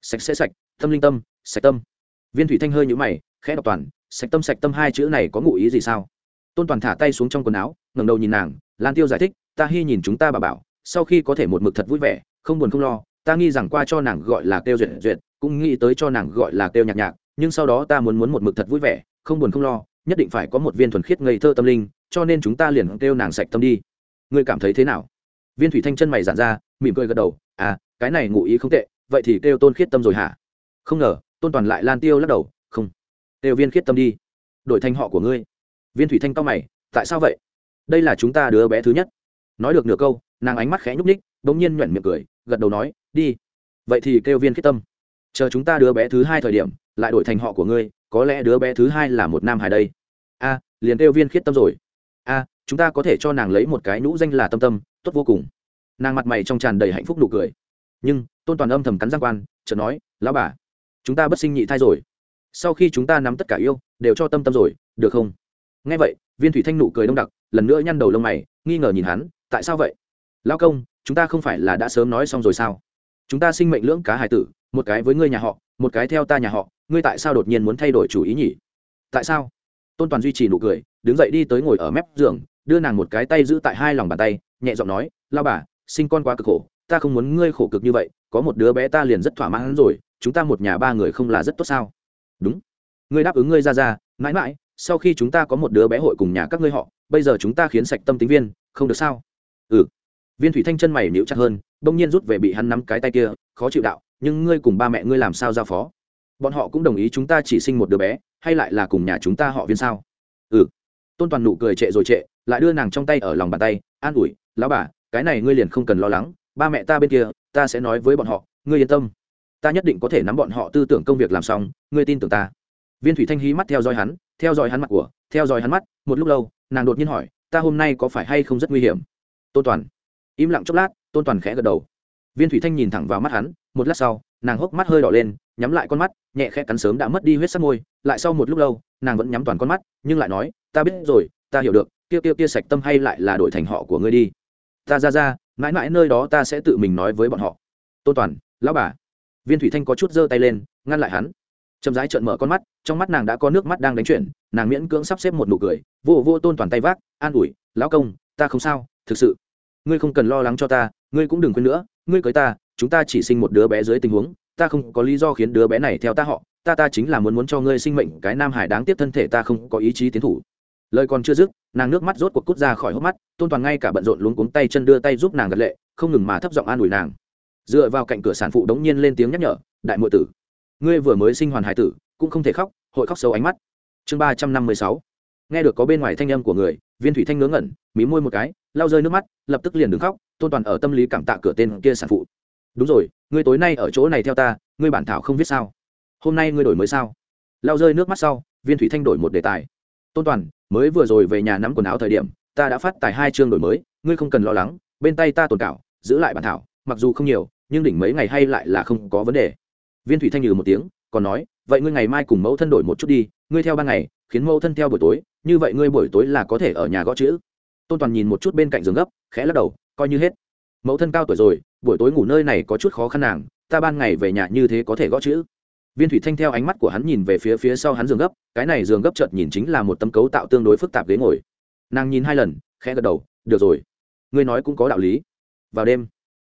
Sạch sẽ sạch, tâm linh tâm, sạch tâm. Viên thủy thanh hơi nhũ mày, khẽ đọc toàn, sạch tâm sạch tâm hai chữ này có ngụ ý gì sao? Tôn toàn thả tay xuống trong quần áo, ngẩng đầu nhìn nàng, lan tiêu giải thích, ta hy nhìn chúng ta bà bảo, sau khi có thể một mực thật vui vẻ, không buồn không lo, ta nghi rằng qua cho nàng gọi là kêu duyệt duyệt, cũng nghĩ tới cho nàng gọi là kêu nhạc nhạc, nhưng sau đó ta muốn muốn một mực thật vui vẻ, không buồn không lo, nhất định phải có một viên thuần khiết ngây thơ tâm linh, cho nên chúng ta liền kêu nàng sạch tâm đi. Ngươi cảm thấy thế nào? Viên thủy thanh chân mày giản ra, mỉm cười gật đầu à cái này ngụ ý không tệ, vậy thì kêu tôn khiết tâm rồi hả? Không ngờ, tôn toàn lại lan tiêu lắc đầu, không, kêu viên khiết tâm đi, đổi thanh họ của ngươi viên thủy thanh cao mày, tại sao vậy? Đây là chúng ta đứa bé thứ nhất. Nói được nửa câu, nàng ánh mắt khẽ nhúc ních đ ỗ n g nhiên nhoẻn miệng cười, gật đầu nói, đi. Vậy thì kêu viên khiết tâm. Chờ chúng ta đứa bé thứ hai thời điểm, lại đổi thành họ của ngươi, có lẽ đứa bé thứ hai là một nam hài đây. A, liền kêu viên khiết tâm rồi. A, chúng ta có thể cho nàng lấy một cái nhũ danh là tâm tâm, tốt vô cùng. Nàng mặt mày trong tràn đầy hạnh phúc nụ cười. Nhưng, tôn toàn âm thầm cắn giang quan, chợt nói, lão bà, chúng ta bất sinh nhị thai rồi. Sau khi chúng ta nắm tất cả yêu, đều cho tâm tâm rồi, được không? Nghe vậy, viên thủy thanh nụ cười đông đặc, lần nữa nhăn đầu lông mày, nghi ngờ nhìn hắn, tại sao vậy? Lao công, chúng ta không phải là đã sớm nói xong rồi sao? Chúng ta sinh mệnh lưỡng cá hải tử, một cái với ngươi nhà họ, một cái theo ta nhà họ, ngươi tại sao đột nhiên muốn thay đổi chủ ý nhỉ? Tại sao? Tôn toàn duy trì nụ cười, đứng dậy đi tới ngồi ở mép giường, đưa nàng một cái tay giữ tại hai lòng bàn tay, nhẹ giọng nói lao bà, sinh con quá cực khổ, ta không muốn ngươi khổ cực như vậy, có một đứa bé ta liền rất thỏa mãn rồi, chúng ta một nhà ba người không là rất tốt sao? Đúng. Ngươi đáp ứng ngươi ra ra, mãi mãi sau khi chúng ta có một đứa bé hội cùng nhà các ngươi họ, bây giờ chúng ta khiến sạch tâm tính viên, không được sao? Ừ. Viên thủy thanh chân mày níu chặt hơn, bỗng nhiên rút về bị hắn nắm cái tay kia, khó chịu đạo, nhưng ngươi cùng ba mẹ ngươi làm sao giao phó? Bọn họ cũng đồng ý chúng ta chỉ sinh một đứa bé, hay lại là cùng nhà chúng ta họ viên sao? Ừ. Tôn toàn nụ cười trệ rồi trệ, lại đưa nàng trong tay ở lòng bàn tay, an ủi, lão bà, cái này ngươi liền không cần lo lắng, ba mẹ ta bên kia, ta sẽ nói với bọn họ, ngươi yên tâm. Ta nhất định có thể nắm bọn họ tư tưởng công việc làm xong, ngươi tin tưởng ta. Viên thủy thanh hí mắt theo dõi hắn theo dõi hắn mặt của, theo dõi hắn mắt, một lúc lâu, nàng đột nhiên hỏi, ta hôm nay có phải hay không rất nguy hiểm? Tôn toàn. Im lặng chốc lát, tôn toàn khẽ gật đầu. Viên thủy thanh nhìn thẳng vào mắt hắn, một lát sau, nàng hốc mắt hơi đỏ lên, nhắm lại con mắt, nhẹ khẽ cắn sớm đã mất đi huyết sắc môi, lại sau một lúc lâu, nàng vẫn nhắm toàn con mắt, nhưng lại nói, ta biết rồi, ta hiểu được, kia kia kia sạch tâm hay lại là đổi thành họ của ngươi đi. Ta ra ra, mãi mãi nơi đó ta sẽ tự mình nói với bọn họ. Tôn toàn, lão bà. Viên thủy thanh có chút giơ tay lên, ngăn lại hắn chậm rãi trợn mở con mắt, trong mắt nàng đã có nước mắt đang đánh chuyển, nàng miễn cưỡng sắp xếp một nụ cười, vô vô tôn toàn tay vác, an ủi, lão công, ta không sao, thực sự, ngươi không cần lo lắng cho ta, ngươi cũng đừng quên nữa, ngươi cưới ta, chúng ta chỉ sinh một đứa bé dưới tình huống, ta không có lý do khiến đứa bé này theo ta họ, ta ta chính là muốn muốn cho ngươi sinh mệnh cái nam hải đáng tiếc thân thể ta không có ý chí tiến thủ. Lời còn chưa dứt, nàng nước mắt rốt cuộc cút ra khỏi hốc mắt, tôn toàn ngay cả bận rộn luống cuống tay chân đưa tay giúp nàng gật lệ, không ngừng mà thấp giọng an ủi nàng. Dựa vào cạnh cửa sản phụ đống nhiên lên tiếng nhắc nhở, đại muội tử ngươi vừa mới sinh hoàn hải tử, cũng không thể khóc, hội khóc sâu ánh mắt. Chương ba trăm năm mươi sáu. Nghe được có bên ngoài thanh âm của người, viên thủy thanh ngớ ngẩn, mí môi một cái, lau rơi nước mắt, lập tức liền đứng khóc, tôn toàn ở tâm lý cảm tạ cửa tên kia sản phụ. Đúng rồi, ngươi tối nay ở chỗ này theo ta, ngươi bản thảo không viết sao? Hôm nay ngươi đổi mới sao? Lau rơi nước mắt sau, viên thủy thanh đổi một đề tài. Tôn toàn, mới vừa rồi về nhà nắm quần áo thời điểm, ta đã phát tài hai chương đổi mới, ngươi không cần lo lắng, bên tay ta tồn cảo, giữ lại bản thảo, mặc dù không nhiều, nhưng đỉnh mấy ngày hay lại là không có vấn đề viên thủy thanh nhừ một tiếng, còn nói, vậy ngươi ngày mai cùng mẫu thân đổi một chút đi, ngươi theo ban ngày, khiến mẫu thân theo buổi tối, như vậy ngươi buổi tối là có thể ở nhà gõ chữ. Tôn toàn nhìn một chút bên cạnh giường gấp, khẽ lắc đầu, coi như hết. Mẫu thân cao tuổi rồi, buổi tối ngủ nơi này có chút khó khăn nàng, ta ban ngày về nhà như thế có thể gõ chữ. Viên thủy thanh theo ánh mắt của hắn nhìn về phía phía sau hắn giường gấp, cái này giường gấp chợt nhìn chính là một tấm cấu tạo tương đối phức tạp ghế ngồi. Nàng nhìn hai lần, khẽ gật đầu, được rồi, ngươi nói cũng có đạo lý. Vào đêm,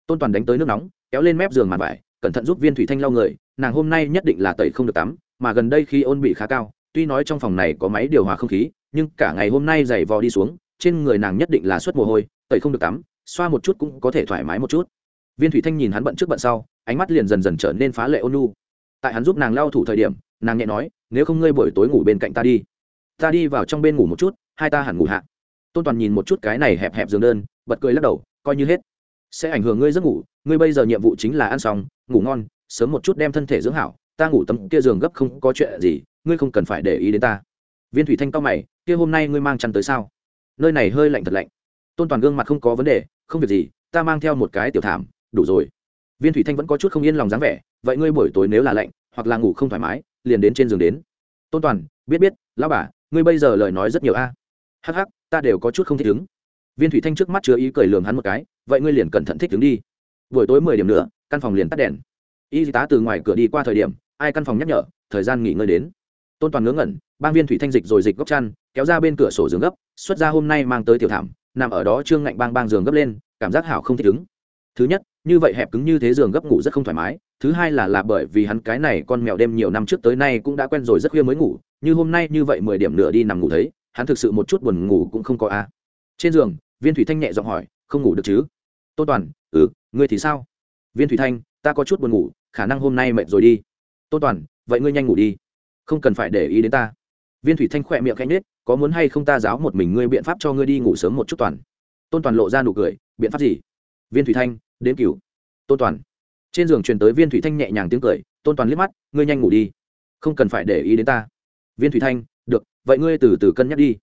tôn toàn đánh tới nước nóng, kéo lên mép giường màn vải cẩn thận giúp viên thủy thanh lau người, nàng hôm nay nhất định là tẩy không được tắm, mà gần đây khi ôn bị khá cao, tuy nói trong phòng này có máy điều hòa không khí, nhưng cả ngày hôm nay giày vò đi xuống, trên người nàng nhất định là suất mồ hôi, tẩy không được tắm, xoa một chút cũng có thể thoải mái một chút. Viên thủy thanh nhìn hắn bận trước bận sau, ánh mắt liền dần dần trở nên phá lệ ôn nhu. Tại hắn giúp nàng lau thủ thời điểm, nàng nhẹ nói, nếu không ngươi buổi tối ngủ bên cạnh ta đi. Ta đi vào trong bên ngủ một chút, hai ta hẳn ngủ hạ. Tôn toàn nhìn một chút cái này hẹp hẹp giường đơn, bật cười lắc đầu, coi như hết sẽ ảnh hưởng ngươi giấc ngủ, ngươi bây giờ nhiệm vụ chính là ăn xong, ngủ ngon, sớm một chút đem thân thể dưỡng hảo, ta ngủ tấm kia giường gấp không có chuyện gì, ngươi không cần phải để ý đến ta. Viên thủy thanh cao mày, kia hôm nay ngươi mang chăn tới sao? Nơi này hơi lạnh thật lạnh. Tôn toàn gương mặt không có vấn đề, không việc gì, ta mang theo một cái tiểu thảm, đủ rồi. Viên thủy thanh vẫn có chút không yên lòng dáng vẻ, vậy ngươi buổi tối nếu là lạnh, hoặc là ngủ không thoải mái, liền đến trên giường đến. Tôn toàn, biết biết, lão bà, ngươi bây giờ lời nói rất nhiều a. À. hắc hắc, ta đều có chút không thích ứng viên thủy thanh trước mắt chứa ý cười lường hắn một cái, vậy ngươi liền cẩn thận thích đứng đi. Buổi tối mười điểm nữa, căn phòng liền tắt đèn. Y tá từ ngoài cửa đi qua thời điểm, ai căn phòng nhắc nhở, thời gian nghỉ ngơi đến. Tôn toàn ngớ ngẩn ban viên thủy thanh dịch rồi dịch góc chăn, kéo ra bên cửa sổ giường gấp, xuất ra hôm nay mang tới tiểu thảm, nằm ở đó trương ngạnh bang bang giường gấp lên, cảm giác hảo không thích ứng thứ nhất, như vậy hẹp cứng như thế giường gấp ngủ rất không thoải mái. Thứ hai là là bởi vì hắn cái này con mèo đêm nhiều năm trước tới nay cũng đã quen rồi rất khuya mới ngủ, như hôm nay như vậy mười điểm nửa đi nằm ngủ thấy, hắn thực sự một chút buồn ngủ cũng không có a. Trên giường viên thủy thanh nhẹ giọng hỏi không ngủ được chứ? Tôn toàn ừ ngươi thì sao? Viên thủy thanh ta có chút buồn ngủ khả năng hôm nay mệt rồi đi. Tôn toàn vậy ngươi nhanh ngủ đi không cần phải để ý đến ta. Viên thủy thanh khỏe miệng khẽ nết, có muốn hay không ta giáo một mình ngươi biện pháp cho ngươi đi ngủ sớm một chút toàn? Tôn toàn lộ ra nụ cười biện pháp gì? Viên thủy thanh đến cửu tôn toàn. Trên giường truyền tới viên thủy thanh nhẹ nhàng tiếng cười tôn toàn liếc mắt ngươi nhanh ngủ đi không cần phải để ý đến ta. Viên thủy thanh được vậy ngươi từ từ cân nhắc đi.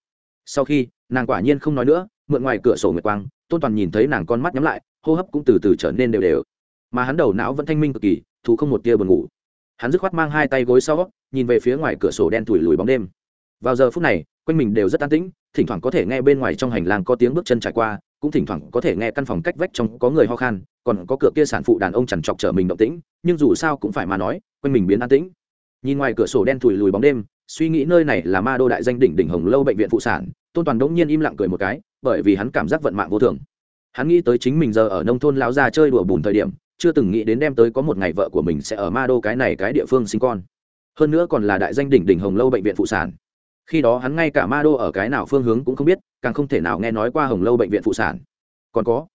Sau khi nàng quả nhiên không nói nữa mượn ngoài cửa sổ nguyệt quang, tôn toàn nhìn thấy nàng con mắt nhắm lại, hô hấp cũng từ từ trở nên đều đều. Mà hắn đầu não vẫn thanh minh cực kỳ thú không một tia buồn ngủ. Hắn dứt khoát mang hai tay gối sau, nhìn về phía ngoài cửa sổ đen tủi lùi bóng đêm. Vào giờ phút này, quanh mình đều rất an tĩnh, thỉnh thoảng có thể nghe bên ngoài trong hành lang có tiếng bước chân trải qua, cũng thỉnh thoảng có thể nghe căn phòng cách vách trong có người ho khan, còn có cửa kia sản phụ đàn ông chằn chọc chở mình động tĩnh, nhưng dù sao cũng phải mà nói, quanh mình biến an tĩnh. Nhìn ngoài cửa sổ đen thùi lùi bóng đêm, suy nghĩ nơi này là ma đô đại danh đỉnh đỉnh hồng lâu bệnh viện phụ sản, tôn toàn đống nhiên im lặng cười một cái bởi vì hắn cảm giác vận mạng vô thường. Hắn nghĩ tới chính mình giờ ở nông thôn lão già chơi đùa bùn thời điểm, chưa từng nghĩ đến đem tới có một ngày vợ của mình sẽ ở ma đô cái này cái địa phương sinh con. Hơn nữa còn là đại danh đỉnh đỉnh hồng lâu bệnh viện phụ sản. Khi đó hắn ngay cả ma đô ở cái nào phương hướng cũng không biết, càng không thể nào nghe nói qua hồng lâu bệnh viện phụ sản. Còn có,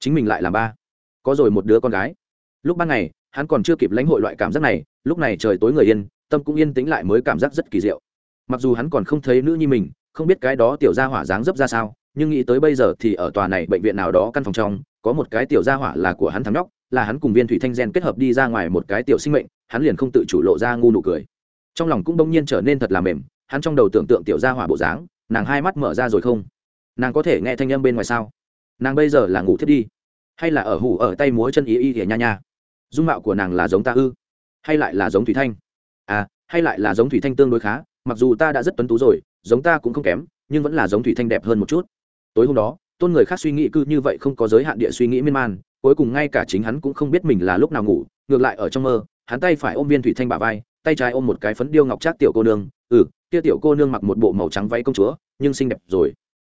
chính mình lại làm ba. Có rồi một đứa con gái. Lúc ban ngày, hắn còn chưa kịp lãnh hội loại cảm giác này, lúc này trời tối người yên, tâm cũng yên tĩnh lại mới cảm giác rất kỳ diệu. Mặc dù hắn còn không thấy nữ nhi mình, không biết cái đó tiểu gia hỏa dáng dấp ra sao nhưng nghĩ tới bây giờ thì ở tòa này bệnh viện nào đó căn phòng trong, có một cái tiểu gia hỏa là của hắn thắng nhóc, là hắn cùng viên thủy thanh gen kết hợp đi ra ngoài một cái tiểu sinh mệnh, hắn liền không tự chủ lộ ra ngu nụ cười. Trong lòng cũng bỗng nhiên trở nên thật là mềm, hắn trong đầu tưởng tượng tiểu gia hỏa bộ dáng, nàng hai mắt mở ra rồi không? Nàng có thể nghe thanh âm bên ngoài sao? Nàng bây giờ là ngủ thiết đi, hay là ở hủ ở tay múa chân ý y thì nha nha? Dung mạo của nàng là giống ta ư? Hay lại là giống thủy thanh? À hay lại là giống thủy thanh tương đối khá, mặc dù ta đã rất tuấn tú rồi, giống ta cũng không kém, nhưng vẫn là giống thủy thanh đẹp hơn một chút tối hôm đó, tôn người khác suy nghĩ cứ như vậy không có giới hạn địa suy nghĩ miên man, cuối cùng ngay cả chính hắn cũng không biết mình là lúc nào ngủ, ngược lại ở trong mơ, hắn tay phải ôm viên thủy thanh bả vai, tay trái ôm một cái phấn điêu ngọc trác tiểu cô nương ừ kia tiểu cô nương mặc một bộ màu trắng váy công chúa, nhưng xinh đẹp rồi.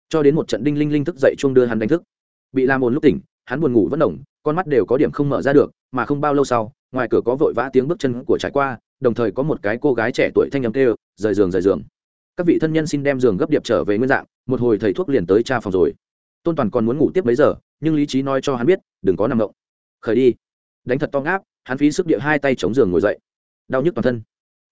Cho đến một trận đinh linh linh thức dậy chuông đưa hắn đánh thức. Bị làm ồn lúc tỉnh, hắn buồn ngủ vẫn đồng con mắt đều có điểm không mở ra được, mà không bao lâu sau, ngoài cửa có vội vã tiếng bước chân của trải qua, đồng thời có một cái cô gái trẻ tuổi thanh âm kêu, rời giường rời giường. Các vị thân nhân xin đem giường gấp điệp trở về nguyên dạng một hồi thầy thuốc liền tới cha phòng rồi. Tôn toàn còn muốn ngủ tiếp mấy giờ, nhưng lý trí nói cho hắn biết, đừng có nằm động. Khởi đi. Đánh thật to ngáp, hắn phí sức địa hai tay chống giường ngồi dậy. Đau nhức toàn thân.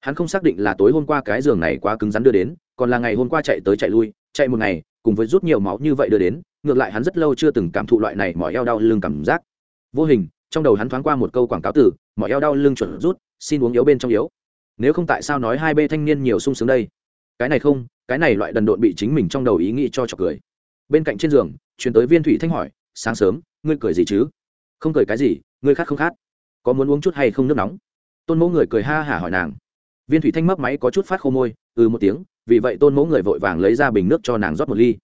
Hắn không xác định là tối hôm qua cái giường này quá cứng rắn đưa đến, còn là ngày hôm qua chạy tới chạy lui, chạy một ngày, cùng với rút nhiều máu như vậy đưa đến, ngược lại hắn rất lâu chưa từng cảm thụ loại này mỏi eo đau lưng cảm giác. Vô hình, trong đầu hắn thoáng qua một câu quảng cáo từ, mỏi eo đau lưng chuẩn rút, xin uống yếu bên trong yếu. Nếu không tại sao nói hai bê thanh niên nhiều sung sướng đây? Cái này không, cái này loại đần độn bị chính mình trong đầu ý nghĩ cho trọc cười. Bên cạnh trên giường, chuyển tới viên thủy thanh hỏi, sáng sớm, ngươi cười gì chứ? Không cười cái gì, ngươi khát không khát có muốn uống chút hay không nước nóng? Tôn mẫu người cười ha hả hỏi nàng. Viên thủy thanh mấp máy có chút phát khô môi ừ một tiếng, vì vậy tôn mẫu người vội vàng lấy ra bình nước cho nàng rót một ly.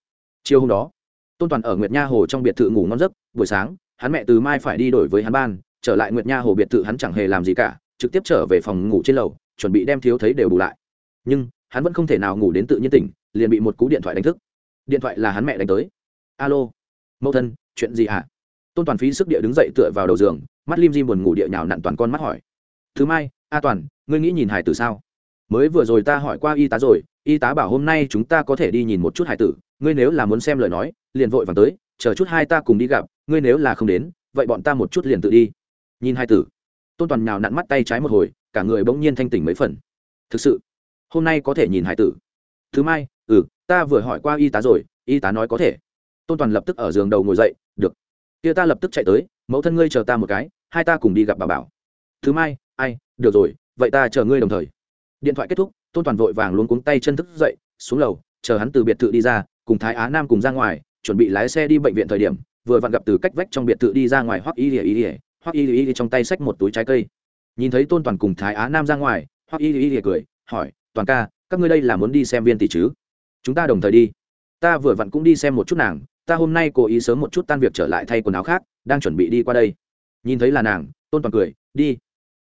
Chiều hôm đó, tôn toàn ở nguyệt nha hồ trong biệt thự ngủ ngon giấc, buổi sáng, hắn mẹ từ mai phải đi đổi với hắn ban, trở lại nguyệt nha hồ biệt thự hắn chẳng hề làm gì cả, trực tiếp trở về phòng ngủ trên lầu, chuẩn bị đem thiếu thấy đều bù lại. Nhưng hắn vẫn không thể nào ngủ đến tự nhiên tỉnh, liền bị một cú điện thoại đánh thức. Điện thoại là hắn mẹ đánh tới. Alo, mẫu thân, chuyện gì hả? Tôn toàn phí sức địa đứng dậy tựa vào đầu giường, mắt lim di buồn ngủ địa nhào nặn toàn con mắt hỏi. Thứ mai, a toàn, ngươi nghĩ nhìn hải tử sao? Mới vừa rồi ta hỏi qua y tá rồi, y tá bảo hôm nay chúng ta có thể đi nhìn một chút hải tử, ngươi nếu là muốn xem lời nói, liền vội vàng tới, chờ chút hai ta cùng đi gặp, ngươi nếu là không đến, vậy bọn ta một chút liền tự đi. Nhìn hai tử. Tôn toàn nhào nặn mắt tay trái một hồi, cả người bỗng nhiên thanh tỉnh mấy phần. Thực sự hôm nay có thể nhìn hải tử. Thứ mai ừ ta vừa hỏi qua y tá rồi, y tá nói có thể. Tôn toàn lập tức ở giường đầu ngồi dậy, được. Kia ta lập tức chạy tới, mẫu thân ngươi chờ ta một cái, hai ta cùng đi gặp bà bảo. Thứ mai, ai, được rồi, vậy ta chờ ngươi đồng thời. Điện thoại kết thúc, tôn toàn vội vàng luôn cuống tay chân thức dậy, xuống lầu, chờ hắn từ biệt thự đi ra, cùng thái á nam cùng ra ngoài, chuẩn bị lái xe đi bệnh viện thời điểm, vừa vặn gặp từ cách vách trong biệt thự đi ra ngoài hoắc y lìa y lìa hoắc y lìa y trong tay xách một túi trái cây. Nhìn thấy tôn toàn cùng thái á nam ra ngoài, hoắc y lìa y cười, hỏi toàn ca, các ngươi đây là muốn đi xem viên tỷ chứ? Chúng ta đồng thời đi. Ta vừa vặn cũng đi xem một chút nàng, ta hôm nay cố ý sớm một chút tan việc trở lại thay quần áo khác, đang chuẩn bị đi qua đây. Nhìn thấy là nàng, tôn toàn cười, đi.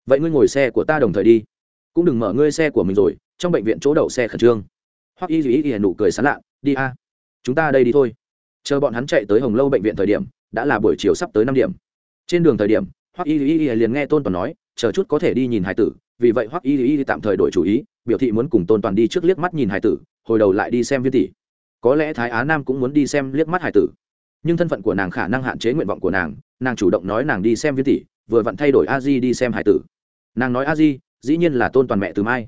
Vậy ngươi ngồi xe của ta đồng thời đi. Cũng đừng mở ngươi xe của mình rồi, trong bệnh viện chỗ đậu xe khẩn trương. Hoặc y duy y nụ cười sán lạ, đi a. Chúng ta đây đi thôi. Chờ bọn hắn chạy tới hồng lâu bệnh viện thời điểm, đã là buổi chiều sắp tới năm điểm. Trên đường thời điểm hoặc y duy y liền nghe tôn toàn nói, chờ chút có thể đi nhìn hải tử vì vậy hoắc y y tạm thời đổi chủ ý, biểu thị muốn cùng tôn toàn đi trước liếc mắt nhìn hải tử, hồi đầu lại đi xem viên tỷ. Có lẽ thái á nam cũng muốn đi xem liếc mắt hải tử. Nhưng thân phận của nàng khả năng hạn chế nguyện vọng của nàng nàng chủ động nói nàng đi xem viên tỷ, vừa vặn thay đổi a di đi xem hải tử. Nàng nói a di, dĩ nhiên là tôn toàn mẹ từ mai.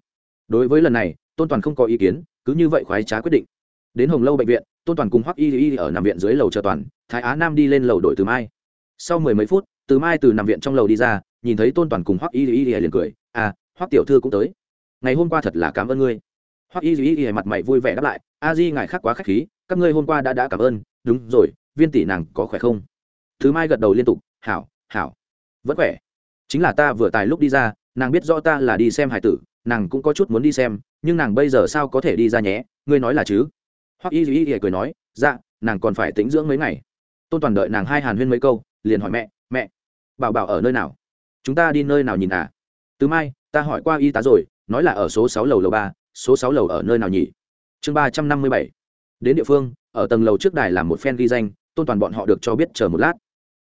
Đối với lần này, tôn toàn không có ý kiến, cứ như vậy khoái trá quyết định. Đến hồng lâu bệnh viện, tôn toàn cùng hoắc y y ở nằm viện dưới lầu chờ toàn, thái á nam đi lên lầu đổi từ mai. Sau mười mấy phút, từ mai từ nằm viện trong lầu đi ra, nhìn thấy tôn toàn cùng hoắc y y liền cười à hoắc tiểu thư cũng tới. Ngày hôm qua thật là cảm ơn ngươi. Hoắc y y y mặt mày vui vẻ đáp lại, a di, ngài khác quá k h á c h khí, các ngươi hôm qua đã đã cảm ơn, đúng rồi, viên tỷ nàng có khỏe không? Thứ mai gật đầu liên tục, hảo hảo, vẫn khỏe. Chính là ta vừa tài lúc đi ra, nàng biết rõ ta là đi xem hải tử, nàng cũng có chút muốn đi xem, nhưng nàng bây giờ sao có thể đi ra nhé, ngươi nói là chứ? Hoắc y y y cười nói dạ nàng còn phải tĩnh dưỡng mấy ngày. Tôn toàn đợi nàng hai hàn huyên mấy câu, liền hỏi mẹ mẹ, bảo bảo ở nơi nào? Chúng ta đi nơi nào nhìn à? Từ mai, ta hỏi qua y tá rồi, nói là ở số sáu lầu lầu ba, số sáu lầu ở nơi nào nhỉ? Chương ba trăm năm mươi bảy. Đến địa phương, ở tầng lầu trước đài làm một phen ghi danh, tôn toàn bọn họ được cho biết chờ một lát.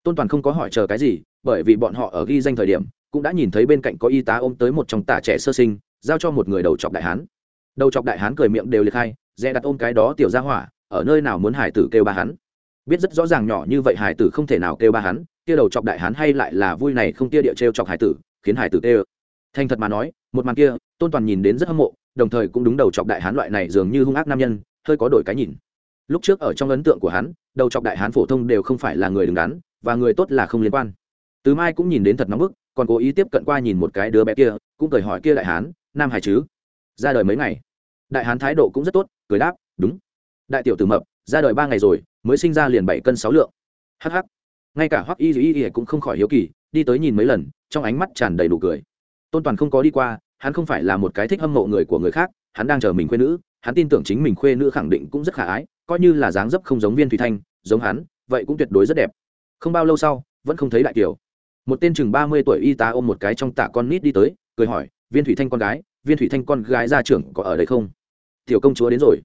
Tôn toàn không có hỏi chờ cái gì, bởi vì bọn họ ở ghi danh thời điểm, cũng đã nhìn thấy bên cạnh có y tá ôm tới một trong tả trẻ sơ sinh, giao cho một người đầu chọc đại hán. Đầu chọc đại hán cười miệng đều liệt hai, dè đặt ôm cái đó tiểu ra hỏa, ở nơi nào muốn hải tử kêu ba hắn. Biết rất rõ ràng nhỏ như vậy hải tử không thể nào kêu ba hắn, kia đầu chọc đại hán hay lại là vui này không tia địa trêu chọc hải tử, khiến hải tử kêu thành thật mà nói, một màn kia, tôn toàn nhìn đến rất hâm mộ, đồng thời cũng đúng đầu chọc đại hán loại này dường như hung ác nam nhân, hơi có đổi cái nhìn. Lúc trước ở trong ấn tượng của hắn, đầu chọc đại hán phổ thông đều không phải là người đứng đắn, và người tốt là không liên quan. Từ mai cũng nhìn đến thật nóng bức, còn cố ý tiếp cận qua nhìn một cái đứa bé kia, cũng cười hỏi kia đại hán, nam hải chứ? Ra đời mấy ngày? Đại hán thái độ cũng rất tốt, cười đáp, đúng. Đại tiểu tử mập, ra đời ba ngày rồi, mới sinh ra liền bảy cân sáu lượng. Hh ngay cả hoắc y y y cũng không khỏi hiếu kỳ, đi tới nhìn mấy lần, trong ánh mắt tràn đầy đủ cười tôn toàn không có đi qua, hắn không phải là một cái thích hâm mộ người của người khác, hắn đang chờ mình khuê nữ, hắn tin tưởng chính mình khuê nữ khẳng định cũng rất khả ái, coi như là dáng dấp không giống viên thủy thanh, giống hắn, vậy cũng tuyệt đối rất đẹp. Không bao lâu sau, vẫn không thấy đại kiều một tên chừng ba mươi tuổi y tá ôm một cái trong tạ con nít đi tới, cười hỏi, viên thủy thanh con gái, viên thủy thanh con gái ra trưởng có ở đây không? Tiểu công chúa đến rồi.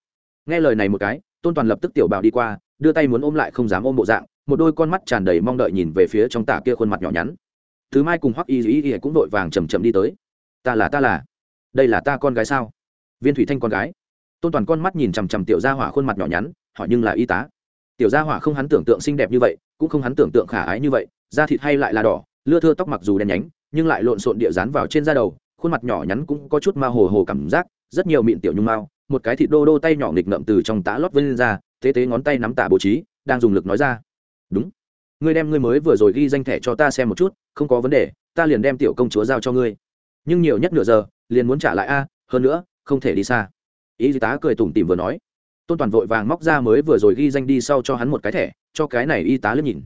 Nghe lời này một cái, tôn toàn lập tức tiểu bảo đi qua, đưa tay muốn ôm lại không dám ôm bộ dạng, một đôi con mắt tràn đầy mong đợi nhìn về phía trong tạ kia khuôn mặt nhỏ nhắn thứ mai cùng hoắc y y y cũng vội vàng chầm chậm đi tới. Ta là ta là. Đây là ta con gái sao? Viên thủy thanh con gái. Tôn toàn con mắt nhìn chằm chằm tiểu gia hỏa khuôn mặt nhỏ nhắn, hỏi nhưng là y tá. Tiểu gia hỏa không hắn tưởng tượng xinh đẹp như vậy, cũng không hắn tưởng tượng khả ái như vậy, da thịt hay lại là đỏ, lưa thưa tóc mặc dù đen nhánh, nhưng lại lộn xộn địa dán vào trên da đầu, khuôn mặt nhỏ nhắn cũng có chút ma hồ hồ cảm giác, rất nhiều mịn tiểu nhung mao một cái thịt đô đô tay nhỏ nghịch ngậm từ trong tã lót vân ra thế tế ngón tay nắm tả bố trí, đang dùng lực nói ra. Đúng ngươi đem ngươi mới vừa rồi ghi danh thẻ cho ta xem một chút, không có vấn đề, ta liền đem tiểu công chúa giao cho ngươi. Nhưng nhiều nhất nửa giờ, liền muốn trả lại a, hơn nữa, không thể đi xa. Y tá cười tủm tỉm vừa nói. Tôn toàn vội vàng móc ra mới vừa rồi ghi danh đi sau cho hắn một cái thẻ, cho cái này y tá liếc nhìn.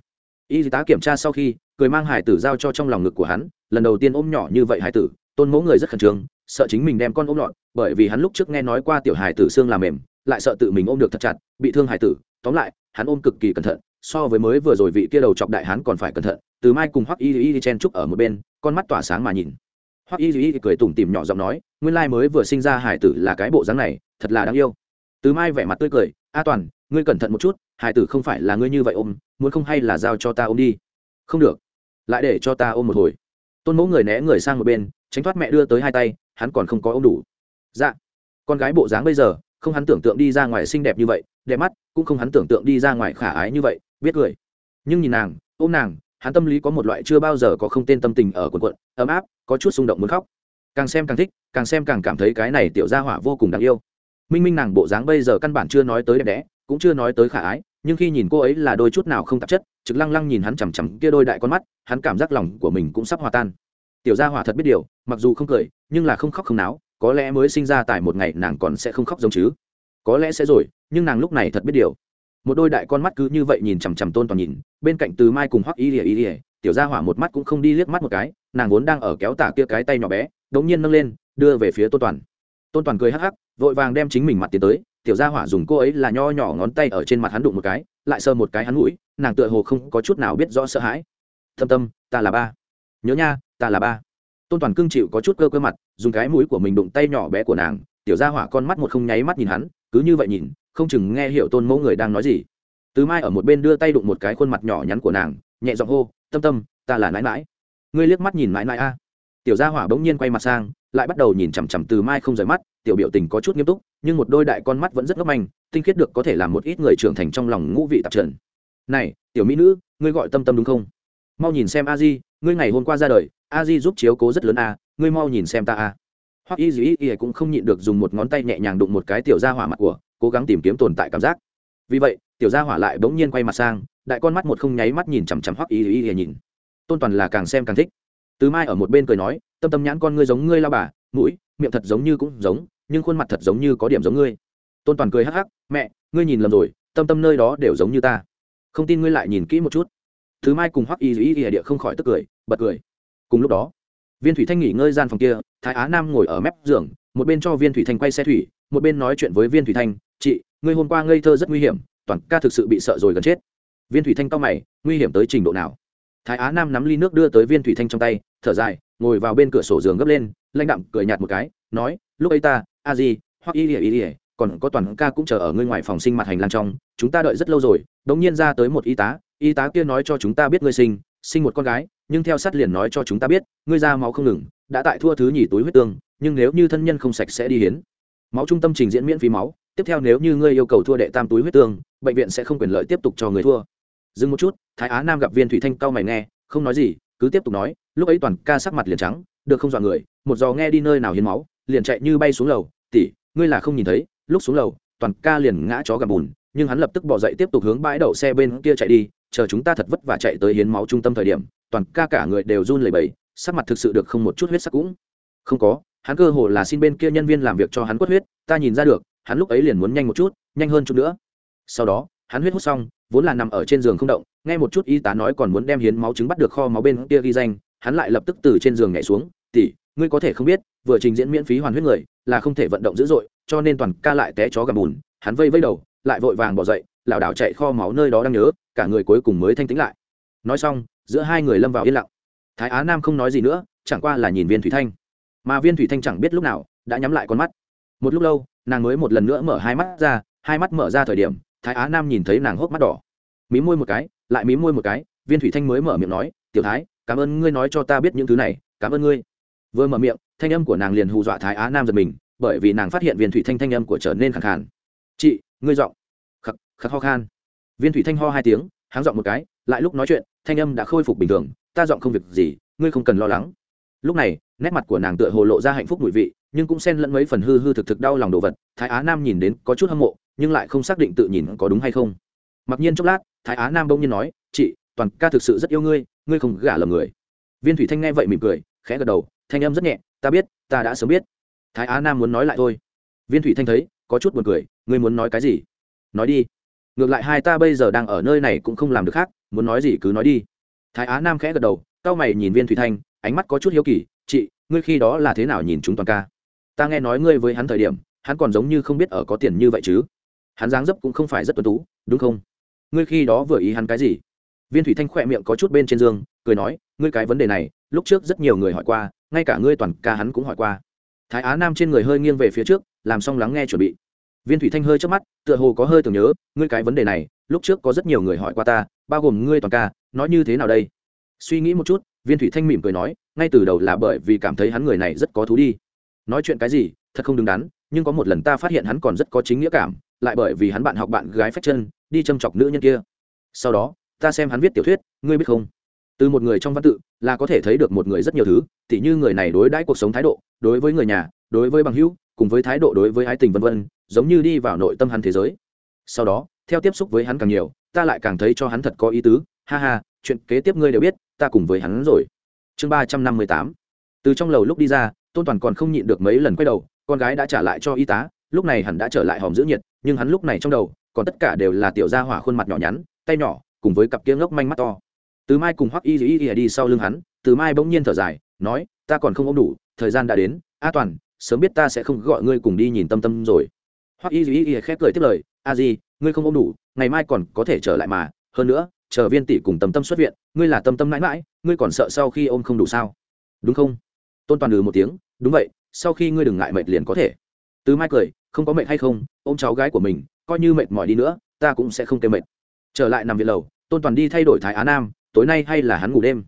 Y tá kiểm tra sau khi, cười mang hải tử giao cho trong lòng ngực của hắn, lần đầu tiên ôm nhỏ như vậy hải tử, tôn mẫu người rất khẩn trương, sợ chính mình đem con ôm lọt, bởi vì hắn lúc trước nghe nói qua tiểu hải tử xương làm mềm, lại sợ tự mình ôm được thật chặt, bị thương hải tử, tóm lại, hắn ôm cực kỳ cẩn thận so với mới vừa rồi vị kia đầu chọc đại hán còn phải cẩn thận, từ mai cùng hoắc y y chen trúc ở một bên, con mắt tỏa sáng mà nhìn. Hoắc y y cười tủm tỉm nhỏ giọng nói, nguyên lai mới vừa sinh ra hải tử là cái bộ dáng này, thật là đáng yêu. Từ mai vẻ mặt tươi cười, a toàn, ngươi cẩn thận một chút, hải tử không phải là ngươi như vậy ôm, muốn không hay là giao cho ta ôm đi. Không được, lại để cho ta ôm một hồi. Tôn mẫu người né người sang một bên, tránh thoát mẹ đưa tới hai tay, hắn còn không có ôm đủ. Dạ con gái bộ dáng bây giờ, không hắn tưởng tượng đi ra ngoài xinh đẹp như vậy, đẹp mắt, cũng không hắn tưởng tượng đi ra ngoài khả ái như vậy biết cười. Nhưng nhìn nàng, ôm nàng, hắn tâm lý có một loại chưa bao giờ có không tên tâm tình ở quần quận, ấm áp, có chút xung động muốn khóc. Càng xem càng thích, càng xem càng cảm thấy cái này tiểu gia hỏa vô cùng đáng yêu. Minh minh nàng bộ dáng bây giờ căn bản chưa nói tới đẹp đẽ, cũng chưa nói tới khả ái, nhưng khi nhìn cô ấy là đôi chút nào không tạp chất, trực lăng lăng nhìn hắn chằm chằm kia đôi đại con mắt, hắn cảm giác lòng của mình cũng sắp hòa tan. Tiểu gia hỏa thật biết điều, mặc dù không cười, nhưng là không khóc không náo, có lẽ mới sinh ra tại một ngày nàng còn sẽ không khóc giống chứ. Có lẽ sẽ rồi, nhưng nàng lúc này thật biết điều một đôi đại con mắt cứ như vậy nhìn chằm chằm tôn toàn nhìn, bên cạnh từ mai cùng hoắc y ỉa y ỉa tiểu gia hỏa một mắt cũng không đi liếc mắt một cái, nàng vốn đang ở kéo tả kia cái tay nhỏ bé, đống nhiên nâng lên, đưa về phía tôn toàn. Tôn toàn cười hắc hắc, vội vàng đem chính mình mặt tiến tới, tiểu gia hỏa dùng cô ấy là nho nhỏ ngón tay ở trên mặt hắn đụng một cái, lại sờ một cái hắn mũi, nàng tựa hồ không có chút nào biết rõ sợ hãi. Thâm tâm, ta là ba. Nhớ nha, ta là ba. Tôn toàn cưng chịu có chút cơ cơ mặt, dùng cái mũi của mình đụng tay nhỏ bé của nàng, tiểu gia hỏa con mắt một không nháy mắt nhìn hắn, cứ như vậy nhìn không chừng nghe hiểu tôn mẫu người đang nói gì. Từ mai ở một bên đưa tay đụng một cái khuôn mặt nhỏ nhắn của nàng, nhẹ giọng hô, tâm tâm, ta là nãi mãi ngươi liếc mắt nhìn mãi mãi a. Tiểu gia hỏa bỗng nhiên quay mặt sang, lại bắt đầu nhìn chằm chằm từ mai không rời mắt, tiểu biểu tình có chút nghiêm túc, nhưng một đôi đại con mắt vẫn rất ngốc manh, tinh khiết được có thể làm một ít người trưởng thành trong lòng ngũ vị tạp trần. Này, tiểu mỹ nữ, ngươi gọi tâm tâm đúng không? Mau nhìn xem a di, ngươi ngày hôm qua ra đời, a di giúp chiếu cố rất lớn a, ngươi mau nhìn xem ta a. Hoặc y dĩ y cũng không nhịn được dùng một ngón tay nhẹ nhàng đụng một cái tiểu gia hỏa mặt của cố gắng tìm kiếm tồn tại cảm giác. Vì vậy, tiểu gia hỏa lại bỗng nhiên quay mặt sang, đại con mắt một không nháy mắt nhìn chằm chằm hoắc y dĩ y nhìn. Tôn toàn là càng xem càng thích. Tứ mai ở một bên cười nói, tâm tâm nhãn con ngươi giống ngươi lao bà, mũi, miệng thật giống như cũng giống, nhưng khuôn mặt thật giống như có điểm giống ngươi. Tôn toàn cười hắc hắc, mẹ, ngươi nhìn lầm rồi, tâm tâm nơi đó đều giống như ta. Không tin ngươi lại nhìn kỹ một chút. Thứ mai cùng hoắc y y y địa không khỏi tức cười, bật cười. Cùng lúc đó, viên thủy thanh nghỉ ngơi gian phòng kia, thái á nam ngồi ở mép giường, một bên cho viên thủy thanh quay xe thủy, một bên nói chuyện với viên thủy thanh chị, ngươi hôm qua ngây thơ rất nguy hiểm, toàn ca thực sự bị sợ rồi gần chết. Viên thủy thanh cao mày, nguy hiểm tới trình độ nào? Thái á nam nắm ly nước đưa tới viên thủy thanh trong tay, thở dài, ngồi vào bên cửa sổ giường gấp lên, lãnh đạm cười nhạt một cái, nói, lúc ấy ta, a di, hoặc y ỉa y ỉa còn có toàn ca cũng chờ ở ngươi ngoài phòng sinh mặt hành lang trong, chúng ta đợi rất lâu rồi, đống nhiên ra tới một y tá y tá kia nói cho chúng ta biết ngươi sinh sinh một con gái, nhưng theo sát liền nói cho chúng ta biết, ngươi ra máu không ngừng, đã tại thua thứ nhì túi huyết tương, nhưng nếu như thân nhân không sạch sẽ đi hiến. Máu trung tâm trình diễn miễn phí máu tiếp theo nếu như ngươi yêu cầu thua đệ tam túi huyết tương, bệnh viện sẽ không quyền lợi tiếp tục cho người thua. Dừng một chút, thái á nam gặp viên thủy thanh cao mày nghe, không nói gì, cứ tiếp tục nói, lúc ấy toàn ca sắc mặt liền trắng, được không dọa người, một giò nghe đi nơi nào hiến máu, liền chạy như bay xuống lầu tỉ ngươi là không nhìn thấy, lúc xuống lầu, toàn ca liền ngã chó gặp bùn, nhưng hắn lập tức bỏ dậy tiếp tục hướng bãi đậu xe bên kia chạy đi, chờ chúng ta thật vất vả chạy tới hiến máu trung tâm thời điểm, toàn ca cả người đều run lẩy bẩy, sắc mặt thực sự được không một chút huyết sắc cũng không có, hắn cơ hồ là xin bên kia nhân viên làm việc cho hắn quất huyết, ta nhìn ra được hắn lúc ấy liền muốn nhanh một chút, nhanh hơn chút nữa. Sau đó, hắn huyết hút xong, vốn là nằm ở trên giường không động, nghe một chút y tá nói còn muốn đem hiến máu trứng bắt được kho máu bên kia ghi danh, hắn lại lập tức từ trên giường nhảy xuống tỉ ngươi có thể không biết, vừa trình diễn miễn phí hoàn huyết người, là không thể vận động dữ dội, cho nên toàn ca lại té chó gầm bùn. Hắn vây vây đầu, lại vội vàng bỏ dậy, lảo đảo chạy kho máu nơi đó đang nhớ, cả người cuối cùng mới thanh tĩnh lại. Nói xong, giữa hai người lâm vào yên lặng. Thái á nam không nói gì nữa, chẳng qua là nhìn viên thủy thanh. Mà viên thủy thanh chẳng biết lúc nào, đã nhắm lại con mắt một lúc lâu, nàng mới một lần nữa mở hai mắt ra, hai mắt mở ra thời điểm, thái á nam nhìn thấy nàng hốc mắt đỏ. Mí môi một cái, lại mí môi một cái, viên thủy thanh mới mở miệng nói, tiểu thái, cảm ơn ngươi nói cho ta biết những thứ này, cảm ơn ngươi. Vừa mở miệng, thanh âm của nàng liền hù dọa thái á nam giật mình, bởi vì nàng phát hiện viên thủy thanh thanh âm của trở nên khẳng khàn. Chị, ngươi giọng. Khắc khắc ho khan. Viên thủy thanh ho hai tiếng, háng giọng một cái, lại lúc nói chuyện, thanh âm đã khôi phục bình thường, ta giọng không việc gì, ngươi không cần lo lắng. Lúc này nét mặt của nàng tựa hồ lộ ra hạnh phúc mùi vị, nhưng cũng xen lẫn mấy phần hư hư thực thực đau lòng đồ vật. Thái á nam nhìn đến có chút hâm mộ, nhưng lại không xác định tự nhìn có đúng hay không. Mặc nhiên chốc lát, thái á nam bỗng nhiên nói, chị, toàn ca thực sự rất yêu ngươi ngươi không gả lầm người. Viên thủy thanh nghe vậy mỉm cười, khẽ gật đầu, thanh âm rất nhẹ, ta biết, ta đã sớm biết. Thái á nam muốn nói lại thôi. Viên thủy thanh thấy, có chút buồn cười, ngươi muốn nói cái gì? Nói đi. Ngược lại hai ta bây giờ đang ở nơi này cũng không làm được khác, muốn nói gì cứ nói đi. Thái á nam khẽ gật đầu c mày nhìn viên thủy thanh, ánh mắt có chút hiếu kỳ chị, ngươi khi đó là thế nào nhìn chúng toàn ca? Ta nghe nói ngươi với hắn thời điểm, hắn còn giống như không biết ở có tiền như vậy chứ. Hắn dáng dấp cũng không phải rất tuân tú, đúng không? Ngươi khi đó vừa ý hắn cái gì? Viên thủy thanh khỏe miệng có chút bên trên giường cười nói, ngươi cái vấn đề này, lúc trước rất nhiều người hỏi qua, ngay cả ngươi toàn ca hắn cũng hỏi qua. Thái á nam trên người hơi nghiêng về phía trước, làm xong lắng nghe chuẩn bị. Viên thủy thanh hơi trước mắt, tựa hồ có hơi tưởng nhớ, ngươi cái vấn đề này, lúc trước có rất nhiều người hỏi qua ta, bao gồm ngươi toàn ca, nói như thế nào đây? Suy nghĩ một chút viên thủy thanh mỉm cười nói, ngay từ đầu là bởi vì cảm thấy hắn người này rất có thú đi. Nói chuyện cái gì, thật không đứng đắn, nhưng có một lần ta phát hiện hắn còn rất có chính nghĩa cảm, lại bởi vì hắn bạn học bạn gái phách chân, đi châm chọc nữ nhân kia. Sau đó, ta xem hắn viết tiểu thuyết, ngươi biết không? Từ một người trong văn tự, là có thể thấy được một người rất nhiều thứ, tỉ như người này đối đãi cuộc sống thái độ, đối với người nhà, đối với bằng hữu, cùng với thái độ đối với ái tình vân vân, giống như đi vào nội tâm hắn thế giới. Sau đó, theo tiếp xúc với hắn càng nhiều, ta lại càng thấy cho hắn thật có ý tứ. Ha ha chuyện kế tiếp ngươi đều biết, ta cùng với hắn rồi. Chương ba trăm năm mươi tám. Từ trong lầu lúc đi ra, tôn toàn còn không nhịn được mấy lần quay đầu, con gái đã trả lại cho y tá, lúc này hắn đã trở lại hòm giữ nhiệt, nhưng hắn lúc này trong đầu, còn tất cả đều là tiểu gia hỏa khuôn mặt nhỏ nhắn, tay nhỏ, cùng với cặp kia ngốc manh mắt to. Từ mai cùng hoắc y y y đi sau lưng hắn, từ mai bỗng nhiên thở dài, nói, ta còn không ôm đủ, thời gian đã đến, a toàn, sớm biết ta sẽ không gọi ngươi cùng đi nhìn tâm tâm rồi. Hoắc y y y khép cười tiếp lời, a di, ngươi không ôm đủ, ngày mai còn có thể trở lại mà, hơn nữa chờ viên tỷ cùng tâm tâm xuất viện, ngươi là tâm tâm mãi mãi, ngươi còn sợ sau khi ôm không đủ sao? Đúng không? Tôn toàn ừ một tiếng, đúng vậy, sau khi ngươi đừng ngại mệt liền có thể. Tứ mai cười, không có mệt hay không, ôm cháu gái của mình, coi như mệt mỏi đi nữa, ta cũng sẽ không kêu mệt. Trở lại nằm viện lầu, tôn toàn đi thay đổi thái á nam, tối nay hay là hắn ngủ đêm?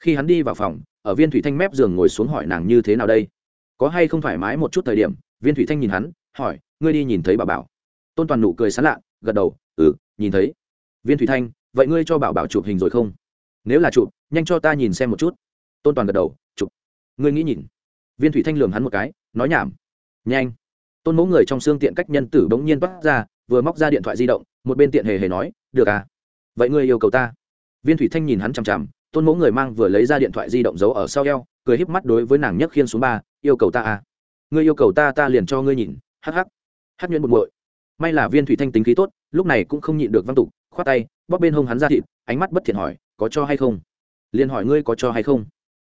Khi hắn đi vào phòng, ở viên thủy thanh mép giường ngồi xuống hỏi nàng như thế nào đây? Có hay không thoải mái một chút thời điểm, viên thủy thanh nhìn hắn, hỏi, ngươi đi nhìn thấy bà bảo? Tôn toàn nụ cười sán lạ, gật đầu ừ nhìn thấy. Viên thủy thanh vậy ngươi cho bảo bảo chụp hình rồi không? Nếu là chụp, nhanh cho ta nhìn xem một chút. Tôn toàn gật đầu, chụp. Ngươi nghĩ nhìn. Viên thủy thanh lường hắn một cái, nói nhảm. Nhanh. Tôn mẫu người trong xương tiện cách nhân tử bỗng nhiên toát ra, vừa móc ra điện thoại di động, một bên tiện hề hề nói, được à? Vậy ngươi yêu cầu ta. Viên thủy thanh nhìn hắn chằm chằm, tôn mẫu người mang vừa lấy ra điện thoại di động giấu ở sau eo, cười híp mắt đối với nàng nhấc khiên xuống ba, yêu cầu ta à? Ngươi yêu cầu ta ta liền cho ngươi nhìn. Hắc hắc. Hắc nhuyễn một bội. May là viên thủy thanh tính khí tốt, lúc này cũng không nhịn được văn tục, khoát tay bóp bên hông hắn ra thịt, ánh mắt bất thiện hỏi, có cho hay không? Liền hỏi, ngươi có cho hay không?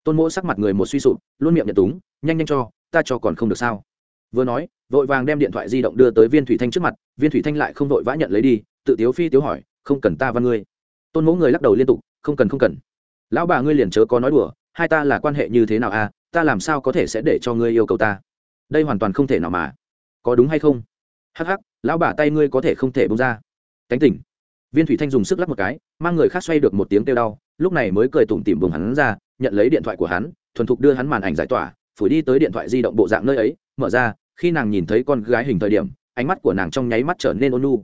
Tôn mỗ sắc mặt người một suy sụp, luôn miệng nhận túng, nhanh nhanh cho, ta cho còn không được sao? Vừa nói, vội vàng đem điện thoại di động đưa tới viên thủy thanh trước mặt, viên thủy thanh lại không vội vã nhận lấy đi, tự tiếu phi tiếu hỏi, không cần ta văn ngươi. Tôn mỗ người lắc đầu liên tục, không cần không cần. Lão bà ngươi liền chớ có nói đùa, hai ta là quan hệ như thế nào à ta làm sao có thể sẽ để cho ngươi yêu cầu ta? Đây hoàn toàn không thể nào mà. Có đúng hay không? Hắc hắc, lão bà tay ngươi có thể không thể bông ra. Cánh tỉnh viên thủy thanh dùng sức lắc một cái, mang người khác xoay được một tiếng kêu đau, lúc này mới cười tủm tỉm vùng hắn ra, nhận lấy điện thoại của hắn, thuần thục đưa hắn màn ảnh giải tỏa, phủi đi tới điện thoại di động bộ dạng nơi ấy, mở ra, khi nàng nhìn thấy con gái hình thời điểm, ánh mắt của nàng trong nháy mắt trở nên ôn nu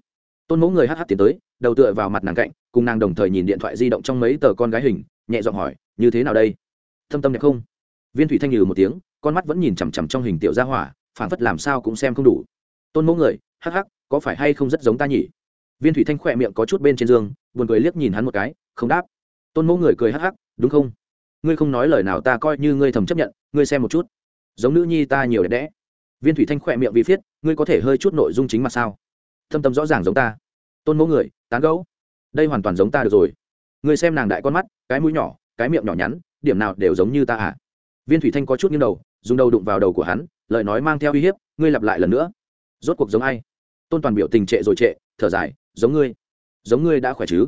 tôn mẫu người hh tiến tới, đầu tựa vào mặt nàng cạnh, cùng nàng đồng thời nhìn điện thoại di động trong mấy tờ con gái hình, nhẹ giọng hỏi, như thế nào đây? Thâm tâm đẹp không? Viên thủy thanh nhừ một tiếng, con mắt vẫn nhìn chằm chằm trong hình tiểu gia hỏa phản phất làm sao cũng xem không đủ. Tôn mẫu người hh có phải hay không rất giống ta nhỉ? Viên thủy thanh khỏe miệng có chút bên trên giường buồn cười liếc nhìn hắn một cái, không đáp. Tôn mẫu người cười hắc hắc, đúng không? Ngươi không nói lời nào ta coi như ngươi thầm chấp nhận, ngươi xem một chút. Giống nữ nhi ta nhiều đẹp đẽ. Viên thủy thanh khỏe miệng vì viết ngươi có thể hơi chút nội dung chính mặt sao? Thâm tâm rõ ràng giống ta. Tôn mẫu người, tán gấu đây hoàn toàn giống ta được rồi. Ngươi xem nàng đại con mắt, cái mũi nhỏ, cái miệng nhỏ nhắn, điểm nào đều giống như ta à? Viên thủy thanh có chút nghiêng đầu, dùng đầu đụng vào đầu của hắn, lời nói mang theo uy hiếp, ngươi lặp lại lần nữa. Rốt cuộc giống ai? Tôn toàn biểu tình trệ rồi trệ, thở dài giống ngươi giống ngươi đã khỏe chứ?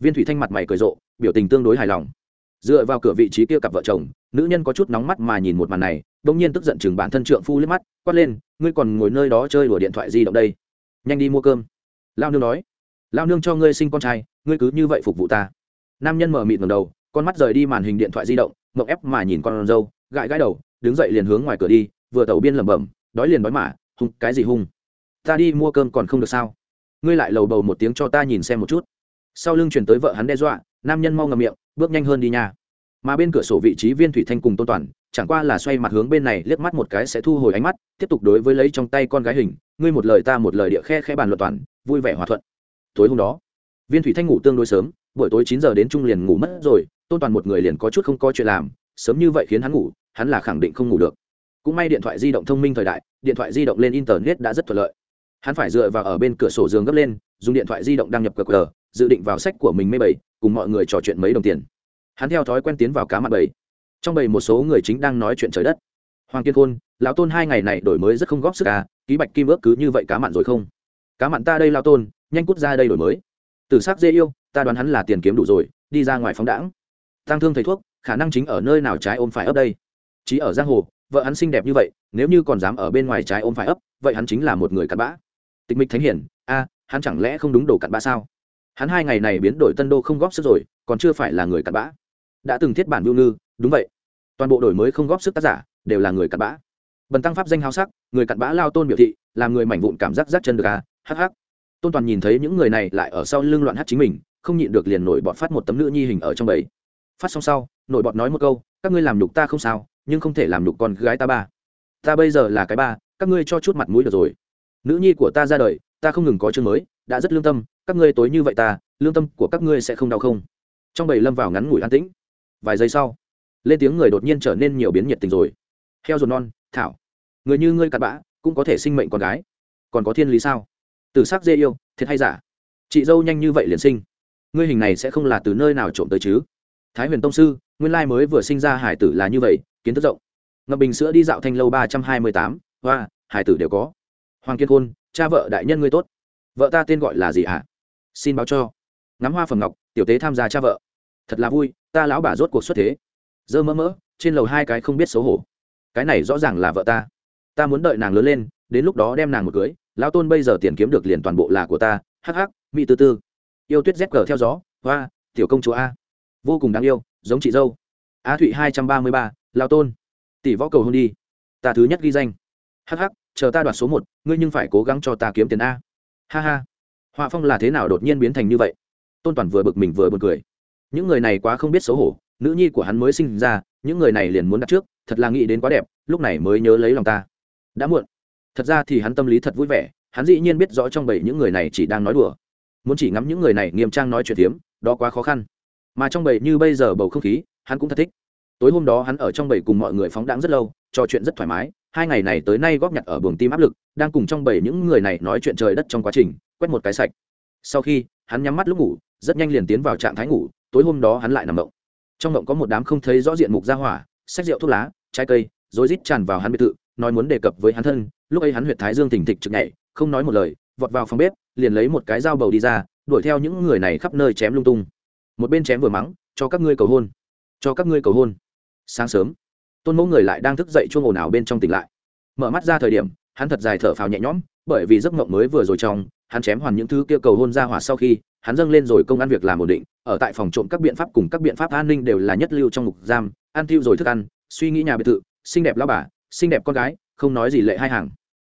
Viên thủy thanh mặt mày cười rộ, biểu tình tương đối hài lòng. Dựa vào cửa vị trí kia cặp vợ chồng, nữ nhân có chút nóng mắt mà nhìn một màn này đ ỗ n g nhiên tức giận chừng bản thân trượng phu liếc mắt, quát lên, ngươi còn ngồi nơi đó chơi đùa điện thoại di động đây? Nhanh đi mua cơm. Lao nương nói lao nương cho ngươi sinh con trai, ngươi cứ như vậy phục vụ ta. Nam nhân mở mịt ngầm đầu, con mắt rời đi màn hình điện thoại di động mộng ép mà nhìn con dâu, gãi gãi đầu, đứng dậy liền hướng ngoài cửa đi, vừa tẩu biên lẩm bẩm, đói liền đói mà, hung cái gì hung? Ta đi mua cơm còn không được sao? Ngươi lại lầu bầu một tiếng cho ta nhìn xem một chút. Sau lưng chuyển tới vợ hắn đe dọa, nam nhân mau ngầm miệng, bước nhanh hơn đi nha. Mà bên cửa sổ vị trí viên thủy thanh cùng tôn toàn, chẳng qua là xoay mặt hướng bên này, liếc mắt một cái sẽ thu hồi ánh mắt, tiếp tục đối với lấy trong tay con gái hình, ngươi một lời ta một lời địa khe khe bàn luận toàn, vui vẻ hòa thuận. Tối hôm đó, viên thủy thanh ngủ tương đối sớm, buổi tối chín giờ đến trung liền ngủ mất rồi, tôn toàn một người liền có chút không có chuyện làm, sớm như vậy khiến hắn ngủ, hắn là khẳng định không ngủ được. Cũng may điện thoại di động thông minh thời đại, điện thoại di động lên internet đã rất thuận lợi hắn phải dựa vào ở bên cửa sổ giường gấp lên, dùng điện thoại di động đăng nhập cờ cờ dự định vào sách của mình mê bảy cùng mọi người trò chuyện mấy đồng tiền. Hắn theo thói quen tiến vào cá mặt bảy trong bảy một số người chính đang nói chuyện trời đất. Hoàng kiên khôn, lão tôn hai ngày này đổi mới rất không góp sức à ký bạch kim ước cứ như vậy cá mặn rồi không? Cá mặn ta đây lao tôn, nhanh cút ra đây đổi mới. Từ s ắ c dê yêu, ta đoán hắn là tiền kiếm đủ rồi, đi ra ngoài phóng đãng. Tăng thương thầy thuốc, khả năng chính ở nơi nào trái ôm phải ấp đây? Chí ở giang hồ, vợ hắn xinh đẹp như vậy, nếu như còn dám ở bên ngoài trái ôm phải ấp, vậy hắn chính là một người cặn bã tịch mịch thánh hiển, a, hắn chẳng lẽ không đúng đồ cặn bã sao? Hắn hai ngày này biến đổi tân đô không góp sức rồi, còn chưa phải là người cặn bã. Đã từng thiết bản mưu ngư, đúng vậy. Toàn bộ đổi mới không góp sức tác giả, đều là người cặn bã. Bần tăng pháp danh hao sắc, người cặn bã lao tôn biểu thị, làm người mảnh vụn cảm giác rác chân được à hh tôn toàn nhìn thấy những người này lại ở sau lưng loạn hát chính mình, không nhịn được liền nổi bọt phát một tấm nữ nhi hình ở trong bầy. Phát xong sau, nổi bọt nói một câu, các ngươi làm nhục ta không sao, nhưng không thể làm nhục con gái ta ba. Ta bây giờ là cái ba, các ngươi cho chút mặt mũi được rồi nữ nhi của ta ra đời, ta không ngừng có chương mới, đã rất lương tâm, các ngươi tối như vậy ta, lương tâm của các ngươi sẽ không đau không? Trong bầy lâm vào ngắn ngủi an tĩnh. Vài giây sau, lên tiếng người đột nhiên trở nên nhiều biến nhiệt tình rồi. Heo ruột non, thảo, người như ngươi cặn bã, cũng có thể sinh mệnh con gái. Còn có thiên lý sao? Từ s ắ c dê yêu, thiệt hay giả? Chị dâu nhanh như vậy liền sinh. Ngươi hình này sẽ không là từ nơi nào trộm tới chứ? Thái huyền tông sư, nguyên lai mới vừa sinh ra hải tử là như vậy, kiến thức rộng. Ngập bình sữa đi dạo thanh lâu ba trăm hai mươi tám, hoa, hải tử đều có hoàng kiên khôn, cha vợ đại nhân ngươi tốt. Vợ ta tên gọi là gì à? xin báo cho. Ngắm hoa phẩm ngọc, tiểu tế tham gia cha vợ. Thật là vui, ta lão bà rốt cuộc xuất thế. Dơ mỡ mỡ, trên lầu hai cái không biết xấu hổ. Cái này rõ ràng là vợ ta. Ta muốn đợi nàng lớn lên, đến lúc đó đem nàng một cưới. Lão tôn bây giờ tiền kiếm được liền toàn bộ là của ta. Hắc hắc, mỹ tư tư. Yêu tuyết dép cờ theo gió. Hoa, tiểu công chúa a. Vô cùng đáng yêu, giống chị dâu. Á thụy hai trăm ba mươi ba lao tôn. Tỷ võ cầu hôn đi. Ta thứ nhất ghi danh. Hh chờ ta đoạt số một, ngươi nhưng phải cố gắng cho ta kiếm tiền a. Ha ha. Họa phong là thế nào đột nhiên biến thành như vậy? Tôn toàn vừa bực mình vừa b u ồ n cười. Những người này quá không biết xấu hổ, nữ nhi của hắn mới sinh ra, những người này liền muốn đặt trước, thật là nghĩ đến quá đẹp, lúc này mới nhớ lấy lòng ta. Đã muộn. Thật ra thì hắn tâm lý thật vui vẻ, hắn dĩ nhiên biết rõ trong bảy những người này chỉ đang nói đùa. Muốn chỉ ngắm những người này nghiêm trang nói chuyện tiếm đó quá khó khăn. Mà trong bầy như bây giờ bầu không khí, hắn cũng thật thích. Tối hôm đó hắn ở trong bầy cùng mọi người phóng đáng rất lâu, trò chuyện rất thoải mái hai ngày này tới nay góp nhặt ở buồng tim áp lực, đang cùng trong bầy những người này nói chuyện trời đất trong quá trình, quét một cái sạch. Sau khi, hắn nhắm mắt lúc ngủ, rất nhanh liền tiến vào trạng thái ngủ, tối hôm đó hắn lại nằm động trong động có một đám không thấy rõ diện mục ra hỏa sách rượu thuốc lá, trái cây, rồi rít tràn vào hắn biệt thự, nói muốn đề cập với hắn thân. Lúc ấy hắn huyệt thái dương thỉnh thịch trực nhảy, không nói một lời, vọt vào phòng bếp, liền lấy một cái dao bầu đi ra, đuổi theo những người này khắp nơi chém lung tung. Một bên chém vừa mắng, cho các ngươi cầu hôn, cho các ngươi cầu hôn. Sáng sớm tôn mẫu người lại đang thức dậy chuông ồn ào bên trong tỉnh lại. Mở mắt ra thời điểm, hắn thật dài thở phào nhẹ nhõm, bởi vì giấc mộng mới vừa rồi trong, hắn chém hoàn những thứ kia cầu hôn ra hỏa sau khi, hắn dâng lên rồi công ăn việc làm ổn định, ở tại phòng trộm các biện pháp cùng các biện pháp an ninh đều là nhất lưu trong mục giam, ăn tiêu rồi thức ăn, suy nghĩ nhà biệt thự, xinh đẹp lao bà, xinh đẹp con gái, không nói gì lệ hai hàng.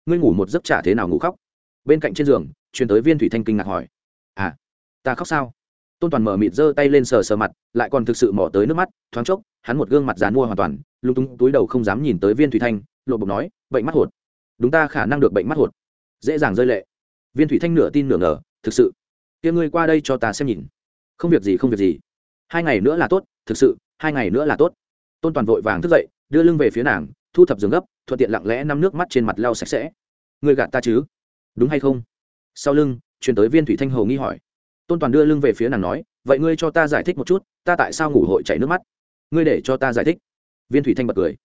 Ngươi ngủ một giấc trả thế nào ngủ khóc? Bên cạnh trên giường, truyền tới viên thủy thanh kinh ngạc hỏi. À ta khóc sao? Tôn toàn mở mịt giơ tay lên sờ sờ mặt, lại còn thực sự mỏ tới nước mắt, thoáng chốc, hắn một gương mặt dán mua hoàn toàn lung tung túi đầu không dám nhìn tới viên thủy thanh, lộ bộc nói, bệnh mắt hột. Đúng ta, khả năng được bệnh mắt hột. Dễ dàng rơi lệ. Viên thủy thanh nửa tin nửa ngờ, thực sự, kia ngươi qua đây cho ta xem nhìn. Không việc gì, không việc gì. Hai ngày nữa là tốt, thực sự, hai ngày nữa là tốt. Tôn toàn vội vàng thức dậy, đưa lưng về phía nàng, thu thập giường gấp, thuận tiện lặng lẽ năm nước mắt trên mặt lau sạch sẽ. Ngươi gạt ta chứ? Đúng hay không? Sau lưng, chuyển tới viên thủy thanh hầu nghi hỏi. Tôn toàn đưa lưng về phía nàng nói, vậy ngươi cho ta giải thích một chút, ta tại sao ngủ hội chảy nước mắt? Ngươi để cho ta giải thích viên thủy thanh bật cười.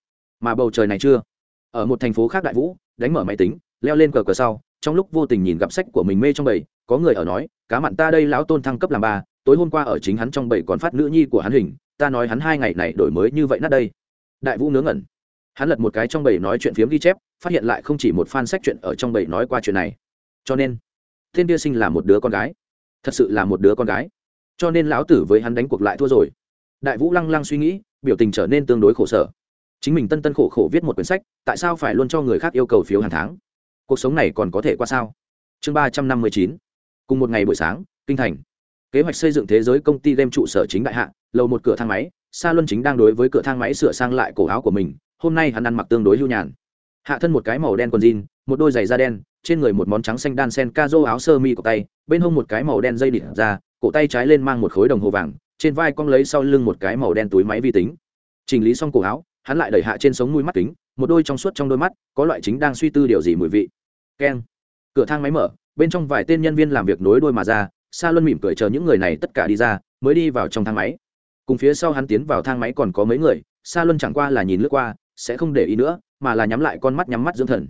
Mà bầu trời này chưa? Ở một thành phố khác đại vũ, đánh mở máy tính, leo lên cờ cờ sau, trong lúc vô tình nhìn gặp sách của mình mê trong bầy, có người ở nói, cá mặn ta đây lão tôn thăng cấp làm ba, tối hôm qua ở chính hắn trong bầy còn phát nữ nhi của hắn hình, ta nói hắn hai ngày này đổi mới như vậy nát đây. Đại vũ ngớ ngẩn. Hắn lật một cái trong bầy nói chuyện phiếm ghi chép, phát hiện lại không chỉ một fan sách chuyện ở trong bầy nói qua chuyện này. Cho nên, thiên kia sinh là một đứa con gái. Thật sự là một đứa con gái. Cho nên lão tử với hắn đánh cuộc lại thua rồi. Đại vũ lăng lăng suy nghĩ biểu tình trở nên tương đối khổ sở. Chính mình tân tân khổ khổ viết một quyển sách, tại sao phải luôn cho người khác yêu cầu phiếu hàng tháng? Cuộc sống này còn có thể qua sao? Chương ba trăm năm mươi chín. Cùng một ngày buổi sáng, kinh thành. Kế hoạch xây dựng thế giới công ty đem trụ sở chính đại hạ, lầu một cửa thang máy, sa luân chính đang đối với cửa thang máy sửa sang lại cổ áo của mình, hôm nay hắn ăn mặc tương đối hưu nhàn. Hạ thân một cái màu đen quần jean, một đôi giày da đen, trên người một món trắng xanh đan sen ca áo sơ mi của tay, bên hông một cái màu đen dây địt ra, cổ tay trái lên mang một khối đồng hồ vàng trên vai cong lấy sau lưng một cái màu đen túi máy vi tính. Chỉnh lý xong cổ áo, hắn lại đẩy hạ trên sống mũi mắt kính, một đôi trong suốt trong đôi mắt, có loại chính đang suy tư điều gì mùi vị. Keng. Cửa thang máy mở, bên trong vài tên nhân viên làm việc nối đôi mà ra, sa luân mỉm cười chờ những người này tất cả đi ra, mới đi vào trong thang máy. Cùng phía sau hắn tiến vào thang máy còn có mấy người, sa luân chẳng qua là nhìn lướt qua, sẽ không để ý nữa, mà là nhắm lại con mắt nhắm mắt dưỡng thần.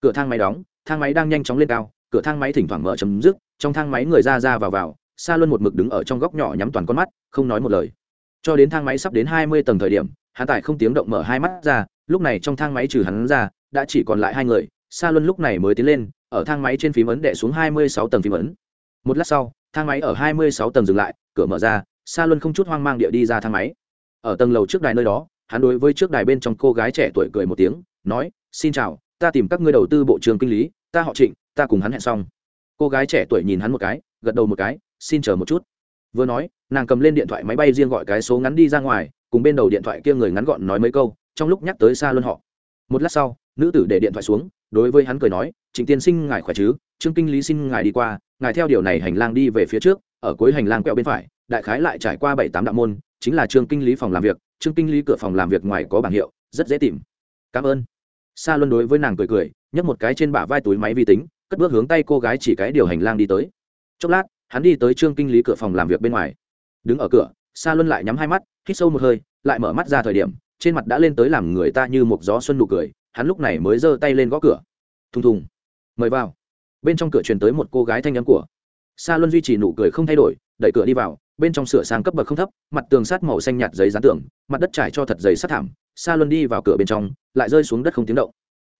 Cửa thang máy đóng, thang máy đang nhanh chóng lên cao, cửa thang máy thỉnh thoảng mở chấm dứt, trong thang máy người ra ra vào vào sa luân một mực đứng ở trong góc nhỏ nhắm toàn con mắt, không nói một lời. Cho đến thang máy sắp đến hai mươi tầng thời điểm, hắn tài không tiếng động mở hai mắt ra, lúc này trong thang máy trừ hắn ra, đã chỉ còn lại hai người, sa luân lúc này mới tiến lên, ở thang máy trên phím ấn đệ xuống hai mươi sáu tầng phím ấn. Một lát sau, thang máy ở hai mươi sáu tầng dừng lại, cửa mở ra, sa luân không chút hoang mang địa đi ra thang máy. Ở tầng lầu trước đài nơi đó, hắn đối với trước đài bên trong cô gái trẻ tuổi cười một tiếng, nói, xin chào, ta tìm các ngươi đầu tư bộ trường kinh lý, ta họ trịnh, ta cùng hắn hẹn xong. Cô gái trẻ tuổi nhìn hắn một cái, gật đầu một cái xin chờ một chút. Vừa nói, nàng cầm lên điện thoại máy bay riêng gọi cái số ngắn đi ra ngoài, cùng bên đầu điện thoại kia người ngắn gọn nói mấy câu, trong lúc nhắc tới xa luân họ. Một lát sau, nữ tử để điện thoại xuống, đối với hắn cười nói, trịnh tiên sinh ngài khỏe chứ? Trương kinh lý xin ngài đi qua, ngài theo điều này hành lang đi về phía trước, ở cuối hành lang quẹo bên phải, đại khái lại trải qua bảy tám đạo môn, chính là trương kinh lý phòng làm việc, trương kinh lý cửa phòng làm việc ngoài có bảng hiệu, rất dễ tìm. Cảm ơn. Sa luân đối với nàng cười cười, nhấc một cái trên bả vai túi máy vi tính, cất bước hướng tay cô gái chỉ cái điều hành lang đi tới. Chốc lát hắn đi tới trương kinh lý cửa phòng làm việc bên ngoài. Đứng ở cửa, sa luân lại nhắm hai mắt, hít sâu một hơi, lại mở mắt ra thời điểm, trên mặt đã lên tới làm người ta như một gió xuân nụ cười, hắn lúc này mới giơ tay lên gõ cửa. Thùng thùng. Mời vào. Bên trong cửa truyền tới một cô gái thanh nhắm của. Sa luân duy trì nụ cười không thay đổi, đẩy cửa đi vào, bên trong sửa sang cấp bậc không thấp, mặt tường sắt màu xanh nhạt giấy dán tường, mặt đất trải cho thật giấy sắt thảm. Sa luân đi vào cửa bên trong, lại rơi xuống đất không tiếng động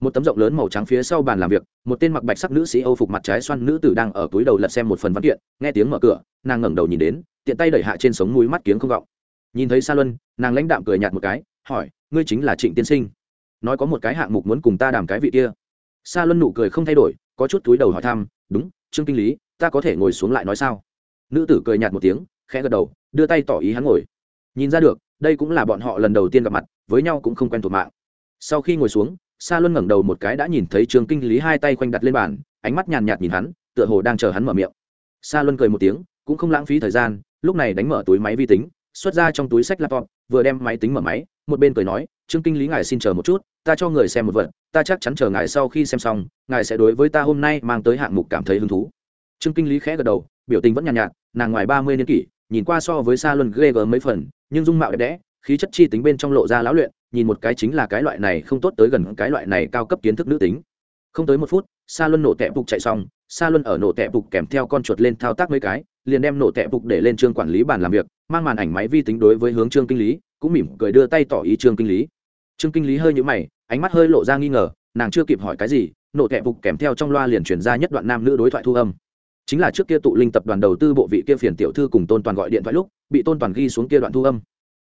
một tấm rộng lớn màu trắng phía sau bàn làm việc, một tên mặc bạch sắc nữ sĩ âu phục mặt trái xoăn nữ tử đang ở túi đầu lật xem một phần văn kiện, nghe tiếng mở cửa, nàng ngẩng đầu nhìn đến, tiện tay đẩy hạ trên sống mũi mắt kiếng không vọng nhìn thấy sa luân, nàng lãnh đạm cười nhạt một cái, hỏi, ngươi chính là trịnh tiên sinh? Nói có một cái hạng mục muốn cùng ta đàm cái vị kia. Sa luân nụ cười không thay đổi, có chút túi đầu hỏi thăm, đúng, trương kinh lý, ta có thể ngồi xuống lại nói sao? Nữ tử cười nhạt một tiếng, khẽ gật đầu, đưa tay tỏ ý hắn ngồi. Nhìn ra được, đây cũng là bọn họ lần đầu tiên gặp mặt, với nhau cũng không quen thuộc mạng. Sau khi ngồi xuống sa luân ngẩng đầu một cái đã nhìn thấy trương kinh lý hai tay khoanh đặt lên bàn ánh mắt nhàn nhạt nhìn hắn tựa hồ đang chờ hắn mở miệng. Sa luân cười một tiếng cũng không lãng phí thời gian lúc này đánh mở túi máy vi tính xuất ra trong túi sách laptop vừa đem máy tính mở máy một bên cười nói trương kinh lý ngài xin chờ một chút ta cho người xem một vật ta chắc chắn chờ ngài sau khi xem xong ngài sẽ đối với ta hôm nay mang tới hạng mục cảm thấy hứng thú. Trương kinh lý khẽ gật đầu biểu tình vẫn nhàn nhạt, nhạt nàng ngoài ba mươi niên kỷ nhìn qua so với sa luân ghê gớm mấy phần nhưng dung mạo đẹp đẽ khí chất chi tính bên trong lộ ra lão luyện nhìn một cái chính là cái loại này không tốt tới gần cái loại này cao cấp kiến thức nữ tính. Không tới một phút sa luân nổ tẹp bục chạy xong sa luân ở nổ tẹp bục kèm theo con chuột lên thao tác mấy cái, liền đem nổ tẹp bục để lên trương quản lý bàn làm việc, mang màn ảnh máy vi tính đối với hướng trương kinh lý, cũng mỉm cười đưa tay tỏ ý trương kinh lý. Trương kinh lý hơi nhũ mày, ánh mắt hơi lộ ra nghi ngờ, nàng chưa kịp hỏi cái gì, nổ tẹp bục kèm theo trong loa liền truyền ra nhất đoạn nam nữ đối thoại thu âm. Chính là trước kia tụ linh tập đoàn đầu tư bộ vị kia phiền tiểu thư cùng tôn toàn gọi điện thoại lúc, bị tôn toàn ghi xuống kia đoạn thu âm.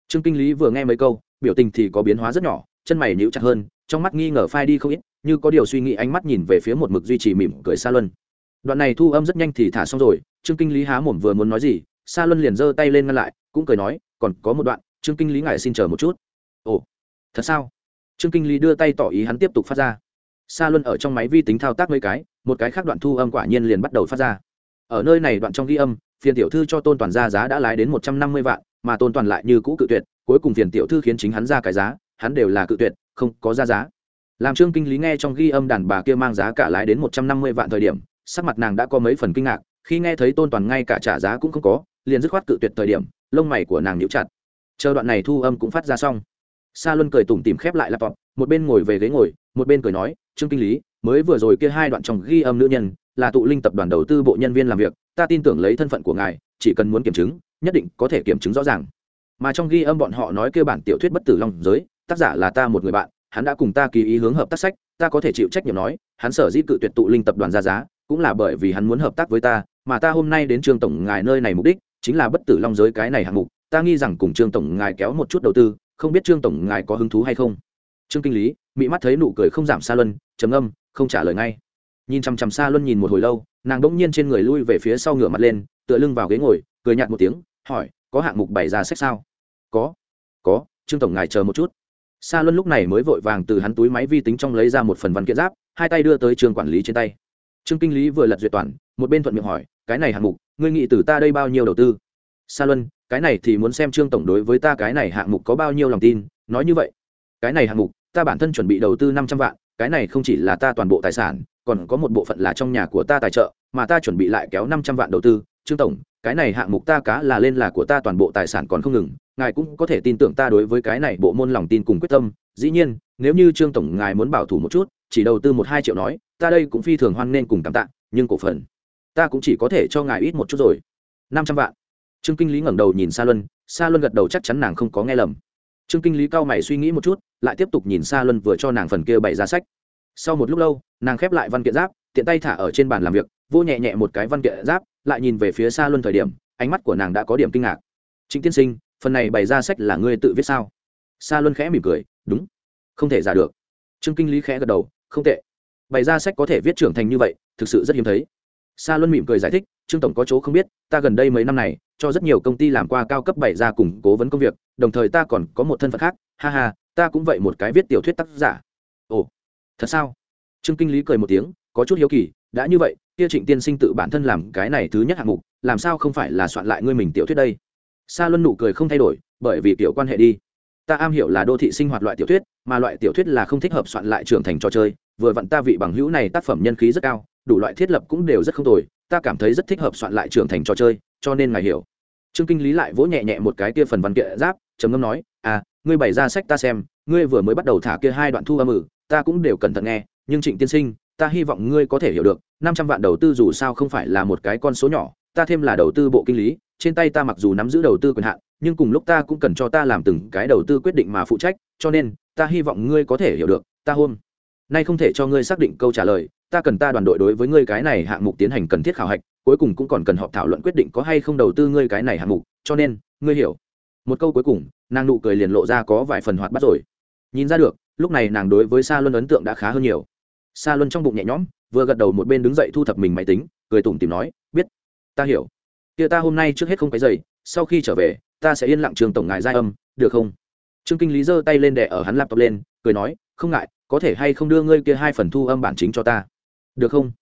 Trương kinh lý vừa nghe mấy câu biểu tình thì có biến hóa rất nhỏ, chân mày níu chặt hơn, trong mắt nghi ngờ phai đi không ít, như có điều suy nghĩ ánh mắt nhìn về phía một mực duy trì mỉm cười xa luân. Đoạn này thu âm rất nhanh thì thả xong rồi, trương kinh lý há mồm vừa muốn nói gì xa luân liền giơ tay lên ngăn lại, cũng cười nói, còn có một đoạn, trương kinh lý ngài xin chờ một chút. Ồ, thật sao? Trương kinh lý đưa tay tỏ ý hắn tiếp tục phát ra. Xa luân ở trong máy vi tính thao tác mấy cái, một cái khác đoạn thu âm quả nhiên liền bắt đầu phát ra. Ở nơi này đoạn trong ghi âm phiền tiểu thư cho tôn toàn ra giá đã lái đến một trăm năm mươi vạn, mà tôn toàn lại như cũ cự tuyệt cuối cùng phiền tiểu thư khiến chính hắn ra cái giá, hắn đều là cự tuyệt, không có ra giá. Làm trương kinh lý nghe trong ghi âm đàn bà kia mang giá cả lái đến một trăm năm mươi vạn thời điểm, sắc mặt nàng đã có mấy phần kinh ngạc, khi nghe thấy tôn toàn ngay cả trả giá cũng không có, liền dứt khoát cự tuyệt thời điểm, lông mày của nàng nhíu chặt. Chờ đoạn này thu âm cũng phát ra xong. Sa luân cười tủm tìm khép lại laptop, một bên ngồi về ghế ngồi, một bên cười nói, trương kinh lý, mới vừa rồi kia hai đoạn trong ghi âm nữ nhân, là tụ linh tập đoàn đầu tư bộ nhân viên làm việc, ta tin tưởng lấy thân phận của ngài, chỉ cần muốn kiểm chứng, nhất định có thể kiểm chứng rõ ràng mà trong ghi âm bọn họ nói kêu bản tiểu thuyết bất tử long giới, tác giả là ta một người bạn, hắn đã cùng ta ký ý hướng hợp tác sách, ta có thể chịu trách nhiệm nói, hắn sở dĩ cự tuyệt tụ linh tập đoàn ra giá, cũng là bởi vì hắn muốn hợp tác với ta, mà ta hôm nay đến trương tổng ngài nơi này mục đích, chính là bất tử long giới cái này hạng mục, ta nghi rằng cùng trương tổng ngài kéo một chút đầu tư, không biết trương tổng ngài có hứng thú hay không. Trương kinh lý mỹ mắt thấy nụ cười không giảm xa luân, trầm âm không trả lời ngay. Nhìn chằm chằm xa luân nhìn một hồi lâu, nàng đ ỗ n g nhiên trên người lui về phía sau ngửa mặt lên, tựa lưng vào ghế ngồi, cười nhạt một tiếng, hỏi, có hạng mục bày ra sách sao? Có. Có, trương tổng ngài chờ một chút. Sa luân lúc này mới vội vàng từ hắn túi máy vi tính trong lấy ra một phần văn kiện giáp, hai tay đưa tới trường quản lý trên tay. Trương kinh lý vừa lật duyệt toàn, một bên thuận miệng hỏi, cái này hạng mục, ngươi nghĩ từ ta đây bao nhiêu đầu tư? Sa luân, cái này thì muốn xem trương tổng đối với ta cái này hạng mục có bao nhiêu lòng tin, nói như vậy. Cái này hạng mục, ta bản thân chuẩn bị đầu tư năm trăm vạn, cái này không chỉ là ta toàn bộ tài sản, còn có một bộ phận là trong nhà của ta tài trợ, mà ta chuẩn bị lại kéo năm trăm vạn đầu tư. Trương tổng, cái này hạng mục ta cá là lên là của ta toàn bộ tài sản còn không ngừng ngài cũng có thể tin tưởng ta đối với cái này bộ môn lòng tin cùng quyết tâm. Dĩ nhiên, nếu như trương tổng ngài muốn bảo thủ một chút, chỉ đầu tư một hai triệu nói, ta đây cũng phi thường hoan nên cùng cảm tạ, nhưng cổ phần, ta cũng chỉ có thể cho ngài ít một chút rồi. Năm trăm vạn. Trương kinh lý ngẩng đầu nhìn sa luân sa luân gật đầu chắc chắn nàng không có nghe lầm. Trương kinh lý cao mày suy nghĩ một chút, lại tiếp tục nhìn sa luân vừa cho nàng phần kia bày ra sách. Sau một lúc lâu, nàng khép lại văn kiện giáp, tiện tay thả ở trên bàn làm việc, vô nhẹ nhẹ một cái văn kiện giáp, lại nhìn về phía sa luân thời điểm, ánh mắt của nàng đã có điểm kinh ngạc. Chính tiên sinh phần này bày ra sách là ngươi tự viết sao? Sa luân khẽ mỉm cười, đúng. Không thể giả được. Trương kinh lý khẽ gật đầu, không tệ. Bày ra sách có thể viết trưởng thành như vậy, thực sự rất hiếm thấy. Sa luân mỉm cười giải thích, trương tổng có chỗ không biết, ta gần đây mấy năm này, cho rất nhiều công ty làm qua cao cấp bày ra cùng cố vấn công việc, đồng thời ta còn có một thân phận khác. Ha ha, ta cũng vậy một cái viết tiểu thuyết tác giả. Ồ, thật sao? Trương kinh lý cười một tiếng, có chút hiếu kỳ, đã như vậy, kia trịnh tiên sinh tự bản thân làm cái này thứ nhất hạng mục, làm sao không phải là soạn lại ngươi mình tiểu thuyết đây? Sa luân nụ cười không thay đổi, bởi vì kiểu quan hệ đi. Ta am hiểu là đô thị sinh hoạt loại tiểu thuyết, mà loại tiểu thuyết là không thích hợp soạn lại trưởng thành trò chơi. Vừa vặn ta vị bằng hữu này tác phẩm nhân khí rất cao, đủ loại thiết lập cũng đều rất không tồi. Ta cảm thấy rất thích hợp soạn lại trưởng thành trò chơi, cho nên ngài hiểu. Trương kinh lý lại vỗ nhẹ nhẹ một cái kia phần văn kiện giáp, trầm ngâm nói à ngươi bày ra sách ta xem, ngươi vừa mới bắt đầu thả kia hai đoạn thu âm ử, ta cũng đều cẩn thận nghe, nhưng trịnh tiên sinh, ta hy vọng ngươi có thể hiểu được, năm trăm vạn đầu tư dù sao không phải là một cái con số nhỏ, ta thêm là đầu tư bộ kinh lý trên tay ta mặc dù nắm giữ đầu tư quyền hạn, nhưng cùng lúc ta cũng cần cho ta làm từng cái đầu tư quyết định mà phụ trách, cho nên, ta hy vọng ngươi có thể hiểu được, ta hôm nay không thể cho ngươi xác định câu trả lời, ta cần ta đoàn đội đối với ngươi cái này hạng mục tiến hành cần thiết khảo hạch, cuối cùng cũng còn cần họp thảo luận quyết định có hay không đầu tư ngươi cái này hạng mục, cho nên, ngươi hiểu. Một câu cuối cùng, nàng nụ cười liền lộ ra có vài phần hoạt bắt rồi. Nhìn ra được, lúc này nàng đối với sa luân ấn tượng đã khá hơn nhiều. Sa luân trong bụng nhẹ nhõm, vừa gật đầu một bên đứng dậy thu thập mình máy tính, cười tủm tìm nói, biết, ta hiểu kia ta hôm nay trước hết không cái dậy sau khi trở về, ta sẽ yên lặng trường tổng ngài giai âm, được không? Trương kinh lý giơ tay lên đẻ ở hắn laptop lên, cười nói, không ngại, có thể hay không đưa ngươi kia hai phần thu âm bản chính cho ta? Được không?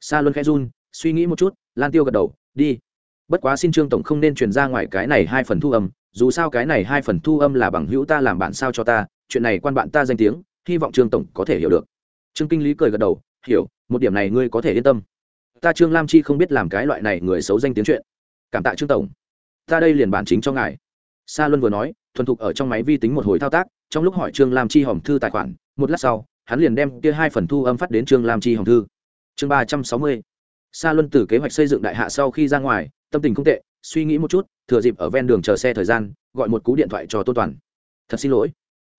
Sa luân khẽ run, suy nghĩ một chút, lan tiêu gật đầu, đi. Bất quá xin trương tổng không nên truyền ra ngoài cái này hai phần thu âm, dù sao cái này hai phần thu âm là bằng hữu ta làm bản sao cho ta, chuyện này quan bạn ta danh tiếng, hy vọng trương tổng có thể hiểu được. Trương kinh lý cười gật đầu, hiểu, một điểm này ngươi có thể yên tâm. Ta trương lam chi không biết làm cái loại này người xấu danh tiếng chuyện cảm tạ trương tổng. Ta đây liền bản chính cho ngài. Sa luân vừa nói, thuần thục ở trong máy vi tính một hồi thao tác, trong lúc hỏi trương lam chi hòm thư tài khoản, một lát sau, hắn liền đem kia hai phần thu âm phát đến trương lam chi hòm thư. Chương ba trăm sáu mươi. Sa luân từ kế hoạch xây dựng đại hạ sau khi ra ngoài, tâm tình không tệ, suy nghĩ một chút, thừa dịp ở ven đường chờ xe thời gian, gọi một cú điện thoại cho tô toàn. Thật xin lỗi.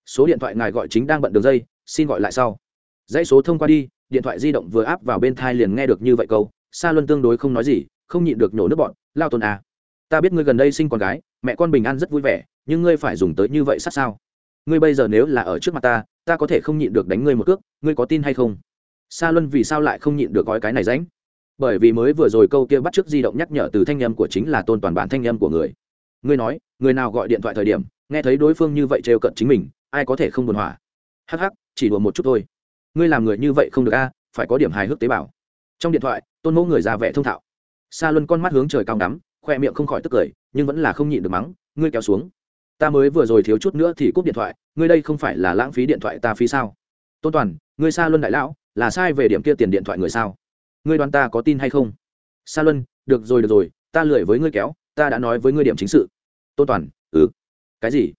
Số điện thoại ngài gọi chính đang bận đường dây, xin gọi lại sau. Dãy số thông qua đi, điện thoại di động vừa áp vào bên thai liền nghe được như vậy câu, sa luân tương đối không nói gì không nhịn được nhổ nước bọn lao tôn à. ta biết ngươi gần đây sinh con gái mẹ con bình an rất vui vẻ nhưng ngươi phải dùng tới như vậy sát sao? Ngươi bây giờ nếu là ở trước mặt ta ta có thể không nhịn được đánh ngươi một cước ngươi có tin hay không? Sa luân vì sao lại không nhịn được gói cái này ránh? Bởi vì mới vừa rồi câu kia bắt t di động nhắc nhở từ thanh âm của chính là tôn toàn bản thanh âm của người. Ngươi nói người nào gọi điện thoại thời điểm nghe thấy đối phương như vậy trêu cận chính mình ai có thể không buồn hỏa? Hắc hắc, chỉ đùa một chút thôi. Ngươi làm người như vậy không được a phải có điểm hài hước tế bào. Trong điện thoại tôn mẫu người ra vẻ thông thạo. Sa luân con mắt hướng trời cao đắm khoe miệng không khỏi tức cười, nhưng vẫn là không nhịn được mắng, ngươi kéo xuống. Ta mới vừa rồi thiếu chút nữa thì cúp điện thoại, ngươi đây không phải là lãng phí điện thoại ta phí sao? Tôn toàn, ngươi Sa luân đại lão, là sai về điểm kia tiền điện thoại người sao? Ngươi đoán ta có tin hay không? Sa luân, được rồi được rồi, ta lười với ngươi kéo, ta đã nói với ngươi điểm chính sự. Tôn toàn ừ. Cái gì?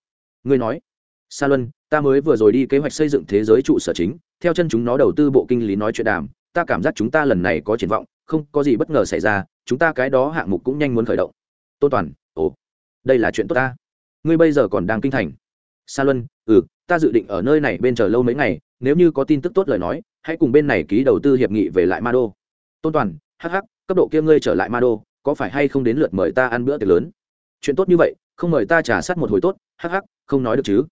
Ngươi nói. Sa luân, ta mới vừa rồi đi kế hoạch xây dựng thế giới trụ sở chính, theo chân chúng nó đầu tư bộ kinh lý nói chuyện đàm, ta cảm giác chúng ta lần này có triển vọng không có gì bất ngờ xảy ra, chúng ta cái đó hạng mục cũng nhanh muốn khởi động. Tôn toàn, ồ, đây là chuyện tốt ta. Ngươi bây giờ còn đang kinh thành. Sa luân ừ ta dự định ở nơi này bên chờ lâu mấy ngày, nếu như có tin tức tốt lời nói, hãy cùng bên này ký đầu tư hiệp nghị về lại ma đô. Tôn toàn hh cấp độ kia ngươi trở lại ma đô, có phải hay không đến lượt mời ta ăn bữa tiệc lớn? Chuyện tốt như vậy, không mời ta trả sát một hồi tốt hh không nói được chứ.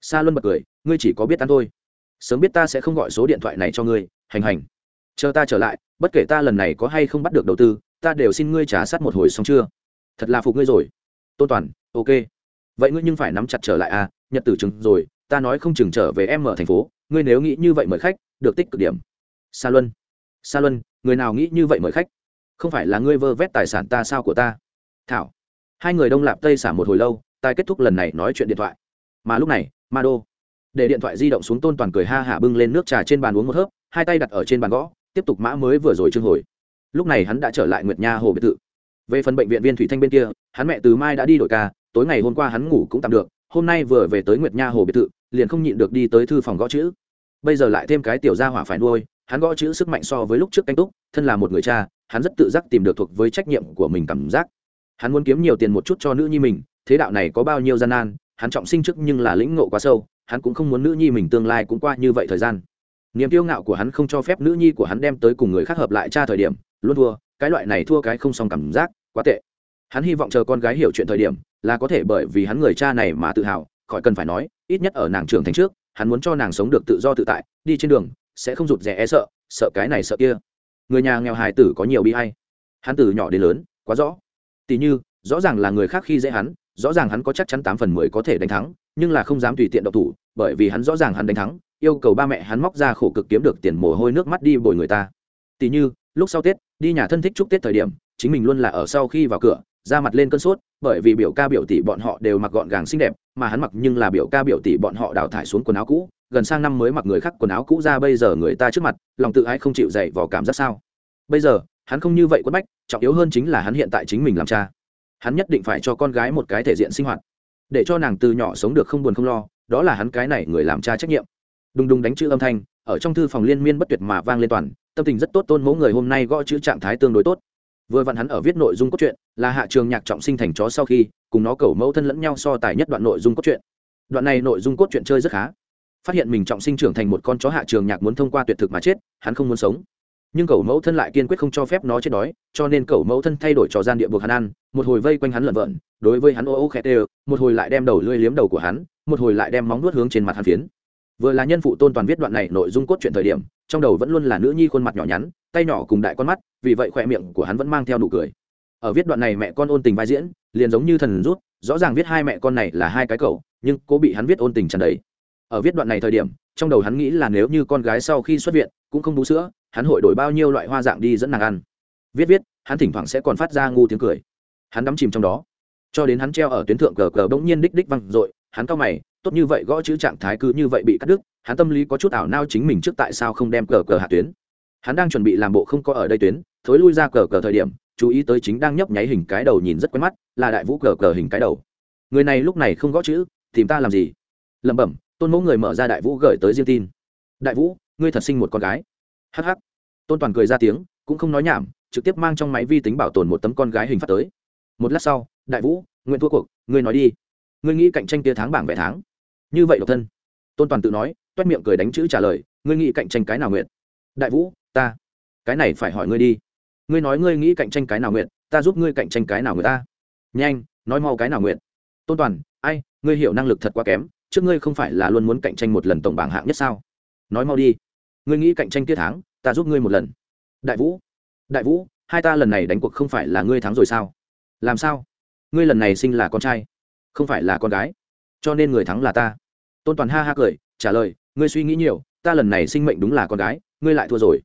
Sa luân bật cười, ngươi chỉ có biết ăn thôi. Sớm biết ta sẽ không gọi số điện thoại này cho ngươi, hành hành. Chờ ta trở lại bất kể ta lần này có hay không bắt được đầu tư, ta đều xin ngươi trả sát một hồi xong chưa? Thật là phục ngươi rồi. Tôn toàn, ok. Vậy ngươi nhưng phải nắm chặt trở lại à? Nhật tử chừng rồi, ta nói không chừng trở về em ở thành phố. Ngươi nếu nghĩ như vậy mời khách, được tích cực điểm. Sa luân sa luân, người nào nghĩ như vậy mời khách? Không phải là ngươi vơ vét tài sản ta sao của ta? Thảo, hai người đông lạp tây xả một hồi lâu tài kết thúc lần này nói chuyện điện thoại. Mà lúc này ma đô để điện thoại di động xuống tôn toàn cười ha hả bưng lên nước trà trên bàn uống một hớp, hai tay đặt ở trên bàn gõ tiếp tục mã mới vừa rồi trương hồi. Lúc này hắn đã trở lại nguyệt nha hồ biệt thự. Về phần bệnh viện viên thủy thanh bên kia, hắn mẹ từ mai đã đi đổi ca, tối ngày hôm qua hắn ngủ cũng tạm được, hôm nay vừa về tới nguyệt nha hồ biệt thự, liền không nhịn được đi tới thư phòng gõ chữ. Bây giờ lại thêm cái tiểu gia hỏa phải nuôi, hắn gõ chữ sức mạnh so với lúc trước canh túc, thân là một người cha, hắn rất tự giác tìm được thuộc với trách nhiệm của mình cảm giác. Hắn muốn kiếm nhiều tiền một chút cho nữ nhi mình, thế đạo này có bao nhiêu gian nan, hắn trọng sinh trước nhưng là lĩnh ngộ quá sâu, hắn cũng không muốn nữ nhi mình tương lai cũng qua như vậy thời gian niềm kiêu ngạo của hắn không cho phép nữ nhi của hắn đem tới cùng người khác hợp lại cha thời điểm, luôn thua, cái loại này thua cái không xong cảm giác, quá tệ. Hắn hy vọng chờ con gái hiểu chuyện thời điểm, là có thể bởi vì hắn người cha này mà tự hào, khỏi cần phải nói, ít nhất ở nàng trưởng thành trước, hắn muốn cho nàng sống được tự do tự tại, đi trên đường, sẽ không rụt rè e sợ sợ cái này sợ kia. Người nhà nghèo hài tử có nhiều bi hay hắn từ nhỏ đến lớn, quá rõ. Tỉ như, rõ ràng là người khác khi dễ hắn, rõ ràng hắn có chắc chắn tám phần mười có thể đánh thắng, nhưng là không dám tùy tiện độc thủ bởi vì hắn rõ ràng hắn đánh thắng, yêu cầu ba mẹ hắn móc ra khổ cực kiếm được tiền mồ hôi nước mắt đi bồi người ta. Tỉ như, lúc sau tết, đi nhà thân thích chúc tết thời điểm, chính mình luôn là ở sau khi vào cửa, ra mặt lên cơn sốt, bởi vì biểu ca biểu tỷ bọn họ đều mặc gọn gàng xinh đẹp, mà hắn mặc nhưng là biểu ca biểu tỷ bọn họ đào thải xuống quần áo cũ, gần sang năm mới mặc người khác quần áo cũ ra bây giờ người ta trước mặt, lòng tự ái không chịu dậy vào cảm giác sao. Bây giờ, hắn không như vậy quất bách, trọng yếu hơn chính là hắn hiện tại chính mình làm cha. Hắn nhất định phải cho con gái một cái thể diện sinh hoạt, để cho nàng từ nhỏ sống được không buồn không lo đó là hắn cái này người làm cha trách nhiệm. Đùng đùng đánh chữ âm thanh, ở trong thư phòng liên miên bất tuyệt mà vang lên toàn, tâm tình rất tốt tôn mẫu người hôm nay gõ chữ trạng thái tương đối tốt. Vừa vặn hắn ở viết nội dung cốt truyện, là hạ trường nhạc trọng sinh thành chó sau khi, cùng nó cầu mẫu thân lẫn nhau so tài nhất đoạn nội dung cốt truyện. Đoạn này nội dung cốt truyện chơi rất khá. Phát hiện mình trọng sinh trưởng thành một con chó hạ trường nhạc muốn thông qua tuyệt thực mà chết, hắn không muốn sống. Nhưng cầu mẫu thân lại kiên quyết không cho phép nó chết đói, cho nên cầu mẫu thân thay đổi trò gian địa buộc hắn ăn, một hồi vây quanh hắn lợn vợn đối với hắn ô ô khét đều một hồi lại đem đầu lưỡi liếm đầu của hắn một hồi lại đem móng nuốt hướng trên mặt hắn phiến. Vừa là nhân phụ tôn toàn viết đoạn này nội dung cốt truyện thời điểm, trong đầu vẫn luôn là nữ nhi khuôn mặt nhỏ nhắn, tay nhỏ cùng đại con mắt, vì vậy khỏe miệng của hắn vẫn mang theo nụ cười. Ở viết đoạn này mẹ con ôn tình vai diễn, liền giống như thần rút, rõ ràng viết hai mẹ con này là hai cái cậu, nhưng cố bị hắn viết ôn tình tràn đấy ở viết đoạn này thời điểm, trong đầu hắn nghĩ là nếu như con gái sau khi xuất viện, cũng không bú sữa, hắn hội đổi bao nhiêu loại hoa dạng đi dẫn nàng ăn. Viết viết, hắn thỉnh thoảng sẽ còn phát ra ngu tiếng cười. Hắn đắm chìm trong đó. Cho đến hắn treo ở tuyến thượng cờ cờ bỗng nhiên đích đích văng r ộ i hắn cao mày, tốt như vậy gõ chữ trạng thái cứ như vậy bị cắt đứt, hắn tâm lý có chút ảo nao chính mình trước tại sao không đem cờ cờ hạ tuyến. Hắn đang chuẩn bị làm bộ không có ở đây tuyến, thối lui ra cờ cờ thời điểm, chú ý tới chính đang nhấp nháy hình cái đầu nhìn rất quen mắt, là đại vũ cờ cờ hình cái đầu. Người này lúc này không gõ chữ, tìm ta làm gì? Lẩm bẩm, tôn mẫu người mở ra đại vũ gửi tới riêng tin. Đại vũ, ngươi thật sinh một con gái. Hh tôn toàn cười ra tiếng, cũng không nói nhảm, trực tiếp mang trong máy vi tính bảo tồn một tấm con gái hình phát tới. Một lát sau, đại vũ, nguyện thua cuộc, ngươi nói đi ngươi nghĩ cạnh tranh tia tháng bảng vẻ tháng? Như vậy độc thân. Tôn toàn tự nói, toét miệng cười đánh chữ trả lời, ngươi nghĩ cạnh tranh cái nào nguyện? Đại vũ, ta. Cái này phải hỏi ngươi đi. Ngươi nói ngươi nghĩ cạnh tranh cái nào nguyện, ta giúp ngươi cạnh tranh cái nào người ta. Nhanh, nói mau cái nào nguyện. Tôn toàn, ai, ngươi hiểu năng lực thật quá kém, trước ngươi không phải là luôn muốn cạnh tranh một lần tổng bảng hạng nhất sao? Nói mau đi. Ngươi nghĩ cạnh tranh tiết tháng, ta giúp ngươi một lần. Đại vũ đại vũ, hai ta lần này đánh cuộc không phải là ngươi thắng rồi sao? Làm sao? Ngươi lần này sinh là con trai không phải là con gái. Cho nên người thắng là ta. Tôn toàn ha ha cười, trả lời, ngươi suy nghĩ nhiều, ta lần này sinh mệnh đúng là con gái, ngươi lại thua rồi.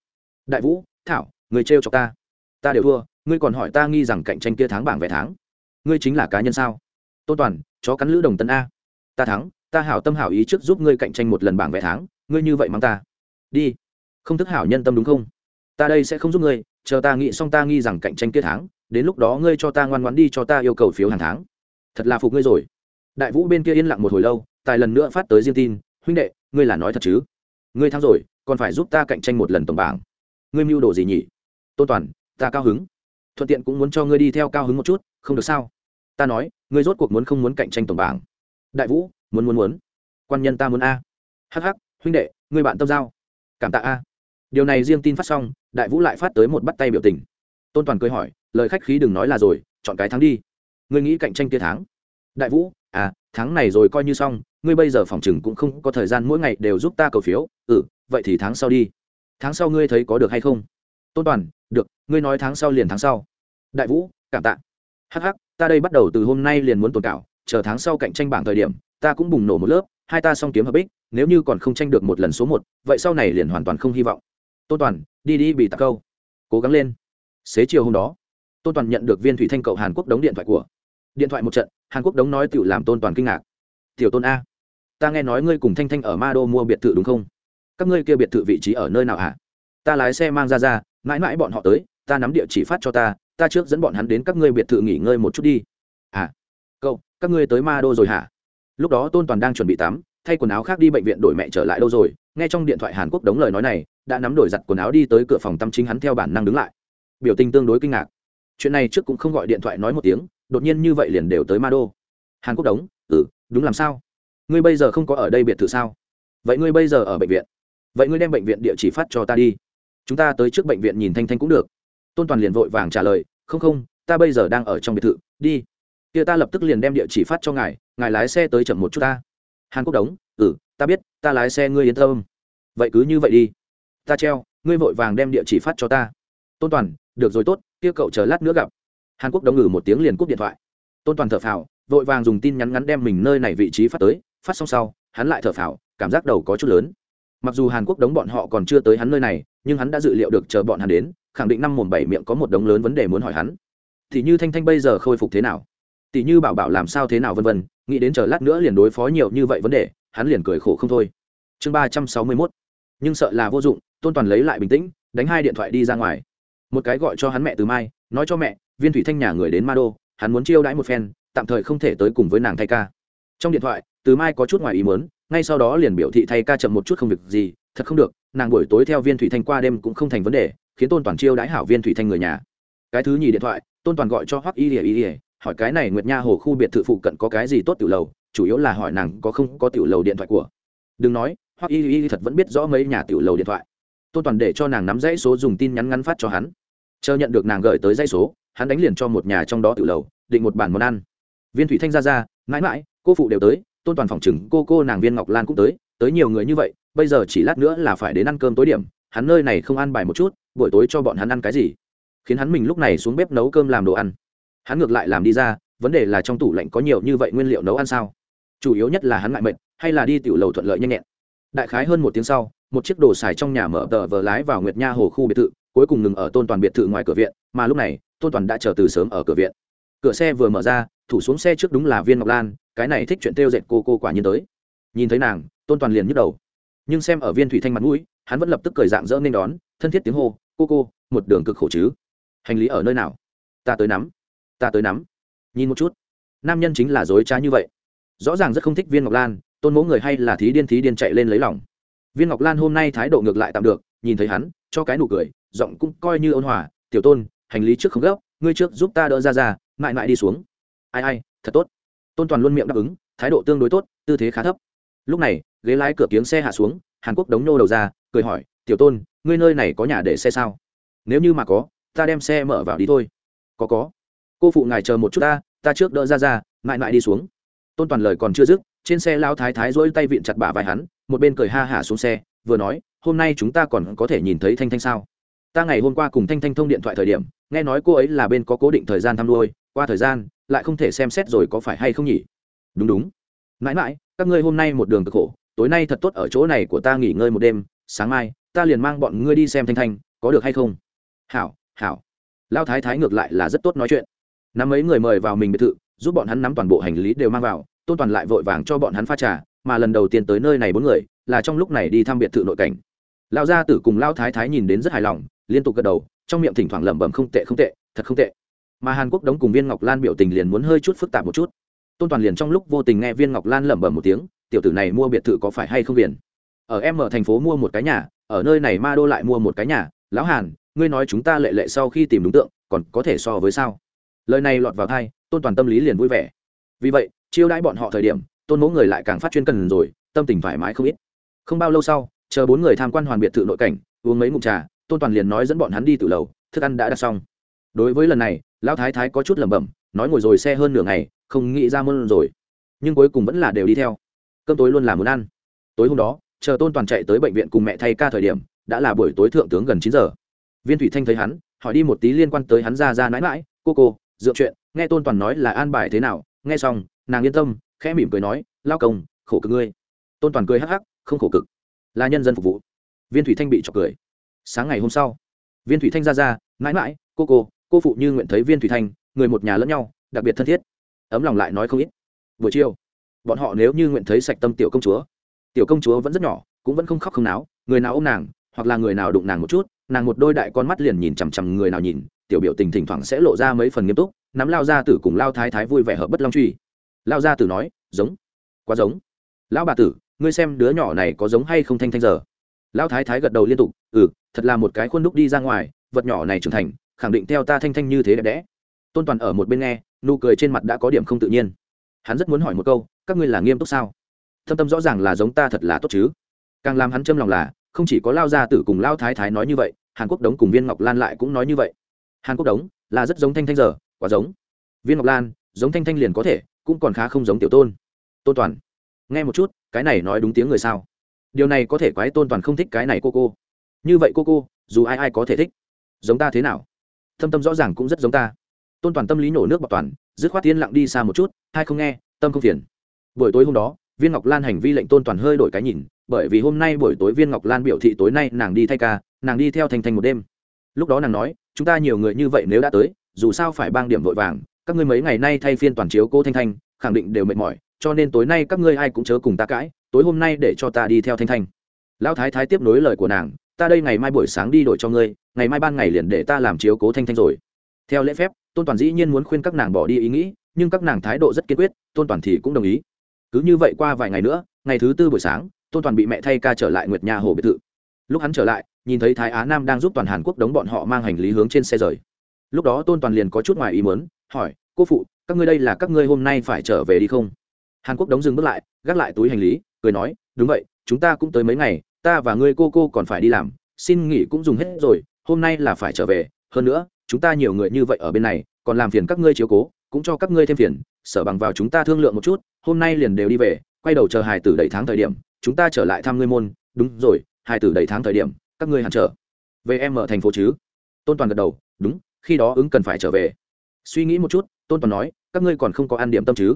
Đại vũ, thảo, người trêu cho ta. Ta đều thua, ngươi còn hỏi ta nghi rằng cạnh tranh kia tháng bảng vẻ tháng. Ngươi chính là cá nhân sao? Tôn toàn, chó cắn lữ đồng tân a. Ta thắng, ta hảo tâm hảo ý trước giúp ngươi cạnh tranh một lần bảng vẻ tháng, ngươi như vậy mang ta. Đi. Không thức hảo nhân tâm đúng không? Ta đây sẽ không giúp ngươi, chờ ta nghĩ xong ta nghi rằng cạnh tranh kia tháng, đến lúc đó ngươi cho ta ngoan ngoãn đi cho ta yêu cầu phiếu hàng tháng thật là phục ngươi rồi. Đại vũ bên kia yên lặng một hồi lâu, tài lần nữa phát tới riêng tin, huynh đệ, ngươi là nói thật chứ? Ngươi thắng rồi, còn phải giúp ta cạnh tranh một lần tổng bảng. Ngươi mưu đồ gì nhỉ? Tôn toàn, ta cao hứng. Thuận tiện cũng muốn cho ngươi đi theo cao hứng một chút, không được sao? Ta nói, ngươi rốt cuộc muốn không muốn cạnh tranh tổng bảng? Đại vũ, muốn muốn muốn. Quan nhân ta muốn a. Hh huynh đệ, ngươi bạn tâm giao. Cảm tạ a. Điều này riêng tin phát xong, đại vũ lại phát tới một bắt tay biểu tình. Tôn toàn cười hỏi, lời khách khí đừng nói là rồi, chọn cái thắng đi ngươi nghĩ cạnh tranh kia tháng? Đại vũ à tháng này rồi coi như xong, ngươi bây giờ phòng chừng cũng không có thời gian mỗi ngày đều giúp ta cầu phiếu. Ừ vậy thì tháng sau đi. Tháng sau ngươi thấy có được hay không? Tôn toàn, được, ngươi nói tháng sau liền tháng sau. Đại vũ, cảm tạ. Hh ta đây bắt đầu từ hôm nay liền muốn tồn cảo chờ tháng sau cạnh tranh bảng thời điểm, ta cũng bùng nổ một lớp, hai ta song kiếm hợp ích nếu như còn không tranh được một lần số một, vậy sau này liền hoàn toàn không hy vọng. Tôn toàn, đi đi bị tạc câu. Cố gắng lên. Xế chiều hôm đó, tôn toàn nhận được viên thủy thanh cậu hàn quốc đóng điện thoại của điện thoại một trận, hàn quốc đống nói tự làm tôn toàn kinh ngạc. Tiểu tôn a, ta nghe nói ngươi cùng thanh thanh ở ma đô mua biệt thự đúng không? Các ngươi kia biệt thự vị trí ở nơi nào hả? Ta lái xe mang ra ra, mãi mãi bọn họ tới, ta nắm địa chỉ phát cho ta ta trước dẫn bọn hắn đến các ngươi biệt thự nghỉ ngơi một chút đi. À cậu, các ngươi tới ma đô rồi hả? Lúc đó tôn toàn đang chuẩn bị tắm, thay quần áo khác đi bệnh viện đổi mẹ trở lại đâu rồi? Nghe trong điện thoại hàn quốc đống lời nói này, đã nắm đổi giặt quần áo đi tới cửa phòng tâm chính hắn theo bản năng đứng lại. Biểu tình tương đối kinh ngạc chuyện này trước cũng không gọi điện thoại nói một tiếng, đột nhiên như vậy liền đều tới ma đô hàn quốc đống ừ đúng làm sao? Ngươi bây giờ không có ở đây biệt thự sao? Vậy ngươi bây giờ ở bệnh viện. Vậy ngươi đem bệnh viện địa chỉ phát cho ta đi. Chúng ta tới trước bệnh viện nhìn thanh thanh cũng được. Tôn toàn liền vội vàng trả lời, không không, ta bây giờ đang ở trong biệt thự, đi. Kia ta lập tức liền đem địa chỉ phát cho ngài ngài lái xe tới chậm một chút ta. Hàn quốc đống ừ ta biết, ta lái xe ngươi yên tâm. Vậy cứ như vậy đi. Ta treo, ngươi vội vàng đem địa chỉ phát cho ta. Tôn toàn được rồi tốt, kia cậu chờ lát nữa gặp. Hàn quốc đông ngừ một tiếng liền cúp điện thoại. Tôn toàn thở phào, vội vàng dùng tin nhắn ngắn đem mình nơi này vị trí phát tới, phát xong sau, hắn lại thở phào, cảm giác đầu có chút lớn. Mặc dù hàn quốc đống bọn họ còn chưa tới hắn nơi này, nhưng hắn đã dự liệu được chờ bọn hắn đến, khẳng định năm mồm bảy miệng có một đống lớn vấn đề muốn hỏi hắn. Thì như thanh thanh bây giờ khôi phục thế nào? Tỷ như bảo bảo làm sao thế nào vân vân, nghĩ đến chờ lát nữa liền đối phó nhiều như vậy vấn đề, hắn liền cười khổ không thôi. Chương ba trăm sáu mươi mốt. Nhưng sợ là vô dụng, tôn toàn lấy lại bình tĩnh, đánh hai điện thoại đi ra ngoài một cái gọi cho hắn mẹ từ mai, nói cho mẹ, viên thủy thanh nhà người đến ma đô, hắn muốn chiêu đãi một phen, tạm thời không thể tới cùng với nàng thay ca. Trong điện thoại, từ mai có chút ngoài ý muốn, ngay sau đó liền biểu thị thay ca chậm một chút không việc gì, thật không được, nàng buổi tối theo viên thủy thanh qua đêm cũng không thành vấn đề, khiến tôn toàn chiêu đãi hảo viên thủy thanh người nhà. Cái thứ nhì điện thoại, tôn toàn gọi cho hoắc y ỉa y hỏi cái này nguyệt nha hồ khu biệt thự phụ cận có cái gì tốt tiểu lầu, chủ yếu là hỏi nàng có không có tiểu lầu điện thoại của. Đừng nói, hoắc y y thật vẫn biết rõ mấy nhà tiểu lầu điện thoại. Tôn toàn để cho nàng nắm dãy số dùng tin nhắn ngắn phát cho hắn chờ nhận được nàng gửi tới dây số, hắn đánh liền cho một nhà trong đó tiểu lầu, định một bàn món ăn. Viên thủy thanh ra ra, mãi mãi, cô phụ đều tới, tôn toàn phòng chừng, cô cô nàng viên ngọc lan cũng tới tới nhiều người như vậy, bây giờ chỉ lát nữa là phải đến ăn cơm tối điểm, hắn nơi này không ăn bài một chút, buổi tối cho bọn hắn ăn cái gì? Khiến hắn mình lúc này xuống bếp nấu cơm làm đồ ăn. Hắn ngược lại làm đi ra, vấn đề là trong tủ lạnh có nhiều như vậy nguyên liệu nấu ăn sao? Chủ yếu nhất là hắn ngại mệt, hay là đi tiểu lầu thuận lợi nhanh nhẹn? Đại khái hơn một tiếng sau, một chiếc đồ xài trong nhà mở tờ vờ lái vào nguyệt nha hồ khu biệt thự cuối cùng ngừng ở tôn toàn biệt thự ngoài cửa viện, mà lúc này, tôn toàn đã chờ từ sớm ở cửa viện. Cửa xe vừa mở ra, thủ xuống xe trước đúng là viên ngọc lan, cái này thích chuyện tiêu dệt cô cô quả nhiên tới. Nhìn thấy nàng, tôn toàn liền nhức đầu. Nhưng xem ở viên thủy thanh mặt mũi, hắn vẫn lập tức cười dạng dỡ nên đón, thân thiết tiếng hô, cô cô, một đường cực khổ chứ? Hành lý ở nơi nào? Ta tới nắm, ta tới nắm. Nhìn một chút, nam nhân chính là dối trá như vậy. Rõ ràng rất không thích viên ngọc lan, tôn mẫu người hay là thí điên thí điên chạy lên lấy lòng. Viên ngọc lan hôm nay thái độ ngược lại tạm được, nhìn thấy hắn, cho cái nụ cười giọng cũng coi như ôn hòa, tiểu tôn, hành lý trước không gấp, ngươi trước giúp ta đỡ ra ra, mãi mãi đi xuống. Ai ai, thật tốt. Tôn toàn luôn miệng đáp ứng, thái độ tương đối tốt, tư thế khá thấp. Lúc này, ghế lái cửa kiếng xe hạ xuống, hàn quốc đống nô đầu ra, cười hỏi, tiểu tôn, ngươi nơi này có nhà để xe sao? Nếu như mà có, ta đem xe mở vào đi thôi. Có có. Cô phụ ngài chờ một chút ta ta trước đỡ ra ra, mãi mãi đi xuống. Tôn toàn lời còn chưa dứt, trên xe lao thái thái dỗi tay vịn chặt bả vai hắn, một bên cười ha hả xuống xe, vừa nói, hôm nay chúng ta còn có thể nhìn thấy thanh thanh sao? Ta ngày hôm qua cùng thanh thanh thông điện thoại thời điểm, nghe nói cô ấy là bên có cố định thời gian thăm nuôi, qua thời gian, lại không thể xem xét rồi có phải hay không nhỉ? Đúng đúng. Mãi mãi, các ngươi hôm nay một đường cực khổ, tối nay thật tốt ở chỗ này của ta nghỉ ngơi một đêm, sáng mai, ta liền mang bọn ngươi đi xem thanh thanh, có được hay không? Hảo hảo. Lao thái thái ngược lại là rất tốt nói chuyện. Nắm mấy người mời vào mình biệt thự, giúp bọn hắn nắm toàn bộ hành lý đều mang vào, tôn toàn lại vội vàng cho bọn hắn pha trà, mà lần đầu tiên tới nơi này bốn người, là trong lúc này đi thăm biệt thự nội cảnh. Lao gia tử cùng lao thái thái nhìn đến rất hài lòng liên tục gật đầu, trong miệng thỉnh thoảng lẩm bẩm không tệ không tệ, thật không tệ. Mà hàn quốc đóng cùng viên ngọc lan biểu tình liền muốn hơi chút phức tạp một chút. Tôn toàn liền trong lúc vô tình nghe viên ngọc lan lẩm bẩm một tiếng, tiểu tử này mua biệt thự có phải hay không viền ở em ở thành phố mua một cái nhà, ở nơi này ma đô lại mua một cái nhà. Lão hàn, ngươi nói chúng ta lệ lệ sau khi tìm đúng tượng, còn có thể so với sao? Lời này lọt vào thai tôn toàn tâm lý liền vui vẻ. Vì vậy, chiêu đãi bọn họ thời điểm, tôn mẫu người lại càng phát chuyên cần rồi, tâm tình thoải mái không ít. Không bao lâu sau, chờ bốn người tham quan hoàn biệt thự nội cảnh, uống mấy ngụm trà tôn toàn liền nói dẫn bọn hắn đi từ lầu, thức ăn đã đặt xong. Đối với lần này, lão thái thái có chút lẩm bẩm, nói ngồi rồi xe hơn nửa ngày, không nghĩ ra mơn rồi. Nhưng cuối cùng vẫn là đều đi theo. Cơm tối luôn là muốn ăn. Tối hôm đó, chờ tôn toàn chạy tới bệnh viện cùng mẹ thay ca thời điểm, đã là buổi tối thượng tướng gần chín giờ. Viên thủy thanh thấy hắn, hỏi đi một tí liên quan tới hắn ra ra mãi mãi, cô cô, dựa chuyện, nghe tôn toàn nói là an bài thế nào, nghe xong, nàng yên tâm, khẽ mỉm cười nói lao công, khổ cực ngươi. Tôn toàn cười hắc hắc, không khổ cực. Là nhân dân phục vụ. Viên thủy thanh bị chọc cười sáng ngày hôm sau, viên thủy thanh ra ra, mãi mãi, cô cô cô phụ như nguyện thấy viên thủy thanh, người một nhà lẫn nhau, đặc biệt thân thiết. Ấm lòng lại nói không ít. Buổi chiều, bọn họ nếu như nguyện thấy sạch tâm tiểu công chúa, tiểu công chúa vẫn rất nhỏ, cũng vẫn không khóc không náo, người nào ôm nàng, hoặc là người nào đụng nàng một chút, nàng một đôi đại con mắt liền nhìn chằm chằm người nào nhìn, tiểu biểu tình thỉnh thoảng sẽ lộ ra mấy phần nghiêm túc, nắm lao gia tử cùng lao thái thái vui vẻ hợp bất long truy. Lao gia tử nói, giống, quá giống. Lão bà tử, ngươi xem đứa nhỏ này có giống hay không thanh thanh giờ? Lão thái thái gật đầu liên tục ừ thật là một cái khuôn đúc đi ra ngoài, vật nhỏ này trưởng thành, khẳng định theo ta thanh thanh như thế đẹp đẽ. Tôn toàn ở một bên nghe, nụ cười trên mặt đã có điểm không tự nhiên. Hắn rất muốn hỏi một câu, các ngươi là nghiêm túc sao? Thâm tâm rõ ràng là giống ta thật là tốt chứ. Càng làm hắn châm lòng là, không chỉ có lao gia tử cùng lao thái thái nói như vậy, hàn quốc đống cùng viên ngọc lan lại cũng nói như vậy. Hàn quốc đống là rất giống thanh thanh giờ, quá giống. Viên ngọc lan, giống thanh thanh liền có thể, cũng còn khá không giống tiểu tôn. Tôn toàn, nghe một chút, cái này nói đúng tiếng người sao? Điều này có thể quái tôn toàn không thích cái này cô cô như vậy cô cô, dù ai ai có thể thích, giống ta thế nào? Thâm tâm rõ ràng cũng rất giống ta. Tôn toàn tâm lý nổ nước bọc toàn, dứt khoát tiên lặng đi xa một chút, hai không nghe, tâm không phiền. Buổi tối hôm đó, viên ngọc lan hành vi lệnh tôn toàn hơi đổi cái nhìn, bởi vì hôm nay buổi tối viên ngọc lan biểu thị tối nay nàng đi thay ca, nàng đi theo thành thành một đêm. Lúc đó nàng nói, chúng ta nhiều người như vậy nếu đã tới, dù sao phải bang điểm vội vàng, các ngươi mấy ngày nay thay phiên toàn chiếu cô thanh thanh, khẳng định đều mệt mỏi, cho nên tối nay các ngươi ai cũng chớ cùng ta cãi, tối hôm nay để cho ta đi theo thanh thanh. Lão thái thái tiếp nối lời của nàng ta đây ngày mai buổi sáng đi đổi cho ngươi, ngày mai ban ngày liền để ta làm chiếu cố thanh thanh rồi. Theo lễ phép, tôn toàn dĩ nhiên muốn khuyên các nàng bỏ đi ý nghĩ, nhưng các nàng thái độ rất kiên quyết, tôn toàn thì cũng đồng ý. Cứ như vậy qua vài ngày nữa, ngày thứ tư buổi sáng, tôn toàn bị mẹ thay ca trở lại nguyệt nha hồ biệt thự. Lúc hắn trở lại, nhìn thấy thái á nam đang giúp toàn hàn quốc đóng bọn họ mang hành lý hướng trên xe rời. Lúc đó tôn toàn liền có chút ngoài ý mớn hỏi, cô phụ, các ngươi đây là các ngươi hôm nay phải trở về đi không? Hàn quốc đóng dừng bước lại, gác lại túi hành lý, cười nói, đúng vậy, chúng ta cũng tới mấy ngày ta và ngươi cô cô còn phải đi làm, xin nghỉ cũng dùng hết rồi, hôm nay là phải trở về, hơn nữa, chúng ta nhiều người như vậy ở bên này, còn làm phiền các ngươi chiếu cố, cũng cho các ngươi thêm phiền, sở bằng vào chúng ta thương lượng một chút, hôm nay liền đều đi về, quay đầu chờ hài tử đầy tháng thời điểm, chúng ta trở lại thăm ngươi môn, đúng rồi, hài tử đầy tháng thời điểm, các ngươi hẳn trở về em ở thành phố chứ? Tôn toàn gật đầu, đúng, khi đó ứng cần phải trở về. Suy nghĩ một chút, tôn toàn nói, các ngươi còn không có ăn điểm tâm chứ?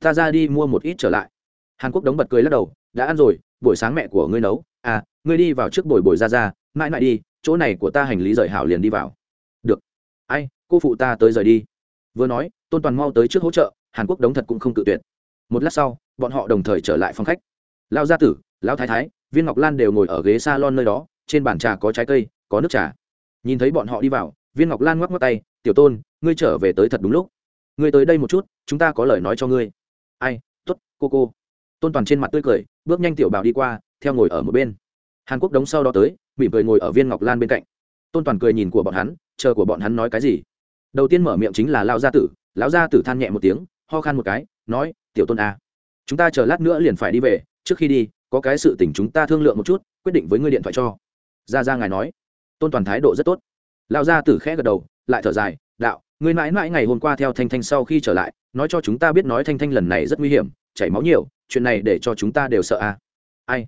Ta ra đi mua một ít trở lại. Hàn quốc đóng bật cười lắc đầu, đã ăn rồi, buổi sáng mẹ của ngươi nấu à ngươi đi vào trước bồi bồi ra ra, mãi mãi đi, chỗ này của ta hành lý rời hảo liền đi vào. Được. Ai, cô phụ ta tới rời đi. Vừa nói, tôn toàn mau tới trước hỗ trợ, hàn quốc đóng thật cũng không tự tuyệt. Một lát sau, bọn họ đồng thời trở lại phòng khách. Lao gia tử lao thái thái, viên ngọc lan đều ngồi ở ghế s a lon nơi đó, trên bàn trà có trái cây, có nước trà. Nhìn thấy bọn họ đi vào, viên ngọc lan ngoắc ngoắc tay, tiểu tôn, ngươi trở về tới thật đúng lúc. Ngươi tới đây một chút, chúng ta có lời nói cho ngươi. Ai t ố t cô cô. Tôn toàn trên mặt tươi cười, bước nhanh tiểu bảo đi qua theo ngồi ở một bên. Hàn quốc đống sau đó tới mỉm cười ngồi ở viên ngọc lan bên cạnh. Tôn toàn cười nhìn của bọn hắn chờ của bọn hắn nói cái gì? Đầu tiên mở miệng chính là lao gia tử lão gia tử than nhẹ một tiếng ho khan một cái nói tiểu tôn a à, chúng ta chờ lát nữa liền phải đi về trước khi đi có cái sự tình chúng ta thương lượng một chút quyết định với ngươi điện thoại cho. Ra ra ngài nói. Tôn toàn thái độ rất tốt. Lão gia tử khẽ gật đầu lại thở dài đạo ngươi mãi mãi ngày hôm qua theo thanh thanh sau khi trở lại nói cho chúng ta biết nói thanh thanh lần này rất nguy hiểm chảy máu nhiều chuyện này để cho chúng ta đều sợ a ai?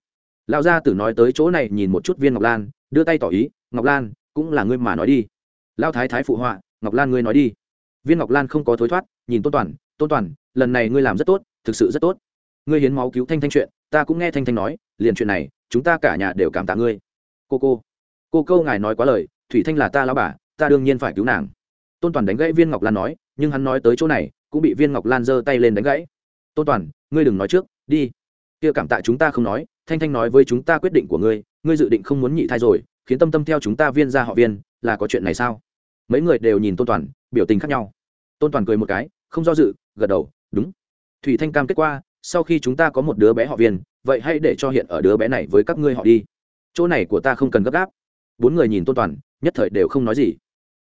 Lão gia tử nói tới chỗ này nhìn một chút viên ngọc lan, đưa tay tỏ ý, ngọc lan, cũng là ngươi mà nói đi. Lão thái thái phụ họa, ngọc lan ngươi nói đi. Viên ngọc lan không có thối thoát, nhìn tôn toàn tôn toàn, lần này ngươi làm rất tốt, thực sự rất tốt. Ngươi hiến máu cứu thanh thanh chuyện, ta cũng nghe thanh thanh nói, liền chuyện này, chúng ta cả nhà đều cảm tạ ngươi. Cô cô cô câu ngài nói quá lời, thủy thanh là ta lão bà, ta đương nhiên phải cứu nàng. Tôn toàn đánh gãy viên ngọc lan nói, nhưng hắn nói tới chỗ này, cũng bị viên ngọc lan giơ tay lên đánh gãy. Tôn toàn, ngươi đừng nói trước, đi. Kia cảm tạ chúng ta không nói thanh thanh nói với chúng ta quyết định của ngươi ngươi dự định không muốn nhị thai rồi, khiến tâm tâm theo chúng ta viên ra họ viên, là có chuyện này sao? Mấy người đều nhìn tôn toàn, biểu tình khác nhau. Tôn toàn cười một cái, không do dự, gật đầu, đúng. Thủy thanh cam kết qua, sau khi chúng ta có một đứa bé họ viên, vậy hãy để cho hiện ở đứa bé này với các ngươi họ đi. Chỗ này của ta không cần gấp gáp. Bốn người nhìn tôn toàn, nhất thời đều không nói gì.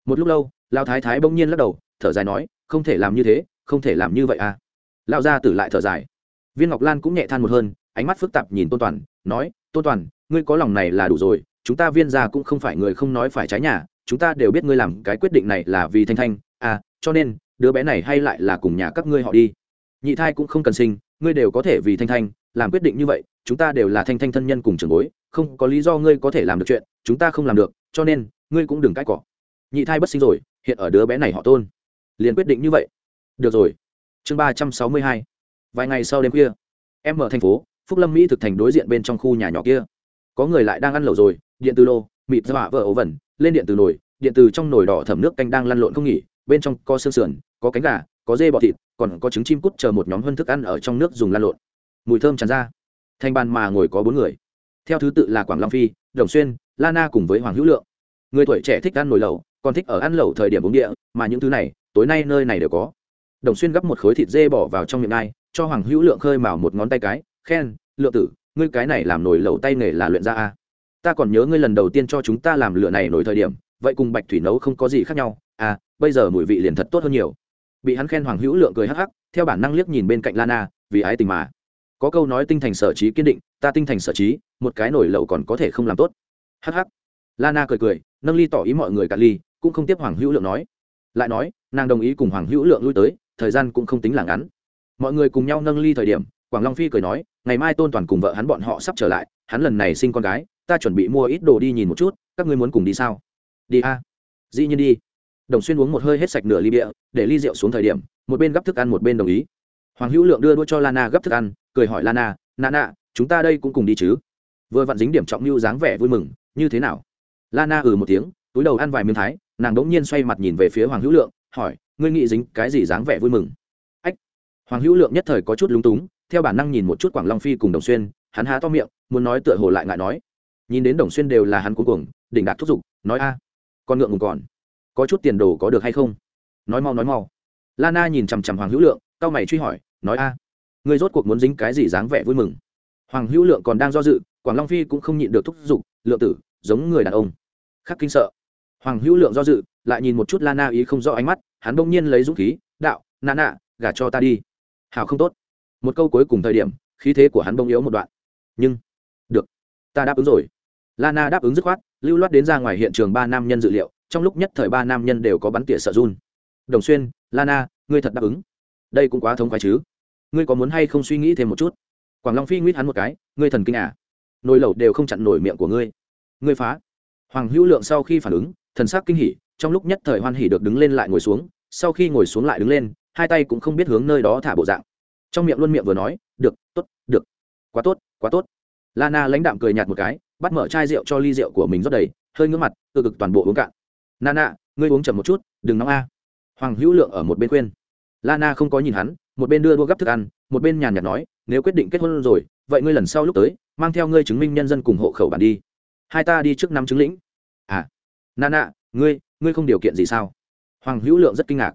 Một lúc lâu lao thái thái bỗng nhiên lắc đầu, thở dài nói, không thể làm như thế, không thể làm như vậy à. Lao ra tử lại thở dài. Viên ngọc lan cũng nhẹ than một hơn ánh mắt phức tạp nhìn tôn toàn, nói, tôn toàn, ngươi có lòng này là đủ rồi, chúng ta viên gia cũng không phải người không nói phải trái nhà, chúng ta đều biết ngươi làm cái quyết định này là vì thanh thanh à cho nên, đứa bé này hay lại là cùng nhà các ngươi họ đi. Nhị thai cũng không cần sinh, ngươi đều có thể vì thanh thanh làm quyết định như vậy, chúng ta đều là thanh thanh thân nhân cùng trường bối, không có lý do ngươi có thể làm được chuyện, chúng ta không làm được, cho nên, ngươi cũng đừng cãi cọ. Nhị thai bất sinh rồi, hiện ở đứa bé này họ tôn. Liền quyết định như vậy. Được rồi. Chương ba trăm sáu mươi hai. Vài ngày sau đêm khuya, em ở thành phố phúc lâm mỹ thực thành đối diện bên trong khu nhà nhỏ kia. Có người lại đang ăn lẩu rồi, điện từ lô, mịt dọa vỡ ấu vẩn, lên điện từ nồi, điện từ trong nồi đỏ thẩm nước canh đang lăn lộn không nghỉ, bên trong có xương sườn, có cánh gà, có dê bọ thịt, còn có trứng chim cút chờ một nhóm hơn thức ăn ở trong nước dùng lăn lộn. Mùi thơm tràn ra. Thành bàn mà ngồi có bốn người. Theo thứ tự là quảng long phi, đồng xuyên, la na cùng với hoàng hữu lượng. Người tuổi trẻ thích ăn nồi lẩu, còn thích ở ăn lẩu thời điểm uống địa, mà những thứ này, tối nay nơi này đều có. Đồng xuyên gấp một khối thịt dê bỏ vào trong miệng nai cho hoàng hữu lượng khơi mào một ngón tay cái khen lượng tử, ngươi cái này làm nồi lẩu tay nghề là luyện ra a. Ta còn nhớ ngươi lần đầu tiên cho chúng ta làm lửa này nổi thời điểm, vậy cùng bạch thủy nấu không có gì khác nhau. À bây giờ mùi vị liền thật tốt hơn nhiều. Bị hắn khen hoàng hữu lượng cười hắc hắc, theo bản năng liếc nhìn bên cạnh lana, vì ái tình mà. Có câu nói tinh thành sở trí kiên định, ta tinh thành sở trí, một cái nổi lẩu còn có thể không làm tốt. Hắc hắc. Lana cười cười, nâng ly tỏ ý mọi người cạn ly, cũng không tiếp hoàng hữu lượng nói. Lại nói, nàng đồng ý cùng hoàng hữu lượng lui tới, thời gian cũng không tính là ngắn. Mọi người cùng nhau nâng ly thời điểm, quảng long phi cười nói ngày mai tôn toàn cùng vợ hắn bọn họ sắp trở lại, hắn lần này sinh con gái, ta chuẩn bị mua ít đồ đi nhìn một chút, các ngươi muốn cùng đi sao? Đi a. Dĩ nhiên đi. Đồng xuyên uống một hơi hết sạch nửa ly bia, để ly rượu xuống thời điểm, một bên gấp thức ăn một bên đồng ý. Hoàng hữu lượng đưa đua cho lana gấp thức ăn, cười hỏi lana nà nạ chúng ta đây cũng cùng đi chứ? Vừa vặn dính điểm trọng lưu dáng vẻ vui mừng, như thế nào? Lana ừ một tiếng, túi đầu ăn vài miếng thái, nàng đ ỗ n g nhiên xoay mặt nhìn về phía hoàng hữu lượng, hỏi, ngươi nghĩ dính cái gì dáng vẻ vui mừng? Ách. Hoàng hữu lượng nhất thời có chút lúng túng theo bản năng nhìn một chút quảng long phi cùng đồng xuyên, hắn há to miệng, muốn nói tựa hồ lại ngại nói. Nhìn đến đồng xuyên đều là hắn cuối cùng đỉnh đạt thúc giục, nói, a, con ngượng ngùng còn, có chút tiền đồ có được hay không? Nói mau nói mau. Lana nhìn chằm chằm hoàng hữu lượng cao mày truy hỏi, nói, a người rốt cuộc muốn dính cái gì dáng vẻ vui mừng? Hoàng hữu lượng còn đang do dự, quảng long phi cũng không nhịn được thúc giục, lượng tử, giống người đàn ông. Khắc kinh sợ. Hoàng hữu lượng do dự, lại nhìn một chút la na ý không rõ ánh mắt, hắn bỗng nhiên lấy dũng khí, đạo, na nạ gả cho ta đi. Hào không tốt một câu cuối cùng thời điểm, khí thế của hắn bông yếu một đoạn. Nhưng, được, ta đáp ứng rồi. Lana đáp ứng dứt khoát, lưu loát đến ra ngoài hiện trường ba nam nhân dự liệu, trong lúc nhất thời ba nam nhân đều có bắn tỉa sợ run. Đồng xuyên, lana, ngươi thật đáp ứng? Đây cũng quá thống khoái chứ. Ngươi có muốn hay không suy nghĩ thêm một chút? Quảng long phi nguyết hắn một cái, ngươi thần kinh à? Nồi lẩu đều không chặn nổi miệng của ngươi. Ngươi phá. Hoàng hữu lượng sau khi phản ứng, thần sắc kinh hỉ, trong lúc nhất thời hoan hỉ được đứng lên lại ngồi xuống, sau khi ngồi xuống lại đứng lên, hai tay cũng không biết hướng nơi đó thả bộ dạng trong miệng luôn miệng vừa nói, được, tốt, được. Quá tốt quá tốt. Lana lãnh đạm cười nhạt một cái, bắt mở chai rượu cho ly rượu của mình rót đầy, hơi ngứa mặt tự cực toàn bộ uống cạn. Nana, ngươi uống chậm một chút, đừng nóng a. Hoàng hữu lượng ở một bên khuyên. Lana không có nhìn hắn, một bên đưa đua gấp thức ăn, một bên nhàn nhạt nói, nếu quyết định kết hôn rồi, vậy ngươi lần sau lúc tới, mang theo ngươi chứng minh nhân dân cùng hộ khẩu bản đi. Hai ta đi trước năm chứng lĩnh. À nana, ngươi ngươi không điều kiện gì sao? Hoàng hữu lượng rất kinh ngạc.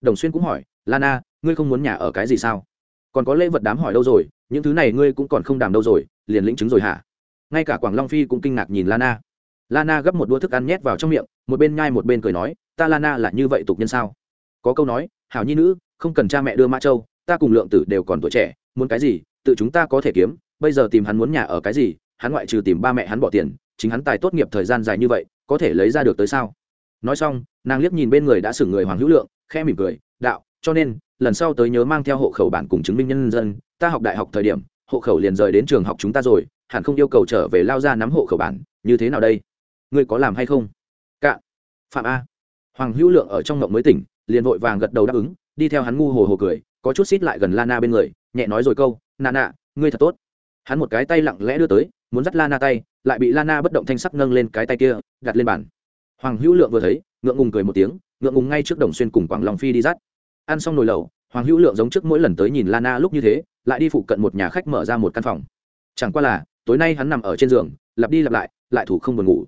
Đồng xuyên cũng hỏi, lana, ngươi không muốn nhà ở cái gì sao? Còn có lễ vật đám hỏi đâu rồi, những thứ này ngươi cũng còn không đàm đâu rồi, liền lĩnh chứng rồi hả? Ngay cả quảng long phi cũng kinh ngạc nhìn lana. Lana gấp một đũa thức ăn nhét vào trong miệng, một bên nhai một bên cười nói, ta lana là như vậy tục nhân sao? Có câu nói, hảo nhi nữ, không cần cha mẹ đưa mã châu, ta cùng lượng tử đều còn tuổi trẻ, muốn cái gì, tự chúng ta có thể kiếm, bây giờ tìm hắn muốn nhà ở cái gì, hắn ngoại trừ tìm ba mẹ hắn bỏ tiền, chính hắn tài tốt nghiệp thời gian dài như vậy, có thể lấy ra được tới sao? Nói xong, nàng liếc nhìn bên người đã xử người hoàng hữu lượng khe mỉm cười, đạo, cho nên lần sau tới nhớ mang theo hộ khẩu bản cùng chứng minh nhân dân, ta học đại học thời điểm, hộ khẩu liền rời đến trường học chúng ta rồi, hẳn không yêu cầu trở về lao ra nắm hộ khẩu bản, như thế nào đây? Ngươi có làm hay không? Cạ phạm a. Hoàng hữu lượng ở trong ngộng mới tỉnh, liền vội vàng gật đầu đáp ứng, đi theo hắn ngu hồ hồ cười, có chút xít lại gần lana bên người, nhẹ nói rồi câu, nà na ngươi thật tốt. Hắn một cái tay lặng lẽ đưa tới, muốn dắt lana tay, lại bị lana bất động thanh sắc nâng lên cái tay kia, đặt lên bàn. Hoàng hữu lượng vừa thấy, ngượng ngùng cười một tiếng, ngượng ngùng ngay trước đồng xuyên cùng quảng lòng phi đi dắt ăn xong nồi lẩu, hoàng hữu lượng giống trước mỗi lần tới nhìn lana lúc như thế, lại đi phụ cận một nhà khách mở ra một căn phòng. Chẳng qua là, tối nay hắn nằm ở trên giường, lặp đi lặp lại lại thủ không buồn ngủ.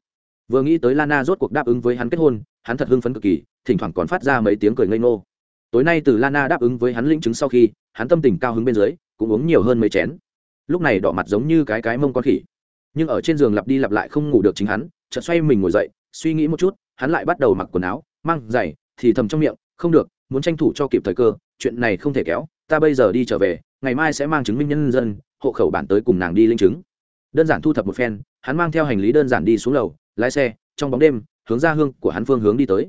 Vừa nghĩ tới lana rốt cuộc đáp ứng với hắn kết hôn, hắn thật hưng phấn cực kỳ, thỉnh thoảng còn phát ra mấy tiếng cười ngây ngô. Tối nay từ lana đáp ứng với hắn lĩnh chứng sau khi, hắn tâm tình cao hứng bên dưới, cũng uống nhiều hơn mấy chén. Lúc này đỏ mặt giống như cái cái mông con khỉ. Nhưng ở trên giường lặp đi lặp lại không ngủ được chính hắn, chợt xoay mình ngồi dậy, suy nghĩ một chút, hắn lại bắt đầu mặc quần áo, mang giày, thì thầm trong miệng, không được muốn tranh thủ cho kịp thời cơ, chuyện này không thể kéo, ta bây giờ đi trở về, ngày mai sẽ mang chứng minh nhân dân, hộ khẩu bản tới cùng nàng đi linh chứng. Đơn giản thu thập một phen, hắn mang theo hành lý đơn giản đi xuống lầu, lái xe, trong bóng đêm, hướng ra hương của hắn phương hướng đi tới.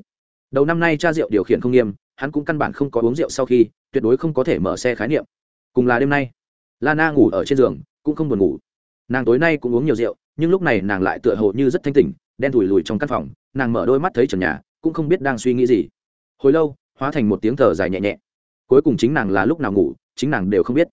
Đầu năm nay cha rượu điều khiển không nghiêm, hắn cũng căn bản không có uống rượu sau khi, tuyệt đối không có thể mở xe khái niệm. Cùng là đêm nay lana ngủ ở trên giường, cũng không buồn ngủ. Nàng tối nay cũng uống nhiều rượu, nhưng lúc này nàng lại tựa hồ như rất thanh tỉnh, đen thùi lùi trong căn phòng, nàng mở đôi mắt thấy trần nhà, cũng không biết đang suy nghĩ gì. Hồi lâu hóa thành một tiếng thở dài nhẹ nhẹ. Cuối cùng chính nàng là lúc nào ngủ, chính nàng đều không biết.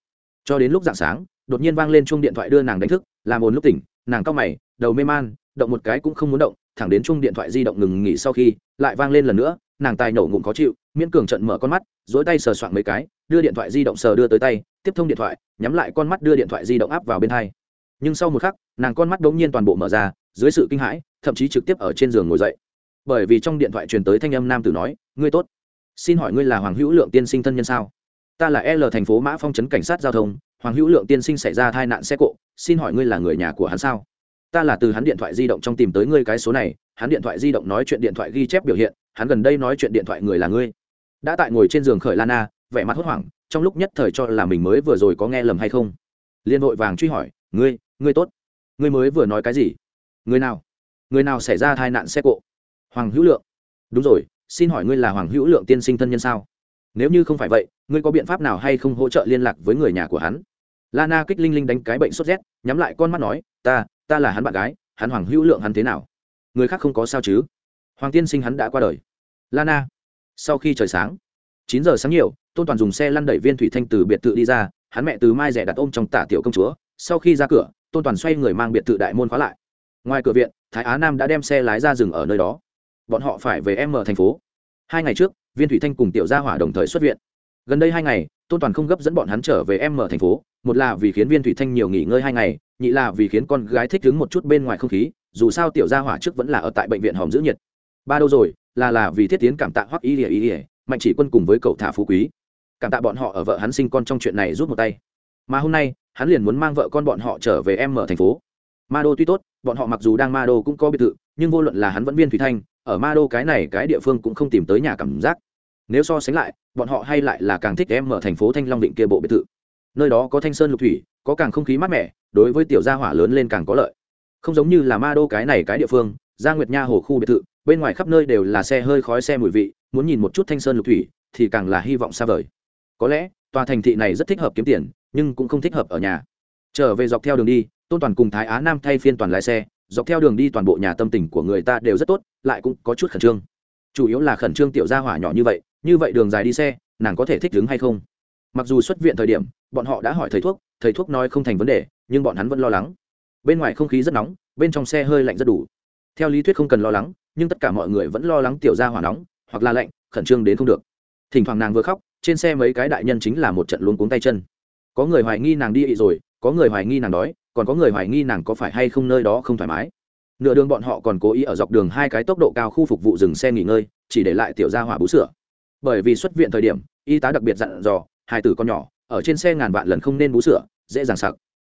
Cho đến lúc dạng sáng, đột nhiên vang lên chuông điện thoại đưa nàng đánh thức, làm ồn lúc tỉnh, nàng cao mày, đầu mê man, động một cái cũng không muốn động, thẳng đến chuông điện thoại di động ngừng nghỉ sau khi, lại vang lên lần nữa, nàng tài nổ ngụm khó chịu, miễn cường trận mở con mắt dối tay sờ soạn mấy cái, đưa điện thoại di động sờ đưa tới tay, tiếp thông điện thoại, nhắm lại con mắt đưa điện thoại di động áp vào bên hai. Nhưng sau một khắc, nàng con mắt đ ố n g nhiên toàn bộ mở ra, dưới sự kinh hãi, thậm chí trực tiếp ở trên giường ngồi dậy. Bởi vì trong điện thoại truyền tới thanh âm nam tử nói, ngươi tốt xin hỏi ngươi là hoàng hữu lượng tiên sinh thân nhân sao? Ta là l thành phố mã phong trấn cảnh sát giao thông, hoàng hữu lượng tiên sinh xảy ra tai nạn xe cộ, xin hỏi ngươi là người nhà của hắn sao? Ta là từ hắn điện thoại di động trong tìm tới ngươi cái số này, hắn điện thoại di động nói chuyện điện thoại ghi chép biểu hiện, hắn gần đây nói chuyện điện thoại người là ngươi. Đã tại ngồi trên giường khởi lana, vẻ mặt hốt hoảng, trong lúc nhất thời cho là mình mới vừa rồi có nghe lầm hay không? Liên hội vàng truy hỏi, ngươi ngươi tốt? Ngươi mới vừa nói cái gì? Người nào? Người nào xảy ra tai nạn xe cộ? Hoàng hữu lượng. Đúng rồi xin hỏi ngươi là hoàng hữu lượng tiên sinh thân nhân sao? Nếu như không phải vậy, ngươi có biện pháp nào hay không hỗ trợ liên lạc với người nhà của hắn? Lana kích linh linh đánh cái bệnh sốt rét, nhắm lại con mắt nói, ta ta là hắn bạn gái, hắn hoàng hữu lượng hắn thế nào? Người khác không có sao chứ? Hoàng tiên sinh hắn đã qua đời. Lana, sau khi trời sáng, chín giờ sáng nhiều, tôn toàn dùng xe lăn đẩy viên thủy thanh từ biệt thự đi ra, hắn mẹ từ mai rẻ đặt ôm trong tả tiểu công chúa. Sau khi ra cửa, tôn toàn xoay người mang biệt thự đại môn khóa lại. Ngoài cửa viện, thái á nam đã đem xe lái ra rừng ở nơi đó bọn họ phải về m thành phố. Hai ngày trước, viên thủy thanh cùng tiểu gia hỏa đồng thời xuất viện. Gần đây hai ngày, tôn toàn không gấp dẫn bọn hắn trở về m thành phố, một là vì khiến viên thủy thanh nhiều nghỉ ngơi hai ngày, nhị là vì khiến con gái thích đứng một chút bên ngoài không khí, dù sao tiểu gia hỏa trước vẫn là ở tại bệnh viện hòm giữ nhiệt. Ba đâu rồi, là là vì thiết tiến cảm tạ hoắc y ỉa y ỉa mạnh chỉ quân cùng với cậu thả phú quý. Cảm tạ bọn họ ở vợ hắn sinh con trong chuyện này rút một tay. Mà hôm nay, hắn liền muốn mang vợ con bọn họ trở về em ở thành phố. Ma đô tuy tốt, bọn họ mặc dù đang ma đô cũng có biệt thự, nhưng vô luận là hắn vẫn viên thủy thanh ở ma đô cái này cái địa phương cũng không tìm tới nhà cảm giác. Nếu so sánh lại, bọn họ hay lại là càng thích em ở thành phố thanh long định kia bộ biệt thự. Nơi đó có thanh sơn lục thủy, có càng không khí mát mẻ, đối với tiểu gia hỏa lớn lên càng có lợi. Không giống như là ma đô cái này cái địa phương, gia nguyệt nha hồ khu biệt thự, bên ngoài khắp nơi đều là xe hơi khói xe mùi vị, muốn nhìn một chút thanh sơn lục thủy thì càng là hy vọng xa vời. Có lẽ, tòa thành thị này rất thích hợp kiếm tiền, nhưng cũng không thích hợp ở nhà. Trở về dọc theo đường đi, tôn toàn cùng thái á nam thay phiên toàn lái xe dọc theo đường đi toàn bộ nhà tâm tình của người ta đều rất tốt, lại cũng có chút khẩn trương. Chủ yếu là khẩn trương tiểu gia hỏa nhỏ như vậy như vậy đường dài đi xe, nàng có thể thích ứng hay không? Mặc dù xuất viện thời điểm, bọn họ đã hỏi thầy thuốc thầy thuốc nói không thành vấn đề, nhưng bọn hắn vẫn lo lắng. Bên ngoài không khí rất nóng, bên trong xe hơi lạnh rất đủ. Theo lý thuyết không cần lo lắng, nhưng tất cả mọi người vẫn lo lắng tiểu gia hỏa nóng, hoặc là lạnh, khẩn trương đến không được. Thỉnh thoảng nàng vừa khóc, trên xe mấy cái đại nhân chính là một trận luống cuống tay chân. Có người hoài nghi nàng đi ị rồi, có người hoài nghi nàng đói còn có người hoài nghi nàng có phải hay không nơi đó không thoải mái. Nửa đường bọn họ còn cố ý ở dọc đường hai cái tốc độ cao khu phục vụ dừng xe nghỉ ngơi, chỉ để lại tiểu gia hỏa bú sữa. Bởi vì xuất viện thời điểm, y tá đặc biệt dặn dò hai tử con nhỏ, ở trên xe ngàn vạn lần không nên bú sữa, dễ dàng sặc.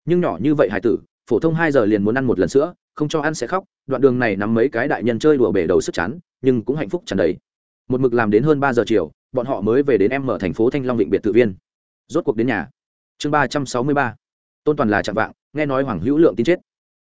Nhưng nhỏ như vậy hải tử, phổ thông hai giờ liền muốn ăn một lần sữa, không cho ăn sẽ khóc, đoạn đường này nắm mấy cái đại nhân chơi đùa bể đầu sức chán, nhưng cũng hạnh phúc tràn đầy. Một mực làm đến hơn ba giờ chiều, bọn họ mới về đến em ở thành phố thanh long định biệt tự viên. Rốt cuộc đến nhà. Chương ba trăm sáu mươi ba tôn toàn là chạm vạng, nghe nói hoàng hữu lượng tin chết.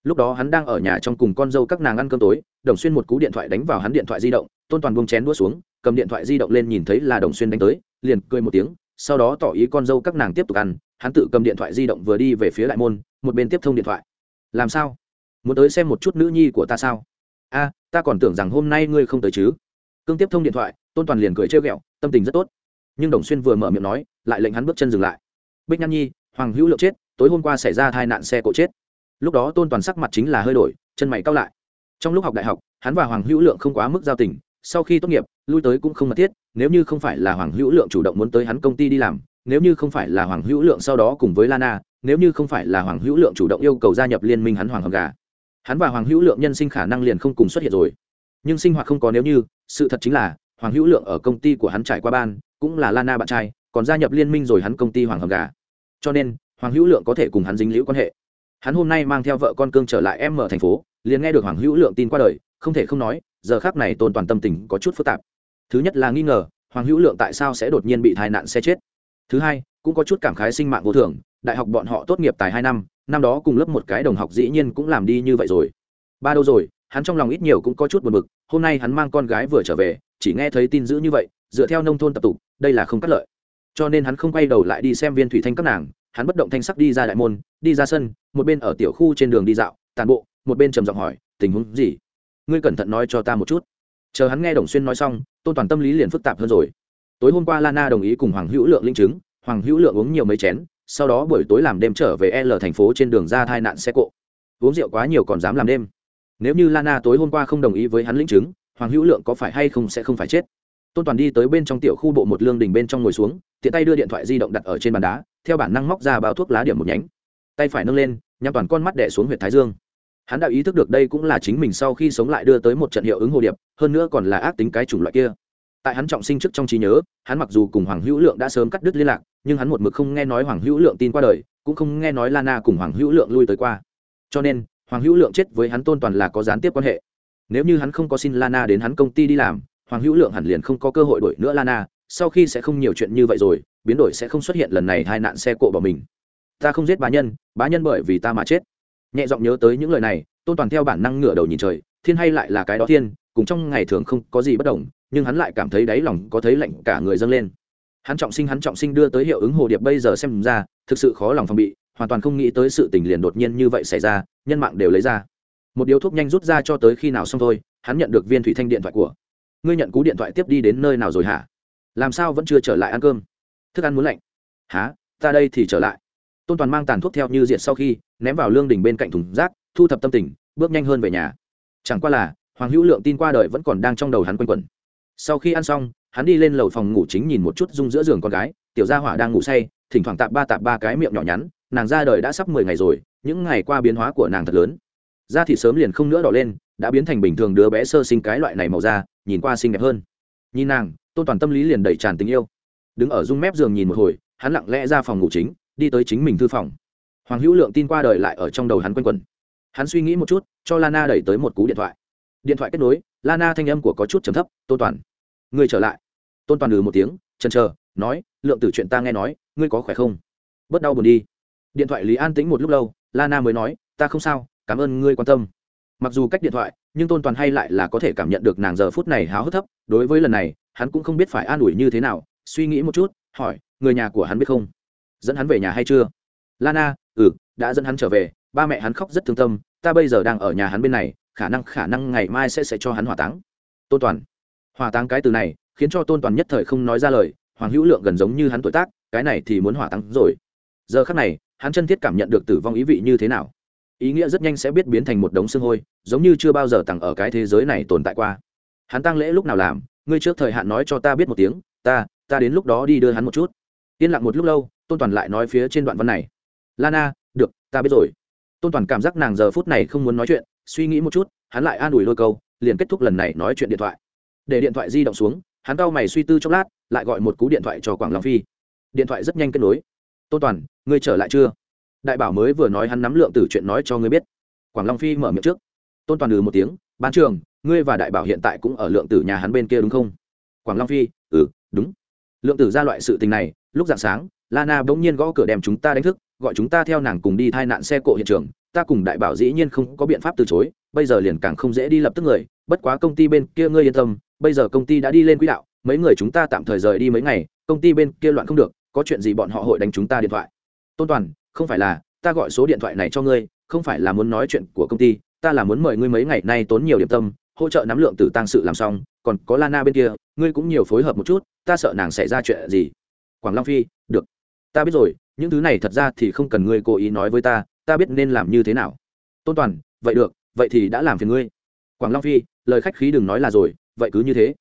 Lúc đó hắn đang ở nhà trong cùng con dâu các nàng ăn cơm tối, đồng xuyên một cú điện thoại đánh vào hắn điện thoại di động, tôn toàn buông chén đua xuống, cầm điện thoại di động lên nhìn thấy là đồng xuyên đánh tới, liền cười một tiếng, sau đó tỏ ý con dâu các nàng tiếp tục ăn, hắn tự cầm điện thoại di động vừa đi về phía đại môn, một bên tiếp thông điện thoại. Làm sao? Muốn tới xem một chút nữ nhi của ta sao? A, ta còn tưởng rằng hôm nay ngươi không tới chứ. Cương tiếp thông điện thoại, tôn toàn liền cười trêu ghẹo, tâm tình rất tốt. Nhưng đồng xuyên vừa mở miệng nói, lại lệnh hắn bước chân dừng lại. Bích nhan nhi, hoàng hữu lượng chết tối hôm qua xảy ra tai nạn xe cộ chết. Lúc đó tôn toàn sắc mặt chính là hơi đổi, chân mày cao lại. Trong lúc học đại học, hắn và hoàng hữu lượng không quá mức giao tình, sau khi tốt nghiệp, lui tới cũng không mật thiết, nếu như không phải là hoàng hữu lượng chủ động muốn tới hắn công ty đi làm, nếu như không phải là hoàng hữu lượng sau đó cùng với lana, nếu như không phải là hoàng hữu lượng chủ động yêu cầu gia nhập liên minh hắn hoàng hầm gà. Hắn và hoàng hữu lượng nhân sinh khả năng liền không cùng xuất hiện rồi. Nhưng sinh hoạt không có nếu như, sự thật chính là, hoàng hữu lượng ở công ty của hắn trải qua ban, cũng là lana bạn trai, còn gia nhập liên minh rồi hắn công ty hoàng hầm gà. Cho nên hoàng hữu lượng có thể cùng hắn dính liễu quan hệ. Hắn hôm nay mang theo vợ con cương trở lại em ở thành phố, liền nghe được hoàng hữu lượng tin qua đời, không thể không nói, giờ khác này tôn toàn tâm tình có chút phức tạp. Thứ nhất là nghi ngờ, hoàng hữu lượng tại sao sẽ đột nhiên bị tai nạn xe chết. Thứ hai, cũng có chút cảm khái sinh mạng vô thường, đại học bọn họ tốt nghiệp tài hai năm năm đó cùng lớp một cái đồng học dĩ nhiên cũng làm đi như vậy rồi. Ba đâu rồi, hắn trong lòng ít nhiều cũng có chút buồn bực, hôm nay hắn mang con gái vừa trở về, chỉ nghe thấy tin dữ như vậy, dựa theo nông thôn tập tục, đây là không cắt lợi. Cho nên hắn không quay đầu lại đi xem viên thủy thanh các nàng hắn bất động thanh sắc đi ra đại môn, đi ra sân, một bên ở tiểu khu trên đường đi dạo tàn bộ, một bên trầm giọng hỏi, tình huống gì? Ngươi cẩn thận nói cho ta một chút. Chờ hắn nghe đồng xuyên nói xong, tôn toàn tâm lý liền phức tạp hơn rồi. Tối hôm qua lana đồng ý cùng hoàng hữu lượng linh chứng, hoàng hữu lượng uống nhiều mấy chén, sau đó buổi tối làm đêm trở về l thành phố trên đường ra tai nạn xe cộ. Uống rượu quá nhiều còn dám làm đêm. Nếu như lana tối hôm qua không đồng ý với hắn linh chứng, hoàng hữu lượng có phải hay không sẽ không phải chết? Tôn toàn đi tới bên trong tiểu khu bộ một lương đình bên trong ngồi xuống, tiện tay đưa điện thoại di động đặt ở trên bàn đá theo bản năng móc ra bao thuốc lá điểm một nhánh, tay phải nâng lên nhằm toàn con mắt đẻ xuống huyện thái dương. Hắn đã ý thức được đây cũng là chính mình sau khi sống lại đưa tới một trận hiệu ứng hồ điệp, hơn nữa còn là ác tính cái chủng loại kia. Tại hắn trọng sinh trước trong trí nhớ, hắn mặc dù cùng hoàng hữu lượng đã sớm cắt đứt liên lạc, nhưng hắn một mực không nghe nói hoàng hữu lượng tin qua đời, cũng không nghe nói lana cùng hoàng hữu lượng lui tới qua. Cho nên, hoàng hữu lượng chết với hắn tôn toàn là có gián tiếp quan hệ. Nếu như hắn không có xin lana đến hắn công ty đi làm, hoàng hữu lượng hẳn liền không có cơ hội đổi nữa lana, sau khi sẽ không nhiều chuyện như vậy rồi biến đổi sẽ không xuất hiện lần này hai nạn xe cộ bỏ mình. Ta không giết bá nhân bá nhân bởi vì ta mà chết. Nhẹ giọng nhớ tới những lời này, tôn toàn theo bản năng ngửa đầu nhìn trời, thiên hay lại là cái đó thiên, cùng trong ngày thường không có gì bất đồng, nhưng hắn lại cảm thấy đáy lòng có thấy lạnh cả người dâng lên. Hắn trọng sinh, hắn trọng sinh đưa tới hiệu ứng hồ điệp bây giờ xem ra, thực sự khó lòng phòng bị, hoàn toàn không nghĩ tới sự tình liền đột nhiên như vậy xảy ra, nhân mạng đều lấy ra. Một điếu thuốc nhanh rút ra cho tới khi nào xong thôi, hắn nhận được viên thủy thanh điện thoại của. Ngươi nhận cú điện thoại tiếp đi đến nơi nào rồi hả? Làm sao vẫn chưa trở lại ăn cơm? Thức ăn muốn lạnh. Há ta đây thì trở lại. Tôn toàn mang tàn thuốc theo như diện sau khi, ném vào lương đình bên cạnh thùng rác, thu thập tâm tình, bước nhanh hơn về nhà. Chẳng qua là, hoàng hữu lượng tin qua đời vẫn còn đang trong đầu hắn quanh quẩn. Sau khi ăn xong, hắn đi lên lầu phòng ngủ chính nhìn một chút rung giữa giường con gái, tiểu gia hỏa đang ngủ say, thỉnh thoảng tạp ba tạp ba cái miệng nhỏ nhắn, nàng ra đời đã sắp mười ngày rồi, những ngày qua biến hóa của nàng thật lớn. Da thì sớm liền không nữa đỏ lên, đã biến thành bình thường đứa bé sơ sinh cái loại này màu da, nhìn qua xinh đẹp hơn. Nhìn nàng, tôn toàn tâm lý liền đầy tràn tình yêu đứng ở rung mép giường nhìn một hồi, hắn lặng lẽ ra phòng ngủ chính, đi tới chính mình thư phòng. Hoàng hữu lượng tin qua đời lại ở trong đầu hắn quanh quẩn. Hắn suy nghĩ một chút, cho lana đẩy tới một cú điện thoại. Điện thoại kết nối, lana thanh âm của có chút trầm thấp tôn toàn người trở lại. Tôn toàn ừ một tiếng, chần chờ, nói, lượng tử chuyện ta nghe nói, ngươi có khỏe không? Bớt đau buồn đi. Điện thoại lý an tĩnh một lúc lâu, lana mới nói, ta không sao, cảm ơn ngươi quan tâm. Mặc dù cách điện thoại, nhưng tôn toàn hay lại là có thể cảm nhận được nàng giờ phút này háo hức thấp, đối với lần này, hắn cũng không biết phải an ủi như thế nào suy nghĩ một chút, hỏi, người nhà của hắn biết không? Dẫn hắn về nhà hay chưa? Lana ừ đã dẫn hắn trở về, ba mẹ hắn khóc rất thương tâm, ta bây giờ đang ở nhà hắn bên này, khả năng khả năng ngày mai sẽ sẽ cho hắn hỏa táng. Tôn toàn. Hỏa táng cái từ này, khiến cho tôn toàn nhất thời không nói ra lời, hoàng hữu lượng gần giống như hắn tuổi tác, cái này thì muốn hỏa táng rồi. Giờ khắc này, hắn chân thiết cảm nhận được tử vong ý vị như thế nào. Ý nghĩa rất nhanh sẽ biết biến thành một đống xương hôi, giống như chưa bao giờ tặng ở cái thế giới này tồn tại qua. Hắn tăng lễ lúc nào làm, ngươi trước thời hạn nói cho ta biết một tiếng, ta ta đến lúc đó đi đưa hắn một chút. Yên lặng một lúc lâu, tôn toàn lại nói phía trên đoạn văn này. Lana, được, ta biết rồi. Tôn toàn cảm giác nàng giờ phút này không muốn nói chuyện, suy nghĩ một chút, hắn lại an ủi lôi câu, liền kết thúc lần này nói chuyện điện thoại. Để điện thoại di động xuống, hắn cau mày suy tư chốc lát, lại gọi một cú điện thoại cho quảng long phi. Điện thoại rất nhanh kết nối. Tôn toàn, ngươi trở lại chưa? Đại bảo mới vừa nói hắn nắm lượng từ chuyện nói cho ngươi biết. Quảng long phi mở miệng trước. Tôn toàn ừ một tiếng, ban trường ngươi và đại bảo hiện tại cũng ở lượng tử nhà hắn bên kia đúng không? Quảng long phi ừ đúng lượng tử ra loại sự tình này, lúc dạng sáng, lana bỗng nhiên gõ cửa đem chúng ta đánh thức, gọi chúng ta theo nàng cùng đi thai nạn xe cộ hiện trường. Ta cùng đại bảo dĩ nhiên không có biện pháp từ chối, bây giờ liền càng không dễ đi lập tức người. Bất quá công ty bên kia ngươi yên tâm, bây giờ công ty đã đi lên quỹ đạo, mấy người chúng ta tạm thời rời đi mấy ngày, công ty bên kia loạn không được, có chuyện gì bọn họ hội đánh chúng ta điện thoại. Tôn toàn, không phải là, ta gọi số điện thoại này cho ngươi, không phải là muốn nói chuyện của công ty, ta là muốn mời ngươi mấy ngày nay tốn nhiều điểm tâm hỗ trợ nắm lượng tử tăng sự làm xong, còn có lana bên kia, ngươi cũng nhiều phối hợp một chút, ta sợ nàng xảy ra chuyện gì? Quảng long phi, được. Ta biết rồi, những thứ này thật ra thì không cần ngươi cố ý nói với ta ta biết nên làm như thế nào. Tôn toàn, vậy được, vậy thì đã làm phiền ngươi. Quảng long phi, lời khách khí đừng nói là rồi, vậy cứ như thế.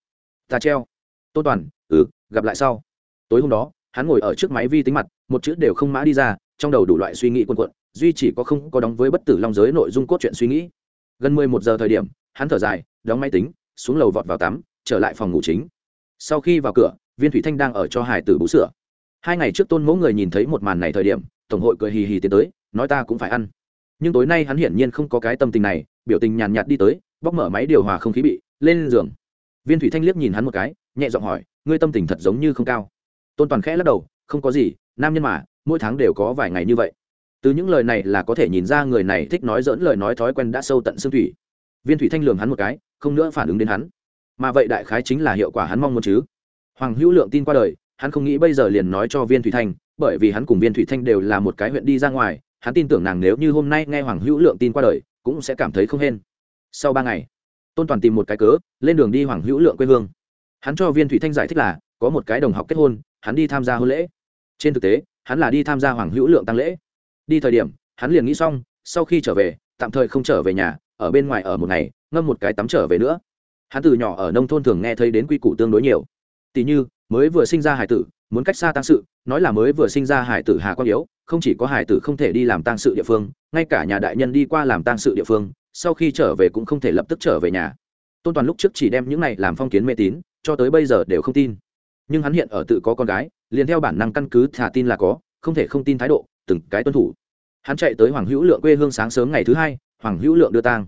Ta treo. Tôn toàn ừ gặp lại sau. Tối hôm đó, hắn ngồi ở trước máy vi tính mặt, một chữ đều không mã đi ra, trong đầu đủ loại suy nghĩ quần quận duy chỉ có không có đóng với bất tử long giới nội dung cốt truyện suy nghĩ. Gần mười một giờ thời điểm, hắn thở dài đóng máy tính, xuống lầu vọt vào tắm, trở lại phòng ngủ chính. Sau khi vào cửa, viên thủy thanh đang ở cho hải tử bú sữa. Hai ngày trước tôn mẫu người nhìn thấy một màn này thời điểm, tổng hội cười hì hì tiến tới, nói ta cũng phải ăn. Nhưng tối nay hắn hiển nhiên không có cái tâm tình này, biểu tình nhàn nhạt đi tới, bóc mở máy điều hòa không khí bị, lên giường. Viên thủy thanh liếc nhìn hắn một cái, nhẹ giọng hỏi, ngươi tâm tình thật giống như không cao. Tôn toàn khẽ lắc đầu, không có gì, nam nhân mà, mỗi tháng đều có vài ngày như vậy. Từ những lời này là có thể nhìn ra người này thích nói dỡn lời nói thói quen đã sâu tận xương thủy viên thủy thanh lường hắn một cái, không nữa phản ứng đến hắn. Mà vậy đại khái chính là hiệu quả hắn mong muốn chứ. Hoàng hữu lượng tin qua đời, hắn không nghĩ bây giờ liền nói cho viên thủy thanh, bởi vì hắn cùng viên thủy thanh đều là một cái huyện đi ra ngoài, hắn tin tưởng nàng nếu như hôm nay nghe hoàng hữu lượng tin qua đời, cũng sẽ cảm thấy không hên. Sau ba ngày, tôn toàn tìm một cái cớ, lên đường đi hoàng hữu lượng quê hương. Hắn cho viên thủy thanh giải thích là, có một cái đồng học kết hôn, hắn đi tham gia hôn lễ. Trên thực tế, hắn là đi tham gia hoàng hữu lượng tăng lễ. Đi thời điểm, hắn liền nghĩ xong, sau khi trở về, tạm thời không trở về nhà ở bên ngoài ở một ngày, ngâm một cái tắm trở về nữa. Hắn từ nhỏ ở nông thôn thường nghe thấy đến quy củ tương đối nhiều. Tỷ như, mới vừa sinh ra hải tử, muốn cách xa tăng sự, nói là mới vừa sinh ra hải tử hà quang yếu, không chỉ có hải tử không thể đi làm tang sự địa phương, ngay cả nhà đại nhân đi qua làm tang sự địa phương, sau khi trở về cũng không thể lập tức trở về nhà. Tôn toàn lúc trước chỉ đem những này làm phong kiến mê tín, cho tới bây giờ đều không tin. Nhưng hắn hiện ở tự có con gái, liền theo bản năng căn cứ thả tin là có, không thể không tin thái độ, từng cái tuân thủ. Hắn chạy tới hoàng hữu lượng quê hương sáng sớm ngày thứ hai hoàng hữu lượng đưa tang.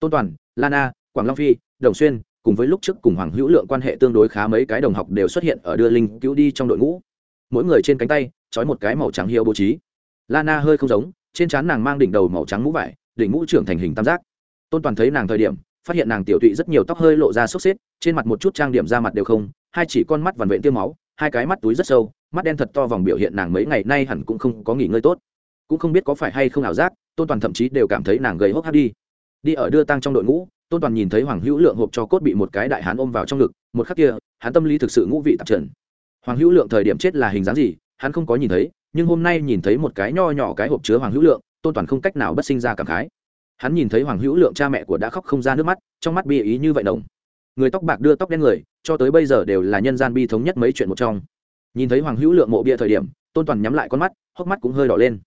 Tôn toàn lana quảng long phi, đồng xuyên, cùng với lúc trước cùng hoàng hữu lượng quan hệ tương đối khá mấy cái đồng học đều xuất hiện ở đưa linh cứu đi trong đội ngũ. Mỗi người trên cánh tay, trói một cái màu trắng hiệu bố trí. Lana hơi không giống, trên trán nàng mang đỉnh đầu màu trắng mũ vải, đỉnh mũ trưởng thành hình tam giác. Tôn toàn thấy nàng thời điểm, phát hiện nàng tiểu tụy rất nhiều tóc hơi lộ ra sốc xếp, trên mặt một chút trang điểm ra mặt đều không, hai chỉ con mắt vằn vện tiêu máu, hai cái mắt túi rất sâu, mắt đen thật to vòng biểu hiện nàng mấy ngày nay hẳn cũng không có nghỉ ngơi tốt. Cũng không biết có phải hay không ảo giác tôn toàn thậm chí đều cảm thấy nàng gầy hốc hát đi. Đi ở đưa tăng trong đội ngũ, tôn toàn nhìn thấy hoàng hữu lượng hộp cho cốt bị một cái đại hán ôm vào trong ngực, một khắc kia, hắn tâm lý thực sự ngũ vị tạp trần. Hoàng hữu lượng thời điểm chết là hình dáng gì, hắn không có nhìn thấy, nhưng hôm nay nhìn thấy một cái nho nhỏ cái hộp chứa hoàng hữu lượng, tôn toàn không cách nào bất sinh ra cảm khái. Hắn nhìn thấy hoàng hữu lượng cha mẹ của đã khóc không ra nước mắt, trong mắt bi ý như vậy đồng người tóc bạc đưa tóc đen người, cho tới bây giờ đều là nhân gian bi thống nhất mấy chuyện một trong. Nhìn thấy hoàng hữu lượng mộ bia thời điểm, tôn toàn nhắm lại con mắt, hốc mắt cũng hơi đỏ lên.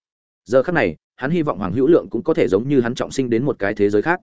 Giờ khắc này hắn hy vọng hoàng hữu lượng cũng có thể giống như hắn trọng sinh đến một cái thế giới khác.